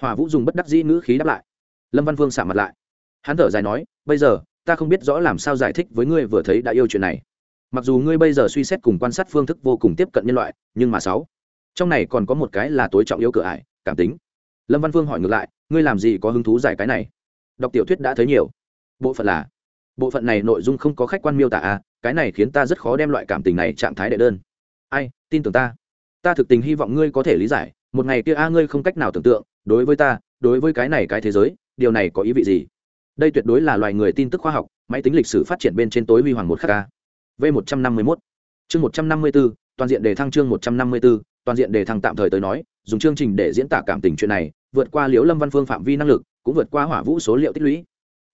Hòa vũ dùng bất đắc dĩ ngữ khí đáp lại lâm văn vương xả mặt lại. Hắn thở dài nói, bây giờ, ta không biết rõ làm sao giải thích với ngươi vừa thấy đã yêu chuyện này. Mặc dù ngươi bây giờ suy xét cùng quan sát phương thức vô cùng tiếp cận nhân loại, nhưng mà sáu, trong này còn có một cái là tối trọng yếu cửa ải, cảm tính. Lâm văn phương hỏi ngược lại, ngươi làm gì có hứng thú giải cái này? Đọc tiểu thuyết đã thấy nhiều. Bộ phận là, bộ phận này nội dung không có khách quan miêu tả à cái này khiến ta rất khó đem loại cảm tình này trạng thái đệ đơn. Ai, tin tưởng ta? Ta thực tình hy vọng ngươi có thể lý giải, một ngày kia a, ngươi không cách nào tưởng tượng, đối với ta, đối với cái này cái thế giới điều này có ý vị gì? Đây tuyệt đối là loài người tin tức khoa học, máy tính lịch sử phát triển bên trên tối huy hoàng một khắc ca v một trăm năm mươi mốt. Chương một trăm năm mươi b ố toàn diện đề thăng chương một trăm năm mươi b ố toàn diện đề thăng tạm thời tới nói, dùng chương trình để diễn tả cảm tình chuyện này, vượt qua liễu lâm văn phương phạm vi năng lực, cũng vượt qua hỏa vũ số liệu tích lũy.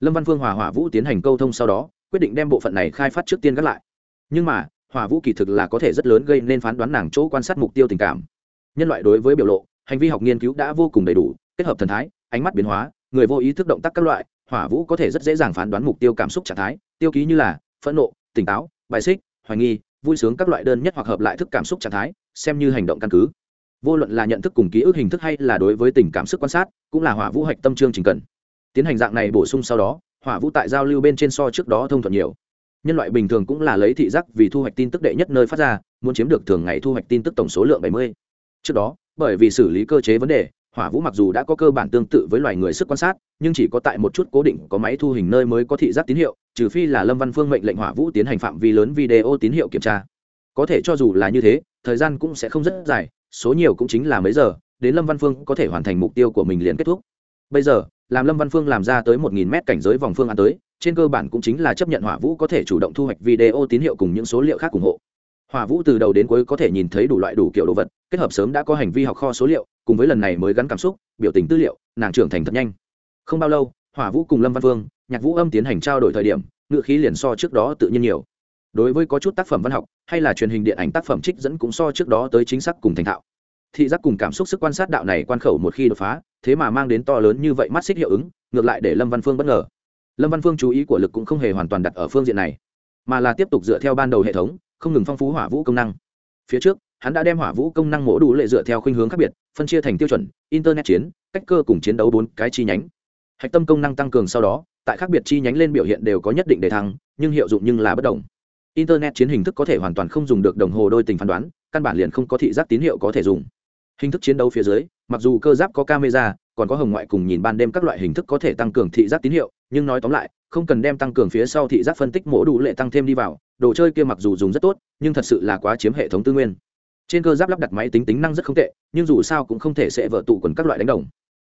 Lâm văn phương hòa hỏa vũ tiến hành câu thông sau đó, quyết định đem bộ phận này khai phát trước tiên gác lại. Nhưng mà, hỏa vũ kỳ thực là có thể rất lớn gây nên phán đoán nàng chỗ quan sát mục tiêu tình cảm. Nhân loại đối với biểu lộ, hành vi học nghiên cứu đã vô cùng đầy đủ, kết hợp thần thái, ánh mắt biến hóa người vô ý thức động tác các loại, hỏa vũ có thể rất dễ dàng phán đoán mục tiêu cảm xúc trạng thái, tiêu ký như là phẫn nộ, tỉnh táo, bài xích, hoài nghi, vui sướng các loại đơn nhất hoặc hợp lại thức cảm xúc trạng thái, xem như hành động căn cứ. Vô luận là nhận thức cùng ký ức hình thức hay là đối với tình cảm sức quan sát, cũng là hỏa vũ hạch tâm trương trình cần. Tiến hành dạng này bổ sung sau đó, hỏa vũ tại giao lưu bên trên so trước đó thông thuận nhiều. Nhân loại bình thường cũng là lấy thị giác vì thu hoạch tin tức đệ nhất nơi phát ra, muốn chiếm được thường ngày thu hoạch tin tức tổng số lượng bảy mươi. Trước đó, bởi vì xử lý cơ chế vấn đề hỏa vũ mặc dù đã có cơ bản tương tự với loài người sức quan sát, nhưng chỉ có tại một chút cố định có máy thu hình nơi mới có thị giác tín hiệu, trừ phi là lâm văn phương mệnh lệnh hỏa vũ tiến hành phạm vi lớn video tín hiệu kiểm tra. Có thể cho dù là như thế, thời gian cũng sẽ không rất dài, số nhiều cũng chính là mấy giờ, đến lâm văn phương có thể hoàn thành mục tiêu của mình liền kết thúc. Bây giờ, làm lâm văn phương làm ra tới một nghìn mét cảnh giới vòng phương án tới, trên cơ bản cũng chính là chấp nhận hỏa vũ có thể chủ động thu hoạch video tín hiệu cùng những số liệu khác ủng hộ. Hỏa vũ từ đầu đến cuối có thể nhìn thấy đủ loại đủ kiểu đồ vật, kết hợp sớm đã có hành vi học kho số liệu cùng với lần này mới gắn cảm xúc biểu tình tư liệu nàng trưởng thành thật nhanh. Không bao lâu hỏa vũ cùng lâm văn vương, nhạc vũ âm tiến hành trao đổi thời điểm ngựa khí liền so trước đó tự nhiên nhiều. Đối với có chút tác phẩm văn học hay là truyền hình điện ảnh tác phẩm trích dẫn cũng so trước đó tới chính xác cùng thành thạo. Thị giác cùng cảm xúc sức quan sát đạo này quan khẩu một khi đột phá thế mà mang đến to lớn như vậy mắt xích hiệu ứng ngược lại để lâm văn phương bất ngờ. Lâm văn phương chú ý của lực cũng không hề hoàn toàn đặt ở phương diện này mà là tiếp tục dựa theo ban đầu hệ thống không ngừng phong phú hỏa vũ công năng. Phía trước hắn đã đem hỏa vũ công năng mổ đủ lệ dựa theo khuynh hướng khác biệt, phân chia thành tiêu chuẩn, internet chiến, cách cơ cùng chiến đấu bốn cái chi nhánh. Hạch tâm công năng tăng cường sau đó, tại khác biệt chi nhánh lên biểu hiện đều có nhất định đề thăng, nhưng hiệu dụng nhưng là bất đồng. Internet chiến hình thức có thể hoàn toàn không dùng được đồng hồ đôi tình phán đoán, căn bản liền không có thị giác tín hiệu có thể dùng. Hình thức chiến đấu phía dưới, mặc dù cơ giáp có camera, còn có hồng ngoại cùng nhìn ban đêm các loại hình thức có thể tăng cường thị giác tín hiệu, nhưng nói tóm lại, không cần đem tăng cường phía sau thị giác phân tích mổ đủ lệ tăng thêm đi vào, đồ chơi kia mặc dù dùng rất tốt, nhưng thật sự là quá chiếm hệ thống tư nguyên trên cơ giáp lắp đặt máy tính tính năng rất không tệ, nhưng dù sao cũng không thể sẽ vợ tụ quần các loại đánh đồng.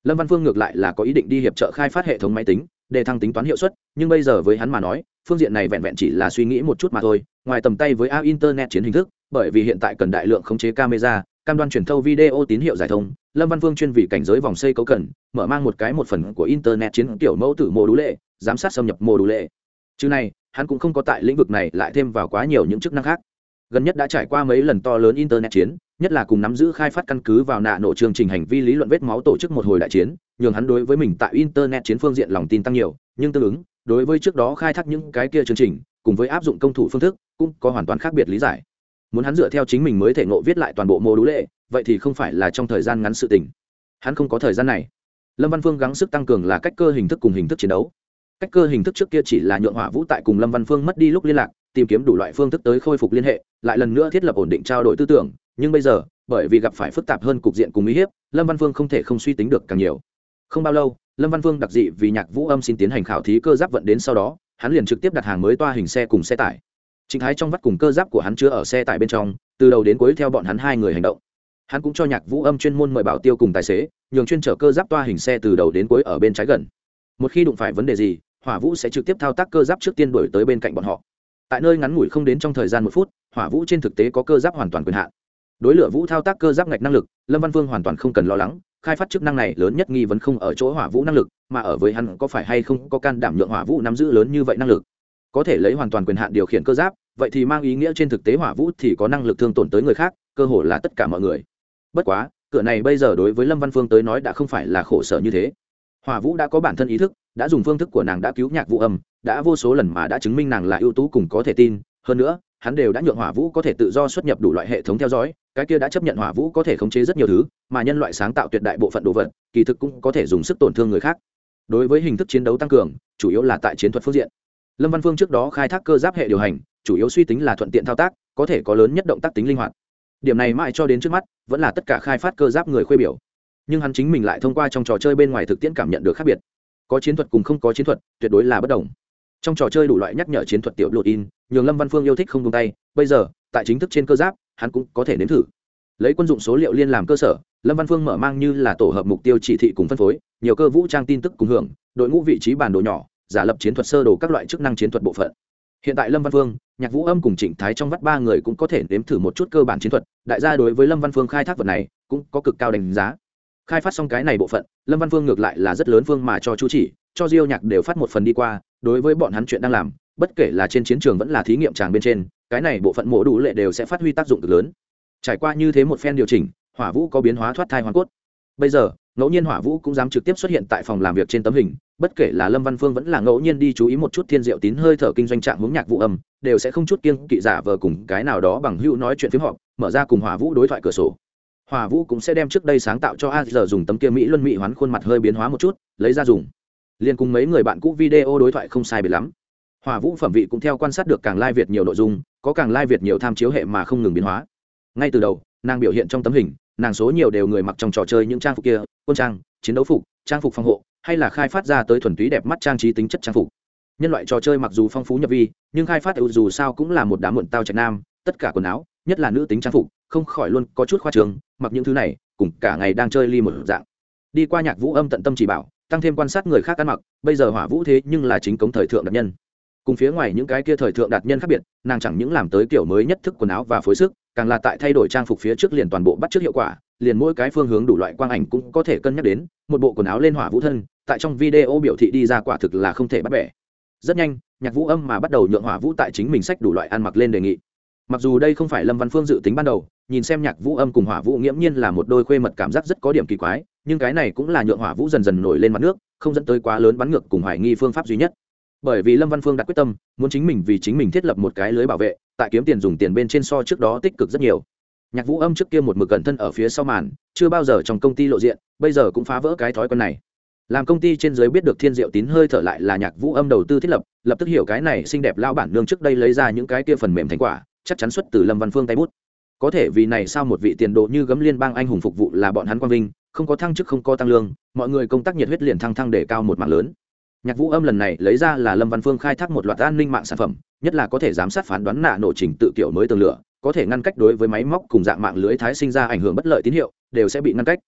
Lâm văn phương ngược lại là có ý định đi hiệp trợ khai phát hệ thống máy tính, để thăng tính toán hiệu suất, nhưng bây giờ với hắn mà nói, phương diện này vẹn vẹn chỉ là suy nghĩ một chút mà thôi, ngoài tầm tay với a internet chiến hình thức, bởi vì hiện tại cần đại lượng khống chế camera, cam đoan truyền thâu video tín hiệu giải thông, lâm văn phương chuyên vì cảnh giới vòng xây cấu cần, mở mang một cái một phần của internet chiến kiểu mẫu tử mô đũ lệ, giám sát xâm nhập mô đũ lệ. Chứ này, hắn cũng không có tại lĩnh vực này lại thêm vào quá nhiều những chức năng khác gần nhất đã trải qua mấy lần to lớn internet chiến, nhất là cùng nắm giữ khai phát căn cứ vào nạ nổ chương trình hành vi lý luận vết máu tổ chức một hồi đại chiến, nhường hắn đối với mình tại internet chiến phương diện lòng tin tăng nhiều, nhưng tương ứng, đối với trước đó khai thác những cái kia chương trình, cùng với áp dụng công thủ phương thức, cũng có hoàn toàn khác biệt lý giải. Muốn hắn dựa theo chính mình mới thể ngộ viết lại toàn bộ mô đũ lệ, vậy thì không phải là trong thời gian ngắn sự tình. Hắn không có thời gian này. Lâm văn phương gắng sức tăng cường là cách cơ hình thức cùng hình thức chiến đấu. Cách cơ hình thức trước kia chỉ là nhượng hỏa vũ tại cùng lâm văn phương mất đi lúc liên lạc tìm kiếm đủ loại phương thức tới khôi phục liên hệ lại lần nữa thiết lập ổn định trao đổi tư tưởng nhưng bây giờ bởi vì gặp phải phức tạp hơn cục diện cùng uy hiếp lâm văn phương không thể không suy tính được càng nhiều không bao lâu lâm văn phương đặc dị vì nhạc vũ âm xin tiến hành khảo thí cơ giáp vận đến sau đó hắn liền trực tiếp đặt hàng mới toa hình xe cùng xe tải Chính Thái trong vắt cùng cơ giáp của hắn chứa ở xe tải bên trong, từ đầu đến cuối theo bọn hắn hai người hành động. Hắn cũng cho Nhạc Vũ Âm chuyên môn mời bảo tiêu cùng tài xế, nhường chuyên chở cơ giáp toa hình xe từ đầu đến cuối ở bên trái gần. Một khi đụng phải vấn đề gì, Hỏa Vũ sẽ trực tiếp thao tác cơ giáp trước tiên đuổi tới bên cạnh bọn họ. Tại nơi ngắn ngủi không đến trong thời gian một phút, Hỏa Vũ trên thực tế có cơ giáp hoàn toàn quyền hạn. Đối lửa Vũ thao tác cơ giáp ngạch năng lực, Lâm Văn Vương hoàn toàn không cần lo lắng, khai phát chức năng này lớn nhất nghi vấn không ở chỗ Hỏa Vũ năng lực, mà ở với hắn có phải hay không có can đảm nhượng Hỏa Vũ nắm giữ lớn như vậy năng lực. Có thể lấy hoàn toàn quyền hạn điều khiển cơ giáp vậy thì mang ý nghĩa trên thực tế hỏa vũ thì có năng lực thương tổn tới người khác cơ hội là tất cả mọi người. Bất quá cửa này bây giờ đối với lâm văn phương tới nói đã không phải là khổ sở như thế. Hỏa vũ đã có bản thân ý thức đã dùng phương thức của nàng đã cứu nhạc vũ âm, đã vô số lần mà đã chứng minh nàng là ưu tú cùng có thể tin. Hơn nữa, hắn đều đã nhượng hỏa vũ có thể tự do xuất nhập đủ loại hệ thống theo dõi, cái kia đã chấp nhận hỏa vũ có thể khống chế rất nhiều thứ, mà nhân loại sáng tạo tuyệt đại bộ phận đồ vật, kỳ thực cũng có thể dùng sức tổn thương người khác. Đối với hình thức chiến đấu tăng cường, chủ yếu là tại chiến thuật phương diện. Lâm văn phương trước đó khai thác cơ giáp hệ điều hành, chủ yếu suy tính là thuận tiện thao tác, có thể có lớn nhất động tác tính linh hoạt. Điểm này mãi cho đến trước mắt, vẫn là tất cả khai phát cơ giáp người khuê biểu. Nhưng hắn chính mình lại thông qua trong trò chơi bên ngoài thực tiễn cảm nhận được khác biệt có chiến thuật cùng không có chiến thuật, tuyệt đối là bất đồng. Trong trò chơi đủ loại nhắc nhở chiến thuật tiểu lột in, nhường lâm văn phương yêu thích không tung tay, bây giờ, tại chính thức trên cơ giáp, hắn cũng có thể nếm thử. Lấy quân dụng số liệu liên làm cơ sở, lâm văn phương mở mang như là tổ hợp mục tiêu chỉ thị cùng phân phối, nhiều cơ vũ trang tin tức cùng hưởng, đội ngũ vị trí bản đồ nhỏ, giả lập chiến thuật sơ đồ các loại chức năng chiến thuật bộ phận. Hiện tại lâm văn phương, nhạc vũ âm cùng trịnh thái trong vắt ba người cũng có thể nếm thử một chút cơ bản chiến thuật, đại gia đối với lâm văn phương khai thác vật này, cũng có cực cao đánh giá khai phát xong cái này bộ phận lâm văn phương ngược lại là rất lớn phương mà cho chú chỉ cho diêu nhạc đều phát một phần đi qua đối với bọn hắn chuyện đang làm bất kể là trên chiến trường vẫn là thí nghiệm tràng bên trên cái này bộ phận mổ đủ lệ đều sẽ phát huy tác dụng cực lớn. Trải qua như thế một phen điều chỉnh hỏa vũ có biến hóa thoát thai hoàn cốt. Bây giờ ngẫu nhiên hỏa vũ cũng dám trực tiếp xuất hiện tại phòng làm việc trên tấm hình bất kể là lâm văn phương vẫn là ngẫu nhiên đi chú ý một chút thiên diệu tín hơi thở kinh doanh trạng hướng nhạc vụ âm đều sẽ không chút kiêng kỵ giả vờ cùng cái nào đó bằng hữu nói chuyện phiếm họp, mở ra cùng hỏa vũ đối thoại cửa sổ. Hòa vũ cũng sẽ đem trước đây sáng tạo cho a giờ dùng tấm kia mỹ luân mỹ hoán khuôn mặt hơi biến hóa một chút, lấy ra dùng. Liền cùng mấy người bạn cũ video đối thoại không sai biệt lắm. Hòa vũ phẩm vị cũng theo quan sát được càng lai việt nhiều nội dung, có càng lai việt nhiều tham chiếu hệ mà không ngừng biến hóa. Ngay từ đầu, nàng biểu hiện trong tấm hình, nàng số nhiều đều người mặc trong trò chơi những trang phục kia, quân trang, chiến đấu phục, trang phục phòng hộ, hay là khai phát ra tới thuần túy đẹp mắt trang trí tính chất trang phục. Nhân loại trò chơi mặc dù phong phú nhập vi, nhưng khai phát dù sao cũng là một đám muộn tao trạch nam, tất cả quần áo nhất là nữ tính trang phục, không khỏi luôn có chút khoa trường mặc những thứ này, cùng cả ngày đang chơi ly một dạng. Đi qua nhạc vũ âm tận tâm chỉ bảo, tăng thêm quan sát người khác ăn mặc, bây giờ hỏa vũ thế nhưng là chính cống thời thượng đạt nhân. Cùng phía ngoài những cái kia thời thượng đạt nhân khác biệt, nàng chẳng những làm tới kiểu mới nhất thức quần áo và phối sức, càng là tại thay đổi trang phục phía trước liền toàn bộ bắt trước hiệu quả, liền mỗi cái phương hướng đủ loại quang ảnh cũng có thể cân nhắc đến, một bộ quần áo lên hỏa vũ thân, tại trong video biểu thị đi ra quả thực là không thể bắt bẻ. Rất nhanh, nhạc vũ âm mà bắt đầu nhượng hỏa vũ tại chính mình sách đủ loại ăn mặc lên đề nghị mặc dù đây không phải lâm văn phương dự tính ban đầu, nhìn xem nhạc vũ âm cùng hỏa vũ nghiễm nhiên là một đôi khuê mật cảm giác rất có điểm kỳ quái, nhưng cái này cũng là nhượng hỏa vũ dần dần nổi lên mặt nước, không dẫn tới quá lớn bắn ngược cùng hoài nghi phương pháp duy nhất. Bởi vì lâm văn phương đặt quyết tâm, muốn chính mình vì chính mình thiết lập một cái lưới bảo vệ, tại kiếm tiền dùng tiền bên trên so trước đó tích cực rất nhiều. Nhạc vũ âm trước kia một mực cẩn thân ở phía sau màn, chưa bao giờ trong công ty lộ diện, bây giờ cũng phá vỡ cái thói quen này. Làm công ty trên giới biết được thiên diệu tín hơi thở lại là nhạc vũ âm đầu tư thiết lập lập tức hiểu cái này xinh đẹp lao bản nương trước đây lấy ra những cái kia phần mềm thành quả chắc chắn xuất từ lâm văn phương tay bút. Có thể vì này sao một vị tiền độ như gấm liên bang anh hùng phục vụ là bọn hắn quang vinh, không có thăng chức không có tăng lương, mọi người công tác nhiệt huyết liền thăng thăng để cao một mạng lớn. Nhạc vũ âm lần này lấy ra là lâm văn phương khai thác một loạt an ninh mạng sản phẩm, nhất là có thể giám sát phán đoán nạ nổ trình tự kiểu mới tường lửa, có thể ngăn cách đối với máy móc cùng dạng mạng lưới thái sinh ra ảnh hưởng bất lợi tín hiệu, đều sẽ bị ngăn cách.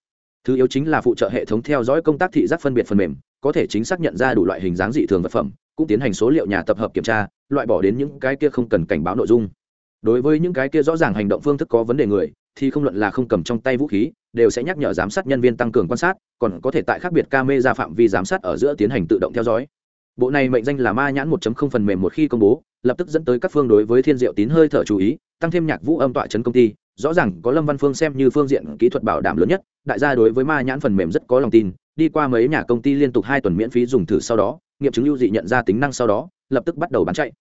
Thứ yếu chính là phụ trợ hệ thống theo dõi công tác thị giác phân biệt phần mềm, có thể chính xác nhận ra đủ loại hình dáng dị thường vật phẩm, cũng tiến hành số liệu nhà tập hợp kiểm tra, loại bỏ đến những cái kia không cần cảnh báo nội dung đối với những cái kia rõ ràng hành động phương thức có vấn đề người, thì không luận là không cầm trong tay vũ khí, đều sẽ nhắc nhở giám sát nhân viên tăng cường quan sát, còn có thể tại khác biệt camera phạm vi giám sát ở giữa tiến hành tự động theo dõi. Bộ này mệnh danh là ma nhãn 1.0 phần mềm một khi công bố, lập tức dẫn tới các phương đối với thiên diệu tín hơi thở chú ý, tăng thêm nhạc vũ âm tọa chấn công ty, rõ ràng có lâm văn phương xem như phương diện kỹ thuật bảo đảm lớn nhất, đại gia đối với ma nhãn phần mềm rất có lòng tin, đi qua mấy nhà công ty liên tục hai tuần miễn phí dùng thử sau đó, nghiệm chứng lưu dị nhận ra tính năng sau đó, lập tức bắt đầu bán chạy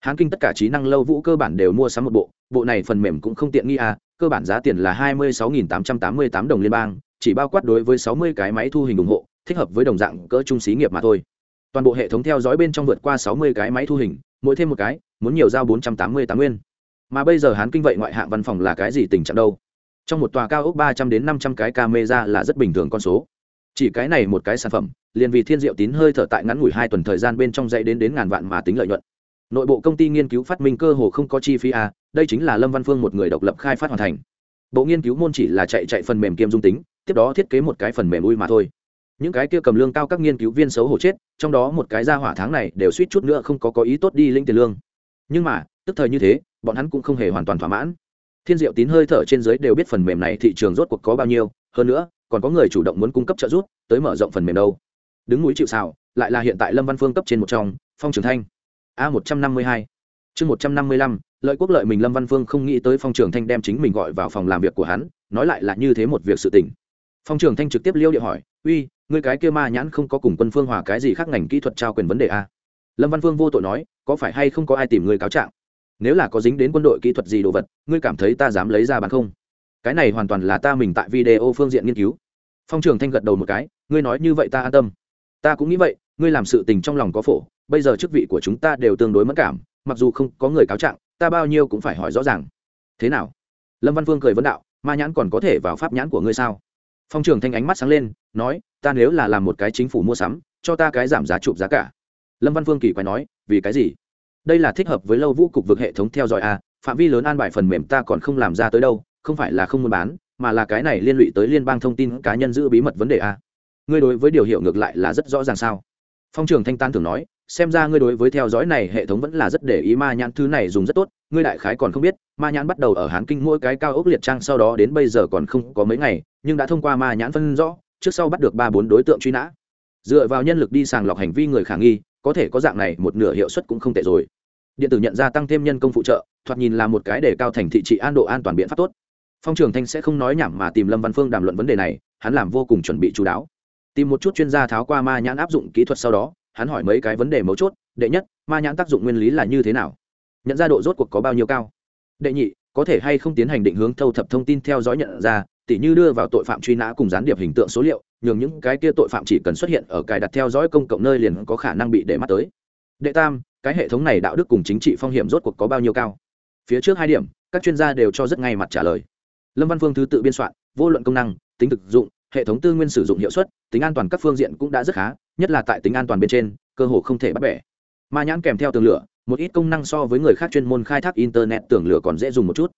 hán kinh tất cả trí năng lâu vũ cơ bản đều mua sắm một bộ bộ này phần mềm cũng không tiện nghi à cơ bản giá tiền là hai mươi sáu tám trăm tám mươi tám đồng liên bang, chỉ bao quát đối với sáu mươi cái máy thu hình ủng hộ, thích hợp với đồng dạng cỡ trung xí nghiệp mà thôi. Toàn bộ hệ thống theo dõi bên trong vượt qua sáu mươi cái máy thu hình, mỗi thêm một cái, muốn nhiều giao bốn trăm tám mươi tám nguyên. Mà bây giờ hán kinh vậy ngoại hạng văn phòng là cái gì tình trạng đâu? Trong một tòa cao ốc ba trăm đến năm trăm cái camera là rất bình thường con số. Chỉ cái này một cái sản phẩm, liền vì thiên diệu tín hơi thở tại ngắn ngủi hai tuần thời gian bên trong dạy đến đến ngàn vạn mà tính lợi nhuận nội bộ công ty nghiên cứu phát minh cơ hồ không có chi phí à? đây chính là lâm văn phương một người độc lập khai phát hoàn thành. Bộ nghiên cứu môn chỉ là chạy chạy phần mềm kiêm dung tính, tiếp đó thiết kế một cái phần mềm ui mà thôi. Những cái kia cầm lương cao các nghiên cứu viên xấu hổ chết, trong đó một cái ra hỏa tháng này đều suýt chút nữa không có có ý tốt đi linh tiền lương. Nhưng mà, tức thời như thế, bọn hắn cũng không hề hoàn toàn thỏa mãn. Thiên diệu tín hơi thở trên giới đều biết phần mềm này thị trường rốt cuộc có bao nhiêu, hơn nữa, còn có người chủ động muốn cung cấp trợ giúp, tới mở rộng phần mềm đâu. Đứng núi chịu xào lại là hiện tại lâm văn phương cấp trên một trong, phong trường thanh a một trăm năm mươi hai. Chương một trăm năm mươi lăm, lợi quốc lợi mình lâm văn phương không nghĩ tới phong trường thanh đem chính mình gọi vào phòng làm việc của hắn, nói lại là như thế một việc sự tình. Phong trường thanh trực tiếp liêu địa hỏi, uy người cái kia ma nhãn không có cùng quân phương hòa cái gì khác ngành kỹ thuật trao quyền vấn đề a lâm văn phương vô tội nói, có phải hay không có ai tìm người cáo trạng? Nếu là có dính đến quân đội kỹ thuật gì đồ vật, ngươi cảm thấy ta dám lấy ra bán không? Cái này hoàn toàn là ta mình tại video phương diện nghiên cứu. Phong trường thanh gật đầu một cái, ngươi nói như vậy ta an tâm. Ta cũng nghĩ vậy, ngươi làm sự tình trong lòng có phổ bây giờ chức vị của chúng ta đều tương đối mất cảm, mặc dù không có người cáo trạng, ta bao nhiêu cũng phải hỏi rõ ràng. Thế nào? Lâm văn phương cười vấn đạo, ma nhãn còn có thể vào pháp nhãn của ngươi sao? Phong trường thanh ánh mắt sáng lên, nói, ta nếu là làm một cái chính phủ mua sắm, cho ta cái giảm giá chụp giá cả. Lâm văn phương kỳ quái nói, vì cái gì? Đây là thích hợp với lâu vũ cục vực hệ thống theo dõi a, phạm vi lớn an bài phần mềm ta còn không làm ra tới đâu, không phải là không muốn bán, mà là cái này liên lụy tới liên bang thông tin cá nhân giữ bí mật vấn đề a. Ngươi đối với điều hiệu ngược lại là rất rõ ràng sao? Phong trường thanh tan thường nói xem ra ngươi đối với theo dõi này hệ thống vẫn là rất để ý, ma nhãn thứ này dùng rất tốt, ngươi đại khái còn không biết, ma nhãn bắt đầu ở hán kinh mỗi cái cao ốc liệt trang sau đó đến bây giờ còn không có mấy ngày, nhưng đã thông qua ma nhãn phân rõ, trước sau bắt được ba bốn đối tượng truy nã. Dựa vào nhân lực đi sàng lọc hành vi người khả nghi, có thể có dạng này một nửa hiệu suất cũng không tệ rồi. Điện tử nhận ra tăng thêm nhân công phụ trợ, thoạt nhìn là một cái để cao thành thị trị an độ an toàn biện pháp tốt. Phong trường thanh sẽ không nói nhảm mà tìm lâm văn phương đàm luận vấn đề này, hắn làm vô cùng chuẩn bị chú đáo. Tìm một chút chuyên gia tháo qua ma nhãn áp dụng kỹ thuật sau đó hắn hỏi mấy cái vấn đề mấu chốt, đệ nhất, ma nhãn tác dụng nguyên lý là như thế nào? Nhận ra độ rốt cuộc có bao nhiêu cao? Đệ nhị, có thể hay không tiến hành định hướng thâu thập thông tin theo dõi nhận ra, tỉ như đưa vào tội phạm truy nã cùng gián điệp hình tượng số liệu, nhường những cái kia tội phạm chỉ cần xuất hiện ở cài đặt theo dõi công cộng nơi liền có khả năng bị để mắt tới. Đệ tam, cái hệ thống này đạo đức cùng chính trị phong hiểm rốt cuộc có bao nhiêu cao? Phía trước hai điểm, các chuyên gia đều cho rất ngay mặt trả lời. Lâm văn phương thứ tự biên soạn, vô luận công năng, tính thực dụng, hệ thống tư nguyên sử dụng hiệu suất, tính an toàn các phương diện cũng đã rất khá nhất là tại tính an toàn bên trên, cơ hồ không thể bắt bẻ. Ma nhãn kèm theo tường lửa, một ít công năng so với người khác chuyên môn khai thác internet tường lửa còn dễ dùng một chút.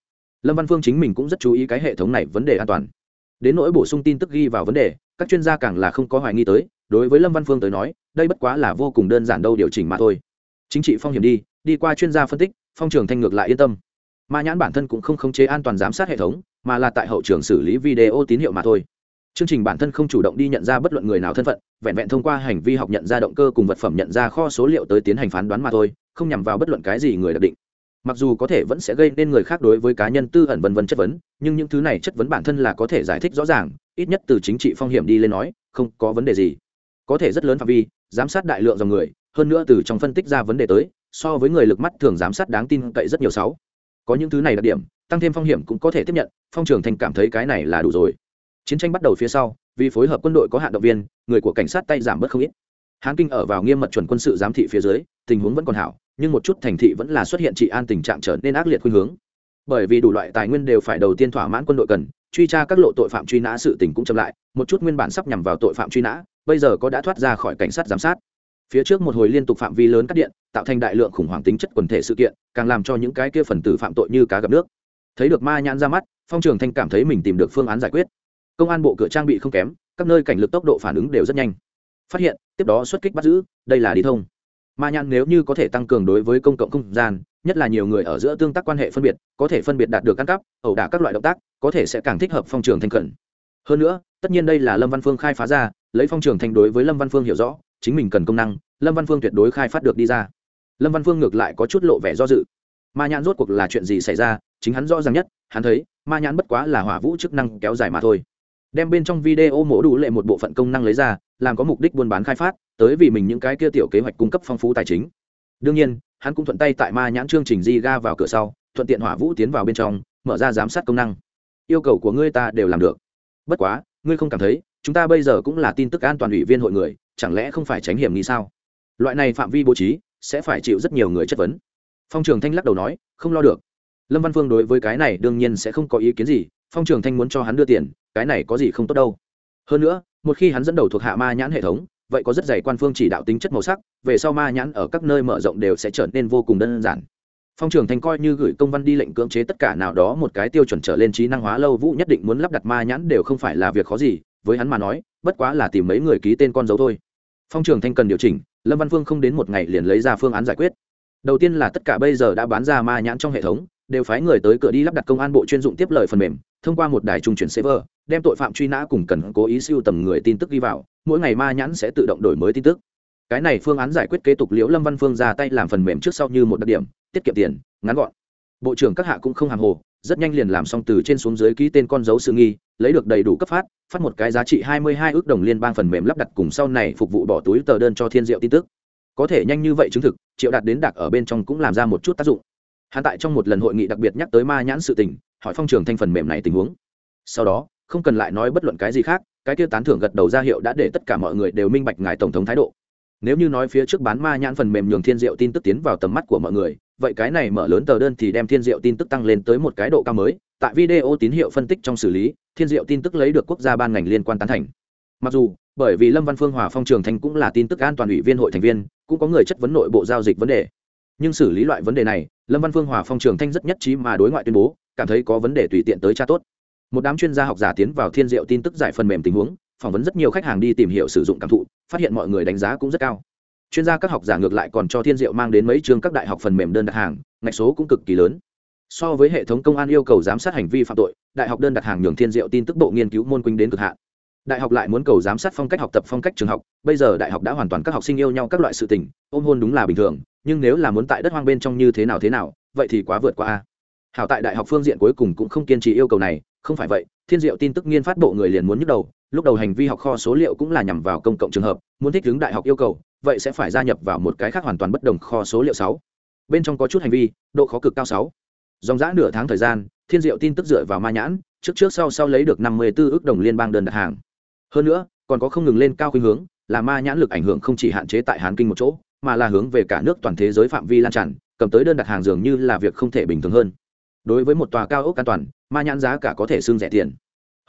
Lâm văn phương chính mình cũng rất chú ý cái hệ thống này vấn đề an toàn. Đến nỗi bổ sung tin tức ghi vào vấn đề, các chuyên gia càng là không có hoài nghi tới, đối với lâm văn phương tới nói, đây bất quá là vô cùng đơn giản đâu điều chỉnh mà thôi. Chính trị phong hiểm đi đi qua chuyên gia phân tích, phong trường thanh ngược lại yên tâm. Ma nhãn bản thân cũng không khống chế an toàn giám sát hệ thống, mà là tại hậu trường xử lý video tín hiệu mà thôi chương trình bản thân không chủ động đi nhận ra bất luận người nào thân phận, vẹn vẹn thông qua hành vi học nhận ra động cơ cùng vật phẩm nhận ra kho số liệu tới tiến hành phán đoán mà thôi, không nhằm vào bất luận cái gì người đặc định. Mặc dù có thể vẫn sẽ gây nên người khác đối với cá nhân tư ẩn vân vân chất vấn, nhưng những thứ này chất vấn bản thân là có thể giải thích rõ ràng, ít nhất từ chính trị phong hiểm đi lên nói, không có vấn đề gì. Có thể rất lớn phạm vi, giám sát đại lượng dòng người, hơn nữa từ trong phân tích ra vấn đề tới, so với người lực mắt thường giám sát đáng tin cậy rất nhiều sáu. Có những thứ này đặc điểm, tăng thêm phong hiểm cũng có thể tiếp nhận, phong trường thành cảm thấy cái này là đủ rồi chiến tranh bắt đầu phía sau, vì phối hợp quân đội có hạn động viên, người của cảnh sát tay giảm bớt không ít. Hán kinh ở vào nghiêm mật chuẩn quân sự giám thị phía dưới, tình huống vẫn còn hảo, nhưng một chút thành thị vẫn là xuất hiện trị an tình trạng trở nên ác liệt khuynh hướng. Bởi vì đủ loại tài nguyên đều phải đầu tiên thỏa mãn quân đội cần, truy tra các lộ tội phạm truy nã sự tình cũng chậm lại, một chút nguyên bản sắp nhằm vào tội phạm truy nã, bây giờ có đã thoát ra khỏi cảnh sát giám sát. Phía trước một hồi liên tục phạm vi lớn cắt điện, tạo thành đại lượng khủng hoảng tính chất quần thể sự kiện, càng làm cho những cái kia phần tử phạm tội như cá gặp nước. Thấy được ma nhãn ra mắt, phong trường thanh cảm thấy mình tìm được phương án giải quyết công an bộ cửa trang bị không kém, các nơi cảnh lực tốc độ phản ứng đều rất nhanh. Phát hiện, tiếp đó xuất kích bắt giữ, đây là đi thông. Ma nhãn nếu như có thể tăng cường đối với công cộng không gian, nhất là nhiều người ở giữa tương tác quan hệ phân biệt, có thể phân biệt đạt được căn cắp ẩu đả các loại động tác, có thể sẽ càng thích hợp phong trường thanh cận hơn nữa, tất nhiên đây là lâm văn phương khai phá ra, lấy phong trường thanh đối với lâm văn phương hiểu rõ, chính mình cần công năng, lâm văn phương tuyệt đối khai phát được đi ra. Lâm văn phương ngược lại có chút lộ vẻ do dự. Ma nhãn rốt cuộc là chuyện gì xảy ra, chính hắn rõ ràng nhất, hắn thấy, ma nhãn bất quá là hỏa vũ chức năng kéo dài mà thôi đem bên trong video mổ đủ lệ một bộ phận công năng lấy ra, làm có mục đích buôn bán khai phát, tới vì mình những cái kia tiểu kế hoạch cung cấp phong phú tài chính. Đương nhiên, hắn cũng thuận tay tại ma nhãn chương trình di ga vào cửa sau, thuận tiện hỏa vũ tiến vào bên trong, mở ra giám sát công năng. Yêu cầu của ngươi ta đều làm được. Bất quá, ngươi không cảm thấy, chúng ta bây giờ cũng là tin tức an toàn ủy viên hội người, chẳng lẽ không phải tránh hiểm nghi sao? Loại này phạm vi bố trí, sẽ phải chịu rất nhiều người chất vấn. Phong trường thanh lắc đầu nói, không lo được. Lâm văn phương đối với cái này đương nhiên sẽ không có ý kiến gì, phong trường thanh muốn cho hắn đưa tiền cái này có gì không tốt đâu. Hơn nữa, một khi hắn dẫn đầu thuộc hạ ma nhãn hệ thống, vậy có rất dày quan phương chỉ đạo tính chất màu sắc, về sau ma nhãn ở các nơi mở rộng đều sẽ trở nên vô cùng đơn giản. Phong trường thành coi như gửi công văn đi lệnh cưỡng chế tất cả nào đó một cái tiêu chuẩn trở lên trí năng hóa lâu vũ nhất định muốn lắp đặt ma nhãn đều không phải là việc khó gì, với hắn mà nói, bất quá là tìm mấy người ký tên con dấu thôi. Phong trường thanh cần điều chỉnh, lâm văn phương không đến một ngày liền lấy ra phương án giải quyết. Đầu tiên là tất cả bây giờ đã bán ra ma nhãn trong hệ thống, đều phái người tới cửa đi lắp đặt công an bộ chuyên dụng tiếp lời phần mềm thông qua một đài trung chuyển server, đem tội phạm truy nã cùng cần cố ý siêu tầm người tin tức ghi vào, mỗi ngày ma nhãn sẽ tự động đổi mới tin tức. Cái này phương án giải quyết kế tục liễu lâm văn phương ra tay làm phần mềm trước sau như một đặc điểm, tiết kiệm tiền, ngắn gọn. Bộ trưởng các hạ cũng không hàng hồ, rất nhanh liền làm xong từ trên xuống dưới ký tên con dấu sự nghi, lấy được đầy đủ cấp phát phát một cái giá trị hai mươi hai ước đồng liên bang phần mềm lắp đặt cùng sau này phục vụ bỏ túi tờ đơn cho thiên diệu tin tức. Có thể nhanh như vậy chứng thực, triệu đạt đến đặc ở bên trong cũng làm ra một chút tác dụng. Hắn tại trong một lần hội nghị đặc biệt nhắc tới ma nhãn sự tình hỏi phong trường thanh phần mềm này tình huống. Sau đó, không cần lại nói bất luận cái gì khác, cái kia tán thưởng gật đầu ra hiệu đã để tất cả mọi người đều minh bạch ngài tổng thống thái độ. Nếu như nói phía trước bán ma nhãn phần mềm nhường thiên diệu tin tức tiến vào tầm mắt của mọi người, vậy cái này mở lớn tờ đơn thì đem thiên diệu tin tức tăng lên tới một cái độ cao mới. Tại video tín hiệu phân tích trong xử lý, thiên diệu tin tức lấy được quốc gia ban ngành liên quan tán thành. Mặc dù, bởi vì lâm văn phương, hòa phong, trường Thanh cũng là tin tức an toàn ủy viên hội thành viên, cũng có người chất vấn nội bộ giao dịch vấn đề. Nhưng xử lý loại vấn đề này, lâm văn phương, hòa phong, trường thanh rất nhất trí mà đối ngoại tuyên bố cảm thấy có vấn đề tùy tiện tới cha tốt. Một đám chuyên gia học giả tiến vào thiên diệu tin tức giải phần mềm tình huống, phỏng vấn rất nhiều khách hàng đi tìm hiểu sử dụng cảm thụ, phát hiện mọi người đánh giá cũng rất cao. Chuyên gia các học giả ngược lại còn cho thiên diệu mang đến mấy trường các đại học phần mềm đơn đặt hàng, ngạch số cũng cực kỳ lớn. So với hệ thống công an yêu cầu giám sát hành vi phạm tội, đại học đơn đặt hàng nhường thiên diệu tin tức bộ nghiên cứu môn quýnh đến cực hạn. Đại học lại muốn cầu giám sát phong cách học tập, phong cách trường học, bây giờ đại học đã hoàn toàn các học sinh yêu nhau các loại sự tình, ôm hôn đúng là bình thường, nhưng nếu là muốn tại đất hoang bên trong như thế nào thế nào, vậy thì quá vượt qua a hảo tại đại học phương diện cuối cùng cũng không kiên trì yêu cầu này, không phải vậy, thiên diệu tin tức nghiên phát bộ người liền muốn nhức đầu, lúc đầu hành vi học kho số liệu cũng là nhằm vào công cộng trường hợp, muốn thích ứng đại học yêu cầu, vậy sẽ phải gia nhập vào một cái khác hoàn toàn bất đồng kho số liệu sáu. Bên trong có chút hành vi, độ khó cực cao sáu. Dòng giã nửa tháng thời gian, thiên diệu tin tức dựa vào ma nhãn, trước trước sau sau lấy được năm mươi 54 ước đồng liên bang đơn đặt hàng. Hơn nữa, còn có không ngừng lên cao khuynh hướng, là ma nhãn lực ảnh hưởng không chỉ hạn chế tại hán kinh một chỗ, mà là hướng về cả nước toàn thế giới phạm vi lan tràn, cầm tới đơn đặt hàng dường như là việc không thể bình thường hơn đối với một tòa cao ốc an toàn, ma nhãn giá cả có thể xương rẻ tiền.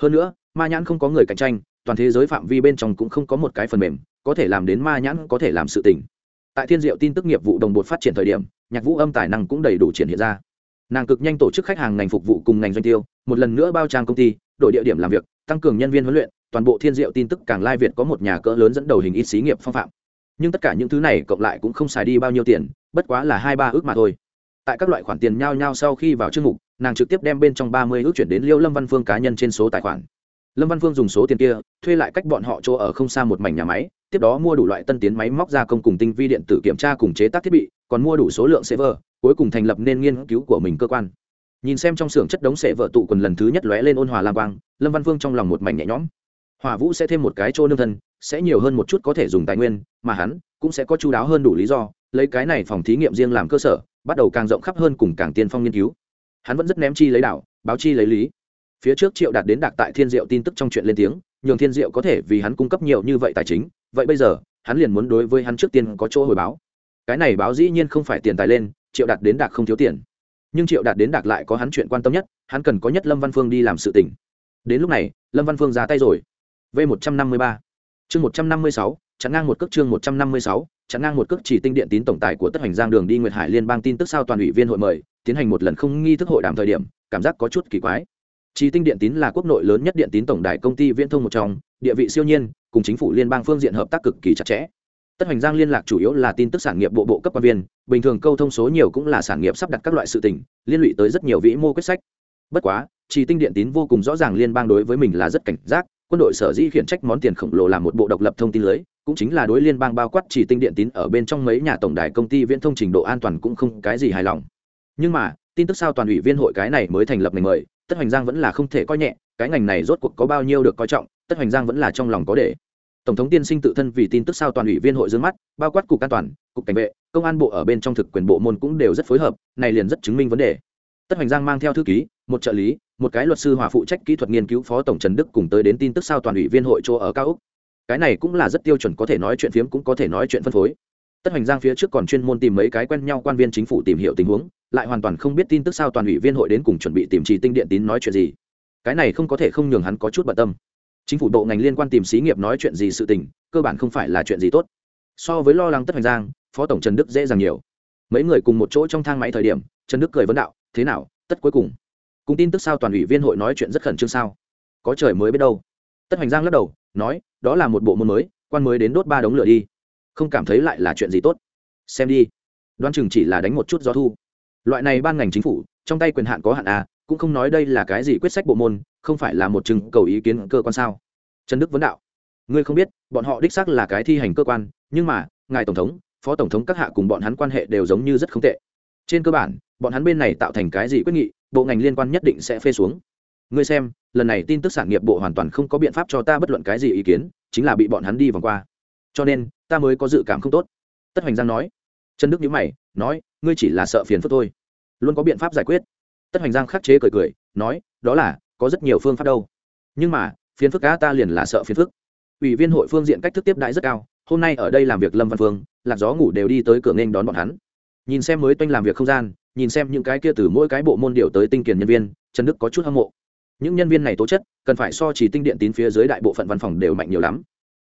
Hơn nữa, ma nhãn không có người cạnh tranh, toàn thế giới phạm vi bên trong cũng không có một cái phần mềm có thể làm đến ma nhãn có thể làm sự tình. Tại thiên diệu tin tức nghiệp vụ đồng bột phát triển thời điểm, nhạc vũ âm tài năng cũng đầy đủ triển hiện ra. Nàng cực nhanh tổ chức khách hàng ngành phục vụ cùng ngành doanh tiêu, một lần nữa bao trang công ty, đổi địa điểm làm việc, tăng cường nhân viên huấn luyện, toàn bộ thiên diệu tin tức càng lai việt có một nhà cỡ lớn dẫn đầu hình ít xí nghiệp phong phạm. Nhưng tất cả những thứ này cộng lại cũng không xài đi bao nhiêu tiền, bất quá là hai ba ước mà thôi tại các loại khoản tiền nhao nhao sau khi vào chương mục, nàng trực tiếp đem bên trong ba mươi ước chuyển đến liêu lâm văn phương cá nhân trên số tài khoản. Lâm văn phương dùng số tiền kia, thuê lại cách bọn họ chỗ ở không xa một mảnh nhà máy, tiếp đó mua đủ loại tân tiến máy móc gia công cùng tinh vi điện tử kiểm tra cùng chế tác thiết bị, còn mua đủ số lượng server, cuối cùng thành lập nên nghiên cứu của mình cơ quan. Nhìn xem trong xưởng chất đống sệ vợ tụ quần lần thứ nhất lóe lên ôn hòa lam quang, lâm văn phương trong lòng một mảnh nhẹ nhõm. Hỏa vũ sẽ thêm một cái chỗ nương thân, sẽ nhiều hơn một chút có thể dùng tài nguyên, mà hắn cũng sẽ có chú đáo hơn đủ lý do, lấy cái này phòng thí nghiệm riêng làm cơ sở bắt đầu càng rộng khắp hơn cùng càng tiên phong nghiên cứu. Hắn vẫn rất ném chi lấy đảo, báo chi lấy lý. Phía trước triệu đạt đến đạc tại thiên diệu tin tức trong chuyện lên tiếng, nhường thiên diệu có thể vì hắn cung cấp nhiều như vậy tài chính, vậy bây giờ, hắn liền muốn đối với hắn trước tiên có chỗ hồi báo. Cái này báo dĩ nhiên không phải tiền tài lên, triệu đạt đến đạc không thiếu tiền. Nhưng triệu đạt đến đạc lại có hắn chuyện quan tâm nhất, hắn cần có nhất lâm văn phương đi làm sự tỉnh đến lúc này, lâm văn phương ra tay rồi. V một trăm năm mươi ba. Chương một trăm năm mươi sáu, chặn ngang một cước chương một trăm năm mươi sáu chặn ngang một cước chỉ tinh điện tín tổng tài của tất hành giang đường đi nguyệt hải liên bang tin tức sao toàn ủy viên hội mời, tiến hành một lần không nghi thức hội đàm thời điểm, cảm giác có chút kỳ quái. Chỉ tinh điện tín là quốc nội lớn nhất điện tín tổng đài công ty viễn thông một trong, địa vị siêu nhiên, cùng chính phủ liên bang phương diện hợp tác cực kỳ chặt chẽ. Tất hành giang liên lạc chủ yếu là tin tức sản nghiệp bộ bộ cấp quan viên, bình thường câu thông số nhiều cũng là sản nghiệp sắp đặt các loại sự tình, liên lụy tới rất nhiều vĩ mô quyết sách. Bất quá, chỉ tinh điện tín vô cùng rõ ràng liên bang đối với mình là rất cảnh giác quân đội sở dĩ khiển trách món tiền khổng lồ làm một bộ độc lập thông tin lưới, cũng chính là đối liên bang bao quát chỉ tinh điện tín ở bên trong mấy nhà tổng đài công ty viễn thông trình độ an toàn cũng không cái gì hài lòng. Nhưng mà, tin tức sao toàn ủy viên hội cái này mới thành lập ngành mời, tất hoành giang vẫn là không thể coi nhẹ, cái ngành này rốt cuộc có bao nhiêu được coi trọng, tất hoành giang vẫn là trong lòng có để. Tổng thống tiên sinh tự thân vì tin tức sao toàn ủy viên hội dương mắt, bao quát cục an toàn, cục cảnh vệ, công an bộ ở bên trong thực quyền bộ môn cũng đều rất phối hợp, này liền rất chứng minh vấn đề. Tất hoành giang mang theo thư ký, một trợ lý một cái luật sư hòa phụ trách kỹ thuật nghiên cứu phó tổng trần đức cùng tới đến tin tức sao toàn ủy viên hội chỗ ở cao úc. Cái này cũng là rất tiêu chuẩn, có thể nói chuyện phiếm cũng có thể nói chuyện phân phối. Tất hoành giang phía trước còn chuyên môn tìm mấy cái quen nhau quan viên chính phủ tìm hiểu tình huống, lại hoàn toàn không biết tin tức sao toàn ủy viên hội đến cùng chuẩn bị tìm trì tinh điện tín nói chuyện gì. Cái này không có thể không nhường hắn có chút bận tâm. Chính phủ bộ ngành liên quan tìm xí nghiệp nói chuyện gì sự tình, cơ bản không phải là chuyện gì tốt. So với lo lắng tất hoành giang, phó tổng trần đức dễ dàng nhiều. Mấy người cùng một chỗ trong thang máy thời điểm, trần đức cười vấn đạo, thế nào? Tất cuối cùng? Cùng tin tức sao toàn ủy viên hội nói chuyện rất khẩn trương sao? Có trời mới biết đâu. Tất hoành giang lắc đầu, nói, đó là một bộ môn mới, quan mới đến đốt ba đống lửa đi. Không cảm thấy lại là chuyện gì tốt. Xem đi. Đoan chừng chỉ là đánh một chút gió thu. Loại này ban ngành chính phủ, trong tay quyền hạn có hạn à cũng không nói đây là cái gì quyết sách bộ môn, không phải là một chừng cầu ý kiến cơ quan sao? Trần đức vấn đạo. Ngươi không biết, bọn họ đích xác là cái thi hành cơ quan, nhưng mà, ngài tổng thống, phó tổng thống các hạ cùng bọn hắn quan hệ đều giống như rất không tệ. Trên cơ bản, bọn hắn bên này tạo thành cái gì quyết nghị bộ ngành liên quan nhất định sẽ phê xuống. Ngươi xem, lần này tin tức sản nghiệp bộ hoàn toàn không có biện pháp cho ta bất luận cái gì ý kiến, chính là bị bọn hắn đi vòng qua. Cho nên, ta mới có dự cảm không tốt. Tất hoành giang nói. Trần đức nhữ mày, nói, ngươi chỉ là sợ phiền phức thôi. Luôn có biện pháp giải quyết. Tất hoành giang khắc chế cười cười, nói, đó là, có rất nhiều phương pháp đâu. Nhưng mà, phiền phức cá ta liền là sợ phiền phức. Ủy viên hội phương diện cách thức tiếp đãi rất cao, hôm nay ở đây làm việc lâm văn phương, lạc gió ngủ đều đi tới cửa nghênh đón bọn hắn. Nhìn xem mới toanh làm việc không gian nhìn xem những cái kia từ mỗi cái bộ môn điều tới tinh kiền nhân viên, trần đức có chút hâm mộ. Những nhân viên này tố chất, cần phải so chỉ tinh điện tín phía dưới đại bộ phận văn phòng đều mạnh nhiều lắm.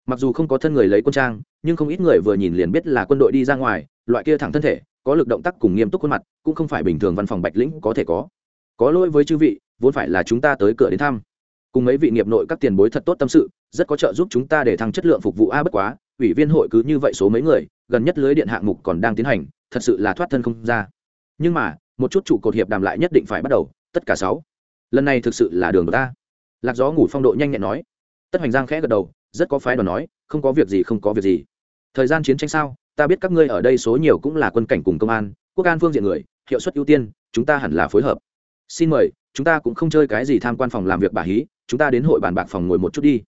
Mặc dù không có thân người lấy quân trang, nhưng không ít người vừa nhìn liền biết là quân đội đi ra ngoài, loại kia thẳng thân thể, có lực động tác cùng nghiêm túc khuôn mặt, cũng không phải bình thường văn phòng bạch lĩnh có thể có. Có lỗi với chư vị, vốn phải là chúng ta tới cửa đến thăm. Cùng mấy vị nghiệp nội các tiền bối thật tốt tâm sự, rất có trợ giúp chúng ta để thăng chất lượng phục vụ a bất quá, ủy viên hội cứ như vậy số mấy người, gần nhất lưới điện hạng mục còn đang tiến hành, thật sự là thoát thân không ra nhưng mà, một chút trụ cột hiệp đàm lại nhất định phải bắt đầu, tất cả sáu. Lần này thực sự là đường của ta. Lạc gió ngủ phong độ nhanh nhẹn nói. Tất hoành giang khẽ gật đầu, rất có phái đoàn nói, không có việc gì, không có việc gì. Thời gian chiến tranh sao, ta biết các ngươi ở đây số nhiều cũng là quân cảnh cùng công an, quốc an phương diện người, hiệu suất ưu tiên, chúng ta hẳn là phối hợp. Xin mời, chúng ta cũng không chơi cái gì tham quan phòng làm việc bà hí, chúng ta đến hội bàn bạc phòng ngồi một chút đi.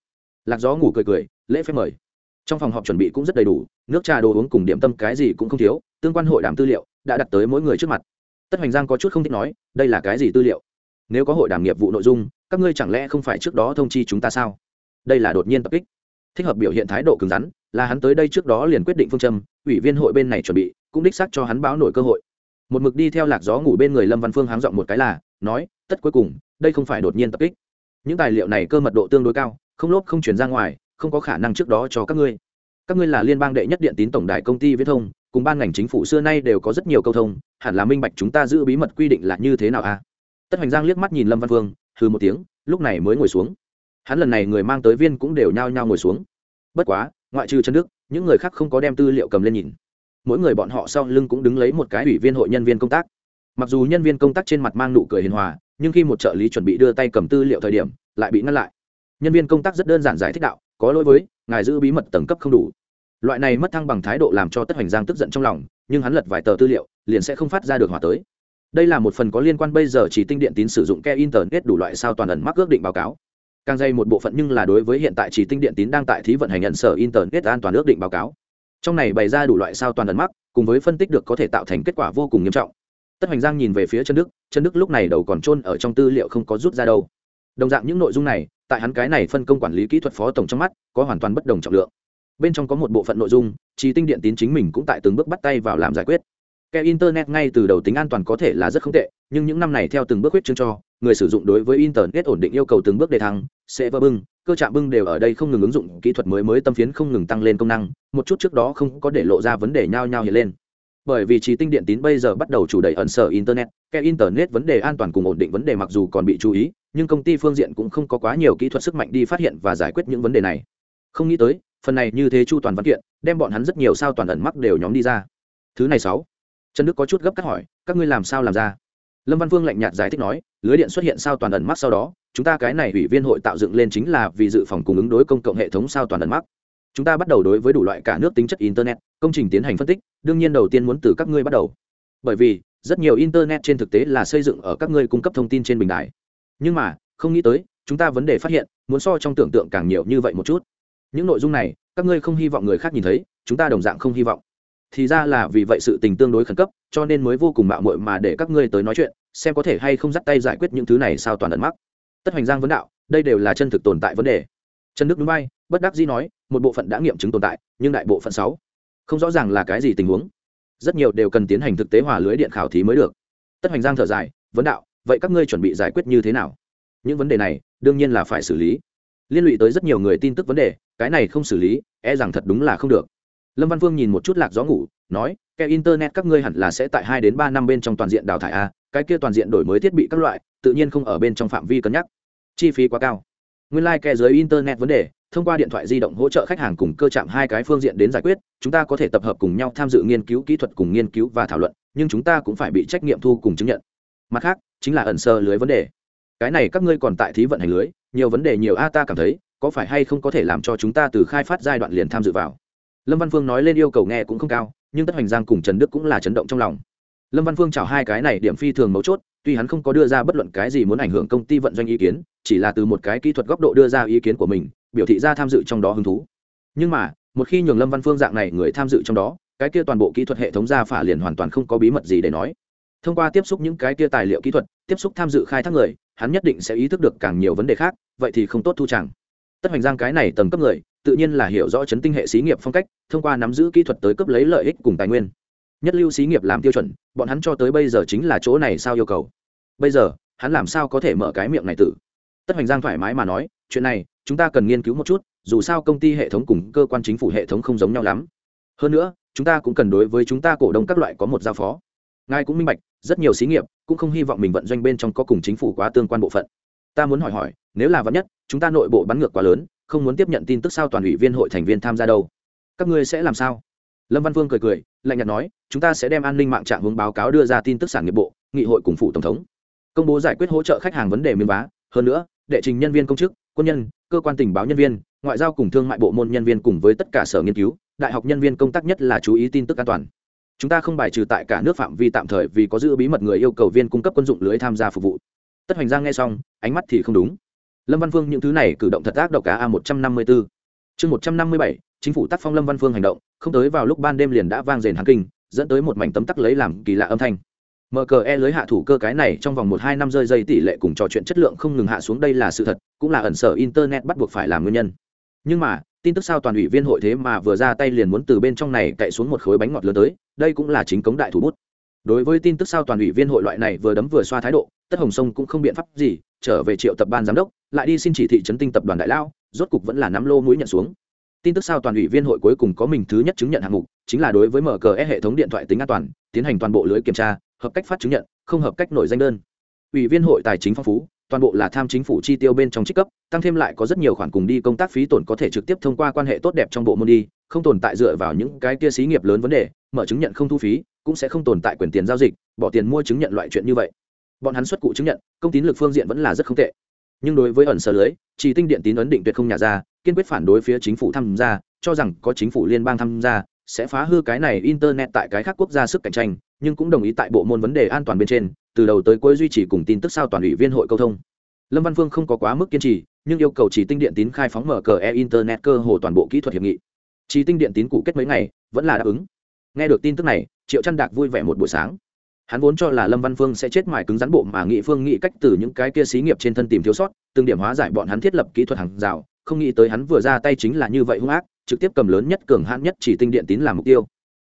Lạc gió ngủ cười cười, lễ phép mời. Trong phòng họp chuẩn bị cũng rất đầy đủ, nước trà đồ uống cùng điểm tâm cái gì cũng không thiếu tương quan hội đàm tư liệu đã đặt tới mỗi người trước mặt. Tất hoành giang có chút không thích nói, đây là cái gì tư liệu? Nếu có hội đàm nghiệp vụ nội dung, các ngươi chẳng lẽ không phải trước đó thông chi chúng ta sao? Đây là đột nhiên tập kích. Thích hợp biểu hiện thái độ cứng rắn, là hắn tới đây trước đó liền quyết định phương châm, ủy viên hội bên này chuẩn bị, cũng đích xác cho hắn báo nổi cơ hội. Một mực đi theo lạc gió ngủ bên người lâm văn phương háng giọng một cái là, nói, tất cuối cùng, đây không phải đột nhiên tập kích. Những tài liệu này cơ mật độ tương đối cao, không lốp không chuyển ra ngoài, không có khả năng trước đó cho các ngươi. Các ngươi là liên bang đệ nhất điện tín tổng đài công ty viễn thông cùng ban ngành chính phủ xưa nay đều có rất nhiều câu thông hẳn là minh bạch chúng ta giữ bí mật quy định là như thế nào a à? tất hoành giang liếc mắt nhìn lâm văn Vương, hừ một tiếng lúc này mới ngồi xuống. Hắn lần này người mang tới viên cũng đều nhao nhao ngồi xuống. Bất quá ngoại trừ trần đức những người khác không có đem tư liệu cầm lên nhìn. Mỗi người bọn họ sau lưng cũng đứng lấy một cái ủy viên hội nhân viên công tác. Mặc dù nhân viên công tác trên mặt mang nụ cười hiền hòa nhưng khi một trợ lý chuẩn bị đưa tay cầm tư liệu thời điểm lại bị ngăn lại. Nhân viên công tác rất đơn giản giải thích đạo có lỗi với ngài giữ bí mật tầng cấp không đủ loại này mất thăng bằng thái độ làm cho tất hoành giang tức giận trong lòng, nhưng hắn lật vài tờ tư liệu, liền sẽ không phát ra được hòa tới. Đây là một phần có liên quan bây giờ chỉ tinh điện tín sử dụng ke internet đủ loại sao toàn ẩn mắc ước định báo cáo. Càng dây một bộ phận nhưng là đối với hiện tại chỉ tinh điện tín đang tại thí vận hành nhận sở internet an toàn ước định báo cáo. Trong này bày ra đủ loại sao toàn ẩn mắc, cùng với phân tích được có thể tạo thành kết quả vô cùng nghiêm trọng. Tất hoành giang nhìn về phía chân đức chân đức lúc này đầu còn trôn ở trong tư liệu không có rút ra đâu. Đồng dạng những nội dung này, tại hắn cái này phân công quản lý kỹ thuật phó tổng trong mắt, có hoàn toàn bất đồng trọng lượng bên trong có một bộ phận nội dung, trí tinh điện tín chính mình cũng tại từng bước bắt tay vào làm giải quyết. Kẻ internet ngay từ đầu tính an toàn có thể là rất không tệ, nhưng những năm này theo từng bước huyết chương cho, người sử dụng đối với internet ổn định yêu cầu từng bước đề thăng sẽ vỡ bưng cơ trạm bưng đều ở đây không ngừng ứng dụng kỹ thuật mới mới tâm phiến không ngừng tăng lên công năng, một chút trước đó không có để lộ ra vấn đề nhao nhau hiện lên. Bởi vì trí tinh điện tín bây giờ bắt đầu chủ đẩy ẩn sở internet kẻ internet vấn đề an toàn cùng ổn định vấn đề mặc dù còn bị chú ý, nhưng công ty phương diện cũng không có quá nhiều kỹ thuật sức mạnh đi phát hiện và giải quyết những vấn đề này. Không nghĩ tới phần này như thế chu toàn văn kiện, đem bọn hắn rất nhiều sao toàn ẩn mắc đều nhóm đi ra. Thứ này sáu. Trần đức có chút gấp cắt hỏi, các ngươi làm sao làm ra? Lâm văn vương lạnh nhạt giải thích nói, lưới điện xuất hiện sao toàn ẩn mắc sau đó, chúng ta cái này ủy viên hội tạo dựng lên chính là vì dự phòng cung ứng đối công cộng hệ thống sao toàn ẩn mắc. Chúng ta bắt đầu đối với đủ loại cả nước tính chất internet, công trình tiến hành phân tích, đương nhiên đầu tiên muốn từ các ngươi bắt đầu. Bởi vì, rất nhiều internet trên thực tế là xây dựng ở các ngươi cung cấp thông tin trên bình đài. Nhưng mà, không nghĩ tới, chúng ta vấn đề phát hiện, muốn so trong tưởng tượng càng nhiều như vậy một chút những nội dung này, các ngươi không hy vọng người khác nhìn thấy, chúng ta đồng dạng không hy vọng. Thì ra là vì vậy sự tình tương đối khẩn cấp, cho nên mới vô cùng mạo muội mà để các ngươi tới nói chuyện, xem có thể hay không dắt tay giải quyết những thứ này sao toàn ẩn mắc. Tất hoành giang vấn đạo, đây đều là chân thực tồn tại vấn đề. Trần đức núi bay, bất đắc dĩ nói, một bộ phận đã nghiệm chứng tồn tại, nhưng đại bộ phận sáu, không rõ ràng là cái gì tình huống. Rất nhiều đều cần tiến hành thực tế hòa lưới điện khảo thí mới được. Tất hoành giang thở dài, vấn đạo, vậy các ngươi chuẩn bị giải quyết như thế nào? Những vấn đề này, đương nhiên là phải xử lý. Liên lụy tới rất nhiều người tin tức vấn đề cái này không xử lý e rằng thật đúng là không được. Lâm văn Vương nhìn một chút lạc gió ngủ, nói ke internet các ngươi hẳn là sẽ tại hai đến ba năm bên trong toàn diện đào thải a, cái kia toàn diện đổi mới thiết bị các loại, tự nhiên không ở bên trong phạm vi cân nhắc. Chi phí quá cao. Nguyên lai、like、ke dưới internet vấn đề, thông qua điện thoại di động hỗ trợ khách hàng cùng cơ chạm hai cái phương diện đến giải quyết, chúng ta có thể tập hợp cùng nhau tham dự nghiên cứu kỹ thuật cùng nghiên cứu và thảo luận, nhưng chúng ta cũng phải bị trách nhiệm thu cùng chứng nhận. Mặt khác, chính là ẩn sơ lưới vấn đề. Cái này các ngươi còn tại thí vận hành lưới, nhiều vấn đề nhiều a, ta cảm thấy có phải hay không có thể làm cho chúng ta từ khai phát giai đoạn liền tham dự vào? Lâm văn phương nói lên yêu cầu nghe cũng không cao, nhưng tất hoành giang cùng trần đức cũng là chấn động trong lòng. Lâm văn phương chào hai cái này điểm phi thường mấu chốt, tuy hắn không có đưa ra bất luận cái gì muốn ảnh hưởng công ty vận doanh ý kiến, chỉ là từ một cái kỹ thuật góc độ đưa ra ý kiến của mình, biểu thị ra tham dự trong đó hứng thú. Nhưng mà, một khi nhường lâm văn phương dạng này người tham dự trong đó, cái kia toàn bộ kỹ thuật hệ thống ra phả liền hoàn toàn không có bí mật gì để nói. Thông qua tiếp xúc những cái kia tài liệu kỹ thuật, tiếp xúc tham dự khai thác người, hắn nhất định sẽ ý thức được càng nhiều vấn đề khác, vậy thì không tốt thu chẳng tất hoành giang cái này tầng cấp người, tự nhiên là hiểu rõ chấn tinh hệ xí nghiệp phong cách, thông qua nắm giữ kỹ thuật tới cấp lấy lợi ích cùng tài nguyên. Nhất lưu xí nghiệp làm tiêu chuẩn, bọn hắn cho tới bây giờ chính là chỗ này sao yêu cầu. Bây giờ, hắn làm sao có thể mở cái miệng này tử? Tất hoành giang thoải mái mà nói, chuyện này, chúng ta cần nghiên cứu một chút, dù sao công ty hệ thống cùng cơ quan chính phủ hệ thống không giống nhau lắm. Hơn nữa, chúng ta cũng cần đối với chúng ta cổ đông các loại có một giao phó. Ngài cũng minh bạch, rất nhiều xí nghiệp cũng không hy vọng mình vận doanh bên trong có cùng chính phủ quá tương quan bộ phận ta muốn hỏi hỏi, nếu là vắn nhất, chúng ta nội bộ bắn ngược quá lớn, không muốn tiếp nhận tin tức sao toàn ủy viên hội thành viên tham gia đâu? Các ngươi sẽ làm sao? Lâm văn vương cười cười, lạnh nhạt nói, chúng ta sẽ đem an ninh mạng trạng hướng báo cáo đưa ra tin tức sản nghiệp bộ, nghị hội cùng phủ tổng thống. Công bố giải quyết hỗ trợ khách hàng vấn đề miếng vá. Hơn nữa, đệ trình nhân viên công chức, quân nhân, cơ quan tình báo nhân viên, ngoại giao cùng thương mại bộ môn nhân viên cùng với tất cả sở nghiên cứu, đại học nhân viên công tác nhất là chú ý tin tức an toàn. Chúng ta không bài trừ tại cả nước phạm vi tạm thời vì có giữ bí mật người yêu cầu viên cung cấp quân dụng lưới tham gia phục vụ tất hoành giang nghe xong, ánh mắt thì không đúng. Lâm văn phương những thứ này cử động thật ác độc cá a một trăm năm mươi bốn chương một trăm năm mươi bảy, chính phủ tác phong lâm văn phương hành động, không tới vào lúc ban đêm liền đã vang rền hàng kinh, dẫn tới một mảnh tấm tắc lấy làm kỳ lạ âm thanh. Mở cờ e lưới hạ thủ cơ cái này trong vòng một hai năm rơi dây tỷ lệ cùng trò chuyện chất lượng không ngừng hạ xuống đây là sự thật, cũng là ẩn sở internet bắt buộc phải làm nguyên nhân. Nhưng mà, tin tức sao toàn ủy viên hội thế mà vừa ra tay liền muốn từ bên trong này cậy xuống một khối bánh ngọt lớn tới, đây cũng là chính cống đại thủ bút đối với tin tức sao toàn ủy viên hội loại này vừa đấm vừa xoa thái độ, tất hồng sông cũng không biện pháp gì, trở về triệu tập ban giám đốc, lại đi xin chỉ thị chấn tinh tập đoàn đại lao, rốt cục vẫn là nắm lô mũi nhận xuống. Tin tức sao toàn ủy viên hội cuối cùng có mình thứ nhất chứng nhận hạng mục, chính là đối với mở cờ e hệ thống điện thoại tính an toàn, tiến hành toàn bộ lưới kiểm tra, hợp cách phát chứng nhận, không hợp cách nổi danh đơn. Ủy viên hội tài chính phong phú toàn bộ là tham chính phủ chi tiêu bên trong trích cấp, tăng thêm lại có rất nhiều khoản cùng đi công tác phí tổn có thể trực tiếp thông qua quan hệ tốt đẹp trong bộ môn đi, không tồn tại dựa vào những cái kia xí nghiệp lớn vấn đề, mở chứng nhận không thu phí, cũng sẽ không tồn tại quyền tiền giao dịch, bỏ tiền mua chứng nhận loại chuyện như vậy. Bọn hắn xuất cụ chứng nhận, công tín lực phương diện vẫn là rất không tệ. Nhưng đối với ẩn sở lưới chỉ tinh điện tín ấn định tuyệt không nhà ra, kiên quyết phản đối phía chính phủ tham gia, cho rằng có chính phủ liên bang tham gia, sẽ phá hư cái này internet tại cái khác quốc gia sức cạnh tranh, nhưng cũng đồng ý tại bộ môn vấn đề an toàn bên trên từ đầu tới cuối duy trì cùng tin tức sao toàn ủy viên hội câu thông. Lâm văn phương không có quá mức kiên trì, nhưng yêu cầu chỉ tinh điện tín khai phóng mở cờ e internet cơ hồ toàn bộ kỹ thuật hiệp nghị. Chỉ tinh điện tín cụ kết mấy ngày, vẫn là đáp ứng. Nghe được tin tức này, triệu trăn đạc vui vẻ một buổi sáng. Hắn vốn cho là lâm văn phương sẽ chết mài cứng rắn bộ mà nghị phương nghĩ cách từ những cái kia xí nghiệp trên thân tìm thiếu sót, từng điểm hóa giải bọn hắn thiết lập kỹ thuật hàng rào, không nghĩ tới hắn vừa ra tay chính là như vậy hung ác, trực tiếp cầm lớn nhất, cường hãn nhất chỉ tinh điện tín làm mục tiêu.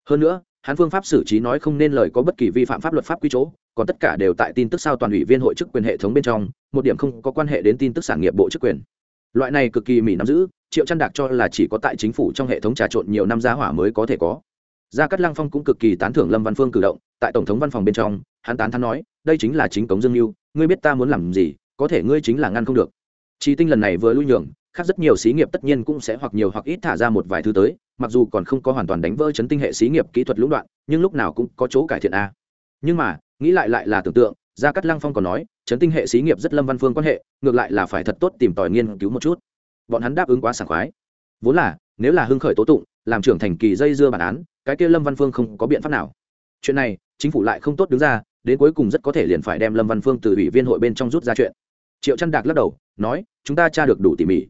Hơn nữa, hắn phương pháp xử trí nói không nên lời có bất kỳ vi phạm pháp luật pháp quy chỗ còn tất cả đều tại tin tức sao toàn ủy viên hội chức quyền hệ thống bên trong, một điểm không có quan hệ đến tin tức sản nghiệp bộ chức quyền. Loại này cực kỳ mỹ nắm giữ, triệu chăn đạc cho là chỉ có tại chính phủ trong hệ thống trà trộn nhiều năm giá hỏa mới có thể có. Gia cát lăng phong cũng cực kỳ tán thưởng lâm văn phương cử động, tại tổng thống văn phòng bên trong, hắn tán thắn nói, đây chính là chính cống dương mưu ngươi biết ta muốn làm gì, có thể ngươi chính là ngăn không được. Chi tinh lần này vừa lui nhường, khác rất nhiều xí nghiệp tất nhiên cũng sẽ hoặc nhiều hoặc ít thả ra một vài thứ tới, mặc dù còn không có hoàn toàn đánh vỡ chấn tinh hệ xí nghiệp kỹ thuật lũng đoạn, nhưng lúc nào cũng có chỗ cải thiện a. Nhưng mà nghĩ lại lại là tưởng tượng, gia cát lăng phong còn nói, chấn tinh hệ xí nghiệp rất lâm văn phương quan hệ, ngược lại là phải thật tốt tìm tòi nghiên cứu một chút. Bọn hắn đáp ứng quá sảng khoái. Vốn là, nếu là hưng khởi tố tụng, làm trưởng thành kỳ dây dưa bản án, cái kia lâm văn phương không có biện pháp nào. Chuyện này, chính phủ lại không tốt đứng ra, đến cuối cùng rất có thể liền phải đem lâm văn phương từ ủy viên hội bên trong rút ra chuyện. Triệu trăn đạc lắc đầu, nói, chúng ta tra được đủ tỉ mỉ.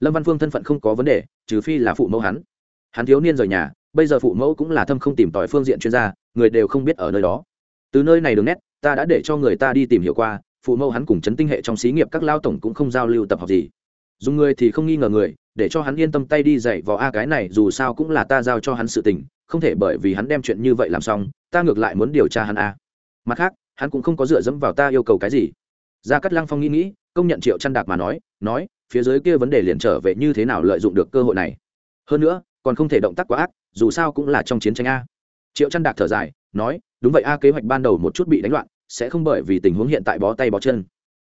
Lâm văn phương thân phận không có vấn đề, trừ phi là phụ mẫu hắn. Hắn thiếu niên rời nhà, bây giờ phụ mẫu cũng là thâm không tìm tòi phương diện chuyên gia, người đều không biết ở nơi đó từ nơi này đường nét, ta đã để cho người ta đi tìm hiểu qua, phụ mẫu hắn cùng chấn tinh hệ trong xí nghiệp các lao tổng cũng không giao lưu tập học gì. Dùng người thì không nghi ngờ người, để cho hắn yên tâm tay đi dạy vào a cái này, dù sao cũng là ta giao cho hắn sự tình, không thể bởi vì hắn đem chuyện như vậy làm xong, ta ngược lại muốn điều tra hắn a. Mặt khác, hắn cũng không có dựa dẫm vào ta yêu cầu cái gì. Gia cát lăng phong nghĩ nghĩ, công nhận triệu chăn đạc mà nói nói, phía dưới kia vấn đề liền trở về như thế nào lợi dụng được cơ hội này. Hơn nữa, còn không thể động tác quá ác, dù sao cũng là trong chiến tranh a triệu chăn đạc thở dài, nói, đúng vậy a, kế hoạch ban đầu một chút bị đánh loạn, sẽ không bởi vì tình huống hiện tại bó tay bó chân.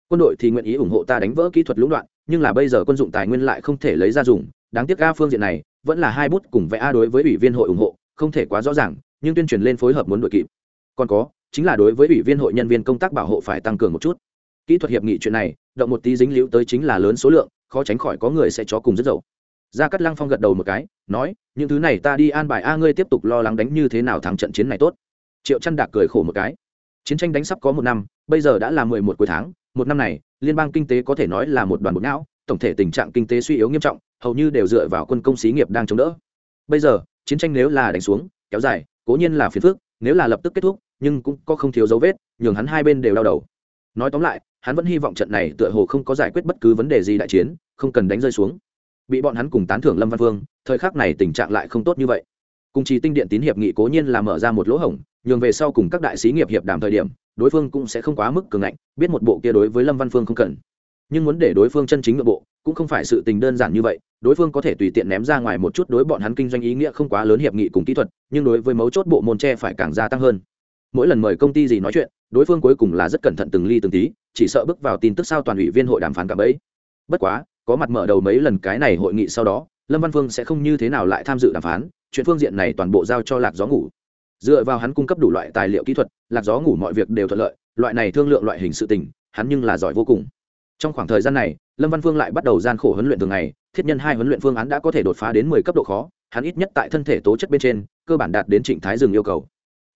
Quân đội thì nguyện ý ủng hộ ta đánh vỡ kỹ thuật lũng đoạn, nhưng là bây giờ quân dụng tài nguyên lại không thể lấy ra dùng. Đáng tiếc a, phương diện này, vẫn là hai bút cùng vẽ a đối với ủy viên hội ủng hộ, không thể quá rõ ràng, nhưng tuyên truyền lên phối hợp muốn đội kịp. Còn có, chính là đối với ủy viên hội nhân viên công tác bảo hộ phải tăng cường một chút. Kỹ thuật hiệp nghị chuyện này, động một tí dính liễu tới chính là lớn số lượng, khó tránh khỏi có người sẽ chó cùng rất dậu gia cát lăng phong gật đầu một cái, nói, những thứ này ta đi an bài a ngươi tiếp tục lo lắng đánh như thế nào thắng trận chiến này tốt. Triệu chăn đạc cười khổ một cái, chiến tranh đánh sắp có một năm, bây giờ đã là mười một cuối tháng, một năm này, liên bang kinh tế có thể nói là một đoàn bột não, tổng thể tình trạng kinh tế suy yếu nghiêm trọng, hầu như đều dựa vào quân công xí nghiệp đang chống đỡ. Bây giờ, chiến tranh nếu là đánh xuống, kéo dài, cố nhiên là phiền phức, nếu là lập tức kết thúc, nhưng cũng có không thiếu dấu vết, nhường hắn hai bên đều đau đầu. Nói tóm lại, hắn vẫn hy vọng trận này tựa hồ không có giải quyết bất cứ vấn đề gì đại chiến, không cần đánh rơi xuống bị bọn hắn cùng tán thưởng lâm văn vương thời khắc này tình trạng lại không tốt như vậy. Cùng chỉ tinh điện tín hiệp nghị cố nhiên là mở ra một lỗ hổng, nhường về sau cùng các đại sĩ nghiệp hiệp đàm thời điểm, đối phương cũng sẽ không quá mức cường ngạnh, biết một bộ kia đối với lâm văn phương không cần. Nhưng muốn để đối phương chân chính nội bộ, cũng không phải sự tình đơn giản như vậy, đối phương có thể tùy tiện ném ra ngoài một chút đối bọn hắn kinh doanh ý nghĩa không quá lớn hiệp nghị cùng kỹ thuật, nhưng đối với mấu chốt bộ môn tre phải càng gia tăng hơn. Mỗi lần mời công ty gì nói chuyện, đối phương cuối cùng là rất cẩn thận từng ly từng tí, chỉ sợ bước vào tin tức sao toàn ủy viên hội đàm phán cả bấy. Bất quá có mặt mở đầu mấy lần cái này hội nghị sau đó, lâm văn phương sẽ không như thế nào lại tham dự đàm phán, chuyện phương diện này toàn bộ giao cho lạc gió ngủ. Dựa vào hắn cung cấp đủ loại tài liệu kỹ thuật, lạc gió ngủ mọi việc đều thuận lợi, loại này thương lượng loại hình sự tình, hắn nhưng là giỏi vô cùng. Trong khoảng thời gian này, lâm văn phương lại bắt đầu gian khổ huấn luyện thường ngày, thiết nhân hai huấn luyện phương án đã có thể đột phá đến mười cấp độ khó, hắn ít nhất tại thân thể tố chất bên trên, cơ bản đạt đến trịnh thái dừng yêu cầu.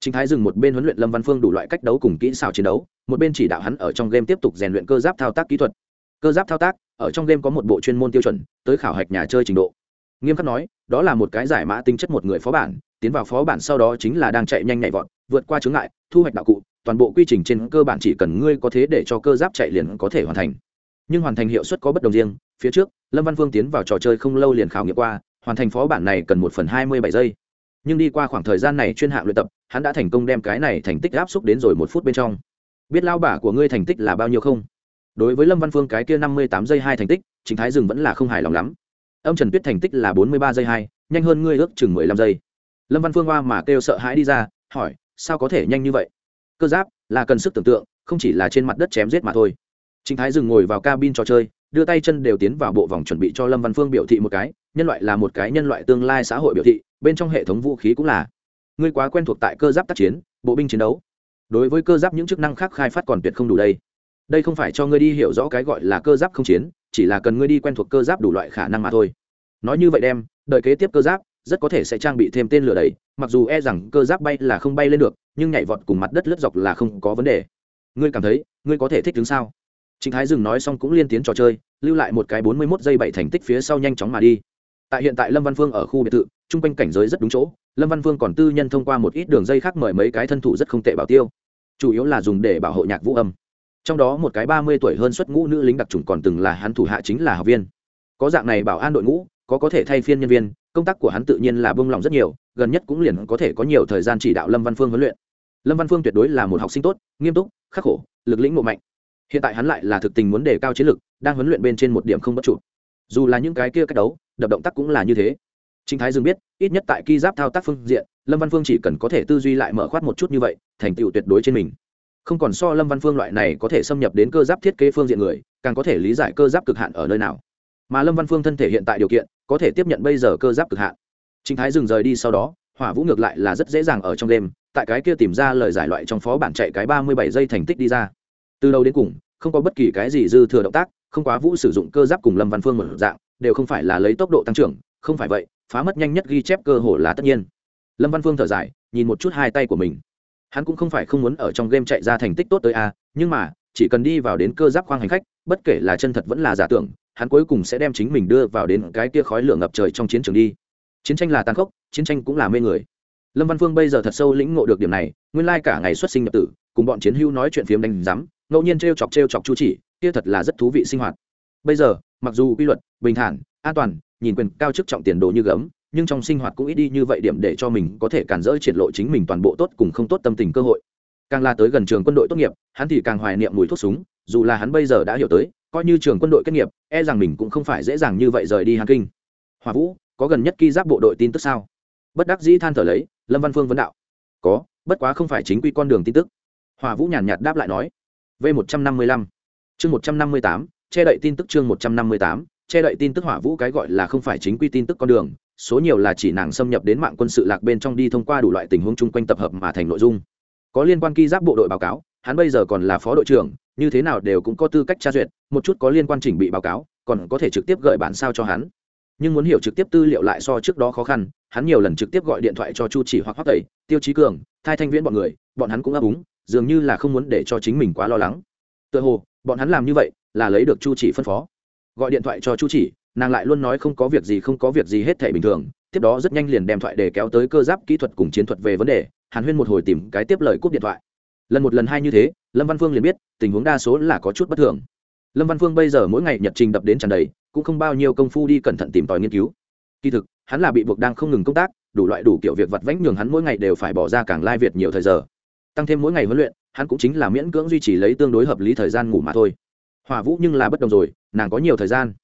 Trịnh thái dừng một bên huấn luyện lâm văn phương đủ loại cách đấu cùng kỹ xảo chiến đấu, một bên chỉ đạo hắn ở trong game tiếp tục rèn luyện cơ giáp thao tác kỹ thuật. Cơ giáp thao tác ở trong game có một bộ chuyên môn tiêu chuẩn, tới khảo hạch nhà chơi trình độ. Nghiêm khắc nói, đó là một cái giải mã tính chất một người phó bản, tiến vào phó bản sau đó chính là đang chạy nhanh nhảy vọt, vượt qua chướng ngại, thu hoạch đạo cụ, toàn bộ quy trình trên cơ bản chỉ cần ngươi có thế để cho cơ giáp chạy liền có thể hoàn thành. Nhưng hoàn thành hiệu suất có bất đồng riêng, phía trước, lâm văn vương tiến vào trò chơi không lâu liền khảo nghiệm qua, hoàn thành phó bản này cần một phần hai mươi bảy giây. Nhưng đi qua khoảng thời gian này chuyên hạng luyện tập, hắn đã thành công đem cái này thành tích áp xúc đến rồi một phút bên trong. Biết lao bả của ngươi thành tích là bao nhiêu không? Đối với lâm văn phương cái kia năm mươi tám giây hai thành tích chính thái dừng vẫn là không hài lòng lắm. Âm trần tuyết thành tích là bốn mươi ba giây hai, nhanh hơn ngươi ước chừng mười lăm giây. Lâm văn phương hoa mà kêu sợ hãi đi ra, hỏi, sao có thể nhanh như vậy? Cơ giáp, là cần sức tưởng tượng, không chỉ là trên mặt đất chém giết mà thôi. Chính thái dừng ngồi vào cabin trò chơi, đưa tay chân đều tiến vào bộ vòng chuẩn bị cho lâm văn phương biểu thị một cái, nhân loại là một cái nhân loại tương lai xã hội biểu thị, bên trong hệ thống vũ khí cũng là. Ngươi quá quen thuộc tại cơ giáp tác chiến, bộ binh chiến đấu. Đối với cơ giáp những chức năng khác khai phát còn tuyệt không đủ đây đây không phải cho ngươi đi hiểu rõ cái gọi là cơ giáp không chiến chỉ là cần ngươi đi quen thuộc cơ giáp đủ loại khả năng mà thôi nói như vậy đem đợi kế tiếp cơ giáp rất có thể sẽ trang bị thêm tên lửa đầy mặc dù e rằng cơ giáp bay là không bay lên được nhưng nhảy vọt cùng mặt đất lướt dọc là không có vấn đề ngươi cảm thấy ngươi có thể thích đứng sao chính Thái Dừng nói xong cũng liên tiến trò chơi, lưu lại một cái bốn mươi 41 giây bảy thành tích phía sau nhanh chóng mà đi. Tại hiện tại Lâm Văn Phương ở khu biệt thự, trung quanh cảnh giới rất đúng chỗ, Lâm Văn Phương còn tư nhân thông qua một ít đường dây khác mời mấy cái thân thủ rất không tệ bảo tiêu, chủ yếu là dùng để bảo hộ nhạc vũ âm. Trong đó một cái ba mươi tuổi hơn xuất ngũ nữ lính đặc trùng còn từng là hắn thủ hạ chính là học viên. Có dạng này bảo an đội ngũ, có có thể thay phiên nhân viên, công tác của hắn tự nhiên là bông lòng rất nhiều, gần nhất cũng liền có thể có nhiều thời gian chỉ đạo Lâm Văn Phương huấn luyện. Lâm Văn Phương tuyệt đối là một học sinh tốt, nghiêm túc, khắc khổ, lực lĩnh ngộ mạnh hiện tại hắn lại là thực tình muốn đề cao chiến lực đang huấn luyện bên trên một điểm không bất trụ dù là những cái kia cách đấu đập động tác cũng là như thế Trịnh Thái Dương biết, ít nhất tại ki giáp thao tác phương diện, Lâm Văn Phương chỉ cần có thể tư duy lại mở khoát một chút như vậy, thành tựu tuyệt đối trên mình. Không còn so Lâm Văn Phương loại này có thể xâm nhập đến cơ giáp thiết kế phương diện người, càng có thể lý giải cơ giáp cực hạn ở nơi nào. Mà Lâm Văn Phương thân thể hiện tại điều kiện, có thể tiếp nhận bây giờ cơ giáp cực hạn. chính Thái dừng rời đi sau đó, Hỏa Vũ ngược lại là rất dễ dàng ở trong đêm, tại cái kia tìm ra lời giải loại trong phó bản chạy cái ba mươi bảy giây thành tích đi ra. Từ đầu đến cùng, không có bất kỳ cái gì dư thừa động tác không quá vũ sử dụng cơ giáp cùng lâm văn phương một dạng đều không phải là lấy tốc độ tăng trưởng không phải vậy phá mất nhanh nhất ghi chép cơ hồ là tất nhiên lâm văn phương thở dài nhìn một chút hai tay của mình hắn cũng không phải không muốn ở trong game chạy ra thành tích tốt tới a, nhưng mà, chỉ cần đi vào đến cơ giáp khoang hành khách, bất kể là chân thật vẫn là giả tưởng, hắn cuối cùng sẽ đem chính mình đưa vào đến cái kia khói lửa ngập trời trong chiến trường đi. Chiến tranh là tàn khốc, chiến tranh cũng là mê người. Lâm văn phương bây giờ thật sâu lĩnh ngộ được điểm này, nguyên lai cả ngày xuất sinh nhập tử, cùng bọn chiến hưu nói chuyện phiếm đánh rắm ngẫu nhiên t r e o chọc t r e o chọc chu chỉ, kia thật là rất thú vị sinh hoạt. Bây giờ, mặc dù quy luật bình thản, an toàn, nhìn quyền cao chức trọng tiền đồ như gấm nhưng trong sinh hoạt cũng ít đi như vậy điểm để cho mình có thể cản rỡ triển lộ chính mình toàn bộ tốt cùng không tốt tâm tình cơ hội. Càng là tới gần trường quân đội tốt nghiệp, hắn thì càng hoài niệm mùi thuốc súng, dù là hắn bây giờ đã hiểu tới, coi như trường quân đội kết nghiệp e rằng mình cũng không phải dễ dàng như vậy rời đi hàn kinh. Hòa vũ, có gần nhất ki giáp bộ đội tin tức sao? Bất đắc dĩ than thở lấy, lâm văn phương vấn đạo. Có, bất quá không phải chính quy con đường tin tức. Hòa vũ nhàn nhạt đáp lại nói. V một trăm năm mươi lăm, chương một trăm năm mươi tám, che đậy tin tức chương một trăm năm mươi tám, che đậy tin tức hỏa vũ cái gọi là không phải chính quy tin tức con đường số nhiều là chỉ nàng xâm nhập đến mạng quân sự lạc bên trong đi thông qua đủ loại tình huống chung quanh tập hợp mà thành nội dung. Có liên quan ki giáp bộ đội báo cáo, hắn bây giờ còn là phó đội trưởng, như thế nào đều cũng có tư cách tra duyệt, một chút có liên quan chỉnh bị báo cáo, còn có thể trực tiếp gợi bản sao cho hắn. Nhưng muốn hiểu trực tiếp tư liệu lại so trước đó khó khăn, hắn nhiều lần trực tiếp gọi điện thoại cho chu chỉ hoặc hoắc tẩy, tiêu chí cường, thai thanh viễn bọn người, bọn hắn cũng ấp úng, dường như là không muốn để cho chính mình quá lo lắng. Tựa hồ, bọn hắn làm như vậy là lấy được chu chỉ phân phó. Gọi điện thoại cho chu chỉ nàng lại luôn nói không có việc gì, không có việc gì hết thể bình thường. Tiếp đó rất nhanh liền đem thoại để kéo tới cơ giáp kỹ thuật cùng chiến thuật về vấn đề. Hàn huyên một hồi tìm cái tiếp lời cúp điện thoại. Lần một lần hai như thế, lâm văn phương liền biết, tình huống đa số là có chút bất thường. Lâm văn phương bây giờ mỗi ngày nhật trình đập đến tràn đầy, cũng không bao nhiêu công phu đi cẩn thận tìm tòi nghiên cứu. Kỳ thực, hắn là bị buộc đang không ngừng công tác, đủ loại đủ kiểu việc vặt vãnh nhường hắn mỗi ngày đều phải bỏ ra càng lai việt nhiều thời giờ. Tăng thêm mỗi ngày huấn luyện, hắn cũng chính là miễn cưỡng duy trì lấy tương đối hợp lý thời gian ngủ mà thôi. Hòa vũ nhưng là bất đồng rồi, nàng có nhiều thời gian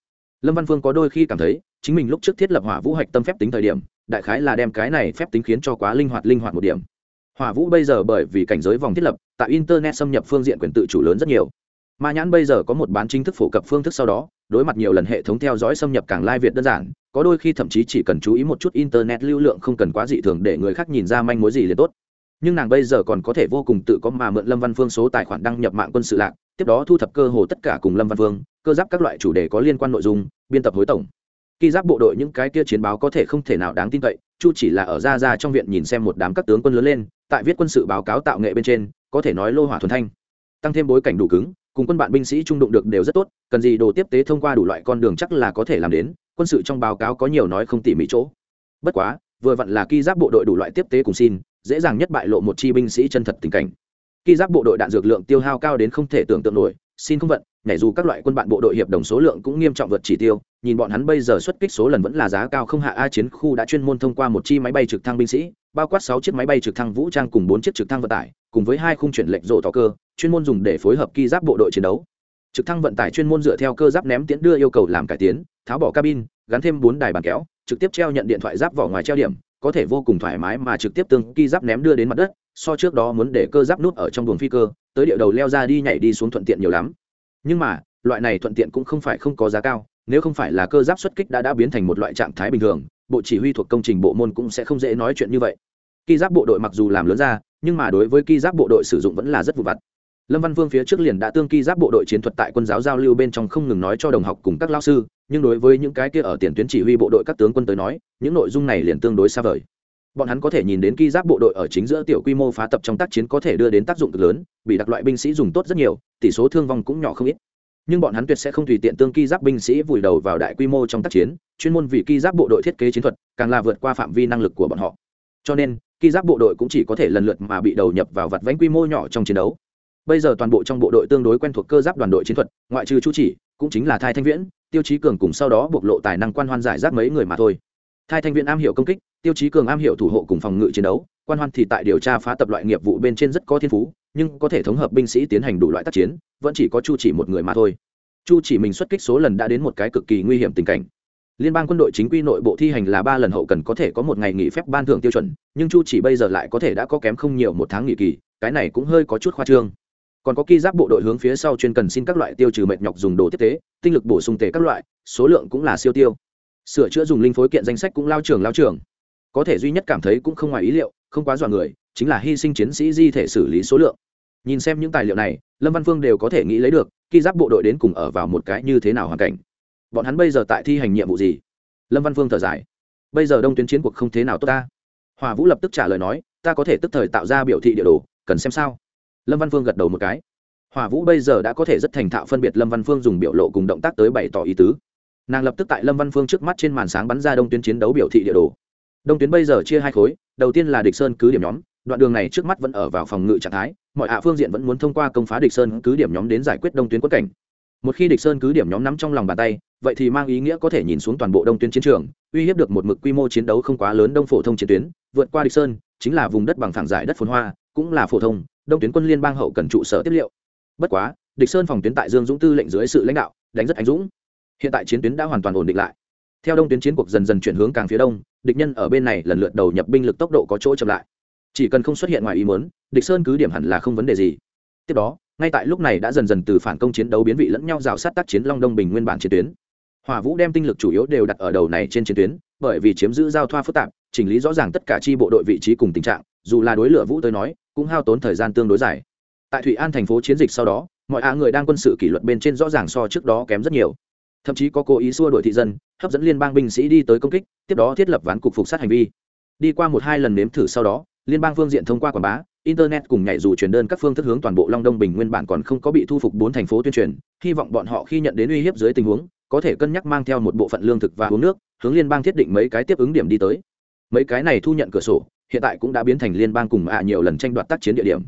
lâm văn phương có đôi khi cảm thấy, chính mình lúc trước thiết lập hỏa vũ hạch tâm phép tính thời điểm, đại khái là đem cái này phép tính khiến cho quá linh hoạt linh hoạt một điểm. Hỏa vũ bây giờ bởi vì cảnh giới vòng thiết lập, tại internet xâm nhập phương diện quyền tự chủ lớn rất nhiều. Ma nhãn bây giờ có một bán chính thức phổ cập phương thức sau đó, đối mặt nhiều lần hệ thống theo dõi xâm nhập càng lai việt đơn giản, có đôi khi thậm chí chỉ cần chú ý một chút internet lưu lượng không cần quá dị thường để người khác nhìn ra manh mối gì liền tốt. Nhưng nàng bây giờ còn có thể vô cùng tự có mà mượn lâm văn phương số tài khoản đăng nhập mạng quân sự lạc, tiếp đó thu thập cơ hồ tất cả cùng lâm văn phương cơ giáp các loại chủ đề có liên quan nội dung, biên tập hối tổng. Khi giáp bộ đội những cái kia chiến báo có thể không thể nào đáng tin cậy, chu chỉ là ở ra ra trong viện nhìn xem một đám các tướng quân lớn lên, tại viết quân sự báo cáo tạo nghệ bên trên, có thể nói lô hỏa thuần thanh. Tăng thêm bối cảnh đủ cứng, cùng quân bạn binh sĩ trung đụng được đều rất tốt, cần gì đồ tiếp tế thông qua đủ loại con đường chắc là có thể làm đến, quân sự trong báo cáo có nhiều nói không tỉ mỉ chỗ. Bất quá, vừa vặn là ki giáp bộ đội đủ loại tiếp tế cùng xin, dễ dàng nhất bại lộ một chi binh sĩ chân thật tình cảnh. Ki giáp bộ đội đạn dược lượng tiêu hao cao đến không thể tưởng tượng nổi, xin không vận nhảy dù các loại quân bạn bộ đội hiệp đồng số lượng cũng nghiêm trọng vượt chỉ tiêu, nhìn bọn hắn bây giờ xuất kích số lần vẫn là giá cao không hạ a chiến khu đã chuyên môn thông qua một chi máy bay trực thăng binh sĩ, bao quát sáu chiếc máy bay trực thăng vũ trang cùng bốn chiếc trực thăng vận tải, cùng với hai khung chuyển lệnh rổ tỏ cơ, chuyên môn dùng để phối hợp ki giáp bộ đội chiến đấu. Trực thăng vận tải chuyên môn dựa theo cơ giáp ném tiến đưa yêu cầu làm cải tiến, tháo bỏ cabin, gắn thêm bốn đài bàn kéo, trực tiếp treo nhận điện thoại giáp vỏ ngoài treo điểm, có thể vô cùng thoải mái mà trực tiếp tương ki giáp ném đưa đến mặt đất, so trước đó muốn để cơ giáp nút ở trong buồng phi cơ, tới địa đầu leo ra đi nhảy đi xuống thuận tiện nhiều lắm nhưng mà, loại này thuận tiện cũng không phải không có giá cao, nếu không phải là cơ giáp xuất kích đã đã biến thành một loại trạng thái bình thường, bộ chỉ huy thuộc công trình bộ môn cũng sẽ không dễ nói chuyện như vậy. Ki giáp bộ đội mặc dù làm lớn ra, nhưng mà đối với ki giáp bộ đội sử dụng vẫn là rất vụ vặt. Lâm văn vương phía trước liền đã tương ki giáp bộ đội chiến thuật tại quân giáo giao lưu bên trong không ngừng nói cho đồng học cùng các lao sư, nhưng đối với những cái kia ở tiền tuyến chỉ huy bộ đội các tướng quân tới nói, những nội dung này liền tương đối xa vời bọn hắn có thể nhìn đến ki giáp bộ đội ở chính giữa tiểu quy mô phá tập trong tác chiến có thể đưa đến tác dụng cực lớn, bị đặc loại binh sĩ dùng tốt rất nhiều, tỷ số thương vong cũng nhỏ không ít. Nhưng bọn hắn tuyệt sẽ không tùy tiện tương ki giáp binh sĩ vùi đầu vào đại quy mô trong tác chiến, chuyên môn vì ki giáp bộ đội thiết kế chiến thuật, càng là vượt qua phạm vi năng lực của bọn họ. Cho nên, ki giáp bộ đội cũng chỉ có thể lần lượt mà bị đầu nhập vào vặt vánh quy mô nhỏ trong chiến đấu. Bây giờ toàn bộ trong bộ đội tương đối quen thuộc cơ giáp đoàn đội chiến thuật, ngoại trừ chu chỉ, cũng chính là thai thanh viễn, tiêu chí cường cùng sau đó bộc lộ tài năng quan hoan giải rác mấy người mà thôi thai thanh viên am hiểu công kích, tiêu chí cường am hiểu thủ hộ cùng phòng ngự chiến đấu, quan hoan thì tại điều tra phá tập loại nghiệp vụ bên trên rất có thiên phú, nhưng có thể thống hợp binh sĩ tiến hành đủ loại tác chiến, vẫn chỉ có chu chỉ một người mà thôi. Chu chỉ mình xuất kích số lần đã đến một cái cực kỳ nguy hiểm tình cảnh. Liên bang quân đội chính quy nội bộ thi hành là ba lần hậu cần có thể có một ngày nghỉ phép ban thưởng tiêu chuẩn, nhưng chu chỉ bây giờ lại có thể đã có kém không nhiều một tháng nghỉ kỳ, cái này cũng hơi có chút khoa trương. Còn có ki giáp bộ đội hướng phía sau chuyên cần xin các loại tiêu trừ mệt nhọc dùng đồ tiếp tế, tinh lực bổ sung tề các loại, số lượng cũng là siêu tiêu sửa chữa dùng linh phối kiện danh sách cũng lao trường lao trường. Có thể duy nhất cảm thấy cũng không ngoài ý liệu, không quá dọa người, chính là hy sinh chiến sĩ di thể xử lý số lượng. Nhìn xem những tài liệu này, lâm văn phương đều có thể nghĩ lấy được, khi giáp bộ đội đến cùng ở vào một cái như thế nào hoàn cảnh. Bọn hắn bây giờ tại thi hành nhiệm vụ gì? Lâm văn phương thở dài. Bây giờ đông tuyến chiến cuộc không thế nào tốt ta. Hòa vũ lập tức trả lời nói, ta có thể tức thời tạo ra biểu thị địa đồ, cần xem sao. Lâm văn phương gật đầu một cái. Hòa vũ bây giờ đã có thể rất thành thạo phân biệt lâm văn phương dùng biểu lộ cùng động tác tới bày tỏ ý tứ nàng lập tức tại lâm văn phương trước mắt trên màn sáng bắn ra đông tuyến chiến đấu biểu thị địa đồ. Đông tuyến bây giờ chia hai khối, đầu tiên là địch sơn cứ điểm nhóm, đoạn đường này trước mắt vẫn ở vào phòng ngự trạng thái, mọi hạ phương diện vẫn muốn thông qua công phá địch sơn cứ điểm nhóm đến giải quyết đông tuyến quất cảnh. Một khi địch sơn cứ điểm nhóm nắm trong lòng bàn tay, vậy thì mang ý nghĩa có thể nhìn xuống toàn bộ đông tuyến chiến trường, uy hiếp được một mực quy mô chiến đấu không quá lớn đông phổ thông chiến tuyến, vượt qua địch sơn, chính là vùng đất bằng phẳng giải đất phồn hoa, cũng là phổ thông, đông tuyến quân liên bang hậu cần trụ sở tiếp liệu. Bất quá, địch sơn phòng tuyến tại dương dũng tư lệnh dưới sự lãnh đạo, đánh rất anh dũng hiện tại chiến tuyến đã hoàn toàn ổn định lại. Theo đông tuyến chiến cuộc dần dần chuyển hướng càng phía đông, địch nhân ở bên này lần lượt đầu nhập binh lực tốc độ có chỗ chậm lại. Chỉ cần không xuất hiện ngoài ý muốn, địch sơn cứ điểm hẳn là không vấn đề gì. Tiếp đó, ngay tại lúc này đã dần dần từ phản công chiến đấu biến vị lẫn nhau rào sát tác chiến long đông bình nguyên bản chiến tuyến. Hỏa vũ đem tinh lực chủ yếu đều đặt ở đầu này trên chiến tuyến, bởi vì chiếm giữ giao thoa phức tạp, chỉnh lý rõ ràng tất cả chi bộ đội vị trí cùng tình trạng, dù là đối lửa vũ tới nói, cũng hao tốn thời gian tương đối dài. Tại thủy an thành phố chiến dịch sau đó, mọi hạ người đang quân sự kỷ luật bên trên rõ ràng so trước đó kém rất nhiều thậm chí có cố ý xua đuổi thị dân, hấp dẫn liên bang binh sĩ đi tới công kích, tiếp đó thiết lập ván cục phục sát hành vi. Đi qua một hai lần nếm thử sau đó, liên bang phương diện thông qua quảng bá, internet cùng nhảy dù truyền đơn các phương thức hướng toàn bộ long đông bình nguyên bản còn không có bị thu phục bốn thành phố tuyên truyền, hy vọng bọn họ khi nhận đến uy hiếp dưới tình huống, có thể cân nhắc mang theo một bộ phận lương thực và uống nước, hướng liên bang thiết định mấy cái tiếp ứng điểm đi tới. Mấy cái này thu nhận cửa sổ, hiện tại cũng đã biến thành liên bang cùng ạ nhiều lần tranh đoạt tác chiến địa điểm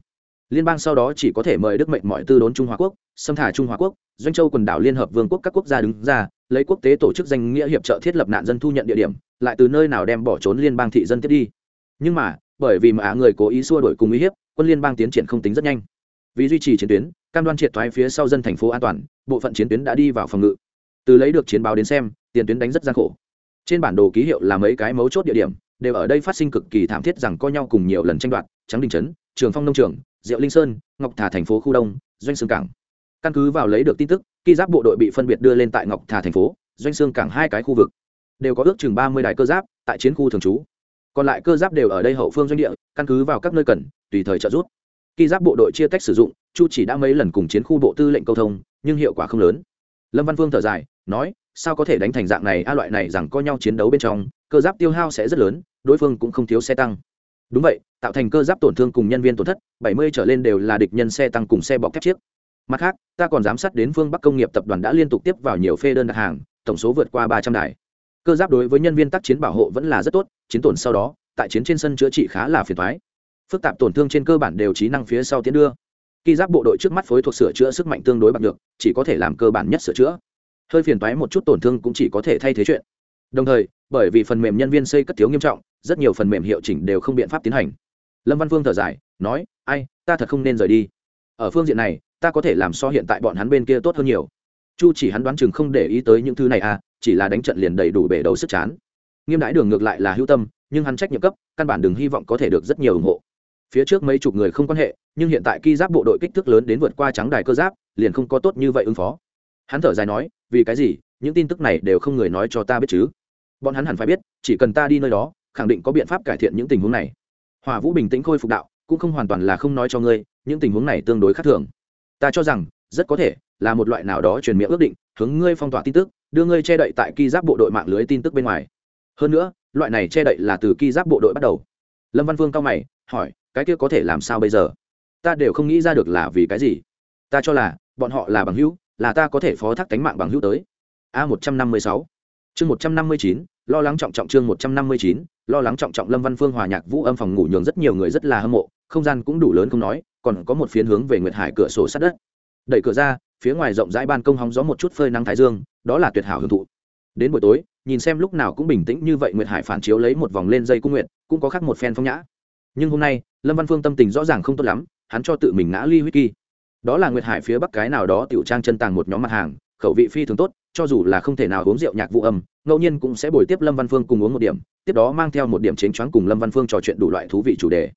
liên bang sau đó chỉ có thể mời đức mệnh mọi tư đốn trung hoa quốc, xâm thả trung hoa quốc, doanh châu quần đảo liên hợp vương quốc các quốc gia đứng ra, lấy quốc tế tổ chức danh nghĩa hiệp trợ thiết lập nạn dân thu nhận địa điểm, lại từ nơi nào đem bỏ trốn liên bang thị dân tiếp đi. Nhưng mà, bởi vì mà người cố ý xua đổi cùng uy hiếp, quân liên bang tiến triển không tính rất nhanh. Vì duy trì chiến tuyến, cam đoan triệt thoái phía sau dân thành phố an toàn, bộ phận chiến tuyến đã đi vào phòng ngự. Từ lấy được chiến báo đến xem, tiền tuyến đánh rất gian khổ. Trên bản đồ ký hiệu là mấy cái mấu chốt địa điểm, đều ở đây phát sinh cực kỳ thảm thiết rằng co nhau cùng nhiều lần tranh đoạt trắng đình trấn, trường phong nông trường diệu linh sơn, ngọc thả thành phố khu đông, doanh sương cảng. Căn cứ vào lấy được tin tức khi giáp bộ đội bị phân biệt đưa lên tại ngọc thả thành phố, doanh sương cảng hai cái khu vực. Đều có ước chừng ba mươi đài cơ giáp tại chiến khu thường trú. Còn lại cơ giáp đều ở đây hậu phương doanh địa, căn cứ vào các nơi cần, tùy thời trợ giúp. Khi giáp bộ đội chia tách sử dụng, chu chỉ đã mấy lần cùng chiến khu bộ tư lệnh câu thông, nhưng hiệu quả không lớn. Lâm văn Vương thở dài, nói, sao có thể đánh thành dạng này? A, loại này rằng có nhau chiến đấu bên trong, cơ giáp tiêu hao sẽ rất lớn, đối phương cũng không thiếu xe tăng đúng vậy, tạo thành cơ giáp tổn thương cùng nhân viên tổn thất, bảy mươi trở lên đều là địch nhân xe tăng cùng xe bọc thép chiếc. Mặt khác, ta còn giám sát đến phương bắc công nghiệp tập đoàn đã liên tục tiếp vào nhiều phê đơn đặt hàng, tổng số vượt qua ba trăm đài. Cơ giáp đối với nhân viên tác chiến bảo hộ vẫn là rất tốt, chiến tổn sau đó, tại chiến trên sân chữa trị khá là phiền thoái phức tạp tổn thương trên cơ bản đều trí năng phía sau tiến đưa. Khi giáp bộ đội trước mắt phối thuộc sửa chữa sức mạnh tương đối bạc được chỉ có thể làm cơ bản nhất sửa chữa. Hơi phiền toái một chút tổn thương cũng chỉ có thể thay thế chuyện. Đồng thời, bởi vì phần mềm nhân viên xây cất thiếu nghiêm trọng rất nhiều phần mềm hiệu chỉnh đều không biện pháp tiến hành. Lâm văn phương thở dài, nói, ai, ta thật không nên rời đi. Ở phương diện này, ta có thể làm so hiện tại bọn hắn bên kia tốt hơn nhiều. Chu chỉ hắn đoán chừng không để ý tới những thứ này à chỉ là đánh trận liền đầy đủ bể đầu sức chán. Nghiêm đãi đường ngược lại là hữu tâm, nhưng hắn trách nhiệm cấp, căn bản đừng hy vọng có thể được rất nhiều ủng hộ. Phía trước mấy chục người không quan hệ, nhưng hiện tại ki giáp bộ đội kích thước lớn đến vượt qua trắng đài cơ giáp, liền không có tốt như vậy ứng phó. Hắn thở dài nói, vì cái gì? Những tin tức này đều không người nói cho ta biết chứ. Bọn hắn hẳn phải biết, chỉ cần ta đi nơi đó khẳng định có biện pháp cải thiện những tình huống này. Hòa vũ bình tĩnh khôi phục đạo, cũng không hoàn toàn là không nói cho ngươi, những tình huống này tương đối khác thường. Ta cho rằng, rất có thể là một loại nào đó truyền miệng ước định, hướng ngươi phong tỏa tin tức, đưa ngươi che đậy tại ki giáp bộ đội mạng lưới tin tức bên ngoài. Hơn nữa, loại này che đậy là từ ki giáp bộ đội bắt đầu. Lâm văn vương cao mày, hỏi, cái kia có thể làm sao bây giờ? Ta đều không nghĩ ra được là vì cái gì. Ta cho là, bọn họ là bằng hữu, là ta có thể phó thác cánh mạng bằng hữu tới. A một trăm năm mươi sáu. Chương một trăm năm mươi chín, lo lắng trọng trọng chương một trăm năm mươi chín lo lắng trọng trọng lâm văn phương hòa nhạc vũ âm phòng ngủ nhường rất nhiều người rất là hâm mộ, không gian cũng đủ lớn không nói, còn có một phiến hướng về nguyệt hải cửa sổ sát đất. Đẩy cửa ra, phía ngoài rộng rãi ban công hóng gió một chút phơi nắng thái dương, đó là tuyệt hảo hưởng thụ. Đến buổi tối, nhìn xem lúc nào cũng bình tĩnh như vậy nguyệt hải phản chiếu lấy một vòng lên dây cung nguyệt, cũng có khác một phen phong nhã. Nhưng hôm nay, lâm văn phương tâm tình rõ ràng không tốt lắm, hắn cho tự mình ngã ly huyết kỳ. Đó là nguyệt hải phía bắc cái nào đó tiểu trang chân tàng một nhóm mặt hàng khẩu vị phi thường tốt, cho dù là không thể nào uống rượu nhạc vụ âm, ngẫu nhiên cũng sẽ bồi tiếp lâm văn phương cùng uống một điểm, tiếp đó mang theo một điểm chến choáng cùng lâm văn phương trò chuyện đủ loại thú vị chủ đề.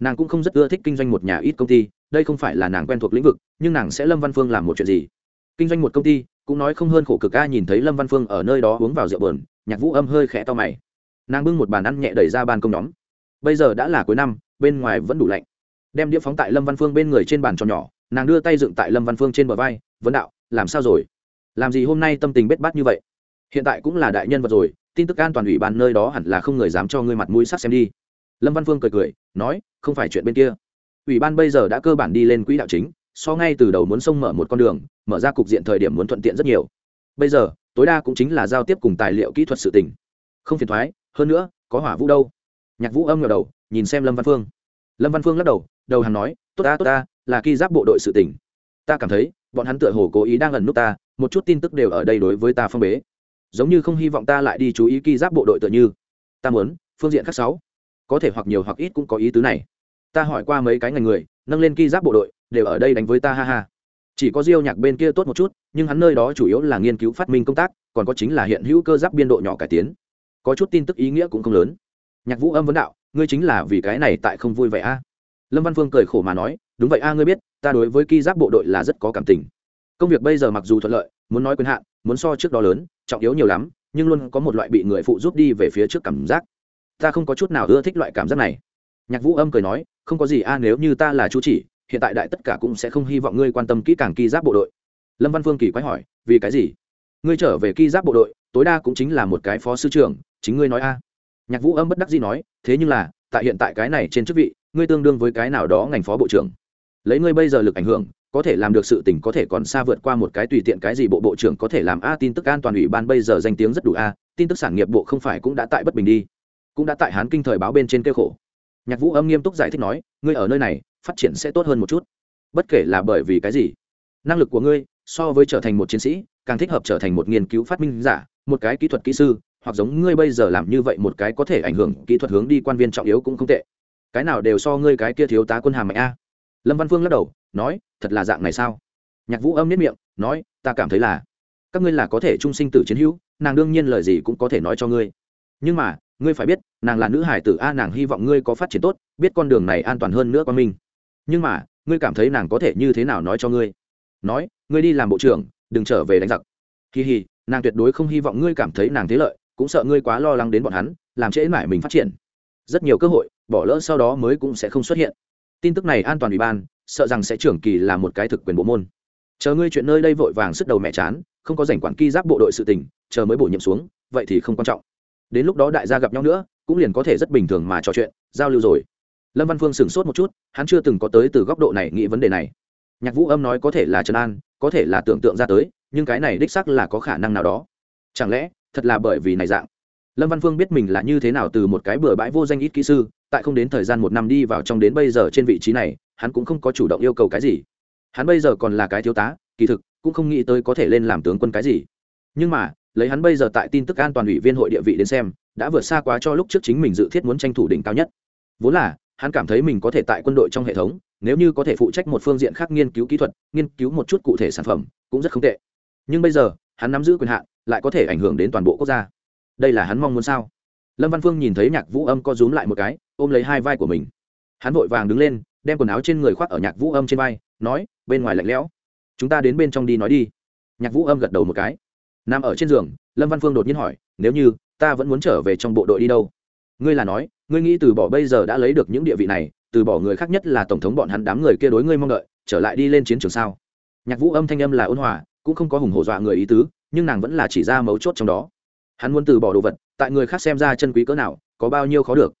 Nàng cũng không rất ưa thích kinh doanh một nhà ít công ty, đây không phải là nàng quen thuộc lĩnh vực, nhưng nàng sẽ lâm văn phương làm một chuyện gì? Kinh doanh một công ty, cũng nói không hơn khổ cực ca nhìn thấy lâm văn phương ở nơi đó uống vào rượu bờn nhạc vũ âm hơi khẽ to mày. Nàng bưng một bàn ăn nhẹ đẩy ra ban công nhóm. Bây giờ đã là cuối năm, bên ngoài vẫn đủ lạnh. Đem đĩa phóng tại lâm văn phương bên người trên bàn tròn nhỏ, nàng đưa tay dựng tại lâm văn phương trên bờ vai, vấn đạo, làm sao rồi? Làm gì hôm nay tâm tình bết bát như vậy? Hiện tại cũng là đại nhân vật rồi tin tức an toàn ủy ban nơi đó hẳn là không người dám cho ngươi mặt mũi sắc xem đi. Lâm văn phương cười cười nói không phải chuyện bên kia. Ủy ban bây giờ đã cơ bản đi lên quỹ đạo chính so ngay từ đầu muốn xông mở một con đường mở ra cục diện thời điểm muốn thuận tiện rất nhiều. Bây giờ tối đa cũng chính là giao tiếp cùng tài liệu kỹ thuật sự tình. Không phiền thoái hơn nữa có hỏa vũ đâu. Nhạc vũ âm ngờ đầu nhìn xem lâm văn phương. Lâm văn phương lắc đầu đầu hàng nói tốt ta tốt ta là khi giáp bộ đội sự tình, ta cảm thấy bọn hắn tựa hồ cố ý đang ẩn nút ta một chút tin tức đều ở đây đối với ta phong bế. Giống như không hy vọng ta lại đi chú ý khi giáp bộ đội tựa như. Ta muốn, phương diện khác sáu. Có thể hoặc nhiều hoặc ít cũng có ý tứ này. Ta hỏi qua mấy cái ngành người, nâng lên khi giáp bộ đội, đều ở đây đánh với ta, ha ha. Chỉ có diêu nhạc bên kia tốt một chút, nhưng hắn nơi đó chủ yếu là nghiên cứu phát minh công tác, còn có chính là hiện hữu cơ giáp biên độ nhỏ cải tiến. Có chút tin tức ý nghĩa cũng không lớn. Nhạc vũ âm vấn đạo, ngươi chính là vì cái này tại không vui vậy a lâm văn phương cười khổ mà nói, đúng vậy, a, ngươi biết, ta đối với ki giáp bộ đội là rất có cảm tình công việc bây giờ mặc dù thuận lợi, muốn nói quyền hạn, muốn so trước đó lớn, trọng yếu nhiều lắm, nhưng luôn có một loại bị người phụ giúp đi về phía trước cảm giác. Ta không có chút nào ưa thích loại cảm giác này. Nhạc vũ âm cười nói, không có gì a, nếu như ta là chú chỉ, hiện tại đại tất cả cũng sẽ không hy vọng ngươi quan tâm kỹ càng ki giáp bộ đội. Lâm văn phương kỳ quái hỏi, vì cái gì? Ngươi trở về ki giáp bộ đội, tối đa cũng chính là một cái phó sư trưởng, chính ngươi nói a. Nhạc vũ âm bất đắc dĩ nói, thế nhưng là, tại hiện tại cái này trên chức vị, ngươi tương đương với cái nào đó ngành phó bộ trưởng. Lấy ngươi bây giờ lực ảnh hưởng có thể làm được sự tình có thể còn xa vượt qua một cái tùy tiện cái gì bộ bộ trưởng có thể làm. A, tin tức an toàn ủy ban bây giờ danh tiếng rất đủ, a, tin tức sản nghiệp bộ không phải cũng đã tại bất bình đi, cũng đã tại hán kinh thời báo bên trên kêu khổ. Nhạc vũ âm nghiêm túc giải thích nói, ngươi ở nơi này, phát triển sẽ tốt hơn một chút. Bất kể là bởi vì cái gì, năng lực của ngươi, so với trở thành một chiến sĩ, càng thích hợp trở thành một nghiên cứu phát minh giả, một cái kỹ thuật kỹ sư, hoặc giống ngươi bây giờ làm như vậy một cái có thể ảnh hưởng kỹ thuật hướng đi quan viên trọng yếu cũng không tệ. Cái nào đều so ngươi cái kia thiếu tá quân hàm mạnh, a. Lâm văn phương lắc đầu nói, thật là dạng này sao? Nhạc vũ âm nếp miệng, nói, ta cảm thấy là. Các ngươi là có thể trung sinh tử chiến hữu, nàng đương nhiên lời gì cũng có thể nói cho ngươi. Nhưng mà, ngươi phải biết, nàng là nữ hải tử a, nàng hy vọng ngươi có phát triển tốt, biết con đường này an toàn hơn nữa con mình. Nhưng mà, ngươi cảm thấy nàng có thể như thế nào nói cho ngươi? Nói, ngươi đi làm bộ trưởng, đừng trở về đánh giặc. Kỳ hì nàng tuyệt đối không hy vọng ngươi cảm thấy nàng thế lợi, cũng sợ ngươi quá lo lắng đến bọn hắn, làm trễ mãi mình phát triển. Rất nhiều cơ hội, bỏ lỡ sau đó mới cũng sẽ không xuất hiện. Tin tức này an toàn ủy ban sợ rằng sẽ trưởng kỳ là một cái thực quyền bộ môn. Chờ ngươi chuyện nơi đây vội vàng sức đầu mẹ chán, không có rảnh quản ki giáp bộ đội sự tình, chờ mới bổ nhiệm xuống, vậy thì không quan trọng. Đến lúc đó đại gia gặp nhau nữa, cũng liền có thể rất bình thường mà trò chuyện, giao lưu rồi. Lâm văn phương sửng sốt một chút, hắn chưa từng có tới từ góc độ này nghĩ vấn đề này. Nhạc vũ âm nói có thể là trần an, có thể là tưởng tượng ra tới, nhưng cái này đích sắc là có khả năng nào đó. Chẳng lẽ, thật là bởi vì này dạng? Lâm văn phương biết mình là như thế nào từ một cái bừa bãi vô danh ít kỹ sư, tại không đến thời gian một năm đi vào trong đến bây giờ trên vị trí này hắn cũng không có chủ động yêu cầu cái gì. Hắn bây giờ còn là cái thiếu tá, kỳ thực, cũng không nghĩ tới có thể lên làm tướng quân cái gì. Nhưng mà, lấy hắn bây giờ tại tin tức an toàn ủy viên hội địa vị đến xem, đã vượt xa quá cho lúc trước chính mình dự thiết muốn tranh thủ đỉnh cao nhất. Vốn là, hắn cảm thấy mình có thể tại quân đội trong hệ thống, nếu như có thể phụ trách một phương diện khác nghiên cứu kỹ thuật, nghiên cứu một chút cụ thể sản phẩm, cũng rất không tệ. Nhưng bây giờ, hắn nắm giữ quyền hạn, lại có thể ảnh hưởng đến toàn bộ quốc gia. Đây là hắn mong muốn sao? Lâm văn phương nhìn thấy nhạc vũ âm co rúm lại một cái, ôm lấy hai vai của mình. Hắn vội vàng đứng lên đem quần áo trên người khoác ở nhạc vũ âm trên vai, nói, bên ngoài lạnh lẽo. Chúng ta đến bên trong đi nói đi. Nhạc vũ âm gật đầu một cái. Nằm ở trên giường, lâm văn phương đột nhiên hỏi, nếu như ta vẫn muốn trở về trong bộ đội đi đâu? Ngươi là nói, ngươi nghĩ từ bỏ bây giờ đã lấy được những địa vị này, từ bỏ người khác nhất là tổng thống bọn hắn đám người kia đối ngươi mong đợi, trở lại đi lên chiến trường sao? Nhạc vũ âm thanh âm là ôn hòa, cũng không có hùng hổ dọa người ý tứ, nhưng nàng vẫn là chỉ ra mấu chốt trong đó. Hắn muốn từ bỏ đồ vật, tại người khác xem ra chân quý cỡ nào, có bao nhiêu khó được.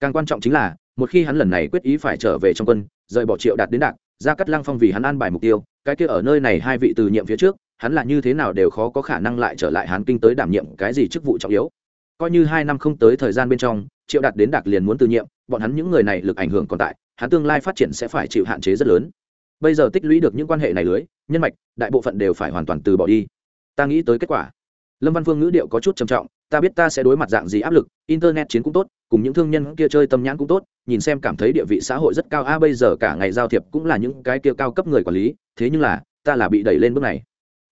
Càng quan trọng chính là một khi hắn lần này quyết ý phải trở về trong quân, rời bỏ triệu đạt đến đạc, ra cắt lăng phong vì hắn an bài mục tiêu, cái kia ở nơi này hai vị từ nhiệm phía trước, hắn là như thế nào đều khó có khả năng lại trở lại hán kinh tới đảm nhiệm cái gì chức vụ trọng yếu. Coi như hai năm không tới thời gian bên trong, triệu đạt đến đặc liền muốn từ nhiệm, bọn hắn những người này lực ảnh hưởng còn tại, hắn tương lai phát triển sẽ phải chịu hạn chế rất lớn. Bây giờ tích lũy được những quan hệ này lưới, nhân mạch, đại bộ phận đều phải hoàn toàn từ bỏ đi. Ta nghĩ tới kết quả lâm văn phương ngữ điệu có chút trầm trọng, ta biết ta sẽ đối mặt dạng gì áp lực, internet chiến cũng tốt, cùng những thương nhân kia chơi tâm nhãn cũng tốt, nhìn xem cảm thấy địa vị xã hội rất cao, a, bây giờ cả ngày giao thiệp cũng là những cái kia cao cấp người quản lý, thế nhưng là, ta là bị đẩy lên bước này.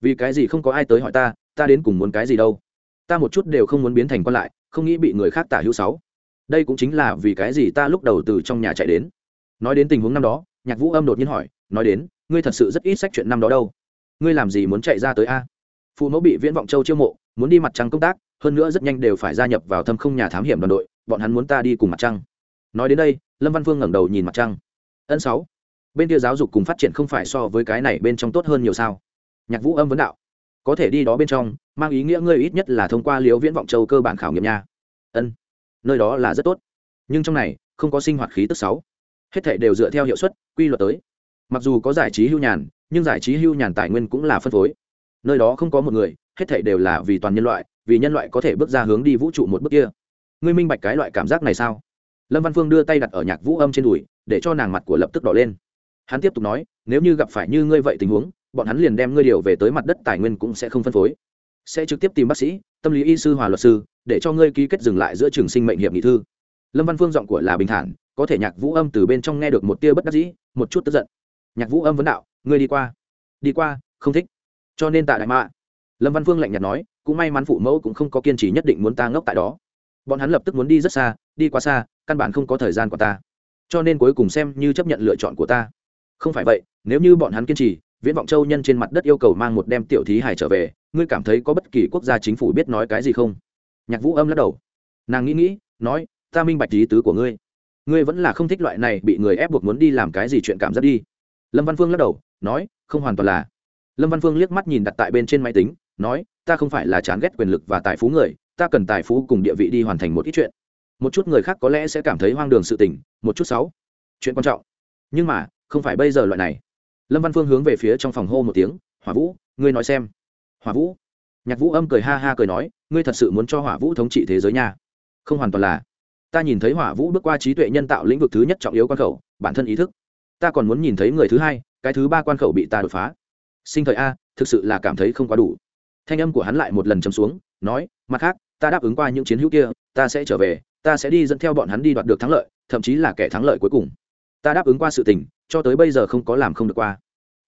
Vì cái gì không có ai tới hỏi ta ta đến cùng muốn cái gì đâu? Ta một chút đều không muốn biến thành con lại, không nghĩ bị người khác tả hữu sáu đây cũng chính là vì cái gì ta lúc đầu từ trong nhà chạy đến. Nói đến tình huống năm đó, nhạc vũ âm đột nhiên hỏi, nói đến, ngươi thật sự rất ít sách chuyện năm đó đâu? Ngươi làm gì muốn chạy ra tới a? Phụ mẫu bị viễn vọng châu chiêu mộ, muốn đi mặt trăng công tác, hơn nữa rất nhanh đều phải gia nhập vào thâm không nhà thám hiểm đoàn đội, bọn hắn muốn ta đi cùng mặt trăng. Nói đến đây, lâm văn phương ngẩng đầu nhìn mặt trăng. Ân sáu, bên kia giáo dục cùng phát triển không phải so với cái này bên trong tốt hơn nhiều sao? Nhạc vũ âm vấn đạo. Có thể đi đó bên trong, mang ý nghĩa ngươi ít nhất là thông qua liếu viễn vọng châu cơ bản khảo nghiệm nha. Ân, nơi đó là rất tốt. Nhưng trong này, không có sinh hoạt khí tức sáu. Hết thể đều dựa theo hiệu suất, quy luật tới. Mặc dù có giải trí hưu nhàn, nhưng giải trí hưu nhàn tài nguyên cũng là phân phối nơi đó không có một người, hết thảy đều là vì toàn nhân loại, vì nhân loại có thể bước ra hướng đi vũ trụ một bước kia. Ngươi minh bạch cái loại cảm giác này sao? Lâm văn phương đưa tay đặt ở nhạc vũ âm trên đùi, để cho nàng mặt của lập tức đỏ lên. Hắn tiếp tục nói, nếu như gặp phải như ngươi vậy tình huống, bọn hắn liền đem ngươi điều về tới mặt đất tài nguyên cũng sẽ không phân phối. Sẽ trực tiếp tìm bác sĩ, tâm lý y sư hòa luật sư, để cho ngươi ký kết dừng lại giữa trường sinh mệnh hiệp nghị thư. Lâm văn phương giọng của là bình thản, có thể nhạc vũ âm từ bên trong nghe được một tia bất đắc dĩ, một chút tức giận. Nhạc vũ âm vấn đạo, ngươi đi qua. Đi qua, không thích cho nên tại đại mạ lâm văn phương lạnh nhạt nói, cũng may mắn phụ mẫu cũng không có kiên trì nhất định muốn ta ngốc tại đó. Bọn hắn lập tức muốn đi rất xa, đi quá xa, căn bản không có thời gian của ta. Cho nên cuối cùng xem như chấp nhận lựa chọn của ta. Không phải vậy, nếu như bọn hắn kiên trì, viễn vọng châu nhân trên mặt đất yêu cầu mang một đem tiểu thí hải trở về, ngươi cảm thấy có bất kỳ quốc gia chính phủ biết nói cái gì không? Nhạc vũ âm lắc đầu. Nàng nghĩ nghĩ, nói, ta minh bạch lý tứ của ngươi. Ngươi vẫn là không thích loại này bị người ép buộc muốn đi làm cái gì chuyện cảm giác đi. Lâm văn phương lắc đầu, nói, không hoàn toàn là lâm văn phương liếc mắt nhìn đặt tại bên trên máy tính, nói, ta không phải là chán ghét quyền lực và tài phú người, ta cần tài phú cùng địa vị đi hoàn thành một ít chuyện. Một chút người khác có lẽ sẽ cảm thấy hoang đường sự tình, một chút sáu chuyện quan trọng. Nhưng mà, không phải bây giờ loại này. Lâm văn phương hướng về phía trong phòng hô một tiếng, hỏa vũ, ngươi nói xem. Hỏa vũ? Nhạc vũ âm cười ha ha cười nói, ngươi thật sự muốn cho hỏa vũ thống trị thế giới nha? Không hoàn toàn là. Ta nhìn thấy hỏa vũ bước qua trí tuệ nhân tạo lĩnh vực thứ nhất trọng yếu quan khẩu, bản thân ý thức. Ta còn muốn nhìn thấy người thứ hai, cái thứ ba quan khẩu bị ta đột phá sinh thời a, thực sự là cảm thấy không quá đủ. Thanh âm của hắn lại một lần chấm xuống, nói, mặt khác, ta đáp ứng qua những chiến hữu kia, ta sẽ trở về, ta sẽ đi dẫn theo bọn hắn đi đoạt được thắng lợi, thậm chí là kẻ thắng lợi cuối cùng. Ta đáp ứng qua sự tình, cho tới bây giờ không có làm không được qua.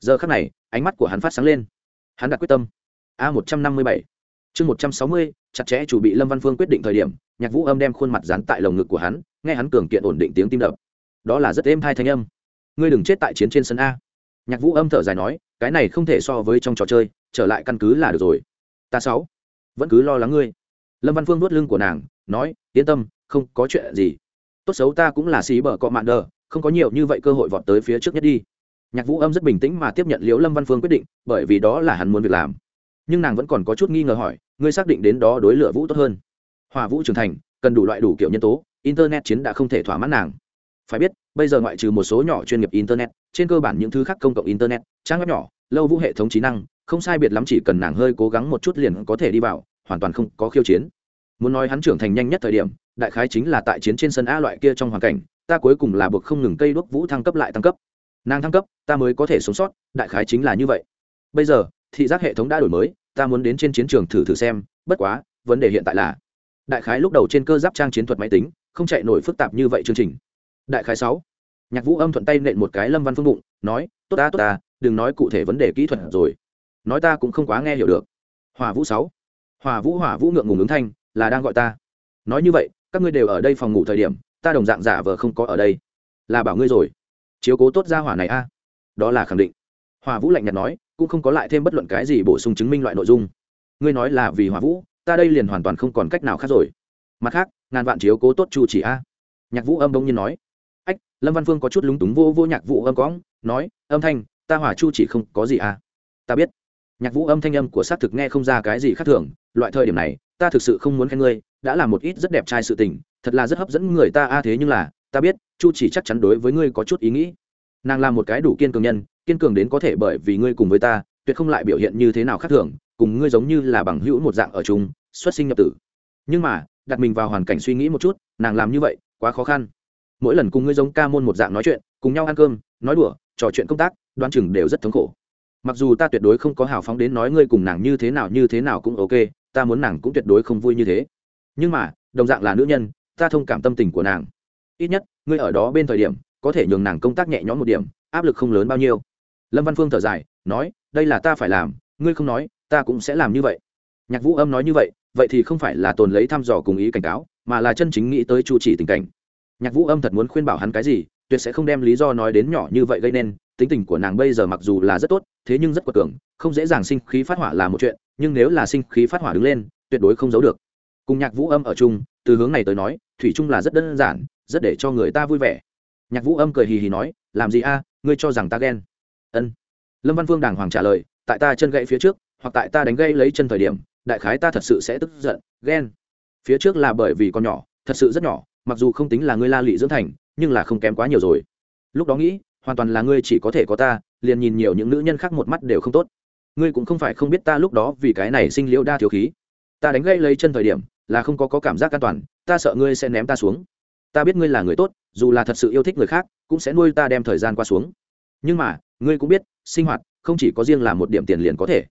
Giờ khắc này, ánh mắt của hắn phát sáng lên. Hắn đặt quyết tâm. A một trăm năm mươi bảy. Chương một trăm sáu mươi, chặt chẽ chủ bị lâm văn phương quyết định thời điểm, nhạc vũ âm đem khuôn mặt dán tại lồng ngực của hắn, nghe hắn cường kiện ổn định tiếng tim đập. Đó là rất êm hai thanh âm. Ngươi đừng chết tại chiến trên sân a. Nhạc vũ âm thở dài nói cái này không thể so với trong trò chơi, trở lại căn cứ là được rồi. Ta sáu, vẫn cứ lo lắng ngươi. Lâm văn phương nuốt lưng của nàng, nói, yên tâm, không có chuyện gì. Tốt xấu ta cũng là xí bờ cọ mạn đờ, không có nhiều như vậy cơ hội vọt tới phía trước nhất đi. Nhạc vũ âm rất bình tĩnh mà tiếp nhận liễu lâm văn phương quyết định, bởi vì đó là hắn muốn việc làm. Nhưng nàng vẫn còn có chút nghi ngờ hỏi, ngươi xác định đến đó đối lửa vũ tốt hơn. Hòa vũ trưởng thành, cần đủ loại đủ kiểu nhân tố, internet chiến đã không thể thỏa mãn nàng. Phải biết bây giờ ngoại trừ một số nhỏ chuyên nghiệp internet, trên cơ bản những thứ khác công cộng internet, trang web nhỏ, lâu vũ hệ thống trí năng, không sai biệt lắm chỉ cần nàng hơi cố gắng một chút liền có thể đi vào, hoàn toàn không có khiêu chiến. Muốn nói hắn trưởng thành nhanh nhất thời điểm, đại khái chính là tại chiến trên sân a loại kia trong hoàn cảnh, ta cuối cùng là buộc không ngừng cây đuốc vũ thăng cấp lại tăng cấp. Nàng thăng cấp, ta mới có thể sống sót, đại khái chính là như vậy. Bây giờ, thị giác hệ thống đã đổi mới, ta muốn đến trên chiến trường thử thử xem, bất quá, vấn đề hiện tại là, đại khái lúc đầu trên cơ giáp trang chiến thuật máy tính, không chạy nổi phức tạp như vậy chương trình đại khái sáu. Nhạc vũ âm thuận tay nện một cái lâm văn phương bụng, nói, tốt ta tốt ta, đừng nói cụ thể vấn đề kỹ thuật rồi. Nói ta cũng không quá nghe hiểu được. Hòa vũ sáu. Hòa vũ, hỏa vũ ngượng ngùng ứng thanh, là đang gọi ta. Nói như vậy, các ngươi đều ở đây phòng ngủ thời điểm, ta đồng dạng giả vờ không có ở đây. Là bảo ngươi rồi. Chiếu cố tốt ra hỏa này a. Đó là khẳng định. Hòa vũ lạnh nhạt nói, cũng không có lại thêm bất luận cái gì bổ sung chứng minh loại nội dung. Ngươi nói là vì hòa vũ, ta đây liền hoàn toàn không còn cách nào khác rồi. Mặt khác, ngàn vạn chiếu cố tốt chu chỉ a. Nhạc vũ âm đông nhiên nói lâm văn phương có chút lúng túng vô vô nhạc vũ âm cóng nói, âm thanh, ta hòa chu chỉ không có gì à? ta biết. Nhạc vũ âm thanh âm của xác thực nghe không ra cái gì khác thường, loại thời điểm này, ta thực sự không muốn khen ngươi, đã là một ít rất đẹp trai sự tình, thật là rất hấp dẫn người ta a, thế nhưng là, ta biết, chu chỉ chắc chắn đối với ngươi có chút ý nghĩ. Nàng là một cái đủ kiên cường nhân, kiên cường đến có thể bởi vì ngươi cùng với ta, tuyệt không lại biểu hiện như thế nào khác thường, cùng ngươi giống như là bằng hữu một dạng ở chung, xuất sinh nhập tử. Nhưng mà, đặt mình vào hoàn cảnh suy nghĩ một chút, nàng làm như vậy, quá khó khăn mỗi lần cùng ngươi giống ca môn một dạng nói chuyện, cùng nhau ăn cơm, nói đùa, trò chuyện công tác đoan chừng đều rất thống khổ. Mặc dù ta tuyệt đối không có hào phóng đến nói ngươi cùng nàng như thế nào như thế nào cũng ok, ta muốn nàng cũng tuyệt đối không vui như thế. Nhưng mà, đồng dạng là nữ nhân, ta thông cảm tâm tình của nàng. Ít nhất, ngươi ở đó bên thời điểm, có thể nhường nàng công tác nhẹ nhõm một điểm, áp lực không lớn bao nhiêu. Lâm văn phương thở dài, nói, đây là ta phải làm, ngươi không nói, ta cũng sẽ làm như vậy. Nhạc vũ âm nói như vậy vậy thì không phải là tồn lấy thăm dò cùng ý cảnh cáo, mà là chân chính nghĩ tới chu chỉ tình cảnh nhạc vũ âm thật muốn khuyên bảo hắn cái gì, tuyệt sẽ không đem lý do nói đến nhỏ như vậy gây nên, tính tình của nàng bây giờ mặc dù là rất tốt, thế nhưng rất quật cường, không dễ dàng sinh khí phát hỏa là một chuyện, nhưng nếu là sinh khí phát hỏa đứng lên, tuyệt đối không giấu được. Cùng nhạc vũ âm ở chung, từ hướng này tới nói, thủy chung là rất đơn giản, rất để cho người ta vui vẻ. Nhạc vũ âm cười hì hì nói, làm gì a, ngươi cho rằng ta ghen? Ân. Lâm văn phương đàng hoàng trả lời, tại ta chân gãy phía trước, hoặc tại ta đánh gây lấy chân thời điểm, đại khái ta thật sự sẽ tức giận, ghen. Phía trước là bởi vì con nhỏ, thật sự rất nhỏ mặc dù không tính là ngươi la lị dưỡng thành nhưng là không kém quá nhiều rồi. Lúc đó nghĩ hoàn toàn là ngươi chỉ có thể có ta liền nhìn nhiều những nữ nhân khác một mắt đều không tốt. Ngươi cũng không phải không biết ta lúc đó vì cái này sinh liễu đa thiếu khí. Ta đánh gây lấy chân thời điểm là không có, có cảm giác an toàn ta sợ ngươi sẽ ném ta xuống. Ta biết ngươi là người tốt dù là thật sự yêu thích người khác cũng sẽ nuôi ta đem thời gian qua xuống. Nhưng mà ngươi cũng biết sinh hoạt không chỉ có riêng là một điểm tiền liền có thể.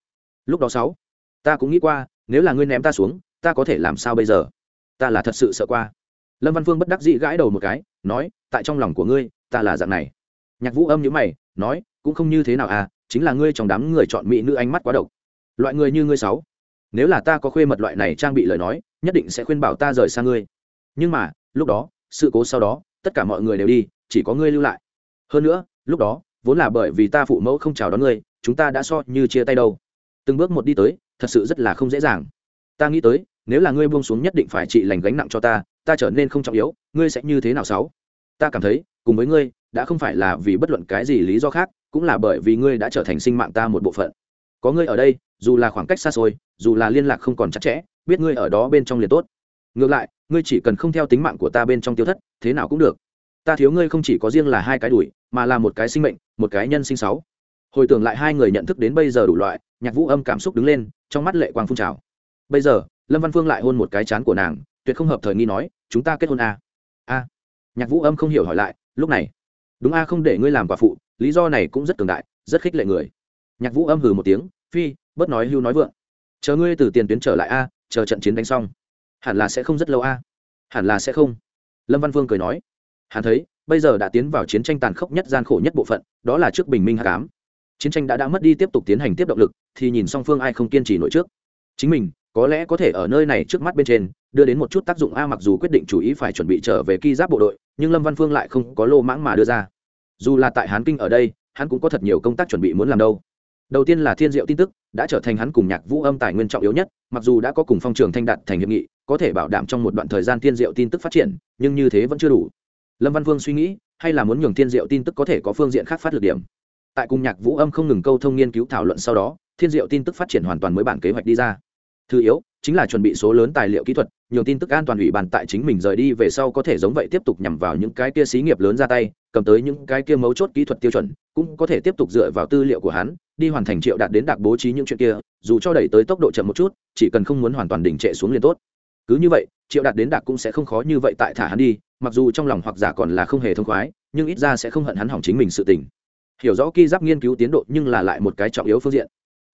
Lúc đó sáu ta cũng nghĩ qua nếu là ngươi ném ta xuống ta có thể làm sao bây giờ? Ta là thật sự sợ qua lâm văn phương bất đắc dĩ gãi đầu một cái, nói, tại trong lòng của ngươi, ta là dạng này. Nhạc vũ âm nhữ mày, nói, cũng không như thế nào à chính là ngươi trong đám người chọn mỹ nữ ánh mắt quá độc. Loại người như ngươi sáu, nếu là ta có khuê mật loại này trang bị lời nói, nhất định sẽ khuyên bảo ta rời xa ngươi. Nhưng mà, lúc đó, sự cố sau đó, tất cả mọi người đều đi, chỉ có ngươi lưu lại. Hơn nữa, lúc đó, vốn là bởi vì ta phụ mẫu không chào đón ngươi, chúng ta đã so như chia tay đâu. Từng bước một đi tới, thật sự rất là không dễ dàng. Ta nghĩ tới, nếu là ngươi buông xuống nhất định phải trị lành gánh nặng cho ta ta trở nên không trọng yếu, ngươi sẽ như thế nào sáu? Ta cảm thấy, cùng với ngươi, đã không phải là vì bất luận cái gì lý do khác, cũng là bởi vì ngươi đã trở thành sinh mạng ta một bộ phận. Có ngươi ở đây, dù là khoảng cách xa xôi, dù là liên lạc không còn chặt chẽ, biết ngươi ở đó bên trong liền tốt. Ngược lại, ngươi chỉ cần không theo tính mạng của ta bên trong tiêu thất, thế nào cũng được. Ta thiếu ngươi không chỉ có riêng là hai cái đùi mà là một cái sinh mệnh, một cái nhân sinh sáu. Hồi tưởng lại hai người nhận thức đến bây giờ đủ loại, nhạc vũ âm cảm xúc đứng lên, trong mắt lệ quang phun trào. Bây giờ, lâm văn phương lại hôn một cái chán của nàng tuyệt không hợp thời nghi nói, chúng ta kết hôn a à? a. Nhạc vũ âm không hiểu hỏi lại, lúc này? Đúng a, không để ngươi làm quả phụ, lý do này cũng rất cường đại, rất khích lệ người. Nhạc vũ âm hừ một tiếng, phi, bớt nói hưu nói vượng. Chờ ngươi từ tiền tuyến trở lại a, chờ trận chiến đánh xong. Hẳn là sẽ không rất lâu a. Hẳn là sẽ không. Lâm văn vương cười nói, hắn thấy, bây giờ đã tiến vào chiến tranh tàn khốc nhất gian khổ nhất bộ phận, đó là trước bình minh hạ cám. Chiến tranh đã đã mất đi tiếp tục tiến hành tiếp động lực, thì nhìn song phương ai không kiên trì nổi trước. Chính mình có lẽ có thể ở nơi này trước mắt bên trên, đưa đến một chút tác dụng a mặc dù quyết định chủ ý phải chuẩn bị trở về ki giáp bộ đội, nhưng lâm văn phương lại không có lô mãng mà đưa ra. Dù là tại hán kinh ở đây, hắn cũng có thật nhiều công tác chuẩn bị muốn làm đâu. Đầu tiên là thiên diệu tin tức, đã trở thành hắn cùng nhạc vũ âm tài nguyên trọng yếu nhất, mặc dù đã có cùng phong trường thanh đạt thành hiệp nghị, có thể bảo đảm trong một đoạn thời gian thiên diệu tin tức phát triển, nhưng như thế vẫn chưa đủ. Lâm văn vương suy nghĩ, hay là muốn nhường thiên diệu tin tức có thể có phương diện khác phát lực điểm. Tại cùng nhạc vũ âm không ngừng câu thông nghiên cứu thảo luận sau đó, thiên diệu tin tức phát triển hoàn toàn mới bản kế hoạch đi ra thứ yếu, chính là chuẩn bị số lớn tài liệu kỹ thuật nhiều tin tức an toàn ủy ban tại chính mình rời đi về sau có thể giống vậy tiếp tục nhằm vào những cái kia xí nghiệp lớn ra tay, cầm tới những cái kia mấu chốt kỹ thuật tiêu chuẩn, cũng có thể tiếp tục dựa vào tư liệu của hắn, đi hoàn thành triệu đạt đến đặc bố trí những chuyện kia, dù cho đẩy tới tốc độ chậm một chút, chỉ cần không muốn hoàn toàn đỉnh trệ xuống liền tốt. Cứ như vậy, triệu đạt đến đặc cũng sẽ không khó như vậy tại thả hắn đi, mặc dù trong lòng hoặc giả còn là không hề thông khoái, nhưng ít ra sẽ không hận hắn hỏng chính mình sự tình. Hiểu rõ ki giáp nghiên cứu tiến độ nhưng là lại một cái trọng yếu phương diện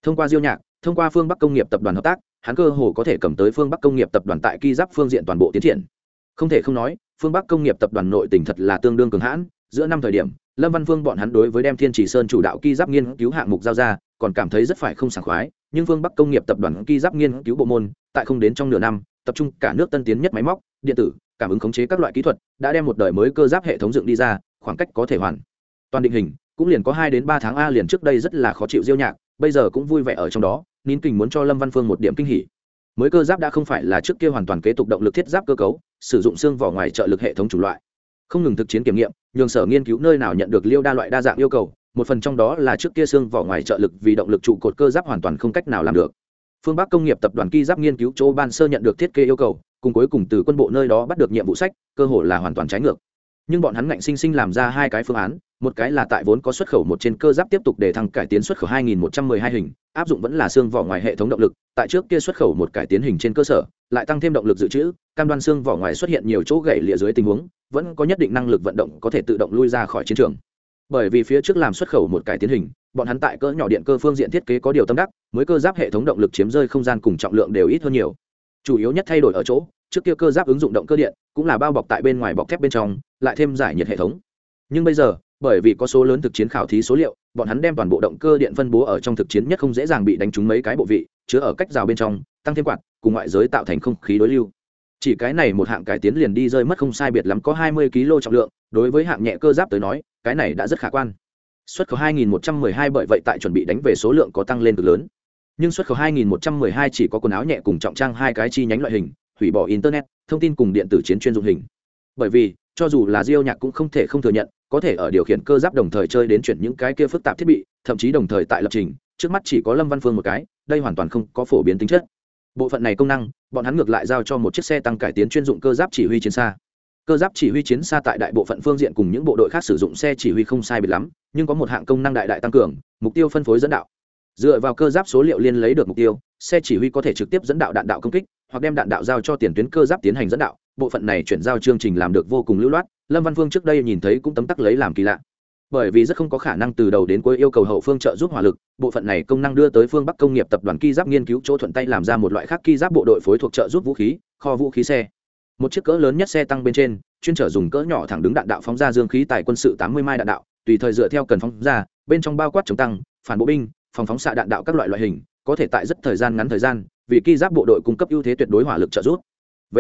thông qua diêu nhạc, thông qua phương bắc công nghiệp tập đoàn hợp tác, hắn cơ hồ có thể cầm tới phương bắc công nghiệp tập đoàn tại ki giáp phương diện toàn bộ tiến triển. Không thể không nói, phương bắc công nghiệp tập đoàn nội tỉnh thật là tương đương cường hãn. Giữa năm thời điểm, lâm văn phương bọn hắn đối với đem thiên chỉ sơn chủ đạo ki giáp nghiên cứu hạng mục giao ra, còn cảm thấy rất phải không sảng khoái. Nhưng phương bắc công nghiệp tập đoàn ki giáp nghiên cứu bộ môn, tại không đến trong nửa năm, tập trung cả nước tân tiến nhất máy móc, điện tử, cảm ứng khống chế các loại kỹ thuật, đã đem một đời mới cơ giáp hệ thống dựng đi ra, khoảng cách có thể hoàn toàn định hình, cũng liền có hai đến ba tháng a liền trước đây rất là khó chịu diêu nhạc bây giờ cũng vui vẻ ở trong đó, nín kình muốn cho lâm văn phương một điểm kinh hỉ. Mới cơ giáp đã không phải là trước kia hoàn toàn kế tục động lực thiết giáp cơ cấu, sử dụng xương vỏ ngoài trợ lực hệ thống chủng loại. Không ngừng thực chiến kiểm nghiệm, nhường sở nghiên cứu nơi nào nhận được liêu đa loại đa dạng yêu cầu, một phần trong đó là trước kia xương vỏ ngoài trợ lực vì động lực trụ cột cơ giáp hoàn toàn không cách nào làm được. Phương bắc công nghiệp tập đoàn ki giáp nghiên cứu chỗ ban sơ nhận được thiết kế yêu cầu, cùng cuối cùng từ quân bộ nơi đó bắt được nhiệm vụ sách, cơ hội là hoàn toàn trái ngược nhưng bọn hắn ngạnh sinh sinh làm ra hai cái phương án, một cái là tại vốn có xuất khẩu một trên cơ giáp tiếp tục để thăng cải tiến xuất khẩu 2112 hình, áp dụng vẫn là xương vỏ ngoài hệ thống động lực, tại trước kia xuất khẩu một cải tiến hình trên cơ sở, lại tăng thêm động lực dự trữ, cam đoan xương vỏ ngoài xuất hiện nhiều chỗ gãy lịa dưới tình huống, vẫn có nhất định năng lực vận động có thể tự động lui ra khỏi chiến trường. Bởi vì phía trước làm xuất khẩu một cải tiến hình, bọn hắn tại cỡ nhỏ điện cơ phương diện thiết kế có điều tâm đắc, mới cơ giáp hệ thống động lực chiếm rơi không gian cùng trọng lượng đều ít hơn nhiều. Chủ yếu nhất thay đổi ở chỗ, trước kia cơ giáp ứng dụng động cơ điện, cũng là bao bọc tại bên ngoài bọc thép bên trong lại thêm giải nhiệt hệ thống. Nhưng bây giờ, bởi vì có số lớn thực chiến khảo thí số liệu, bọn hắn đem toàn bộ động cơ điện phân bố ở trong thực chiến nhất không dễ dàng bị đánh trúng mấy cái bộ vị, chứa ở cách rào bên trong, tăng thêm quạt, cùng ngoại giới tạo thành không khí đối lưu. Chỉ cái này một hạng cải tiến liền đi rơi mất không sai biệt lắm có hai mươi kg trọng lượng, đối với hạng nhẹ cơ giáp tới nói, cái này đã rất khả quan. Xuất khẩu 2112 bởi vậy tại chuẩn bị đánh về số lượng có tăng lên cực lớn. Nhưng xuất khẩu 2112 chỉ có quần áo nhẹ cùng trọng trang hai cái chi nhánh loại hình, hủy bỏ internet, thông tin cùng điện tử chiến chuyên dụng hình. Bởi vì cho dù là diêu nhạc cũng không thể không thừa nhận, có thể ở điều khiển cơ giáp đồng thời chơi đến chuyển những cái kia phức tạp thiết bị, thậm chí đồng thời tại lập trình, trước mắt chỉ có lâm văn phương một cái, đây hoàn toàn không có phổ biến tính chất. Bộ phận này công năng, bọn hắn ngược lại giao cho một chiếc xe tăng cải tiến chuyên dụng cơ giáp chỉ huy chiến xa. Cơ giáp chỉ huy chiến xa tại đại bộ phận phương diện cùng những bộ đội khác sử dụng xe chỉ huy không sai biệt lắm, nhưng có một hạng công năng đại đại tăng cường, mục tiêu phân phối dẫn đạo. Dựa vào cơ giáp số liệu liên lấy được mục tiêu, xe chỉ huy có thể trực tiếp dẫn đạo đạn đạo công kích, hoặc đem đạn đạo giao cho tiền tuyến cơ giáp tiến hành dẫn đạo bộ phận này chuyển giao chương trình làm được vô cùng lưu loát, lâm văn phương trước đây nhìn thấy cũng tấm tắc lấy làm kỳ lạ. Bởi vì rất không có khả năng từ đầu đến cuối yêu cầu hậu phương trợ giúp hỏa lực, bộ phận này công năng đưa tới phương bắc công nghiệp tập đoàn ki giáp nghiên cứu chỗ thuận tay làm ra một loại khác ki giáp bộ đội phối thuộc trợ giúp vũ khí, kho vũ khí xe. Một chiếc cỡ lớn nhất xe tăng bên trên, chuyên trở dùng cỡ nhỏ thẳng đứng đạn đạo phóng ra dương khí tại quân sự tám mươi mai đạn đạo, tùy thời dựa theo cần phóng ra, bên trong bao quát chống tăng, phản bộ binh, phòng phóng xạ đạn đạo các loại loại hình, có thể tại rất thời gian ngắn thời gian, vì ki giáp bộ đội cung cấp ưu thế tuyệt đối hỏa lực trợ giúp. V.